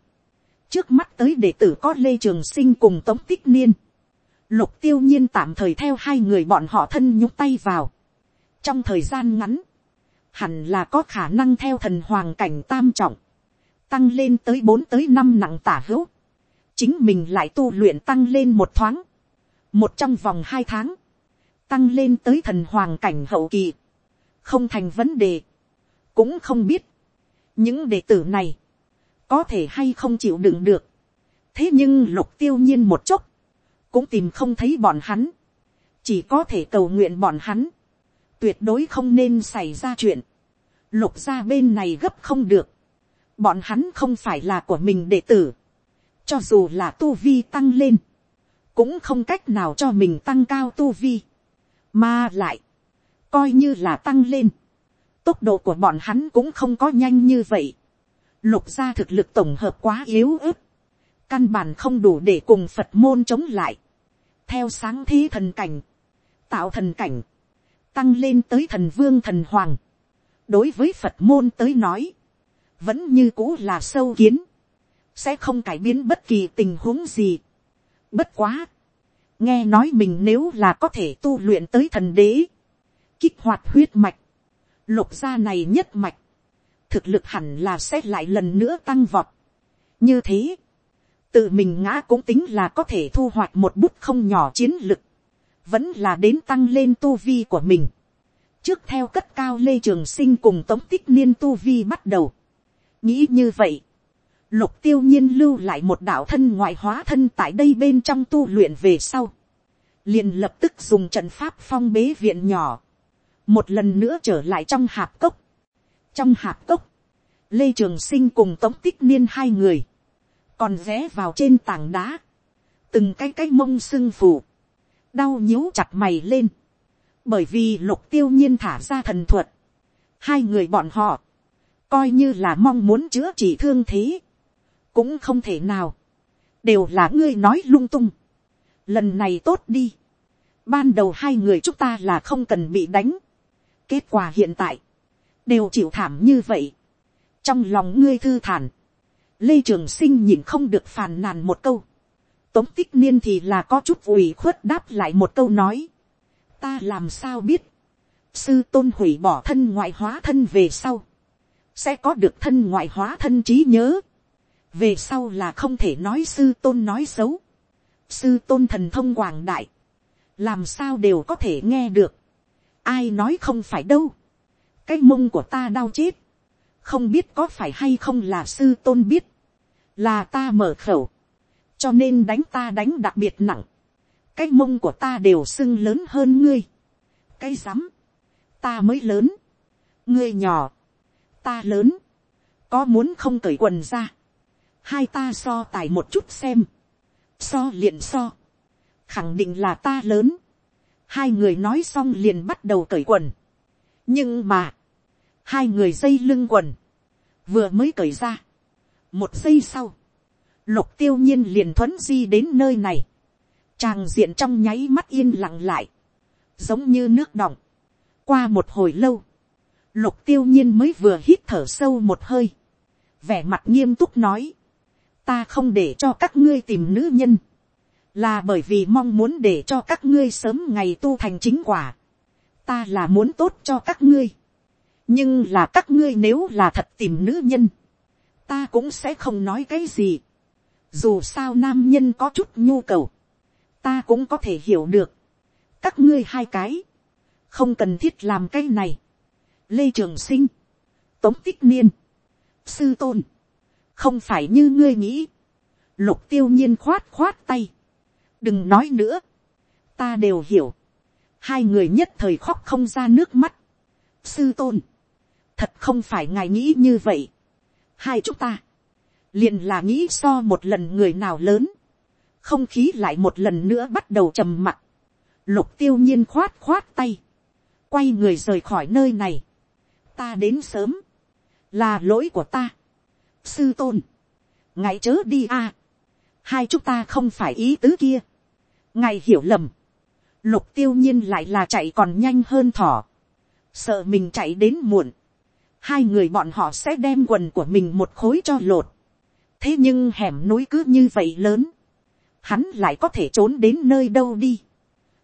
trước mắt tới đệ tử có lê trường sinh cùng tống tích niên, lục tiêu nhiên tạm thời theo hai người bọn họ thân nhúc tay vào. trong thời gian ngắn, hẳn là có khả năng theo thần hoàng cảnh tam trọng, tăng lên tới bốn tới năm nặng tả hữu, chính mình lại tu luyện tăng lên một thoáng, một trong vòng hai tháng, tăng lên tới thần hoàng cảnh hậu kỳ, không thành vấn đề, cũng không biết, những đệ tử này, có thể hay không chịu đựng được, thế nhưng lục tiêu nhiên một chút, cũng tìm không thấy bọn hắn, chỉ có thể cầu nguyện bọn hắn, tuyệt đối không nên xảy ra chuyện. Lục ra bên này gấp không được. Bọn hắn không phải là của mình đệ tử. Cho dù là tu vi tăng lên. Cũng không cách nào cho mình tăng cao tu vi. Mà lại. Coi như là tăng lên. Tốc độ của bọn hắn cũng không có nhanh như vậy. Lục ra thực lực tổng hợp quá yếu ớt. Căn bản không đủ để cùng Phật môn chống lại. Theo sáng thí thần cảnh. Tạo thần cảnh tăng lên tới thần vương thần hoàng. đối với phật môn tới nói, vẫn như cũ là sâu kiến, sẽ không cải biến bất kỳ tình huống gì. bất quá, nghe nói mình nếu là có thể tu luyện tới thần đế, kích hoạt huyết mạch, lục gia này nhất mạch, thực lực hẳn là sẽ lại lần nữa tăng vọt. như thế, tự mình ngã cũng tính là có thể thu hoạch một bút không nhỏ chiến lực vẫn là đến tăng lên tu vi của mình. trước theo cất cao lê trường sinh cùng tống tích niên tu vi bắt đầu. nghĩ như vậy, lục tiêu nhiên lưu lại một đạo thân ngoại hóa thân tại đây bên trong tu luyện về sau. liền lập tức dùng trận pháp phong bế viện nhỏ. một lần nữa trở lại trong hạp cốc. trong hạp cốc, lê trường sinh cùng tống tích niên hai người, còn rẽ vào trên tảng đá, từng cái cái mông sưng phù đau nhíu chặt mày lên, bởi vì lục tiêu nhiên thả ra thần thuật, hai người bọn họ, coi như là mong muốn chữa trị thương thế, cũng không thể nào, đều là ngươi nói lung tung, lần này tốt đi, ban đầu hai người chúng ta là không cần bị đánh, kết quả hiện tại, đều chịu thảm như vậy. trong lòng ngươi thư thản, lê trường sinh nhìn không được phàn nàn một câu tống tích niên thì là có chút ủy khuất đáp lại một câu nói. ta làm sao biết, sư tôn hủy bỏ thân ngoại hóa thân về sau, sẽ có được thân ngoại hóa thân trí nhớ. về sau là không thể nói sư tôn nói xấu. sư tôn thần thông quảng đại, làm sao đều có thể nghe được. ai nói không phải đâu. cái mông của ta đau chết. không biết có phải hay không là sư tôn biết. là ta mở khẩu cho nên đánh ta đánh đặc biệt nặng. cái mông của ta đều sưng lớn hơn ngươi. cái rắm. ta mới lớn. ngươi nhỏ. ta lớn. có muốn không cởi quần ra. hai ta so tài một chút xem. so liền so khẳng định là ta lớn. hai người nói xong liền bắt đầu cởi quần. nhưng mà, hai người dây lưng quần, vừa mới cởi ra. một giây sau, lục tiêu nhiên liền thuấn di đến nơi này. tràng diện trong nháy mắt yên lặng lại, giống như nước đọng. qua một hồi lâu, lục tiêu nhiên mới vừa hít thở sâu một hơi, vẻ mặt nghiêm túc nói, ta không để cho các ngươi tìm nữ nhân, là bởi vì mong muốn để cho các ngươi sớm ngày tu thành chính quả. ta là muốn tốt cho các ngươi. nhưng là các ngươi nếu là thật tìm nữ nhân, ta cũng sẽ không nói cái gì dù sao nam nhân có chút nhu cầu, ta cũng có thể hiểu được. các ngươi hai cái, không cần thiết làm cái này. lê trường sinh, tống tích niên, sư tôn, không phải như ngươi nghĩ. lục tiêu nhiên khoát khoát tay đừng nói nữa, ta đều hiểu, hai người nhất thời khóc không ra nước mắt, sư tôn, thật không phải ngài nghĩ như vậy, hai chúng ta, liền là nghĩ so một lần người nào lớn, không khí lại một lần nữa bắt đầu trầm mặt, lục tiêu nhiên khoát khoát tay, quay người rời khỏi nơi này, ta đến sớm, là lỗi của ta, sư tôn, ngài chớ đi a, hai chúng ta không phải ý tứ kia, ngài hiểu lầm, lục tiêu nhiên lại là chạy còn nhanh hơn thỏ, sợ mình chạy đến muộn, hai người bọn họ sẽ đem quần của mình một khối cho lột, thế nhưng hẻm núi cứ như vậy lớn, hắn lại có thể trốn đến nơi đâu đi,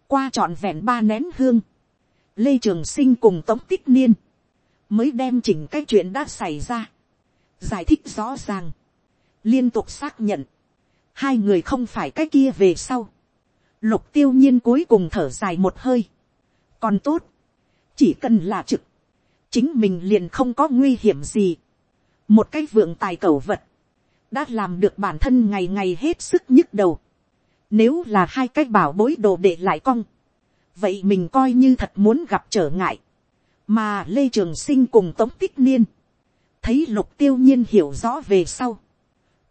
qua trọn vẹn ba nén hương, lê trường sinh cùng tống tích niên, mới đem chỉnh cái chuyện đã xảy ra, giải thích rõ ràng, liên tục xác nhận, hai người không phải cái kia về sau, Lục tiêu nhiên cuối cùng thở dài một hơi. Còn tốt. Chỉ cần là trực. Chính mình liền không có nguy hiểm gì. Một cái vượng tài cầu vật. Đã làm được bản thân ngày ngày hết sức nhức đầu. Nếu là hai cái bảo bối đồ để lại cong. Vậy mình coi như thật muốn gặp trở ngại. Mà Lê Trường Sinh cùng Tống Tích Niên. Thấy lục tiêu nhiên hiểu rõ về sau.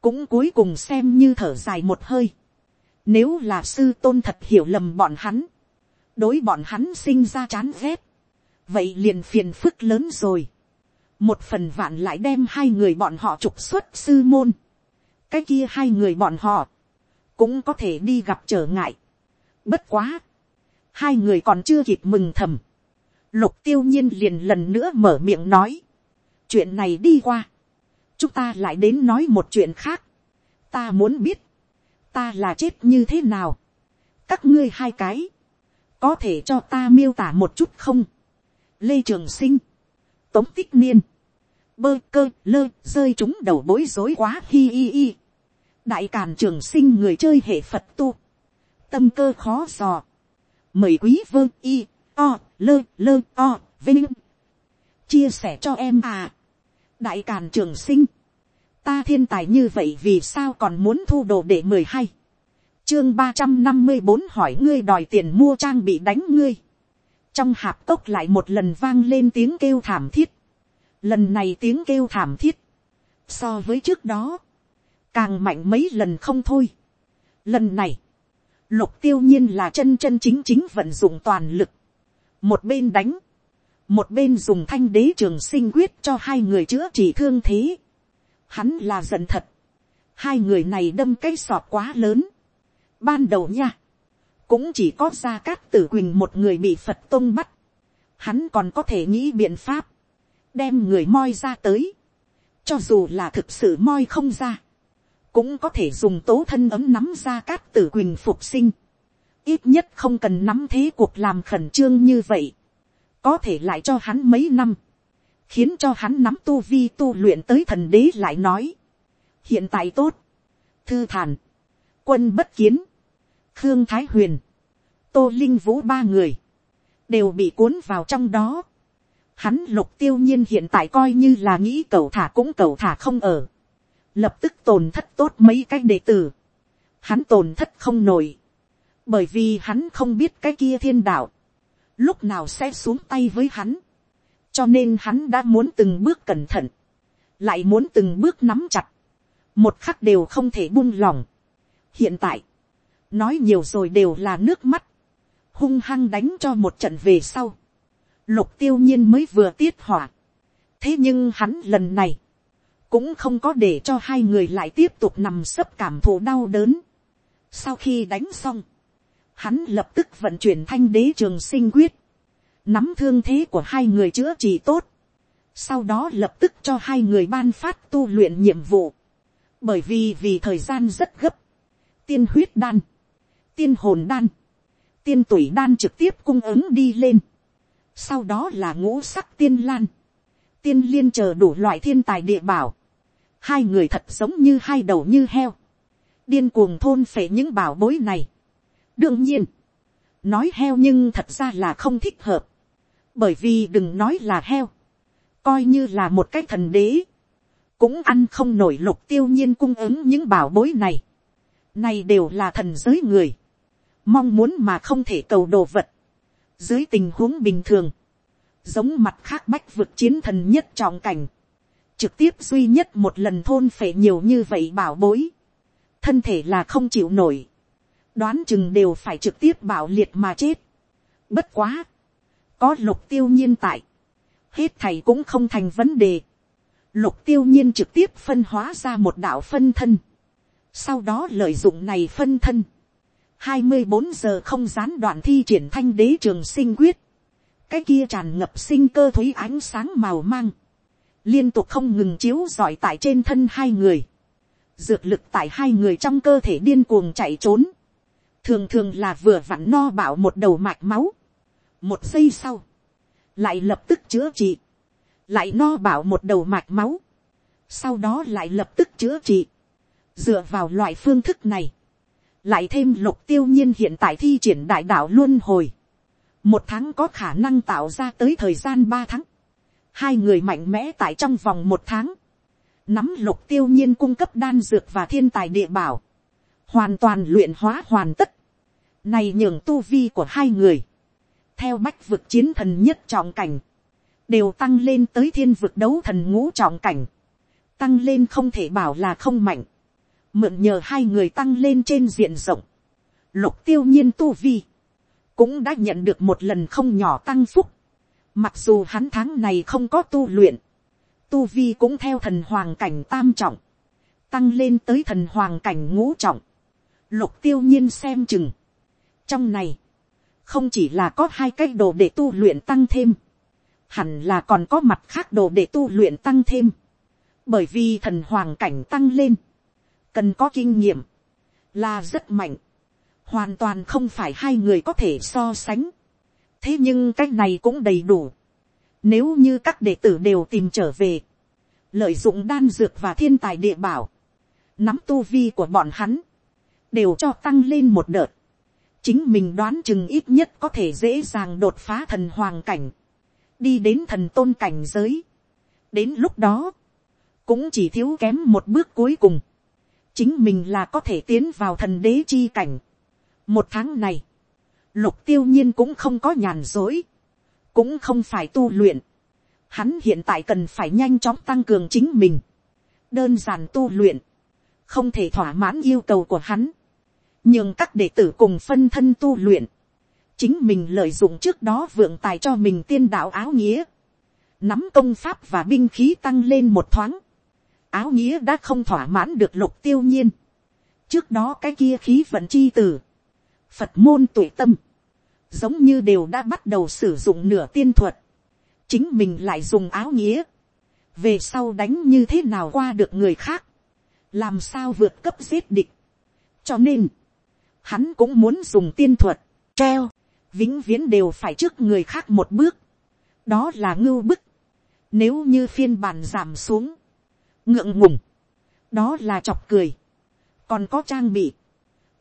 Cũng cuối cùng xem như thở dài một hơi nếu là sư tôn thật hiểu lầm bọn hắn, đối bọn hắn sinh ra chán ghét, vậy liền phiền phức lớn rồi. Một phần vạn lại đem hai người bọn họ trục xuất sư môn. Cái kia hai người bọn họ cũng có thể đi gặp trở ngại. Bất quá, hai người còn chưa kịp mừng thầm. Lục tiêu nhiên liền lần nữa mở miệng nói. Chuyện này đi qua. Chúng ta lại đến nói một chuyện khác. Ta muốn biết ta là chết như thế nào, các ngươi hai cái, có thể cho ta miêu tả một chút không, lê trường sinh, tống tích niên, bơ cơ lơ rơi chúng đầu bối rối quá hi hi hi, đại càn trường sinh người chơi hệ phật tu, tâm cơ khó dò, mời quý vơ y, o, lơ lơ o, vinh, chia sẻ cho em à, đại càn trường sinh, ta thiên tài như vậy vì sao còn muốn thu đồ để mười hai? Chương ba trăm năm mươi bốn hỏi ngươi đòi tiền mua trang bị đánh ngươi. Trong hạp cốc lại một lần vang lên tiếng kêu thảm thiết lần này tiếng kêu thảm thiết so với trước đó càng mạnh mấy lần không thôi lần này lục tiêu nhiên là chân chân chính chính vận dụng toàn lực một bên đánh một bên dùng thanh đế trường sinh quyết cho hai người chữa trị thương thế hắn là giận thật. Hai người này đâm cái sọt quá lớn. Ban đầu nha, cũng chỉ có gia cát tử quỳnh một người bị Phật tông bắt. hắn còn có thể nghĩ biện pháp, đem người moi ra tới, cho dù là thực sự moi không ra, cũng có thể dùng tố thân ấm nắm ra cát tử quỳnh phục sinh, ít nhất không cần nắm thế cuộc làm khẩn trương như vậy, có thể lại cho hắn mấy năm, khiến cho hắn nắm tu vi tu luyện tới thần đế lại nói, hiện tại tốt, thư thản, quân bất kiến, khương thái huyền, tô linh vũ ba người, đều bị cuốn vào trong đó. Hắn lục tiêu nhiên hiện tại coi như là nghĩ cầu thả cũng cầu thả không ở. Lập tức tổn thất tốt mấy cái đệ tử. Hắn tổn thất không nổi. Bởi vì hắn không biết cái kia thiên đạo. Lúc nào sẽ xuống tay với hắn. Cho nên hắn đã muốn từng bước cẩn thận. Lại muốn từng bước nắm chặt. Một khắc đều không thể buông lỏng. Hiện tại. Nói nhiều rồi đều là nước mắt hung hăng đánh cho một trận về sau, lục tiêu nhiên mới vừa tiết hỏa. thế nhưng hắn lần này, cũng không có để cho hai người lại tiếp tục nằm sấp cảm thụ đau đớn. sau khi đánh xong, hắn lập tức vận chuyển thanh đế trường sinh quyết, nắm thương thế của hai người chữa trị tốt, sau đó lập tức cho hai người ban phát tu luyện nhiệm vụ, bởi vì vì thời gian rất gấp, tiên huyết đan, tiên hồn đan, tiên tuổi đan trực tiếp cung ứng đi lên. Sau đó là ngũ sắc tiên lan. Tiên liên chờ đủ loại thiên tài địa bảo. Hai người thật giống như hai đầu như heo. Điên cuồng thôn phệ những bảo bối này. Đương nhiên. Nói heo nhưng thật ra là không thích hợp. Bởi vì đừng nói là heo. Coi như là một cái thần đế. Cũng ăn không nổi lục tiêu nhiên cung ứng những bảo bối này. Này đều là thần giới người mong muốn mà không thể cầu đồ vật, dưới tình huống bình thường, giống mặt khác bách vượt chiến thần nhất trọng cảnh, trực tiếp duy nhất một lần thôn phệ nhiều như vậy bảo bối, thân thể là không chịu nổi, đoán chừng đều phải trực tiếp bảo liệt mà chết. Bất quá, có lục tiêu nhiên tại, hết thầy cũng không thành vấn đề. Lục tiêu nhiên trực tiếp phân hóa ra một đạo phân thân, sau đó lợi dụng này phân thân, hai mươi bốn giờ không gián đoạn thi triển thanh đế trường sinh quyết. Cái kia tràn ngập sinh cơ thúy ánh sáng màu mang. Liên tục không ngừng chiếu giỏi tại trên thân hai người. Dược lực tại hai người trong cơ thể điên cuồng chạy trốn. Thường thường là vừa vặn no bảo một đầu mạch máu. Một giây sau. Lại lập tức chữa trị. Lại no bảo một đầu mạch máu. Sau đó lại lập tức chữa trị. Dựa vào loại phương thức này lại thêm lục tiêu nhiên hiện tại thi triển đại đạo luân hồi, một tháng có khả năng tạo ra tới thời gian ba tháng, hai người mạnh mẽ tại trong vòng một tháng, nắm lục tiêu nhiên cung cấp đan dược và thiên tài địa bảo, hoàn toàn luyện hóa hoàn tất, này nhường tu vi của hai người, theo bách vực chiến thần nhất trọng cảnh, đều tăng lên tới thiên vực đấu thần ngũ trọng cảnh, tăng lên không thể bảo là không mạnh, mượn nhờ hai người tăng lên trên diện rộng, lục tiêu nhiên tu vi, cũng đã nhận được một lần không nhỏ tăng phúc, mặc dù hắn tháng này không có tu luyện, tu vi cũng theo thần hoàng cảnh tam trọng, tăng lên tới thần hoàng cảnh ngũ trọng, lục tiêu nhiên xem chừng. trong này, không chỉ là có hai cái đồ để tu luyện tăng thêm, hẳn là còn có mặt khác đồ để tu luyện tăng thêm, bởi vì thần hoàng cảnh tăng lên, cần có kinh nghiệm, là rất mạnh, hoàn toàn không phải hai người có thể so sánh. thế nhưng cái này cũng đầy đủ. nếu như các đệ tử đều tìm trở về, lợi dụng đan dược và thiên tài địa bảo, nắm tu vi của bọn hắn, đều cho tăng lên một đợt. chính mình đoán chừng ít nhất có thể dễ dàng đột phá thần hoàng cảnh, đi đến thần tôn cảnh giới. đến lúc đó, cũng chỉ thiếu kém một bước cuối cùng, chính mình là có thể tiến vào thần đế chi cảnh. một tháng này, lục tiêu nhiên cũng không có nhàn dối, cũng không phải tu luyện. Hắn hiện tại cần phải nhanh chóng tăng cường chính mình. đơn giản tu luyện, không thể thỏa mãn yêu cầu của hắn. nhưng các đệ tử cùng phân thân tu luyện, chính mình lợi dụng trước đó vượng tài cho mình tiên đạo áo nghĩa, nắm công pháp và binh khí tăng lên một thoáng, áo nghĩa đã không thỏa mãn được lục tiêu nhiên. Trước đó cái kia khí vận chi tử. Phật môn tuệ tâm. giống như đều đã bắt đầu sử dụng nửa tiên thuật, chính mình lại dùng áo nghĩa, về sau đánh như thế nào qua được người khác, làm sao vượt cấp giết địch, cho nên, hắn cũng muốn dùng tiên thuật, treo, vĩnh viễn đều phải trước người khác một bước, đó là ngưu bức, nếu như phiên bản giảm xuống, ngượng ngùng, đó là chọc cười, còn có trang bị,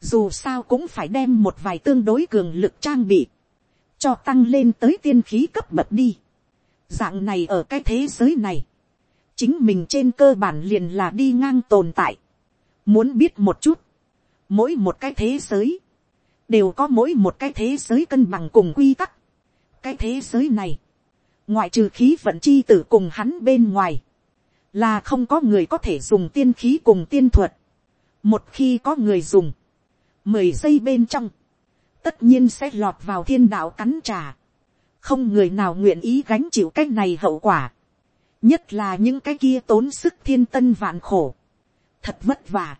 dù sao cũng phải đem một vài tương đối cường lực trang bị, cho tăng lên tới tiên khí cấp bậc đi. Dạng này ở cái thế giới này, chính mình trên cơ bản liền là đi ngang tồn tại. Muốn biết một chút, mỗi một cái thế giới, đều có mỗi một cái thế giới cân bằng cùng quy tắc. cái thế giới này, ngoại trừ khí vận chi tử cùng hắn bên ngoài, là không có người có thể dùng tiên khí cùng tiên thuật. một khi có người dùng, mười giây bên trong, tất nhiên sẽ lọt vào thiên đạo cắn trà. không người nào nguyện ý gánh chịu cái này hậu quả. nhất là những cái kia tốn sức thiên tân vạn khổ. thật vất vả,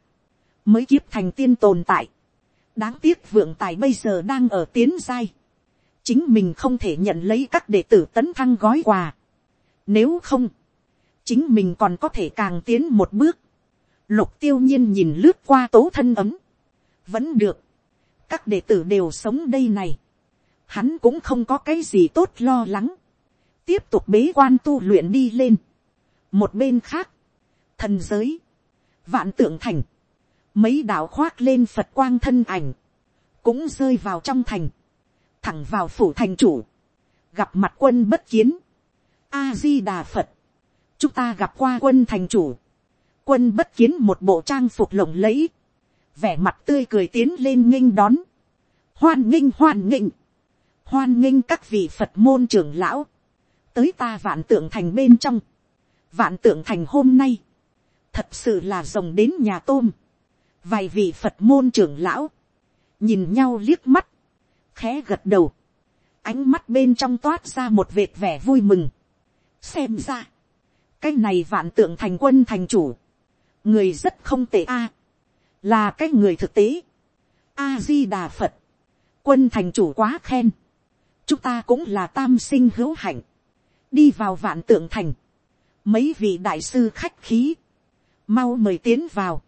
mới kiếp thành tiên tồn tại. đáng tiếc vượng tài bây giờ đang ở tiến giai. chính mình không thể nhận lấy các đệ tử tấn thăng gói quà. nếu không, chính mình còn có thể càng tiến một bước. Lục tiêu nhiên nhìn lướt qua tố thân ấm. Vẫn được. Các đệ tử đều sống đây này. Hắn cũng không có cái gì tốt lo lắng. Tiếp tục bế quan tu luyện đi lên. Một bên khác. Thần giới. Vạn tượng thành. Mấy đạo khoác lên Phật quang thân ảnh. Cũng rơi vào trong thành. Thẳng vào phủ thành chủ. Gặp mặt quân bất kiến. A-di-đà Phật chúng ta gặp qua quân thành chủ, quân bất kiến một bộ trang phục lộng lẫy, vẻ mặt tươi cười tiến lên nghinh đón, hoan nghinh hoan nghinh hoan nghinh các vị phật môn trưởng lão, tới ta vạn tượng thành bên trong, vạn tượng thành hôm nay, thật sự là rồng đến nhà tôm, vài vị phật môn trưởng lão, nhìn nhau liếc mắt, khẽ gật đầu, ánh mắt bên trong toát ra một vệt vẻ vui mừng, xem ra, cái này vạn tượng thành quân thành chủ, người rất không tệ a, là cái người thực tế, a di đà phật, quân thành chủ quá khen, chúng ta cũng là tam sinh hữu hạnh, đi vào vạn tượng thành, mấy vị đại sư khách khí, mau mời tiến vào,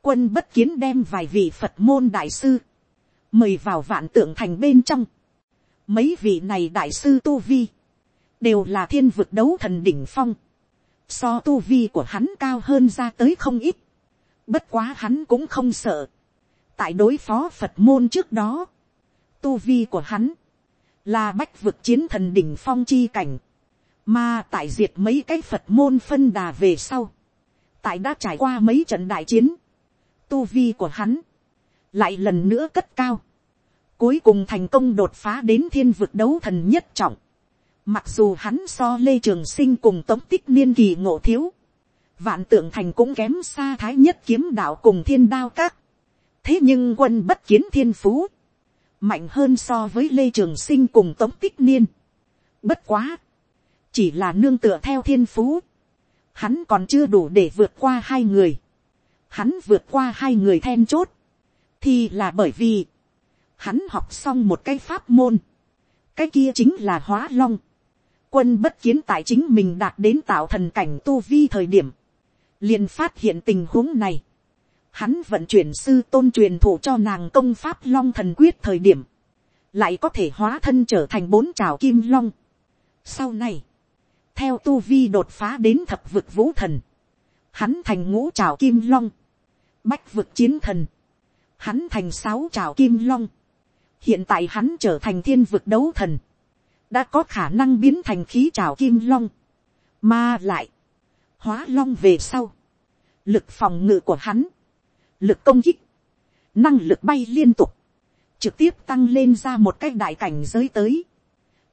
quân bất kiến đem vài vị phật môn đại sư, mời vào vạn tượng thành bên trong, mấy vị này đại sư tu vi, đều là thiên vực đấu thần đỉnh phong, so tu vi của hắn cao hơn ra tới không ít, bất quá hắn cũng không sợ, tại đối phó phật môn trước đó, tu vi của hắn, là bách vực chiến thần đỉnh phong chi cảnh, mà tại diệt mấy cái phật môn phân đà về sau, tại đã trải qua mấy trận đại chiến, tu vi của hắn, lại lần nữa cất cao, cuối cùng thành công đột phá đến thiên vực đấu thần nhất trọng, Mặc dù hắn so Lê Trường Sinh cùng tống tích niên kỳ ngộ thiếu. Vạn tượng thành cũng kém xa thái nhất kiếm đạo cùng thiên đao các. Thế nhưng quân bất kiến thiên phú. Mạnh hơn so với Lê Trường Sinh cùng tống tích niên. Bất quá. Chỉ là nương tựa theo thiên phú. Hắn còn chưa đủ để vượt qua hai người. Hắn vượt qua hai người then chốt. Thì là bởi vì. Hắn học xong một cái pháp môn. Cái kia chính là hóa long quân bất kiến tại chính mình đạt đến tạo thần cảnh tu vi thời điểm, liền phát hiện tình huống này. Hắn vận chuyển sư tôn truyền thụ cho nàng công pháp long thần quyết thời điểm, lại có thể hóa thân trở thành bốn trào kim long. Sau này, theo tu vi đột phá đến thập vực vũ thần, hắn thành ngũ trào kim long, bách vực chiến thần, hắn thành sáu trào kim long, hiện tại hắn trở thành thiên vực đấu thần, đã có khả năng biến thành khí trào kim long, mà lại, hóa long về sau, lực phòng ngự của hắn, lực công kích, năng lực bay liên tục, trực tiếp tăng lên ra một cái đại cảnh giới tới,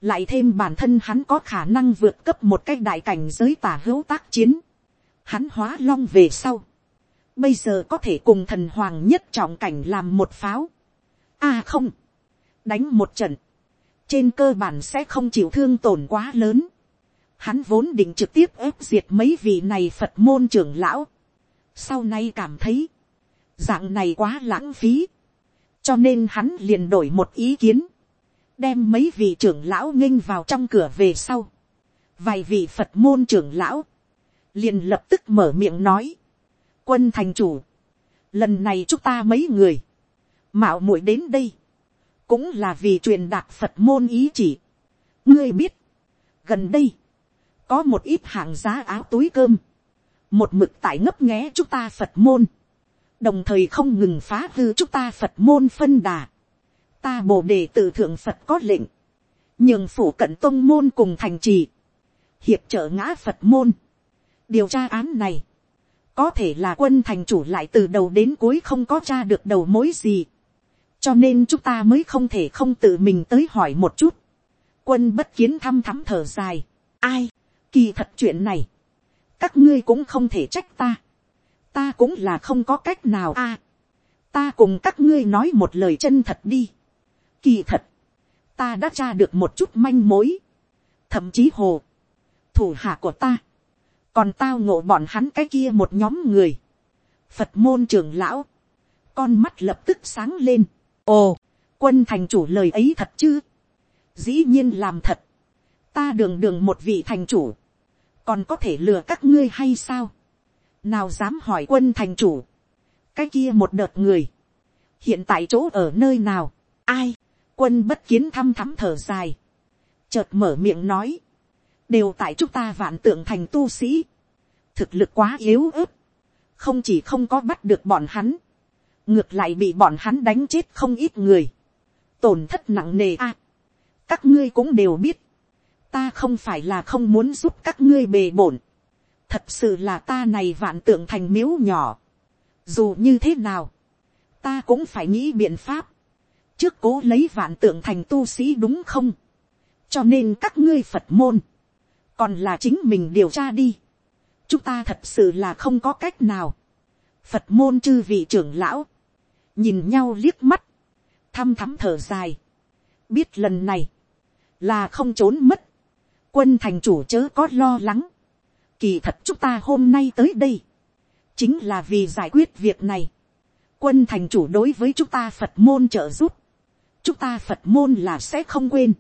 lại thêm bản thân hắn có khả năng vượt cấp một cái đại cảnh giới tả hữu tác chiến, hắn hóa long về sau, bây giờ có thể cùng thần hoàng nhất trọng cảnh làm một pháo, a à không, đánh một trận, trên cơ bản sẽ không chịu thương tổn quá lớn. Hắn vốn định trực tiếp ép diệt mấy vị này Phật môn trưởng lão. Sau này cảm thấy, dạng này quá lãng phí. Cho nên hắn liền đổi một ý kiến. đem mấy vị trưởng lão nghênh vào trong cửa về sau, vài vị phật môn trưởng lão, liền lập tức mở miệng nói, quân thành chủ, lần này chúng ta mấy người, mạo muội đến đây, cũng là vì truyền đạt phật môn ý chỉ. ngươi biết, gần đây, có một ít hạng giá áo túi cơm, một mực tại ngấp nghé chúng ta phật môn, đồng thời không ngừng phá hư chúng ta phật môn phân đà. ta bồ đề tự thượng phật có lệnh, nhường phủ cận tôn môn cùng thành trì, hiệp trợ ngã phật môn. điều tra án này, có thể là quân thành chủ lại từ đầu đến cuối không có tra được đầu mối gì cho nên chúng ta mới không thể không tự mình tới hỏi một chút. quân bất kiến thăm thắm thở dài. ai, kỳ thật chuyện này, các ngươi cũng không thể trách ta. ta cũng là không có cách nào a. ta cùng các ngươi nói một lời chân thật đi. kỳ thật, ta đã tra được một chút manh mối. thậm chí hồ, thủ hạ của ta, còn tao ngộ bọn hắn cái kia một nhóm người, phật môn trưởng lão, con mắt lập tức sáng lên, ồ, quân thành chủ lời ấy thật chứ, dĩ nhiên làm thật, ta đường đường một vị thành chủ, còn có thể lừa các ngươi hay sao, nào dám hỏi quân thành chủ, cái kia một đợt người, hiện tại chỗ ở nơi nào, ai, quân bất kiến thăm thắm thở dài, chợt mở miệng nói, đều tại chúng ta vạn tượng thành tu sĩ, thực lực quá yếu ớt, không chỉ không có bắt được bọn hắn, ngược lại bị bọn hắn đánh chết không ít người, tổn thất nặng nề a. các ngươi cũng đều biết, ta không phải là không muốn giúp các ngươi bề bổn, thật sự là ta này vạn tượng thành miếu nhỏ, dù như thế nào, ta cũng phải nghĩ biện pháp, trước cố lấy vạn tượng thành tu sĩ đúng không, cho nên các ngươi phật môn, còn là chính mình điều tra đi. chúng ta thật sự là không có cách nào. phật môn chư vị trưởng lão, nhìn nhau liếc mắt, thăm thắm thở dài, biết lần này, là không trốn mất, quân thành chủ chớ có lo lắng, kỳ thật chúng ta hôm nay tới đây, chính là vì giải quyết việc này, quân thành chủ đối với chúng ta phật môn trợ giúp, chúng ta phật môn là sẽ không quên,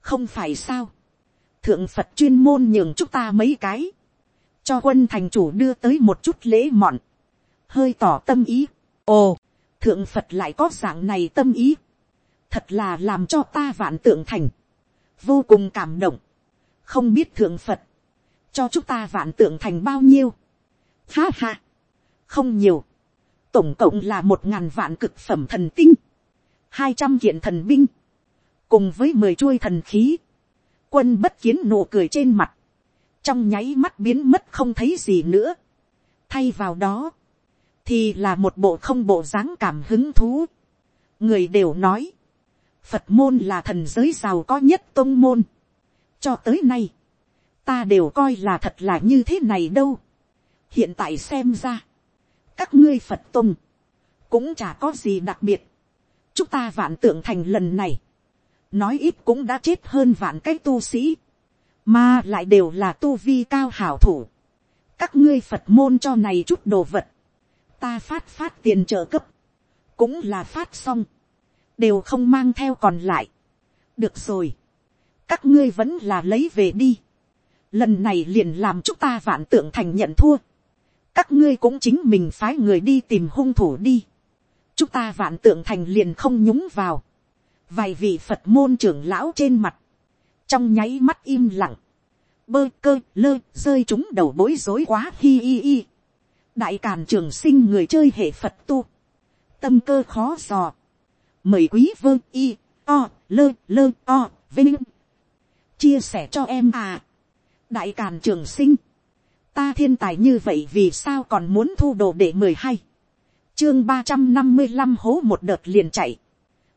không phải sao, thượng phật chuyên môn nhường chúng ta mấy cái, cho quân thành chủ đưa tới một chút lễ mọn, hơi tỏ tâm ý. ồ, thượng phật lại có dạng này tâm ý, thật là làm cho ta vạn tượng thành, vô cùng cảm động, không biết thượng phật, cho chúng ta vạn tượng thành bao nhiêu, ha ha, không nhiều, tổng cộng là một ngàn vạn cực phẩm thần tinh, hai trăm kiện thần binh, cùng với mười chuôi thần khí, quân bất kiến nụ cười trên mặt, trong nháy mắt biến mất không thấy gì nữa. thay vào đó, thì là một bộ không bộ dáng cảm hứng thú. người đều nói, phật môn là thần giới giàu có nhất tôn môn. cho tới nay, ta đều coi là thật là như thế này đâu. hiện tại xem ra, các ngươi phật tôn, cũng chả có gì đặc biệt. chúng ta vạn tượng thành lần này, nói ít cũng đã chết hơn vạn cái tu sĩ, mà lại đều là tu vi cao hảo thủ. các ngươi phật môn cho này chút đồ vật, ta phát phát tiền trợ cấp, cũng là phát xong, đều không mang theo còn lại. được rồi, các ngươi vẫn là lấy về đi. lần này liền làm chúng ta vạn tượng thành nhận thua. các ngươi cũng chính mình phái người đi tìm hung thủ đi. chúng ta vạn tượng thành liền không nhúng vào vài vị phật môn trưởng lão trên mặt, trong nháy mắt im lặng, bơ cơ lơ rơi chúng đầu bối rối quá hi hi hi đại càn trường sinh người chơi hệ phật tu, tâm cơ khó dò, mời quý vương y o lơ lơ o vinh. Chia sẻ cho em à. đại càn trường sinh, ta thiên tài như vậy vì sao còn muốn thu đồ để mười hai, chương ba trăm năm mươi năm hố một đợt liền chạy,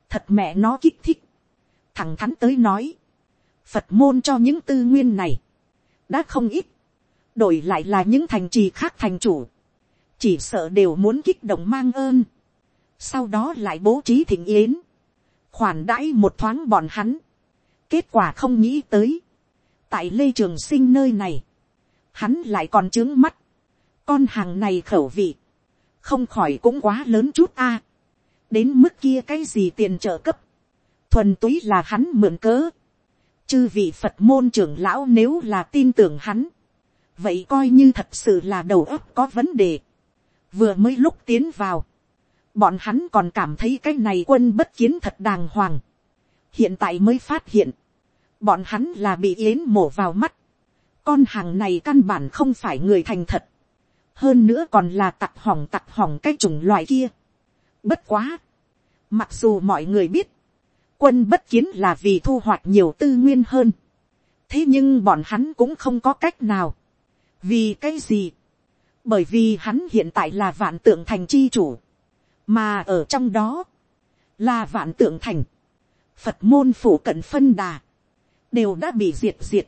thật mẹ nó kích thích, thẳng thắn tới nói, phật môn cho những tư nguyên này, đã không ít, đổi lại là những thành trì khác thành chủ, chỉ sợ đều muốn kích động mang ơn, sau đó lại bố trí thịnh yến, khoản đãi một thoáng bọn hắn, kết quả không nghĩ tới, tại lê trường sinh nơi này, hắn lại còn trướng mắt, con hàng này khẩu vị, không khỏi cũng quá lớn chút a, đến mức kia cái gì tiền trợ cấp, thuần túy là hắn mượn cớ. chư vị phật môn trưởng lão nếu là tin tưởng hắn, vậy coi như thật sự là đầu óc có vấn đề vừa mới lúc tiến vào, bọn hắn còn cảm thấy cái này quân bất chiến thật đàng hoàng. hiện tại mới phát hiện, bọn hắn là bị yến mổ vào mắt. con hàng này căn bản không phải người thành thật. hơn nữa còn là tặc hỏng tặc hỏng cái chủng loại kia. bất quá. mặc dù mọi người biết, quân bất chiến là vì thu hoạch nhiều tư nguyên hơn. thế nhưng bọn hắn cũng không có cách nào. vì cái gì bởi vì hắn hiện tại là vạn tượng thành chi chủ. mà ở trong đó, là vạn tượng thành. phật môn phủ cận phân đà, đều đã bị diệt diệt.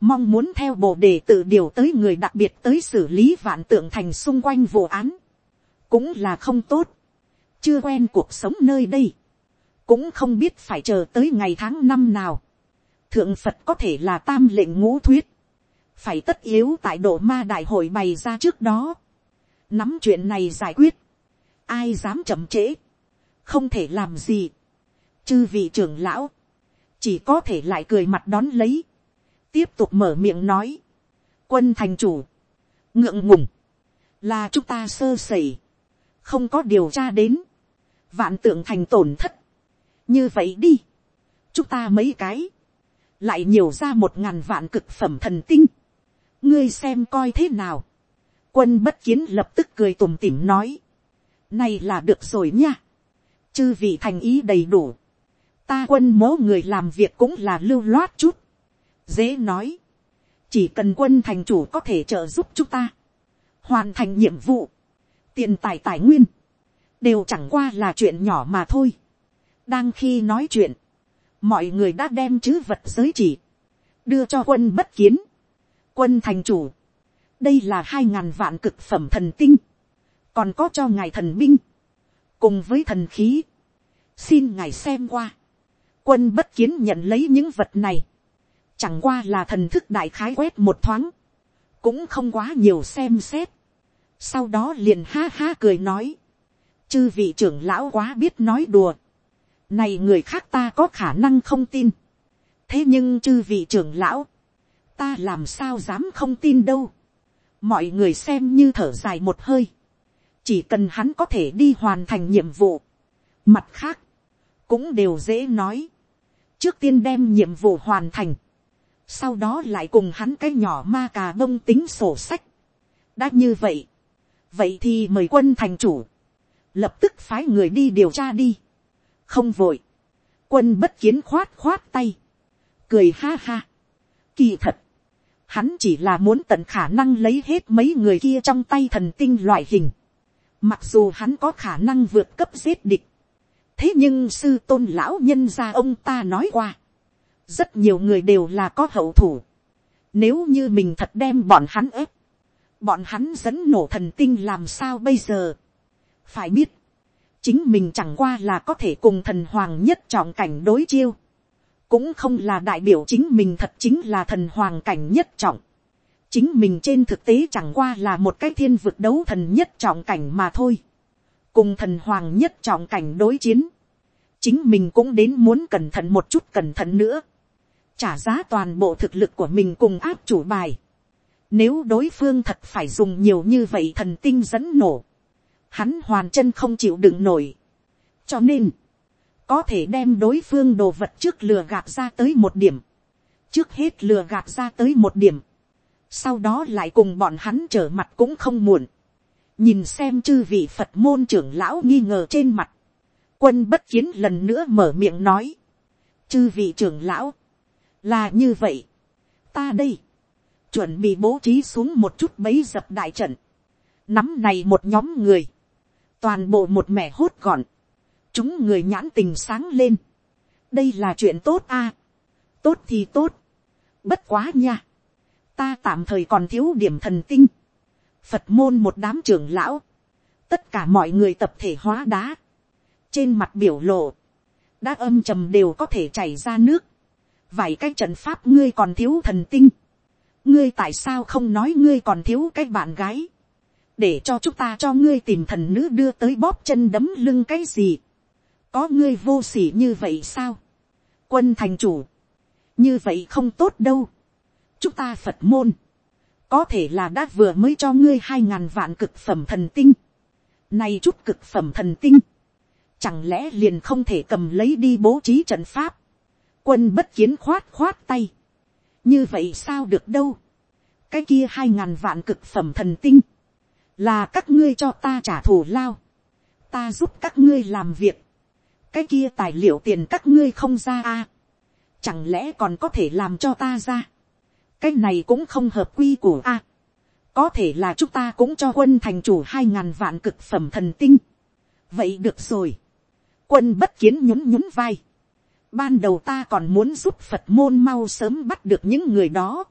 mong muốn theo bộ đề tự điều tới người đặc biệt tới xử lý vạn tượng thành xung quanh vụ án. cũng là không tốt. chưa quen cuộc sống nơi đây cũng không biết phải chờ tới ngày tháng năm nào. thượng phật có thể là tam lệnh ngũ thuyết, phải tất yếu tại độ ma đại hội bày ra trước đó. nắm chuyện này giải quyết, ai dám chậm trễ, không thể làm gì. chư vị trưởng lão, chỉ có thể lại cười mặt đón lấy, tiếp tục mở miệng nói, quân thành chủ, ngượng ngùng, là chúng ta sơ sẩy, không có điều tra đến, vạn tượng thành tổn thất, như vậy đi, chúng ta mấy cái, lại nhiều ra một ngàn vạn cực phẩm thần tinh, ngươi xem coi thế nào, quân bất kiến lập tức cười tủm tỉm nói, này là được rồi nha, chư vị thành ý đầy đủ, ta quân mố người làm việc cũng là lưu loát chút, dễ nói, chỉ cần quân thành chủ có thể trợ giúp chúng ta, hoàn thành nhiệm vụ, tiền tài tài nguyên, đều chẳng qua là chuyện nhỏ mà thôi. Đang khi nói chuyện, mọi người đã đem chữ vật giới chỉ, đưa cho quân bất kiến, quân thành chủ, đây là hai ngàn vạn cực phẩm thần tinh, còn có cho ngài thần binh, cùng với thần khí, xin ngài xem qua, quân bất kiến nhận lấy những vật này, chẳng qua là thần thức đại khái quét một thoáng, cũng không quá nhiều xem xét, sau đó liền ha ha cười nói, chư vị trưởng lão quá biết nói đùa, này người khác ta có khả năng không tin. Thế nhưng chư vị trưởng lão. Ta làm sao dám không tin đâu. Mọi người xem như thở dài một hơi. Chỉ cần hắn có thể đi hoàn thành nhiệm vụ. Mặt khác. Cũng đều dễ nói. Trước tiên đem nhiệm vụ hoàn thành. Sau đó lại cùng hắn cái nhỏ ma cà bông tính sổ sách. Đã như vậy. Vậy thì mời quân thành chủ. Lập tức phái người đi điều tra đi không vội, quân bất kiến khoát khoát tay, cười ha ha. Kỳ thật, hắn chỉ là muốn tận khả năng lấy hết mấy người kia trong tay thần tinh loại hình, mặc dù hắn có khả năng vượt cấp giết địch, thế nhưng sư tôn lão nhân gia ông ta nói qua, rất nhiều người đều là có hậu thủ, nếu như mình thật đem bọn hắn ép, bọn hắn dẫn nổ thần tinh làm sao bây giờ, phải biết, chính mình chẳng qua là có thể cùng thần hoàng nhất trọng cảnh đối chiêu, cũng không là đại biểu chính mình thật chính là thần hoàng cảnh nhất trọng. chính mình trên thực tế chẳng qua là một cái thiên vực đấu thần nhất trọng cảnh mà thôi. cùng thần hoàng nhất trọng cảnh đối chiến, chính mình cũng đến muốn cẩn thận một chút cẩn thận nữa, trả giá toàn bộ thực lực của mình cùng áp chủ bài. Nếu đối phương thật phải dùng nhiều như vậy thần tinh dẫn nổ, hắn hoàn chân không chịu đựng nổi. cho nên, có thể đem đối phương đồ vật trước lừa gạt ra tới một điểm, trước hết lừa gạt ra tới một điểm, sau đó lại cùng bọn hắn trở mặt cũng không muộn, nhìn xem chư vị phật môn trưởng lão nghi ngờ trên mặt, quân bất kiến lần nữa mở miệng nói, chư vị trưởng lão, là như vậy, ta đây, chuẩn bị bố trí xuống một chút bấy dập đại trận, nắm này một nhóm người, toàn bộ một mẻ hốt gọn, chúng người nhãn tình sáng lên, đây là chuyện tốt a, tốt thì tốt, bất quá nha, ta tạm thời còn thiếu điểm thần tinh, phật môn một đám trưởng lão, tất cả mọi người tập thể hóa đá, trên mặt biểu lộ, đã âm trầm đều có thể chảy ra nước, vài cái trận pháp ngươi còn thiếu thần tinh, ngươi tại sao không nói ngươi còn thiếu cái bạn gái, để cho chúng ta cho ngươi tìm thần nữ đưa tới bóp chân đấm lưng cái gì có ngươi vô s ỉ như vậy sao. quân thành chủ, như vậy không tốt đâu. chúng ta phật môn, có thể là đã vừa mới cho ngươi hai ngàn vạn cực phẩm thần tinh. nay chút cực phẩm thần tinh, chẳng lẽ liền không thể cầm lấy đi bố trí trận pháp. Quân bất kiến khoát khoát tay. Như vậy sao được đâu. Cái kia hai ngàn vạn cực phẩm thần tinh, là các ngươi cho ta trả thù lao. Ta giúp các ngươi làm việc. Cái kia tài liệu tiền các ngươi không ra a Chẳng lẽ còn có thể làm cho ta ra cái này cũng không hợp quy của a. À? có thể là chúng ta cũng cho quân thành chủ hai ngàn vạn cực phẩm thần tinh. vậy được rồi. quân bất kiến nhún nhún vai. ban đầu ta còn muốn giúp phật môn mau sớm bắt được những người đó.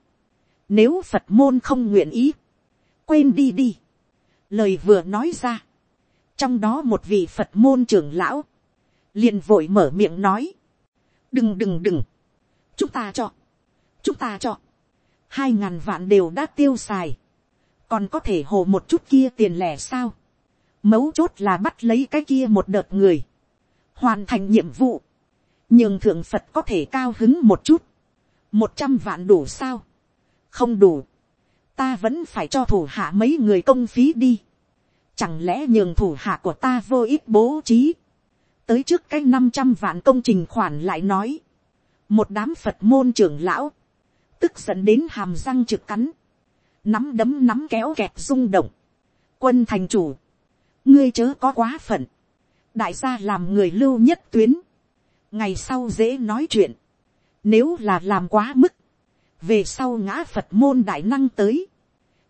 nếu phật môn không nguyện ý, quên đi đi. lời vừa nói ra. trong đó một vị phật môn trưởng lão, liền vội mở miệng nói. đừng đừng đừng. chúng ta cho. chúng ta cho. Hai ngàn vạn đều đã tiêu xài, còn có thể hồ một chút kia tiền lẻ sao, mấu chốt là bắt lấy cái kia một đợt người, hoàn thành nhiệm vụ, nhưng thượng phật có thể cao hứng một chút, một trăm vạn đủ sao, không đủ, ta vẫn phải cho thủ hạ mấy người công phí đi, chẳng lẽ nhường thủ hạ của ta vô ích bố trí, tới trước cái năm trăm vạn công trình khoản lại nói, một đám phật môn trưởng lão, tức giận đến hàm răng trực cắn, nắm đấm nắm kéo kẹt rung động, quân thành chủ, ngươi chớ có quá phận, đại gia làm người lưu nhất tuyến, ngày sau dễ nói chuyện, nếu là làm quá mức, về sau ngã phật môn đại năng tới,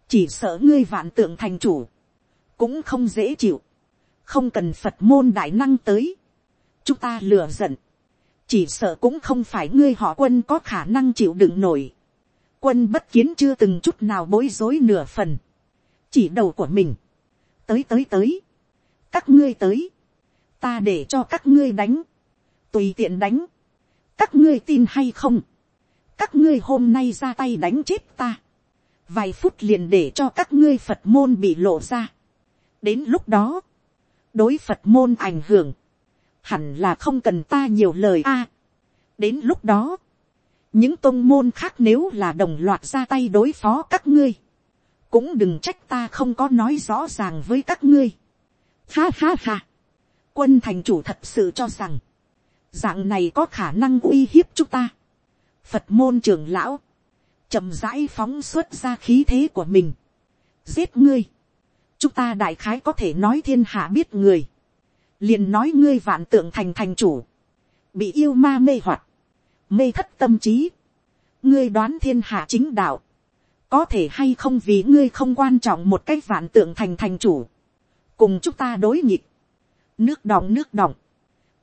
chỉ sợ ngươi vạn tượng thành chủ, cũng không dễ chịu, không cần phật môn đại năng tới, chúng ta lừa giận, chỉ sợ cũng không phải ngươi họ quân có khả năng chịu đựng nổi. Quân bất kiến chưa từng chút nào bối rối nửa phần, chỉ đầu của mình, tới tới tới, các ngươi tới, ta để cho các ngươi đánh, tùy tiện đánh, các ngươi tin hay không, các ngươi hôm nay ra tay đánh chết ta, vài phút liền để cho các ngươi phật môn bị lộ ra, đến lúc đó, đối phật môn ảnh hưởng, hẳn là không cần ta nhiều lời a, đến lúc đó, những tôn môn khác nếu là đồng loạt ra tay đối phó các ngươi, cũng đừng trách ta không có nói rõ ràng với các ngươi. Ha ha ha, quân thành chủ thật sự cho rằng, dạng này có khả năng uy hiếp chúng ta. Phật môn trưởng lão, chậm rãi phóng xuất ra khí thế của mình, giết ngươi. chúng ta đại khái có thể nói thiên hạ biết người, liền nói ngươi vạn tượng thành thành chủ, bị yêu ma mê hoặc, mê thất tâm trí, ngươi đoán thiên hạ chính đạo, có thể hay không vì ngươi không quan trọng một cái vạn tượng thành thành chủ, cùng chúng ta đối nghịch, nước đọng nước đọng,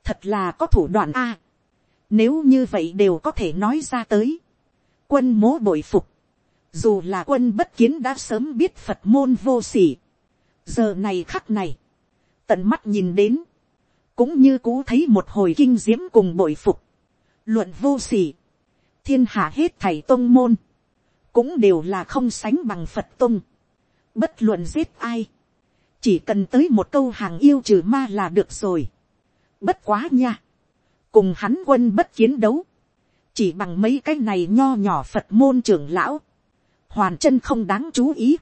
thật là có thủ đoạn a, nếu như vậy đều có thể nói ra tới, quân mố bội phục, dù là quân bất kiến đã sớm biết phật môn vô sỉ, giờ này khắc này, tận mắt nhìn đến, cũng như cú thấy một hồi kinh diễm cùng bội phục, luận vô sỉ, thiên hạ hết thầy tôn môn, cũng đều là không sánh bằng phật tôn, bất luận giết ai, chỉ cần tới một câu hàng yêu trừ ma là được rồi, bất quá nha, cùng hắn quân bất chiến đấu, chỉ bằng mấy cái này nho nhỏ phật môn trưởng lão, hoàn chân không đáng chú ý,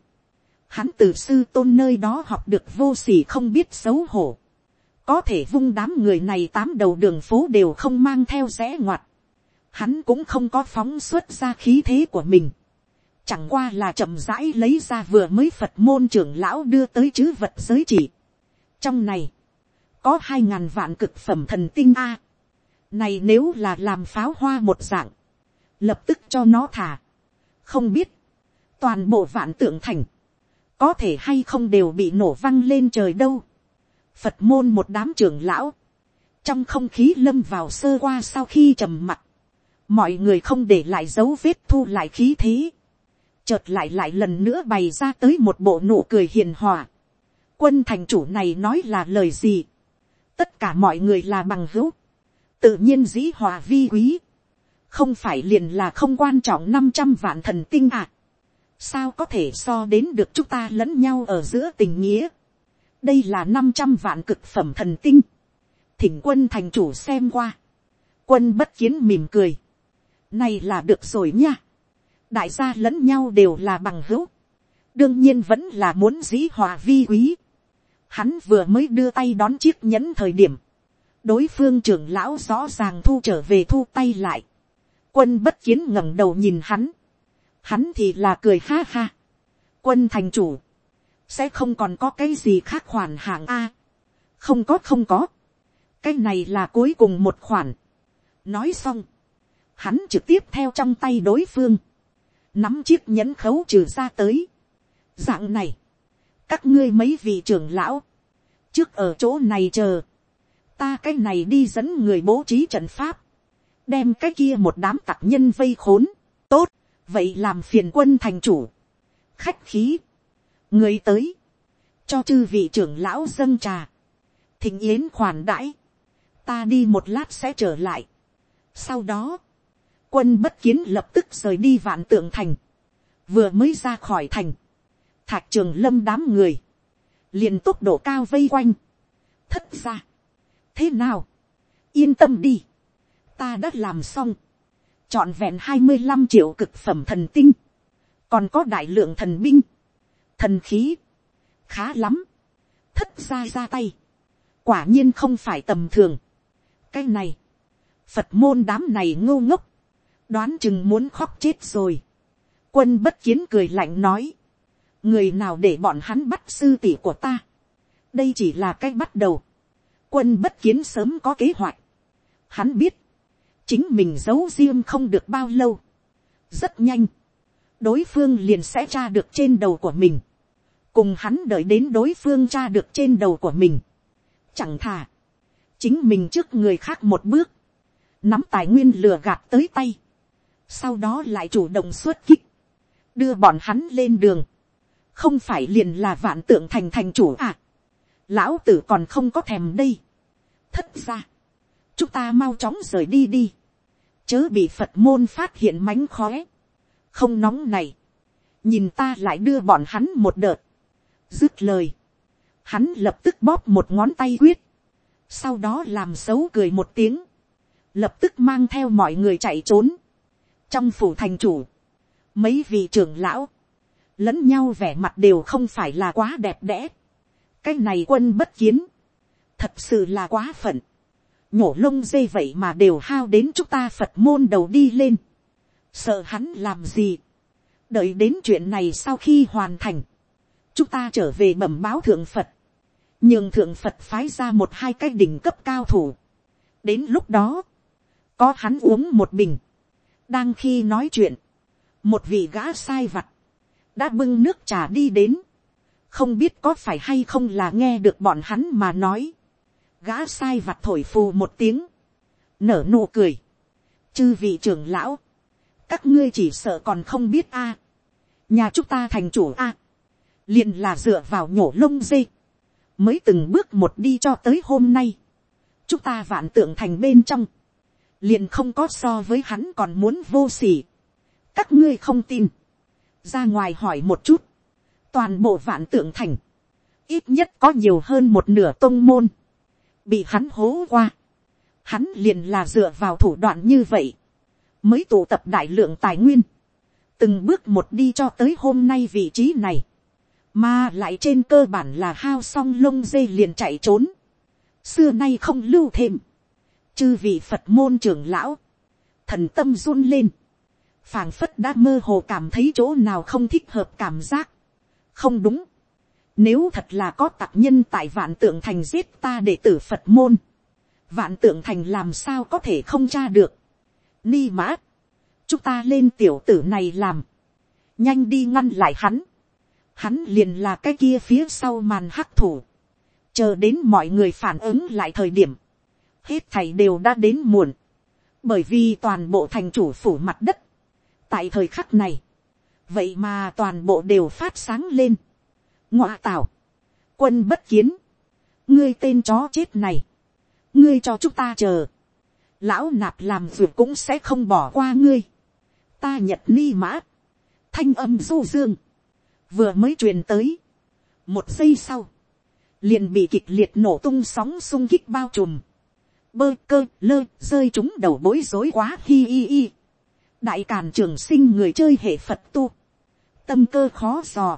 hắn từ sư tôn nơi đó học được vô s ỉ không biết xấu hổ, có thể vung đám người này tám đầu đường phố đều không mang theo rẽ ngoặt, hắn cũng không có phóng xuất ra khí thế của mình, chẳng qua là chậm rãi lấy ra vừa mới phật môn trưởng lão đưa tới chữ vật giới chỉ. trong này, có hai ngàn vạn cực phẩm thần tinh a. này nếu là làm pháo hoa một dạng, lập tức cho nó thả. không biết, toàn bộ vạn tượng thành, có thể hay không đều bị nổ văng lên trời đâu. phật môn một đám trưởng lão, trong không khí lâm vào sơ qua sau khi trầm mặt, mọi người không để lại dấu vết thu lại khí thế, chợt lại lại lần nữa bày ra tới một bộ nụ cười hiền hòa. quân thành chủ này nói là lời gì, tất cả mọi người là bằng hữu, tự nhiên dĩ hòa vi quý, không phải liền là không quan trọng năm trăm vạn thần tinh à sao có thể so đến được chúng ta lẫn nhau ở giữa tình nghĩa. đây là năm trăm vạn cực phẩm thần tinh. thỉnh quân thành chủ xem qua. Quân bất kiến mỉm cười, này là được rồi nha, đại gia lẫn nhau đều là bằng hữu, đương nhiên vẫn là muốn dĩ hòa vi quý, hắn vừa mới đưa tay đón chiếc nhẫn thời điểm, đối phương trưởng lão rõ ràng thu trở về thu tay lại, quân bất kiến ngẩng đầu nhìn hắn, hắn thì là cười ha ha, quân thành chủ, sẽ không còn có cái gì khác khoản hạng a, không có không có, cái này là cuối cùng một khoản, nói xong, hắn trực tiếp theo trong tay đối phương, nắm chiếc nhẫn khấu trừ ra tới. dạng này, các ngươi mấy vị trưởng lão, trước ở chỗ này chờ, ta cái này đi dẫn người bố trí trận pháp, đem cái kia một đám tặc nhân vây khốn, tốt, vậy làm phiền quân thành chủ, khách khí, người tới, cho chư vị trưởng lão dâng trà, thỉnh yến khoản đãi, ta đi một lát sẽ trở lại. sau đó, quân bất kiến lập tức rời đi vạn tượng thành, vừa mới ra khỏi thành, thạc trường lâm đám người, liền tốc độ cao vây quanh, thất ra, thế nào, yên tâm đi, ta đã làm xong, trọn vẹn hai mươi năm triệu cực phẩm thần tinh, còn có đại lượng thần binh, thần khí, khá lắm, thất ra ra tay, quả nhiên không phải tầm thường, cái này, phật môn đám này ngô ngốc, đoán chừng muốn khóc chết rồi. quân bất kiến cười lạnh nói, người nào để bọn hắn bắt sư tỷ của ta, đây chỉ là cái bắt đầu, quân bất kiến sớm có kế hoạch, hắn biết, chính mình giấu riêng không được bao lâu, rất nhanh, đối phương liền sẽ tra được trên đầu của mình, cùng hắn đợi đến đối phương tra được trên đầu của mình, chẳng thà, chính mình trước người khác một bước, nắm tài nguyên lừa gạt tới tay, sau đó lại chủ động xuất kích, đưa bọn hắn lên đường, không phải liền là vạn tượng thành thành chủ à, lão tử còn không có thèm đây, thất ra, chúng ta mau chóng rời đi đi, chớ bị phật môn phát hiện mánh khóe, không nóng này, nhìn ta lại đưa bọn hắn một đợt, dứt lời, hắn lập tức bóp một ngón tay quyết, sau đó làm xấu cười một tiếng, lập tức mang theo mọi người chạy trốn, trong phủ thành chủ, mấy vị trưởng lão, lẫn nhau vẻ mặt đều không phải là quá đẹp đẽ, cái này quân bất kiến, thật sự là quá phận, nhổ lông dây vậy mà đều hao đến chúng ta phật môn đầu đi lên, sợ hắn làm gì, đợi đến chuyện này sau khi hoàn thành, chúng ta trở về bẩm báo thượng phật, nhưng thượng phật phái ra một hai cái đỉnh cấp cao thủ. đến lúc đó, có hắn uống một bình, đang khi nói chuyện, một vị gã sai vặt, đã bưng nước trà đi đến, không biết có phải hay không là nghe được bọn hắn mà nói, gã sai vặt thổi phù một tiếng, nở nụ cười, chư vị trưởng lão, các ngươi chỉ sợ còn không biết a, nhà chúng ta thành chủ a, liền là dựa vào nhổ lông dê, mới từng bước một đi cho tới hôm nay, chúng ta vạn tượng thành bên trong, liền không có so với hắn còn muốn vô s ỉ các ngươi không tin, ra ngoài hỏi một chút, toàn bộ vạn tượng thành, ít nhất có nhiều hơn một nửa tôn môn, bị hắn hố qua, hắn liền là dựa vào thủ đoạn như vậy, mới tụ tập đại lượng tài nguyên, từng bước một đi cho tới hôm nay vị trí này, mà lại trên cơ bản là hao xong lông dây liền chạy trốn, xưa nay không lưu thêm, chư vị phật môn trưởng lão, thần tâm run lên, phảng phất đã mơ hồ cảm thấy chỗ nào không thích hợp cảm giác, không đúng, nếu thật là có tặc nhân tại vạn tượng thành giết ta để tử Phật môn. Vạn tượng thành làm sao có thể không tra được. Ni mã. Chúng ta lên tiểu tử này làm. Nhanh đi ngăn lại hắn hắn liền là cái kia phía sau màn hắc thủ, chờ đến mọi người phản ứng lại thời điểm, hết thầy đều đã đến muộn, bởi vì toàn bộ thành chủ phủ mặt đất, tại thời khắc này, vậy mà toàn bộ đều phát sáng lên, ngoạ tào, quân bất kiến, ngươi tên chó chết này, ngươi cho chúng ta chờ, lão nạp làm ruột cũng sẽ không bỏ qua ngươi, ta nhật ni mã, thanh âm du dương, vừa mới truyền tới, một giây sau, liền bị kịch liệt nổ tung sóng sung kích bao trùm, bơ cơ lơ rơi chúng đầu bối rối quá hi hi hi. đại càn trường sinh người chơi hệ phật tu. tâm cơ khó dò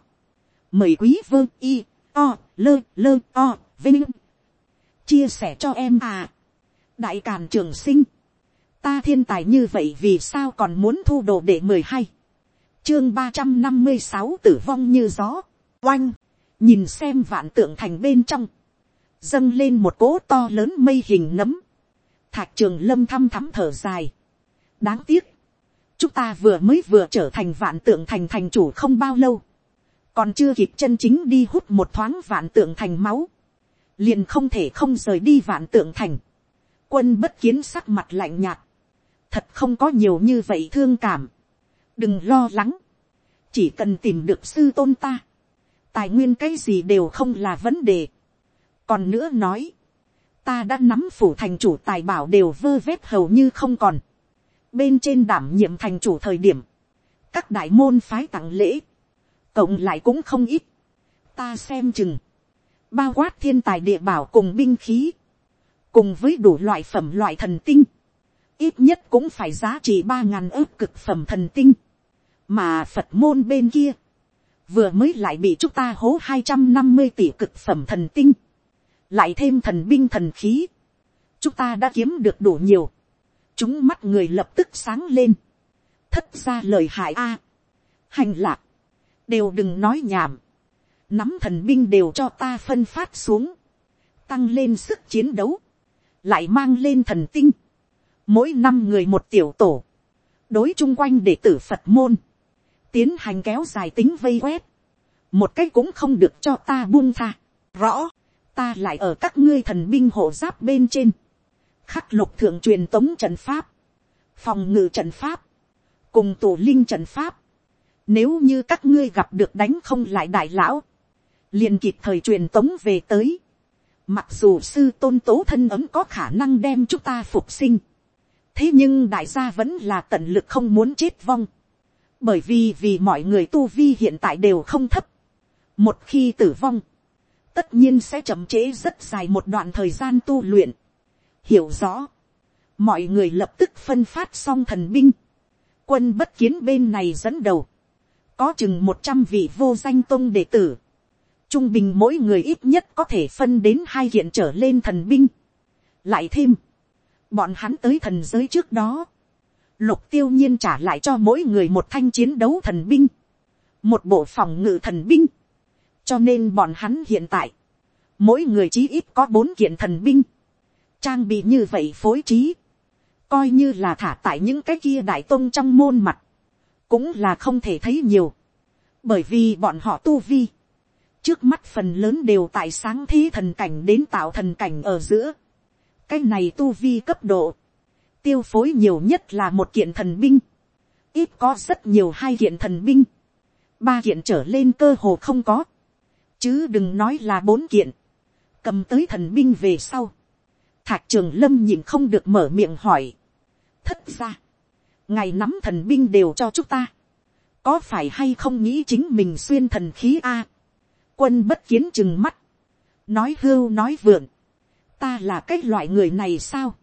mời quý vơ y, o, lơ lơ, o, vinh chia sẻ cho em à. đại càn trường sinh. ta thiên tài như vậy vì sao còn muốn thu đồ để mười hai. chương ba trăm năm mươi sáu tử vong như gió. oanh. nhìn xem vạn tượng thành bên trong. dâng lên một cỗ to lớn mây hình nấm thạc trường lâm thăm thắm thở dài. Đáng tiếc. Chúng ta vừa mới vừa trở thành vạn tượng thành thành chủ không bao lâu. Còn chưa kịp chân chính đi hút một thoáng vạn tượng thành máu. Liền không thể không rời đi vạn tượng thành. Quân bất kiến sắc mặt lạnh nhạt. Thật không có nhiều như vậy thương cảm. Đừng lo lắng. Chỉ cần tìm được sư tôn ta. Tài nguyên cái gì đều không là vấn đề. Còn nữa nói ta đã nắm phủ thành chủ tài bảo đều vơ vét hầu như không còn. bên trên đảm nhiệm thành chủ thời điểm, các đại môn phái tặng lễ, cộng lại cũng không ít. ta xem chừng, bao quát thiên tài địa bảo cùng binh khí, cùng với đủ loại phẩm loại thần tinh, ít nhất cũng phải giá trị ba ngàn ước cực phẩm thần tinh, mà phật môn bên kia, vừa mới lại bị chúng ta hố hai trăm năm mươi tỷ cực phẩm thần tinh, lại thêm thần binh thần khí, chúng ta đã kiếm được đủ nhiều, chúng mắt người lập tức sáng lên, thất ra lời hại a, hành lạc, đều đừng nói nhảm, nắm thần binh đều cho ta phân phát xuống, tăng lên sức chiến đấu, lại mang lên thần tinh, mỗi năm người một tiểu tổ, đối chung quanh để tử phật môn, tiến hành kéo dài tính vây quét, một cách cũng không được cho ta buông tha, rõ, ta lại ở các ngươi thần binh hộ giáp bên trên, khắc lục thượng truyền tống trận pháp, phòng ngự trận pháp, cùng tổ linh trận pháp, nếu như các ngươi gặp được đánh không lại đại lão, liền kịp thời truyền tống về tới, mặc dù sư tôn tố thân ấm có khả năng đem chúng ta phục sinh, thế nhưng đại gia vẫn là tận lực không muốn chết vong, bởi vì vì mọi người tu vi hiện tại đều không thấp, một khi tử vong, tất nhiên sẽ chậm trễ rất dài một đoạn thời gian tu luyện. hiểu rõ, mọi người lập tức phân phát xong thần binh, quân bất kiến bên này dẫn đầu, có chừng một trăm vị vô danh tôn đệ tử, trung bình mỗi người ít nhất có thể phân đến hai kiện trở lên thần binh. lại thêm, bọn hắn tới thần giới trước đó, lục tiêu nhiên trả lại cho mỗi người một thanh chiến đấu thần binh, một bộ phòng ngự thần binh, cho nên bọn hắn hiện tại, mỗi người chí ít có bốn kiện thần binh, trang bị như vậy phối trí, coi như là thả tại những cái kia đại tôn trong môn mặt, cũng là không thể thấy nhiều, bởi vì bọn họ tu vi, trước mắt phần lớn đều tại sáng thế thần cảnh đến tạo thần cảnh ở giữa, cái này tu vi cấp độ, tiêu phối nhiều nhất là một kiện thần binh, ít có rất nhiều hai kiện thần binh, ba kiện trở lên cơ hồ không có, chứ đừng nói là bốn kiện, cầm tới thần binh về sau, thạc trường lâm nhìn không được mở miệng hỏi, thất ra, ngài nắm thần binh đều cho chúng ta, có phải hay không nghĩ chính mình xuyên thần khí a, quân bất kiến chừng mắt, nói hưu nói vượng, ta là cái loại người này sao,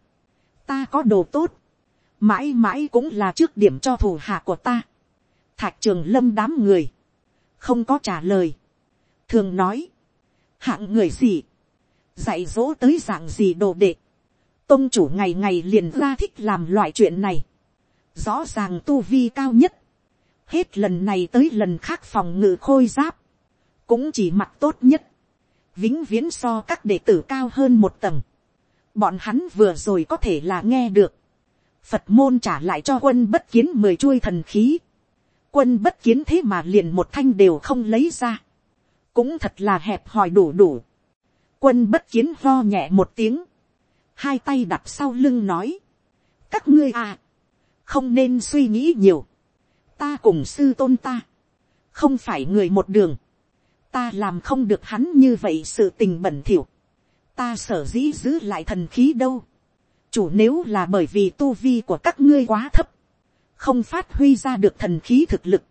ta có đồ tốt, mãi mãi cũng là trước điểm cho thủ hạ của ta, thạc trường lâm đám người, không có trả lời, thường nói, hạng người gì, dạy dỗ tới dạng gì đồ đệ, tôn chủ ngày ngày liền ra thích làm loại chuyện này, rõ ràng tu vi cao nhất, hết lần này tới lần khác phòng ngự khôi giáp, cũng chỉ mặt tốt nhất, vĩnh viễn so các đệ tử cao hơn một tầng, bọn hắn vừa rồi có thể là nghe được, phật môn trả lại cho quân bất kiến mười chuôi thần khí, quân bất kiến thế mà liền một thanh đều không lấy ra, cũng thật là hẹp hòi đủ đủ. Quân bất kiến lo nhẹ một tiếng, hai tay đặt sau lưng nói, các ngươi à, không nên suy nghĩ nhiều, ta cùng sư tôn ta, không phải người một đường, ta làm không được hắn như vậy sự tình bẩn thỉu, ta sở dĩ giữ lại thần khí đâu, chủ nếu là bởi vì tu vi của các ngươi quá thấp, không phát huy ra được thần khí thực lực,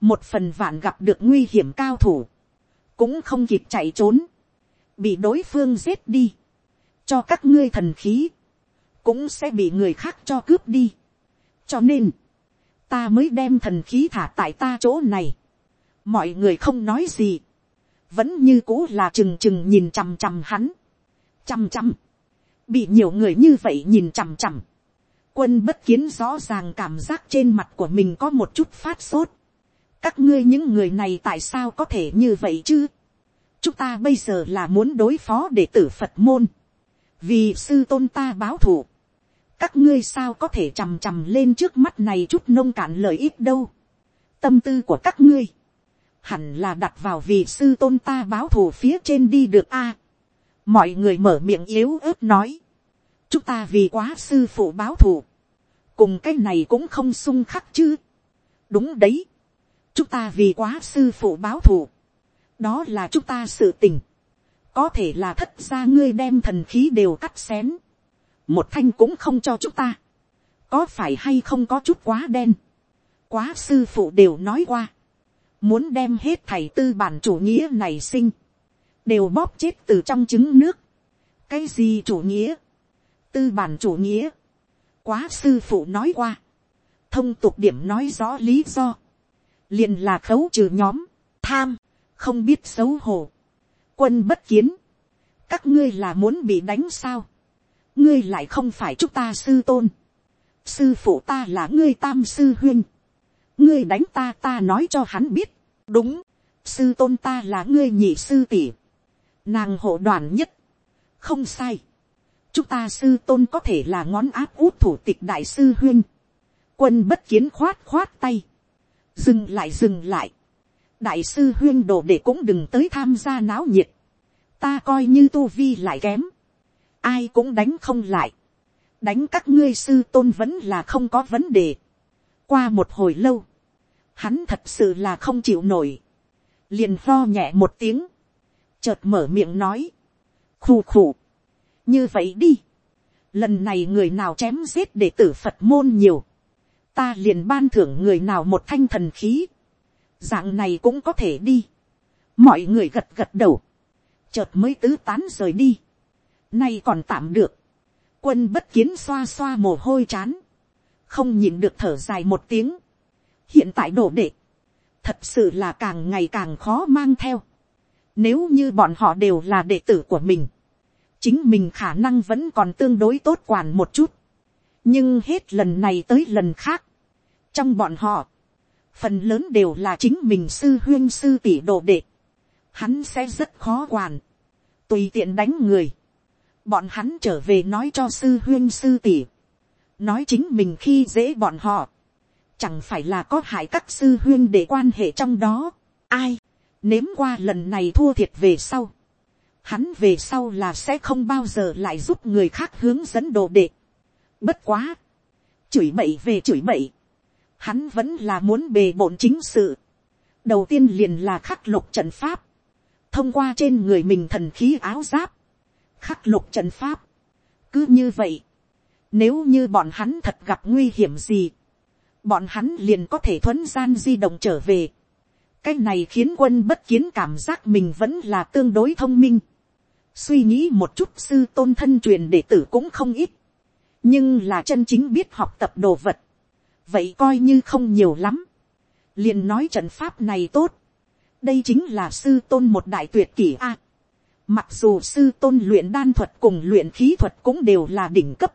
một phần vạn gặp được nguy hiểm cao thủ, cũng không kịp chạy trốn, bị đối phương giết đi, cho các ngươi thần khí, cũng sẽ bị người khác cho cướp đi cho nên, ta mới đem thần khí thả tại ta chỗ này. mọi người không nói gì, vẫn như cũ là trừng trừng nhìn chằm chằm hắn. chằm chằm, bị nhiều người như vậy nhìn chằm chằm. quân bất kiến rõ ràng cảm giác trên mặt của mình có một chút phát sốt. các ngươi những người này tại sao có thể như vậy chứ. chúng ta bây giờ là muốn đối phó để tử phật môn. vì sư tôn ta báo thù các ngươi sao có thể chằm chằm lên trước mắt này chút nông cạn lợi ích đâu. tâm tư của các ngươi, hẳn là đặt vào vì sư tôn ta báo thù phía trên đi được a. mọi người mở miệng yếu ớt nói, chúng ta vì quá sư phụ báo thù, cùng cái này cũng không sung khắc chứ. đúng đấy, chúng ta vì quá sư phụ báo thù, đó là chúng ta sự tình, có thể là thất ra ngươi đem thần khí đều cắt xén, một thanh cũng không cho chúng ta, có phải hay không có chút quá đen, quá sư phụ đều nói qua, muốn đem hết thầy tư bản chủ nghĩa này sinh, đều bóp chết từ trong trứng nước, cái gì chủ nghĩa, tư bản chủ nghĩa, quá sư phụ nói qua, thông tục điểm nói rõ lý do, liền là khấu trừ nhóm, tham, không biết xấu hổ, quân bất kiến, các ngươi là muốn bị đánh sao, ngươi lại không phải chúng ta sư tôn, sư phụ ta là ngươi tam sư huyên, ngươi đánh ta ta nói cho hắn biết, đúng, sư tôn ta là ngươi nhị sư tỷ, nàng hộ đoàn nhất, không sai, chúng ta sư tôn có thể là ngón áp út thủ tịch đại sư huyên, quân bất kiến khoát khoát tay, dừng lại dừng lại, đại sư huyên đồ để cũng đừng tới tham gia náo nhiệt, ta coi như tu vi lại kém, ai cũng đánh không lại, đánh các ngươi sư tôn vẫn là không có vấn đề. qua một hồi lâu, hắn thật sự là không chịu nổi, liền lo nhẹ một tiếng, chợt mở miệng nói, khù khù, như vậy đi, lần này người nào chém giết để tử phật môn nhiều, ta liền ban thưởng người nào một thanh thần khí, dạng này cũng có thể đi, mọi người gật gật đầu, chợt mới tứ tán rời đi, nay còn tạm được, quân bất kiến xoa xoa mồ hôi chán, không nhìn được thở dài một tiếng, hiện tại đổ đệ, thật sự là càng ngày càng khó mang theo, nếu như bọn họ đều là đệ tử của mình, chính mình khả năng vẫn còn tương đối tốt quản một chút, nhưng hết lần này tới lần khác, trong bọn họ, phần lớn đều là chính mình sư huyên sư tỷ đồ đệ, hắn sẽ rất khó quản, tùy tiện đánh người, bọn hắn trở về nói cho sư huyên sư tỷ, nói chính mình khi dễ bọn họ, chẳng phải là có hại các sư huyên để quan hệ trong đó, ai, nếm qua lần này thua thiệt về sau, hắn về sau là sẽ không bao giờ lại giúp người khác hướng dẫn đồ đệ. Bất quá, chửi bậy về chửi bậy, hắn vẫn là muốn bề bộn chính sự. đầu tiên liền là khắc lục trận pháp, thông qua trên người mình thần khí áo giáp, khắc lục trận pháp. cứ như vậy, nếu như bọn hắn thật gặp nguy hiểm gì, bọn hắn liền có thể thuấn gian di động trở về. cái này khiến quân bất kiến cảm giác mình vẫn là tương đối thông minh. suy nghĩ một chút sư tôn thân truyền đệ tử cũng không ít. nhưng là chân chính biết học tập đồ vật. vậy coi như không nhiều lắm. liền nói trận pháp này tốt. đây chính là sư tôn một đại tuyệt kỷ a. Mặc dù sư tôn luyện đan thuật cùng luyện khí thuật cũng đều là đỉnh cấp.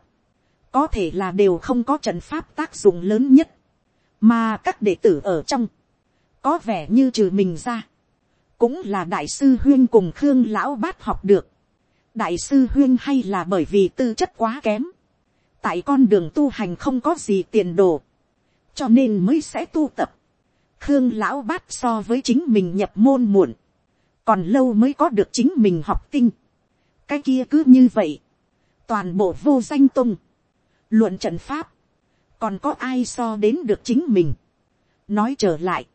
Có thể là đều không có trận pháp tác dụng lớn nhất. Mà các đệ tử ở trong. Có vẻ như trừ mình ra. Cũng là đại sư huyên cùng Khương Lão Bát học được. Đại sư huyên hay là bởi vì tư chất quá kém. Tại con đường tu hành không có gì tiền đồ. Cho nên mới sẽ tu tập. Khương Lão Bát so với chính mình nhập môn muộn còn lâu mới có được chính mình học tinh. cái kia cứ như vậy, toàn bộ vô danh tung, luận trận pháp, còn có ai so đến được chính mình. nói trở lại,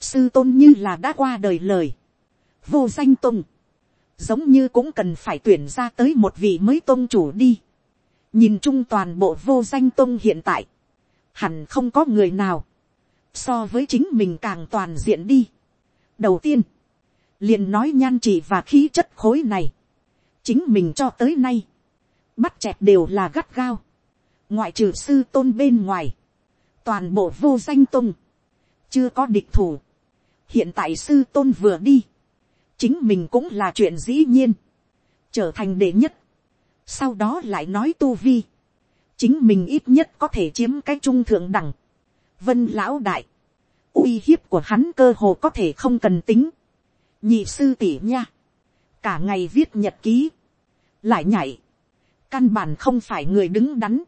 sư tôn như là đã qua đời lời, vô danh tung, giống như cũng cần phải tuyển ra tới một vị mới tôn chủ đi. nhìn chung toàn bộ vô danh tôn hiện tại, hẳn không có người nào, so với chính mình càng toàn diện đi. đầu tiên, liền nói nhan trị và khí chất khối này, chính mình cho tới nay, bắt chẹt đều là gắt gao, ngoại trừ sư tôn bên ngoài, toàn bộ vô danh tung, chưa có địch thủ, hiện tại sư tôn vừa đi, chính mình cũng là chuyện dĩ nhiên, trở thành đệ nhất, sau đó lại nói tu vi, chính mình ít nhất có thể chiếm cái trung thượng đẳng, vân lão đại, uy hiếp của hắn cơ hồ có thể không cần tính, nhị sư tỷ nha, cả ngày viết nhật ký, lại nhảy, căn bản không phải người đứng đắn,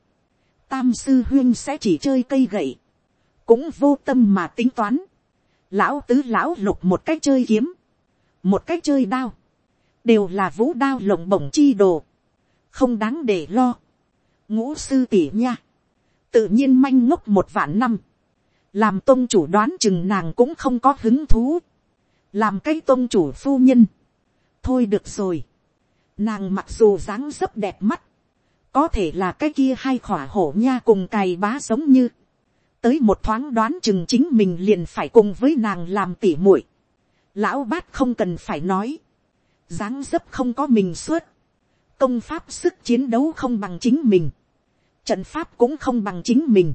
tam sư huyên sẽ chỉ chơi cây gậy, cũng vô tâm mà tính toán, lão tứ lão lục một cách chơi kiếm, một cách chơi đao, đều là vũ đao lồng bổng chi đồ, không đáng để lo. ngũ sư tỷ nha, tự nhiên manh ngốc một vạn năm, làm tôn chủ đoán chừng nàng cũng không có hứng thú, làm cái tôn chủ phu nhân, thôi được rồi, nàng mặc dù dáng dấp đẹp mắt, có thể là cái kia hai khỏa hổ nha cùng cày bá giống như, tới một thoáng đoán chừng chính mình liền phải cùng với nàng làm tỉ muội, lão bát không cần phải nói, dáng dấp không có mình suốt, công pháp sức chiến đấu không bằng chính mình, trận pháp cũng không bằng chính mình,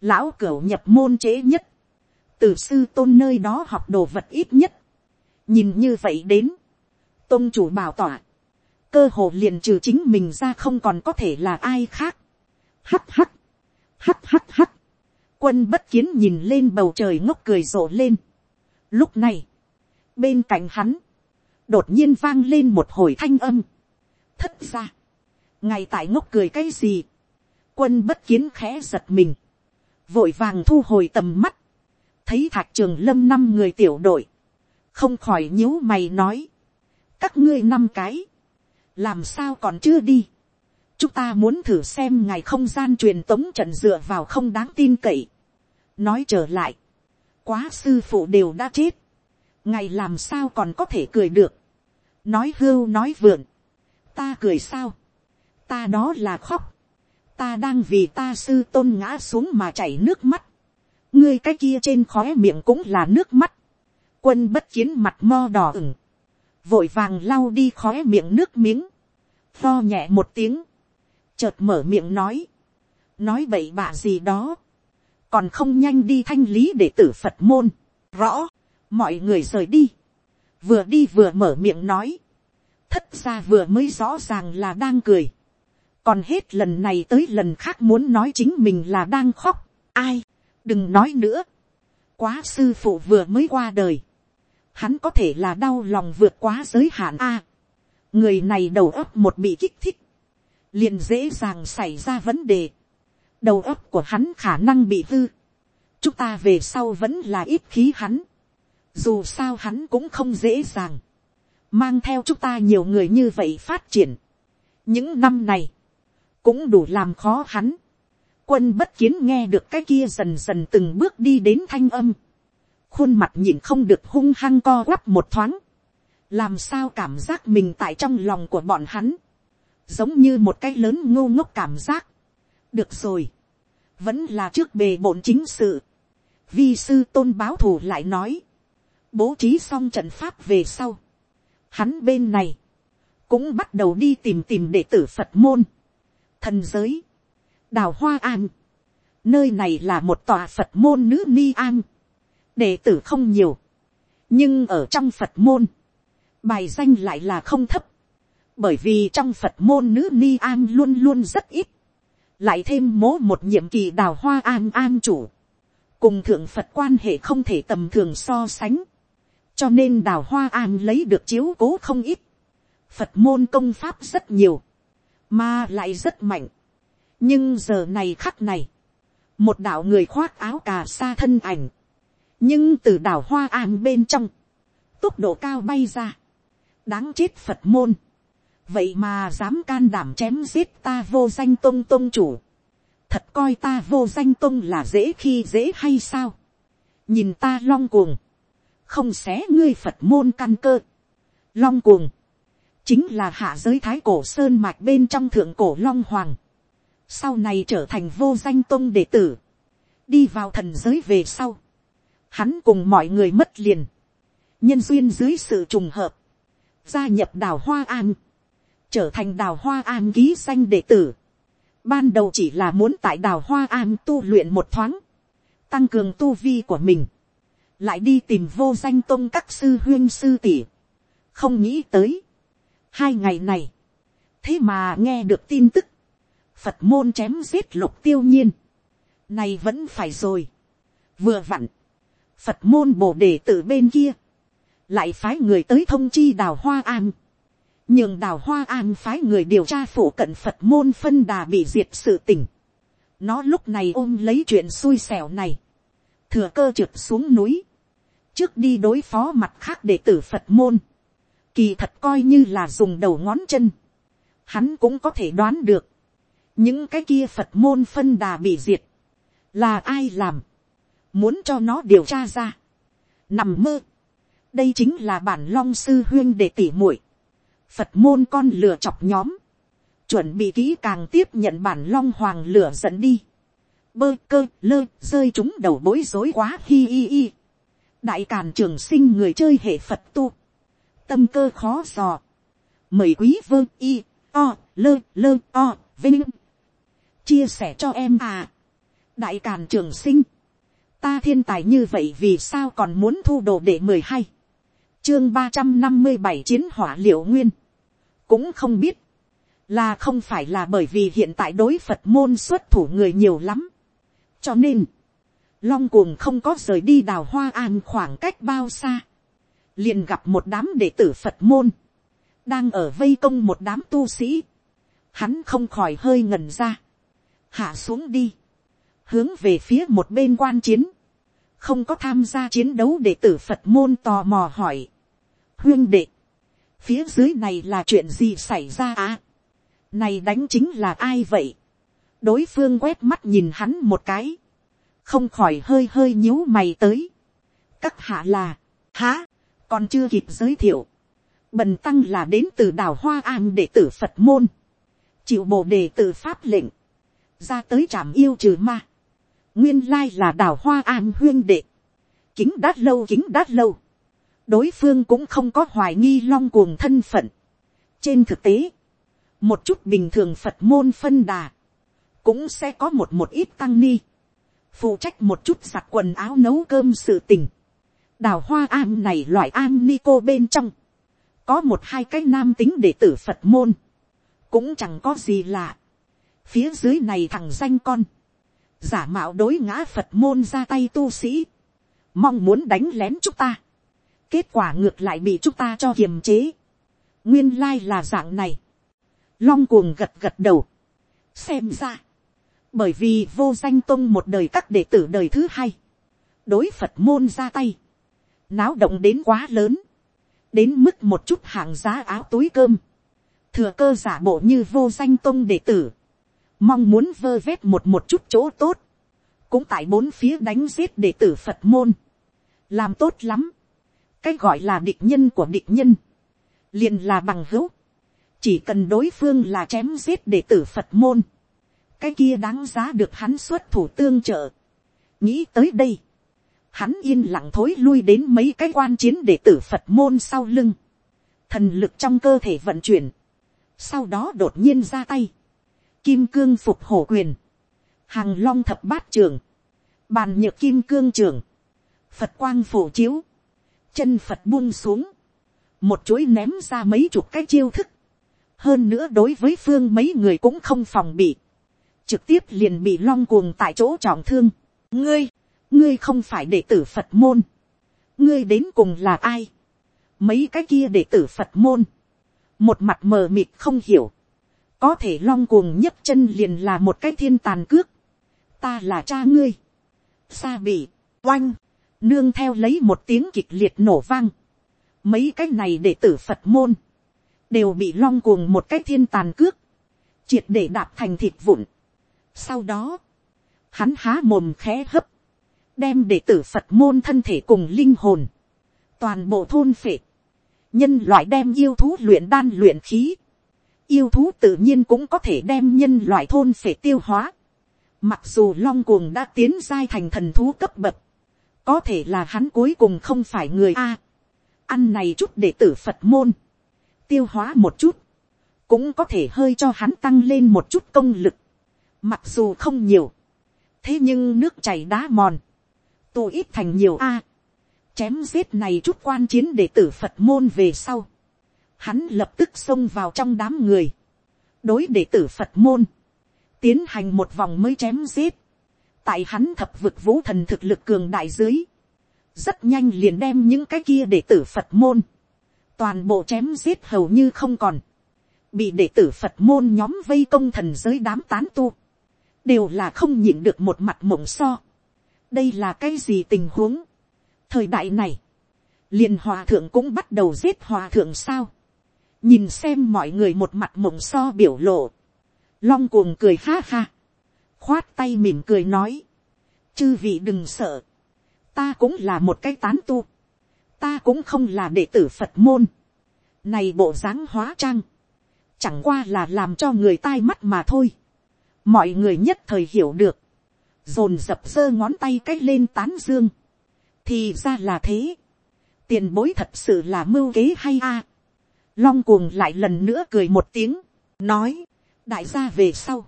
lão cửu nhập môn chế nhất, từ sư tôn nơi đó học đồ vật ít nhất, nhìn như vậy đến, tôn chủ bảo tỏa, cơ hồ liền trừ chính mình ra không còn có thể là ai khác. hắt hắt, hắt hắt hắt, quân bất kiến nhìn lên bầu trời ngốc cười rộ lên. lúc này, bên cạnh hắn, đột nhiên vang lên một hồi thanh âm. thất ra, ngay tại ngốc cười cái gì, quân bất kiến khẽ giật mình, vội vàng thu hồi tầm mắt, thấy thạc trường lâm năm người tiểu đội, không khỏi nhíu mày nói, các ngươi năm cái, làm sao còn chưa đi, chúng ta muốn thử xem ngày không gian truyền tống trận dựa vào không đáng tin cậy, nói trở lại, quá sư phụ đều đã chết, ngày làm sao còn có thể cười được, nói hưu nói vượn, ta cười sao, ta đó là khóc, ta đang vì ta sư tôn ngã xuống mà chảy nước mắt, ngươi cái kia trên khóe miệng cũng là nước mắt, quân bất kiến mặt mo đỏ ửng, vội vàng lau đi khóe miệng nước miếng, pho nhẹ một tiếng, chợt mở miệng nói, nói bậy bạ gì đó, còn không nhanh đi thanh lý để tử phật môn, rõ, mọi người rời đi, vừa đi vừa mở miệng nói, thất ra vừa mới rõ ràng là đang cười, còn hết lần này tới lần khác muốn nói chính mình là đang khóc, ai, đừng nói nữa, quá sư phụ vừa mới qua đời, hắn có thể là đau lòng vượt quá giới hạn a, người này đầu óc một bị kích thích, liền dễ dàng xảy ra vấn đề, đầu óc của hắn khả năng bị hư, chúng ta về sau vẫn là ít khí hắn, dù sao hắn cũng không dễ dàng, mang theo chúng ta nhiều người như vậy phát triển. những năm này, cũng đủ làm khó hắn quân bất kiến nghe được cái kia dần dần từng bước đi đến thanh âm. khuôn mặt nhìn không được hung hăng co quắp một thoáng. làm sao cảm giác mình tại trong lòng của bọn hắn. giống như một cái lớn ngô ngốc cảm giác. được rồi. vẫn là trước bề bổn chính sự. vi sư tôn báo thủ lại nói bố trí xong trận pháp về sau, hắn bên này, cũng bắt đầu đi tìm tìm đệ tử phật môn, thần giới, đào hoa an, nơi này là một tòa phật môn nữ ni an, đệ tử không nhiều, nhưng ở trong phật môn, bài danh lại là không thấp, bởi vì trong phật môn nữ ni an luôn luôn rất ít, lại thêm mố một nhiệm kỳ đào hoa an an chủ, cùng thượng phật quan hệ không thể tầm thường so sánh, cho nên đào hoa an lấy được chiếu cố không ít, phật môn công pháp rất nhiều, mà lại rất mạnh nhưng giờ này khắc này, một đạo người khoác áo cà sa thân ảnh, nhưng từ đảo hoa an bên trong, tốc độ cao bay ra, đáng chết phật môn, vậy mà dám can đảm chém giết ta vô danh tôn tôn chủ, thật coi ta vô danh tôn là dễ khi dễ hay sao, nhìn ta long cuồng, không xé ngươi phật môn căn cơ. long cuồng, chính là hạ giới thái cổ sơn mạch bên trong thượng cổ long hoàng, sau này trở thành vô danh tôn đệ tử, đi vào thần giới về sau, hắn cùng mọi người mất liền, nhân duyên dưới sự trùng hợp, gia nhập đào hoa an, trở thành đào hoa an ký danh đệ tử, ban đầu chỉ là muốn tại đào hoa an tu luyện một thoáng, tăng cường tu vi của mình, lại đi tìm vô danh tôn các sư huyên sư tỷ, không nghĩ tới, hai ngày này, thế mà nghe được tin tức, phật môn chém giết lục tiêu nhiên, này vẫn phải rồi, vừa vặn, phật môn bồ đề từ bên kia, lại phái người tới thông chi đào hoa an, nhường đào hoa an phái người điều tra phủ cận phật môn phân đà bị diệt sự tình. nó lúc này ôm lấy chuyện xui xẻo này, thừa cơ trượt xuống núi, trước đi đối phó mặt khác để tử phật môn, kỳ thật coi như là dùng đầu ngón chân, hắn cũng có thể đoán được, những cái kia phật môn phân đà bị diệt, là ai làm, muốn cho nó điều tra ra, nằm mơ, đây chính là bản long sư huyên để tỉ muội, phật môn con lửa chọc nhóm, chuẩn bị kỹ càng tiếp nhận bản long hoàng lửa dẫn đi, bơ cơ lơ rơi chúng đầu bối rối quá hi hi hi, đại càn trường sinh người chơi hệ phật tu, tâm cơ khó dò, mời quý vơ y o lơ lơ o vinh chia sẻ cho em à, đại càn trường sinh, ta thiên tài như vậy vì sao còn muốn thu đồ để mười hai, chương ba trăm năm mươi bảy chiến hỏa liệu nguyên, cũng không biết, là không phải là bởi vì hiện tại đối phật môn xuất thủ người nhiều lắm, cho nên, long cuồng không có rời đi đào hoa an khoảng cách bao xa, liền gặp một đám đệ tử phật môn, đang ở vây công một đám tu sĩ, hắn không khỏi hơi ngần ra, hạ xuống đi, hướng về phía một bên quan chiến, không có tham gia chiến đấu đệ tử phật môn tò mò hỏi, huyên đệ, phía dưới này là chuyện gì xảy ra à, này đánh chính là ai vậy, đối phương quét mắt nhìn hắn một cái, không khỏi hơi hơi nhíu mày tới, các hạ là, há, còn chưa kịp giới thiệu, bần tăng là đến từ đảo hoa an đệ tử phật môn, chịu bộ đề từ pháp lệnh, ra tới trạm yêu trừ ma, nguyên lai là đào hoa an huyên đệ, kính đát lâu kính đát lâu, đối phương cũng không có hoài nghi long cuồng thân phận. trên thực tế, một chút bình thường phật môn phân đà, cũng sẽ có một một ít tăng ni, phụ trách một chút giặt quần áo nấu cơm sự tình. đào hoa am này loại am ni cô bên trong, có một hai cái nam tính đệ tử phật môn, cũng chẳng có gì lạ phía dưới này thằng danh con, giả mạo đối ngã phật môn ra tay tu sĩ, mong muốn đánh lén chúng ta, kết quả ngược lại bị chúng ta cho kiềm chế, nguyên lai là dạng này, long cuồng gật gật đầu, xem ra, bởi vì vô danh tôn một đời các đệ tử đời thứ hai, đối phật môn ra tay, náo động đến quá lớn, đến mức một chút hàng giá áo túi cơm, thừa cơ giả bộ như vô danh tôn đệ tử, mong muốn vơ vét một một chút chỗ tốt, cũng tại bốn phía đánh giết đệ tử phật môn, làm tốt lắm, cái gọi là địch nhân của địch nhân, liền là bằng hữu, chỉ cần đối phương là chém giết đệ tử phật môn, cái kia đáng giá được hắn xuất thủ tương trợ. nghĩ tới đây, hắn yên lặng thối lui đến mấy cái quan chiến đệ tử phật môn sau lưng, thần lực trong cơ thể vận chuyển, sau đó đột nhiên ra tay, kim cương phục hổ quyền, hàng long thập bát trường, bàn nhược kim cương trường, phật quang phổ chiếu, chân phật buông xuống, một chuỗi ném ra mấy chục cái chiêu thức, hơn nữa đối với phương mấy người cũng không phòng bị, trực tiếp liền bị long cuồng tại chỗ trọng thương. ngươi, ngươi không phải đệ tử phật môn, ngươi đến cùng là ai, mấy cái kia đệ tử phật môn, một mặt mờ mịt không hiểu, có thể long cuồng nhấc chân liền là một cái thiên tàn cước, ta là cha ngươi, xa bị, oanh, nương theo lấy một tiếng kịch liệt nổ vang, mấy cái này để tử phật môn, đều bị long cuồng một cái thiên tàn cước, triệt để đạp thành thịt vụn. Sau đó, hắn há mồm khẽ hấp, đem đệ tử phật môn thân thể cùng linh hồn, toàn bộ thôn phệ, nhân loại đem yêu thú luyện đan luyện khí, yêu thú tự nhiên cũng có thể đem nhân loại thôn phệ tiêu hóa. Mặc dù long cuồng đã tiến giai thành thần thú cấp bậc, có thể là hắn cuối cùng không phải người a. ăn này chút để tử phật môn, tiêu hóa một chút, cũng có thể hơi cho hắn tăng lên một chút công lực. Mặc dù không nhiều. Thế nhưng nước chảy đá mòn. Tụ ít thành nhiều a. chém giết này chút quan chiến để tử Phật môn về sau. Hắn lập tức xông vào trong đám người. Đối đệ tử Phật môn. Tiến hành một vòng mới chém giết. Tại hắn thập vực vũ thần thực lực cường đại dưới. Rất nhanh liền đem những cái kia đệ tử Phật môn. Toàn bộ chém giết hầu như không còn bị đệ tử phật môn nhóm vây công thần giới đám tán tu, đều là không nhịn được một mặt mộng so. đây là cái gì tình huống. thời đại này, liền hòa thượng cũng bắt đầu giết hòa thượng sao nhìn xem mọi người một mặt mộng so biểu lộ. long cuồng cười ha ha. khoát tay mỉm cười nói. chư vị đừng sợ. ta cũng là một cái tán tu. ta cũng không là đệ tử phật môn. này bộ dáng hóa trang chẳng qua là làm cho người tai mắt mà thôi. mọi người nhất thời hiểu được, dồn dập giơ ngón tay c á c h lên tán dương, thì ra là thế, tiền bối thật sự là mưu kế hay a long cuồng lại lần nữa cười một tiếng, nói, đại gia về sau,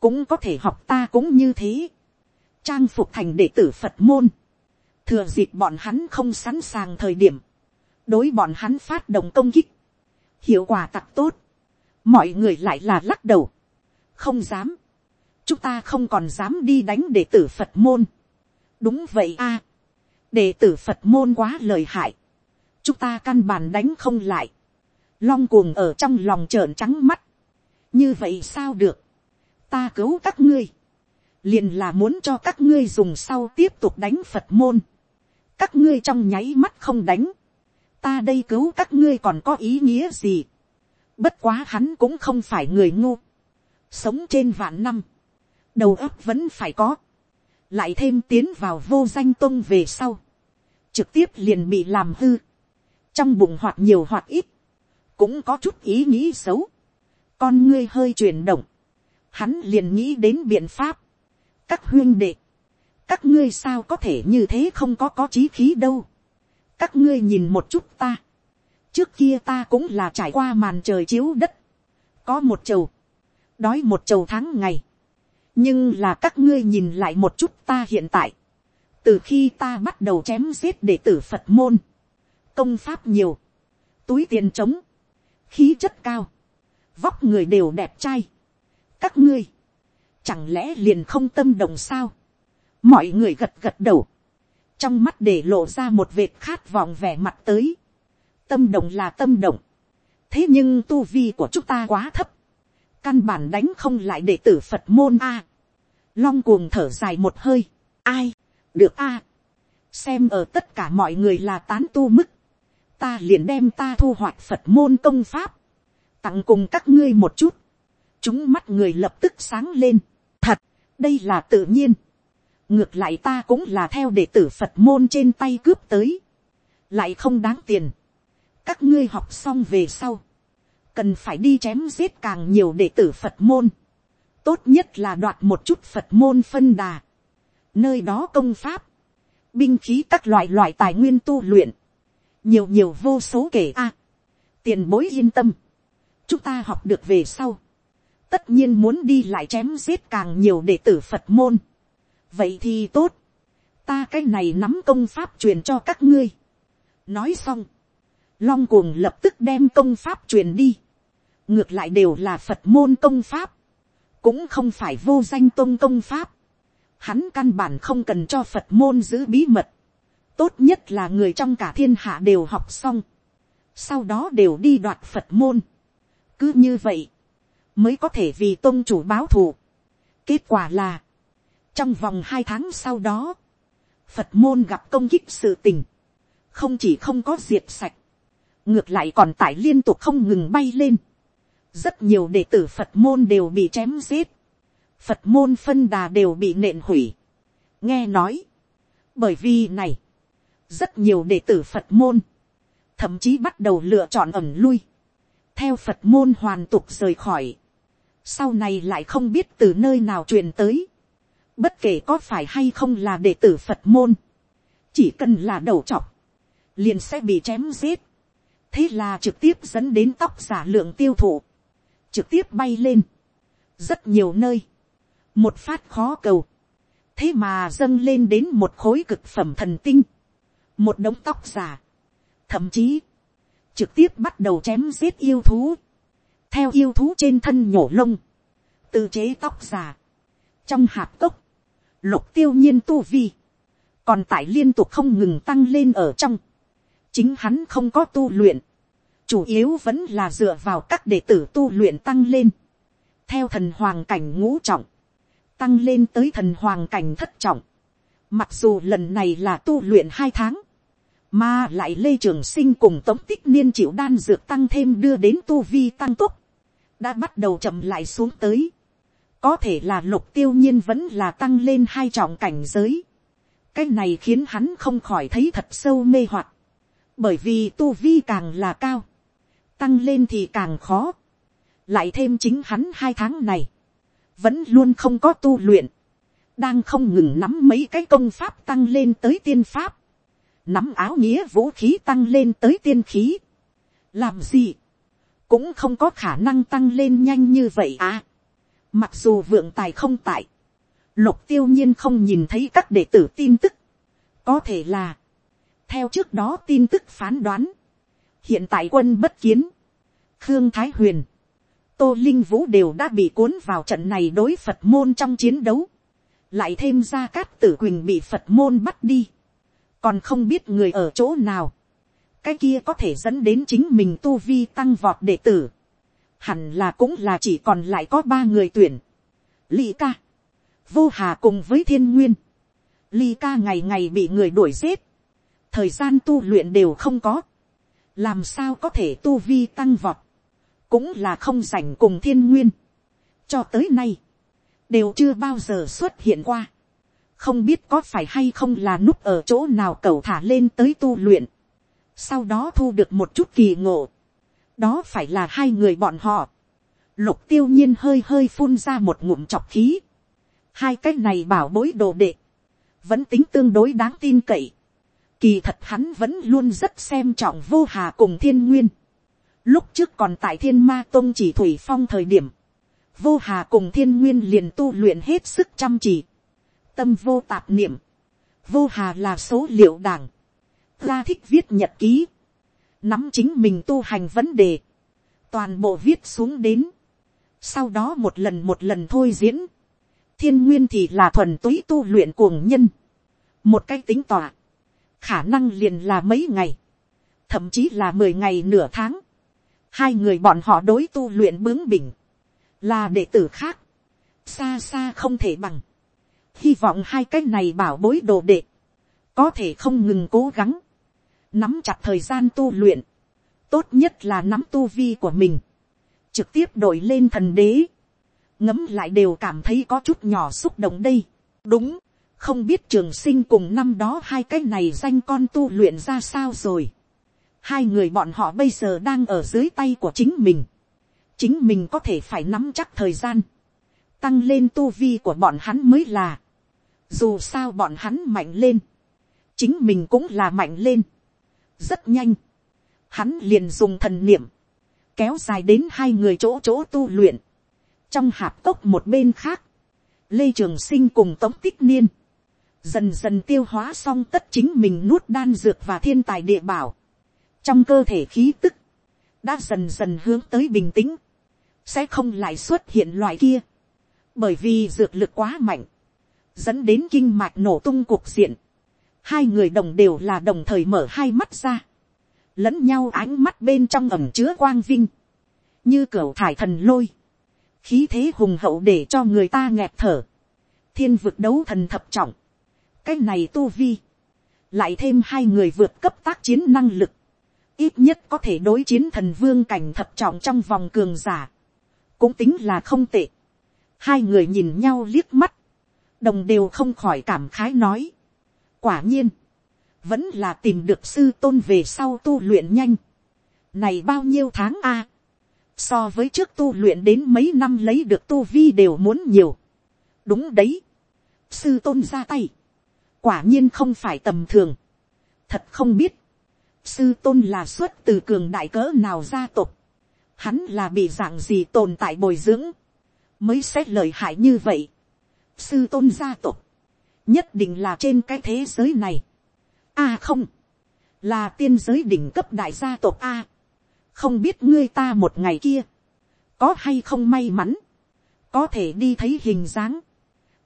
cũng có thể học ta cũng như thế, trang phục thành đệ tử phật môn, thừa dịp bọn hắn không sẵn sàng thời điểm, đối bọn hắn phát động công kích, hiệu quả tặc tốt, mọi người lại là lắc đầu, không dám, chúng ta không còn dám đi đánh đệ tử phật môn. đúng vậy a, đệ tử phật môn quá lời hại, chúng ta căn bản đánh không lại, long cuồng ở trong lòng trợn trắng mắt, như vậy sao được, ta cứu các ngươi, liền là muốn cho các ngươi dùng sau tiếp tục đánh phật môn, các ngươi trong nháy mắt không đánh, ta đây cứu các ngươi còn có ý nghĩa gì, Bất quá hắn cũng không phải người ngu. Sống trên vạn năm. Đầu óc vẫn phải có. Lại thêm tiến vào vô danh tông về sau. Trực tiếp liền bị làm hư. Trong bụng hoặc nhiều hoặc ít. Cũng có chút ý nghĩ xấu. Con ngươi hơi chuyển động. Hắn liền nghĩ đến biện pháp. Các huyên đệ. Các ngươi sao có thể như thế không có có trí khí đâu. Các ngươi nhìn một chút ta trước kia ta cũng là trải qua màn trời chiếu đất, có một chầu, đói một chầu tháng ngày, nhưng là các ngươi nhìn lại một chút ta hiện tại, từ khi ta bắt đầu chém giết đệ tử phật môn, công pháp nhiều, túi tiền trống, khí chất cao, vóc người đều đẹp trai, các ngươi, chẳng lẽ liền không tâm động sao, mọi người gật gật đầu, trong mắt để lộ ra một vệt khát vọng vẻ mặt tới, tâm động là tâm động. thế nhưng tu vi của chúng ta quá thấp. căn bản đánh không lại đệ tử phật môn a. long cuồng thở dài một hơi. ai, được a. xem ở tất cả mọi người là tán tu mức ta liền đem ta thu hoạch phật môn công pháp. tặng cùng các ngươi một chút. chúng mắt người lập tức sáng lên. thật, đây là tự nhiên. ngược lại ta cũng là theo đệ tử phật môn trên tay cướp tới. lại không đáng tiền các ngươi học xong về sau, cần phải đi chém giết càng nhiều đệ tử phật môn, tốt nhất là đoạt một chút phật môn phân đà, nơi đó công pháp, binh khí các loại loại tài nguyên tu luyện, nhiều nhiều vô số kể a, tiền bối yên tâm, chúng ta học được về sau, tất nhiên muốn đi lại chém giết càng nhiều đệ tử phật môn, vậy thì tốt, ta cái này nắm công pháp truyền cho các ngươi, nói xong, long cuồng lập tức đem công pháp truyền đi. ngược lại đều là phật môn công pháp, cũng không phải vô danh tôn công pháp. hắn căn bản không cần cho phật môn giữ bí mật tốt nhất là người trong cả thiên hạ đều học xong. sau đó đều đi đoạt phật môn. cứ như vậy, mới có thể vì tôn chủ báo thù. kết quả là, trong vòng hai tháng sau đó, phật môn gặp công kích sự tình, không chỉ không có diệt sạch, ngược lại còn tải liên tục không ngừng bay lên. rất nhiều đệ tử phật môn đều bị chém giết. phật môn phân đà đều bị nện hủy. nghe nói, bởi vì này, rất nhiều đệ tử phật môn, thậm chí bắt đầu lựa chọn ẩm lui, theo phật môn hoàn tục rời khỏi, sau này lại không biết từ nơi nào truyền tới, bất kể có phải hay không là đệ tử phật môn, chỉ cần là đầu chọc, liền sẽ bị chém giết. Thế là trực tiếp dẫn đến tóc giả lượng tiêu thụ, trực tiếp bay lên, rất nhiều nơi, một phát khó cầu, thế mà dâng lên đến một khối cực phẩm thần tinh, một đống tóc giả, thậm chí, trực tiếp bắt đầu chém giết yêu thú, theo yêu thú trên thân nhổ lông, tự chế tóc giả, trong hạt cốc, lục tiêu nhiên tu vi, còn tại liên tục không ngừng tăng lên ở trong, chính hắn không có tu luyện, chủ yếu vẫn là dựa vào các đệ tử tu luyện tăng lên, theo thần hoàng cảnh ngũ trọng, tăng lên tới thần hoàng cảnh thất trọng, mặc dù lần này là tu luyện hai tháng, mà lại lê trường sinh cùng tống tích niên chịu đan dược tăng thêm đưa đến tu vi tăng tốc, đã bắt đầu chậm lại xuống tới, có thể là lục tiêu nhiên vẫn là tăng lên hai trọng cảnh giới, cái này khiến hắn không khỏi thấy thật sâu mê hoặc, bởi vì tu vi càng là cao, tăng lên thì càng khó, lại thêm chính hắn hai tháng này, vẫn luôn không có tu luyện, đang không ngừng nắm mấy cái công pháp tăng lên tới tiên pháp, nắm áo nghĩa vũ khí tăng lên tới tiên khí, làm gì, cũng không có khả năng tăng lên nhanh như vậy à. Mặc dù vượng tài không tại, lục tiêu nhiên không nhìn thấy các đệ tử tin tức, có thể là, theo trước đó tin tức phán đoán, hiện tại quân bất kiến, khương thái huyền, tô linh vũ đều đã bị cuốn vào trận này đối phật môn trong chiến đấu, lại thêm ra cát tử quỳnh bị phật môn bắt đi, còn không biết người ở chỗ nào, cái kia có thể dẫn đến chính mình tu vi tăng vọt đệ tử, hẳn là cũng là chỉ còn lại có ba người tuyển, ly ca, vô hà cùng với thiên nguyên, ly ca ngày ngày bị người đuổi giết, thời gian tu luyện đều không có, làm sao có thể tu vi tăng vọt, cũng là không rảnh cùng thiên nguyên, cho tới nay, đều chưa bao giờ xuất hiện qua, không biết có phải hay không là núp ở chỗ nào cầu thả lên tới tu luyện, sau đó thu được một chút kỳ ngộ, đó phải là hai người bọn họ, lục tiêu nhiên hơi hơi phun ra một ngụm chọc khí, hai cái này bảo bối đồ đệ, vẫn tính tương đối đáng tin cậy, kỳ thật hắn vẫn luôn rất xem trọng vô hà cùng thiên nguyên, lúc trước còn tại thiên ma tôn chỉ thủy phong thời điểm, vô hà cùng thiên nguyên liền tu luyện hết sức chăm chỉ, tâm vô tạp niệm, vô hà là số liệu đảng, ra thích viết nhật ký, nắm chính mình tu hành vấn đề, toàn bộ viết xuống đến, sau đó một lần một lần thôi diễn, thiên nguyên thì là thuần túy tu luyện cuồng nhân, một cái tính tỏa, khả năng liền là mấy ngày, thậm chí là mười ngày nửa tháng, hai người bọn họ đối tu luyện bướng bỉnh, là đệ tử khác, xa xa không thể bằng, hy vọng hai cái này bảo bối đồ đệ, có thể không ngừng cố gắng, nắm chặt thời gian tu luyện, tốt nhất là nắm tu vi của mình, trực tiếp đổi lên thần đế, ngấm lại đều cảm thấy có chút nhỏ xúc động đây. đúng, không biết trường sinh cùng năm đó hai cái này danh con tu luyện ra sao rồi. hai người bọn họ bây giờ đang ở dưới tay của chính mình. chính mình có thể phải nắm chắc thời gian, tăng lên tu vi của bọn hắn mới là dù sao bọn hắn mạnh lên, chính mình cũng là mạnh lên. Rất nhanh, hắn liền dùng thần niệm, kéo dài đến hai người chỗ chỗ tu luyện, trong hạp cốc một bên khác, lê trường sinh cùng tống tích niên, dần dần tiêu hóa xong tất chính mình nuốt đan dược và thiên tài địa bảo, trong cơ thể khí tức, đã dần dần hướng tới bình tĩnh, sẽ không lại xuất hiện loại kia, bởi vì dược lực quá mạnh, dẫn đến kinh mạch nổ tung cuộc diện, hai người đồng đều là đồng thời mở hai mắt ra, lẫn nhau ánh mắt bên trong ẩm chứa quang vinh, như cửa thải thần lôi, khí thế hùng hậu để cho người ta nghẹt thở, thiên vực đấu thần thập trọng, cái này tu vi, lại thêm hai người vượt cấp tác chiến năng lực, ít nhất có thể đối chiến thần vương cảnh thập trọng trong vòng cường giả, cũng tính là không tệ. Hai người nhìn nhau liếc mắt, đồng đều không khỏi cảm khái nói, quả nhiên, vẫn là tìm được sư tôn về sau tu luyện nhanh. này bao nhiêu tháng a, so với trước tu luyện đến mấy năm lấy được tu vi đều muốn nhiều. đúng đấy, sư tôn ra tay, quả nhiên không phải tầm thường, thật không biết, sư tôn là xuất từ cường đại cỡ nào gia tộc, hắn là bị dạng gì tồn tại bồi dưỡng, mới xét lời hại như vậy, sư tôn gia tộc, nhất định là trên cái thế giới này. a không, là tiên giới đỉnh cấp đại gia tộc a. không biết ngươi ta một ngày kia, có hay không may mắn, có thể đi thấy hình dáng,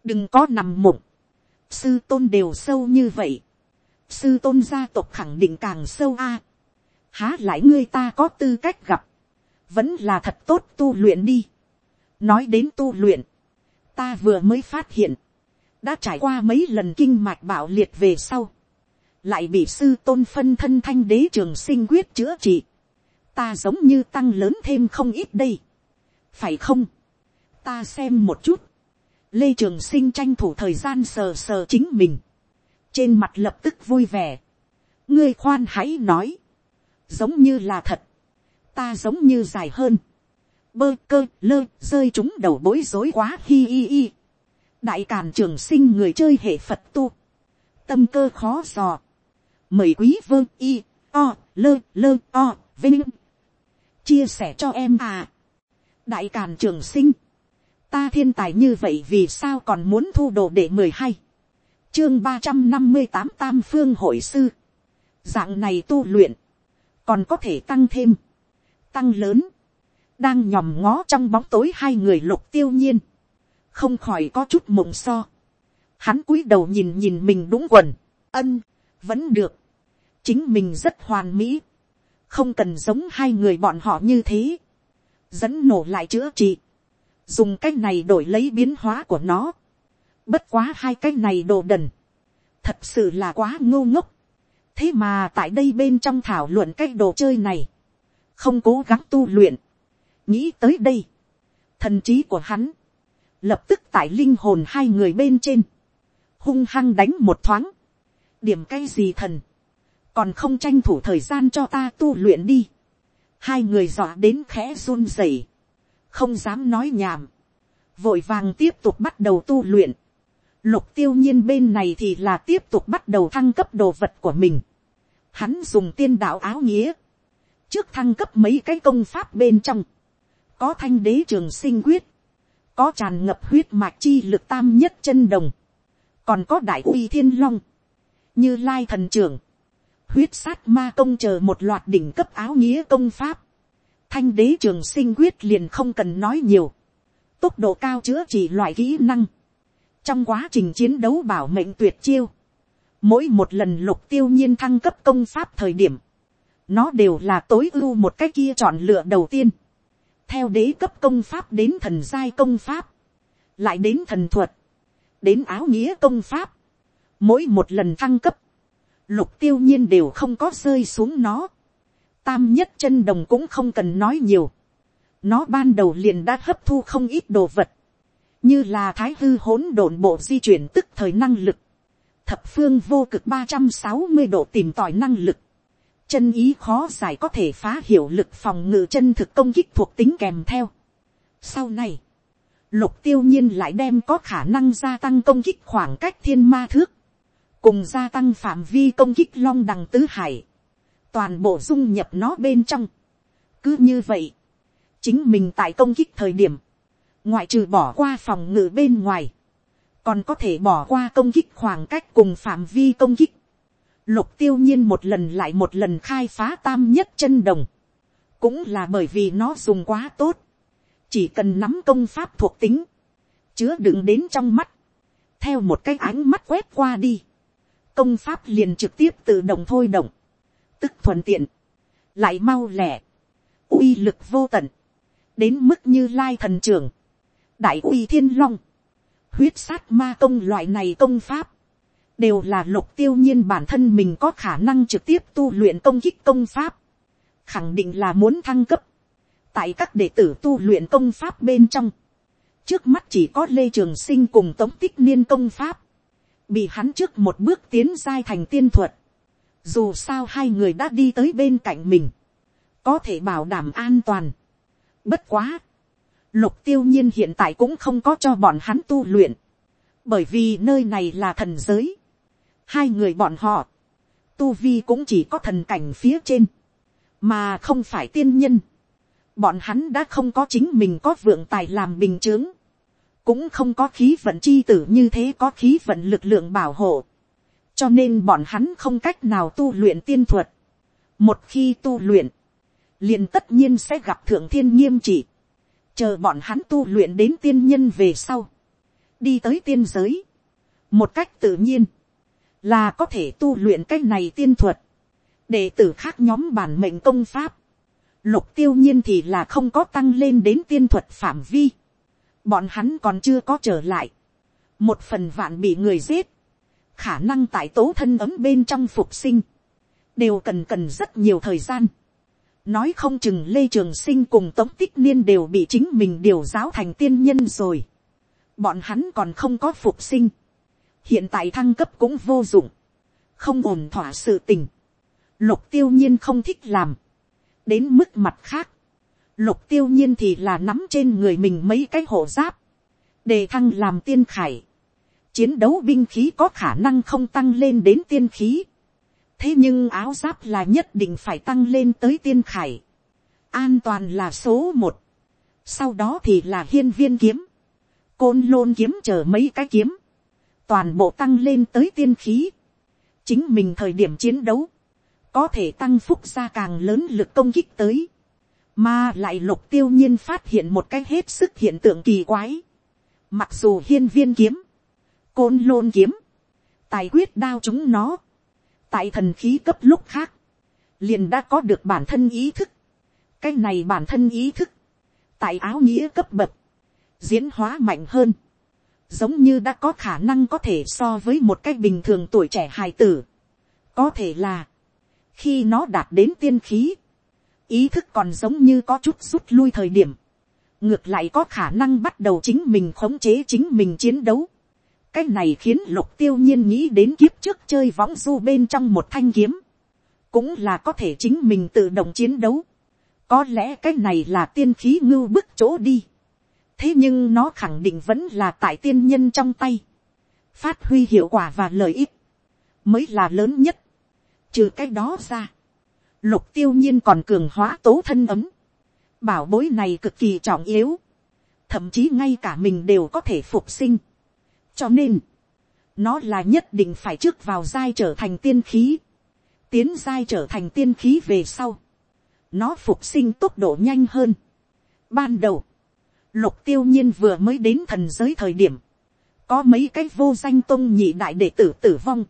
đừng có nằm mộng, sư tôn đều sâu như vậy, sư tôn gia tộc khẳng định càng sâu a. há lại ngươi ta có tư cách gặp, vẫn là thật tốt tu luyện đi. nói đến tu luyện, ta vừa mới phát hiện, đã trải qua mấy lần kinh mạch bạo liệt về sau, lại bị sư tôn phân thân thanh đế trường sinh quyết chữa trị, ta giống như tăng lớn thêm không ít đây, phải không, ta xem một chút, lê trường sinh tranh thủ thời gian sờ sờ chính mình, trên mặt lập tức vui vẻ, ngươi khoan hãy nói, giống như là thật, ta giống như dài hơn, bơ cơ lơ rơi chúng đầu bối rối quá hi hi hi. đại càn trường sinh người chơi hệ phật tu, tâm cơ khó dò, mời quý vương y o lơ lơ o vinh. Chia sẻ cho em à. đại càn trường sinh, ta thiên tài như vậy vì sao còn muốn thu đồ để mười hai, chương ba trăm năm mươi tám tam phương hội sư, dạng này tu luyện, còn có thể tăng thêm, tăng lớn, đang nhòm ngó trong bóng tối hai người lục tiêu nhiên, không khỏi có chút mộng so. Hắn cúi đầu nhìn nhìn mình đúng quần, ân, vẫn được, chính mình rất hoàn mỹ, không cần giống hai người bọn họ như thế, dẫn nổ lại chữa trị, dùng cái này đổi lấy biến hóa của nó, bất quá hai cái này đồ đần, thật sự là quá ngô ngốc, thế mà tại đây bên trong thảo luận cái đồ chơi này, không cố gắng tu luyện, nghĩ tới đây, thần trí của hắn, lập tức tại linh hồn hai người bên trên, hung hăng đánh một thoáng, điểm cái gì thần, còn không tranh thủ thời gian cho ta tu luyện đi, hai người dọa đến khẽ run rẩy, không dám nói nhảm, vội vàng tiếp tục bắt đầu tu luyện, lục tiêu nhiên bên này thì là tiếp tục bắt đầu thăng cấp đồ vật của mình, hắn dùng tiên đạo áo nghĩa, trước thăng cấp mấy cái công pháp bên trong, có thanh đế trường sinh quyết, có tràn ngập huyết mạch chi lực tam nhất chân đồng, còn có đại uy thiên long, như lai thần trưởng, huyết sát ma công chờ một loạt đỉnh cấp áo nghĩa công pháp, thanh đế trường sinh quyết liền không cần nói nhiều, tốc độ cao chữa trị loại kỹ năng, trong quá trình chiến đấu bảo mệnh tuyệt chiêu, mỗi một lần lục tiêu nhiên thăng cấp công pháp thời điểm, nó đều là tối ưu một cái kia chọn lựa đầu tiên, theo đế cấp công pháp đến thần giai công pháp, lại đến thần thuật, đến áo nghĩa công pháp, mỗi một lần thăng cấp, lục tiêu nhiên đều không có rơi xuống nó, tam nhất chân đồng cũng không cần nói nhiều, nó ban đầu liền đã hấp thu không ít đồ vật, như là thái hư hỗn độn bộ di chuyển tức thời năng lực, thập phương vô cực ba trăm sáu mươi độ tìm tòi năng lực, chân ý khó giải có thể phá hiểu lực phòng ngự chân thực công kích thuộc tính kèm theo. Sau này, lục tiêu nhiên lại đem có khả năng gia tăng công kích khoảng cách thiên ma thước, cùng gia tăng phạm vi công kích long đằng tứ hải, toàn bộ dung nhập nó bên trong. cứ như vậy, chính mình tại công kích thời điểm, ngoại trừ bỏ qua phòng ngự bên ngoài, còn có thể bỏ qua công kích khoảng cách cùng phạm vi công kích. Lục tiêu nhiên một lần lại một lần khai phá tam nhất chân đồng. Cũng là bởi vì nó dùng quá tốt. Chỉ cần nắm công pháp thuộc tính. Chứa đựng đến trong mắt. Theo một cái ánh mắt quét qua đi. Công pháp liền trực tiếp tự động thôi động. Tức thuận tiện. Lại mau lẻ. uy lực vô tận. Đến mức như lai thần trưởng. Đại uy thiên long. Huyết sát ma công loại này công pháp đều là lục tiêu nhiên bản thân mình có khả năng trực tiếp tu luyện công kích công pháp, khẳng định là muốn thăng cấp, tại các đệ tử tu luyện công pháp bên trong, trước mắt chỉ có lê trường sinh cùng tống tích niên công pháp, bị hắn trước một bước tiến giai thành tiên thuật, dù sao hai người đã đi tới bên cạnh mình, có thể bảo đảm an toàn. Bất quá, lục tiêu nhiên hiện tại cũng không có cho bọn hắn tu luyện, bởi vì nơi này là thần giới, hai người bọn họ, tu vi cũng chỉ có thần cảnh phía trên, mà không phải tiên nhân. Bọn hắn đã không có chính mình có vượng tài làm bình chướng, cũng không có khí vận chi tử như thế có khí vận lực lượng bảo hộ, cho nên bọn hắn không cách nào tu luyện tiên thuật. một khi tu luyện, liền tất nhiên sẽ gặp thượng thiên nghiêm trị, chờ bọn hắn tu luyện đến tiên nhân về sau, đi tới tiên giới, một cách tự nhiên, là có thể tu luyện cái này tiên thuật, đệ tử khác nhóm bản mệnh công pháp, lục tiêu nhiên thì là không có tăng lên đến tiên thuật phạm vi, bọn hắn còn chưa có trở lại, một phần vạn bị người giết, khả năng tại tố thân ấm bên trong phục sinh, đều cần cần rất nhiều thời gian. nói không chừng lê trường sinh cùng tống tích niên đều bị chính mình điều giáo thành tiên nhân rồi. bọn hắn còn không có phục sinh hiện tại thăng cấp cũng vô dụng, không ổn thỏa sự tình. lục tiêu nhiên không thích làm. đến mức mặt khác, lục tiêu nhiên thì là nắm trên người mình mấy cái hộ giáp, đề thăng làm tiên khải chiến đấu binh khí có khả năng không tăng lên đến tiên khí. thế nhưng áo giáp là nhất định phải tăng lên tới tiên khải. an toàn là số một. sau đó thì là hiên viên kiếm. côn lôn kiếm chờ mấy cái kiếm toàn bộ tăng lên tới tiên khí. chính mình thời điểm chiến đấu. có thể tăng phúc ra càng lớn lực công kích tới. mà lại lục tiêu nhiên phát hiện một cách hết sức hiện tượng kỳ quái. mặc dù hiên viên kiếm côn lôn kiếm, tài quyết đao chúng nó, tại thần khí cấp lúc khác, liền đã có được bản thân ý thức, cái này bản thân ý thức, tại áo nghĩa cấp bậc, diễn hóa mạnh hơn, giống như đã có khả năng có thể so với một cái bình thường tuổi trẻ hài tử, có thể là, khi nó đạt đến tiên khí, ý thức còn giống như có chút rút lui thời điểm, ngược lại có khả năng bắt đầu chính mình khống chế chính mình chiến đấu, cái này khiến lục tiêu nhiên nghĩ đến kiếp trước chơi võng du bên trong một thanh kiếm. Cũng là có thể chính mình tự động chiến đấu. Có lẽ cái này là tiên khí ngưu bức chỗ đi. Thế nhưng nó khẳng định vẫn là tại tiên nhân trong tay. Phát huy hiệu quả và lợi ích. Mới là lớn nhất. Trừ cái đó ra. Lục tiêu nhiên còn cường hóa tố thân ấm. Bảo bối này cực kỳ trọng yếu. Thậm chí ngay cả mình đều có thể phục sinh cho nên, nó là nhất định phải trước vào giai trở thành tiên khí, tiến giai trở thành tiên khí về sau, nó phục sinh tốc độ nhanh hơn. Ban đầu, lục tiêu nhiên vừa mới đến thần giới thời điểm, có mấy cái vô danh tôn nhị đại đệ tử tử vong,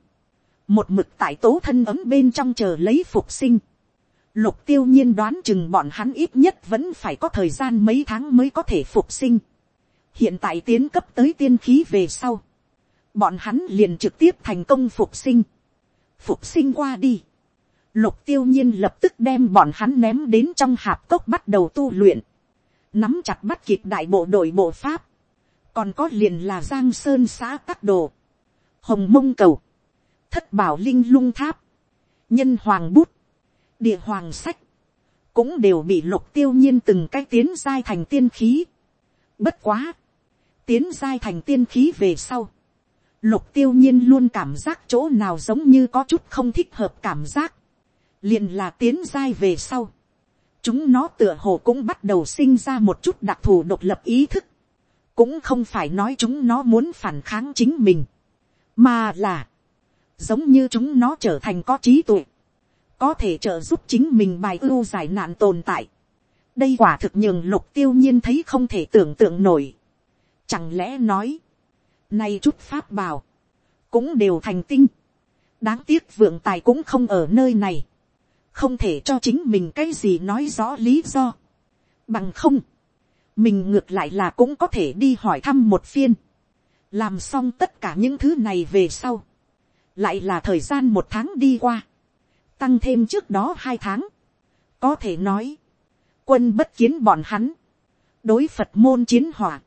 một mực tại tố thân ấm bên trong chờ lấy phục sinh. Lục tiêu nhiên đoán chừng bọn hắn ít nhất vẫn phải có thời gian mấy tháng mới có thể phục sinh. Hiện tại tiến cấp tới tiên khí về sau, bọn hắn liền trực tiếp thành công phục sinh, phục sinh qua đi, lục tiêu nhiên lập tức đem bọn hắn ném đến trong hạp cốc bắt đầu tu luyện, nắm chặt bắt kịp đại bộ đội bộ pháp, còn có liền là giang sơn xã tắc đồ, hồng mông cầu, thất bảo linh lung tháp, nhân hoàng bút, địa hoàng sách, cũng đều bị lục tiêu nhiên từng cái tiến giai thành tiên khí. Bất quá, tiến giai thành tiên khí về sau. Lục tiêu nhiên luôn cảm giác chỗ nào giống như có chút không thích hợp cảm giác. liền là tiến giai về sau. Chúng nó tựa hồ cũng bắt đầu sinh ra một chút đặc thù độc lập ý thức. Cũng không phải nói chúng nó muốn phản kháng chính mình. Mà là. Giống như chúng nó trở thành có trí tuệ. Có thể trợ giúp chính mình bài ưu giải nạn tồn tại. Đây quả thực nhường lục tiêu nhiên thấy không thể tưởng tượng nổi Chẳng lẽ nói, nay chút pháp bảo, cũng đều thành tinh. Đáng tiếc vượng tài cũng không ở nơi này. Không thể cho chính mình cái gì nói rõ lý do. Bằng không, mình ngược lại là cũng có thể đi hỏi thăm một phiên. Làm xong tất cả những thứ này về sau. Lại là thời gian một tháng đi qua. Tăng thêm trước đó hai tháng. Có thể nói, quân bất kiến bọn hắn. Đối Phật môn chiến hỏa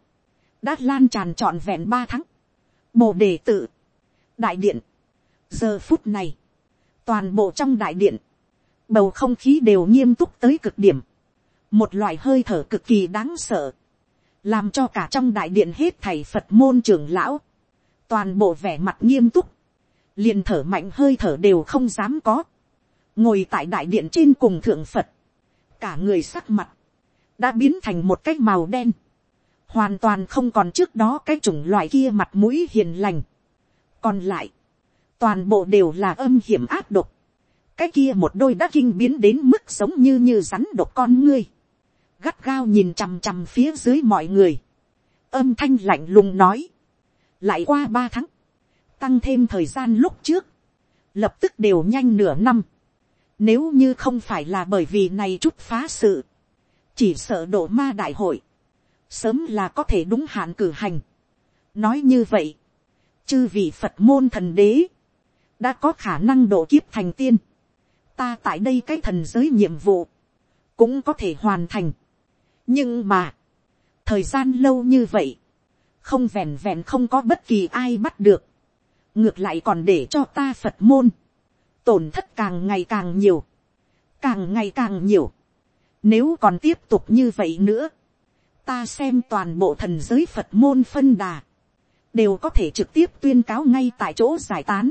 đã lan tràn trọn vẹn ba tháng, bồ đề tự, đại điện, giờ phút này, toàn bộ trong đại điện, bầu không khí đều nghiêm túc tới cực điểm, một loại hơi thở cực kỳ đáng sợ, làm cho cả trong đại điện hết thầy phật môn trưởng lão, toàn bộ vẻ mặt nghiêm túc, liền thở mạnh hơi thở đều không dám có, ngồi tại đại điện trên cùng thượng phật, cả người sắc mặt, đã biến thành một cái màu đen, hoàn toàn không còn trước đó cái chủng loại kia mặt mũi hiền lành. còn lại, toàn bộ đều là âm hiểm áp độc cái kia một đôi đã kinh biến đến mức sống như như rắn độc con ngươi. gắt gao nhìn chằm chằm phía dưới mọi người. âm thanh lạnh lùng nói. lại qua ba tháng, tăng thêm thời gian lúc trước, lập tức đều nhanh nửa năm. Nếu như không phải là bởi vì này chút phá sự, chỉ sợ độ ma đại hội, sớm là có thể đúng hạn cử hành. nói như vậy, chư vị phật môn thần đế, đã có khả năng độ kiếp thành tiên ta tại đây cái thần giới nhiệm vụ, cũng có thể hoàn thành. nhưng mà, thời gian lâu như vậy, không v ẹ n vẹn không có bất kỳ ai bắt được, ngược lại còn để cho ta phật môn, tổn thất càng ngày càng nhiều, càng ngày càng nhiều. Nếu còn tiếp tục như vậy nữa, ta xem toàn bộ thần giới phật môn phân đà, đều có thể trực tiếp tuyên cáo ngay tại chỗ giải tán.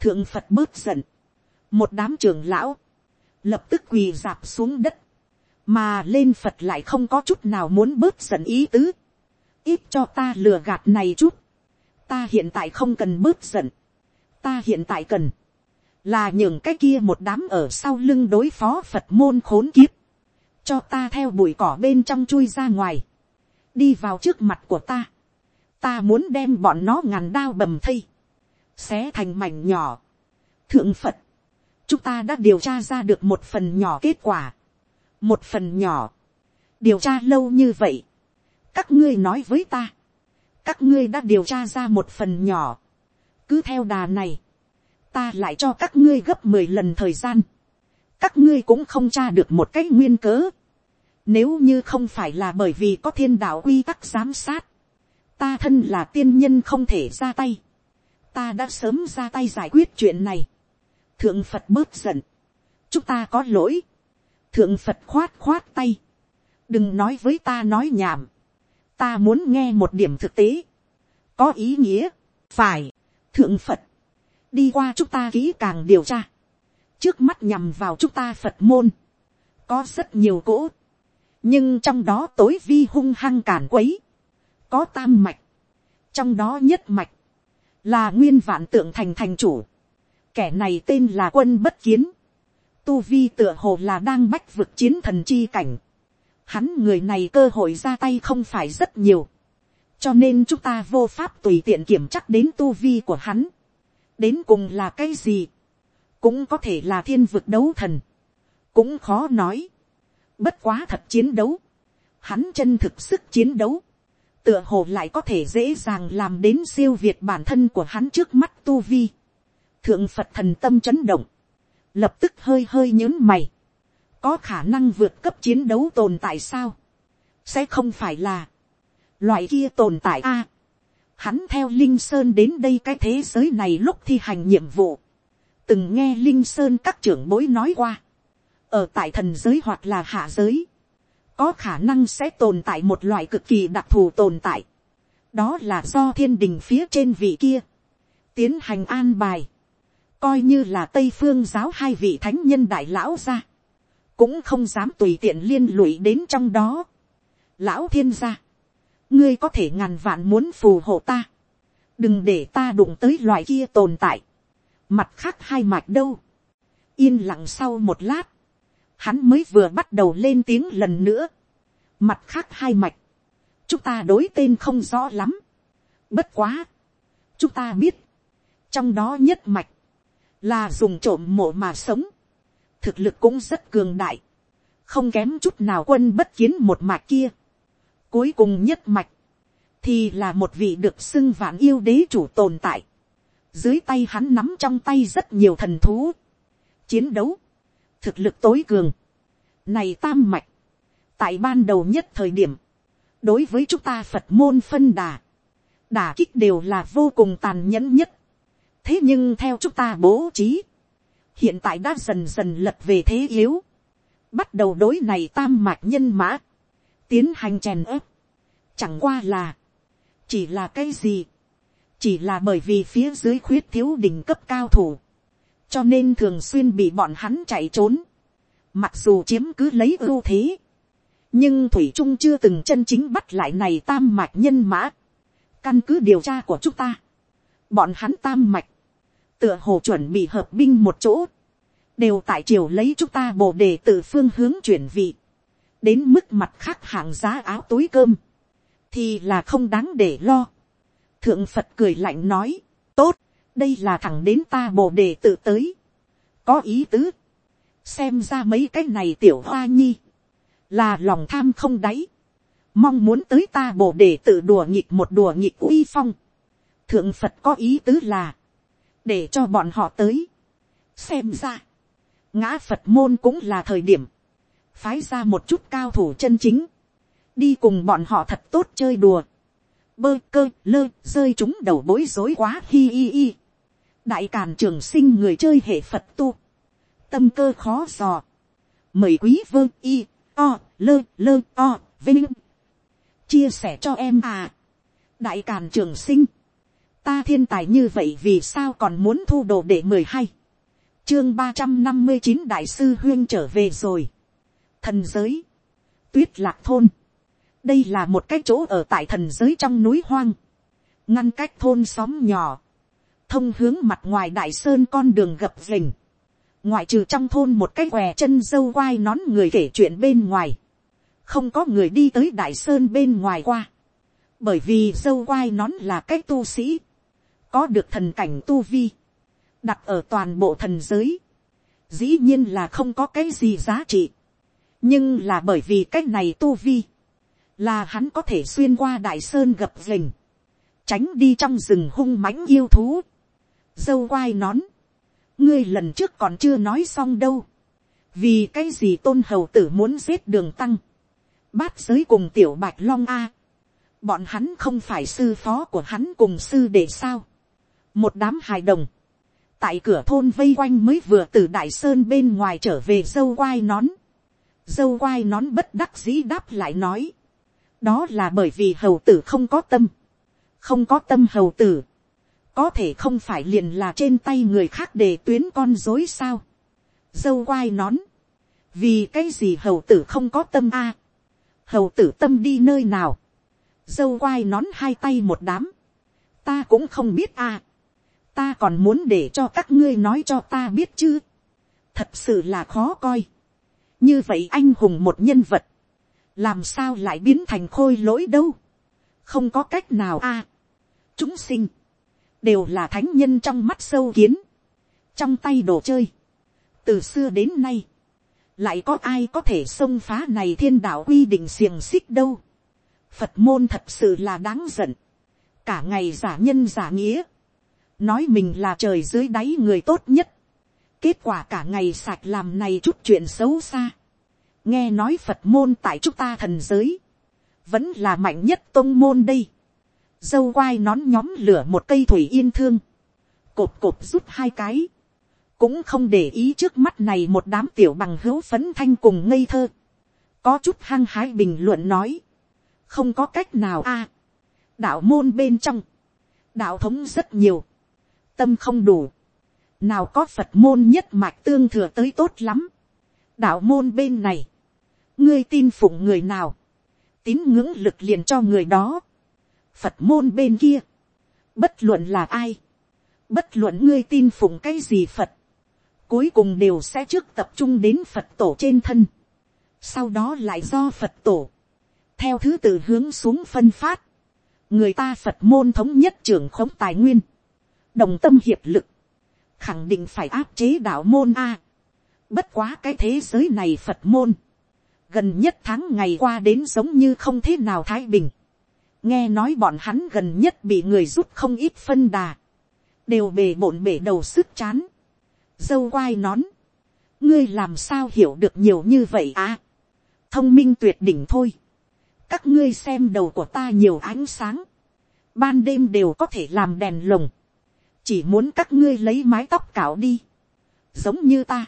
thượng phật bớt giận, một đám trưởng lão, lập tức quỳ dạp xuống đất, mà lên phật lại không có chút nào muốn bớt giận ý tứ, ít cho ta lừa gạt này chút, ta hiện tại không cần bớt giận, ta hiện tại cần, là những cái kia một đám ở sau lưng đối phó phật môn khốn kiếp, cho ta theo bụi cỏ bên trong chui ra ngoài, đi vào trước mặt của ta, ta muốn đem bọn nó ngàn đao bầm thây, xé thành mảnh nhỏ. thượng phật, chúng ta đã điều tra ra được một phần nhỏ kết quả, một phần nhỏ, điều tra lâu như vậy, các ngươi nói với ta, các ngươi đã điều tra ra một phần nhỏ, cứ theo đà này, ta lại cho các ngươi gấp mười lần thời gian, các ngươi cũng không tra được một cách nguyên cớ, nếu như không phải là bởi vì có thiên đạo quy tắc giám sát, ta thân là tiên nhân không thể ra tay, ta đã sớm ra tay giải quyết chuyện này, thượng phật bớt giận, chúng ta có lỗi, thượng phật khoát khoát tay, đừng nói với ta nói nhảm, ta muốn nghe một điểm thực tế, có ý nghĩa, phải, thượng phật, đi qua chúng ta kỹ càng điều tra, trước mắt nhằm vào chúng ta phật môn, có rất nhiều cỗ, nhưng trong đó tối vi hung hăng cản quấy, có tam mạch, trong đó nhất mạch, là nguyên vạn tượng thành thành chủ, kẻ này tên là quân bất kiến, tu vi tựa hồ là đang bách vực chiến thần chi cảnh, hắn người này cơ hội ra tay không phải rất nhiều, cho nên chúng ta vô pháp tùy tiện kiểm chắc đến tu vi của hắn, đến cùng là cái gì, cũng có thể là thiên vực đấu thần, cũng khó nói, bất quá thật chiến đấu, hắn chân thực sức chiến đấu, tựa hồ lại có thể dễ dàng làm đến siêu việt bản thân của hắn trước mắt tu vi. Thượng Phật thần tâm chấn động, lập tức hơi hơi nhớn mày, có khả năng vượt cấp chiến đấu tồn tại sao, sẽ không phải là, loại kia tồn tại a. hắn theo linh sơn đến đây cái thế giới này lúc thi hành nhiệm vụ, từng nghe linh sơn các trưởng bối nói qua, ở tại thần giới hoặc là hạ giới, có khả năng sẽ tồn tại một loại cực kỳ đặc thù tồn tại. đó là do thiên đình phía trên vị kia, tiến hành an bài, coi như là tây phương giáo hai vị thánh nhân đại lão ra, cũng không dám tùy tiện liên lụy đến trong đó. lão thiên gia, ngươi có thể ngàn vạn muốn phù hộ ta, đừng để ta đụng tới loại kia tồn tại, mặt khác hai mạch đâu, yên lặng sau một lát, hắn mới vừa bắt đầu lên tiếng lần nữa, mặt khác hai mạch, chúng ta đối tên không rõ lắm, bất quá, chúng ta biết, trong đó nhất mạch, là dùng trộm mộ mà sống, thực lực cũng rất cường đại, không kém chút nào quân bất kiến một mạch kia. Cuối cùng nhất mạch, thì là một vị được xưng vạn yêu đế chủ tồn tại. Dưới tay hắn nắm trong tay rất nhiều thần thú. Chiến đấu, thực lực tối cường. Này tam mạch, tại ban đầu nhất thời điểm, đối với chúng ta Phật môn phân đà, đà kích đều là vô cùng tàn nhẫn nhất. Thế nhưng theo chúng ta bố trí, hiện tại đã dần dần lật về thế yếu, bắt đầu đối này tam mạch nhân mã, tiến hành chèn ớp, chẳng qua là, chỉ là cái gì, chỉ là bởi vì phía dưới khuyết thiếu đỉnh cấp cao thủ, cho nên thường xuyên bị bọn hắn chạy trốn, mặc dù chiếm cứ lấy ưu thế, nhưng thủy trung chưa từng chân chính bắt lại này tam mạch nhân mã. căn cứ điều tra của chúng ta, bọn hắn tam mạch, tựa hồ chuẩn bị hợp binh một chỗ, đều tại triều lấy chúng ta bồ đề từ phương hướng chuyển vị, đến mức mặt khác hạng giá áo túi cơm, thì là không đáng để lo. thượng phật cười lạnh nói, tốt, đây là thẳng đến ta bồ đề tự tới, có ý tứ, xem ra mấy cái này tiểu hoa nhi, là lòng tham không đáy, mong muốn tới ta bồ đề tự đùa nhịp một đùa nhịp uy phong, thượng phật có ý tứ là, để cho bọn họ tới, xem ra, ngã phật môn cũng là thời điểm, phái ra một chút cao thủ chân chính, đi cùng bọn họ thật tốt chơi đùa, bơ cơ lơ rơi chúng đầu bối rối quá hi hi hi. đại càn trường sinh người chơi hệ phật tu, tâm cơ khó dò, mời quý vơ y o lơ lơ o vinh. Chia sẻ cho em à. Đại càn trường sinh ta thiên tài như vậy vì sao còn muốn thu đồ để mười hai? Chương ba trăm năm mươi chín đại sư huyên trở về rồi. Thần giới. Tuyết lạc thôn. Đây là một cái chỗ ở tại thần giới trong núi hoang. Ngăn cách thôn xóm nhỏ. Thông hướng mặt ngoài đại sơn con đường gập rình ngoại trừ trong thôn một cái què chân dâu quai nón người kể chuyện bên ngoài. Không có người đi tới đại sơn bên ngoài qua. Bởi vì dâu quai nón là cái tu sĩ có được thần cảnh tu vi, đặt ở toàn bộ thần giới, dĩ nhiên là không có cái gì giá trị, nhưng là bởi vì cái này tu vi, là hắn có thể xuyên qua đại sơn gập rình, tránh đi trong rừng hung mãnh yêu thú, dâu quai nón, ngươi lần trước còn chưa nói xong đâu, vì cái gì tôn hầu tử muốn giết đường tăng, bát giới cùng tiểu bạch long a, bọn hắn không phải sư phó của hắn cùng sư để sao, một đám hài đồng, tại cửa thôn vây quanh mới vừa từ đại sơn bên ngoài trở về dâu quai nón, dâu quai nón bất đắc dĩ đáp lại nói, đó là bởi vì hầu tử không có tâm, không có tâm hầu tử, có thể không phải liền là trên tay người khác để tuyến con dối sao, dâu quai nón, vì cái gì hầu tử không có tâm a, hầu tử tâm đi nơi nào, dâu quai nón hai tay một đám, ta cũng không biết a, ta còn muốn để cho các ngươi nói cho ta biết chứ. thật sự là khó coi. như vậy anh hùng một nhân vật, làm sao lại biến thành khôi lỗi đâu. không có cách nào a. chúng sinh, đều là thánh nhân trong mắt sâu kiến, trong tay đồ chơi. từ xưa đến nay, lại có ai có thể xông phá này thiên đạo quy định xiềng xích đâu. phật môn thật sự là đáng giận. cả ngày giả nhân giả nghĩa nói mình là trời dưới đáy người tốt nhất, kết quả cả ngày sạch làm này chút chuyện xấu xa, nghe nói phật môn tại chúng ta thần giới, vẫn là mạnh nhất tôn môn đây, dâu quai nón nhóm lửa một cây thủy yên thương, cột cột rút hai cái, cũng không để ý trước mắt này một đám tiểu bằng hữu phấn thanh cùng ngây thơ, có chút hăng hái bình luận nói, không có cách nào a, đạo môn bên trong, đạo thống rất nhiều, tâm không đủ, nào có phật môn nhất mạch tương thừa tới tốt lắm, đạo môn bên này, ngươi tin phụng người nào, tín ngưỡng lực liền cho người đó, phật môn bên kia, bất luận là ai, bất luận ngươi tin phụng cái gì phật, cuối cùng đều sẽ trước tập trung đến phật tổ trên thân, sau đó lại do phật tổ, theo thứ tự hướng xuống phân phát, người ta phật môn thống nhất trưởng khống tài nguyên, đồng tâm hiệp lực, khẳng định phải áp chế đạo môn a. Bất quá cái thế giới này Phật môn, gần nhất tháng ngày qua đến giống như không thế nào thái bình. nghe nói bọn hắn gần nhất bị người rút không ít phân đà, đều bề bộn bể đầu sức chán, dâu quai nón, ngươi làm sao hiểu được nhiều như vậy à. thông minh tuyệt đỉnh thôi. các ngươi xem đầu của ta nhiều ánh sáng, ban đêm đều có thể làm đèn lồng chỉ muốn các ngươi lấy mái tóc cạo đi, giống như ta,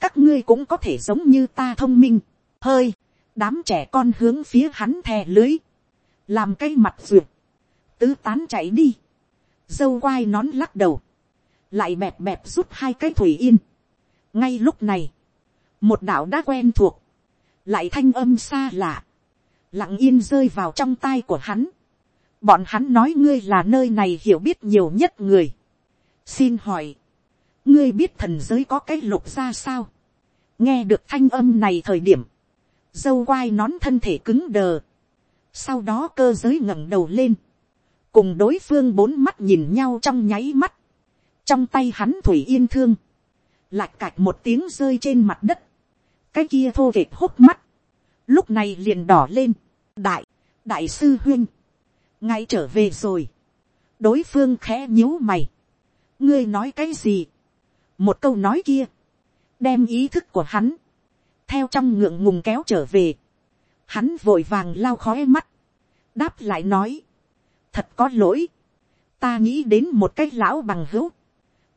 các ngươi cũng có thể giống như ta thông minh, hơi, đám trẻ con hướng phía hắn thè lưới, làm cái mặt ruột, tứ tán chạy đi, dâu quai nón lắc đầu, lại bẹp bẹp rút hai cái thủy yên. ngay lúc này, một đạo đã quen thuộc, lại thanh âm xa lạ, lặng yên rơi vào trong tai của hắn. bọn hắn nói ngươi là nơi này hiểu biết nhiều nhất người xin hỏi, ngươi biết thần giới có cái lục ra sao. nghe được thanh âm này thời điểm, dâu quai nón thân thể cứng đờ. sau đó cơ giới ngẩng đầu lên, cùng đối phương bốn mắt nhìn nhau trong nháy mắt, trong tay hắn thủy yên thương, lạch cạch một tiếng rơi trên mặt đất, cái kia thô vệt hốc mắt, lúc này liền đỏ lên, đại, đại sư huyên, ngay trở về rồi, đối phương khẽ nhíu mày, ngươi nói cái gì, một câu nói kia, đem ý thức của hắn, theo trong ngượng ngùng kéo trở về, hắn vội vàng lao khói mắt, đáp lại nói, thật có lỗi, ta nghĩ đến một cái lão bằng hữu,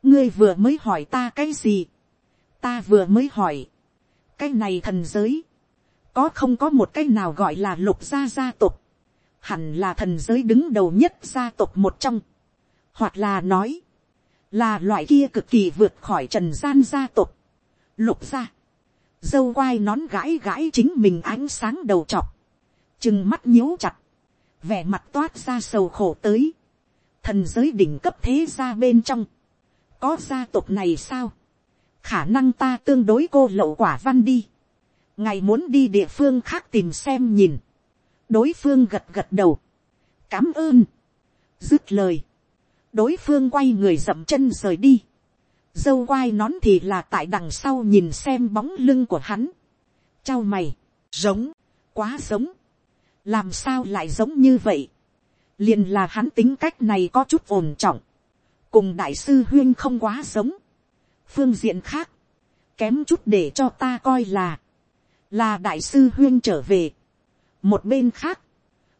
ngươi vừa mới hỏi ta cái gì, ta vừa mới hỏi, cái này thần giới, có không có một cái nào gọi là lục gia gia tộc, hẳn là thần giới đứng đầu nhất gia tộc một trong, hoặc là nói, là loại kia cực kỳ vượt khỏi trần gian gia tộc, lục gia, dâu quai nón gãi gãi chính mình ánh sáng đầu chọc, chừng mắt nhíu chặt, vẻ mặt toát ra sầu khổ tới, thần giới đỉnh cấp thế ra bên trong, có gia tộc này sao, khả năng ta tương đối cô lậu quả văn đi, Ngày muốn đi địa phương khác tìm xem nhìn, đối phương gật gật đầu, cám ơn, dứt lời, đối phương quay người dậm chân rời đi, dâu quai nón thì là tại đằng sau nhìn xem bóng lưng của hắn, trao mày, giống, quá giống, làm sao lại giống như vậy, liền là hắn tính cách này có chút ổn trọng, cùng đại sư huyên không quá giống, phương diện khác, kém chút để cho ta coi là, là đại sư huyên trở về. một bên khác,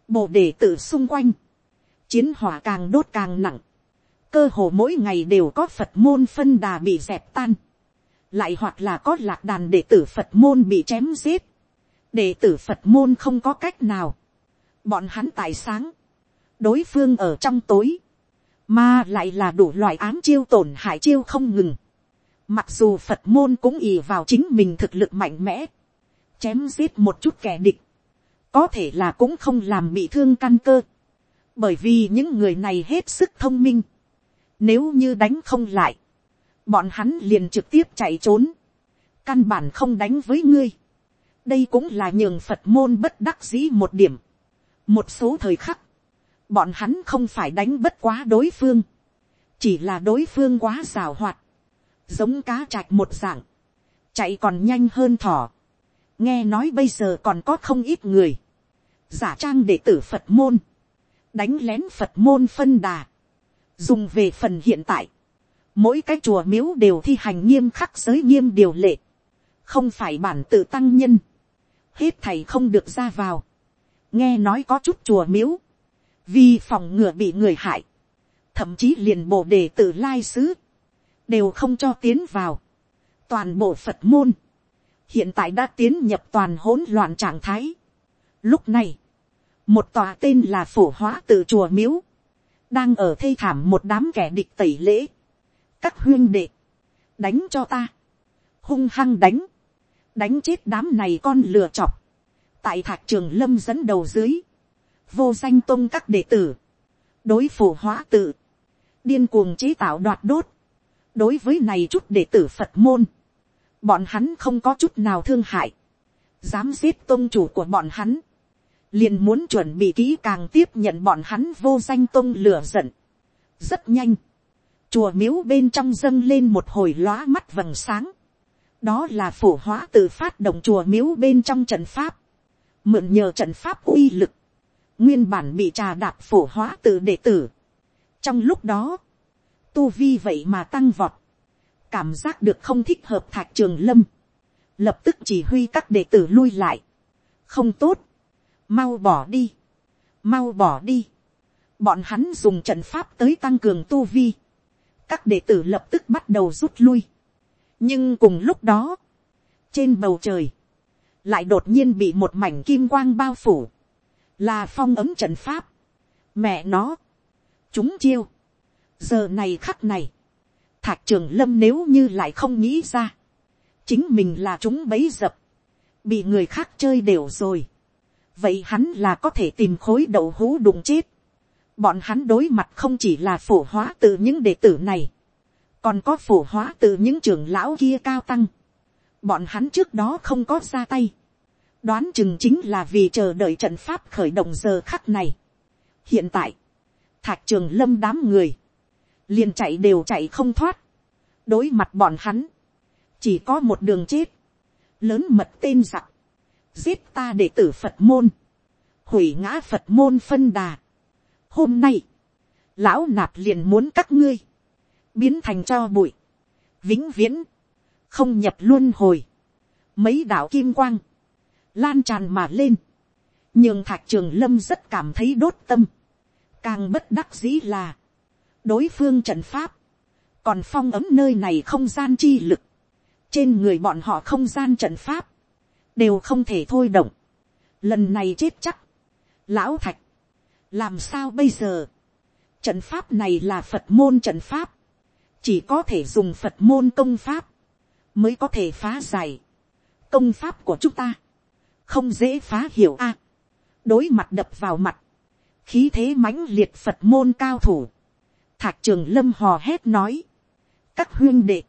bộ đề tử xung quanh, chiến hỏa càng đốt càng nặng, cơ hồ mỗi ngày đều có phật môn phân đà bị dẹp tan, lại hoặc là có lạc đàn đệ tử phật môn bị chém giết, đệ tử phật môn không có cách nào, bọn hắn tài sáng, đối phương ở trong tối, mà lại là đủ loại ám chiêu tổn hại chiêu không ngừng, mặc dù phật môn cũng ì vào chính mình thực lực mạnh mẽ, chém giết một chút kẻ địch, có thể là cũng không làm bị thương căn cơ, bởi vì những người này hết sức thông minh, nếu như đánh không lại, bọn hắn liền trực tiếp chạy trốn, căn bản không đánh với ngươi, đây cũng là nhường phật môn bất đắc dĩ một điểm, một số thời khắc, bọn hắn không phải đánh bất quá đối phương, chỉ là đối phương quá rào hoạt, giống cá chạch một dạng, chạy còn nhanh hơn thỏ, nghe nói bây giờ còn có không ít người, giả trang đệ tử phật môn, đánh lén phật môn phân đà, dùng về phần hiện tại, mỗi cái chùa miếu đều thi hành nghiêm khắc giới nghiêm điều lệ, không phải bản tự tăng nhân, hết thầy không được ra vào, nghe nói có chút chùa miếu, vì phòng ngừa bị người hại, thậm chí liền bộ đề tự lai sứ, đều không cho tiến vào, toàn bộ phật môn, hiện tại đã tiến nhập toàn hỗn loạn trạng thái. Lúc này, một tòa tên là phổ hóa tự chùa miếu, đang ở thê thảm một đám kẻ địch tẩy lễ. các huyên đệ, đánh cho ta, hung hăng đánh, đánh chết đám này con lừa chọc, tại thạc trường lâm dẫn đầu dưới, vô danh tôn các đệ tử, đối phổ hóa tự, điên cuồng chế tạo đoạt đốt, đối với này chút đệ tử phật môn, bọn hắn không có chút nào thương hại, dám giết tôn chủ của bọn hắn, liền muốn chuẩn bị kỹ càng tiếp nhận bọn hắn vô danh tôn lửa giận. rất nhanh, chùa miếu bên trong dâng lên một hồi lóa mắt vầng sáng, đó là phổ hóa tự phát động chùa miếu bên trong trận pháp, mượn nhờ trận pháp uy lực, nguyên bản bị trà đạp phổ hóa tự đệ tử. trong lúc đó, tu vi vậy mà tăng vọt, cảm giác được không thích hợp thạc trường lâm, lập tức chỉ huy các đệ tử lui lại, không tốt, mau bỏ đi, mau bỏ đi, bọn hắn dùng trận pháp tới tăng cường tu vi, các đệ tử lập tức bắt đầu rút lui, nhưng cùng lúc đó, trên bầu trời, lại đột nhiên bị một mảnh kim quang bao phủ, là phong ấm trận pháp, mẹ nó, chúng chiêu, giờ này khắc này, thạc trường lâm nếu như lại không nghĩ ra, chính mình là chúng bấy dập, bị người khác chơi đều rồi, vậy hắn là có thể tìm khối đậu hũ đụng chết, bọn hắn đối mặt không chỉ là phổ hóa từ những đệ tử này, còn có phổ hóa từ những trưởng lão kia cao tăng, bọn hắn trước đó không có ra tay, đoán chừng chính là vì chờ đợi trận pháp khởi động giờ khắc này. hiện tại, thạch trường lâm đám người, liền chạy đều chạy không thoát, đối mặt bọn hắn, chỉ có một đường chết, lớn mật tên giặc, giết ta để tử phật môn, hủy ngã phật môn phân đà. hôm nay, lão nạp liền muốn các ngươi, biến thành cho bụi, vĩnh viễn, không nhập luôn hồi, mấy đạo kim quang, lan tràn mà lên, nhưng thạc trường lâm rất cảm thấy đốt tâm, càng bất đắc dĩ là, đối phương trận pháp, còn phong ấm nơi này không gian chi lực, trên người bọn họ không gian trận pháp, đều không thể thôi động, lần này chết chắc, lão thạch, làm sao bây giờ, trận pháp này là phật môn trận pháp, chỉ có thể dùng phật môn công pháp, mới có thể phá giải, công pháp của chúng ta, không dễ phá hiểu a, đối mặt đập vào mặt, khí thế mãnh liệt phật môn cao thủ, thạc trường lâm hò hét nói, các huyên đệ,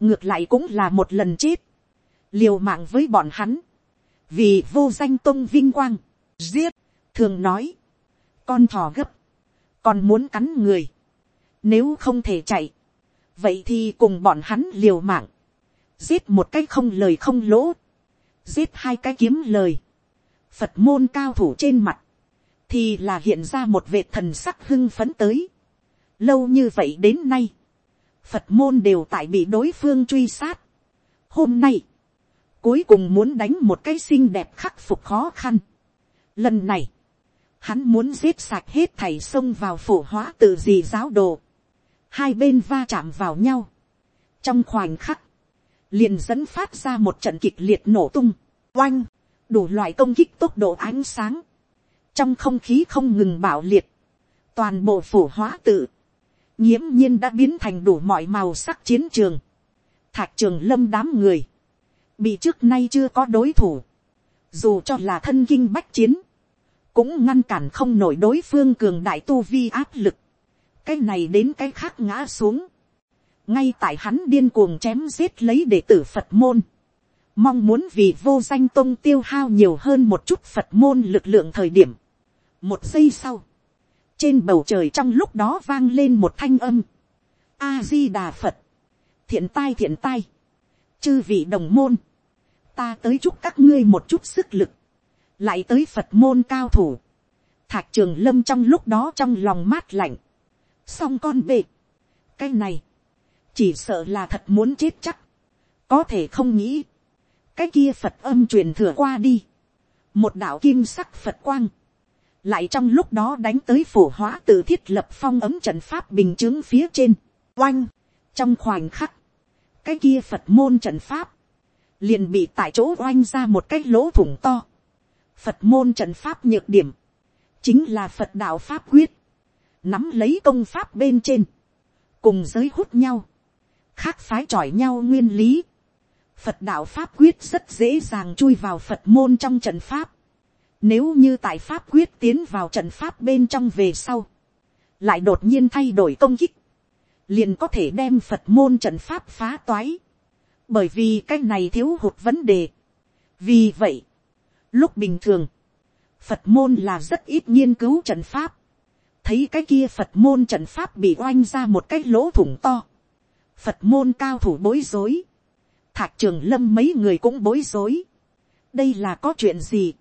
ngược lại cũng là một lần chết, liều mạng với bọn hắn, vì vô danh tôn vinh quang, giết, thường nói, con thò gấp, còn muốn cắn người, nếu không thể chạy, vậy thì cùng bọn hắn liều mạng, giết một cái không lời không lỗ, giết hai cái kiếm lời, phật môn cao thủ trên mặt, thì là hiện ra một vệt thần sắc hưng phấn tới. lâu như vậy đến nay, phật môn đều tại bị đối phương truy sát. hôm nay, cuối cùng muốn đánh một cái xinh đẹp khắc phục khó khăn. lần này, hắn muốn giết sạch hết thảy sông vào phổ hóa từ gì giáo đồ. hai bên va chạm vào nhau. trong khoảnh khắc, liền dẫn phát ra một trận kịch liệt nổ tung, oanh, đủ loại công kích tốc độ ánh sáng, trong không khí không ngừng bạo liệt, toàn bộ phổ hóa tự, nghiễm nhiên đã biến thành đủ mọi màu sắc chiến trường, thạc trường lâm đám người, bị trước nay chưa có đối thủ, dù cho là thân kinh bách chiến, cũng ngăn cản không nổi đối phương cường đại tu vi áp lực, cái này đến cái khác ngã xuống, ngay tại hắn điên cuồng chém giết lấy đệ tử phật môn, mong muốn vì vô danh tôn tiêu hao nhiều hơn một chút phật môn lực lượng thời điểm. một giây sau, trên bầu trời trong lúc đó vang lên một thanh âm, a di đà phật, thiện tai thiện tai, chư vị đồng môn, ta tới chúc các ngươi một chút sức lực, lại tới phật môn cao thủ, thạc trường lâm trong lúc đó trong lòng mát lạnh, xong con bệ, cái này, chỉ sợ là thật muốn chết chắc, có thể không nghĩ, cái kia phật âm truyền thừa qua đi, một đạo kim sắc phật quang, lại trong lúc đó đánh tới phổ hóa tự thiết lập phong ấm trận pháp bình chứng phía trên, oanh, trong khoảnh khắc, cái kia phật môn trận pháp, liền bị tại chỗ oanh ra một cái lỗ thủng to, phật môn trận pháp nhược điểm, chính là phật đạo pháp quyết, nắm lấy công pháp bên trên, cùng giới hút nhau, khác phái chọi nhau nguyên lý, Phật đạo Pháp quyết rất dễ dàng chui vào Phật môn trong trận Pháp. Nếu như tại Pháp quyết tiến vào trận Pháp bên trong về sau. Lại đột nhiên thay đổi công kích. Liền có thể đem Phật môn trận Pháp phá toái. Bởi vì cái này thiếu hụt vấn đề. Vì vậy, lúc bình thường, Phật môn là rất ít nghiên cứu trận Pháp. Thấy cái kia Phật môn trận Pháp bị oanh ra một cái lỗ thủng to. Phật môn cao thủ bối rối thạc trường lâm mấy người cũng bối rối. đây là có chuyện gì.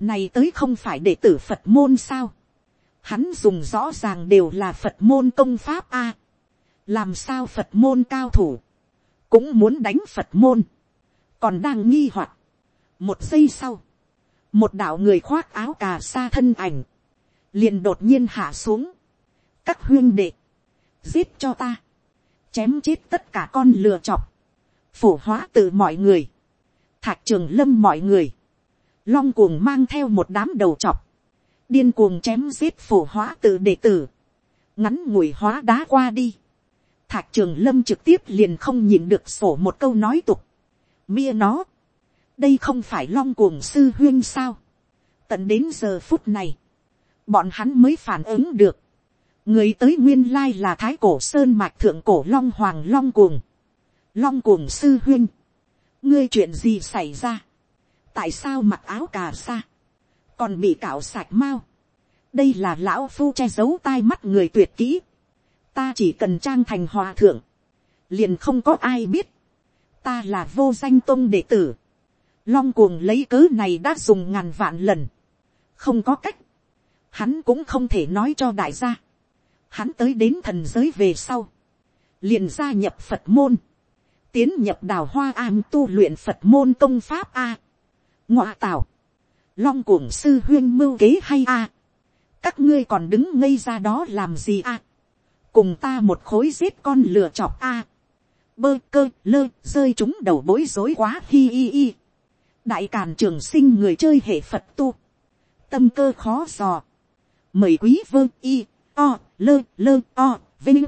này tới không phải đệ tử phật môn sao. hắn dùng rõ ràng đều là phật môn công pháp a. làm sao phật môn cao thủ cũng muốn đánh phật môn. còn đang nghi hoặc. một giây sau. một đạo người khoác áo cà sa thân ảnh. liền đột nhiên hạ xuống. các huyên đệ. giết cho ta. chém chết tất cả con lừa chọc phổ hóa từ mọi người, thạc trường lâm mọi người, long cuồng mang theo một đám đầu chọc, điên cuồng chém giết phổ hóa từ đệ tử, ngắn ngủi hóa đá qua đi, thạc trường lâm trực tiếp liền không nhìn được sổ một câu nói tục, mia nó, đây không phải long cuồng sư huyên sao. tận đến giờ phút này, bọn hắn mới phản ứng được. người tới nguyên lai là thái cổ sơn mạch thượng cổ long hoàng long cuồng. long cuồng sư huyên. ngươi chuyện gì xảy ra. tại sao mặc áo cà sa. còn bị cạo sạch mau. đây là lão phu che giấu tai mắt người tuyệt kỹ ta chỉ cần trang thành hòa thượng. liền không có ai biết. ta là vô danh tôn đệ tử Long cuồng lấy cớ này đã dùng ngàn vạn lần. Không có cách. Hắn cũng không thể nói cho đại gia. Hắn tới đến thần giới về sau. liền gia nhập Phật môn. Tiến nhập đào hoa am tu luyện Phật môn công pháp A. Ngọa tảo. Long cuồng sư huyên mưu kế hay A. Các ngươi còn đứng ngây ra đó làm gì A. Cùng ta một khối giết con lừa chọc A. Bơ cơ lơ rơi chúng đầu bối rối quá hi hi hi. Đại càn trường sinh người chơi hệ phật tu, tâm cơ khó dò, mời quý vơ y, o, lơ lơ o, vinh,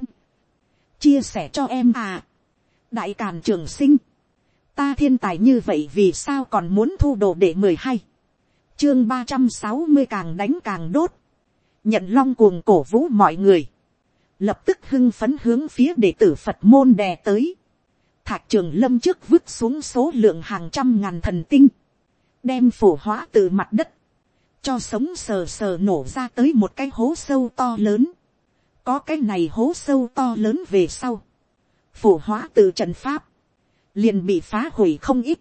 chia sẻ cho em à, đại càn trường sinh, ta thiên tài như vậy vì sao còn muốn thu đồ để mười hai, chương ba trăm sáu mươi càng đánh càng đốt, nhận long cuồng cổ vũ mọi người, lập tức hưng phấn hướng phía đệ tử phật môn đè tới, thạc trường lâm trước vứt xuống số lượng hàng trăm ngàn thần tinh. Đem phổ hóa từ mặt đất. Cho sống sờ sờ nổ ra tới một cái hố sâu to lớn. Có cái này hố sâu to lớn về sau. Phổ hóa từ trận pháp. Liền bị phá hủy không ít.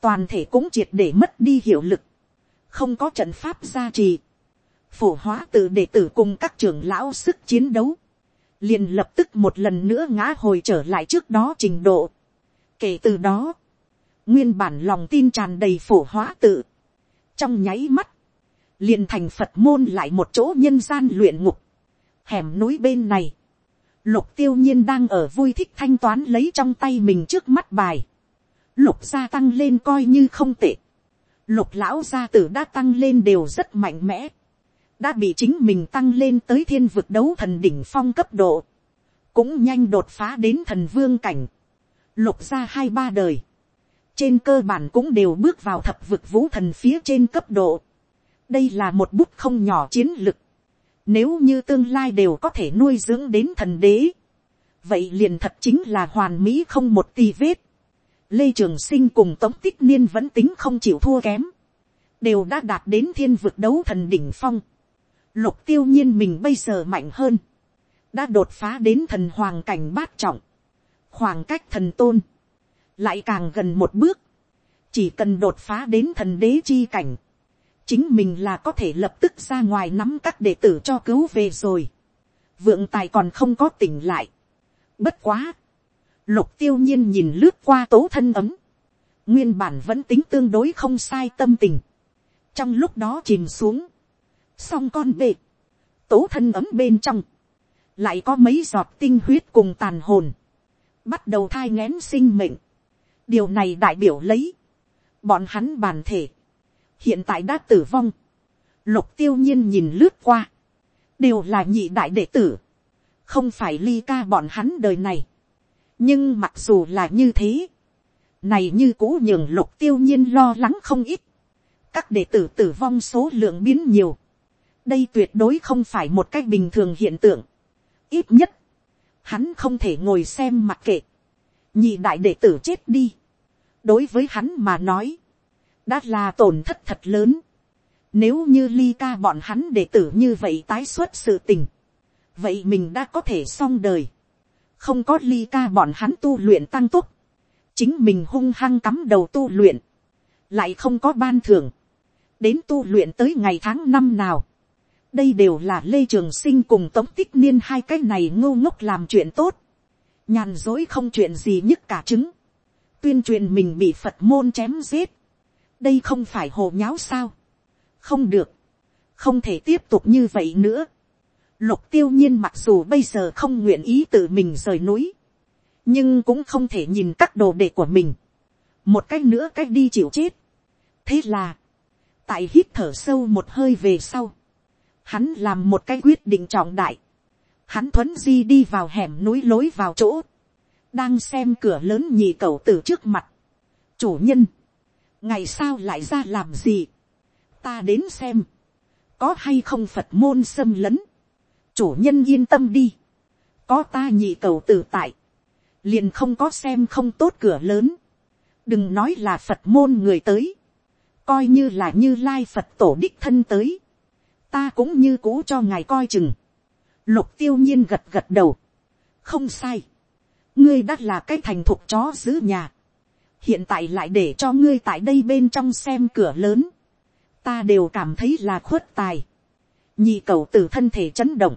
Toàn thể cũng triệt để mất đi hiệu lực. Không có trận pháp gia trì. Phổ hóa từ đệ tử cùng các trưởng lão sức chiến đấu liền lập tức một lần nữa ngã hồi trở lại trước đó trình độ. Kể từ đó, nguyên bản lòng tin tràn đầy phổ hóa tự. Trong nháy mắt, liền thành Phật môn lại một chỗ nhân gian luyện ngục. Hẻm núi bên này, lục tiêu nhiên đang ở vui thích thanh toán lấy trong tay mình trước mắt bài. Lục gia tăng lên coi như không tệ. Lục lão gia tử đã tăng lên đều rất mạnh mẽ đã bị chính mình tăng lên tới thiên vực đấu thần đỉnh phong cấp độ, cũng nhanh đột phá đến thần vương cảnh, lục ra hai ba đời, trên cơ bản cũng đều bước vào thập vực vũ thần phía trên cấp độ, đây là một bút không nhỏ chiến lực, nếu như tương lai đều có thể nuôi dưỡng đến thần đế, vậy liền thật chính là hoàn mỹ không một tì vết, lê trường sinh cùng tống tích niên vẫn tính không chịu thua kém, đều đã đạt đến thiên vực đấu thần đỉnh phong, lục tiêu nhiên mình bây giờ mạnh hơn, đã đột phá đến thần hoàng cảnh bát trọng, khoảng cách thần tôn, lại càng gần một bước, chỉ cần đột phá đến thần đế chi cảnh, chính mình là có thể lập tức ra ngoài nắm các đệ tử cho cứu về rồi, vượng tài còn không có tỉnh lại, bất quá, lục tiêu nhiên nhìn lướt qua tố thân ấm, nguyên bản vẫn tính tương đối không sai tâm tình, trong lúc đó chìm xuống, song con bệ, tố thân ấm bên trong, lại có mấy giọt tinh huyết cùng tàn hồn, bắt đầu thai ngén sinh mệnh. điều này đại biểu lấy, bọn hắn bàn thể, hiện tại đã tử vong, lục tiêu nhiên nhìn lướt qua, đều là nhị đại đệ tử, không phải ly ca bọn hắn đời này. nhưng mặc dù là như thế, này như cũ nhường lục tiêu nhiên lo lắng không ít, các đệ tử tử vong số lượng biến nhiều, đây tuyệt đối không phải một cách bình thường hiện tượng. ít nhất, hắn không thể ngồi xem mặc kệ, nhị đại đệ tử chết đi. đối với hắn mà nói, đã là tổn thất thật lớn. Nếu như ly ca bọn hắn đệ tử như vậy tái xuất sự tình, vậy mình đã có thể xong đời. không có ly ca bọn hắn tu luyện tăng túc, chính mình hung hăng cắm đầu tu luyện, lại không có ban thưởng, đến tu luyện tới ngày tháng năm nào, đây đều là lê trường sinh cùng tống tích niên hai cái này ngô ngốc làm chuyện tốt, nhàn dối không chuyện gì nhất cả chứng, tuyên truyền mình bị phật môn chém giết, đây không phải hồ nháo sao, không được, không thể tiếp tục như vậy nữa. Lục tiêu nhiên mặc dù bây giờ không nguyện ý tự mình rời núi, nhưng cũng không thể nhìn các đồ đệ của mình, một cách nữa cách đi chịu chết. thế là, tại hít thở sâu một hơi về sau, hắn làm một cái quyết định trọng đại, hắn thuấn di đi vào hẻm núi lối vào chỗ, đang xem cửa lớn nhị cầu từ trước mặt. chủ nhân, ngày sao lại ra làm gì, ta đến xem, có hay không phật môn xâm lấn, chủ nhân yên tâm đi, có ta nhị cầu tử tại, liền không có xem không tốt cửa lớn, đừng nói là phật môn người tới, coi như là như lai phật tổ đích thân tới, ta cũng như cũ cho ngài coi chừng, lục tiêu nhiên gật gật đầu, không sai, ngươi đã là cái thành thục chó giữ nhà, hiện tại lại để cho ngươi tại đây bên trong xem cửa lớn, ta đều cảm thấy là khuất tài, nhị cầu từ thân thể chấn động,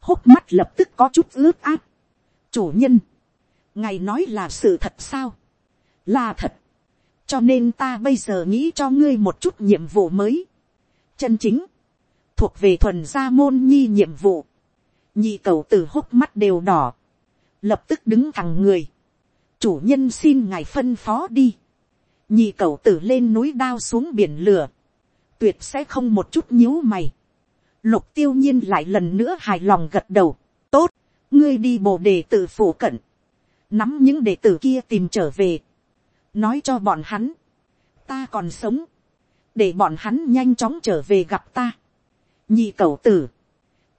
hốc mắt lập tức có chút ướt át, chủ nhân, ngài nói là sự thật sao, là thật, cho nên ta bây giờ nghĩ cho ngươi một chút nhiệm vụ mới, chân chính, thuộc về thuần gia môn nhi nhiệm vụ, nhị cầu tử hốc mắt đều đỏ, lập tức đứng thẳng người, chủ nhân xin ngài phân phó đi, nhị cầu tử lên núi đao xuống biển lửa, tuyệt sẽ không một chút nhíu mày, lục tiêu nhiên lại lần nữa hài lòng gật đầu, tốt, ngươi đi bồ đề tử phủ cận, nắm những đệ tử kia tìm trở về, nói cho bọn hắn, ta còn sống, để bọn hắn nhanh chóng trở về gặp ta, nhị cầu tử,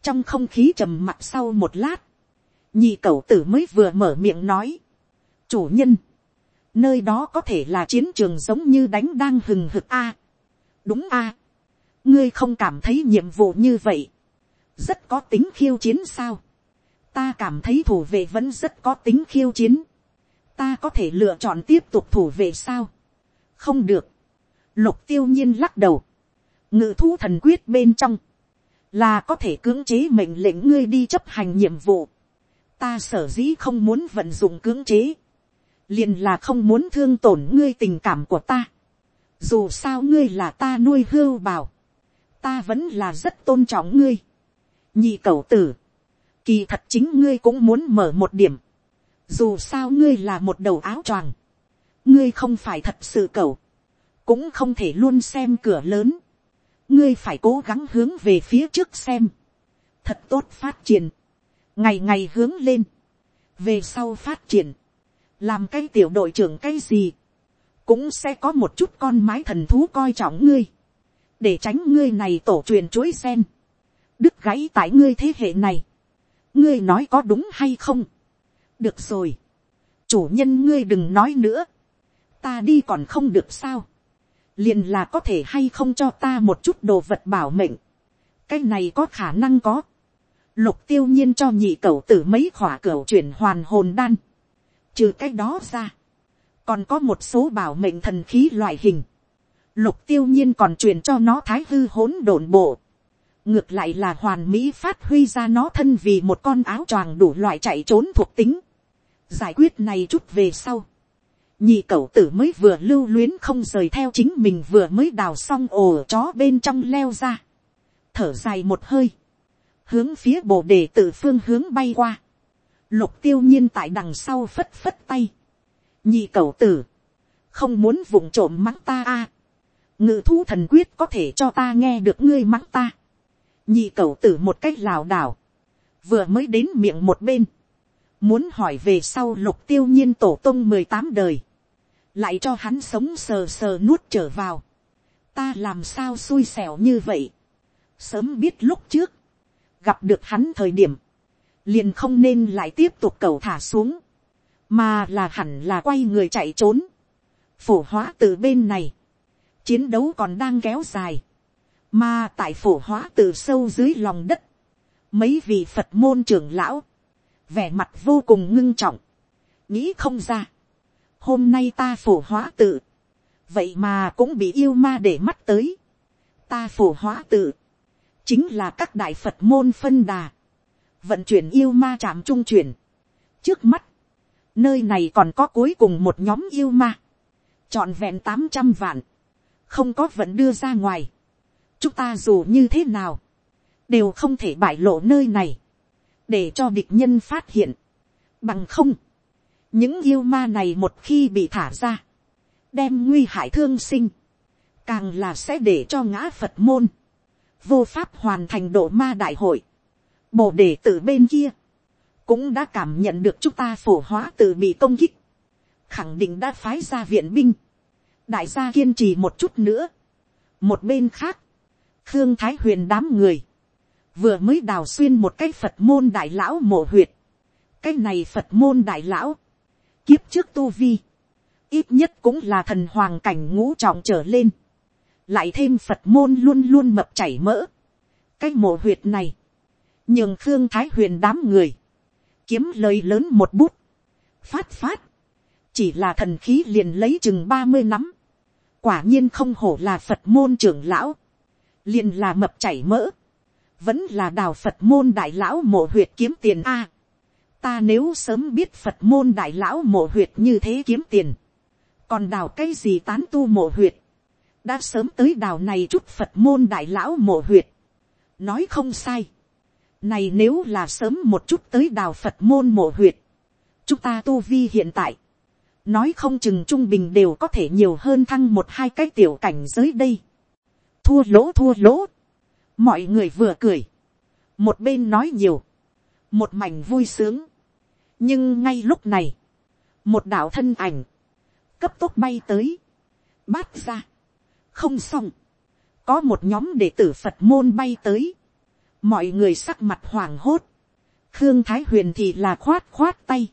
trong không khí trầm mặc sau một lát, nhị cầu tử mới vừa mở miệng nói, chủ nhân, nơi đó có thể là chiến trường giống như đánh đang hừng hực a. đúng a. ngươi không cảm thấy nhiệm vụ như vậy, rất có tính khiêu chiến sao. ta cảm thấy thủ vệ vẫn rất có tính khiêu chiến. ta có thể lựa chọn tiếp tục thủ vệ sao. không được. lục tiêu nhiên lắc đầu. ngự thú thần quyết bên trong, là có thể cưỡng chế mệnh lệnh ngươi đi chấp hành nhiệm vụ. ta sở dĩ không muốn vận dụng cưỡng chế liền là không muốn thương tổn ngươi tình cảm của ta. dù sao ngươi là ta nuôi hưu bào, ta vẫn là rất tôn trọng ngươi. nhị cầu tử, kỳ thật chính ngươi cũng muốn mở một điểm. dù sao ngươi là một đầu áo choàng, ngươi không phải thật sự cầu, cũng không thể luôn xem cửa lớn ngươi phải cố gắng hướng về phía trước xem, thật tốt phát triển, ngày ngày hướng lên, về sau phát triển, làm cái tiểu đội trưởng cái gì, cũng sẽ có một chút con mái thần thú coi trọng ngươi, để tránh ngươi này tổ truyền chuối sen, đứt gãy tại ngươi thế hệ này, ngươi nói có đúng hay không, được rồi, chủ nhân ngươi đừng nói nữa, ta đi còn không được sao, liền là có thể hay không cho ta một chút đồ vật bảo mệnh, cái này có khả năng có, lục tiêu nhiên cho nhị cẩu tử mấy khỏa cẩu chuyển hoàn hồn đan, Trừ cái đó ra. Còn có một số bảo mệnh thần khí loại hình. Lục tiêu nhiên còn truyền cho nó thái hư hỗn độn bộ. Ngược lại là hoàn mỹ phát huy ra nó thân vì một con áo choàng đủ loại chạy trốn thuộc tính. Giải quyết này chút về sau. Nhị cậu tử mới vừa lưu luyến không rời theo chính mình vừa mới đào xong ổ chó bên trong leo ra. Thở dài một hơi. Hướng phía bồ đề tử phương hướng bay qua Lục tiêu nhiên tại đằng sau phất phất tay. Nhị cậu tử. Không muốn vụng trộm mắng ta a Ngự thú thần quyết có thể cho ta nghe được ngươi mắng ta. Nhị cậu tử một cách lảo đảo. Vừa mới đến miệng một bên. Muốn hỏi về sau lục tiêu nhiên tổ tông mười tám đời. Lại cho hắn sống sờ sờ nuốt trở vào. Ta làm sao xui xẻo như vậy. Sớm biết lúc trước. Gặp được hắn thời điểm liền không nên lại tiếp tục cầu thả xuống, mà là hẳn là quay người chạy trốn, phổ hóa từ bên này, chiến đấu còn đang kéo dài, mà tại phổ hóa từ sâu dưới lòng đất, mấy vị phật môn trưởng lão, vẻ mặt vô cùng ngưng trọng, nghĩ không ra, hôm nay ta phổ hóa tự, vậy mà cũng bị yêu ma để mắt tới, ta phổ hóa tự, chính là các đại phật môn phân đà, vận chuyển yêu ma chạm trung chuyển. trước mắt, nơi này còn có cuối cùng một nhóm yêu ma, trọn vẹn tám trăm vạn, không có vận đưa ra ngoài. chúng ta dù như thế nào, đều không thể bại lộ nơi này, để cho địch nhân phát hiện. bằng không, những yêu ma này một khi bị thả ra, đem nguy hại thương sinh, càng là sẽ để cho ngã phật môn, vô pháp hoàn thành độ ma đại hội. Bồ đề tử bên kia. Cũng đã cảm nhận được chúng ta phổ hóa từ bị công kích. Khẳng định đã phái ra viện binh. đại gia kiên trì một chút nữa. một bên khác, khương thái huyền đám người, vừa mới đào xuyên một cái phật môn đại lão mộ huyệt. cái này phật môn đại lão, kiếp trước tu vi, ít nhất cũng là thần hoàng cảnh ngũ trọng trở lên, lại thêm phật môn luôn luôn mập chảy mỡ. cái mộ huyệt này, nhường khương thái huyền đám người, kiếm lời lớn một bút, phát phát, chỉ là thần khí liền lấy chừng ba mươi nắm, quả nhiên không hổ là phật môn trưởng lão, liền là mập chảy mỡ, vẫn là đào phật môn đại lão mộ huyệt kiếm tiền a ta nếu sớm biết phật môn đại lão mộ huyệt như thế kiếm tiền, còn đào cái gì tán tu mộ huyệt, đã sớm tới đào này chút phật môn đại lão mộ huyệt, nói không sai, này nếu là sớm một chút tới đào phật môn mộ huyệt, chúng ta tu vi hiện tại, nói không chừng trung bình đều có thể nhiều hơn thăng một hai cái tiểu cảnh giới đây. thua lỗ thua lỗ. mọi người vừa cười, một bên nói nhiều, một mảnh vui sướng nhưng ngay lúc này, một đạo thân ảnh, cấp tốc bay tới, bát ra, không xong, có một nhóm đệ tử phật môn bay tới, mọi người sắc mặt hoảng hốt, khương thái huyền thì là khoát khoát tay,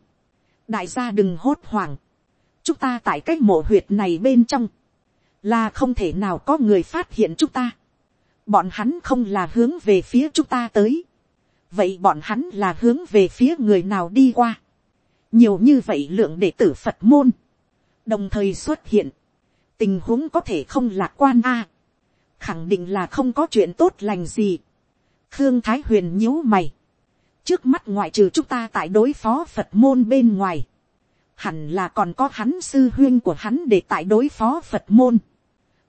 đại gia đừng hốt hoảng, chúng ta tại cái mộ huyệt này bên trong, là không thể nào có người phát hiện chúng ta. bọn hắn không là hướng về phía chúng ta tới vậy bọn hắn là hướng về phía người nào đi qua. nhiều như vậy lượng đệ tử phật môn, đồng thời xuất hiện, tình huống có thể không lạc quan a. khẳng định là không có chuyện tốt lành gì. khương thái huyền nhíu mày. trước mắt ngoại trừ chúng ta tại đối phó phật môn bên ngoài hẳn là còn có hắn sư huyên của hắn để tại đối phó phật môn.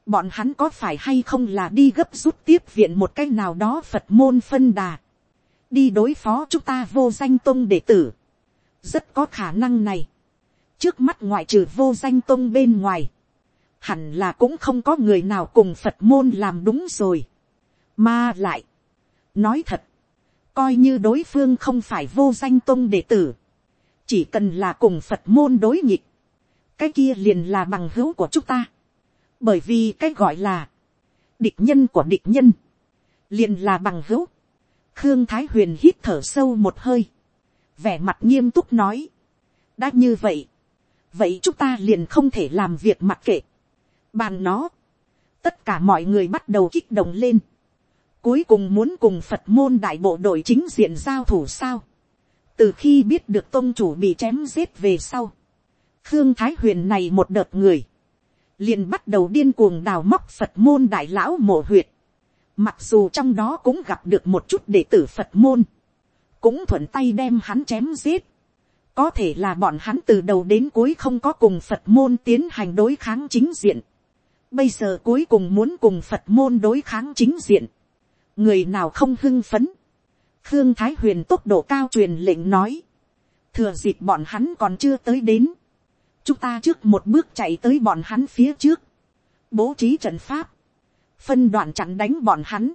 bọn hắn có phải hay không là đi gấp rút tiếp viện một cái nào đó phật môn phân đà đi đối phó chúng ta vô danh tôn đệ tử. rất có khả năng này. trước mắt ngoại trừ vô danh tôn bên ngoài. hẳn là cũng không có người nào cùng phật môn làm đúng rồi. mà lại, nói thật, coi như đối phương không phải vô danh tôn đệ tử chỉ cần là cùng phật môn đối nghịch, cái kia liền là bằng hữu của chúng ta, bởi vì cái gọi là địch nhân của địch nhân, liền là bằng hữu khương thái huyền hít thở sâu một hơi, vẻ mặt nghiêm túc nói, đã như vậy, vậy chúng ta liền không thể làm việc mặc kệ, bàn nó, tất cả mọi người bắt đầu kích động lên, cuối cùng muốn cùng phật môn đại bộ đội chính diện giao thủ sao, từ khi biết được tôn chủ bị chém giết về sau, khương thái huyền này một đợt người, liền bắt đầu điên cuồng đào móc phật môn đại lão mộ huyệt, mặc dù trong đó cũng gặp được một chút đệ tử phật môn, cũng thuận tay đem hắn chém giết, có thể là bọn hắn từ đầu đến cuối không có cùng phật môn tiến hành đối kháng chính diện, bây giờ cuối cùng muốn cùng phật môn đối kháng chính diện, người nào không hưng phấn, Khương Thái Huyền tốc độ cao truyền lệnh nói. Thừa dịp bọn hắn còn chưa tới đến. Chúng ta trước một bước chạy tới bọn hắn phía trước. Bố trí trận pháp. Phân đoạn chặn đánh bọn hắn.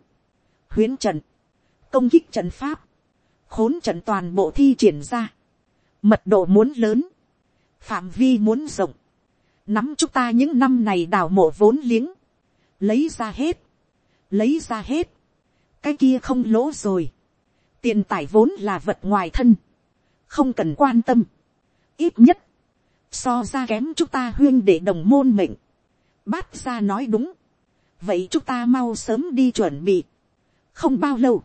Huyến trận. Công kích trận pháp. Khốn trận toàn bộ thi triển ra. Mật độ muốn lớn. Phạm vi muốn rộng. Nắm chúng ta những năm này đào mộ vốn liếng. Lấy ra hết. Lấy ra hết. Cái kia không lỗ rồi tiền tài vốn là vật ngoài thân, không cần quan tâm, ít nhất, so ra kém chúng ta huyên để đồng môn mệnh, bát ra nói đúng, vậy chúng ta mau sớm đi chuẩn bị, không bao lâu,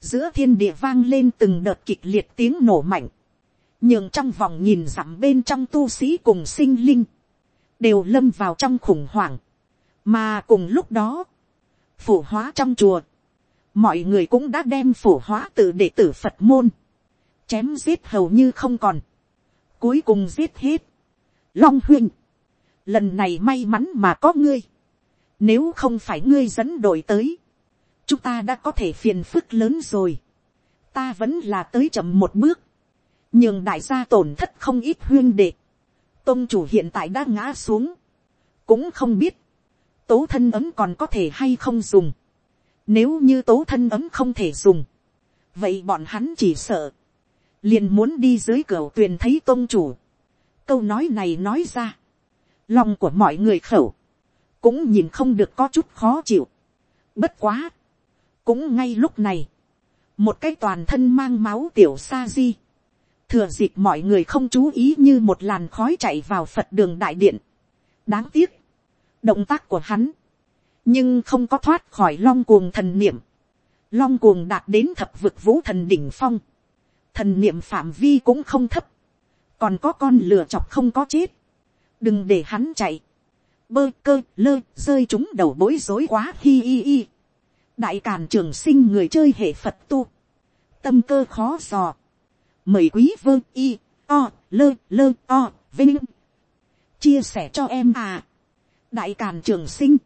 giữa thiên địa vang lên từng đợt kịch liệt tiếng nổ mạnh, nhường trong vòng nhìn dặm bên trong tu sĩ cùng sinh linh, đều lâm vào trong khủng hoảng, mà cùng lúc đó, phủ hóa trong chùa, mọi người cũng đã đem phổ hóa tự đệ tử phật môn, chém giết hầu như không còn, cuối cùng giết hết. Long huynh, lần này may mắn mà có ngươi, nếu không phải ngươi dẫn đội tới, chúng ta đã có thể phiền phức lớn rồi, ta vẫn là tới chậm một bước, nhưng đại gia tổn thất không ít huyên đệ, tôn chủ hiện tại đã ngã xuống, cũng không biết, tố thân ấm còn có thể hay không dùng, nếu như tố thân ấm không thể dùng. Vậy bọn hắn chỉ sợ. Liền muốn đi dưới cửa tuyền thấy tôn chủ. Câu nói này nói ra. lòng của mọi người khẩu, cũng nhìn không được có chút khó chịu. Bất quá, cũng ngay lúc này, một cái toàn thân mang máu tiểu sa di, thừa dịp mọi người không chú ý như một làn khói chạy vào phật đường đại điện. đáng tiếc, động tác của hắn, nhưng không có thoát khỏi long cuồng thần niệm, long cuồng đạt đến thập vực vũ thần đỉnh phong, thần niệm phạm vi cũng không thấp, còn có con lửa chọc không có chết, đừng để hắn chạy, bơ cơ lơ rơi chúng đầu bối rối quá hi hi hi. đại càn trường sinh người chơi hệ phật tu, tâm cơ khó dò, mời quý vơ y o lơ lơ o vinh. Chia sẻ cho em à. Đại càn trường sinh.